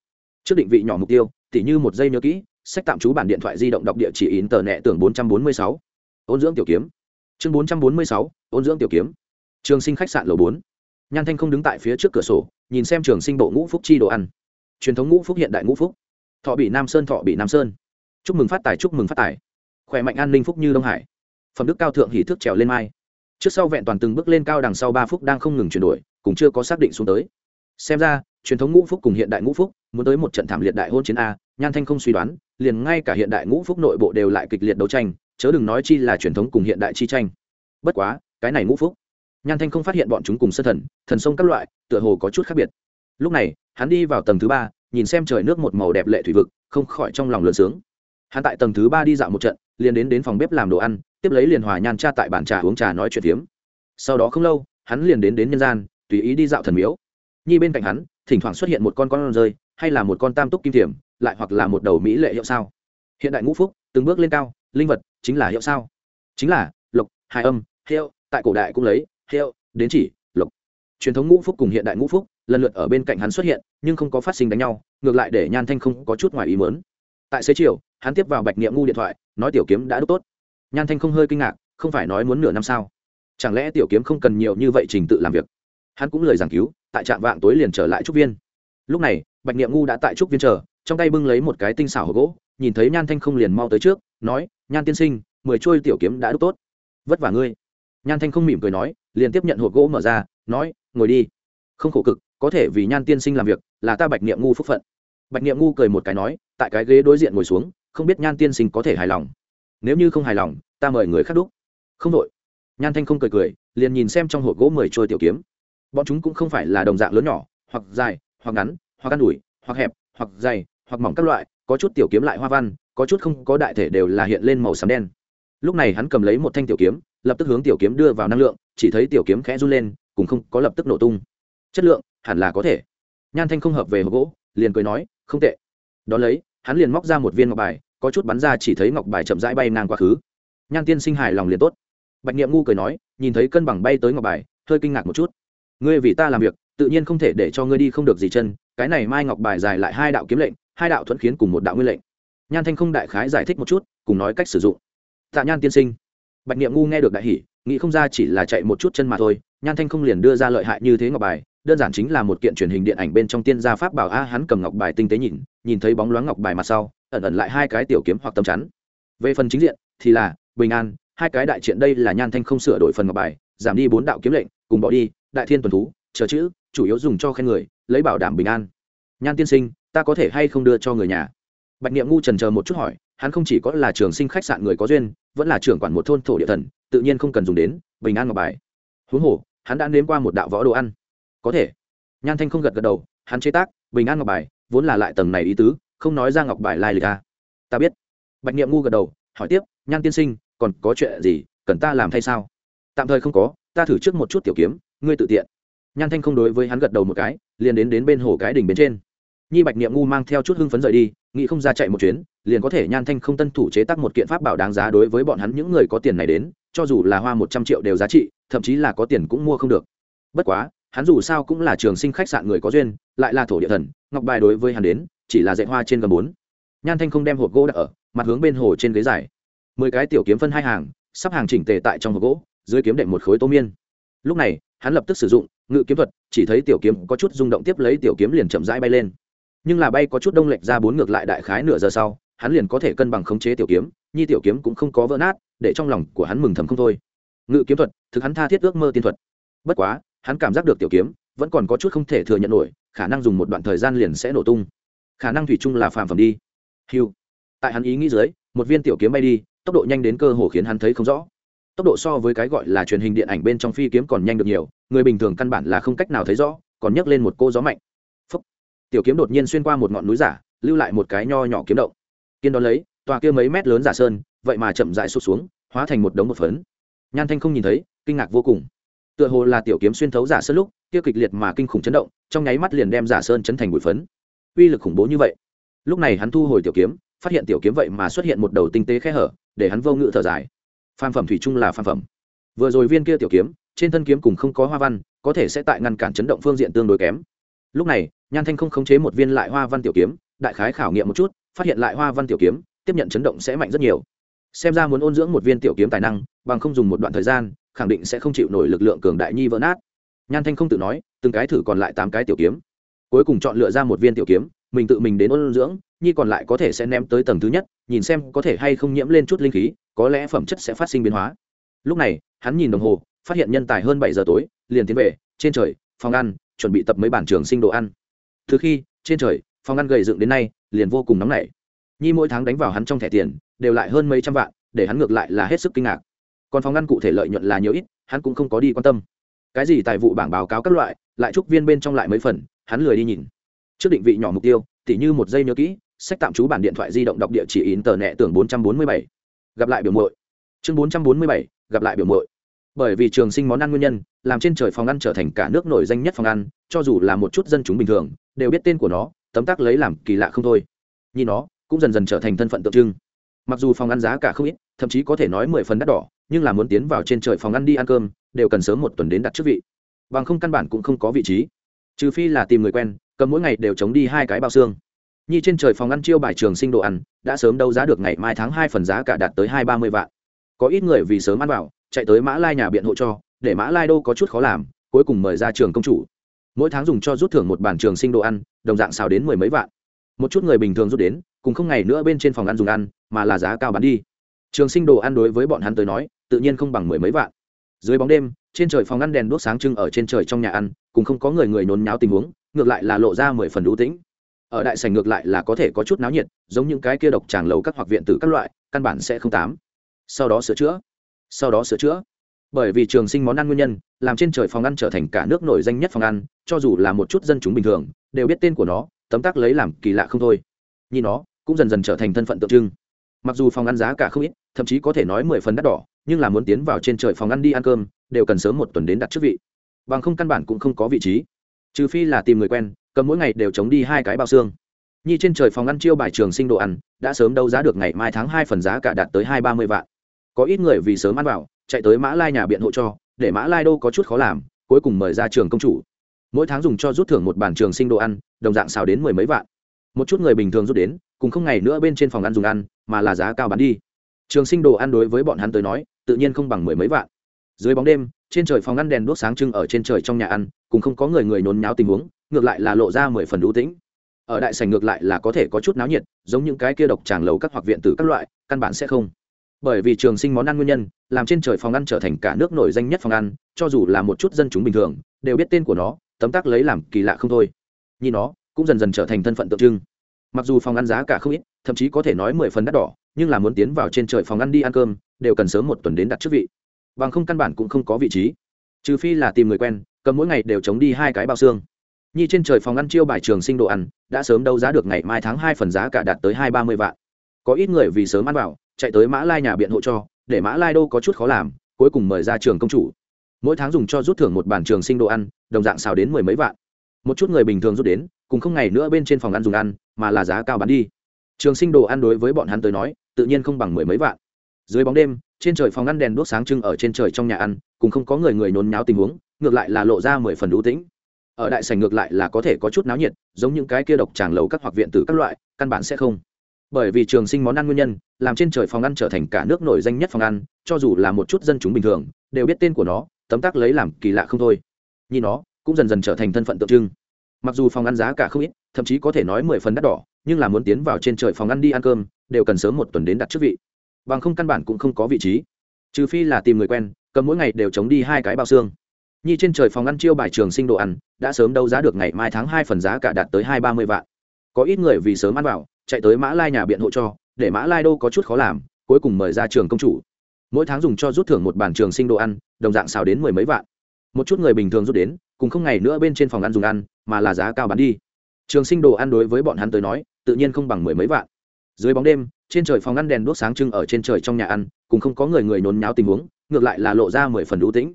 Trước định vị nhỏ mục tiêu, tỉ như một giây nhớ kỹ, sách tạm trú bản điện thoại di động đọc địa chỉ in tờ nẹ tưởng bốn trăm bốn mươi sáu. Ôn dưỡng tiểu kiếm. Chương bốn trăm bốn mươi sáu, ôn dưỡng tiểu kiếm. Trường sinh khách sạn lầu bốn. Nhan thanh không đứng tại phía trước cửa sổ nhìn xem trường sinh bộ ngũ phúc chi đồ ăn. Truyền thống ngũ phúc, hiện đại ngũ phúc. Thọ bị nam sơn, thọ bị nam sơn. Chúc mừng phát tài, chúc mừng phát tài. Khỏe mạnh an ninh phúc như đông hải. Phẩm đức cao thượng hỷ thức trèo lên mai. Trước sau vẹn toàn từng bước lên cao đằng sau ba phúc đang không ngừng chuyển đổi cũng chưa có xác định xuống tới. Xem ra, truyền thống ngũ phúc cùng hiện đại ngũ phúc, muốn tới một trận thảm liệt đại hôn chiến a, nhan thanh không suy đoán, liền ngay cả hiện đại ngũ phúc nội bộ đều lại kịch liệt đấu tranh, chớ đừng nói chi là truyền thống cùng hiện đại chi tranh. Bất quá, cái này ngũ phúc nhan thanh không phát hiện bọn chúng cùng sơ thần thần sông các loại, tựa hồ có chút khác biệt. Lúc này, hắn đi vào tầng thứ ba, nhìn xem trời nước một màu đẹp lệ thủy vực, không khỏi trong lòng lượn sướng. Hắn tại tầng thứ ba đi dạo một trận, liền đến đến phòng bếp làm đồ ăn, tiếp lấy liền hòa nhan cha tại bàn trà uống trà nói chuyện tiếm sau đó không lâu, hắn liền đến đến nhân gian, tùy ý đi dạo thần miếu. Nhi bên cạnh hắn, thỉnh thoảng xuất hiện một con con rơi, hay là một con tam túc kim thiểm, lại hoặc là một đầu mỹ lệ hiệu sao. Hiện đại ngũ phúc, từng bước lên cao, linh vật chính là hiệu sao. Chính là, lộc, hài âm, hiệu, tại cổ đại cũng lấy hiệu đến chỉ, lộc. Truyền thống ngũ phúc cùng hiện đại ngũ phúc, lần lượt ở bên cạnh hắn xuất hiện, nhưng không có phát sinh đánh nhau, ngược lại để nhan thanh không có chút ngoài ý mớn tại xế chiều, hắn tiếp vào bạch niệm ngu điện thoại, nói tiểu kiếm đã đúc tốt. Nhan thanh không hơi kinh ngạc, không phải nói muốn nửa năm sao? Chẳng lẽ tiểu kiếm không cần nhiều như vậy trình tự làm việc? Hắn cũng lời giảng cứu, tại trạm vạng tối liền trở lại trúc viên. Lúc này, bạch niệm ngu đã tại trúc viên chờ, trong tay bưng lấy một cái tinh xảo hộp gỗ, nhìn thấy nhan thanh không liền mau tới trước, nói, nhan tiên sinh, mười trôi tiểu kiếm đã đúc tốt. Vất vả ngươi nhan thanh không mỉm cười nói, liền tiếp nhận hộp gỗ mở ra, nói, ngồi đi. Không khổ cực, có thể vì nhan tiên sinh làm việc, là ta bạch niệm ngu phúc phận. Bạch niệm ngu cười một cái nói, tại cái ghế đối diện ngồi xuống, không biết nhan tiên sinh có thể hài lòng. Nếu như không hài lòng, ta mời người khác đúc. Không đội nhan thanh không cười cười, liền nhìn xem trong hộp gỗ mười trôi tiểu kiếm. Bọn chúng cũng không phải là đồng dạng lớn nhỏ, hoặc dài, hoặc ngắn, hoặc ăn đùi hoặc hẹp, hoặc dày, hoặc mỏng các loại, có chút tiểu kiếm lại hoa văn, có chút không có đại thể đều là hiện lên màu xám đen lúc này hắn cầm lấy một thanh tiểu kiếm, lập tức hướng tiểu kiếm đưa vào năng lượng, chỉ thấy tiểu kiếm khẽ run lên, cùng không có lập tức nổ tung. Chất lượng, hẳn là có thể. Nhan thanh không hợp về hộp gỗ, liền cười nói, không tệ. Đón lấy, hắn liền móc ra một viên ngọc bài, có chút bắn ra chỉ thấy ngọc bài chậm rãi bay ngang quá khứ. Nhan tiên sinh hài lòng liền tốt. Bạch nghiệm ngu cười nói, nhìn thấy cân bằng bay tới ngọc bài, hơi kinh ngạc một chút. Ngươi vì ta làm việc, tự nhiên không thể để cho ngươi đi không được gì chân, cái này mai ngọc bài dài lại hai đạo kiếm lệnh, hai đạo thuận khiến cùng một đạo nguyên lệnh. Nhan thanh không đại khái giải thích một chút, cùng nói cách sử dụng tạ nhan tiên sinh. Bạch niệm ngu nghe được đại hỷ nghĩ không ra chỉ là chạy một chút chân mà thôi, nhan thanh không liền đưa ra lợi hại như thế ngọc bài, đơn giản chính là một kiện truyền hình điện ảnh bên trong tiên gia pháp bảo a, hắn cầm ngọc bài tinh tế nhìn nhìn thấy bóng loáng ngọc bài mặt sau, ẩn ẩn lại hai cái tiểu kiếm hoặc tâm chắn. Về phần chính diện, thì là, bình an, hai cái đại triện đây là nhan thanh không sửa đổi phần ngọc bài, giảm đi bốn đạo kiếm lệnh, cùng bỏ đi, đại thiên tuần thú, chờ chữ, chủ yếu dùng cho khen người, lấy bảo đảm bình an. Nhan tiên sinh, ta có thể hay không đưa cho người nhà? Bạch niệm ngu trần chờ một chút hỏi hắn không chỉ có là trường sinh khách sạn người có duyên, vẫn là trưởng quản một thôn thổ địa thần, tự nhiên không cần dùng đến, bình an ngọc bài. Huống hồ, hắn đã nếm qua một đạo võ đồ ăn. Có thể. Nhan thanh không gật gật đầu, hắn chế tác, bình an ngọc bài, vốn là lại tầng này ý tứ, không nói ra ngọc bài lai lịch a ta biết. Bạch niệm ngu gật đầu, hỏi tiếp, nhan tiên sinh, còn có chuyện gì, cần ta làm thay sao? Tạm thời không có, ta thử trước một chút tiểu kiếm, ngươi tự tiện. Nhan thanh không đối với hắn gật đầu một cái, liền đến đến bên hồ cái đỉnh bên trên nhi bạch niệm ngu mang theo chút hưng phấn rời đi, nghĩ không ra chạy một chuyến, liền có thể nhan thanh không tân thủ chế tác một kiện pháp bảo đáng giá đối với bọn hắn những người có tiền này đến, cho dù là hoa một trăm triệu đều giá trị, thậm chí là có tiền cũng mua không được. Bất quá, hắn dù sao cũng là trường sinh khách sạn người có duyên, lại là thổ địa thần, ngọc bài đối với hắn đến, chỉ là dạy hoa trên gầm bốn. Nhan thanh không đem hộp gỗ đặt ở, mặt hướng bên hồ trên ghế dài. Mười cái tiểu kiếm phân hai hàng, sắp hàng chỉnh tề tại trong hộp gỗ, dưới kiếm đệm một khối tô miên. Lúc này, hắn lập tức sử dụng, ngự kiếm thuật, chỉ thấy tiểu kiếm có chút rung động tiếp lấy tiểu kiếm liền chậm rãi bay lên nhưng là bay có chút đông lệch ra bốn ngược lại đại khái nửa giờ sau, hắn liền có thể cân bằng khống chế tiểu kiếm, nhi tiểu kiếm cũng không có vỡ nát, để trong lòng của hắn mừng thầm không thôi. Ngự kiếm thuật, thực hắn tha thiết ước mơ tiên thuật. Bất quá, hắn cảm giác được tiểu kiếm, vẫn còn có chút không thể thừa nhận nổi, khả năng dùng một đoạn thời gian liền sẽ nổ tung. Khả năng thủy chung là phàm phẩm đi. Hiu tại hắn ý nghĩ dưới, một viên tiểu kiếm bay đi, tốc độ nhanh đến cơ hồ khiến hắn thấy không rõ. Tốc độ so với cái gọi là truyền hình điện ảnh bên trong phi kiếm còn nhanh được nhiều, người bình thường căn bản là không cách nào thấy rõ, còn nhấc lên một cô gió mạnh tiểu kiếm đột nhiên xuyên qua một ngọn núi giả, lưu lại một cái nho nhỏ kiếm động. Kiên đón lấy, tòa kia mấy mét lớn giả sơn, vậy mà chậm dại sụt xuống, hóa thành một đống một phấn. Nhan thanh không nhìn thấy, kinh ngạc vô cùng. Tựa hồ là tiểu kiếm xuyên thấu giả sơn lúc, kia kịch liệt mà kinh khủng chấn động, trong nháy mắt liền đem giả sơn chấn thành bụi phấn. Uy lực khủng bố như vậy. Lúc này hắn thu hồi tiểu kiếm, phát hiện tiểu kiếm vậy mà xuất hiện một đầu tinh tế khe hở, để hắn vô ngự thở dài. Phan phẩm thủy chung là phan phẩm. Vừa rồi viên kia tiểu kiếm, trên thân kiếm cùng không có hoa văn, có thể sẽ tại ngăn cản chấn động phương diện tương đối kém lúc này, nhan thanh không khống chế một viên lại hoa văn tiểu kiếm, đại khái khảo nghiệm một chút, phát hiện lại hoa văn tiểu kiếm, tiếp nhận chấn động sẽ mạnh rất nhiều. Xem ra muốn ôn dưỡng một viên tiểu kiếm tài năng, bằng không dùng một đoạn thời gian, khẳng định sẽ không chịu nổi lực lượng cường đại nhi vỡ nát. Nhan thanh không tự nói, từng cái thử còn lại tám cái tiểu kiếm. Cuối cùng chọn lựa ra một viên tiểu kiếm, mình tự mình đến ôn dưỡng, nhi còn lại có thể sẽ ném tới tầng thứ nhất, nhìn xem có thể hay không nhiễm lên chút linh khí, có lẽ phẩm chất sẽ phát sinh biến hóa. Lúc này, hắn nhìn đồng hồ, phát hiện nhân tài hơn bảy giờ tối, liền tiến về, trên trời, phòng ăn chuẩn bị tập mấy bản trường sinh đồ ăn. Từ khi, trên trời, phòng ăn gầy dựng đến nay, liền vô cùng nóng nảy. Nhi mỗi tháng đánh vào hắn trong thẻ tiền, đều lại hơn mấy trăm vạn, để hắn ngược lại là hết sức kinh ngạc. Còn phòng ăn cụ thể lợi nhuận là nhiều ít, hắn cũng không có đi quan tâm. Cái gì tài vụ bảng báo cáo các loại, lại trúc viên bên trong lại mấy phần, hắn lười đi nhìn. Trước định vị nhỏ mục tiêu, tỉ như một giây nhớ kỹ, sách tạm trú bản điện thoại di động đọc địa chỉ in tờ nẹ tưởng bốn trăm bốn mươi bảy. Gặp lại biểu mội chương bốn trăm bốn mươi bảy, gặp lại biểu mội bởi vì trường sinh món ăn nguyên nhân, làm trên trời phòng ăn trở thành cả nước nổi danh nhất phòng ăn, cho dù là một chút dân chúng bình thường, đều biết tên của nó, tấm tắc lấy làm kỳ lạ không thôi. Nhìn nó, cũng dần dần trở thành thân phận tượng trưng. Mặc dù phòng ăn giá cả không ít, thậm chí có thể nói mười phần đắt đỏ, nhưng là muốn tiến vào trên trời phòng ăn đi ăn cơm, đều cần sớm một tuần đến đặt trước vị. Bằng không căn bản cũng không có vị trí. Trừ phi là tìm người quen, cầm mỗi ngày đều chống đi hai cái bao xương. Nhi trên trời phòng ăn chiêu bài trường sinh đồ ăn, đã sớm đấu giá được ngày mai tháng hai phần giá cả đạt tới hai ba mươi vạn. Có ít người vì sớm ăn vào chạy tới mã lai nhà biện hộ cho, để mã lai đô có chút khó làm, cuối cùng mời ra trường công chủ. Mỗi tháng dùng cho rút thưởng một bản trường sinh đồ ăn, đồng dạng xào đến mười mấy vạn. Một chút người bình thường rút đến, cùng không ngày nữa bên trên phòng ăn dùng ăn, mà là giá cao bán đi. Trường sinh đồ ăn đối với bọn hắn tới nói, tự nhiên không bằng mười mấy vạn. Dưới bóng đêm, trên trời phòng ăn đèn đuốc sáng trưng ở trên trời trong nhà ăn, cùng không có người người nhốn nháo tình huống, ngược lại là lộ ra mười phần đũ tĩnh. Ở đại sảnh ngược lại là có thể có chút náo nhiệt, giống những cái kia độc tràng lầu các hoặc viện tử các loại, căn bản sẽ không tám. Sau đó sửa chữa sau đó sửa chữa. Bởi vì trường sinh món ăn nguyên nhân, làm trên trời phòng ăn trở thành cả nước nổi danh nhất phòng ăn, cho dù là một chút dân chúng bình thường, đều biết tên của nó, tấm tắc lấy làm kỳ lạ không thôi. Nhìn nó, cũng dần dần trở thành thân phận tượng trưng. Mặc dù phòng ăn giá cả không ít, thậm chí có thể nói mười phần đắt đỏ, nhưng là muốn tiến vào trên trời phòng ăn đi ăn cơm, đều cần sớm một tuần đến đặt trước vị. Bằng không căn bản cũng không có vị trí. Trừ phi là tìm người quen, cầm mỗi ngày đều chống đi hai cái bao xương. Nhi trên trời phòng ăn chiêu bài trường sinh đồ ăn, đã sớm đâu giá được ngày mai tháng hai phần giá cả đạt tới hai ba mươi vạn có ít người vì sớm ăn vào, chạy tới mã lai nhà biện hộ cho, để mã lai đô có chút khó làm, cuối cùng mời ra trường công chủ. Mỗi tháng dùng cho rút thưởng một bản trường sinh đồ ăn, đồng dạng xào đến mười mấy vạn. Một chút người bình thường rút đến, cùng không ngày nữa bên trên phòng ăn dùng ăn, mà là giá cao bán đi. Trường sinh đồ ăn đối với bọn hắn tới nói, tự nhiên không bằng mười mấy vạn. Dưới bóng đêm, trên trời phòng ăn đèn đốt sáng trưng ở trên trời trong nhà ăn, cùng không có người người nhốn nháo tình huống, ngược lại là lộ ra mười phần đủ tĩnh. Ở đại sảnh ngược lại là có thể có chút náo nhiệt, giống những cái kia độc tràng lầu các hoặc viện tử các loại, căn bản sẽ không bởi vì trường sinh món ăn nguyên nhân, làm trên trời phòng ăn trở thành cả nước nổi danh nhất phòng ăn, cho dù là một chút dân chúng bình thường, đều biết tên của nó, tấm tắc lấy làm kỳ lạ không thôi. Nhìn nó, cũng dần dần trở thành thân phận tượng trưng. Mặc dù phòng ăn giá cả không ít, thậm chí có thể nói mười phần đắt đỏ, nhưng là muốn tiến vào trên trời phòng ăn đi ăn cơm, đều cần sớm một tuần đến đặt trước vị. Bằng không căn bản cũng không có vị trí. Trừ phi là tìm người quen, cầm mỗi ngày đều chống đi hai cái bao xương. Nhi trên trời phòng ăn chiêu bài trường sinh đồ ăn, đã sớm đâu giá được ngày mai tháng hai phần giá cả đạt tới hai ba mươi vạn. Có ít người vì sớm ăn vào chạy tới mã lai nhà biện hộ cho, để mã lai đô có chút khó làm, cuối cùng mời ra trường công chủ. Mỗi tháng dùng cho rút thưởng một bản trường sinh đồ ăn, đồng dạng xào đến mười mấy vạn. Một chút người bình thường rút đến, cùng không ngày nữa bên trên phòng ăn dùng ăn, mà là giá cao bán đi. Trường sinh đồ ăn đối với bọn hắn tới nói, tự nhiên không bằng mười mấy vạn. Dưới bóng đêm, trên trời phòng ăn đèn đuốc sáng trưng ở trên trời trong nhà ăn, cùng không có người người nhốn nháo tình huống, ngược lại là lộ ra mười phần đủ tĩnh. Ở đại sảnh ngược lại là có thể có chút náo nhiệt, giống những cái kia độc tràng lầu các hoặc viện tử các loại, căn bản sẽ không bởi vì trường sinh món ăn nguyên nhân, làm trên trời phòng ăn trở thành cả nước nổi danh nhất phòng ăn, cho dù là một chút dân chúng bình thường, đều biết tên của nó, tấm tắc lấy làm kỳ lạ không thôi. Nhìn nó, cũng dần dần trở thành thân phận tượng trưng. Mặc dù phòng ăn giá cả không ít, thậm chí có thể nói mười phần đắt đỏ, nhưng là muốn tiến vào trên trời phòng ăn đi ăn cơm, đều cần sớm một tuần đến đặt trước vị. Bằng không căn bản cũng không có vị trí. Trừ phi là tìm người quen, cầm mỗi ngày đều chống đi hai cái bao xương. Nhi trên trời phòng ăn chiêu bài trường sinh đồ ăn, đã sớm đâu giá được ngày mai tháng hai phần giá cả đạt tới hai ba mươi vạn. Có ít người vì sớm ăn vào chạy tới mã lai nhà biện hộ cho, để mã lai đô có chút khó làm, cuối cùng mời ra trường công chủ. Mỗi tháng dùng cho rút thưởng một bản trường sinh đồ ăn, đồng dạng xào đến mười mấy vạn. Một chút người bình thường rút đến, cùng không ngày nữa bên trên phòng ăn dùng ăn, mà là giá cao bán đi. Trường sinh đồ ăn đối với bọn hắn tới nói, tự nhiên không bằng mười mấy vạn. Dưới bóng đêm, trên trời phòng ăn đèn đuốc sáng trưng ở trên trời trong nhà ăn, cùng không có người người nhốn nháo tình huống, ngược lại là lộ ra mười phần đủ tĩnh.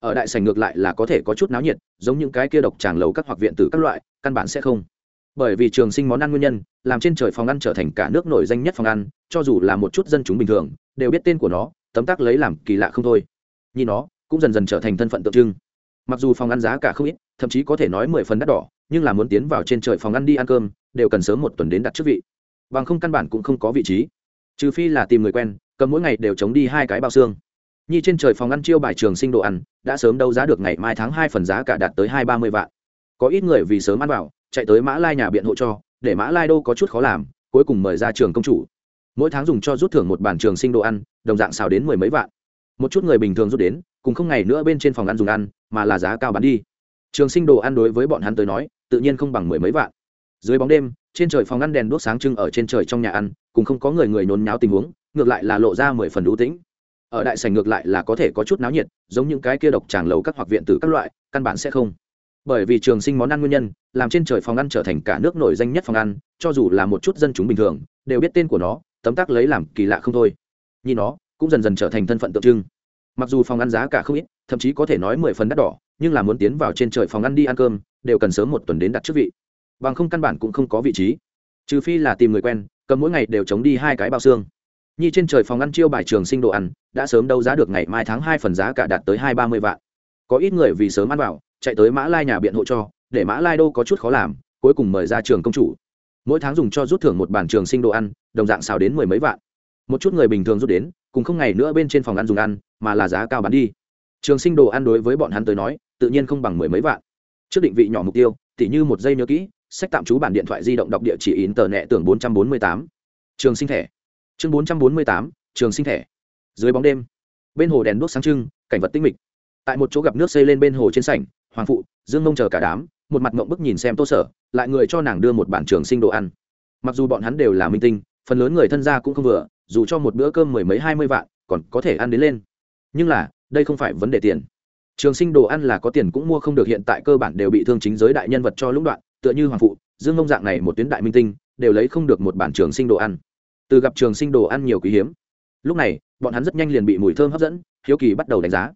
Ở đại sảnh ngược lại là có thể có chút náo nhiệt, giống những cái kia độc tràng lầu các hoặc viện tử các loại, căn bản sẽ không bởi vì trường sinh món ăn nguyên nhân, làm trên trời phòng ăn trở thành cả nước nổi danh nhất phòng ăn, cho dù là một chút dân chúng bình thường, đều biết tên của nó, tấm tắc lấy làm kỳ lạ không thôi. Nhìn nó, cũng dần dần trở thành thân phận tượng trưng. Mặc dù phòng ăn giá cả không ít, thậm chí có thể nói mười phần đắt đỏ, nhưng là muốn tiến vào trên trời phòng ăn đi ăn cơm, đều cần sớm một tuần đến đặt trước vị. Bằng không căn bản cũng không có vị trí. Trừ phi là tìm người quen, cầm mỗi ngày đều chống đi hai cái bao xương. Nhi trên trời phòng ăn chiêu bài trường sinh đồ ăn, đã sớm đâu giá được ngày mai tháng hai phần giá cả đạt tới hai ba mươi vạn. Có ít người vì sớm ăn vào chạy tới mã lai nhà biện hộ cho, để mã lai đô có chút khó làm, cuối cùng mời ra trường công chủ. Mỗi tháng dùng cho rút thưởng một bản trường sinh đồ ăn, đồng dạng xào đến mười mấy vạn. Một chút người bình thường rút đến, cùng không ngày nữa bên trên phòng ăn dùng ăn, mà là giá cao bán đi. Trường sinh đồ ăn đối với bọn hắn tới nói, tự nhiên không bằng mười mấy vạn. Dưới bóng đêm, trên trời phòng ăn đèn đuốc sáng trưng ở trên trời trong nhà ăn, cùng không có người người nhốn nháo tình huống, ngược lại là lộ ra mười phần đủ tĩnh. Ở đại sảnh ngược lại là có thể có chút náo nhiệt, giống những cái kia độc tràng lầu các hoặc viện tử các loại, căn bản sẽ không bởi vì trường sinh món ăn nguyên nhân, làm trên trời phòng ăn trở thành cả nước nổi danh nhất phòng ăn, cho dù là một chút dân chúng bình thường, đều biết tên của nó, tấm tắc lấy làm kỳ lạ không thôi. Nhìn nó, cũng dần dần trở thành thân phận tượng trưng. Mặc dù phòng ăn giá cả không ít, thậm chí có thể nói mười phần đắt đỏ, nhưng là muốn tiến vào trên trời phòng ăn đi ăn cơm, đều cần sớm một tuần đến đặt trước vị. Bằng không căn bản cũng không có vị trí. Trừ phi là tìm người quen, cầm mỗi ngày đều chống đi hai cái bao xương. Nhi trên trời phòng ăn chiêu bài trường sinh đồ ăn, đã sớm đâu giá được ngày mai tháng hai phần giá cả đạt tới hai ba mươi vạn. Có ít người vì sớm ăn vào chạy tới mã lai nhà biện hộ cho, để mã lai đô có chút khó làm, cuối cùng mời ra trường công chủ. Mỗi tháng dùng cho rút thưởng một bản trường sinh đồ ăn, đồng dạng xào đến mười mấy vạn. Một chút người bình thường rút đến, cùng không ngày nữa bên trên phòng ăn dùng ăn, mà là giá cao bán đi. Trường sinh đồ ăn đối với bọn hắn tới nói, tự nhiên không bằng mười mấy vạn. Trước định vị nhỏ mục tiêu, tỉ như một giây nhớ kỹ, sách tạm trú bản điện thoại di động đọc địa chỉ in tờ nẹ tưởng bốn trăm bốn mươi tám. Trường sinh thẻ. Chương bốn trăm bốn mươi tám, trường sinh thẻ. Dưới bóng đêm, bên hồ đèn đuốc sáng trưng, cảnh vật tinh mịch. Tại một chỗ gặp nước xây lên bên hồ trên sảnh hoàng phụ, dương mông chờ cả đám, một mặt mộng bức nhìn xem tô sở, lại người cho nàng đưa một bản trường sinh đồ ăn. Mặc dù bọn hắn đều là minh tinh, phần lớn người thân gia cũng không vừa, dù cho một bữa cơm mười mấy hai mươi vạn, còn có thể ăn đến lên. Nhưng là, đây không phải vấn đề tiền. Trường sinh đồ ăn là có tiền cũng mua không được, hiện tại cơ bản đều bị thương chính giới đại nhân vật cho lũng đoạn, tựa như hoàng phụ, dương mông dạng này một tuyến đại minh tinh, đều lấy không được một bản trường sinh đồ ăn. Từ gặp trường sinh đồ ăn nhiều quý hiếm. Lúc này, bọn hắn rất nhanh liền bị mùi thơm hấp dẫn, hiếu kỳ bắt đầu đánh giá.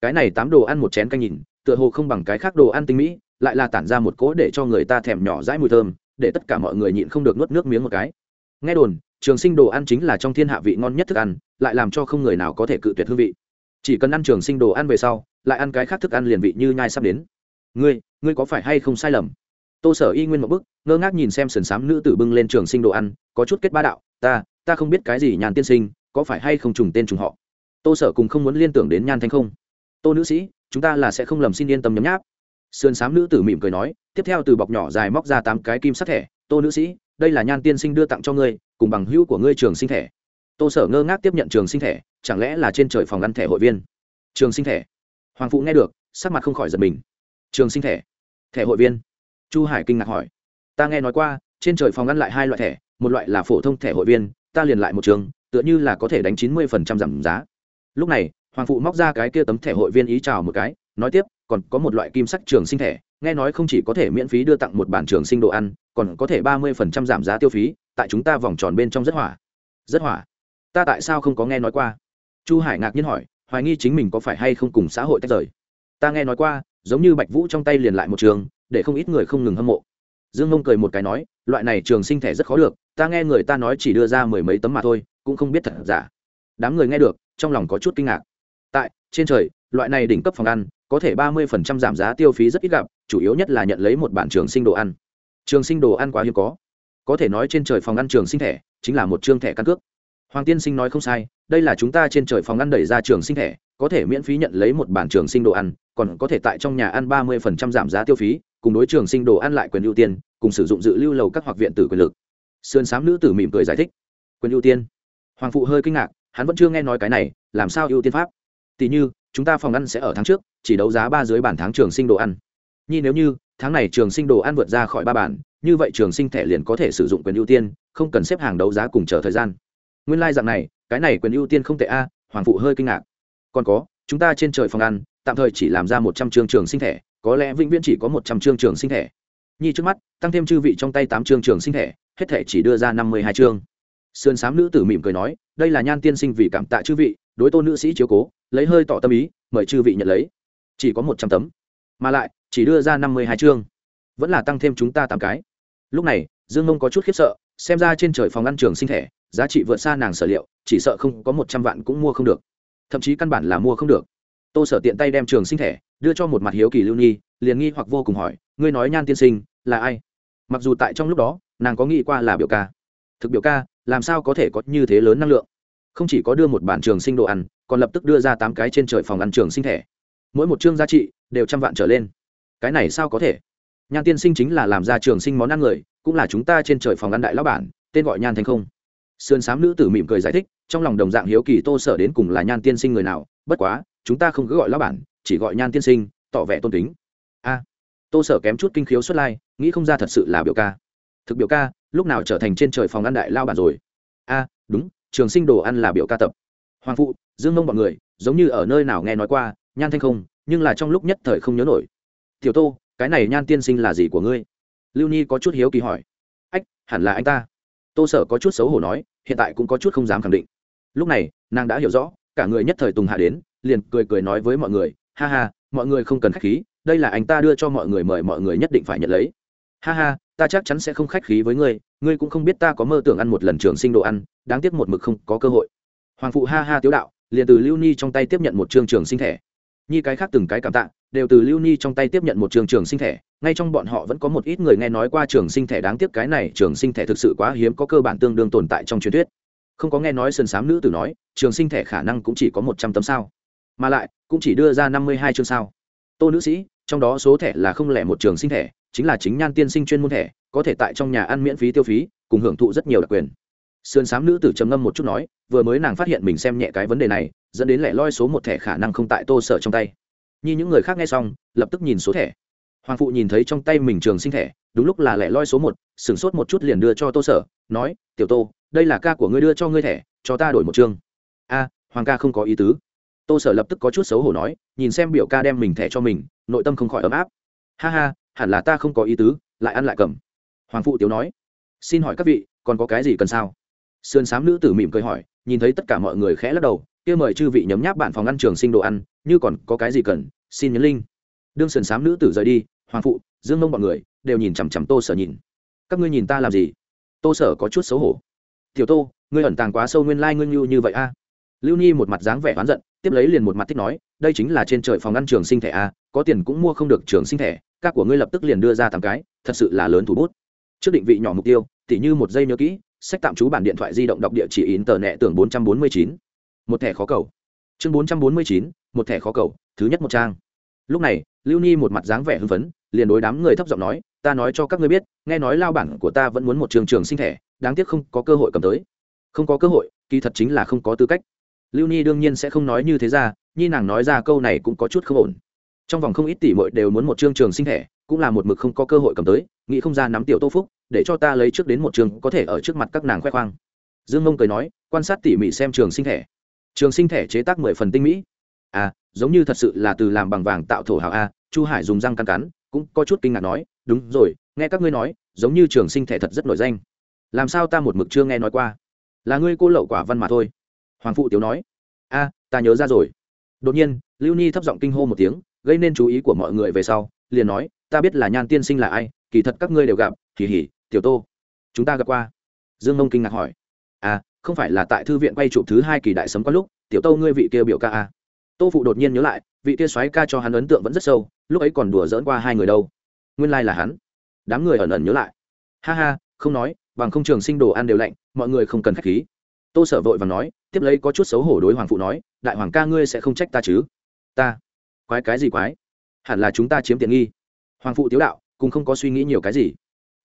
Cái này tám đồ ăn một chén canh nhìn tựa hồ không bằng cái khác đồ ăn tinh mỹ, lại là tản ra một cỗ để cho người ta thèm nhỏ dãi mùi thơm, để tất cả mọi người nhịn không được nuốt nước miếng một cái. Nghe đồn, trường sinh đồ ăn chính là trong thiên hạ vị ngon nhất thức ăn, lại làm cho không người nào có thể cự tuyệt hương vị. Chỉ cần ăn trường sinh đồ ăn về sau, lại ăn cái khác thức ăn liền vị như nhai sắp đến. Ngươi ngươi có phải hay không sai lầm? Tô sở y nguyên một bức ngơ ngác nhìn xem sườn m nữ tử bưng lên trường sinh đồ ăn, có chút kết ba đạo, ta ta không biết cái gì nhàn tiên sinh, có phải hay không trùng tên trùng họ? Tô sở cùng không muốn liên tưởng đến nhan thanh không. Tô nữ sĩ chúng ta là sẽ không lầm xin yên tâm nhấm nháp. Sườn xám nữ tử mỉm cười nói, tiếp theo từ bọc nhỏ dài móc ra tám cái kim sắt thẻ, tô nữ sĩ, đây là nhan tiên sinh đưa tặng cho ngươi, cùng bằng hữu của ngươi trường sinh thẻ. Tô sở ngơ ngác tiếp nhận trường sinh thẻ, chẳng lẽ là trên trời phòng ngăn thẻ hội viên? Trường sinh thẻ. Hoàng phụ nghe được, sắc mặt không khỏi giật mình. Trường sinh thẻ. Thẻ hội viên? Chu hải kinh ngạc hỏi. Ta nghe nói qua, trên trời phòng ngăn lại hai loại thẻ, một loại là phổ thông thẻ hội viên, ta liền lại một trường, tựa như là có thể đánh chín mươi phần trăm giảm giá. Lúc này hoàng phụ móc ra cái kia tấm thẻ hội viên ý chào một cái, nói tiếp, còn có một loại kim sắc trường sinh thẻ, nghe nói không chỉ có thể miễn phí đưa tặng một bản trường sinh đồ ăn, còn có thể ba mươi phần trăm giảm giá tiêu phí, tại chúng ta vòng tròn bên trong rất hỏa. Rất hỏa. Ta tại sao không có nghe nói qua? Chu hải ngạc nhiên hỏi, hoài nghi chính mình có phải hay không cùng xã hội tách rời? Ta nghe nói qua, giống như bạch vũ trong tay liền lại một trường, để không ít người không ngừng hâm mộ. Dương mông cười một cái nói, loại này trường sinh thẻ rất khó được, ta nghe người ta nói chỉ đưa ra mười mấy tấm mà thôi, cũng không biết thật giả. Đám người nghe được, trong lòng có chút kinh ngạc trên trời, loại này đỉnh cấp phòng ăn, có thể ba mươi phần trăm giảm giá tiêu phí rất ít gặp, chủ yếu nhất là nhận lấy một bản trường sinh đồ ăn. Trường sinh đồ ăn quá hiếm có. Có thể nói trên trời phòng ăn trường sinh thẻ, chính là một chương thẻ căn cước. Hoàng tiên sinh nói không sai, đây là chúng ta trên trời phòng ăn đẩy ra trường sinh thẻ, có thể miễn phí nhận lấy một bản trường sinh đồ ăn, còn có thể tại trong nhà ăn ba mươi phần trăm giảm giá tiêu phí, cùng đối trường sinh đồ ăn lại quyền ưu tiên, cùng sử dụng dự lưu lầu các hoặc viện tử quyền lực. Sườn s á m nữ tử mỉm cười giải thích. Quyền ưu tiên. Hoàng phụ hơi kinh ngạc, hắn vẫn chưa nghe nói cái này, làm sao ưu tiên pháp? Tỉ như, chúng ta phòng ăn sẽ ở tháng trước, chỉ đấu giá ba dưới bản tháng trường sinh đồ ăn. Nhi, nếu như, tháng này trường sinh đồ ăn vượt ra khỏi ba bản như vậy trường sinh thẻ liền có thể sử dụng quyền ưu tiên, không cần xếp hàng đấu giá cùng chờ thời gian. Nguyên lai、like、dạng này, cái này quyền ưu tiên không tệ a, hoàng phụ hơi kinh ngạc. Còn có, chúng ta trên trời phòng ăn, tạm thời chỉ làm ra một trăm chương trường sinh thẻ, có lẽ vĩnh viễn chỉ có một trăm chương trường sinh thẻ. Nhi, trước mắt, tăng thêm chư vị trong tay tám chương trường sinh thẻ, hết thẻ chỉ đưa ra năm mươi hai chương. Sườn s nữ tử mỉm cười nói, đây là nhan tiên sinh vì cảm tạ chư vị đối tôn nữ sĩ chiếu cố, lấy hơi tỏ tâm ý, mời chư vị nhận lấy. Chỉ có một trăm tấm. Mà lại, chỉ đưa ra năm mươi hai chương. Vẫn là tăng thêm chúng ta tám cái. Lúc này, dương mông có chút khiếp sợ, xem ra trên trời phòng ăn trường sinh thẻ, giá trị vượt xa nàng sở liệu, chỉ sợ không có một trăm vạn cũng mua không được. Thậm chí căn bản là mua không được. Tô sở tiện tay đem trường sinh thẻ, đưa cho một mặt hiếu kỳ lưu nghi liền nghi hoặc vô cùng hỏi, ngươi nói nhan tiên sinh, là ai? Mặc dù tại trong lúc đó, nàng có nghĩ qua là biểu ca. Thực biểu ca, làm sao có thể có như thế lớn năng lượng? Không chỉ có đưa một bản trường sinh đồ ăn, còn lập tức đưa ra tám cái trên trời phòng ăn trường sinh thẻ. Mỗi một chương giá trị đều trăm vạn trở lên. Cái này sao có thể? Nhan tiên sinh chính là làm ra trường sinh món ăn người, cũng là chúng ta trên trời phòng ăn đại lão bản, tên gọi nhan thành không. Sườn s á m nữ tử mỉm cười giải thích, trong lòng đồng dạng hiếu kỳ tô sở đến cùng là nhan tiên sinh người nào, bất quá, chúng ta không cứ gọi lão bản, chỉ gọi nhan tiên sinh, tỏ vẻ tôn kính. A. Tô sở kém chút kinh khiếu xuất lai, nghĩ không ra thật sự là biểu ca. Thực biểu ca, lúc nào trở thành trên trời phòng ăn đại lao bản rồi? A, đúng trường sinh đồ ăn là biểu ca tập. Hoàng phụ, dương mông b ọ n người, giống như ở nơi nào nghe nói qua, nhan thanh không, nhưng là trong lúc nhất thời không nhớ nổi. Tiểu tô, cái này nhan tiên sinh là gì của ngươi? Lưu nhi có chút hiếu kỳ hỏi. Ách, hẳn là anh ta. Tô sở có chút xấu hổ nói, hiện tại cũng có chút không dám khẳng định. Lúc này, nàng đã hiểu rõ, cả người nhất thời tùng hạ đến, liền cười cười nói với mọi người, ha ha, mọi người không cần khách khí, đây là anh ta đưa cho mọi người mời mọi người nhất định phải nhận lấy. Ha ha ta chắc chắn sẽ không khách khí với ngươi ngươi cũng không biết ta có mơ tưởng ăn một lần trường sinh đồ ăn, đáng tiếc một mực không có cơ hội. Hoàng phụ ha ha tiếu đạo, liền từ lưu ni trong tay tiếp nhận một trường trường sinh thẻ. Nhi cái khác từng cái cảm tạ, đều từ lưu ni trong tay tiếp nhận một trường trường sinh thẻ, ngay trong bọn họ vẫn có một ít người nghe nói qua trường sinh thẻ đáng tiếc cái này, trường sinh thẻ thực sự quá hiếm, có cơ bản tương đương tồn tại trong truyền thuyết. Không có nghe nói sơn sám nữ tử nói, trường sinh thẻ khả năng cũng chỉ có một trăm tấm sao. Mà lại, cũng chỉ đưa ra năm mươi hai chương sao. Tô nữ sĩ, trong đó số thẻ là không lẻ một trường sinh thẻ chính là chính nhan tiên sinh chuyên môn thẻ, có thể tại trong nhà ăn miễn phí tiêu phí, cùng hưởng thụ rất nhiều đặc quyền. Sườn s nữ tử trầm ngâm một chút nói, vừa mới nàng phát hiện mình xem nhẹ cái vấn đề này, dẫn đến lẻ loi số một thẻ khả năng không tại tô sở trong tay. Như những người khác nghe xong, lập tức nhìn số thẻ. Hoàng phụ nhìn thấy trong tay mình trường sinh thẻ, đúng lúc là lẻ loi số một, sửng sốt một chút liền đưa cho tô sở, nói, tiểu tô, đây là ca của ngươi đưa cho ngươi thẻ, cho ta đổi một chương. A, hoàng ca không có ý tứ. Tô sở lập tức có chút xấu hổ nói, nhìn xem biểu ca đem mình thẻ cho mình, nội tâm không khỏi ấm áp. Ha ha hẳn là ta không có ý tứ lại ăn lại cầm. Hoàng phụ tiếu nói. Xin hỏi các vị còn có cái gì cần sao? Sườn s á m nữ tử mỉm cười hỏi nhìn thấy tất cả mọi người khẽ lắc đầu kia mời chư vị nhấm nháp bạn phòng ăn trường sinh đồ ăn như còn có cái gì cần xin nhấn linh. Đương sườn s á m nữ tử rời đi hoàng phụ dương mông b ọ n người đều nhìn chằm chằm tô sở nhìn. Các ngươi nhìn ta làm gì? Tô sở có chút xấu hổ. Tiểu tô ngươi ẩn tàng quá sâu nguyên lai、like, ngươi như như vậy a. Lưu nhi một mặt dáng vẻ oán giận tiếp lấy liền một mặt thích nói, đây chính là trên trời phòng ăn trường sinh thẻ a, có tiền cũng mua không được trường sinh thẻ, các của ngươi lập tức liền đưa ra tám cái, thật sự là lớn thủ bút. Trước định vị nhỏ mục tiêu, tỉ như một giây nhớ kỹ, sách tạm trú bản điện thoại di động đọc địa chỉ in tờ nẹ tưởng bốn trăm bốn mươi chín. Một thẻ khó cầu. Chương bốn trăm bốn mươi chín, một thẻ khó cầu, thứ nhất một trang. Lúc này, lưu nhi một mặt dáng vẻ hưng phấn, liền đối đám người thấp giọng nói, ta nói cho các ngươi biết, nghe nói lao bản của ta vẫn muốn một trường trường sinh thẻ, đáng tiếc không có cơ hội cầm tới. Không có cơ hội, kỳ thật chính là không có tư cách lưu ni đương nhiên sẽ không nói như thế ra, nhi nàng nói ra câu này cũng có chút không ổn. Trong vòng không ít tỷ mội đều muốn một chương trường sinh thẻ, cũng là một mực không có cơ hội cầm tới, nghĩ không ra nắm tiểu tô phúc, để cho ta lấy trước đến một trường có thể ở trước mặt các nàng khoe khoang. Dương mông cười nói, quan sát tỉ mỉ xem trường sinh thẻ. Trường sinh thẻ chế tác mười phần tinh mỹ. À giống như thật sự là từ làm bằng vàng tạo thổ hào a, chu hải dùng răng căn cắn, cũng có chút kinh ngạc nói, đúng rồi, nghe các ngươi nói, giống như trường sinh thẻ thật rất nổi danh. Làm sao ta một mực chưa nghe nói qua? Là ngươi cô lậu quả văn mà thôi hoàng phụ tiếu nói, a, ta nhớ ra rồi. Đột nhiên, lưu Nhi thấp giọng kinh hô một tiếng, gây nên chú ý của mọi người về sau, liền nói, ta biết là nhan tiên sinh là ai, kỳ thật các ngươi đều gặp kỳ hỉ tiểu tô. Chúng ta gặp qua. Dương mông kinh ngạc hỏi à không phải là tại thư viện quay chụp thứ hai kỳ đại sấm có lúc, tiểu tô ngươi vị kia biểu ca à. tô phụ đột nhiên nhớ lại, vị kia xoáy ca cho hắn ấn tượng vẫn rất sâu, lúc ấy còn đùa dỡn qua hai người đâu. Nguyên lai là hắn. Đám người ẩn ẩn nhớ lại. Ha ha, không nói, bằng không trường sinh đồ ăn đều lạnh, mọi người không cần k h á c h khí tô sở vội và nói, tiếp lấy có chút xấu hổ đối hoàng phụ nói, đại hoàng ca ngươi sẽ không trách ta chứ? Ta? Quái cái gì quái? Hẳn là chúng ta chiếm tiện nghi. Hoàng phụ tiếu đạo cũng không có suy nghĩ nhiều cái gì.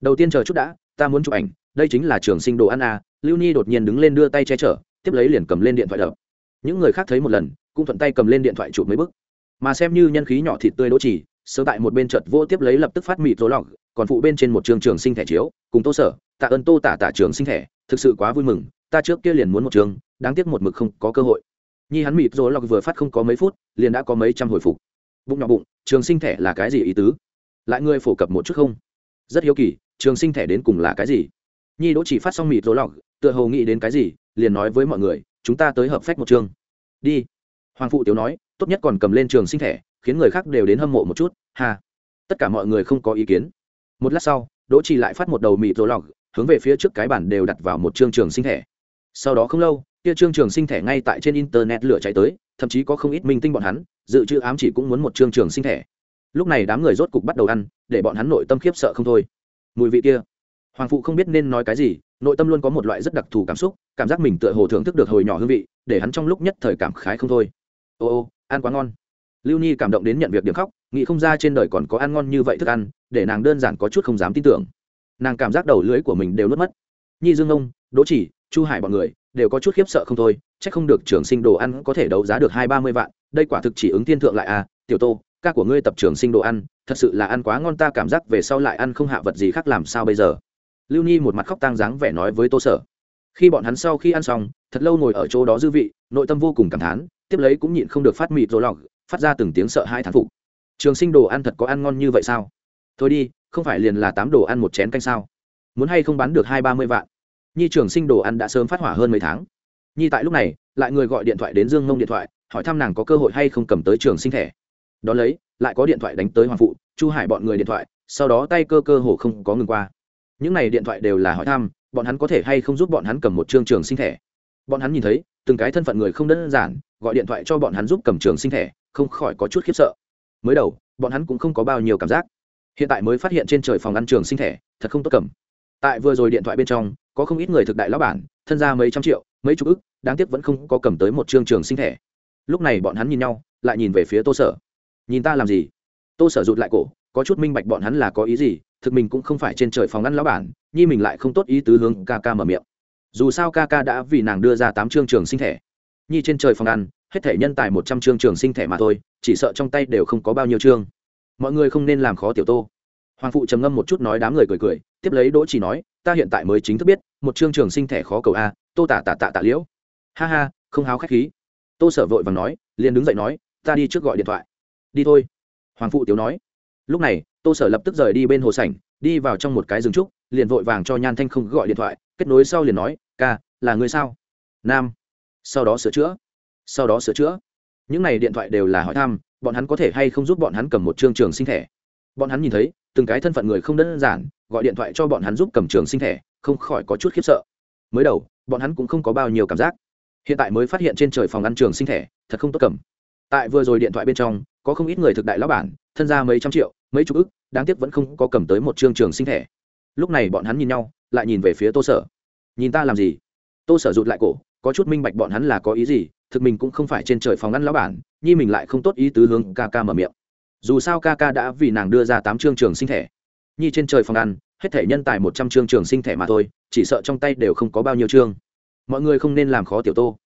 Đầu tiên chờ chút đã, ta muốn chụp ảnh, đây chính là trường sinh đồ ăn à. Lưu ni đột nhiên đứng lên đưa tay che chở, tiếp lấy liền cầm lên điện thoại đập. Những người khác thấy một lần, cũng thuận tay cầm lên điện thoại chụp mấy bức. Mà xem như nhân khí nhỏ thịt tươi đỗ chỉ sơ tại một bên chợt vô tiếp lấy lập tức phát mịt rối lọc còn phụ bên trên một trường trường sinh thẻ chiếu, cùng tô sở, tạ ơn tô tả tả trường sinh thẻ, thực sự quá vui mừng ta trước kia liền muốn một trường, đáng tiếc một mực không có cơ hội. Nhi hắn mịt rối lọc vừa phát không có mấy phút, liền đã có mấy trăm hồi phục. Bụng nhỏ bụng, trường sinh thẻ là cái gì ý tứ? Lại ngươi phổ cập một chút không? Rất hiếu kỳ, trường sinh thẻ đến cùng là cái gì? Nhi đỗ chỉ phát xong mịt rối lọc, tựa hồ nghĩ đến cái gì, liền nói với mọi người, chúng ta tới hợp phách một chương đi. Hoàng phụ tiếu nói, tốt nhất còn cầm lên trường sinh thẻ, khiến người khác đều đến hâm mộ một chút hà tất cả mọi người không có ý kiến. Một lát sau, đỗ trì lại phát một đầu mịt rối lọc, hướng về phía trước cái bản đều đặt vào một chương trường sinh thẻ sau đó không lâu, kia trương trường sinh thẻ ngay tại trên internet lửa cháy tới, thậm chí có không ít minh tinh bọn hắn, dự trữ ám chỉ cũng muốn một trương trường sinh thẻ. Lúc này đám người rốt cục bắt đầu ăn, để bọn hắn nội tâm khiếp sợ không thôi. Mùi vị kia. Hoàng phụ không biết nên nói cái gì, nội tâm luôn có một loại rất đặc thù cảm xúc, cảm giác mình tựa hồ thưởng thức được hồi nhỏ hương vị, để hắn trong lúc nhất thời cảm khái không thôi. Ô ô, ăn quá ngon. Lưu nhi cảm động đến nhận việc điểm khóc, nghĩ không ra trên đời còn có ăn ngon như vậy thức ăn, để nàng đơn giản có chút không dám tin tưởng. Nàng cảm giác đầu lưới của mình đều nuốt mất. Nhi dương ông đỗ chỉ chu hải bọn người, đều có chút khiếp sợ không thôi c h ắ c không được trường sinh đồ ăn có thể đấu giá được hai ba mươi vạn, đây quả thực chỉ ứng tiên thượng lại à tiểu tô, ca của ngươi tập trường sinh đồ ăn, thật sự là ăn quá ngon, ta cảm giác về sau lại ăn không hạ vật gì khác làm sao bây giờ? Lưu ni một mặt khóc tang dáng vẻ nói với tô sở. Khi bọn hắn sau khi ăn xong, thật lâu ngồi ở chỗ đó dư vị, nội tâm vô cùng cảm thán, tiếp lấy cũng nhịn không được phát mịt rồi lọc, phát ra từng tiếng sợ hai thán phục. Trường sinh đồ ăn thật có ăn ngon như vậy sao? Thôi đi, không phải liền là tám đồ ăn một chén canh sao? Muốn hay không bán được hai ba mươi vạn? Nhi trường sinh đồ ăn đã sớm phát hỏa hơn mấy tháng. Nhi tại lúc này, lại người gọi điện thoại đến dương mông điện thoại, hỏi thăm nàng có cơ hội hay không cầm tới trường sinh thẻ. Đón lấy, lại có điện thoại đánh tới hoàng phụ, chu hải bọn người điện thoại, sau đó tay cơ cơ hồ không có ngừng qua. Những này điện thoại đều là hỏi thăm, bọn hắn có thể hay không giúp bọn hắn cầm một chương trường sinh thẻ. Bọn hắn nhìn thấy, từng cái thân phận người không đơn giản, gọi điện thoại cho bọn hắn giúp cầm trường sinh thẻ, không khỏi có chút khiếp sợ. Mới đầu, bọn hắn cũng không có bao nhiêu cảm giác. Hiện tại mới phát hiện trên trời phòng ăn trường sinh thẻ, thật không tốt cầm. Tại vừa rồi điện thoại bên trong có không ít người thực đại lão bản, thân ra mấy trăm triệu, mấy chục ức, đáng tiếc vẫn không có cầm tới một chương trường sinh thẻ. Lúc này bọn hắn nhìn nhau, lại nhìn về phía tô sở. Nhìn ta làm gì? Tô sở rụt lại cổ, có chút minh bạch bọn hắn là có ý gì, thực mình cũng không phải trên trời phòng ngăn lão bản, nhi mình lại không tốt ý tứ hướng ca ca mở miệng. Dù sao ca ca đã vì nàng đưa ra tám chương trường sinh thẻ. Nhi trên trời phòng ăn, hết thể nhân tài một trăm chương trường sinh thẻ mà thôi, chỉ sợ trong tay đều không có bao nhiêu chương. Mọi người không nên làm khó tiểu tô. Hoàng phụ trầm ngâm một chút nói đám người cười cười, tiếp lấy đỗ chỉ nói ta hiện tại mới chính thức biết, một chương trường sinh thẻ khó cầu a, tô tả tạ tạ tạ liễu. Ha ha, không háo khách khí. Tô sở vội vàng nói, liền đứng dậy nói, ta đi trước gọi điện thoại. Đi thôi. Hoàng phụ tiếu nói. Lúc này, tô sở lập tức rời đi bên hồ sảnh, đi vào trong một cái rừng trúc, liền vội vàng cho nhan thanh không gọi điện thoại, kết nối sau liền nói, ca, là người sao? Nam. Sau đó sửa chữa. Sau đó sửa chữa. Những này điện thoại đều là hỏi thăm, bọn hắn có thể hay không giúp bọn hắn cầm một chương trường sinh thẻ. Bọn hắn nhìn thấy, từng cái thân phận người không đơn giản gọi điện thoại cho bọn hắn giúp cầm trường sinh thẻ, không khỏi có chút khiếp sợ. Mới đầu, bọn hắn cũng không có bao nhiêu cảm giác. Hiện tại mới phát hiện trên trời phòng ăn trường sinh thẻ, thật không tốt cầm. Tại vừa rồi điện thoại bên trong, có không ít người thực đại lão bản, thân ra mấy trăm triệu, mấy chục ức, đáng tiếc vẫn không có cầm tới một chương trường sinh thẻ. Lúc này bọn hắn nhìn nhau, lại nhìn về phía tô sở. Nhìn ta làm gì? Tô sở rụt lại cổ, có chút minh bạch bọn hắn là có ý gì, thực mình cũng không phải trên trời phòng ngăn lão bản, nhi mình lại không tốt ý tứ hướng ca ca mở miệng. Dù sao ca ca đã vì nàng đưa ra tám chương trường sinh thẻ nhi trên trời phòng ăn, hết thể nhân tài một trăm chương trường sinh thẻ mà thôi, chỉ sợ trong tay đều không có bao nhiêu chương. Mọi người không nên làm khó tiểu tô.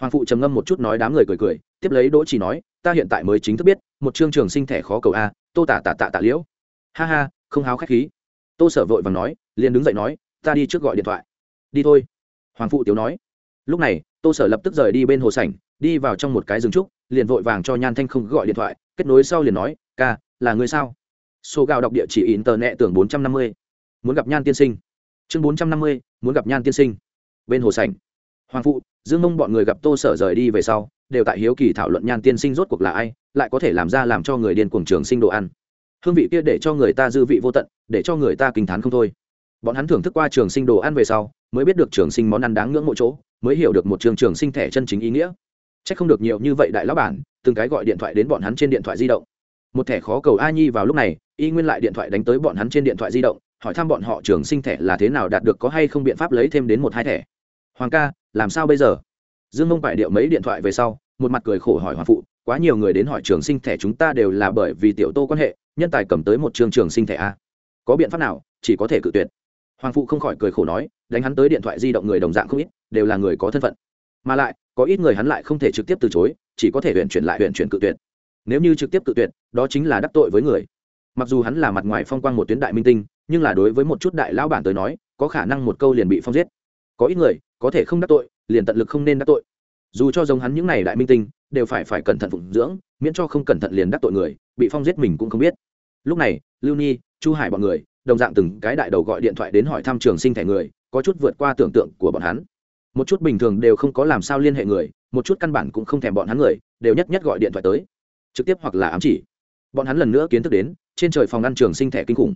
Hoàng phụ trầm ngâm một chút nói đám người cười cười, tiếp lấy đỗ chỉ nói, ta hiện tại mới chính thức biết, một chương trường sinh thẻ khó cầu a, tô tả tả tạ tạ liễu. Ha ha, không háo khách khí. Tô sở vội và nói, liền đứng dậy nói, ta đi trước gọi điện thoại. Đi thôi. Hoàng phụ tiếu nói. Lúc này, tô sở lập tức rời đi bên hồ sảnh, đi vào trong một cái rừng trúc, liền vội vàng cho nhan thanh không gọi điện thoại, kết nối sau liền nói, ca, là người sao? Số gạo đọc địa chỉ in tờ nẹ tưởng bốn trăm năm mươi. Muốn gặp nhan tiên sinh. Chương bốn trăm năm mươi, muốn gặp nhan tiên sinh. Bên hồ sảnh. Hoàng phụ, dương mông bọn người gặp tô sở rời đi về sau, đều tại hiếu kỳ thảo luận nhan tiên sinh rốt cuộc là ai, lại có thể làm ra làm cho người điên cuồng trường sinh đồ ăn. Hương vị kia để cho người ta dư vị vô tận, để cho người ta kinh t h á n không thôi. Bọn hắn thưởng thức qua trường sinh đồ ăn về sau, mới biết được trường sinh món ăn đáng ngưỡng mộ chỗ, mới hiểu được một trường trường sinh thẻ chân chính ý nghĩa. C h ắ c không được nhiều như vậy đại lão bản, từng cái gọi điện thoại đến bọn hắn trên điện thoại di động. Một thẻ khó cầu a nhi vào lúc này y nguyên lại điện thoại đánh tới bọn hắn trên điện thoại di động, hỏi thăm bọn họ trường sinh thẻ là thế nào đạt được có hay không biện pháp lấy thêm đến một hai thẻ. Hoàng ca, làm sao bây giờ? Dương mông phải điệu mấy điện thoại về sau, một mặt cười khổ hỏi hoàng phụ, quá nhiều người đến hỏi trường sinh thẻ chúng ta đều là bởi vì tiểu tô quan hệ, nhân tài cầm tới một trường trường sinh thẻ a. Có biện pháp nào, chỉ có thể cự tuyệt. Hoàng phụ không khỏi cười khổ nói, đánh hắn tới điện thoại di động người đồng dạng không ít, đều là người có thân phận. Mà lại, có ít người hắn lại không thể trực tiếp từ chối, chỉ có thể huyện chuyển lại huyện chuyển cự tuyệt. Nếu như trực tiếp cự tuyệt, đó chính là đắc tội với người mặc dù hắn là mặt ngoài phong quang một tuyến đại minh tinh, nhưng là đối với một chút đại lão bản tới nói, có khả năng một câu liền bị phong giết. Có ít người, có thể không đắc tội, liền tận lực không nên đắc tội. Dù cho giống hắn những n à y đại minh tinh, đều phải phải cẩn thận phụng dưỡng, miễn cho không cẩn thận liền đắc tội người, bị phong giết mình cũng không biết. Lúc này, lưu nhi chu hải bọn người, đồng dạng từng cái đại đầu gọi điện thoại đến hỏi thăm trường sinh thẻ người, có chút vượt qua tưởng tượng của bọn hắn. Một chút bình thường đều không có làm sao liên hệ người, một chút căn bản cũng không thèm bọn hắn người, đều nhất nhất gọi điện thoại tới. Trực tiếp hoặc là ám chỉ. Bọn hắn lần nữa kiến thức đến trên trời phòng ngăn trường sinh thẻ kinh khủng.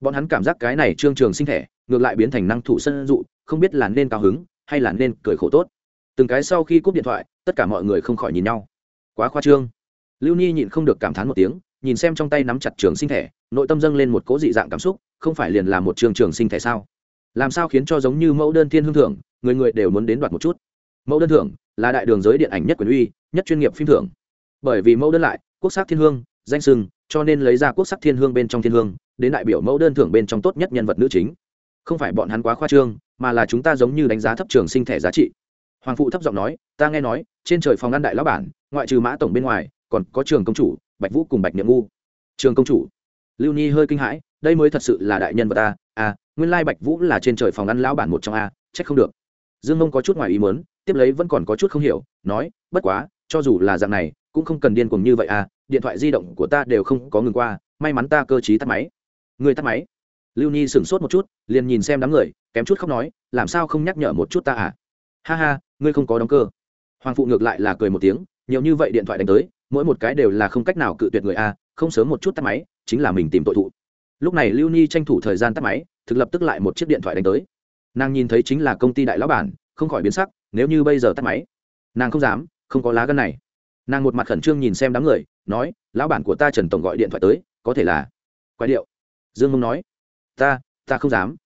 Bọn hắn cảm giác cái này trương trường sinh thẻ, ngược lại biến thành năng thủ sân dụ, không biết là nên cao hứng, hay là nên cười khổ tốt. Từng cái sau khi cúp điện thoại, tất cả mọi người không khỏi nhìn nhau. Quá khoa trương. Lưu ni nhịn không được cảm thán một tiếng, nhìn xem trong tay nắm chặt trường sinh thẻ, nội tâm dâng lên một cố dị dạng cảm xúc, không phải liền là một trường trường sinh thẻ sao? Làm sao khiến cho giống như mẫu đơn thiên hương thưởng, người người đều muốn đến đoạt một chút? Mẫu đơn thưởng là đại đường giới điện ảnh nhất quyền uy, nhất chuyên nghiệp phim thưởng. Bởi vì mẫu đơn lại, quốc sắc thiên hương danh sưng, cho nên lấy ra quốc sắc thiên hương bên trong thiên hương, đến đại biểu mẫu đơn thưởng bên trong tốt nhất nhân vật nữ chính. Không phải bọn hắn quá khoa trương, mà là chúng ta giống như đánh giá thấp trường sinh thẻ giá trị. Hoàng phụ thấp giọng nói, ta nghe nói, trên trời phòng ngăn đại lão bản, ngoại trừ mã tổng bên ngoài, còn có trường công chủ, bạch vũ cùng bạch niệm ngu. Trường công chủ? Lưu nhi hơi kinh hãi, đây mới thật sự là đại nhân vật ta à nguyên lai bạch vũ là trên trời phòng ăn lão bản một trong a, trách không được. Dương mông có chút ngoài ý mớn tiếp lấy vẫn còn có chút không hiểu, nói, bất quá, cho dù là dạng này, cũng không cần điên cuồng như vậy à điện thoại di động của ta đều không có ngừng qua, may mắn ta cơ t tắt máy. Người tắt máy. Lưu nhi sửng sốt một chút, liền nhìn xem đám người, kém chút khóc nói, làm sao không nhắc nhở một chút ta à? Ha ha, ngươi không có đóng cơ. Hoàng phụ ngược lại là cười một tiếng, nhiều như vậy điện thoại đánh tới, mỗi một cái đều là không cách nào cự tuyệt người a, không sớm một chút tắt máy, chính là mình tìm tội thụ. Lúc này lưu ni tranh thủ thời gian tắt máy, thực lập tức lại một chiếc điện thoại đánh tới. Nàng nhìn thấy chính là công ty đại lão bản, không khỏi biến sắc, nếu như bây giờ tắt máy, nàng không dám, không có lá gân này nàng một mặt khẩn trương nhìn xem đám người, nói, lão bản của ta trần tổng gọi điện thoại tới, có thể là quái điệu. Dương mông nói, ta ta không dám.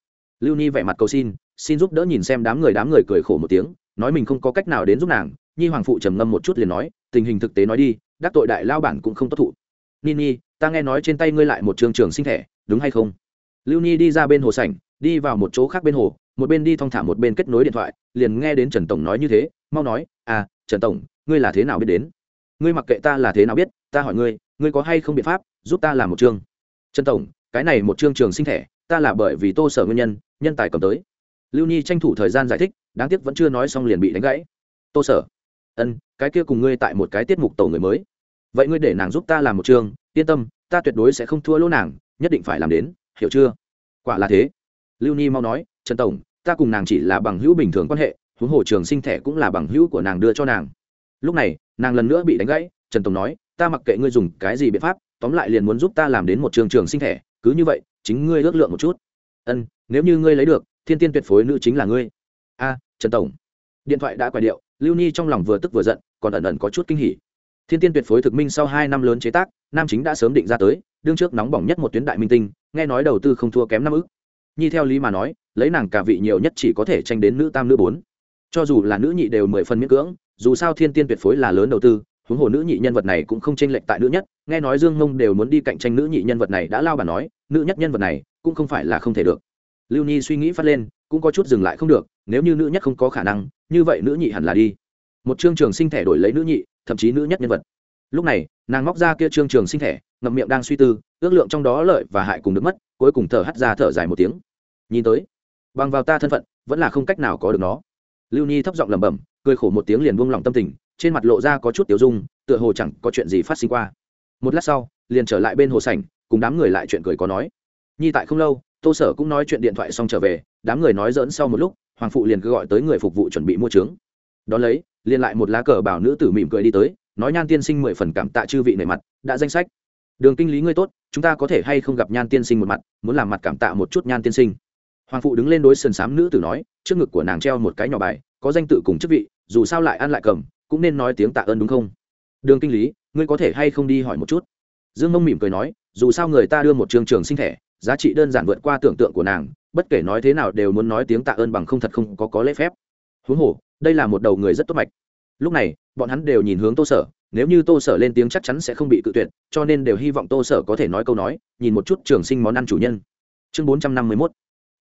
Lưu ni vẻ mặt cầu xin xin giúp đỡ nhìn xem đám người đám người cười khổ một tiếng, nói mình không có cách nào đến giúp nàng. Nhi hoàng phụ trầm ngâm một chút liền nói, tình hình thực tế nói đi, đắc tội đại lao bản cũng không tốt thụ. Nini ta nghe nói trên tay ngươi lại một trường trường sinh thẻ đúng hay không? Lưu ni đi ra bên hồ sảnh, đi vào một chỗ khác bên hồ, một bên đi thong thả một bên kết nối điện thoại, liền nghe đến trần tổng nói như thế, mau nói à trần tổng, ngươi là thế nào biết đến? Ngươi mặc kệ ta là thế nào biết, ta hỏi ngươi ngươi có hay không biện pháp giúp ta làm một chương? Trần tổng, cái này một chương trường sinh thẻ, ta là bởi vì tô sở nguyên nhân nhân tài cầm tới. Lưu Nhi tranh thủ thời gian giải thích, đáng tiếc vẫn chưa nói xong liền bị đánh gãy. Tô sở, ân, cái kia cùng ngươi tại một cái tiết mục tổ người mới. Vậy ngươi để nàng giúp ta làm một chương, yên tâm, ta tuyệt đối sẽ không thua lỗ nàng, nhất định phải làm đến, hiểu chưa? Quả là thế. Lưu Nhi mau nói, trần tổng, ta cùng nàng chỉ là bằng hữu bình thường quan hệ, huống hồ trường sinh thẻ cũng là bằng hữu của nàng đưa cho nàng. Lúc này nàng lần nữa bị đánh gãy, trần tổng nói, ta mặc kệ ngươi dùng cái gì biện pháp, tóm lại liền muốn giúp ta làm đến một trường trường sinh thẻ cứ như vậy, chính ngươi ước lượng một chút. Ân, nếu như ngươi lấy được, thiên tiên tuyệt phối nữ chính là ngươi. A, trần tổng. Điện thoại đã quay điệu, lưu ni trong lòng vừa tức vừa giận, còn ẩn ẩn có chút kinh hỉ. Thiên tiên tuyệt phối thực minh sau hai năm lớn chế tác, nam chính đã sớm định ra tới, đương trước nóng bỏng nhất một tuyến đại minh tinh, nghe nói đầu tư không thua kém năm ức. Nhi theo lý mà nói, lấy nàng cả vị nhiều nhất chỉ có thể tranh đến nữ tam nữ bốn. Cho dù là nữ nhị đều mười phân miễn cưỡng dù sao thiên tiên tuyệt phối là lớn đầu tư, huống hồ nữ nhị nhân vật này cũng không tranh lệch tại nữ nhất, nghe nói dương mông đều muốn đi cạnh tranh nữ nhị nhân vật này đã lao bà nói, nữ nhất nhân vật này cũng không phải là không thể được. Lưu nhi suy nghĩ phát lên, cũng có chút dừng lại không được, nếu như nữ nhất không có khả năng, như vậy nữ nhị hẳn là đi. Một chương trường sinh thẻ đổi lấy nữ nhị, thậm chí nữ nhất nhân vật. Lúc này, nàng móc ra kia chương trường sinh thẻ, ngậm miệng đang suy tư, ước lượng trong đó lợi và hại cùng được mất, cuối cùng thở hắt ra thở dài một tiếng. Nhìn tới, bằng vào ta thân phận, vẫn là không cách nào có được nó. Lưu nhi thấp giọng lẩm bẩm cười khổ một tiếng liền buông lỏng tâm tình, trên mặt lộ ra có chút tiểu dung, tựa hồ chẳng có chuyện gì phát sinh qua. Một lát sau, liền trở lại bên hồ sảnh, cùng đám người lại chuyện cười có nói. Nhi tại không lâu, tô sở cũng nói chuyện điện thoại xong trở về, đám người nói dỡn sau một lúc, hoàng phụ liền cứ gọi tới người phục vụ chuẩn bị mua trướng. Đón lấy, liền lại một lá cờ bảo nữ tử mỉm cười đi tới, nói nhan tiên sinh mười phần cảm tạ chư vị nề mặt, đã danh sách. Đường kinh lý ngươi tốt, chúng ta có thể hay không gặp nhan tiên sinh một mặt, muốn làm mặt cảm tạ một chút nhan tiên sinh. Hoàng phụ đứng lên đối sườn xám nữ tử nói, trước ngực của nàng treo một cái nhỏ bài có danh tự cùng chức vị, dù sao lại ăn lại cầm, cũng nên nói tiếng tạ ơn đúng không? Đường kinh lý, ngươi có thể hay không đi hỏi một chút? Dương mông mỉm cười nói, dù sao người ta đưa một trường trường sinh thẻ, giá trị đơn giản vượt qua tưởng tượng của nàng, bất kể nói thế nào đều muốn nói tiếng tạ ơn bằng không thật không có có lễ phép. Huống hồ, đây là một đầu người rất tốt mạch. Lúc này, bọn hắn đều nhìn hướng tô sở, nếu như tô sở lên tiếng chắc chắn sẽ không bị cự tuyệt, cho nên đều hy vọng tô sở có thể nói câu nói, nhìn một chút trường sinh món ăn chủ nhân. Chương bốn trăm năm mươi mốt,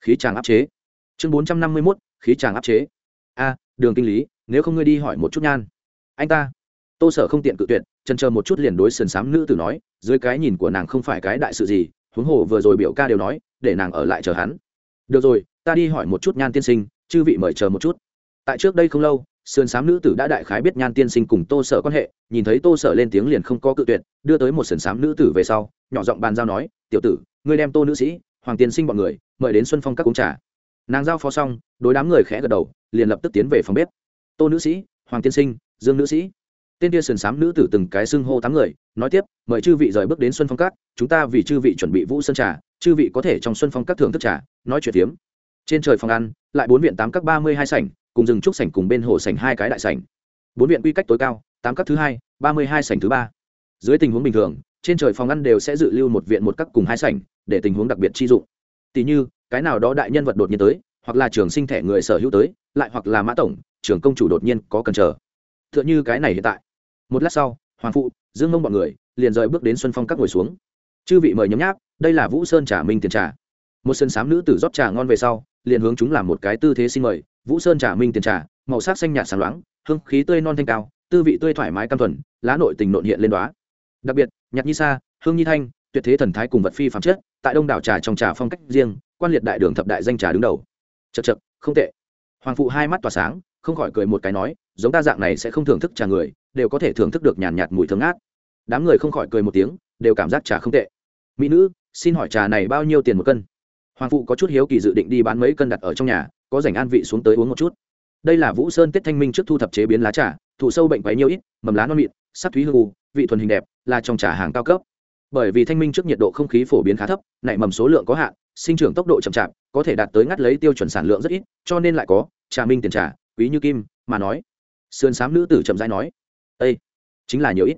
khí tràng áp chế. Chương bốn trăm năm mươi mốt, khí tràng áp chế a, đường kinh lý, nếu không ngươi đi hỏi một chút nhan. Anh ta. Tô sở không tiện cự tuyệt chân chờ một chút liền đối sườn xám nữ tử nói, dưới cái nhìn của nàng không phải cái đại sự gì, huống hồ vừa rồi biểu ca đều nói, để nàng ở lại chờ hắn. Được rồi, ta đi hỏi một chút nhan tiên sinh, chư vị mời chờ một chút. Tại trước đây không lâu, sườn xám nữ tử đã đại khái biết nhan tiên sinh cùng tô sở quan hệ, nhìn thấy tô sở lên tiếng liền không có cự tuyệt, đưa tới một sườn xám nữ tử về sau, nhỏ giọng bàn giao nói, tiểu tử, ngươi đem tô nữ sĩ, hoàng tiên sinh bọn người, mời đến xuân phong các cúng trà nàng giao phó xong, đối đám người khẽ gật đầu, liền lập tức tiến về phòng bếp. Tô nữ sĩ, hoàng tiên sinh, dương nữ sĩ. Tên kia sườn xám nữ tử từng cái xưng hô tám người, nói tiếp, mời chư vị rời bước đến xuân phong các, chúng ta vì chư vị chuẩn bị vũ sơn trà, chư vị có thể trong xuân phong các thưởng thức trà, nói chuyện tiếm trên trời phòng ăn, lại bốn viện tám các ba mươi hai sảnh, cùng rừng trúc sảnh cùng bên hồ sảnh hai cái đại sảnh. Bốn viện quy cách tối cao, tám các thứ hai, ba mươi hai sảnh thứ ba. Dưới tình huống bình thường, trên trời phòng ăn đều sẽ dự lưu một viện một các cùng hai sảnh, để tình huống đặc biệt chi dụng. Tỷ như cái nào đó đại nhân vật đột nhiên tới, hoặc là trường sinh thẻ người sở hữu tới, lại hoặc là mã tổng, trường công chủ đột nhiên có cần chờ. T h ư ợ n h ư cái này hiện tại. Một lát sau, hoàng phụ, dương mông b ọ n người, liền rời bước đến xuân phong các ngồi xuống. Chư vị mời nhấm nháp, đây là vũ sơn trà minh tiền trà. Một sân sám nữ tử rót trà ngon về sau, liền hướng chúng làm một cái tư thế xin mời. Vũ sơn trà minh tiền trà, màu sắc xanh nhạt sáng loáng, hương khí tươi non thanh cao, tư vị tươi thoải mái cam thuần, lá nội tình nộn hiện lên đoá đặc biệt nhạc nhi sa, hương nhi thanh, tuyệt thế thần thái cùng vật phi phạm chất, tại đông đảo trà trong trà phong cách riêng quan liệt đại đường thập đại danh trà đứng đầu. Chật chật không tệ. Hoàng phụ hai mắt tỏa sáng không khỏi cười một cái nói giống ta dạng này sẽ không thưởng thức trà người đều có thể thưởng thức được nhàn nhạt, mùi thơm ngát. Đám người không khỏi cười một tiếng đều cảm giác trà không tệ. Mỹ nữ xin hỏi trà này bao nhiêu tiền một cân? Hoàng phụ có chút hiếu kỳ dự định đi bán mấy cân đặt ở trong nhà có dành an vị xuống tới uống một chút. Đây là vũ sơn tết thanh minh trước thu thập chế biến lá trà thụ sâu bệnh quấy nhiều ít mầm lá non mịn sắc thúy hư u, vị thuần hình đẹp là trong trà hàng cao cấp. Bởi vì thanh minh trước nhiệt độ không khí phổ biến khá thấp nảy mầm số lượng có hạn sinh trưởng tốc độ chậm chạp, có thể đạt tới ngắt lấy tiêu chuẩn sản lượng rất ít, cho nên lại có trà minh tiền trà, quý như kim, mà nói. Sườn xám nữ tử chậm rãi nói ây chính là nhiều ít.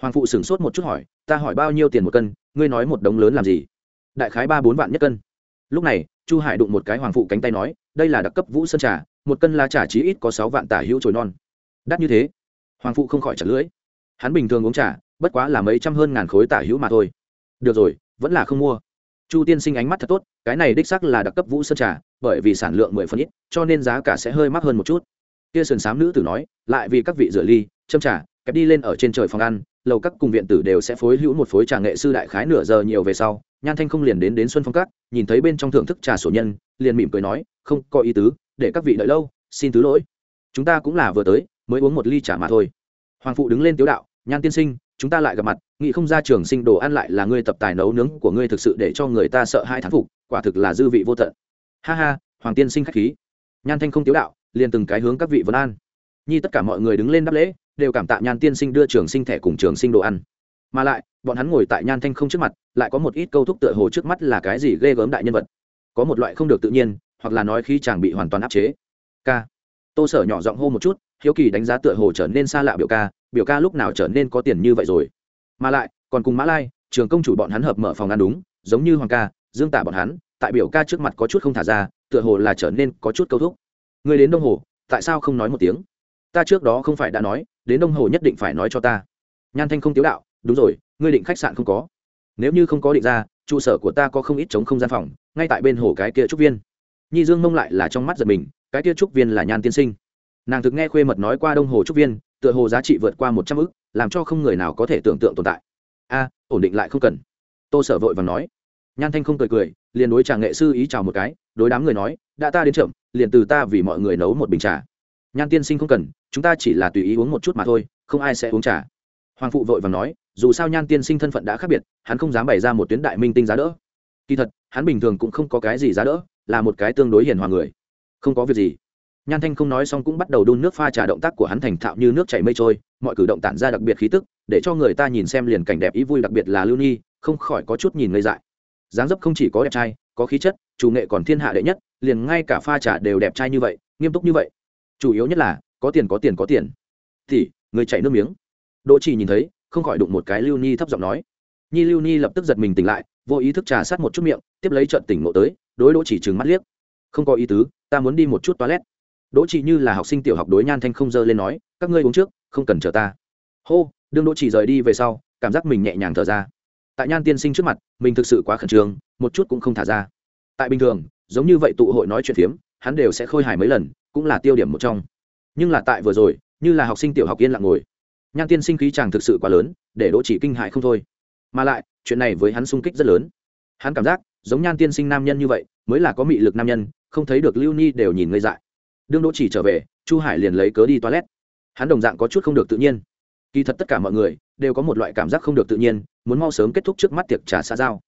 Hoàng phụ sửng sốt một chút hỏi, ta hỏi bao nhiêu tiền một cân, ngươi nói một đống lớn làm gì? Đại khái ba bốn vạn nhất cân. Lúc này, chu hải đụng một cái hoàng phụ cánh tay nói, đây là đặc cấp vũ sơn trà, một cân lá trà chí ít có sáu vạn tả hữu trồi non. Đắt như thế? Hoàng phụ không khỏi chặt lưỡi. Hắn bình thường uống trà, bất quá là mấy trăm hơn ngàn khối tả hữu mà thôi. Được rồi, vẫn là không mua chu tiên sinh ánh mắt thật tốt, cái này đích sắc là đặc cấp vũ sơn trà, bởi vì sản lượng mười phân ít, cho nên giá cả sẽ hơi mắc hơn một chút. Kia sườn xám nữ tử nói, lại vì các vị rửa ly, châm trà, kẹp đi lên ở trên trời phòng ăn, lầu các cùng viện tử đều sẽ phối hữu một phối trà nghệ sư đại khái nửa giờ nhiều về sau, nhan thanh không liền đến đến xuân phong các, nhìn thấy bên trong thưởng thức trà sổ nhân, liền mỉm cười nói, không, có ý tứ, để các vị đợi lâu, xin thứ lỗi. Chúng ta cũng là vừa tới, mới uống một ly trà mà thôi. Hoàng phụ đứng lên tiếu đạo, nhan tiên sinh, chúng ta lại gặp mặt nghĩ không ra trường sinh đồ ăn lại là ngươi tập tài nấu nướng của ngươi thực sự để cho người ta sợ hai thán phục, quả thực là dư vị vô tận. Ha ha, hoàng tiên sinh khách khí. Nhan thanh không tiếu đạo, liền từng cái hướng các vị vân an. Nhi tất cả mọi người đứng lên đáp lễ, đều cảm tạ nhan tiên sinh đưa trường sinh thẻ cùng trường sinh đồ ăn. Mà lại, bọn hắn ngồi tại nhan thanh không trước mặt, lại có một ít câu thúc tựa hồ trước mắt là cái gì ghê gớm đại nhân vật. Có một loại không được tự nhiên, hoặc là nói khi chàng bị hoàn toàn áp chế. K tô sở nhỏ giọng hô một chút, hiếu kỳ đánh giá tựa hồ trở nên xa lạ biểu ca biểu ca lúc nào trở nên có tiền như vậy rồi? Mà lại, còn cùng mã lai, trường công chủ bọn hắn hợp mở phòng ăn đúng, giống như hoàng ca, dương tả bọn hắn, tại biểu ca trước mặt có chút không thả ra, tựa hồ là trở nên có chút câu thúc. Người đến đông hồ, tại sao không nói một tiếng? Ta trước đó không phải đã nói, đến đông hồ nhất định phải nói cho ta. Nhan thanh không tiếu đạo, đúng rồi, ngươi định khách sạn không có. Nếu như không có định ra, trụ sở của ta có không ít chống không gian phòng, ngay tại bên hồ cái kia trúc viên. Nhi dương mông lại là trong mắt giật mình, cái kia trúc viên là nhan tiên sinh. Nàng thực nghe khuê mật nói qua đông hồ trúc viên, tựa hồ giá trị vượt qua một trăm ư c làm cho không người nào có thể tưởng tượng tồn tại. A, ổn định lại không cần. Tô sở vội và nói. Nhan thanh không cười cười, liền đối trà nghệ sư ý chào một cái, đối đám người nói, đã ta đến chậm, liền từ ta vì mọi người nấu một bình trà. Nhan tiên sinh không cần, chúng ta chỉ là tùy ý uống một chút mà thôi, không ai sẽ uống trà. Hoàng phụ vội và nói, dù sao nhan tiên sinh thân phận đã khác biệt, hắn không dám bày ra một tuyến đại minh tinh giá đỡ. Kỳ thật, hắn bình thường cũng không có cái gì giá đỡ, là một cái tương đối hiền hòa người. Không có việc gì nhan thanh không nói xong cũng bắt đầu đun nước pha trà động tác của hắn thành thạo như nước chảy mây trôi, mọi cử động tản ra đặc biệt khí tức, để cho người ta nhìn xem liền cảnh đẹp ý vui đặc biệt là lưu nhi, không khỏi có chút nhìn ngây dại. Dáng dấp không chỉ có đẹp trai, có khí chất, chủ nghệ còn thiên hạ đệ nhất, liền ngay cả pha trà đều đẹp trai như vậy, nghiêm túc như vậy. Chủ yếu nhất là, có tiền có tiền có tiền. Thì, người chạy nước miếng. Đỗ chỉ nhìn thấy, không khỏi đụng một cái lưu nhi thấp giọng nói. Nhi lưu nhi lập tức giật mình tỉnh lại, vô ý thức trà sát một chút miệng, tiếp lấy trận tỉnh ngộ tới, đối đỗ chỉ trừng mắt liếc. Không có ý tứ, ta muốn đi một chút toilet đỗ chỉ như là học sinh tiểu học đối nhan thanh không dơ lên nói, các ngươi uống trước, không cần chờ ta. Hô, đương đỗ chỉ rời đi về sau, cảm giác mình nhẹ nhàng thở ra. Tại nhan tiên sinh trước mặt, mình thực sự quá khẩn trương, một chút cũng không thả ra. Tại bình thường, giống như vậy tụ hội nói chuyện phiếm, hắn đều sẽ khôi hài mấy lần, cũng là tiêu điểm một trong. Nhưng là tại vừa rồi, như là học sinh tiểu học yên lặng ngồi, nhan tiên sinh khí chàng thực sự quá lớn, để đỗ chỉ kinh hại không thôi. Mà lại, chuyện này với hắn sung kích rất lớn. Hắn cảm giác, giống nhan tiên sinh nam nhân như vậy, mới là có mị lực nam nhân, không thấy được lưu ni đều nhìn ngây dại đương đỗ chỉ trở về, chu hải liền lấy cớ đi toilet. Hắn đồng dạng có chút không được tự nhiên. Kỳ thật tất cả mọi người đều có một loại cảm giác không được tự nhiên, muốn mau sớm kết thúc trước mắt tiệc trà xã giao.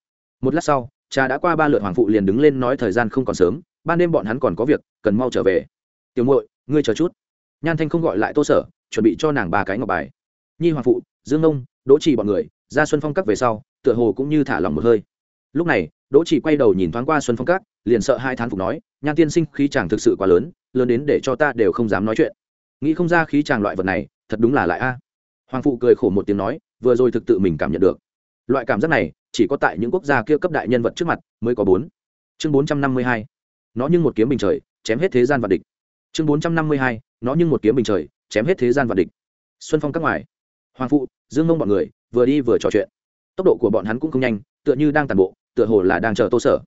Một lát sau, trà đã qua ba lượt hoàng phụ liền đứng lên nói thời gian không còn sớm, ban đêm bọn hắn còn có việc, cần mau trở về. Tiểu muội, ngươi chờ chút. Nhan thanh không gọi lại tô sở, chuẩn bị cho nàng ba cái ngọc bài. Nhi hoàng phụ, dương ông đỗ trì bọn người, ra xuân phong các về sau, tựa hồ cũng như thả lòng một hơi. Lúc này, đỗ trì quay đầu nhìn thoáng qua xuân phong các, liền sợ hai thán phục nói, nhan tiên sinh khí chàng thực sự quá lớn lớn đến để cho ta đều không dám nói chuyện. Nghĩ không ra khí chàng loại vật này, thật đúng là lại a. À. Hoàng phụ cười khổ một tiếng nói, vừa rồi thực tự mình cảm nhận được. Loại cảm giác này, chỉ có tại những quốc gia kia cấp đại nhân vật trước mặt mới có bốn. Chương bốn trăm năm mươi hai, nó như một kiếm bình trời, chém hết thế gian vật địch. Chương bốn trăm năm mươi hai, nó như một kiếm bình trời, chém hết thế gian vật địch. Xuân phong các ngoài. Hoàng phụ, dương mông bọn người, vừa đi vừa trò chuyện. Tốc độ của bọn hắn cũng không nhanh, tựa như đang tàn bộ, tựa hồ là đang chờ tô sở.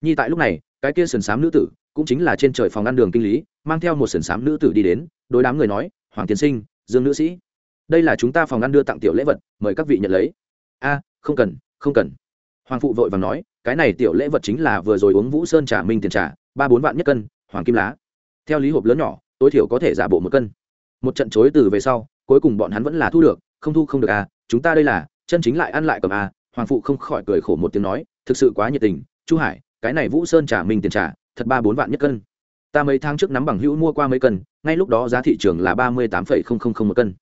Nhi tại lúc này cái kia sườn xám nữ tử cũng chính là trên trời phòng ăn đường kinh lý, mang theo một sườn xám nữ tử đi đến, đối đám người nói, hoàng tiến sinh, dương nữ sĩ, đây là chúng ta phòng ăn đưa tặng tiểu lễ vật, mời các vị nhận lấy. A, không cần không cần. Hoàng phụ vội vàng nói, cái này tiểu lễ vật chính là vừa rồi uống vũ sơn trà minh tiền trà, ba bốn vạn nhất cân, hoàng kim lá. Theo lý hộp lớn nhỏ, tối thiểu có thể giả bộ một cân. Một trận chối từ về sau, cuối cùng bọn hắn vẫn là thu được, không thu không được à chúng ta đây là, chân chính lại ăn lại cầm à. Hoàng phụ không khỏi cười khổ một tiếng nói, thực sự quá nhiệt tình, chu hải cái này vũ sơn trả mình tiền trả, thật ba bốn vạn nhất cân. Ta mấy tháng trước nắm bằng hữu mua qua mấy cân, ngay lúc đó giá thị trường là ba mươi tám phẩy không không không một cân.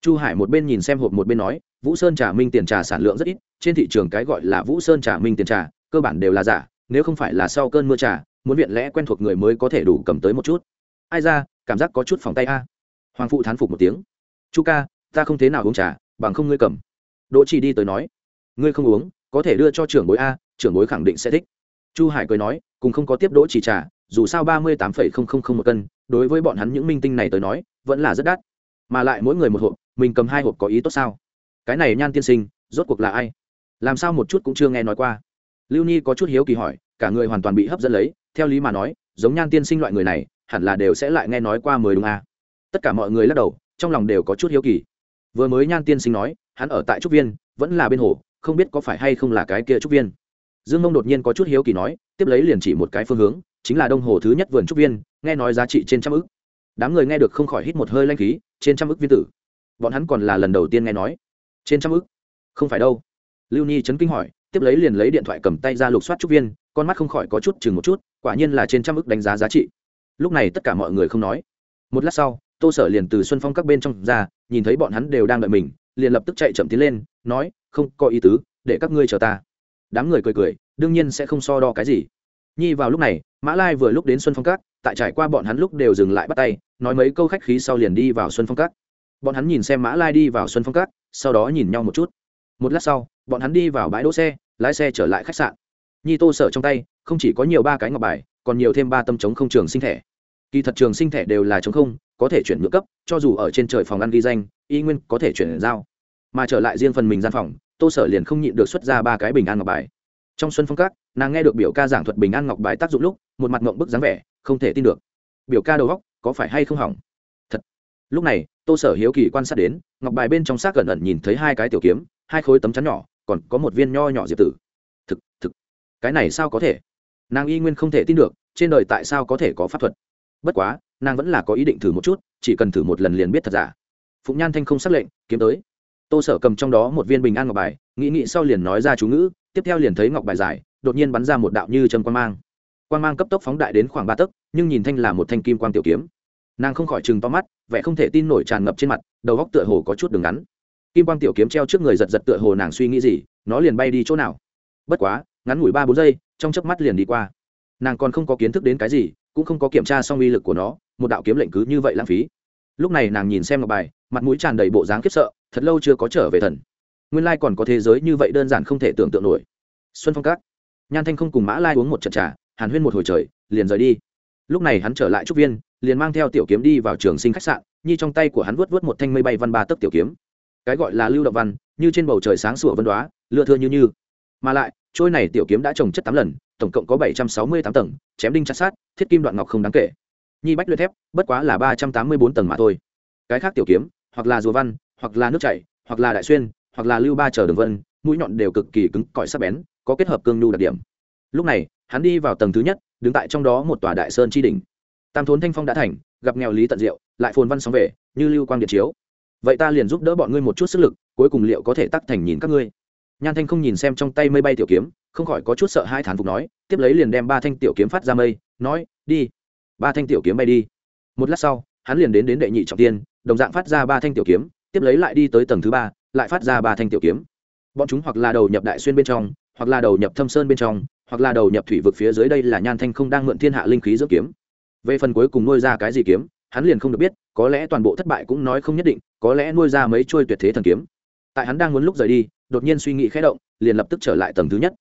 Chu hải một bên nhìn xem hộp một bên nói, vũ sơn trả minh tiền trà sản lượng rất ít, trên thị trường cái gọi là vũ sơn trả minh tiền trà cơ bản đều là giả, nếu không phải là sau cơn mưa trà muốn viện lẽ quen thuộc người mới có thể đủ cầm tới một chút. Ai ra, cảm giác có chút phòng tay a. Hoàng phụ thán phục một tiếng. Chu ca, ta không thế nào uống trà, bằng không ngươi cầm. Đỗ chỉ đi tới nói, ngươi không uống, có thể đưa cho trưởng bối a, trưởng bối khẳng định sẽ thích chu hải cười nói cùng không có tiếp đỗ chỉ trả, dù sao ba mươi tám phẩy không không không một cân đối với bọn hắn những minh tinh này tới nói vẫn là rất đắt. Mà lại mỗi người một hộp mình cầm hai hộp có ý tốt sao? Cái này nhan tiên sinh rốt cuộc là ai? Làm sao một chút cũng chưa nghe nói qua. Lưu ni có chút hiếu kỳ hỏi cả người hoàn toàn bị hấp dẫn lấy theo lý mà nói giống nhan tiên sinh loại người này hẳn là đều sẽ lại nghe nói qua mười đúng à? tất cả mọi người lắc đầu trong lòng đều có chút hiếu kỳ. Vừa mới nhan tiên sinh nói hắn ở tại trúc viên vẫn là bên hồ không biết có phải hay không là cái kia trúc viên dương mông đột nhiên có chút hiếu kỳ nói, tiếp lấy liền chỉ một cái phương hướng, chính là đông hồ thứ nhất vườn trúc viên, nghe nói giá trị trên trăm ức. Đám người nghe được không khỏi hít một hơi lanh khí, trên trăm ức viên tử. Bọn hắn còn là lần đầu tiên nghe nói. Trên trăm ức? Không phải đâu. Lưu nhi chấn kinh hỏi, tiếp lấy liền lấy điện thoại cầm tay ra lục soát trúc viên, con mắt không khỏi có chút chừng một chút, quả nhiên là trên trăm ức đánh giá giá trị. Lúc này tất cả mọi người không nói. Một lát sau, tô sở liền từ xuân phong các bên trong ra, nhìn thấy bọn hắn đều đang đợi mình, liền lập tức chạy chậm tiến lên, nói, không, có ý tứ, để các ngươi chờ ta đám người cười cười đương nhiên sẽ không so đo cái gì. Nhi vào lúc này mã lai vừa lúc đến xuân phong Cát, tại trải qua bọn hắn lúc đều dừng lại bắt tay nói mấy câu khách khí sau liền đi vào xuân phong Cát. bọn hắn nhìn xem mã lai đi vào xuân phong cát sau đó nhìn nhau một chút. Một lát sau bọn hắn đi vào bãi đỗ xe lái xe trở lại khách sạn. Nhi tô sở trong tay không chỉ có nhiều ba cái ngọc bài còn nhiều thêm ba tâm chống không trường sinh thẻ. Kỳ thật trường sinh thẻ đều là chống không có thể chuyển ngưỡng cấp cho dù ở trên trời phòng ăn ghi danh y nguyên có thể chuyển giao. Mà trở lại riêng phần mình gian phòng tô sở liền không nhịn được xuất ra ba cái bình an ngọc bài. Trong xuân phong các, nàng nghe được biểu ca giảng thuật bình an ngọc bài tác dụng lúc, một mặt mộng bức dáng vẻ, không thể tin được. Biểu ca đầu góc có phải hay không hỏng? Thật. Lúc này, tô sở hiếu kỳ quan sát đến, ngọc bài bên trong xác gần ẩn nhìn thấy hai cái tiểu kiếm, hai khối tấm chắn nhỏ, còn có một viên nho nhỏ diệp tử. Thực thực. Cái này sao có thể? Nàng y nguyên không thể tin được, trên đời tại sao có thể có pháp thuật? Bất quá, nàng vẫn là có ý định thử một chút, chỉ cần thử một lần liền biết thật giả. Phụng nhan thanh không xác lệnh, kiếm tới tô sở cầm trong đó một viên bình an ngọc bài, nghĩ nghĩ sau liền nói ra chú ngữ, tiếp theo liền thấy ngọc bài dài, đột nhiên bắn ra một đạo như chân quan mang. Quan mang cấp tốc phóng đại đến khoảng ba tấc, nhưng nhìn thanh là một thanh kim quang tiểu kiếm. Nàng không khỏi chừng to mắt, vẻ không thể tin nổi tràn ngập trên mặt, đầu góc tựa hồ có chút đường ngắn. Kim quang tiểu kiếm treo trước người giật giật tựa hồ nàng suy nghĩ gì, nó liền bay đi chỗ nào. Bất quá, ngắn ngủi ba bốn giây, trong chớp mắt liền đi qua. Nàng còn không có kiến thức đến cái gì, cũng không có kiểm tra xong uy lực của nó, một đạo kiếm lệnh cứ như vậy lãng phí lúc này nàng nhìn xem ngọc bài, mặt mũi tràn đầy bộ dáng khiếp sợ, thật lâu chưa có trở về thần. Nguyên lai còn có thế giới như vậy đơn giản không thể tưởng tượng nổi. Xuân phong cát. Nhan thanh không cùng mã lai uống một trận trà, hàn huyên một hồi trời, liền rời đi. Lúc này hắn trở lại trúc viên, liền mang theo tiểu kiếm đi vào trường sinh khách sạn, nhi trong tay của hắn vớt vớt một thanh mây bay văn ba tấc tiểu kiếm. Cái gọi là lưu động văn, như trên bầu trời sáng sủa vân đoá, lưa thưa như như. Mà lại, trôi này tiểu kiếm đã trồng chất tám lần, tổng cộng có bảy trăm sáu mươi tám tầng, chém đinh chặt sát thiết kim đoạn ngọc không đáng kể nhi bách luyện thép, bất quá là ba trăm tám mươi bốn tầng mà thôi. Cái khác tiểu kiếm, hoặc là rùa văn, hoặc là nước chảy, hoặc là đại xuyên, hoặc là lưu ba chờ đường vân, mũi nhọn đều cực kỳ cứng, cỏi sắc bén, có kết hợp cương nhu đặc điểm. Lúc này, hắn đi vào tầng thứ nhất, đứng tại trong đó một tòa đại sơn tri đỉnh. Tam thốn thanh phong đã thành, gặp nghèo lý tận diệu, lại phồn văn sóng về, như lưu quang điện chiếu. Vậy ta liền giúp đỡ bọn ngươi một chút sức lực, cuối cùng liệu có thể tắc thành nhìn các ngươi? Nhan thanh không nhìn xem trong tay mây bay tiểu kiếm, không khỏi có chút sợ hai thán phục nói, tiếp lấy liền đem ba thanh tiểu kiếm phát ra mây, nói, đi ba thanh tiểu kiếm bay đi. Một lát sau, hắn liền đến đến đệ nhị trọng tiên, đồng dạng phát ra ba thanh tiểu kiếm, tiếp lấy lại đi tới tầng thứ ba, lại phát ra ba thanh tiểu kiếm. Bọn chúng hoặc là đầu nhập đại xuyên bên trong, hoặc là đầu nhập thâm sơn bên trong, hoặc là đầu nhập thủy vực phía dưới đây là nhan thanh không đang mượn thiên hạ linh khí dưỡng kiếm. Về phần cuối cùng nuôi ra cái gì kiếm, hắn liền không được biết, có lẽ toàn bộ thất bại cũng nói không nhất định, có lẽ nuôi ra mấy trôi tuyệt thế thần kiếm. Tại hắn đang muốn lúc rời đi, đột nhiên suy nghĩ khẽ động, liền lập tức trở lại tầng thứ nhất.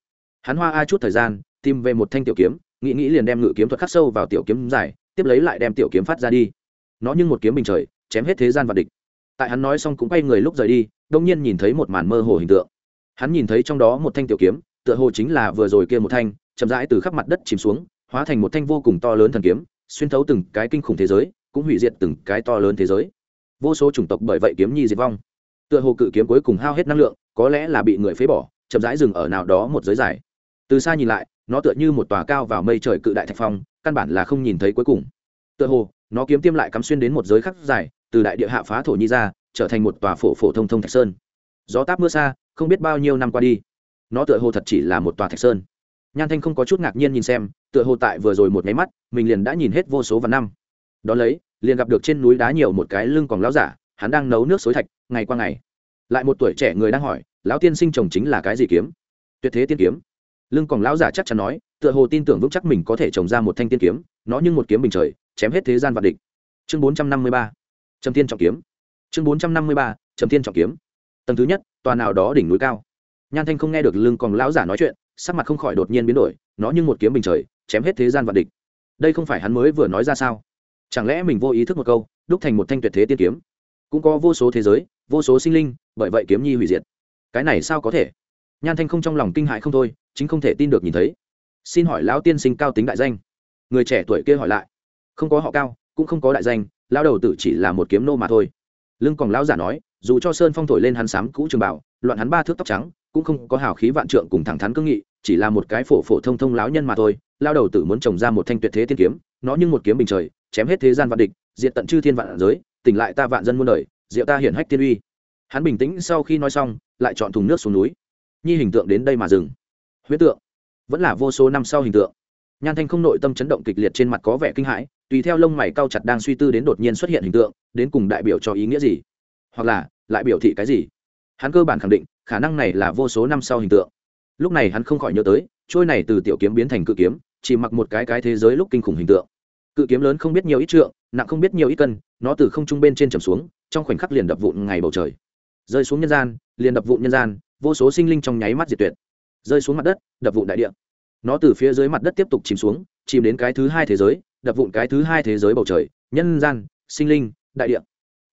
Hắn hoa ai chút thời gian, tìm về một thanh tiểu kiếm nghĩ nghĩ liền đem ngự kiếm thuật khắc sâu vào tiểu kiếm dài, tiếp lấy lại đem tiểu kiếm phát ra đi. Nó như một kiếm bình trời, chém hết thế gian và địch. Tại hắn nói xong cũng quay người lúc rời đi, đông nhiên nhìn thấy một màn mơ hồ hình tượng. Hắn nhìn thấy trong đó một thanh tiểu kiếm, tựa hồ chính là vừa rồi kia một thanh, chậm rãi từ khắp mặt đất chìm xuống, hóa thành một thanh vô cùng to lớn thần kiếm, xuyên thấu từng cái kinh khủng thế giới, cũng hủy diệt từng cái to lớn thế giới. Vô số chủng tộc bởi vậy kiếm nhi diệt vong. Tựa hồ cự kiếm cuối cùng hao hết năng lượng, có lẽ là bị người phế bỏ, chậm rãi dừng ở nào đó một giới giải từ xa nhìn lại, nó tựa như một tòa cao vào mây trời cự đại thạch phong, căn bản là không nhìn thấy cuối cùng. Tựa hồ, nó kiếm tiêm lại cắm xuyên đến một giới khắc dài, từ đại địa hạ phá thổ nhi ra, trở thành một tòa phổ phổ thông thông thạch sơn. Gió táp mưa xa, không biết bao nhiêu năm qua đi. Nó tựa hồ thật chỉ là một tòa thạch sơn. Nhan thanh không có chút ngạc nhiên nhìn xem, tựa hồ tại vừa rồi một máy mắt, mình liền đã nhìn hết vô số vạn năm. Đón lấy, liền gặp được trên núi đá nhiều một cái lưng còn lão giả, hắn đang nấu nước xối thạch, ngày qua ngày. Lại một tuổi trẻ người đang hỏi, lão tiên sinh chồng chính là cái gì kiếm? Tuyệt thế tiên kiếm lưng còn lão giả chắc chắn nói, tựa hồ tin tưởng vững chắc mình có thể trồng ra một thanh tiên kiếm, nó như một kiếm bình trời, chém hết thế gian vạn địch. Chương bốn trăm năm mươi ba, trầm tiên trọng kiếm. Chương bốn trăm năm mươi ba, trầm tiên trọng kiếm. Tầng thứ nhất, tòa nào đó đỉnh núi cao. Nhan thanh không nghe được lưng còn lão giả nói chuyện, sắc mặt không khỏi đột nhiên biến đổi, nó như một kiếm bình trời, chém hết thế gian vạn địch. Đây không phải hắn mới vừa nói ra sao? Chẳng lẽ mình vô ý thức một câu, đúc thành một thanh tuyệt thế tiên kiếm? Cũng có vô số thế giới, vô số sinh linh, bởi vậy kiếm nhi hủy diệt. Cái này sao có thể? Nhan thanh không trong lòng kinh hại không thôi chính không thể tin được nhìn thấy. Xin hỏi lão tiên sinh cao tính đại danh. Người trẻ tuổi kia hỏi lại. Không có họ cao, cũng không có đại danh, lão đầu tử chỉ là một kiếm nô mà thôi. Lưng còn lão giả nói, dù cho sơn phong thổi lên hắn sám cũ trường bảo, loạn hắn ba thước tóc trắng, cũng không có hào khí vạn trượng cùng thẳng thắn cương nghị, chỉ là một cái phổ phổ thông thông lão nhân mà thôi. Lao đầu tử muốn trồng ra một thanh tuyệt thế thiên kiếm, nó như một kiếm bình trời, chém hết thế gian vạn địch, diệt tận chư thiên vạn giới, tỉnh lại ta vạn dân muôn đời, diệu ta hiển hách tiên uy. Hắn bình tĩnh sau khi nói xong, lại chọn thùng nước xuống núi. Nhi hình tượng đến đây mà dừng huyết tượng, vẫn là vô số năm sau hình tượng. Nhan thanh không nội tâm chấn động kịch liệt trên mặt có vẻ kinh hãi, tùy theo lông mày cao chặt đang suy tư đến đột nhiên xuất hiện hình tượng, đến cùng đại biểu cho ý nghĩa gì? Hoặc là, lại biểu thị cái gì? Hắn cơ bản khẳng định, khả năng này là vô số năm sau hình tượng. Lúc này hắn không khỏi nhớ tới, trôi này từ tiểu kiếm biến thành cự kiếm, chỉ mặc một cái cái thế giới lúc kinh khủng hình tượng. Cự kiếm lớn không biết nhiều ít trượng, nặng không biết nhiều ít cân, nó từ không trung bên trên trầm xuống, trong khoảnh khắc liền đập vụn ngày bầu trời. Rơi xuống nhân gian, liền đập vụn nhân gian, vô số sinh linh trong nháy mắt diệt tuyệt rơi xuống mặt đất, đập vụn đại địa. Nó từ phía dưới mặt đất tiếp tục chìm xuống, chìm đến cái thứ hai thế giới, đập vụn cái thứ hai thế giới bầu trời, nhân gian, sinh linh, đại địa.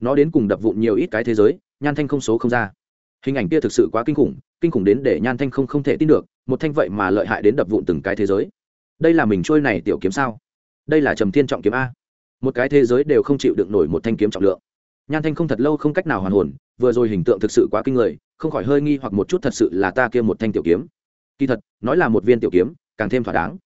Nó đến cùng đập vụn nhiều ít cái thế giới, nhan thanh không số không ra. Hình ảnh kia thực sự quá kinh khủng kinh khủng đến để nhan thanh không không thể tin được, một thanh vậy mà lợi hại đến đập vụn từng cái thế giới. Đây là mình trôi này tiểu kiếm sao? Đây là trầm thiên trọng kiếm a. Một cái thế giới đều không chịu đựng nổi một thanh kiếm trọng lượng. Nhan thanh không thật lâu không cách nào hoàn hồn, vừa rồi hình tượng thực sự quá kinh người, không khỏi hơi nghi hoặc một chút thật sự là ta kia một thanh tiểu kiếm kỳ thật, nói là một viên tiểu kiếm, càng thêm thỏa đáng.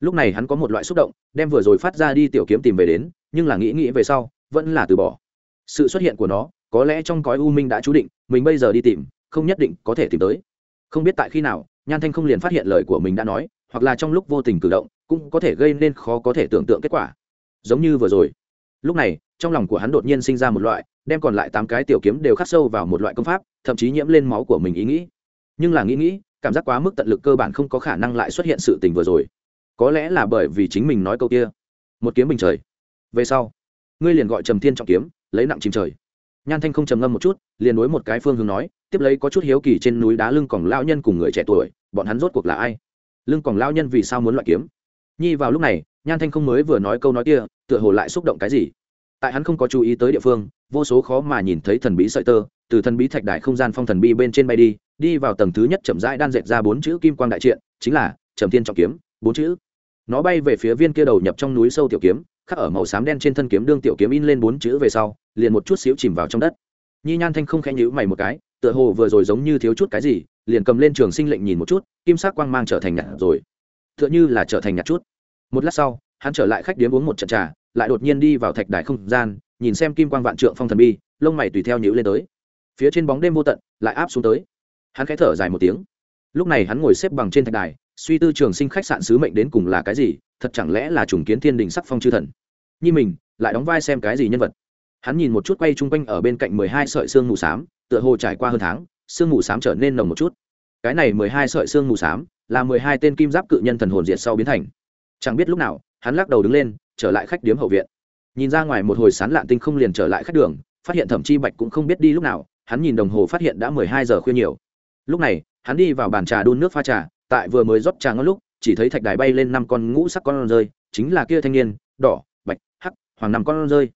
Lúc này hắn có một loại xúc động, đem vừa rồi phát ra đi tiểu kiếm tìm về đến, nhưng là nghĩ nghĩ về sau, vẫn là từ bỏ. Sự xuất hiện của nó, có lẽ trong cõi u minh đã chú định, mình bây giờ đi tìm, không nhất định có thể tìm tới. Không biết tại khi nào, nhan thanh không liền phát hiện lời của mình đã nói, hoặc là trong lúc vô tình cử động, cũng có thể gây nên khó có thể tưởng tượng kết quả. Giống như vừa rồi. Lúc này, trong lòng của hắn đột nhiên sinh ra một loại, đem còn lại tám cái tiểu kiếm đều khắc sâu vào một loại công pháp, thậm chí nhiễm lên máu của mình ý nghĩ. Nhưng là nghĩ nghĩ cảm giác quá mức tận lực cơ bản không có khả năng lại xuất hiện sự tình vừa rồi. Có lẽ là bởi vì chính mình nói câu kia. Một kiếm bình trời. Về sau, ngươi liền gọi trầm thiên trọng kiếm, lấy nặng chìm trời. Nhan thanh không trầm ngâm một chút, liền đối một cái phương hướng nói, tiếp lấy có chút hiếu kỳ trên núi đá lưng còn lao nhân cùng người trẻ tuổi, bọn hắn rốt cuộc là ai? Lưng còn lao nhân vì sao muốn loại kiếm? Nhi vào lúc này, nhan thanh không mới vừa nói câu nói kia, tựa hồ lại xúc động cái gì. Tại hắn không có chú ý tới địa phương, vô số khó mà nhìn thấy thần bí sợi tơ từ thần bí thạch đại không gian phong thần bi bên trên bay đi đi vào tầng thứ nhất chậm rãi đan dệt ra bốn chữ kim quang đại triện chính là trầm thiên trọng kiếm, bốn chữ. Nó bay về phía viên kia đầu nhập trong núi sâu tiểu kiếm, khắc ở màu xám đen trên thân kiếm đương tiểu kiếm in lên bốn chữ về sau, liền một chút xíu chìm vào trong đất. Nhi nhan thanh không khẽ nhữ mày một cái, tựa hồ vừa rồi giống như thiếu chút cái gì, liền cầm lên trường sinh lệnh nhìn một chút, kim sắc quang mang trở thành nhạt rồi. Tựa như là trở thành nhạt chút. Một lát sau, hắn trở lại khách điếm uống một trận trà, lại đột nhiên đi vào thạch đài không gian, nhìn xem kim quang vạn trượng phong thần bi, lông mày tùy theo nhữ lên tới phía trên bóng đêm vô tận, lại áp xuống tới. Hắn khẽ thở dài một tiếng. Lúc này hắn ngồi xếp bằng trên thạch đài, suy tư trường sinh khách sạn sứ mệnh đến cùng là cái gì, thật chẳng lẽ là trùng kiến thiên đình sắc phong chư thần. Như mình, lại đóng vai xem cái gì nhân vật. Hắn nhìn một chút quay chung quanh ở bên cạnh mười hai sợi xương mù s á m tựa hồ trải qua hơn tháng, xương mù s á m trở nên nồng một chút. Cái này mười hai sợi xương mù s á m là mười hai tên kim giáp cự nhân thần hồn diệt sau biến thành. Chẳng biết lúc nào, hắn lắc đầu đứng lên, trở lại khách điếm hậu viện. Nhìn ra ngoài một hồi sán lạn tinh không liền trở lại khách đường, phát hiện thẩm chi bạch cũng không biết đi lúc nào hắn nhìn đồng hồ phát hiện đã mười hai giờ khuya nhiều. Lúc này, hắn đi vào bàn trà đun nước pha trà, tại vừa mới rót trà ngón lúc, chỉ thấy thạch đài bay lên năm con ngũ sắc con rơi, chính là kia thanh niên, đỏ, bạch, hắc, hoàng năm con rơi.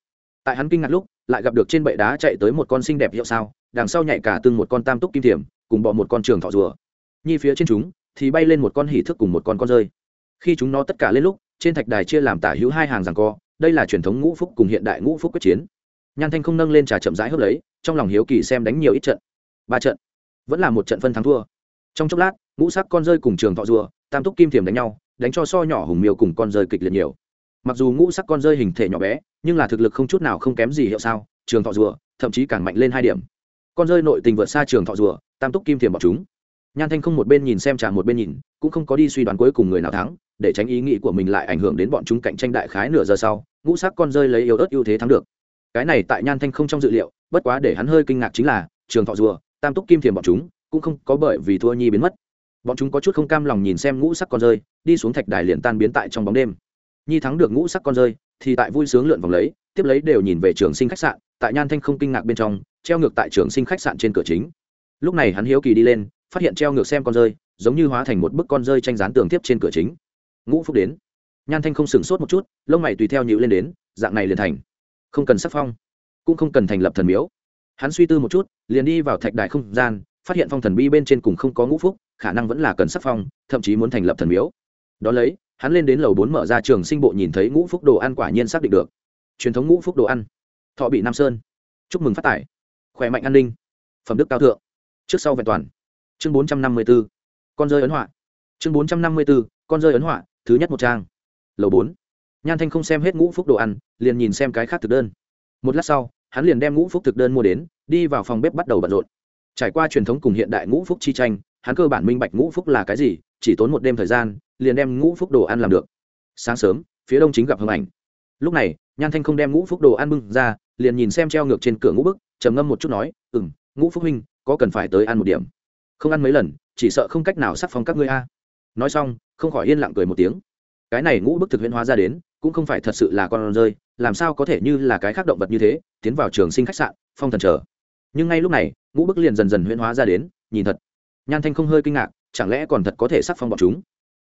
Tại hắn kinh ngạc lúc, lại gặp được trên bệ đá chạy tới một con xinh đẹp hiệu sao, đằng sau nhảy cả từng một con tam túc kim thiểm, cùng bỏ một con trường thọ rùa. Nhi phía trên chúng, thì bay lên một con hỉ thức cùng một con con rơi. Khi chúng nó tất cả lên lúc, trên thạch đài chia làm tả hữu hai hàng rằng co, đây là truyền thống ngũ phúc cùng hiện đại ngũ phúc quyết chiến. Nhan thanh không nâng lên trà chậm rãi hớp lấy trong lòng hiếu kỳ xem đánh nhiều ít trận. Ba trận. Vẫn là một trận phân thắng thua. Trong chốc lát, ngũ sắc con rơi cùng trường thọ rùa, tam túc kim thiềm đánh nhau, đánh cho so nhỏ hùng miêu cùng con rơi kịch liệt nhiều. Mặc dù ngũ sắc con rơi hình thể nhỏ bé, nhưng là thực lực không chút nào không kém gì hiệu sao, trường thọ rùa, thậm chí càng mạnh lên hai điểm. Con rơi nội tình vượt xa trường thọ rùa, tam túc kim thiềm bọc chúng. Nhan thanh không một bên nhìn xem trả một bên nhìn, cũng không có đi suy đoán cuối cùng người nào thắng, để tránh ý nghĩ của mình lại ảnh hưởng đến bọn chúng cạnh tranh đại khái nửa giờ sau, ngũ sắc con rơi lấy yếu ớt ưu thế thắng được cái này tại nhan thanh không trong dự liệu, bất quá để hắn hơi kinh ngạc chính là, trường thọ rùa, tam túc kim thiềm bọn chúng, cũng không có bởi vì thua nhi biến mất. Bọn chúng có chút không cam lòng nhìn xem ngũ sắc con rơi, đi xuống thạch đài liền tan biến tại trong bóng đêm. Nhi thắng được ngũ sắc con rơi, thì tại vui sướng lượn vòng lấy, tiếp lấy đều nhìn về trường sinh khách sạn, tại nhan thanh không kinh ngạc bên trong, treo ngược tại trường sinh khách sạn trên cửa chính. Lúc này hắn hiếu kỳ đi lên, phát hiện treo ngược xem con rơi, giống như hóa thành một bức con rơi tranh dán tường tiếp trên cửa chính. Ngũ phúc đến. Nhan thanh không sửng sốt một chút, lông mày tùy theo nhịu lên đến, dạng này liền thành không cần sắc phong, cũng không cần thành lập thần miếu. Hắn suy tư một chút, liền đi vào thạch đại không gian, phát hiện phong thần bi bên trên cùng không có ngũ phúc, khả năng vẫn là cần sắc phong, thậm chí muốn thành lập thần miếu. Đ ó lấy, hắn lên đến lầu bốn mở ra trường sinh bộ nhìn thấy ngũ phúc đồ ăn quả nhiên xác định được. Truyền thống ngũ phúc đồ ăn. Thọ bị nam sơn. Chúc mừng phát tải khỏe mạnh an ninh. Phẩm đức cao thượng. Trước sau vẹn toàn. Chương bốn trăm năm mươi b ố con rơi ấn họa. Chương bốn trăm năm mươi b ố con rơi ấn họa. Thứ nhất một trang. Lầu bốn nhan thanh không xem hết ngũ phúc đồ ăn, liền nhìn xem cái khác thực đơn. Một lát sau, hắn liền đem ngũ phúc thực đơn mua đến, đi vào phòng bếp bắt đầu bận rộn. Trải qua truyền thống cùng hiện đại ngũ phúc chi tranh, hắn cơ bản minh bạch ngũ phúc là cái gì, chỉ tốn một đêm thời gian, liền đem ngũ phúc đồ ăn làm được. Sáng sớm, phía đông chính gặp hưng ảnh. Lúc này, nhan thanh không đem ngũ phúc đồ ăn bưng ra, liền nhìn xem treo ngược trên cửa ngũ bức, trầm ngâm một chút nói ừ m ngũ phúc huynh, có cần phải tới ăn một điểm? Không ăn mấy lần, chỉ sợ không cách nào sắc phong các ngươi a. Nói xong, không khỏi yên lặng cười một tiếng. Cái này ngũ bức thực huyễn hóa ra đến cũng không phải thật sự là con rơi, làm sao có thể như là cái khác động vật như thế, tiến vào trường sinh khách sạn, phong thần chờ. Nhưng ngay lúc này, ngũ bức liền dần dần huyễn hóa ra đến, nhìn thật. Nhan thanh không hơi kinh ngạc, chẳng lẽ còn thật có thể sắc phong bọn chúng?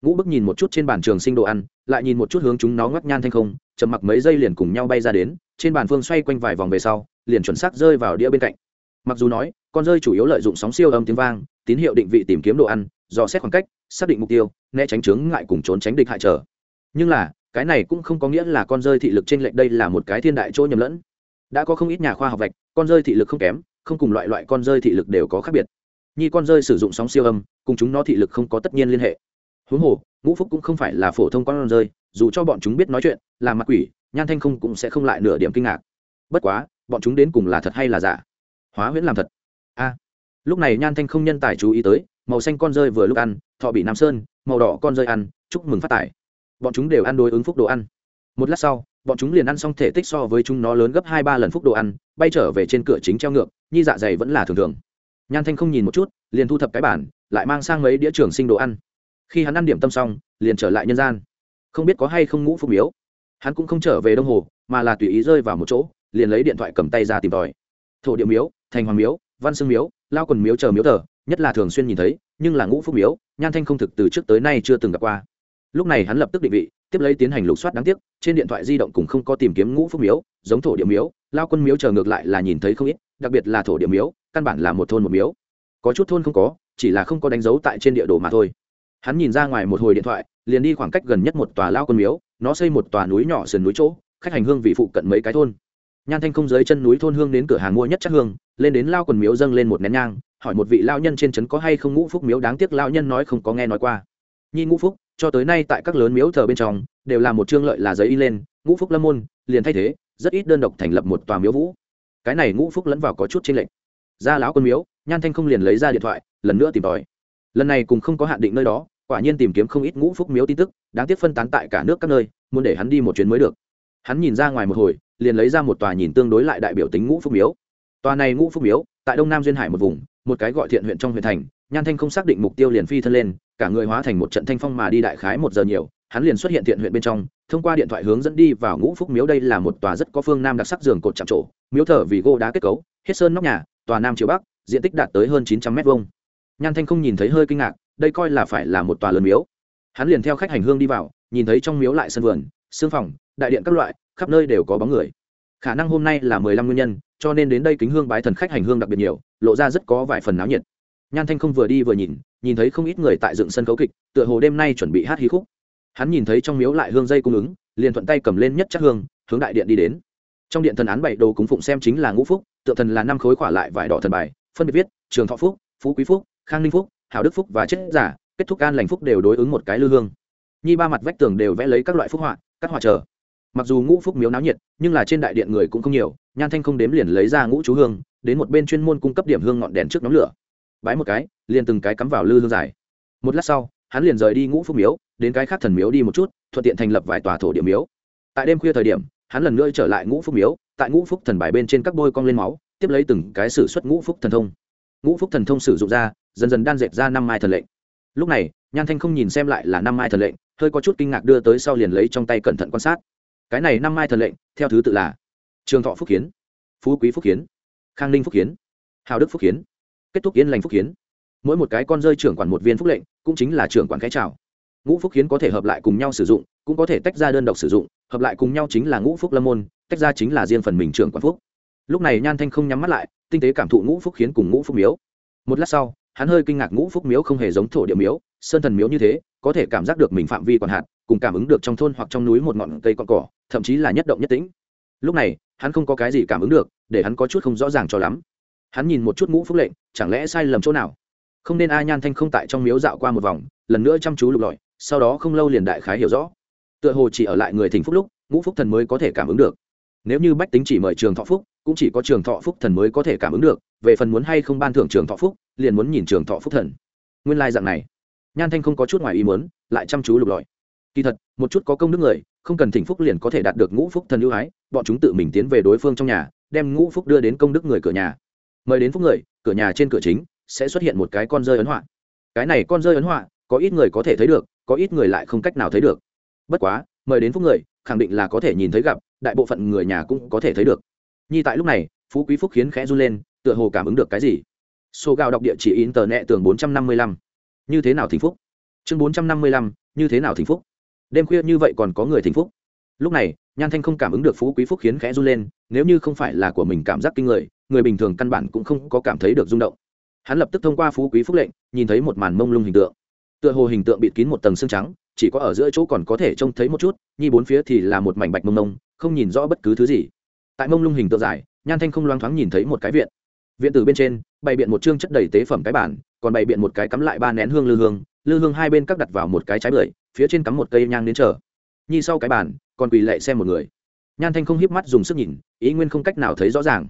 Ngũ bức nhìn một chút trên bàn trường sinh đồ ăn, lại nhìn một chút hướng chúng nó ngoắc nhan thanh không chầm mặc mấy giây liền cùng nhau bay ra đến, trên bàn phương xoay quanh vài vòng về sau, liền chuẩn xác rơi vào đĩa bên cạnh. Mặc dù nói, con rơi chủ yếu lợi dụng sóng siêu âm tiếng vang, tín hiệu định vị tìm kiếm đồ ăn, dò xét khoảng cách, xác định mục tiêu, né tránh chướng ngại cùng trốn tránh địch hại trở. Nhưng là cái này cũng không có nghĩa là con rơi thị lực trên lệnh đây là một cái thiên đại chỗ nhầm lẫn. Đã có không ít nhà khoa học vạch, con rơi thị lực không kém, không cùng loại loại con rơi thị lực đều có khác biệt. Như con rơi sử dụng sóng siêu âm, cùng chúng nó thị lực không có tất nhiên liên hệ. Huống hồ, ngũ phúc cũng không phải là phổ thông con rơi, dù cho bọn chúng biết nói chuyện làm mặt quỷ, nhan thanh không cũng sẽ không lại nửa điểm kinh ngạc. Bất quá, bọn chúng đến cùng là thật hay là giả? Hóa huyễn làm thật. A. Lúc này nhan thanh không nhân tài chú ý tới, màu xanh con rơi vừa lúc ăn, thọ bị nam sơn, màu đỏ con rơi ăn, chúc mừng phát tài bọn chúng đều ăn đối ứng phúc đồ ăn. Một lát sau, bọn chúng liền ăn xong thể tích so với chúng nó lớn gấp hai ba lần phúc đồ ăn, bay trở về trên cửa chính treo ngược, nhi dạ dày vẫn là thường thường. Nhan thanh không nhìn một chút, liền thu thập cái bản, lại mang sang mấy đĩa trường sinh đồ ăn. Khi hắn ăn điểm tâm xong, liền trở lại nhân gian. Không biết có hay không ngũ phúc miếu. Hắn cũng không trở về đông hồ, mà là tùy ý rơi vào một chỗ, liền lấy điện thoại cầm tay ra tìm tòi. Thổ địa miếu, thành hoàng miếu, văn xương miếu, lao quần miếu chờ miếu tờ nhất là thường xuyên nhìn thấy, nhưng là ngũ phúc miếu, nhan thanh không thực từ trước tới nay chưa từng gặp qua lúc này hắn lập tức định vị, tiếp lấy tiến hành lục soát đáng tiếc, trên điện thoại di động cũng không có tìm kiếm ngũ phúc miếu, giống thổ địa miếu, lao quân miếu chờ ngược lại là nhìn thấy không ít, đặc biệt là thổ địa miếu, căn bản là một thôn một miếu. Có chút thôn không có, chỉ là không có đánh dấu tại trên địa đồ mà thôi. Hắn nhìn ra ngoài một hồi điện thoại, liền đi khoảng cách gần nhất một tòa lao quân miếu, nó xây một tòa núi nhỏ sườn núi chỗ, khách hành hương vị phụ cận mấy cái thôn. Nhan thanh không dưới chân núi thôn hương đến cửa hàng mua nhất chắc hương, lên đến lao quần miếu dâng lên một nén nhang, hỏi một vị lao nhân trên trấn có hay không ngũ phúc miếu, đáng tiếc lao nhân nói không có nghe nói qua. Nhi ngũ phúc cho tới nay tại các lớn miếu thờ bên trong, đều là một chương lợi là giấy in lên, ngũ phúc lâm môn, liền thay thế, rất ít đơn độc thành lập một tòa miếu vũ. Cái này ngũ phúc lẫn vào có chút trên lệnh ra lão quân miếu, nhan thanh không liền lấy ra điện thoại, lần nữa tìm tòi. Lần này cùng không có hạn định nơi đó, quả nhiên tìm kiếm không ít ngũ phúc miếu tin tức, đáng tiếc phân tán tại cả nước các nơi, muốn để hắn đi một chuyến mới được. Hắn nhìn ra ngoài một hồi, liền lấy ra một tòa nhìn tương đối lại đại biểu tính ngũ phúc miếu. Tòa này ngũ phúc miếu, tại đông nam duyên hải một vùng, một cái gọi thiện huyện trong huyện thành, nhan thanh không xác định mục tiêu liền phi thân lên cả người hóa thành một trận thanh phong mà đi đại khái một giờ nhiều, hắn liền xuất hiện thiện huyện bên trong, thông qua điện thoại hướng dẫn đi vào ngũ phúc miếu đây là một tòa rất có phương nam đặc sắc giường cột chạm trổ, miếu thờ vì gỗ đá kết cấu, hết sơn nóc nhà, tòa nam chiều bắc, diện tích đạt tới hơn chín trăm mét vuông. Nhan thanh không nhìn thấy hơi kinh ngạc, đây coi là phải là một tòa lớn miếu. Hắn liền theo khách hành hương đi vào, nhìn thấy trong miếu lại sân vườn xương phòng, đại điện các loại, khắp nơi đều có bóng người. Khả năng hôm nay là mười lăm nguyên nhân, cho nên đến đây kính hương bái thần khách hành hương đặc biệt nhiều, lộ ra rất có vài phần náo nhiệt. Nhan thanh không vừa đi vừa nhìn nhìn thấy không ít người tại dựng sân khấu kịch, tựa hồ đêm nay chuẩn bị hát hí khúc. Hắn nhìn thấy trong miếu lại hương dây cung ứng, liền thuận tay cầm lên nhất chắc hương, hướng đại điện đi đến. Trong điện thần án bảy đồ cúng phụng xem chính là ngũ phúc, tượng thần là năm khối khỏa lại vải đỏ thần bài, phân biệt viết, trường thọ phúc, phú quý phúc, khang ninh phúc, hảo đức phúc và chết giả, kết thúc an lành phúc đều đối ứng một cái lư hương. Nhi ba mặt vách tường đều vẽ lấy các loại phúc họa, các họa chờ mặc dù ngũ phúc miếu náo nhiệt, nhưng là trên đại điện người cũng không nhiều, nhan thanh không đếm liền lấy ra ngũ chú hương, đến một bên chuyên môn cung cấp điểm hương ngọn đèn trước nhóm lửa bái một cái, liền từng cái cắm vào lư hương dài. Một lát sau, hắn liền rời đi ngũ phúc miếu, đến cái khác thần miếu đi một chút, thuận tiện thành lập vài tòa thổ địa miếu. Tại đêm khuya thời điểm, hắn lần nữa trở lại ngũ phúc miếu, tại ngũ phúc thần bài bên trên các bôi cong lên máu, tiếp lấy từng cái sử xuất ngũ phúc thần thông. Ngũ phúc thần thông sử dụng ra, dần dần đan dệt ra năm mai thần lệnh. Lúc này, nhan thanh không nhìn xem lại là năm mai thần lệnh, hơi có chút kinh ngạc đưa tới sau liền lấy trong tay cẩn thận quan sát. Cái này năm mai thần lệnh, theo thứ tự là trường thọ phúc kiến, phú quý phúc kiến, khang ninh phúc kiến, hào đức phúc kiến kết thúc yên lành phúc kiến. Mỗi một cái con rơi trưởng quản một viên phúc lệnh, cũng chính là trưởng quản cái trào ngũ phúc kiến có thể hợp lại cùng nhau sử dụng, cũng có thể tách ra đơn độc sử dụng, hợp lại cùng nhau chính là ngũ phúc lâm môn, tách ra chính là riêng phần mình trưởng quản phúc. Lúc này nhan thanh không nhắm mắt lại, tinh tế cảm thụ ngũ phúc khiến cùng ngũ phúc miếu. Một lát sau, hắn hơi kinh ngạc ngũ phúc miếu không hề giống thổ địa miếu, sơn thần miếu như thế, có thể cảm giác được mình phạm vi còn hạt cùng cảm ứng được trong thôn hoặc trong núi một ngọn cây con cỏ, thậm chí là nhất động nhất tĩnh. Lúc này, hắn không có cái gì cảm ứng được, để hắn có chút không rõ ràng cho lắm hắn nhìn một chút ngũ phúc lệnh, chẳng lẽ sai lầm chỗ nào? Không nên a nhan thanh không tại trong miếu dạo qua một vòng, lần nữa chăm chú lục lọi, sau đó không lâu liền đại khái hiểu rõ. Tựa hồ chỉ ở lại người thỉnh phúc lúc, ngũ phúc thần mới có thể cảm ứng được. Nếu như bách tính chỉ mời trường thọ phúc, cũng chỉ có trường thọ phúc thần mới có thể cảm ứng được, về phần muốn hay không ban thưởng trường thọ phúc, liền muốn nhìn trường thọ phúc thần. Nguyên lai dạng này. Nhan thanh không có chút ngoài ý muốn, lại chăm chú lục lọi. Kỳ thật, một chút có công đức người, không cần thỉnh phúc liền có thể đạt được ngũ phúc thần ưu ái, bọn chúng tự mình tiến về đối phương trong nhà, đem ngũ phúc đưa đến công đức người cửa nhà mời đến phúc người, cửa nhà trên cửa chính sẽ xuất hiện một cái con rơi ấn họa. Cái này con rơi ấn họa, có ít người có thể thấy được, có ít người lại không cách nào thấy được. Bất quá, mời đến phúc người, khẳng định là có thể nhìn thấy gặp, đại bộ phận người nhà cũng có thể thấy được. Nhi tại lúc này, phú quý phúc khiến khẽ run lên, tựa hồ cảm ứng được cái gì. Số gạo đọc địa chỉ in tờ nẹ tường bốn trăm năm mươi lăm. Như thế nào thỉnh phúc? Chương bốn trăm năm mươi lăm, như thế nào thỉnh phúc? Đêm khuya như vậy còn có người thỉnh phúc? Lúc này, nhan thanh không cảm ứng được phú quý phúc khiến khẽ run lên, nếu như không phải là của mình cảm giác kinh người người bình thường căn bản cũng không có cảm thấy được rung động. Hắn lập tức thông qua phú quý phúc lệnh, nhìn thấy một màn mông lung hình tượng. Tựa hồ hình tượng bịt kín một tầng xương trắng, chỉ có ở giữa chỗ còn có thể trông thấy một chút, nhi bốn phía thì là một mảnh bạch mông mông không nhìn rõ bất cứ thứ gì. Tại mông lung hình tượng dài, nhan thanh không loang thoáng nhìn thấy một cái viện. Viện từ bên trên, bày biện một chương chất đầy tế phẩm cái bản còn bày biện một cái cắm lại ba nén hương lư hương lư hương hai bên cắt đặt vào một cái trái bưởi, phía trên cắm một cây nhang đến chờ. Nhi sau cái bản còn quỳ lệ xem một người. Nhan thanh không híp mắt dùng sức nhìn, ý nguyên không cách nào thấy rõ ràng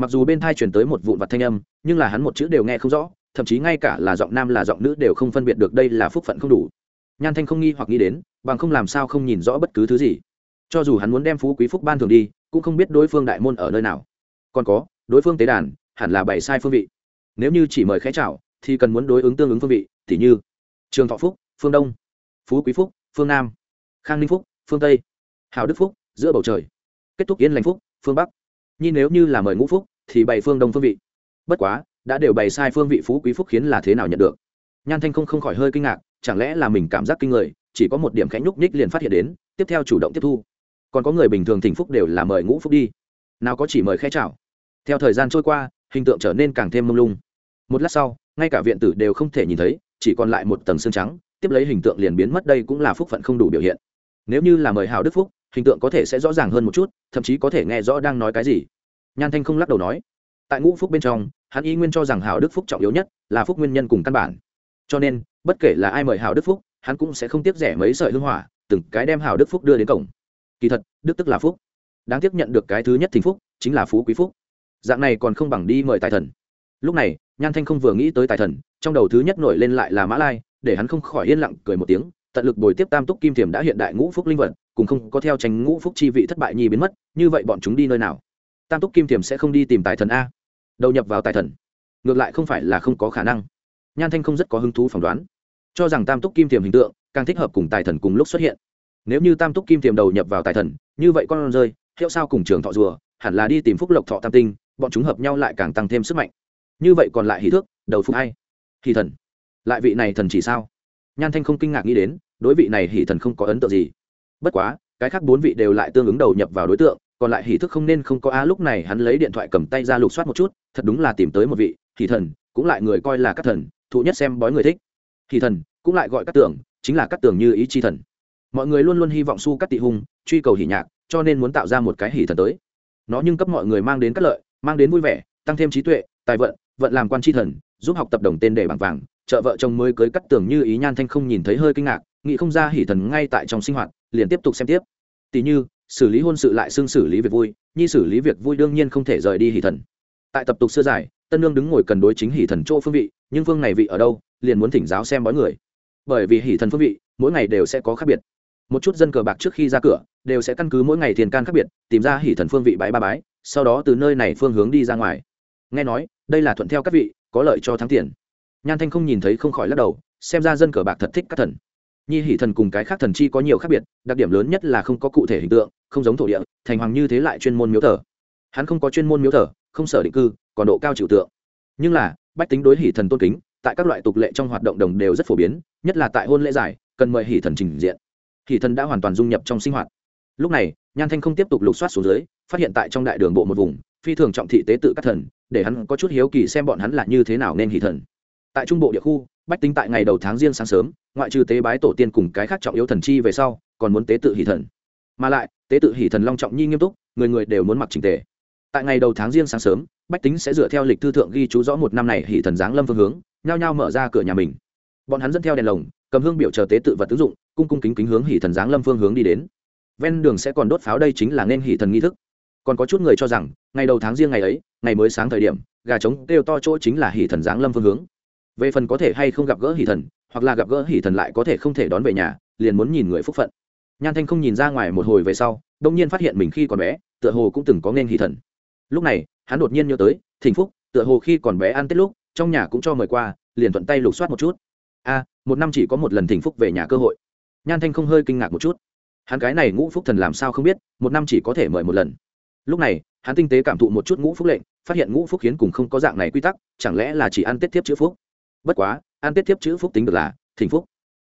mặc dù bên thai chuyển tới một vụn vặt thanh âm, nhưng là hắn một chữ đều nghe không rõ, thậm chí ngay cả là giọng nam là giọng nữ đều không phân biệt được đây là phúc phận không đủ. Nhan thanh không nghi hoặc nghĩ đến, bằng không làm sao không nhìn rõ bất cứ thứ gì. Cho dù hắn muốn đem phú quý phúc ban thường đi, cũng không biết đối phương đại môn ở nơi nào. Còn có, đối phương tế đàn, hẳn là bày sai phương vị. Nếu như chỉ mời khẽ chào, thì cần muốn đối ứng tương ứng phương vị t h như trường thọ phúc, phương đông, phú quý phúc, phương nam, khang ninh phúc, phương tây hào đức phúc, giữa bầu trời. Kết thúc yên lành phúc, phương bắc nhi nếu như là mời ngũ phúc, thì bày phương đông phương vị. Bất quá, đã đều bày sai phương vị phú quý phúc khiến là thế nào nhận được? Nhan thanh không không khỏi hơi kinh ngạc, chẳng lẽ là mình cảm giác kinh người, chỉ có một điểm khẽ nhúc nhích liền phát hiện đến, tiếp theo chủ động tiếp thu. Còn có người bình thường thỉnh phúc đều là mời ngũ phúc đi. Nào có chỉ mời khẽ chào. Theo thời gian trôi qua, hình tượng trở nên càng thêm mông lung. Một lát sau, ngay cả viện tử đều không thể nhìn thấy, chỉ còn lại một tầng xương trắng, tiếp lấy hình tượng liền biến mất, đây cũng là phúc phận không đủ biểu hiện. Nếu như là mời hào đức phúc hình tượng có thể sẽ rõ ràng hơn một chút, thậm chí có thể nghe rõ đang nói cái gì. Nhan thanh không lắc đầu nói, tại ngũ phúc bên trong, hắn y nguyên cho rằng hào đức phúc trọng yếu nhất là phúc nguyên nhân cùng căn bản. Cho nên, bất kể là ai mời hào đức phúc, hắn cũng sẽ không tiếp rẻ mấy sợi hương hỏa, từng cái đem hào đức phúc đưa đến cổng. Kỳ thật, đức tức là phúc. Đáng tiếp nhận được cái thứ nhất thình phúc, chính là phú quý phúc. Dạng này còn không bằng đi mời tài thần. Lúc này, nhan thanh không vừa nghĩ tới tài thần, trong đầu thứ nhất nổi lên lại là mã lai, để hắn không khỏi yên lặng cười một tiếng, tận lực bồi tiếp tam túc kim thiềm đã hiện đại ngũ phúc linh vật cùng không có theo tranh ngũ phúc chi vị thất bại nhi biến mất, như vậy bọn chúng đi nơi nào? Tam túc kim tiềm sẽ không đi tìm tài thần a. Đầu nhập vào tài thần. Ngược lại không phải là không có khả năng. Nhan thanh không rất có hứng thú phỏng đoán. Cho rằng tam túc kim tiềm hình tượng càng thích hợp cùng tài thần cùng lúc xuất hiện. Nếu như tam túc kim tiềm đầu nhập vào tài thần, như vậy con rơi, hiệu sao cùng trường thọ rùa, hẳn là đi tìm phúc lộc thọ tam tinh, bọn chúng hợp nhau lại càng tăng thêm sức mạnh. Như vậy còn lại hỷ thước, đầu phúc hay hỷ thần. Lại vị này thần chỉ sao? Nhan thanh không kinh ngạc nghĩ đến, đối vị này hỷ thần không có ấn tượng gì bất quá, cái khác bốn vị đều lại tương ứng đầu nhập vào đối tượng, còn lại hỷ thức không nên không có. A lúc này hắn lấy điện thoại cầm tay ra lục soát một chút, thật đúng là tìm tới một vị hỷ thần, cũng lại người coi là các thần, thụ nhất xem bói người thích. Hỷ thần, cũng lại gọi các tưởng, chính là các tưởng như ý chi thần. Mọi người luôn luôn hy vọng su các tị hung truy cầu hỷ nhạc, cho nên muốn tạo ra một cái hỷ thần tới. Nó nhưng cấp mọi người mang đến các lợi, mang đến vui vẻ, tăng thêm trí tuệ, tài vận vận làm quan tri thần, giúp học tập đồng tên để bằng vàng, trợ vợ chồng mới cưới cắt tưởng như ý nhan thanh không nhìn thấy hơi kinh ngạc, nghĩ không ra hỷ thần ngay tại trong sinh hoạt liền tiếp tục xem tiếp. Tỷ như, xử lý hôn sự lại xưng xử lý việc vui, nhi xử lý việc vui đương nhiên không thể rời đi hỷ thần. Tại tập tục xưa dài, tân nương đứng ngồi cần đối chính hỷ thần chỗ phương vị, nhưng phương này vị ở đâu, liền muốn thỉnh giáo xem bói người. Bởi vì hỷ thần phương vị, mỗi ngày đều sẽ có khác biệt. Một chút dân cờ bạc trước khi ra cửa, đều sẽ căn cứ mỗi ngày thiền can khác biệt, tìm ra hỷ thần phương vị bái ba bái, sau đó từ nơi này phương hướng đi ra ngoài. Nghe nói, đây là thuận theo các vị, có lợi cho thắng tiền. Nhan thanh không nhìn thấy không khỏi lắc đầu, xem ra dân cờ bạc thật thích các thần nhi hỷ thần cùng cái khác thần chi có nhiều khác biệt, đặc điểm lớn nhất là không có cụ thể hình tượng, không giống thổ địa, thành hoàng như thế lại chuyên môn miếu thờ. Hắn không có chuyên môn miếu thờ, không sở định cư, còn độ cao chịu tượng. Nhưng là, bách tính đối hỷ thần tôn kính, tại các loại tục lệ trong hoạt động đồng đều rất phổ biến, nhất là tại hôn lễ giải, cần mời hỷ thần trình diện. Hỷ thần đã hoàn toàn dung nhập trong sinh hoạt. Lúc này, nhan thanh không tiếp tục lục soát xuống dưới, phát hiện tại trong đại đường bộ một vùng, phi thường trọng thị tế tự các thần, để hắn có chút hiếu kỳ xem bọn hắn là như thế nào nên hỷ thần. Tại trung bộ địa khu bách tính tại ngày đầu tháng riêng sáng sớm, ngoại trừ tế bái tổ tiên cùng cái khác trọng yếu thần chi về sau, còn muốn tế tự hỷ thần. Mà lại, tế tự hỷ thần long trọng nhi nghiêm túc, người người đều muốn mặc trình tề. Tại ngày đầu tháng riêng sáng sớm, bách tính sẽ dựa theo lịch thư thượng ghi chú rõ một năm này hỷ thần giáng lâm phương hướng, nhao nhao mở ra cửa nhà mình. Bọn hắn dẫn theo đèn lồng, cầm hương biểu chờ tế tự vật ứng dụng, cung cung kính kính hướng hỷ thần giáng lâm phương hướng đi đến. Ven đường sẽ còn đốt pháo đây chính là nên hỷ thần nghi thức. Còn có chút người cho rằng, ngày đầu tháng riêng ngày ấy, ngày mới sáng thời điểm, gà trống kêu to chỗ chính là hỷ thần giáng lâm phương hướng về phần có thể hay không gặp gỡ hỷ thần, hoặc là gặp gỡ hỷ thần lại có thể không thể đón về nhà, liền muốn nhìn người phúc phận. Nhan thanh không nhìn ra ngoài một hồi về sau, đông nhiên phát hiện mình khi còn bé, tựa hồ cũng từng có nên hỷ thần. Lúc này, hắn đột nhiên nhớ tới thỉnh phúc, tựa hồ khi còn bé ăn tết lúc, trong nhà cũng cho mời qua, liền thuận tay lục soát một chút. A, một năm chỉ có một lần thỉnh phúc về nhà cơ hội. Nhan thanh không hơi kinh ngạc một chút. Hắn cái này ngũ phúc thần làm sao không biết, một năm chỉ có thể mời một lần. Lúc này, hắn tinh tế cảm thụ một chút ngũ phúc lệnh, phát hiện ngũ phúc khiến cùng không có dạng này quy tắc, chẳng lẽ là chỉ ăn tết tiếp chữ phúc? Bất quá an tiết thiếp chữ phúc tính được là thỉnh phúc.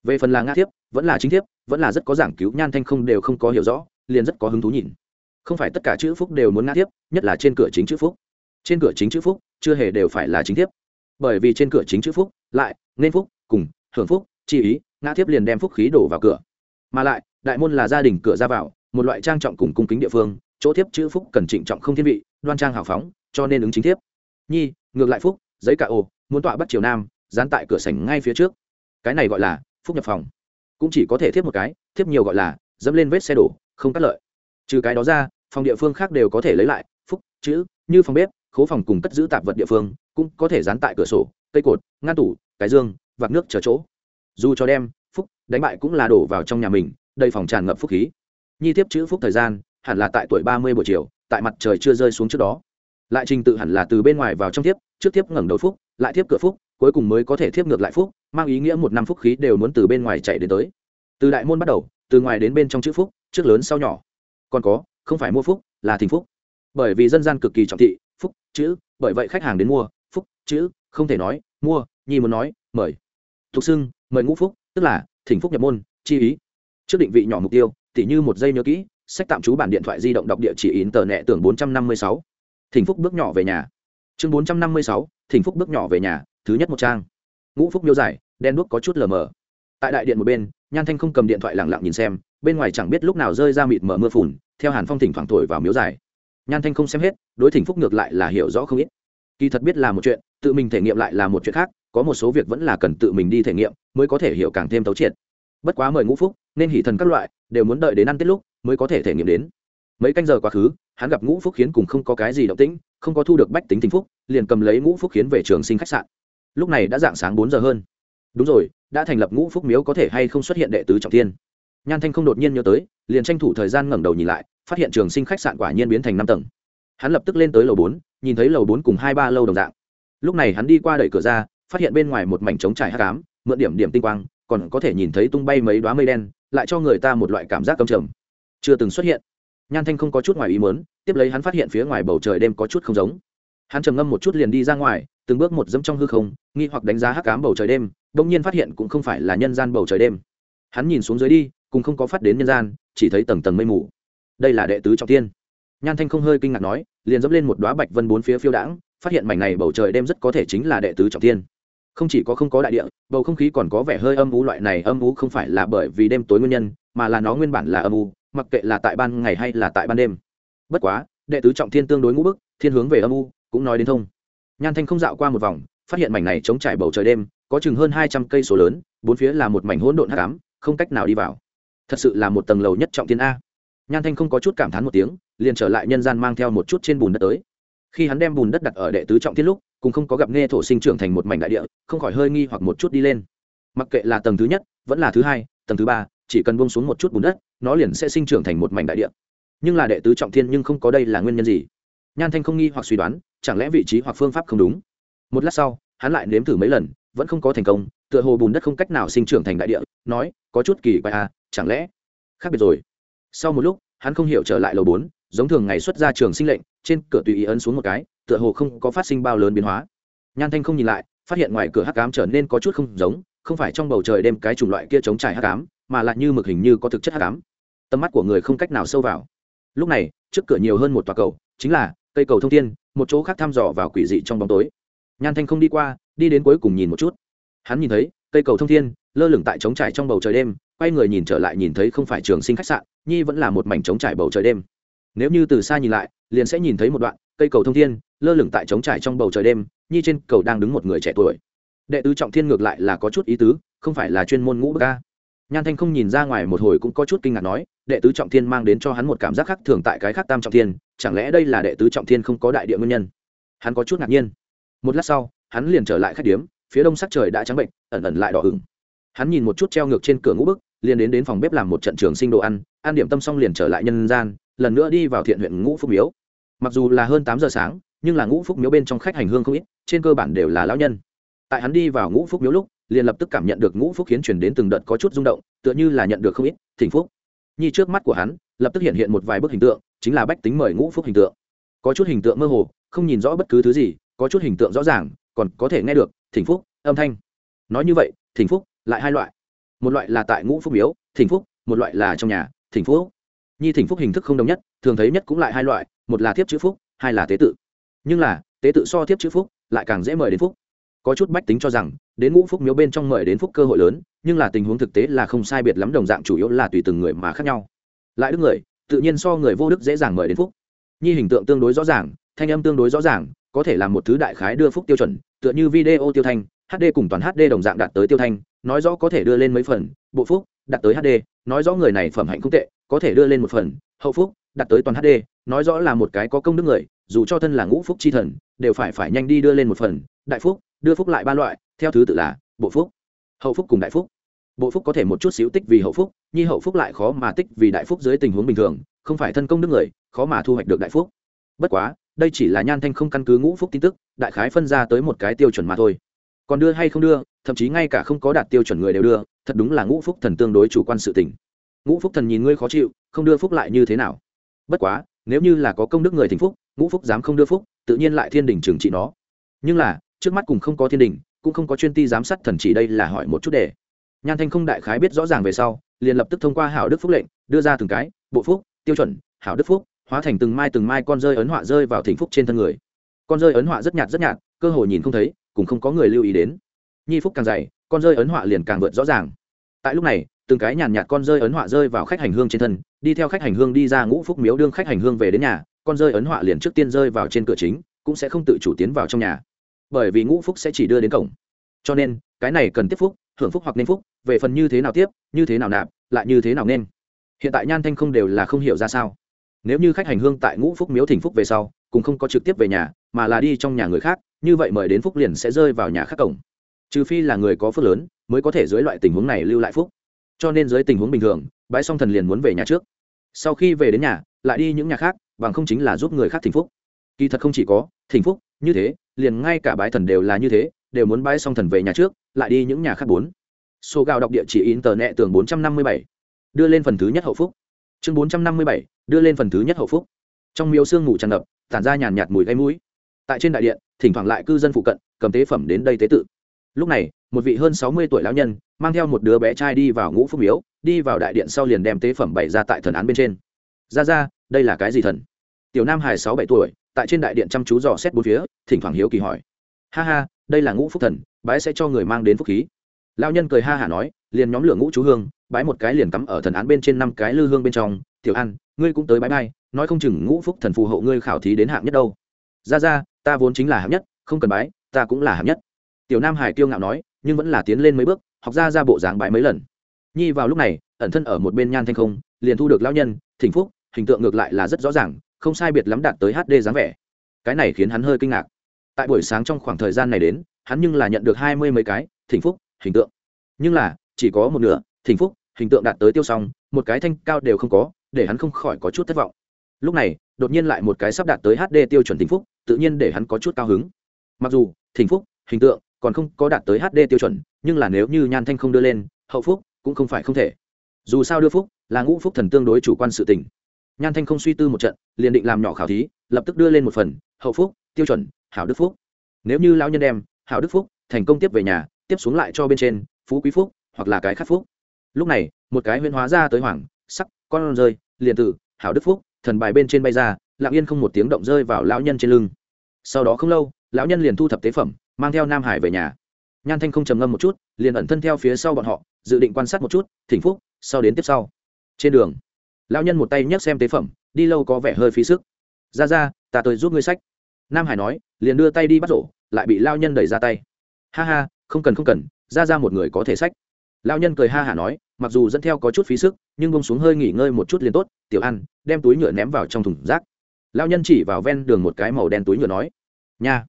Về phần là nga thiếp, vẫn là chính thiếp, vẫn là rất có giảng cứu, nhan thanh không đều không có hiểu rõ, liền rất có hứng thú nhìn. Không phải tất cả chữ phúc đều muốn nga thiếp, nhất là trên cửa chính chữ phúc. Trên cửa chính chữ phúc, chưa hề đều phải là chính thiếp. Bởi vì trên cửa chính chữ phúc, lại, nên phúc, cùng, hưởng phúc, chi ý, ngã thiếp liền đem phúc khí đổ vào cửa. Mà lại, đại môn là gia đình cửa ra vào, một loại trang trọng cùng cung kính địa phương, chỗ thiếp chữ phúc cần trịnh trọng không thiên vị, đoan trang hào phóng, cho nên ứng chính thiếp. Nhi, ngược lại phúc, giấy cả ô, muốn tọa bắt triều nam dán tại cửa sảnh ngay phía trước. Cái này gọi là phúc nhập phòng. Cũng chỉ có thể thiếp một cái, thiếp nhiều gọi là dẫm lên vết xe đổ, không cắt lợi. Trừ cái đó ra, phòng địa phương khác đều có thể lấy lại, phúc, chữ, như phòng bếp, khố phòng cùng cất giữ tạp vật địa phương, cũng có thể dán tại cửa sổ, cây cột, ngăn tủ, cái dương vạc nước chờ chỗ. Dù cho đem phúc đánh bại cũng là đổ vào trong nhà mình, đầy phòng tràn ngập phúc khí. Nhi tiếp chữ phúc thời gian, hẳn là tại tuổi ba mươi buổi chiều, tại mặt trời chưa rơi xuống trước đó. Lại trình tự hẳn là từ bên ngoài vào trong tiếp trước tiếp ngẩng đầu phúc, lại tiếp cửa phúc cuối cùng mới có thể tiếp ngược lại phúc, mang ý nghĩa một năm phúc khí đều muốn từ bên ngoài chạy đến tới. Từ đại môn bắt đầu, từ ngoài đến bên trong chữ phúc, trước lớn sau nhỏ. Còn có, không phải mua phúc, là thỉnh phúc. Bởi vì dân gian cực kỳ trọng thị, phúc, chữ, bởi vậy khách hàng đến mua, phúc, chữ, không thể nói, mua, nhi muốn nói, mời. Thục xưng, mời ngũ phúc, tức là, thỉnh phúc nhập môn, chi ý. Trước định vị nhỏ mục tiêu, tỉ như một giây nhớ kỹ, sách tạm trú bản điện thoại di động đọc địa chỉ in tờ nẹ tưởng bốn trăm năm mươi sáu. Thỉnh phúc bước nhỏ về nhà. Chương bốn trăm năm mươi sáu, thỉnh phúc bước nhỏ về nhà thứ nhất một trang. Ngũ phúc miêu giải, đen đuốc có chút lờ mờ. Tại đại điện một bên, nhan thanh không cầm điện thoại lẳng lặng nhìn xem, bên ngoài chẳng biết lúc nào rơi ra mịt mờ mưa phùn, theo hàn phong thỉnh thoảng thổi vào miếu dài nhan thanh không xem hết, đối thỉnh phúc ngược lại là hiểu rõ không ít. Kỳ thật biết là một chuyện, tự mình thể nghiệm lại là một chuyện khác, có một số việc vẫn là cần tự mình đi thể nghiệm, mới có thể hiểu càng thêm tấu triệt. Bất quá mời ngũ phúc, nên hỷ thần các loại, đều muốn đợi đến ăn tết lúc, mới có thể thể nghiệm đến. Mấy canh giờ quá khứ, hắn gặp ngũ phúc khiến cùng không có cái gì động tĩnh, không có thu được bách tính thỉnh phúc, liền cầm lấy ngũ phúc khiến về trường sinh khách sạn lúc này đã dạng sáng bốn giờ hơn. Đúng rồi, đã thành lập ngũ phúc miếu có thể hay không xuất hiện đệ tứ trọng thiên? Nhan thanh không đột nhiên nhớ tới, liền tranh thủ thời gian ngẩng đầu nhìn lại, phát hiện trường sinh khách sạn quả nhiên biến thành năm tầng. Hắn lập tức lên tới lầu bốn, nhìn thấy lầu bốn cùng hai ba lâu đồng dạng. Lúc này hắn đi qua đẩy cửa ra, phát hiện bên ngoài một mảnh trống trải hát cám mượn điểm điểm tinh quang, còn có thể nhìn thấy tung bay mấy đoá mây đen, lại cho người ta một loại cảm giác cầm trầm. Chưa từng xuất hiện. Nhan thanh không có chút ngoài ý mớn tiếp lấy hắn phát hiện phía ngoài bầu trời đêm có chút không giống hắn trầm ngâm một chút liền đi ra ngoài, từng bước một dẫm trong hư không, nghi hoặc đánh giá hắc cám bầu trời đêm đ ỗ n g nhiên phát hiện cũng không phải là nhân gian bầu trời đêm. Hắn nhìn xuống dưới đi cùng không có phát đến nhân gian, chỉ thấy tầng tầng mây mù. Đây là đệ tứ trọng tiên nhan thanh không hơi kinh ngạc nói, liền dẫm lên một đoá bạch vân bốn phía phiêu đãng, phát hiện mảnh này bầu trời đêm rất có thể chính là đệ tứ trọng tiên không chỉ có không có đại địa, bầu không khí còn có vẻ hơi âm u, loại này âm u không phải là bởi vì đêm tối nguyên nhân, mà là nó nguyên bản là âm u, mặc kệ là tại ban ngày hay là tại ban đêm. Bất quá, đệ tứ trọng thiên tương đối ngũ bức, thiên hướng về âm u cũng nói đến thông. Nhan thanh không dạo qua một vòng, phát hiện mảnh này chống trải bầu trời đêm, có chừng hơn hai trăm cây số lớn, bốn phía là một mảnh hỗn độn hắc ám, không cách nào đi vào. Thật sự là một tầng lầu nhất trọng thiên a. Nhan thanh không có chút cảm thán một tiếng, liền trở lại nhân gian mang theo một chút trên bùn đất tới. Khi hắn đem bùn đất đặt ở đệ tứ trọng thiên lúc, cũng không có gặp nghe thổ sinh trưởng thành một mảnh đại địa, không khỏi hơi nghi hoặc một chút đi lên. Mặc kệ là tầng thứ nhất, vẫn là thứ hai, tầng thứ ba, chỉ cần buông xuống một chút bùn đất, nó liền sẽ sinh trưởng thành một mảnh đại địa. Nhưng là đệ tứ trọng thiên nhưng không có đây là nguyên nhân gì? Nhan thanh không nghi hoặc suy đoán chẳng lẽ vị trí hoặc phương pháp không đúng? Một lát sau, hắn lại nếm thử mấy lần, vẫn không có thành công, tựa hồ bùn đất không cách nào sinh trưởng thành đại địa, nói, có chút kỳ quái à chẳng lẽ khác biệt rồi? Sau một lúc, hắn không hiểu trở lại lầu bốn, giống thường ngày xuất ra trường sinh lệnh, trên cửa tùy ý ấn xuống một cái, tựa hồ không có phát sinh bao lớn biến hóa. Nhan thanh không nhìn lại, phát hiện ngoài cửa hắc cám trở nên có chút không giống, không phải trong bầu trời đem cái chủng loại kia chống trải hắc cám mà lại như mực hình như có thực chất hắc cám tầm mắt của người không cách nào sâu vào. Lúc này, trước cửa nhiều hơn một tòa cầu, chính là cây cầu thông thiên, một chỗ khác thăm dò vào quỷ dị trong bóng tối. Nhan thanh không đi qua, đi đến cuối cùng nhìn một chút. Hắn nhìn thấy, cây cầu thông thiên, lơ lửng tại trống trải trong bầu trời đêm, quay người nhìn trở lại nhìn thấy không phải trường sinh khách sạn, nhi vẫn là một mảnh trống trải bầu trời đêm. Nếu như từ xa nhìn lại, liền sẽ nhìn thấy một đoạn, cây cầu thông thiên, lơ lửng tại trống trải trong bầu trời đêm, nhi trên cầu đang đứng một người trẻ tuổi. Đệ tứ trọng thiên ngược lại là có chút ý tứ, không phải là chuyên môn ngũ bậc ca nhan thanh không nhìn ra ngoài một hồi cũng có chút kinh ngạc nói, đệ tứ trọng thiên mang đến cho hắn một cảm giác khác thường tại cái khác tam trọng thiên, chẳng lẽ đây là đệ tứ trọng thiên không có đại địa nguyên nhân? Hắn có chút ngạc nhiên. Một lát sau, hắn liền trở lại khách điếm, phía đông sắc trời đã trắng bệnh, ẩn ẩn lại đỏ hừng hắn nhìn một chút treo ngược trên cửa ngũ bức, liền đến đến phòng bếp làm một trận trường sinh đồ ăn ăn điểm tâm xong liền trở lại nhân gian, lần nữa đi vào thiện huyện ngũ phúc miếu. Mặc dù là hơn tám giờ sáng, nhưng là ngũ phúc miếu bên trong khách hành hương không ít, trên cơ bản đều là lão nhân. Tại hắn đi vào ngũ phúc miếu lúc liền lập tức cảm nhận được ngũ phúc khiến chuyển đến từng đợt có chút rung động, tựa như là nhận được không ít, thỉnh phúc. Nhi trước mắt của hắn, lập tức hiện hiện một vài bức hình tượng, chính là bách tính mời ngũ phúc hình tượng. Có chút hình tượng mơ hồ, không nhìn rõ bất cứ thứ gì, có chút hình tượng rõ ràng, còn có thể nghe được, thỉnh phúc, âm thanh. Nói như vậy, thỉnh phúc, lại hai loại. Một loại là tại ngũ phúc miếu, thỉnh phúc, một loại là trong nhà, thỉnh phúc. Nhi thỉnh phúc hình thức không đồng nhất, thường thấy nhất cũng lại hai loại, một là tiếp chữ phúc, hai là tế tự. Nhưng là, tế tự so tiếp chữ phúc, lại càng dễ mời đến phúc có chút bách tính cho rằng, đến ngũ phúc miếu bên trong mời đến phúc cơ hội lớn, nhưng là tình huống thực tế là không sai biệt lắm đồng dạng chủ yếu là tùy từng người mà khác nhau. Lại đức người, tự nhiên so người vô đức dễ dàng mời đến phúc. Nhi hình tượng tương đối rõ ràng, thanh âm tương đối rõ ràng, có thể làm một thứ đại khái đưa phúc tiêu chuẩn, tựa như video tiêu thanh hd cùng toàn hd đồng dạng đạt tới tiêu thanh, nói rõ có thể đưa lên mấy phần, bộ phúc, đạt tới hd nói rõ người này phẩm hạnh không tệ, có thể đưa lên một phần, hậu phúc, đạt tới toàn hd nói rõ là một cái có công đức người, dù cho thân là ngũ phúc chi thần, đều phải phải nhanh đi đưa lên một phần, đại phúc đưa phúc lại ba loại, theo thứ tự là bộ phúc, hậu phúc cùng đại phúc. Bộ phúc có thể một chút xíu tích vì hậu phúc, nhi hậu phúc lại khó mà tích vì đại phúc dưới tình huống bình thường, không phải thân công đức người, khó mà thu hoạch được đại phúc. Bất quá, đây chỉ là nhan thanh không căn cứ ngũ phúc tin tức, đại khái phân ra tới một cái tiêu chuẩn mà thôi. Còn đưa hay không đưa, thậm chí ngay cả không có đạt tiêu chuẩn người đều đưa, thật đúng là ngũ phúc thần tương đối chủ quan sự tình. Ngũ phúc thần nhìn ngươi khó chịu, không đưa phúc lại như thế nào? Bất quá, nếu như là có công đức người thỉnh phúc, ngũ phúc dám không đưa phúc, tự nhiên lại thiên đình trừng trị nó. Nhưng là trước mắt cùng không có thiên đình, cũng không có chuyên ti giám sát thần chỉ đây là hỏi một chút để. Nhan thanh không đại khái biết rõ ràng về sau, liền lập tức thông qua hảo đức phúc lệnh, đưa ra từng cái, bộ phúc, tiêu chuẩn, hảo đức phúc, hóa thành từng mai từng mai con rơi ấn họa rơi vào thỉnh phúc trên thân người. Con rơi ấn họa rất nhạt rất nhạt, cơ hội nhìn không thấy, cũng không có người lưu ý đến. Nhi phúc càng dày, con rơi ấn họa liền càng vượt rõ ràng. Tại lúc này, từng cái nhàn nhạt con rơi ấn họa rơi vào khách hành hương trên thân, đi theo khách hành hương đi ra ngũ phúc miếu đương khách hành hương về đến nhà, con rơi ấn họa liền trước tiên rơi vào trên cửa chính, cũng sẽ không tự chủ tiến vào trong nhà bởi vì ngũ phúc sẽ chỉ đưa đến cổng. Cho nên, cái này cần tiếp phúc hưởng phúc hoặc nên phúc, về phần như thế nào tiếp, như thế nào nạp, lại như thế nào nên. Hiện tại nhan thanh không đều là không hiểu ra sao. Nếu như khách hành hương tại ngũ phúc miếu thỉnh phúc về sau, cũng không có trực tiếp về nhà, mà là đi trong nhà người khác, như vậy mời đến phúc liền sẽ rơi vào nhà khác cổng. Trừ phi là người có phước lớn, mới có thể dưới loại tình huống này lưu lại phúc. Cho nên dưới tình huống bình thường, bãi song thần liền muốn về nhà trước. Sau khi về đến nhà, lại đi những nhà khác, bằng không chính là giúp người khác thỉnh phúc. Kỳ thật không chỉ có, thỉnh phúc, như thế liền ngay cả bái thần đều là như thế, đều muốn bái xong thần về nhà trước, lại đi những nhà khác bốn. Số gạo đọc địa chỉ in tờ nẹ tường bốn trăm năm mươi bảy. Đưa lên phần thứ nhất hậu phúc. Chương bốn trăm năm mươi bảy, đưa lên phần thứ nhất hậu phúc. Trong miếu sương ngủ tràn ngập, tản ra nhàn nhạt mùi gây mũi. Tại trên đại điện, thỉnh thoảng lại cư dân phụ cận, cầm tế phẩm đến đây tế tự. Lúc này, một vị hơn sáu mươi tuổi lão nhân, mang theo một đứa bé trai đi vào ngũ phúc miếu, đi vào đại điện sau liền đem tế phẩm bày ra tại thần án bên trên. Ra ra đây là cái gì thần? Tiểu nam hải sáu bảy tuổi tại trên đại điện chăm chú dò xét bốn phía thỉnh thoảng hiếu kỳ hỏi. Ha ha đây là ngũ phúc thần bái sẽ cho người mang đến phúc khí. Lao nhân cười ha hả nói liền nhóm lửa ngũ chú hương bái một cái liền cắm ở thần án bên trên năm cái lư hương bên trong. Tiểu an ngươi cũng tới bái mai, nói không chừng ngũ phúc thần phù hộ ngươi khảo thí đến hạng nhất đâu. Ra ra ta vốn chính là hạng nhất không cần bái ta cũng là hạng nhất. Tiểu nam hải kiêu ngạo nói nhưng vẫn là tiến lên mấy bước học ra ra bộ dáng bái mấy lần. Nhi vào lúc này ẩn thân ở một bên nhan thanh không liền thu được lao nhân thỉnh phúc hình tượng ngược lại là rất rõ ràng không sai biệt lắm đạt tới hd dáng vẻ. Cái này khiến hắn hơi kinh ngạc. Tại buổi sáng trong khoảng thời gian này đến, hắn nhưng là nhận được hai mươi mấy cái, thỉnh phúc, hình tượng. Nhưng là, chỉ có một nửa, thỉnh phúc, hình tượng đạt tới tiêu xong một cái thanh cao đều không có, để hắn không khỏi có chút thất vọng. Lúc này, đột nhiên lại một cái sắp đạt tới hd tiêu chuẩn thỉnh phúc, tự nhiên để hắn có chút cao hứng. Mặc dù, thỉnh phúc, hình tượng còn không có đạt tới hd tiêu chuẩn, nhưng là nếu như nhan thanh không đưa lên, hậu phúc cũng không phải không thể. Dù sao đưa phúc là ngũ phúc thần tương đối chủ quan sự tình nhan thanh không suy tư một trận, liền định làm nhỏ khảo thí, lập tức đưa lên một phần, hậu phúc, tiêu chuẩn, hảo đức phúc. Nếu như lão nhân đem hảo đức phúc thành công tiếp về nhà, tiếp xuống lại cho bên trên, phú quý phúc, hoặc là cái khắc phúc. Lúc này, một cái huyễn hóa ra tới hoàng sắc, con rơi, liền từ, hảo đức phúc, thần bài bên trên bay ra, lặng yên không một tiếng động rơi vào lão nhân trên lưng. Sau đó không lâu, lão nhân liền thu thập tế phẩm, mang theo nam hải về nhà. Nhan thanh không trầm ngâm một chút, liền ẩn thân theo phía sau bọn họ, dự định quan sát một chút, thỉnh phúc, sau đến tiếp sau. Trên đường lão nhân một tay nhấc xem tế phẩm, đi lâu có vẻ hơi phí sức. Ra ra, ta tới giúp ngươi sách. Nam hải nói, liền đưa tay đi bắt rổ, lại bị lao nhân đẩy ra tay. Ha ha, không cần không cần, ra ra một người có thể sách. Lao nhân cười ha hả nói, mặc dù dẫn theo có chút phí sức, nhưng bông xuống hơi nghỉ ngơi một chút liền tốt, tiểu ăn đem túi nhựa ném vào trong thùng rác. Lao nhân chỉ vào ven đường một cái màu đen túi nhựa nói, nha.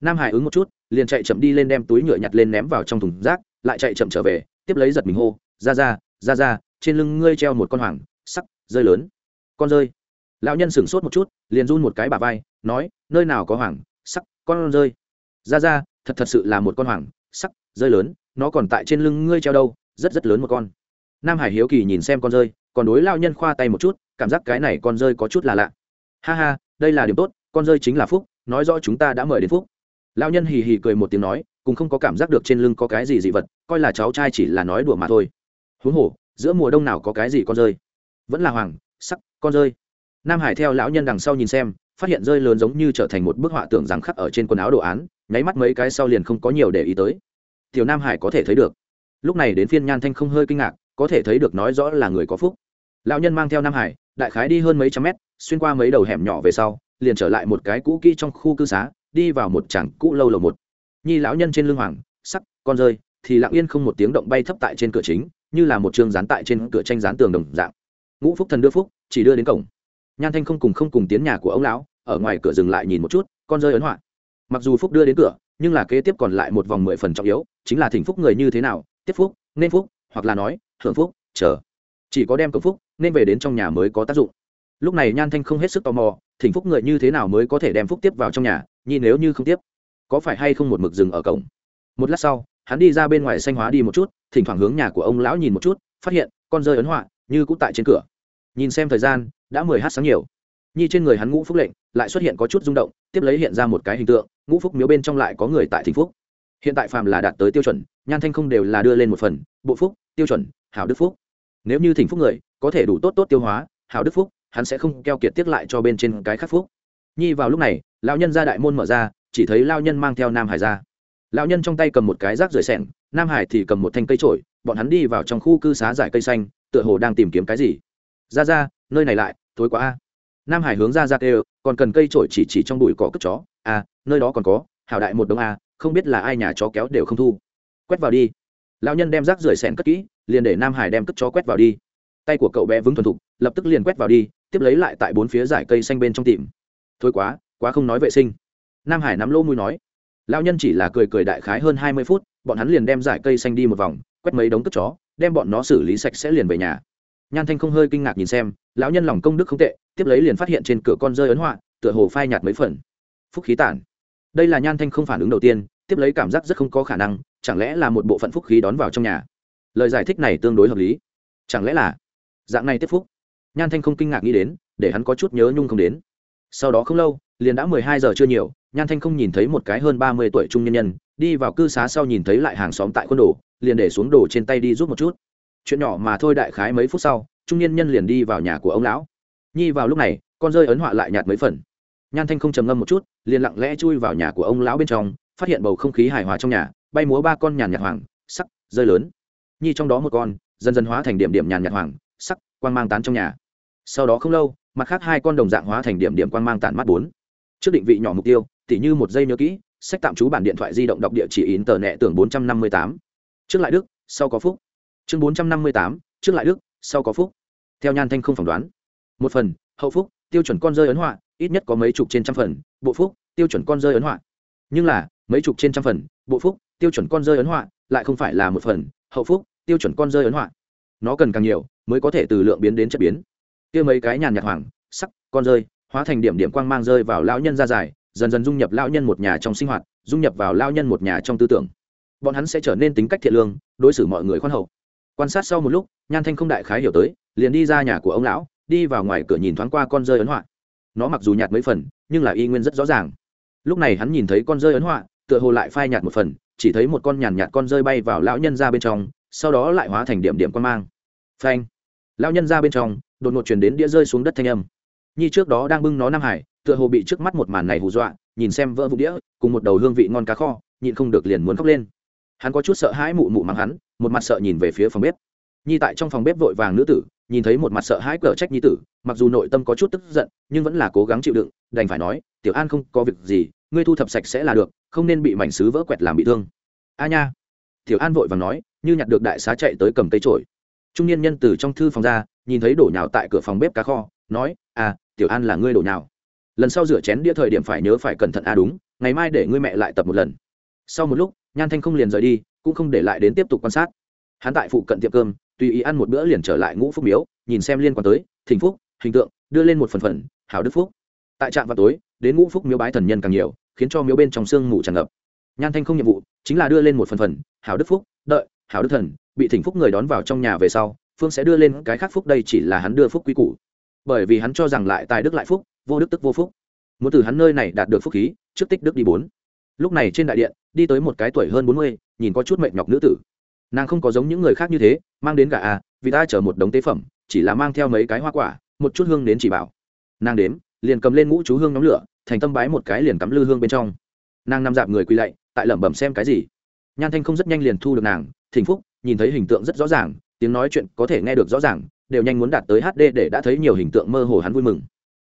Nam hải ứng một chút, liền chạy chậm đi lên đem túi nhựa nhặt lên ném vào trong thùng rác, lại chạy chậm trở về, tiếp lấy giật mình hô, ra ra ra ra, trên lưng ngươi treo một con hoàng sắc rơi lớn. Con rơi. Lão nhân sửng sốt một chút, liền run một cái bà vai, nói, nơi nào có hoàng sắc con rơi. Ra ra, thật thật sự là một con hoàng sắc rơi lớn, nó còn tại trên lưng ngươi treo đâu, rất rất lớn một con. Nam hải hiếu kỳ nhìn xem con rơi, còn đối lao nhân khoa tay một chút, cảm giác cái này con rơi có chút là lạ. Ha ha, đây là điểm tốt, con rơi chính là phúc, nói rõ chúng ta đã mời đến phúc. Lao nhân hì hì cười một tiếng nói, cũng không có cảm giác được trên lưng có cái gì dị vật, coi là cháu trai chỉ là nói đùa mà thôi. Huống hồ, giữa mùa đông nào có cái gì con rơi? Vẫn là hoàng, sắc, con rơi. Nam hải theo lão nhân đằng sau nhìn xem, phát hiện rơi lớn giống như trở thành một bức họa tưởng rằng khắc ở trên quần áo đồ án, nháy mắt mấy cái sau liền không có nhiều để ý tới. Tiểu nam hải có thể thấy được. Lúc này đến phiên nhan thanh không hơi kinh ngạc, có thể thấy được nói rõ là người có phúc. Lão nhân mang theo nam hải, đại khái đi hơn mấy trăm mét, xuyên qua mấy đầu hẻm nhỏ về sau, liền trở lại một cái cũ kỹ trong khu cư xá, đi vào một trảng cũ lâu lầu một. Nhi lão nhân trên lưng hoàng, sắc, con rơi, thì lặng yên không một tiếng động bay thấp tại trên cửa chính, như là một chương dán tại trên cửa tranh dán tường đồng dạng ngũ phúc thần đưa phúc, chỉ đưa đến cổng. Nhan thanh không cùng không cùng tiến nhà của ông lão, ở ngoài cửa dừng lại nhìn một chút, con rơi ấn họa. Mặc dù phúc đưa đến cửa, nhưng là kế tiếp còn lại một vòng mười phần trọng yếu, chính là thỉnh phúc người như thế nào, tiếp phúc, nên phúc, hoặc là nói hưởng phúc, chờ. Chỉ có đem cổng phúc, nên về đến trong nhà mới có tác dụng. Lúc này nhan thanh không hết sức tò mò, thỉnh phúc người như thế nào mới có thể đem phúc tiếp vào trong nhà nhìn nếu như không tiếp, có phải hay không một mực dừng ở cổng? Một lát sau, hắn đi ra bên ngoài xanh hóa đi một chút, thỉnh thoảng hướng nhà của ông lão nhìn một chút, phát hiện con rơi ấn họa như cũng tại trên cửa nhìn xem thời gian, đã mười h sáng nhiều. Nhi trên người hắn ngũ phúc lệnh, lại xuất hiện có chút rung động, tiếp lấy hiện ra một cái hình tượng, ngũ phúc miếu bên trong lại có người tại thịnh phúc. Hiện tại phàm là đạt tới tiêu chuẩn, nhan thanh không đều là đưa lên một phần, bộ phúc, tiêu chuẩn, hảo đức phúc. Nếu như thỉnh phúc người, có thể đủ tốt tốt tiêu hóa, hảo đức phúc, hắn sẽ không keo kiệt tiếc lại cho bên trên cái khắc phúc. Nhi vào lúc này, lão nhân ra đại môn mở ra, chỉ thấy lao nhân mang theo nam hải ra. Lão nhân trong tay cầm một cái rác rời sẻng nam hải thì cầm một thanh cây trổi bọn hắn đi vào trong khu cư xá giải cây xanh, tựa hồ đang tìm kiếm cái gì ra ra, nơi này lại, thối quá a. Nam hải hướng ra ra kêu, còn cần cây trổi chỉ chỉ trong bụi cỏ cất chó. A nơi đó còn có, hảo đại một đống a, không biết là ai nhà chó kéo đều không thu. Quét vào đi. Lão nhân đem rác rưởi xẻn cất kỹ, liền để nam hải đem cất chó quét vào đi. Tay của cậu bé vững thuần thục, lập tức liền quét vào đi, tiếp lấy lại tại bốn phía giải cây xanh bên trong tìm. Thôi quá quá không nói vệ sinh. Nam hải nắm lỗ mũi nói. Lão nhân chỉ là cười cười đại khái hơn hai mươi phút, bọn hắn liền đem giải cây xanh đi một vòng, quét mấy đống cất chó, đem bọn nó xử lý sạch sẽ liền về nhà nhan thanh không hơi kinh ngạc nhìn xem, lão nhân lòng công đức không tệ, tiếp lấy liền phát hiện trên cửa con rơi ấn họa, tựa hồ phai nhạt mấy phần. Phúc khí tản. Đây là nhan thanh không phản ứng đầu tiên, tiếp lấy cảm giác rất không có khả năng, chẳng lẽ là một bộ phận phúc khí đón vào trong nhà? Lời giải thích này tương đối hợp lý. Chẳng lẽ là? Dạng này tiếp phúc. Nhan thanh không kinh ngạc nghĩ đến, để hắn có chút nhớ nhung không đến. Sau đó không lâu, liền đã mười hai giờ chưa nhiều, nhan thanh không nhìn thấy một cái hơn ba mươi tuổi trung nhân nhân, đi vào cư xá sau nhìn thấy lại hàng xóm tại quân đồ, liền để xuống đồ trên tay đi giúp một chút chuyện nhỏ mà thôi đại khái mấy phút sau, trung niên nhân liền đi vào nhà của ông lão. Nhi vào lúc này, con rơi ấn họa lại nhạt mấy phần. Nhan thanh không trầm ngâm một chút, liền lặng lẽ chui vào nhà của ông lão bên trong, phát hiện bầu không khí hài hòa trong nhà, bay múa ba con nhàn nhạt hoàng, sắc, rơi lớn. Nhi trong đó một con, dần dần hóa thành điểm điểm nhàn nhạt hoàng, sắc, quang mang tán trong nhà. Sau đó không lâu, mặt khác hai con đồng dạng hóa thành điểm điểm quang mang tản mắt bốn. Trước định vị nhỏ mục tiêu, tỉ như một giây nhớ kỹ, sách tạm trú bản điện thoại di động đọc địa chỉ in tờ nẹ tưởng bốn trăm năm mươi tám. Trước lại đức, sau có phúc chương bốn trăm năm mươi tám trước lại đức, sau có phúc. Theo nhan thanh không phỏng đoán. Một phần, hậu phúc, tiêu chuẩn con rơi ấn họa, ít nhất có mấy chục trên trăm phần, bộ phúc, tiêu chuẩn con rơi ấn họa. Nhưng là, mấy chục trên trăm phần, bộ phúc, tiêu chuẩn con rơi ấn họa, lại không phải là một phần, hậu phúc, tiêu chuẩn con rơi ấn họa. Nó cần càng nhiều, mới có thể từ lượng biến đến chất biến. Kia mấy cái nhàn nhạt hoàng sắc, con rơi, hóa thành điểm điểm quang mang rơi vào lão nhân ra dài, dần dần dung nhập lão nhân một nhà trong sinh hoạt, dung nhập vào lão nhân một nhà trong tư tưởng. Bọn hắn sẽ trở nên tính cách thiện lương, đối xử mọi người khoan hậu quan sát sau một lúc, nhan thanh không đại khái hiểu tới, liền đi ra nhà của ông lão, đi vào ngoài cửa nhìn thoáng qua con rơi ấn họa. Nó mặc dù nhạt mấy phần, nhưng là y nguyên rất rõ ràng. Lúc này hắn nhìn thấy con rơi ấn họa, tựa hồ lại phai nhạt một phần, chỉ thấy một con nhàn nhạt con rơi bay vào lão nhân ra bên trong, sau đó lại hóa thành điểm điểm quan mang. Phanh! Lão nhân ra bên trong, đột ngột chuyển đến đĩa rơi xuống đất thanh âm. Nhi trước đó đang bưng nó nam hải, tựa hồ bị trước mắt một màn này hù dọa, nhìn xem vỡ vụ đĩa, cùng một đầu hương vị ngon cá kho, nhịn không được liền muốn khóc lên hắn có chút sợ hãi mụ mụ mắng hắn, một mặt sợ nhìn về phía phòng bếp. Nhi tại trong phòng bếp vội vàng nữ tử, nhìn thấy một mặt sợ hãi cờ trách nhi tử, mặc dù nội tâm có chút tức giận, nhưng vẫn là cố gắng chịu đựng, đành phải nói, tiểu an không có việc gì, ngươi thu thập sạch sẽ là được, không nên bị mảnh xứ vỡ quẹt làm bị thương. A nha. Tiểu an vội vàng nói, như nhặt được đại xá chạy tới cầm cây trổi trung niên nhân từ trong thư phòng ra, nhìn thấy đổ nhào tại cửa phòng bếp cá kho, nói à tiểu an là ngươi đổ nhào. Lần sau rửa chén đĩa thời điểm phải nhớ phải cẩn thận a à đúng, ngày mai để ngươi mẹ lại tập một lần. Sau một lúc nhan thanh không liền rời đi, cũng không để lại đến tiếp tục quan sát. Hắn tại phụ cận tiệm cơm, tùy ý ăn một bữa liền trở lại ngũ phúc miếu, nhìn xem liên quan tới thỉnh phúc, hình tượng, đưa lên một phần phần, hảo đức phúc. Tại trạm vào tối, đến ngũ phúc miếu bái thần nhân càng nhiều, khiến cho miếu bên trong sương mù tràn ngập. Nhan thanh không nhiệm vụ, chính là đưa lên một phần phần, hảo đức phúc, đợi, hảo đức thần, bị thỉnh phúc người đón vào trong nhà về sau, phương sẽ đưa lên cái khác phúc đây chỉ là hắn đưa phúc quy củ. Bởi vì hắn cho rằng lại tài đức lại phúc, vô đức tức vô phúc. Muốn từ hắn nơi này đạt được phúc khí, trước tích đức đi bốn lúc này trên đại điện, đi tới một cái tuổi hơn bốn mươi, nhìn có chút mệt nhọc nữ tử. Nàng không có giống những người khác như thế, mang đến gà à vì ta chở một đống tế phẩm, chỉ là mang theo mấy cái hoa quả, một chút hương đến chỉ bảo. Nàng đếm, liền cầm lên ngũ chú hương nóng lửa, thành tâm bái một cái liền cắm lư hương bên trong. Nàng nằm dạp người quỳ lạy, tại lẩm bẩm xem cái gì. Nhan thanh không rất nhanh liền thu được nàng, thỉnh phúc, nhìn thấy hình tượng rất rõ ràng, tiếng nói chuyện có thể nghe được rõ ràng, đều nhanh muốn đạt tới hd để đã thấy nhiều hình tượng mơ hồ hắn vui mừng.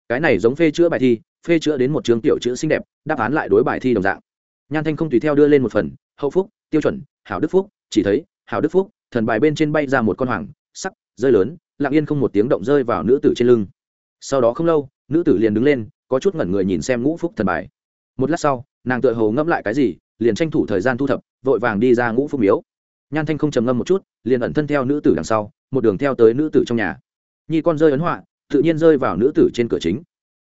Cái này giống phê chữa bài thi, phê chữa đến một trường tiểu chữ xinh đẹp, đáp án lại đối bài thi đồng dạng nhan thanh không tùy theo đưa lên một phần, hậu phúc, tiêu chuẩn, hảo đức phúc, chỉ thấy, hảo đức phúc, thần bài bên trên bay ra một con hoàng, sắc, rơi lớn, lặng yên không một tiếng động rơi vào nữ tử trên lưng. Sau đó không lâu, nữ tử liền đứng lên, có chút ngẩn người nhìn xem ngũ phúc thần bài. Một lát sau, nàng tựa hồ ngẫm lại cái gì, liền tranh thủ thời gian thu thập, vội vàng đi ra ngũ phúc miếu. Nhan thanh không trầm ngâm một chút, liền ẩn thân theo nữ tử đằng sau, một đường theo tới nữ tử trong nhà. Nhi con rơi ấn họa, tự nhiên rơi vào nữ tử trên cửa chính.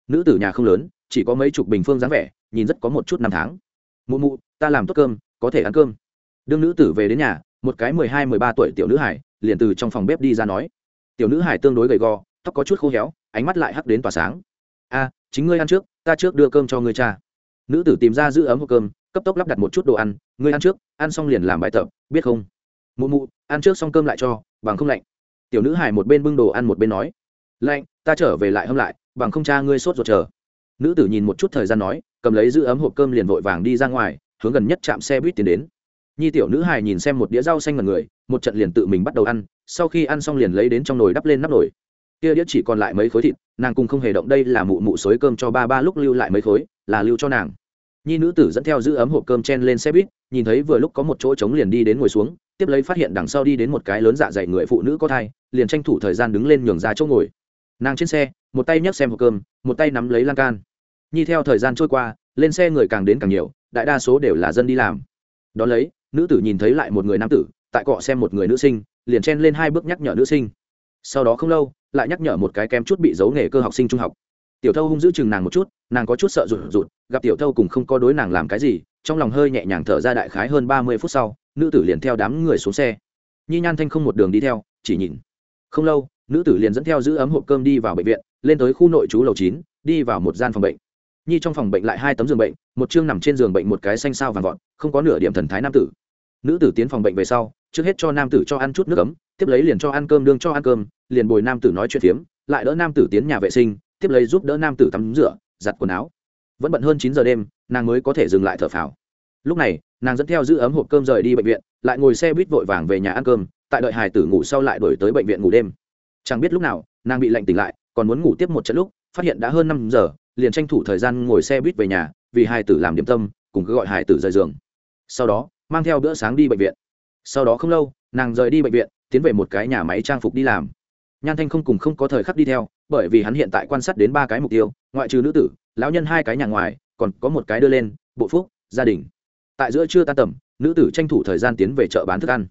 Nữ tử nhà không lớn, chỉ có mấy chục bình phương dáng vẻ, nhìn rất có một chút năm tháng mụ mụ, ta làm tốt cơm, có thể ăn cơm. Đương nữ tử về đến nhà, một cái mười hai, mười ba tuổi tiểu nữ hải liền từ trong phòng bếp đi ra nói. Tiểu nữ hải tương đối gầy gò, tóc có chút khô héo, ánh mắt lại hắc đến tỏa sáng. A, chính ngươi ăn trước, ta trước đưa cơm cho ngươi cha. Nữ tử tìm ra giữ ấm hộp cơm, cấp tốc lắp đặt một chút đồ ăn. Ngươi ăn trước, ăn xong liền làm bài tập, biết không? Mụ mụ, ăn trước xong cơm lại cho, bằng không lạnh. Tiểu nữ hải một bên bưng đồ ăn một bên nói. Lạnh, ta trở về lại hâm lại, bằng không cha ngươi sốt ruột chờ nữ tử nhìn một chút thời gian nói, cầm lấy giữ ấm hộp cơm liền vội vàng đi ra ngoài, hướng gần nhất chạm xe buýt tiến đến. Nhi tiểu nữ hài nhìn xem một đĩa rau xanh ngần người, một trận liền tự mình bắt đầu ăn, sau khi ăn xong liền lấy đến trong nồi đắp lên nắp nồi. Kia đĩa chỉ còn lại mấy khối thịt, nàng cùng không hề động đây là mụ mụ xối cơm cho ba ba lúc lưu lại mấy khối, là lưu cho nàng. Nhi nữ tử dẫn theo giữ ấm hộp cơm chen lên xe buýt, nhìn thấy vừa lúc có một chỗ trống liền đi đến ngồi xuống, tiếp lấy phát hiện đằng sau đi đến một cái lớn dạ dày người phụ nữ có thai, liền tranh thủ thời gian đứng lên nhường ra chỗ ngồi. Nàng trên xe, một tay nhấc xem hộp cơm, một tay nắm lấy lan can nhi theo thời gian trôi qua, lên xe người càng đến càng nhiều, đại đa số đều là dân đi làm. Đón lấy, nữ tử nhìn thấy lại một người nam tử, tại cọ xem một người nữ sinh, liền chen lên hai bước nhắc nhở nữ sinh. Sau đó không lâu, lại nhắc nhở một cái kem chút bị giấu nghề cơ học sinh trung học. Tiểu thâu hung giữ chừng nàng một chút, nàng có chút sợ rụt rụt, gặp tiểu thâu cùng không có đối nàng làm cái gì, trong lòng hơi nhẹ nhàng thở ra đại khái hơn ba mươi phút sau, nữ tử liền theo đám người xuống xe. Nhi nhan thanh không một đường đi theo, chỉ nhìn. Không lâu, nữ tử liền dẫn theo giữ ấm hộp cơm đi vào bệnh viện, lên tới khu nội trú lầu chín, đi vào một gian phòng bệnh nhi trong phòng bệnh lại hai tấm giường bệnh, một chương nằm trên giường bệnh một cái xanh sao vàng vọt, không có nửa điểm thần thái nam tử. Nữ tử tiến phòng bệnh về sau, trước hết cho nam tử cho ăn chút nước ấm, tiếp lấy liền cho ăn cơm đương cho ăn cơm, liền bồi nam tử nói chuyện phiếm, lại đỡ nam tử tiến nhà vệ sinh, tiếp lấy giúp đỡ nam tử tắm rửa, giặt quần áo. Vẫn bận hơn chín giờ đêm, nàng mới có thể dừng lại thở phào. Lúc này, nàng dẫn theo giữ ấm hộp cơm rời đi bệnh viện, lại ngồi xe buýt vội vàng về nhà ăn cơm, tại đợi hài tử ngủ sau lại đổi tới bệnh viện ngủ đêm. Chẳng biết lúc nào, nàng bị lạnh tỉnh lại, còn muốn ngủ tiếp một trận lúc, phát hiện đã hơn năm giờ liền tranh thủ thời gian ngồi xe buýt về nhà, vì Hải tử làm điểm tâm, cùng cứ gọi Hải tử rời giường. Sau đó, mang theo bữa sáng đi bệnh viện. Sau đó không lâu, nàng rời đi bệnh viện, tiến về một cái nhà máy trang phục đi làm. Nhan thanh không cùng không có thời khắc đi theo, bởi vì hắn hiện tại quan sát đến ba cái mục tiêu, ngoại trừ nữ tử, lão nhân hai cái nhà ngoài, còn có một cái đưa lên, bộ phúc, gia đình. Tại giữa trưa tan tầm, nữ tử tranh thủ thời gian tiến về chợ bán thức ăn.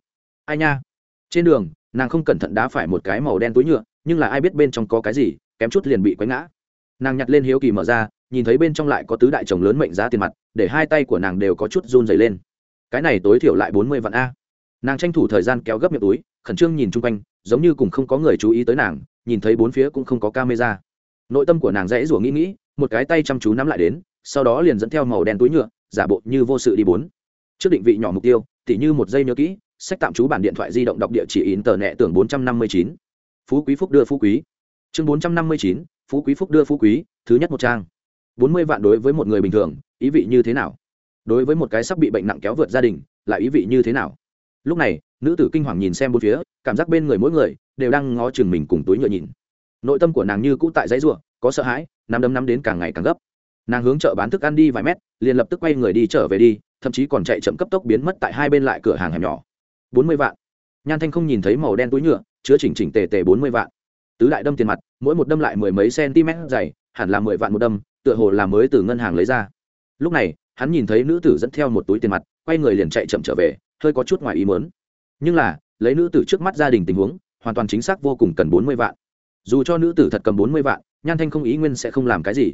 Ai nha? Trên đường, nàng không cẩn thận đá phải một cái màu đen túi nhựa, nhưng là ai biết bên trong có cái gì, kém chút liền bị quấy ngã nàng nhặt lên hiếu kỳ mở ra, nhìn thấy bên trong lại có tứ đại chồng lớn mệnh giá tiền mặt, để hai tay của nàng đều có chút run dày lên. Cái này tối thiểu lại bốn mươi vạn a. Nàng tranh thủ thời gian kéo gấp miệng túi, khẩn trương nhìn chung quanh, giống như cùng không có người chú ý tới nàng, nhìn thấy bốn phía cũng không có camera. Nội tâm của nàng rẽ rủa nghĩ nghĩ, một cái tay chăm chú nắm lại đến, sau đó liền dẫn theo màu đen túi nhựa, giả bộ như vô sự đi bốn. Trước định vị nhỏ mục tiêu, tỉ như một giây nhớ kỹ, sách tạm trú bản điện thoại di động đọc địa chỉ in tờ nẹ tưởng bốn trăm năm mươi chín. Phú quý phúc đưa phú quý. Chương bốn trăm năm mươi chín phú quý phúc đưa phú quý, thứ nhất một trang. Bốn mươi vạn đối với một người bình thường, ý vị như thế nào? Đối với một cái sắp bị bệnh nặng kéo vượt gia đình lại ý vị như thế nào? Lúc này, nữ tử kinh hoàng nhìn xem bốn phía, cảm giác bên người mỗi người đều đang ngó chừng mình cùng túi nhựa nhìn. Nội tâm của nàng như cũ tại giấy ruộng có sợ hãi, nắm đấm nắm đến càng ngày càng gấp. Nàng hướng chợ bán thức ăn đi vài mét, liền lập tức quay người đi trở về đi, thậm chí còn chạy chậm cấp tốc biến mất tại hai bên lại cửa hàng hẻm nhỏ. Bốn mươi vạn. Nhan thanh không nhìn thấy màu đen túi nhựa, chứa chỉnh chỉnh tề tề bốn mươi vạn tứ đại đâm tiền mặt, mỗi một đâm lại mười mấy cm dày, hẳn là mười vạn một đâm, tựa hồ là mới từ ngân hàng lấy ra. Lúc này, hắn nhìn thấy nữ tử dẫn theo một túi tiền mặt, quay người liền chạy chậm trở về, hơi có chút ngoài ý mớn nhưng là, lấy nữ tử trước mắt gia đình tình huống, hoàn toàn chính xác vô cùng cần bốn mươi vạn. Dù cho nữ tử thật cầm bốn mươi vạn, nhan thanh không ý nguyên sẽ không làm cái gì.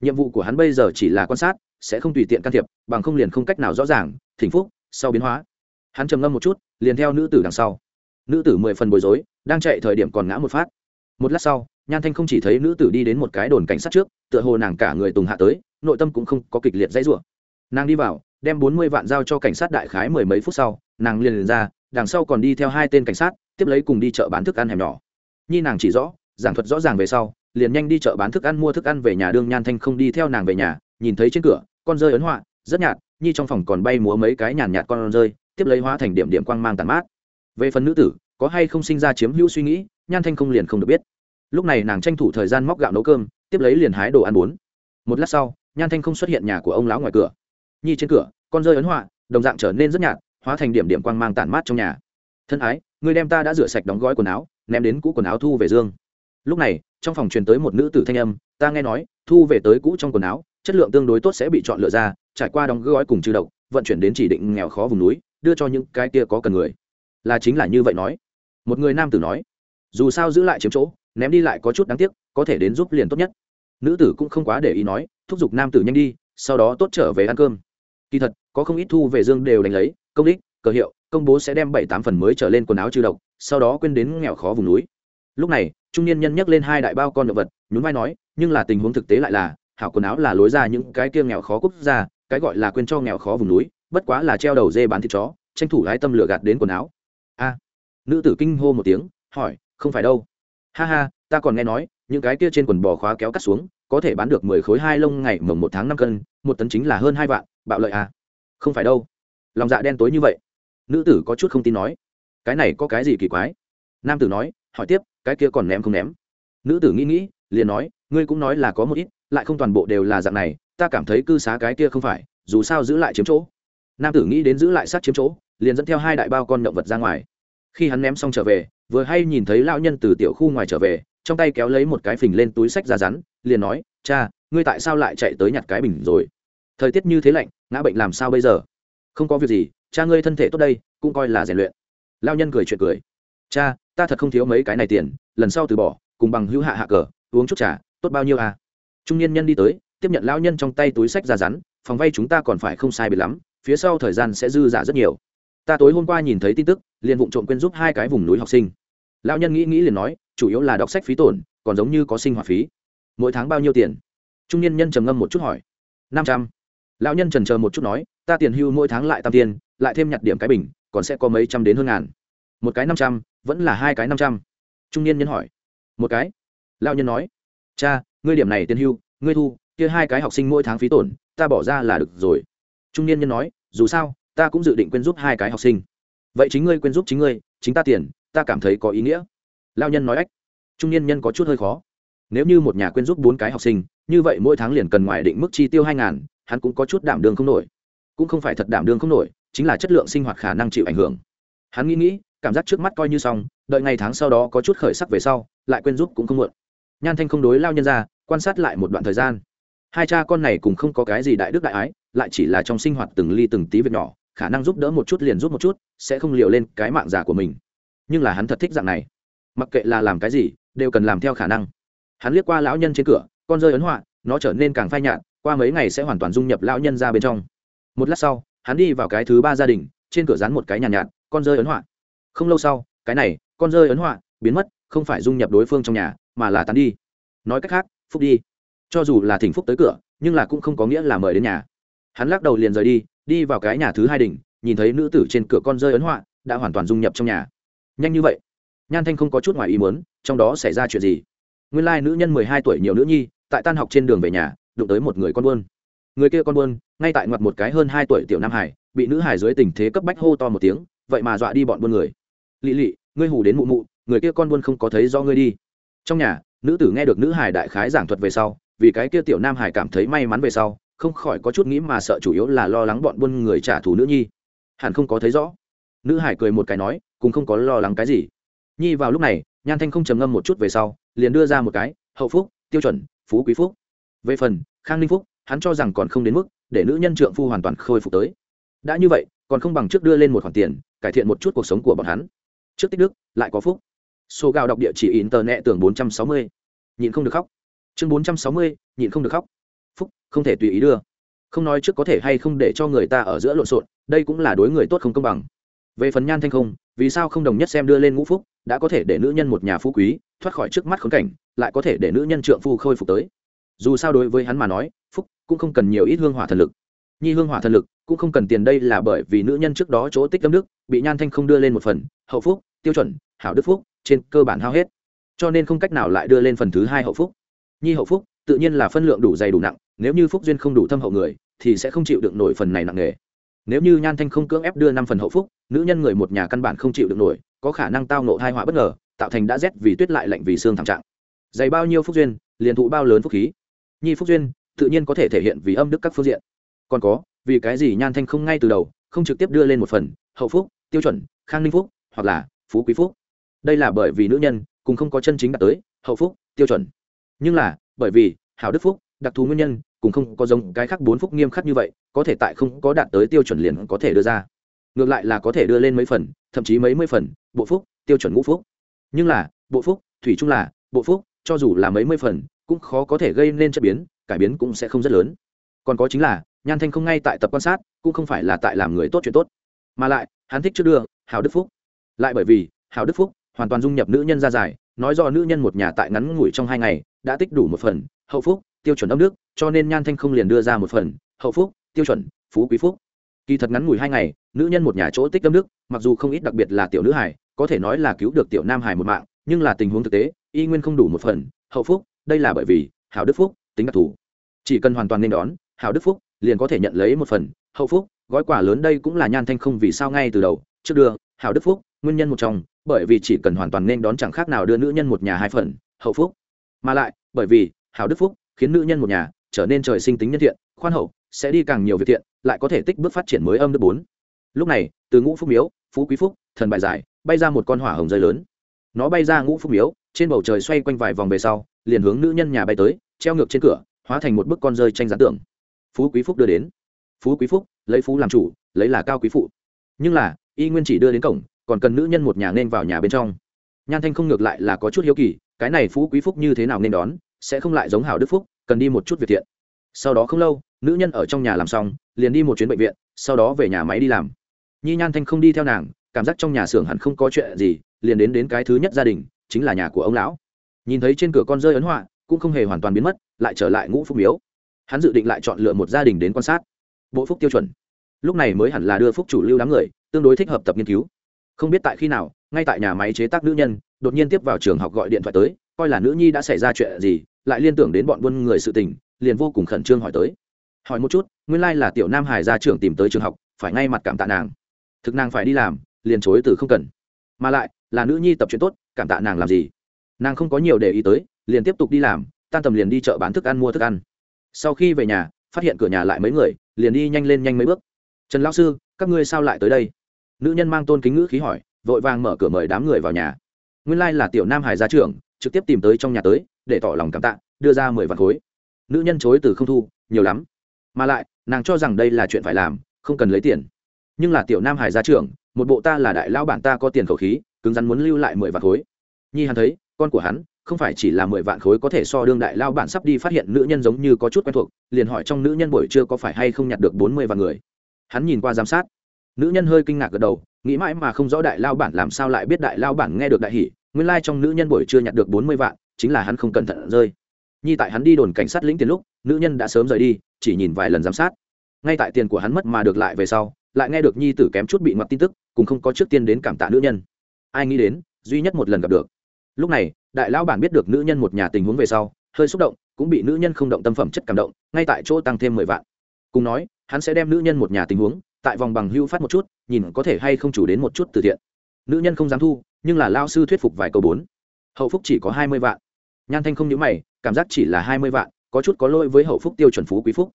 Nhiệm vụ của hắn bây giờ chỉ là quan sát, sẽ không tùy tiện can thiệp, bằng không liền không cách nào rõ ràng, thỉnh phúc, sau biến hóa. Hắn trầm ngâm một chút, liền theo nữ tử đằng sau. Nữ tử mười phần bối rối, đang chạy thời điểm còn ngã một phát một lát sau, nhan thanh không chỉ thấy nữ tử đi đến một cái đồn cảnh sát trước, tựa hồ nàng cả người tùng hạ tới, nội tâm cũng không có kịch liệt dãy rủa. Nàng đi vào, đem bốn mươi vạn giao cho cảnh sát đại khái mười mấy phút sau, nàng liền liền ra, đằng sau còn đi theo hai tên cảnh sát, tiếp lấy cùng đi chợ bán thức ăn hẻm nhỏ. Nhi nàng chỉ rõ, giảng thuật rõ ràng về sau, liền nhanh đi chợ bán thức ăn mua thức ăn về nhà đương nhan thanh không đi theo nàng về nhà, nhìn thấy trên cửa, con rơi ấn họa, rất nhạt, nhi trong phòng còn bay múa mấy cái nhàn nhạt con rơi, tiếp lấy hóa thành điểm điểm quang mang tàn mát. Về phần nữ tử có hay không sinh ra chiếm hữu suy nghĩ, nhan thanh không liền không được biết. Lúc này nàng tranh thủ thời gian móc gạo nấu cơm, tiếp lấy liền hái đồ ăn bốn. Một lát sau, nhan thanh không xuất hiện nhà của ông lão ngoài cửa. Nhi trên cửa, con rơi ấn họa, đồng dạng trở nên rất nhạt, hóa thành điểm điểm quang mang tản mát trong nhà. Thân ái, người đem ta đã rửa sạch đóng gói quần áo, ném đến cũ quần áo thu về dương lúc này, trong phòng truyền tới một nữ tử thanh âm, ta nghe nói, thu về tới cũ trong quần áo, chất lượng tương đối tốt sẽ bị chọn lựa ra, trải qua đóng gói cùng trừ độc, vận chuyển đến chỉ định nghèo khó vùng núi, đưa cho những cái kia có cần người. Là chính là như vậy nói một người nam tử nói, dù sao giữ lại chiếm chỗ, ném đi lại có chút đáng tiếc, có thể đến giúp liền tốt nhất. Nữ tử cũng không quá để ý nói, thúc giục nam tử nhanh đi, sau đó tốt trở về ăn cơm. Kỳ thật, có không ít thu về dương đều đánh lấy, công đích cờ hiệu, công bố sẽ đem bảy tám phần mới trở lên quần áo trừ độc, sau đó quên đến nghèo khó vùng núi. Lúc này, trung niên nhân nhắc lên hai đại bao con động vật, nhún vai nói, nhưng là tình huống thực tế lại là, hảo quần áo là lối ra những cái kia nghèo khó quốc gia, cái gọi là quên cho nghèo khó vùng núi, bất quá là treo đầu dê bán thịt chó, tranh thủ lái tâm lửa gạt đến quần áo. A nữ tử kinh hô một tiếng, hỏi, không phải đâu. Ha ha, ta còn nghe nói, những cái kia trên quần bò khóa kéo cắt xuống, có thể bán được mười khối hai lông ngày mồng một tháng năm cân, một tấn chính là hơn hai vạn, bạo lợi à? Không phải đâu. Lòng dạ đen tối như vậy. Nữ tử có chút không tin nói, cái này có cái gì kỳ quái? Nam tử nói, hỏi tiếp, cái kia còn ném không ném? Nữ tử nghĩ nghĩ, liền nói, ngươi cũng nói là có một ít, lại không toàn bộ đều là dạng này, ta cảm thấy cư xá cái kia không phải, dù sao giữ lại chiếm chỗ. Nam tử nghĩ đến giữ lại sát chiếm chỗ, liền dẫn theo hai đại bao con động vật ra ngoài khi hắn ném xong trở về, vừa hay nhìn thấy lão nhân từ tiểu khu ngoài trở về, trong tay kéo lấy một cái phình lên túi sách ra rắn, liền nói, cha, ngươi tại sao lại chạy tới nhặt cái bình rồi? Thời tiết như thế lạnh, ngã bệnh làm sao bây giờ? Không có việc gì, cha ngươi thân thể tốt đây, cũng coi là rèn luyện. Lao nhân cười chuyện cười, cha, ta thật không thiếu mấy cái này tiền, lần sau từ bỏ, cùng bằng hữu hạ hạ cờ, uống chút trà, tốt bao nhiêu à? Trung niên nhân đi tới, tiếp nhận lao nhân trong tay túi sách ra rắn, phòng vay chúng ta còn phải không sai biệt lắm, phía sau thời gian sẽ dư giả rất nhiều. Ta tối hôm qua nhìn thấy tin tức liền vụng trộm quên giúp hai cái vùng núi học sinh. Lão nhân nghĩ nghĩ liền nói, chủ yếu là đọc sách phí tổn, còn giống như có sinh hoạt phí. Mỗi tháng bao nhiêu tiền? Trung niên nhân trầm ngâm một chút hỏi. Năm trăm. Lão nhân trần chờ một chút nói, ta tiền hưu mỗi tháng lại tam tiền, lại thêm nhặt điểm cái bình, còn sẽ có mấy trăm đến hơn ngàn. Một cái năm trăm, vẫn là hai cái năm trăm. Trung niên nhân hỏi. Một cái. Lão nhân nói. Cha, ngươi điểm này tiền hưu, ngươi thu, kia hai cái học sinh mỗi tháng phí tổn, ta bỏ ra là được rồi. Trung niên nhân nói, dù sao, ta cũng dự định quên giúp hai cái học sinh vậy chính ngươi quên giúp chính ngươi, chính ta tiền, ta cảm thấy có ý nghĩa. Lao nhân nói ách. Trung niên nhân có chút hơi khó. Nếu như một nhà quên giúp bốn cái học sinh, như vậy mỗi tháng liền cần ngoài định mức chi tiêu hai ngàn, hắn cũng có chút đảm đương không nổi. Cũng không phải thật đảm đương không nổi, chính là chất lượng sinh hoạt khả năng chịu ảnh hưởng. Hắn nghĩ nghĩ, cảm giác trước mắt coi như xong, đợi ngày tháng sau đó có chút khởi sắc về sau, lại quên giúp cũng không muộn. Nhan thanh không đối lao nhân ra, quan sát lại một đoạn thời gian. Hai cha con này cùng không có cái gì đại đức đại ái, lại chỉ là trong sinh hoạt từng ly từng tí việc nhỏ khả năng giúp đỡ một chút liền giúp một chút sẽ không liều lên cái mạng giả của mình. Nhưng là hắn thật thích dạng này. Mặc kệ là làm cái gì đều cần làm theo khả năng. Hắn liếc qua lão nhân trên cửa con rơi ấn họa nó trở nên càng phai nhạt qua mấy ngày sẽ hoàn toàn dung nhập lão nhân ra bên trong. Một lát sau hắn đi vào cái thứ ba gia đình trên cửa dán một cái nhàn nhạt, nhạt con rơi ấn họa. Không lâu sau cái này con rơi ấn họa biến mất không phải dung nhập đối phương trong nhà mà là tán đi. Nói cách khác phúc đi. Cho dù là thỉnh phúc tới cửa nhưng là cũng không có nghĩa là mời đến nhà. Hắn lắc đầu liền rời đi đi vào cái nhà thứ hai đình, nhìn thấy nữ tử trên cửa con rơi ấn họa đã hoàn toàn dung nhập trong nhà. Nhanh như vậy? Nhan thanh không có chút ngoài ý muốn trong đó xảy ra chuyện gì? Nguyên lai nữ nhân mười hai tuổi nhiều nữ nhi tại tan học trên đường về nhà đụng tới một người con buôn. Người kia con buôn ngay tại ngoặt một cái hơn hai tuổi tiểu nam hải bị nữ hải dưới tình thế cấp bách hô to một tiếng vậy mà dọa đi bọn buôn người. Lị lị ngươi hù đến mụ mụ người kia con buôn không có thấy do ngươi đi. Trong nhà nữ tử nghe được nữ hải đại khái giảng thuật về sau vì cái kia tiểu nam hải cảm thấy may mắn về sau không khỏi có chút nghĩ mà sợ chủ yếu là lo lắng bọn buôn người trả thù nữ nhi. Hẳn không có thấy rõ. Nữ hải cười một cái nói, cũng không có lo lắng cái gì. Nhi vào lúc này, nhan thanh không trầm ngâm một chút về sau, liền đưa ra một cái, hậu phúc, tiêu chuẩn, phú quý phúc. Về phần, khang ninh phúc, hắn cho rằng còn không đến mức, để nữ nhân trượng phu hoàn toàn khôi phục tới. Đã như vậy, còn không bằng trước đưa lên một khoản tiền, cải thiện một chút cuộc sống của bọn hắn. Trước tích đức, lại có phúc. Số gạo đọc địa chỉ in tờ nẹ tưởng bốn trăm sáu mươi. Nhịn không được khóc. Chương bốn trăm sáu mươi, nhịn không được khóc không thể tùy ý đưa. Không nói trước có thể hay không để cho người ta ở giữa lộn xộn, đây cũng là đối người tốt không công bằng. Về phần nhan thanh không, vì sao không đồng nhất xem đưa lên ngũ phúc, đã có thể để nữ nhân một nhà phú quý, thoát khỏi trước mắt khốn cảnh, lại có thể để nữ nhân trượng phu khôi phục tới. Dù sao đối với hắn mà nói, phúc cũng không cần nhiều ít hương hỏa thần lực. Nhi hương hỏa thần lực cũng không cần tiền đây là bởi vì nữ nhân trước đó chỗ tích âm đức, bị nhan thanh không đưa lên một phần, hậu phúc, tiêu chuẩn, hảo đức phúc, trên cơ bản hao hết. Cho nên không cách nào lại đưa lên phần thứ hai hậu phúc. Nhi hậu phúc tự nhiên là phân lượng đủ dày đủ nặng nếu như phúc duyên không đủ thâm hậu người, thì sẽ không chịu được nổi phần này nặng nề. Nếu như nhan thanh không cưỡng ép đưa năm phần hậu phúc, nữ nhân người một nhà căn bản không chịu được nổi, có khả năng tao nộ hai họa bất ngờ, tạo thành đã rét vì tuyết lại lạnh vì xương thảm trạng. Dày bao nhiêu phúc duyên, liền thụ bao lớn phúc khí. Nhi phúc duyên, tự nhiên có thể thể hiện vì âm đức các phương diện. Còn có, vì cái gì nhan thanh không ngay từ đầu, không trực tiếp đưa lên một phần, hậu phúc, tiêu chuẩn, khang ninh phúc, hoặc là phú quý phúc. Đây là bởi vì nữ nhân, cùng không có chân chính đạt tới, hậu phúc, tiêu chuẩn. Nhưng là, bởi vì hảo đức phúc đặc thù nguyên nhân cũng không có giống cái khác bốn phúc nghiêm khắc như vậy, có thể tại không có đạt tới tiêu chuẩn liền có thể đưa ra. Ngược lại là có thể đưa lên mấy phần, thậm chí mấy mươi phần, bộ phúc, tiêu chuẩn ngũ phúc. Nhưng là, bộ phúc, thủy chung là, bộ phúc, cho dù là mấy mươi phần, cũng khó có thể gây nên chất biến, cải biến cũng sẽ không rất lớn. Còn có chính là, nhan thanh không ngay tại tập quan sát, cũng không phải là tại làm người tốt chuyện tốt. Mà lại, hắn thích trước đưa hào đức phúc. Lại bởi vì hào đức phúc hoàn toàn dung nhập nữ nhân ra dài nói do nữ nhân một nhà tại ngắn ngủi trong hai ngày, đã tích đủ một phần, hậu phúc tiêu chuẩn âm đức cho nên nhan thanh không liền đưa ra một phần, hậu phúc, tiêu chuẩn, phú quý phúc. Kỳ thật ngắn ngủi hai ngày, nữ nhân một nhà chỗ tích âm đức mặc dù không ít đặc biệt là tiểu nữ hải có thể nói là cứu được tiểu nam hải một mạng, nhưng là tình huống thực tế, y nguyên không đủ một phần, hậu phúc, đây là bởi vì, hảo đức phúc, tính đặc thù. Chỉ cần hoàn toàn nên đón, hảo đức phúc, liền có thể nhận lấy một phần, hậu phúc, gói quả lớn đây cũng là nhan thanh không vì sao ngay từ đầu, trước đưa, hảo đức phúc, nguyên nhân một trong, bởi vì chỉ cần hoàn toàn nên đón chẳng khác nào đưa nữ nhân một nhà hai phần, hậu phúc. Mà lại, bởi vì, hảo đức phúc khiến nữ nhân một nhà trở nên trời sinh tính nhân thiện, khoan hậu, sẽ đi càng nhiều việc thiện, lại có thể tích bước phát triển mới âm đức bốn. Lúc này, từ ngũ phúc miếu, phú quý phúc, thần bài giải, bay ra một con hỏa hồng rơi lớn. Nó bay ra ngũ phúc miếu, trên bầu trời xoay quanh vài vòng về sau, liền hướng nữ nhân nhà bay tới, treo ngược trên cửa, hóa thành một bức con rơi tranh gián tượng. phú quý phúc đưa đến. Phú quý phúc, lấy phú làm chủ, lấy là cao quý phụ. Nhưng là, y nguyên chỉ đưa đến cổng, còn cần nữ nhân một nhà nên vào nhà bên trong. Nhan thanh không ngược lại là có chút hiếu kỳ, cái này phú quý phúc như thế nào nên đón sẽ không lại giống hảo đức phúc, cần đi một chút việc thiện. Sau đó không lâu, nữ nhân ở trong nhà làm xong, liền đi một chuyến bệnh viện, sau đó về nhà máy đi làm. Nhi nhan thanh không đi theo nàng, cảm giác trong nhà xưởng hẳn không có chuyện gì, liền đến đến cái thứ nhất gia đình, chính là nhà của ông lão. Nhìn thấy trên cửa con rơi ấn họa, cũng không hề hoàn toàn biến mất, lại trở lại ngũ phúc miếu. Hắn dự định lại chọn lựa một gia đình đến quan sát. Bộ phúc tiêu chuẩn. Lúc này mới hẳn là đưa phúc chủ lưu đám người, tương đối thích hợp tập nghiên cứu. Không biết tại khi nào, ngay tại nhà máy chế tác nữ nhân, đột nhiên tiếp vào trường học gọi điện thoại tới coi là nữ nhi đã xảy ra chuyện gì, lại liên tưởng đến bọn buôn người sự tình, liền vô cùng khẩn trương hỏi tới. Hỏi một chút, nguyên lai là tiểu nam hải gia trưởng tìm tới trường học, phải ngay mặt cảm tạ nàng. Thực nàng phải đi làm, liền chối từ không cần. Mà lại, là nữ nhi tập chuyện tốt, cảm tạ nàng làm gì? Nàng không có nhiều để ý tới, liền tiếp tục đi làm, tan tầm liền đi chợ bán thức ăn mua thức ăn. Sau khi về nhà, phát hiện cửa nhà lại mấy người, liền đi nhanh lên nhanh mấy bước. Trần lão sư, các ngươi sao lại tới đây? Nữ nhân mang tôn kính ngữ khí hỏi, vội vàng mở cửa mời đám người vào nhà. Nguyên lai là tiểu nam hải gia trưởng trực tiếp tìm tới trong nhà tới, để tỏ lòng cảm tạ, đưa ra mười vạn khối. Nữ nhân chối từ không thu, nhiều lắm. Mà lại, nàng cho rằng đây là chuyện phải làm, không cần lấy tiền. Nhưng là tiểu nam hải gia trưởng, một bộ ta là đại lao bản ta có tiền khẩu khí, cứng rắn muốn lưu lại mười vạn khối. Nhi hắn thấy, con của hắn, không phải chỉ là mười vạn khối có thể so đương đại lao bản sắp đi phát hiện nữ nhân giống như có chút quen thuộc, liền hỏi trong nữ nhân buổi trưa có phải hay không nhặt được bốn mươi vạn người. Hắn nhìn qua giám sát. Nữ nhân hơi kinh ngạc gật đầu, nghĩ mãi mà không rõ đại lao bản làm sao lại biết đại lao bản nghe được đại hỷ nguyên lai、like、trong nữ nhân buổi trưa nhặt được bốn mươi vạn, chính là hắn không cẩn thận rơi. Nhi tại hắn đi đồn cảnh sát lĩnh tiền lúc, nữ nhân đã sớm rời đi, chỉ nhìn vài lần giám sát. Ngay tại tiền của hắn mất mà được lại về sau, lại nghe được nhi tử kém chút bị ngoặt tin tức cùng không có trước tiên đến cảm tạ nữ nhân. Ai nghĩ đến, duy nhất một lần gặp được. Lúc này, đại lão bản biết được nữ nhân một nhà tình huống về sau, hơi xúc động, cũng bị nữ nhân không động tâm phẩm chất cảm động, ngay tại chỗ tăng thêm mười vạn. Cùng nói, hắn sẽ đem nữ nhân một nhà tình huống, tại vòng bằng hưu phát một chút, nhìn có thể hay không chủ đến một chút từ thiện nữ nhân không dám thu, nhưng là lao sư thuyết phục vài câu bốn. Hậu phúc chỉ có hai mươi vạn. Nhan thanh không nhớ mày, cảm giác chỉ là hai mươi vạn, có chút có lỗi với hậu phúc tiêu chuẩn phú quý phúc.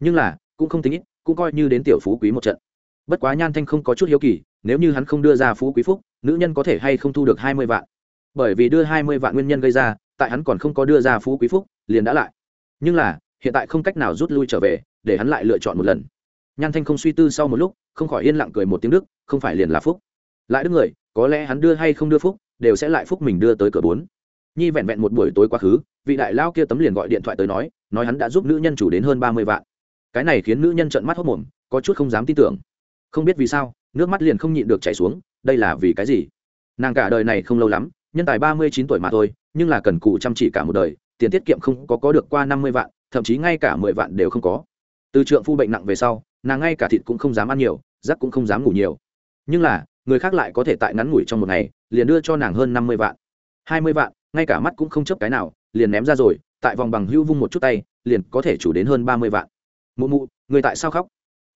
Nhưng là, cũng không tính ít, cũng coi như đến tiểu phú quý một trận. Bất quá nhan thanh không có chút hiếu kỳ, nếu như hắn không đưa ra phú quý phúc, nữ nhân có thể hay không thu được hai mươi vạn? Bởi vì đưa hai mươi vạn nguyên nhân gây ra, tại hắn còn không có đưa ra phú quý phúc, liền đã lại. Nhưng là, hiện tại không cách nào rút lui trở về, để hắn lại lựa chọn một lần. Nhan thanh không suy tư sau một lúc, không khỏi yên lặng cười một tiếng đức, không phải liền là phúc lại đức người, có lẽ hắn đưa hay không đưa phúc, đều sẽ lại phúc mình đưa tới cửa bốn. Nhi vẹn vẹn một buổi tối quá khứ, vị đại lao kia tấm liền gọi điện thoại tới nói nói hắn đã giúp nữ nhân chủ đến hơn ba mươi vạn. Cái này khiến nữ nhân trợn mắt hốc mồm, có chút không dám tin tưởng. Không biết vì sao, nước mắt liền không nhịn được chảy xuống, đây là vì cái gì? Nàng cả đời này không lâu lắm, nhân tài ba mươi chín tuổi mà thôi, nhưng là cần cù chăm chỉ cả một đời, tiền tiết kiệm không có có được qua năm mươi vạn, thậm chí ngay cả mười vạn đều không có. Từ trượng phu bệnh nặng về sau, nàng ngay cả thịt cũng không dám ăn nhiều rắc cũng không dám ngủ nhiều. Nhưng là người khác lại có thể tại ngắn ngủi trong một ngày, liền đưa cho nàng hơn năm mươi vạn. Hai mươi vạn, ngay cả mắt cũng không chấp cái nào, liền ném ra rồi, tại vòng bằng hưu vung một chút tay, liền có thể chủ đến hơn ba mươi vạn. Mụ mụ, người tại sao khóc?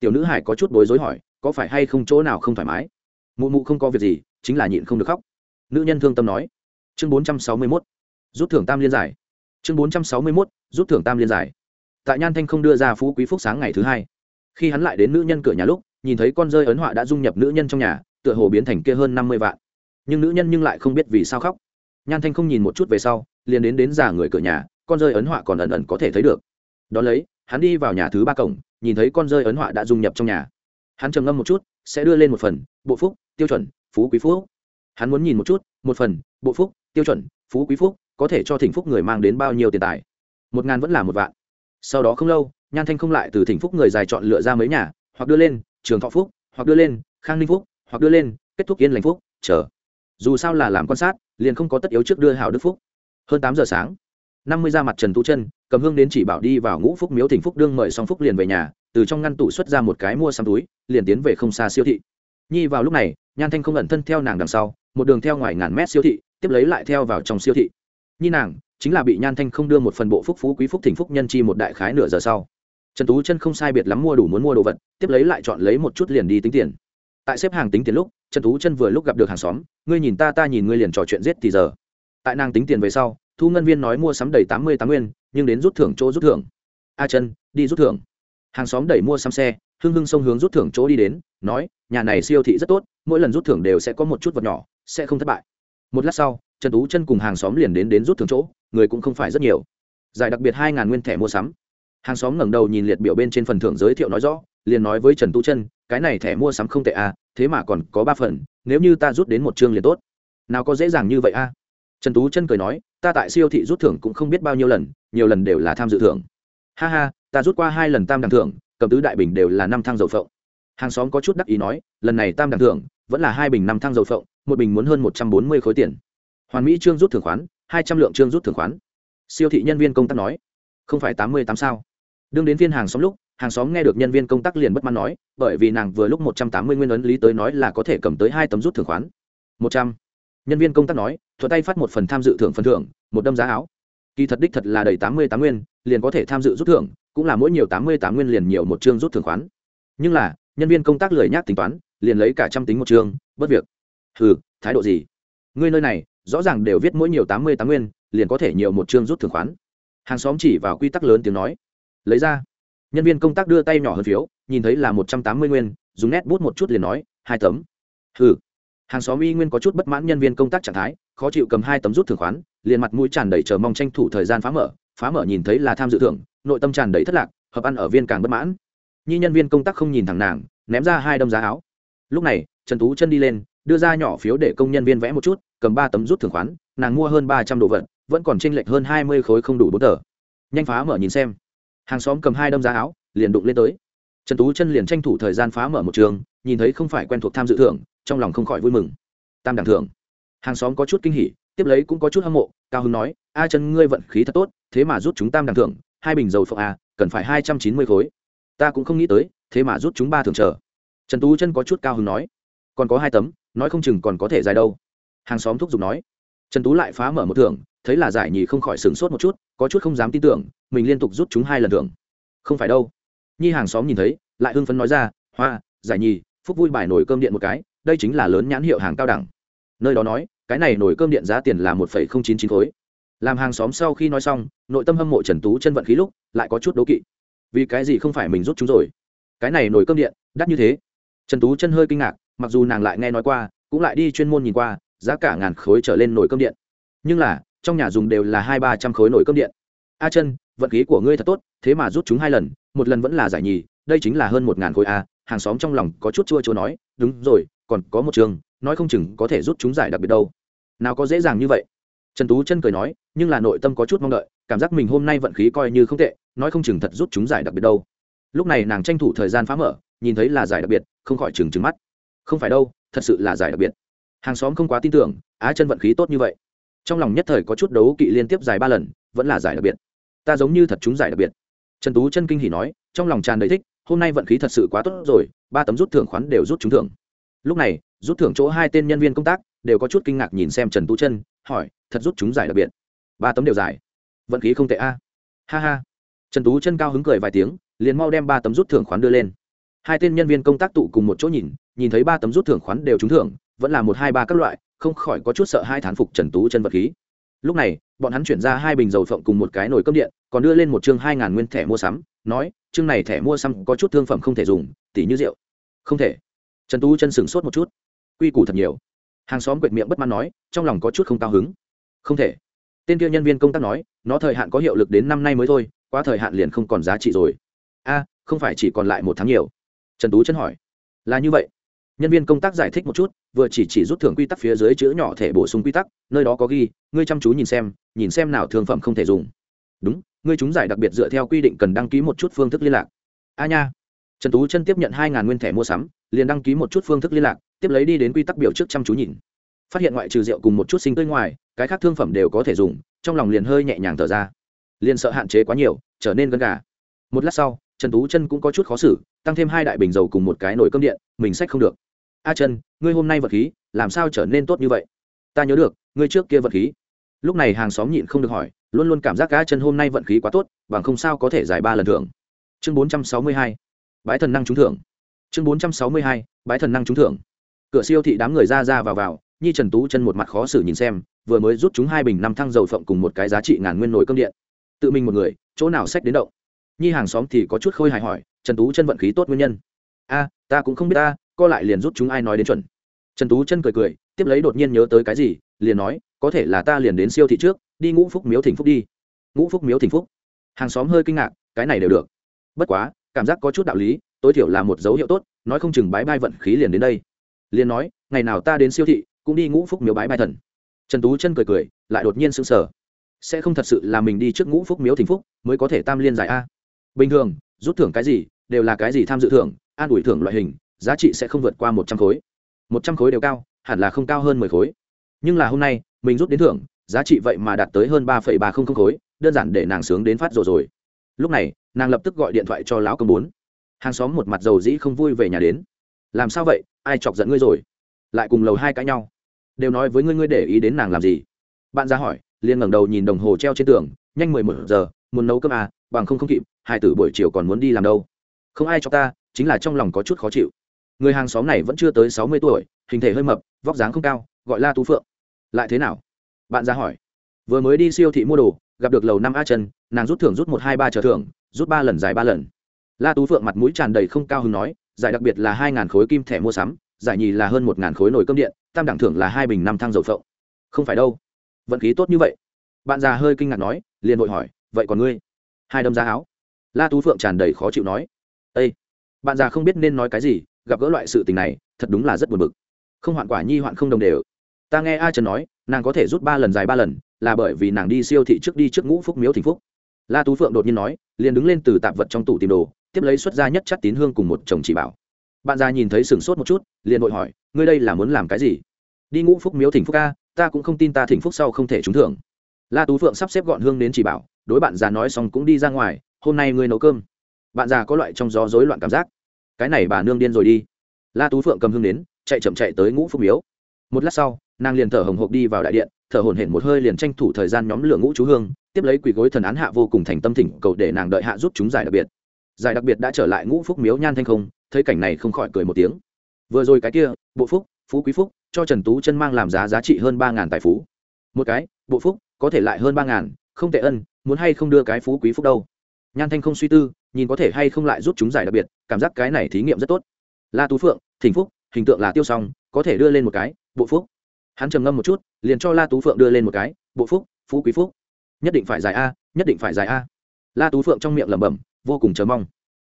Tiểu nữ hải có chút bối rối hỏi, có phải hay không chỗ nào không thoải mái? Mụ mụ không có việc gì, chính là nhịn không được khóc. Nữ nhân thương tâm nói. Chương bốn trăm sáu mươi mốt, rút thưởng tam liên giải. Chương bốn trăm sáu mươi mốt, rút thưởng tam liên giải. Tại nhan thanh không đưa ra phú quý phúc sáng ngày thứ hai, khi hắn lại đến nữ nhân cửa nhà lúc, nhìn thấy con rơi ấn họa đã dung nhập nữ nhân trong nhà tựa hồ biến thành kia hơn năm mươi vạn. Nhưng nữ nhân nhưng lại không biết vì sao khóc. Nhan thanh không nhìn một chút về sau, liền đến đến già người cửa nhà, con rơi ấn họa còn ẩn ẩn có thể thấy được. Đón lấy, hắn đi vào nhà thứ ba cổng, nhìn thấy con rơi ấn họa đã dung nhập trong nhà. Hắn trầm ngâm một chút, sẽ đưa lên một phần, bộ phúc, tiêu chuẩn, phú quý phúc. Hắn muốn nhìn một chút, một phần, bộ phúc, tiêu chuẩn, phú quý phúc, có thể cho thỉnh phúc người mang đến bao nhiêu tiền tài. Một ngàn vẫn là một vạn. Sau đó không lâu, nhan thanh không lại từ thỉnh phúc người dài chọn lựa ra mấy nhà, hoặc đưa lên, trường thọ phúc, hoặc đưa lên, khang ninh phúc hoặc đưa lên, kết thúc yên lành phúc, chờ. Dù sao là làm quan sát, liền không có tất yếu trước đưa hảo đức phúc. Hơn tám giờ sáng, năm mươi ra mặt trần tú chân cầm hương đến chỉ bảo đi vào ngũ phúc miếu thỉnh phúc đương mời xong phúc liền về nhà, từ trong ngăn tủ xuất ra một cái mua xăm túi, liền tiến về không xa siêu thị. Nhi vào lúc này, nhan thanh không ẩn thân theo nàng đằng sau, một đường theo ngoài ngàn mét siêu thị, tiếp lấy lại theo vào trong siêu thị. Nhi nàng, chính là bị nhan thanh không đưa một phần bộ phúc phú quý phúc thỉnh phúc nhân chi một đại khái nửa giờ sau. Trần tú chân không sai biệt lắm mua đủ muốn mua đồ vật, tiếp lấy lại chọn lấy một chút liền đi tính tiền tại xếp hàng tính tiền lúc, trần tú chân vừa lúc gặp được hàng xóm, ngươi nhìn ta ta nhìn ngươi liền trò chuyện giết thì giờ. Tại nàng tính tiền về sau, thu ngân viên nói mua sắm đầy tám mươi tám nguyên, nhưng đến rút thưởng chỗ rút thưởng. A chân đi rút thưởng. Hàng xóm đẩy mua sắm xe, hưng hưng sông hướng rút thưởng chỗ đi đến, nói, nhà này siêu thị rất tốt, mỗi lần rút thưởng đều sẽ có một chút vật nhỏ, sẽ không thất bại. Một lát sau, trần tú chân cùng hàng xóm liền đến đến rút thưởng chỗ, người cũng không phải rất nhiều. Giải đặc biệt hai ngàn nguyên thẻ mua sắm. Hàng xóm ngẩng đầu nhìn liệt biểu bên trên phần thưởng giới thiệu nói rõ liền nói với trần Tu chân, cái này thẻ mua sắm không tệ à thế mà còn có ba phần, nếu như ta rút đến một chương liền tốt. Nào có dễ dàng như vậy a à? trần tú chân cười nói, ta tại siêu thị rút thưởng cũng không biết bao nhiêu lần, nhiều lần đều là tham dự thưởng. Ha ha, ta rút qua hai lần tam đẳng thưởng, cầm tứ đại bình đều là năm thang dầu phộng. Hàng xóm có chút đắc ý nói, lần này tam đẳng thưởng, vẫn là hai bình năm thang dầu phộng, một bình muốn hơn một trăm bốn mươi khối tiền. Hoàn mỹ trương rút thưởng khoán, hai trăm lượng trương rút thưởng khoán. Siêu thị nhân viên công tác nói, không phải tám mươi tám sao? Đương đến viên hàng xóm lúc hàng xóm nghe được nhân viên công tác liền bất mãn nói, bởi vì nàng vừa lúc một trăm tám mươi nguyên ấn lý tới nói là có thể cầm tới hai tấm rút thưởng khoán. một trăm. Nhân viên công tác nói thuật tay phát một phần tham dự thưởng phần thưởng, một đâm giá áo. Kỳ thật đích thật là đầy tám mươi tám nguyên, liền có thể tham dự rút thưởng, cũng là mỗi nhiều tám mươi tám nguyên liền nhiều một chương rút thưởng khoán. Nhưng là, nhân viên công tác lười nhác tính toán, liền lấy cả trăm tính một chương, bất việc. Ừ thái độ gì? Ngươi nơi này, rõ ràng đều viết mỗi nhiều tám mươi tám nguyên, liền có thể nhiều một chương rút thưởng khoán. Hàng xóm chỉ vào quy tắc lớn tiếng nói. Lấy ra nhân viên công tác đưa tay nhỏ hơn phiếu nhìn thấy là một trăm tám mươi nguyên dùng nét bút một chút liền nói hai tấm. Hừ, hàng xóm y nguyên có chút bất mãn nhân viên công tác trạng thái khó chịu cầm hai tấm rút thưởng khoán liền mặt mũi tràn đầy chờ mong tranh thủ thời gian phá mở phá mở nhìn thấy là tham dự thưởng nội tâm tràn đầy thất lạc hợp ăn ở viên càng bất mãn. Nhi nhân viên công tác không nhìn thẳng nàng ném ra hai đâm giá áo. Lúc này trần tú chân đi lên đưa ra nhỏ phiếu để công nhân viên vẽ một chút cầm ba tấm rút thưởng khoán nàng mua hơn ba trăm đồ vật vẫn còn tranh lệch hơn hai mươi khối không đủ bốn tờ. Nhanh phá mở nhìn xem hàng xóm cầm hai đâm giá áo, liền đụng lên tới. Trần tú chân liền tranh thủ thời gian phá mở một trường, nhìn thấy không phải quen thuộc tham dự thưởng, trong lòng không khỏi vui mừng. Tam đẳng thưởng. Hàng xóm có chút kinh hỉ, tiếp lấy cũng có chút hâm mộ, cao hưng nói, a chân, ngươi vận khí thật tốt, thế mà rút chúng tam đẳng thưởng, hai bình dầu phộng a à, cần phải hai trăm chín mươi khối. Ta cũng không nghĩ tới, thế mà rút chúng ba thưởng chờ. Trần tú chân có chút cao hưng nói, còn có hai tấm, nói không chừng còn có thể dài đâu. Hàng xóm thúc giục nói. Trần tú lại phá mở một thưởng thấy là giải nhì không khỏi sửng sốt một chút, có chút không dám tin tưởng, mình liên tục rút chúng hai lần thưởng. Không phải đâu. Nhi hàng xóm nhìn thấy, lại hưng phấn nói ra, hoa, giải nhì, phúc vui bài nổi cơm điện một cái, đây chính là lớn nhãn hiệu hàng cao đẳng. Nơi đó nói, cái này nổi cơm điện giá tiền là một chín mươi chín khối. Làm hàng xóm sau khi nói xong, nội tâm hâm mộ trần tú chân vận khí lúc, lại có chút đố kỵ. Vì cái gì không phải mình rút chúng rồi? Cái này nổi cơm điện, đắt như thế. Trần tú chân hơi kinh ngạc, mặc dù nàng lại nghe nói qua, cũng lại đi chuyên môn nhìn qua, giá cả ngàn khối trở lên nồi cơm điện. Nhưng là trong nhà dùng đều là hai ba trăm khối nổi cơm điện. A chân vận khí của ngươi thật tốt, thế mà rút chúng hai lần, một lần vẫn là giải nhì, đây chính là hơn một ngàn khối a, hàng xóm trong lòng có chút chua chua nói, đúng rồi, còn có một trường, nói không chừng có thể rút chúng giải đặc biệt đâu. Nào có dễ dàng như vậy. Trần tú chân cười nói, nhưng là nội tâm có chút mong đợi, cảm giác mình hôm nay vận khí coi như không tệ, nói không chừng thật rút chúng giải đặc biệt đâu. Lúc này nàng tranh thủ thời gian phá mở, nhìn thấy là giải đặc biệt, không khỏi chừng chừng mắt. Không phải đâu, thật sự là giải đặc biệt. Hàng xóm không quá tin tưởng á chân vận khí tốt như vậy trong lòng nhất thời có chút đấu kỵ liên tiếp dài ba lần, vẫn là giải đặc biệt. Ta giống như thật chúng giải đặc biệt. Trần tú chân kinh hỉ nói, trong lòng tràn đầy thích, hôm nay vận khí thật sự quá tốt rồi, ba tấm rút thưởng khoán đều rút trúng thưởng. Lúc này, rút thưởng chỗ hai tên nhân viên công tác đều có chút kinh ngạc nhìn xem trần tú chân, hỏi, thật rút chúng giải đặc biệt? Ba tấm đều giải. Vận khí không tệ a. Ha ha. Trần tú chân cao hứng cười vài tiếng, liền mau đem ba tấm rút thưởng khoán đưa lên. Hai tên nhân viên công tác tụ cùng một chỗ nhìn nhìn thấy ba tấm rút thưởng khoán đều trúng thưởng vẫn là một, hai, ba các loại, không khỏi có chút sợ hai thán phục trần tú chân vật khí. Lúc này, bọn hắn chuyển ra hai bình dầu phộng cùng một cái nồi cơm điện, còn đưa lên một chương hai ngàn nguyên thẻ mua sắm, nói, chương này thẻ mua sắm có chút thương phẩm không thể dùng, tỉ như rượu. Không thể. Trần tú chân sửng sốt một chút. Quy củ thật nhiều. Hàng xóm quệt miệng bất mãn nói, trong lòng có chút không cao hứng. Không thể. Tên kia nhân viên công tác nói, nó thời hạn có hiệu lực đến năm nay mới thôi qua thời hạn liền không còn giá trị rồi. A, không phải chỉ còn lại một tháng nhiều. Trần tú chân hỏi. Là như vậy nhân viên công tác giải thích một chút, vừa chỉ chỉ rút thưởng quy tắc phía dưới chữ nhỏ thể bổ sung quy tắc, nơi đó có ghi, ngươi chăm chú nhìn xem nhìn xem nào thương phẩm không thể dùng. Đúng, ngươi chúng giải đặc biệt dựa theo quy định cần đăng ký một chút phương thức liên lạc. A nha. Trần tú chân tiếp nhận hai ngàn nguyên thẻ mua sắm, liền đăng ký một chút phương thức liên lạc, tiếp lấy đi đến quy tắc biểu trước chăm chú nhìn. Phát hiện ngoại trừ rượu cùng một chút sinh tươi ngoài, cái khác thương phẩm đều có thể dùng, trong lòng liền hơi nhẹ nhàng thở ra. Liền sợ hạn chế quá nhiều, trở nên gân gà. Một lát sau, trần tú chân cũng có chút khó xử, tăng thêm hai đại bình dầu cùng một cái nồi cơm điện, mình sách không được a chân ngươi hôm nay vật khí, làm sao trở nên tốt như vậy? Ta nhớ được, ngươi trước kia vật khí. Lúc này hàng xóm nhịn không được hỏi, luôn luôn cảm giác a chân hôm nay vận khí quá tốt, bằng không sao có thể giải ba lần thưởng. Chương bốn trăm sáu mươi hai, bái thần năng trúng thưởng. Chương bốn trăm sáu mươi hai, bái thần năng trúng thưởng. Cửa siêu thị đám người ra ra vào vào, nhi trần tú chân một mặt khó xử nhìn xem, vừa mới rút chúng hai bình năm thăng dầu phộng cùng một cái giá trị ngàn nguyên nồi cơm điện. Tự mình một người, chỗ nào sách đến động? Nhi hàng xóm thì có chút khôi hài hỏi, trần tú chân vận khí tốt nguyên nhân? A, ta cũng không biết ta co lại liền rút chúng ai nói đến chuẩn. Trần tú chân cười cười, tiếp lấy đột nhiên nhớ tới cái gì, liền nói, có thể là ta liền đến siêu thị trước, đi ngũ phúc miếu thỉnh phúc đi. Ngũ phúc miếu thỉnh phúc. Hàng xóm hơi kinh ngạc, cái này đều được. Bất quá, cảm giác có chút đạo lý, tối thiểu là một dấu hiệu tốt, nói không chừng bái bai vận khí liền đến đây. Liền nói, ngày nào ta đến siêu thị, cũng đi ngũ phúc miếu bái bai thần. Trần tú chân cười cười, lại đột nhiên sững sờ. Sẽ không thật sự là mình đi trước ngũ phúc miếu thỉnh phúc mới có thể tam liên giải a? Bình thường, rút thưởng cái gì, đều là cái gì tham dự thưởng, an ủi thưởng loại hình giá trị sẽ không vượt qua một trăm khối. Một trăm khối đều cao, hẳn là không cao hơn mười khối. Nhưng là hôm nay, mình rút đến thưởng, giá trị vậy mà đạt tới hơn ba phẩy ba không không khối, đơn giản để nàng sướng đến phát rồi rồi. Lúc này, nàng lập tức gọi điện thoại cho lão công bốn. Hàng xóm một mặt dầu dĩ không vui về nhà đến. Làm sao vậy? Ai chọc giận ngươi rồi? Lại cùng lầu hai cãi nhau. Đều nói với ngươi ngươi để ý đến nàng làm gì? Bạn ra hỏi, liền ngẩng đầu nhìn đồng hồ treo trên tường, nhanh mười một giờ, muốn nấu cơm à bằng không không kịp, hai tử buổi chiều còn muốn đi làm đâu. Không ai cho ta, chính là trong lòng có chút khó chịu người hàng xóm này vẫn chưa tới sáu mươi tuổi, hình thể hơi mập, vóc dáng không cao, gọi la tú phượng. Lại thế nào? Bạn ra hỏi. Vừa mới đi siêu thị mua đồ, gặp được lầu năm a chân nàng rút thưởng rút một hai ba trở thưởng, rút ba lần giải ba lần. La tú phượng mặt mũi tràn đầy không cao hứng nói, giải đặc biệt là hai ngàn khối kim thẻ mua sắm, giải nhì là hơn một ngàn khối nồi cơm điện, tam đẳng thưởng là hai bình năm thang dầu phộng. Không phải đâu. Vận khí tốt như vậy. Bạn già hơi kinh ngạc nói, liền vội hỏi, vậy còn ngươi? Hai đâm ra áo. La tú phượng tràn đầy khó chịu nói ây bạn già không biết nên nói cái gì gặp gỡ loại sự tình này, thật đúng là rất buồn bực. Không hoạn quả nhi hoạn không đồng đều. Ta nghe a trần nói, nàng có thể rút ba lần dài ba lần, là bởi vì nàng đi siêu thị trước đi trước ngũ phúc miếu thỉnh phúc. La tú phượng đột nhiên nói, liền đứng lên từ tạp vật trong tủ tìm đồ, tiếp lấy xuất ra nhất chất tín hương cùng một chồng chỉ bảo. Bạn già nhìn thấy sửng sốt một chút, liền vội hỏi, ngươi đây là muốn làm cái gì? Đi ngũ phúc miếu thỉnh phúc ca ta cũng không tin ta thỉnh phúc sau không thể trúng thưởng. La tú phượng sắp xếp gọn hương đến chỉ bảo, đối bạn già nói xong cũng đi ra ngoài, hôm nay ngươi nấu cơm. Bạn già có loại trong gió rối loạn cảm giác cái này bà nương điên rồi đi. La tú phượng cầm hương đến chạy chậm chạy tới ngũ phúc miếu. Một lát sau, nàng liền thở hồng hộc đi vào đại điện, thở hổn hển một hơi liền tranh thủ thời gian nhóm lửa ngũ chú hương, tiếp lấy quỳ gối thần án hạ vô cùng thành tâm thỉnh cầu để nàng đợi hạ giúp chúng giải đặc biệt. Giải đặc biệt đã trở lại ngũ phúc miếu nhan thanh không, thấy cảnh này không khỏi cười một tiếng. Vừa rồi cái kia, bộ phúc, phú quý phúc, cho trần tú chân mang làm giá giá trị hơn ba ngàn tài phú. Một cái, bộ phúc, có thể lại hơn ba ngàn, không tệ ân, muốn hay không đưa cái phú quý phúc đâu? Nhan thanh không suy tư nhìn có thể hay không lại giúp chúng giải đặc biệt, cảm giác cái này thí nghiệm rất tốt. La tú phượng thỉnh phúc, hình tượng là tiêu xong có thể đưa lên một cái, bộ phúc. Hắn trầm ngâm một chút, liền cho la tú phượng đưa lên một cái, bộ phúc, phú quý phúc. Nhất định phải giải a, nhất định phải giải a. La tú phượng trong miệng lẩm bẩm, vô cùng chờ mong.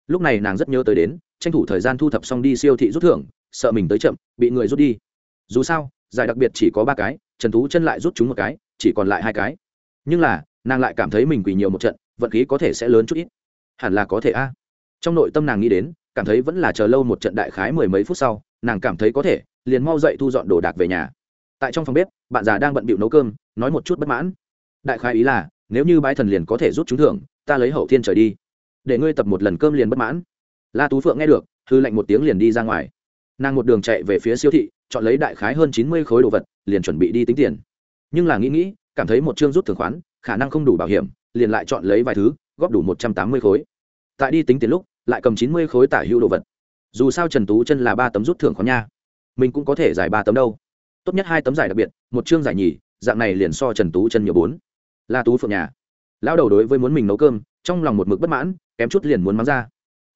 Lúc này nàng rất nhớ tới đến, tranh thủ thời gian thu thập xong đi siêu thị rút thưởng, sợ mình tới chậm, bị người rút đi. Dù sao, giải đặc biệt chỉ có ba cái, trần tú chân lại rút chúng một cái, chỉ còn lại hai cái. Nhưng là, nàng lại cảm thấy mình quỳ nhiều một trận, vận khí có thể sẽ lớn chút ít hẳn là có thể a. Trong nội tâm nàng nghĩ đến, cảm thấy vẫn là chờ lâu một trận đại khái mười mấy phút sau, nàng cảm thấy có thể, liền mau dậy thu dọn đồ đạc về nhà. Tại trong phòng bếp, bạn già đang bận bịu nấu cơm, nói một chút bất mãn. Đại khái ý là, nếu như bái thần liền có thể rút trúng thưởng, ta lấy hậu thiên trời đi. Để ngươi tập một lần cơm liền bất mãn. La tú phượng nghe được, hư lệnh một tiếng liền đi ra ngoài. Nàng một đường chạy về phía siêu thị, chọn lấy đại khái hơn chín mươi khối đồ vật, liền chuẩn bị đi tính tiền. Nhưng là nghĩ nghĩ, cảm thấy một chương rút thường khoán, khả năng không đủ bảo hiểm, liền lại chọn lấy vài thứ góp đủ một trăm tám mươi khối. Tại đi tính tiền lúc, lại cầm chín mươi khối tả hữu đồ vật. Dù sao trần tú chân là ba tấm rút thưởng khoán nha. Mình cũng có thể giải ba tấm đâu. Tốt nhất hai tấm giải đặc biệt, một chương giải nhì, dạng này liền so trần tú chân nhiều bốn. La tú phượng nhà. Lão đầu đối với muốn mình nấu cơm, trong lòng một mực bất mãn, kém chút liền muốn mắng ra.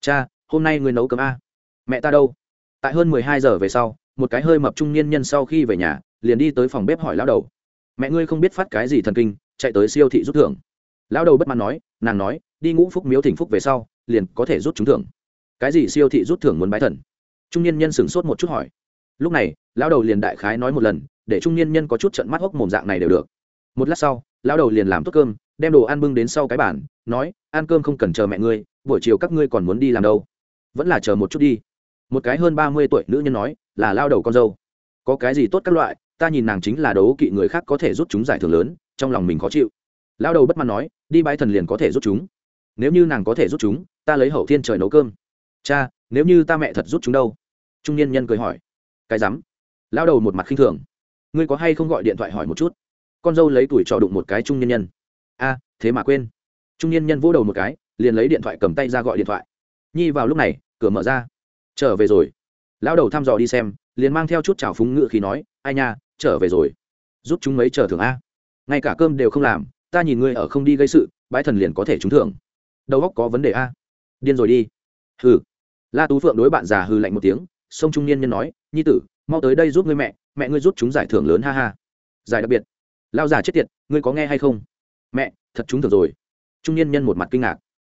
Cha, hôm nay người nấu cơm a? Mẹ ta đâu? Tại hơn mười hai giờ về sau, một cái hơi mập trung niên nhân sau khi về nhà, liền đi tới phòng bếp hỏi lão đầu. Mẹ ngươi không biết phát cái gì thần kinh, chạy tới siêu thị rút thưởng lão đầu bất mãn nói, nàng nói, đi ngũ phúc miếu thỉnh phúc về sau, liền có thể rút trúng thưởng. Cái gì siêu thị rút thưởng muốn bái thần? Trung niên nhân sửng sốt một chút hỏi. Lúc này, lão đầu liền đại khái nói một lần, để trung niên nhân có chút trận mắt hốc mồm dạng này đều được. Một lát sau, lão đầu liền làm tốt cơm, đem đồ ăn bưng đến sau cái bàn, nói, ăn cơm không cần chờ mẹ ngươi, buổi chiều các ngươi còn muốn đi làm đâu. Vẫn là chờ một chút đi. Một cái hơn ba mươi tuổi nữ nhân nói, là lao đầu con dâu. Có cái gì tốt các loại, ta nhìn nàng chính là đấu kỵ người khác có thể rút chúng giải thưởng lớn, trong lòng mình khó chịu lao đầu bất mãn nói, đi bãi thần liền có thể rút chúng. Nếu như nàng có thể rút chúng, ta lấy hậu thiên trời nấu cơm. Cha, nếu như ta mẹ thật rút chúng đâu? Trung niên nhân cười hỏi. Cái rắm. Lao đầu một mặt khinh thường. Ngươi có hay không gọi điện thoại hỏi một chút? Con dâu lấy tuổi trò đụng một cái trung niên nhân. A, thế mà quên. Trung niên nhân vỗ đầu một cái, liền lấy điện thoại cầm tay ra gọi điện thoại. Nhi vào lúc này, cửa mở ra. Trở về rồi. Lão đầu thăm dò đi xem, liền mang theo chút trào phúng ngựa khi nói, ai nha, trở về rồi. Giúp chúng mấy chờ thường a. Ngay cả cơm đều không làm ta nhìn ngươi ở không đi gây sự bãi thần liền có thể trúng thưởng. Đầu óc có vấn đề a. Điên rồi đi. Hừ. La tú phượng đối bạn già hừ lạnh một tiếng, sông trung niên nhân nói, nhi tử, mau tới đây giúp ngươi mẹ mẹ ngươi giúp chúng giải thưởng lớn ha ha. Giải đặc biệt. Lao già chết tiệt, ngươi có nghe hay không? Mẹ, thật trúng thưởng rồi. Trung niên nhân một mặt kinh ngạc.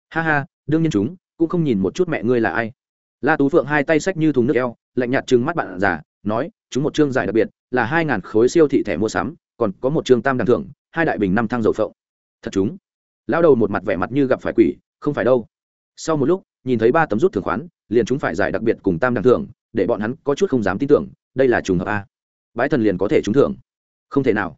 Ha ha, đương nhiên chúng, cũng không nhìn một chút mẹ ngươi là ai. La tú phượng hai tay xách như thùng nước eo, lạnh nhạt trừng mắt bạn già, nói, chúng một chương giải đặc biệt, là hai ngàn khối siêu thị thẻ mua sắm, còn có một chương tam đẳng thưởng hai đại bình năm thang dầu phộng. Thật chúng. Lao đầu một mặt vẻ mặt như gặp phải quỷ, không phải đâu. Sau một lúc, nhìn thấy ba tấm rút thường khoán, liền chúng phải giải đặc biệt cùng tam đẳng thưởng, để bọn hắn có chút không dám tin tưởng, đây là trùng hợp a. Bái thần liền có thể trúng thưởng. Không thể nào.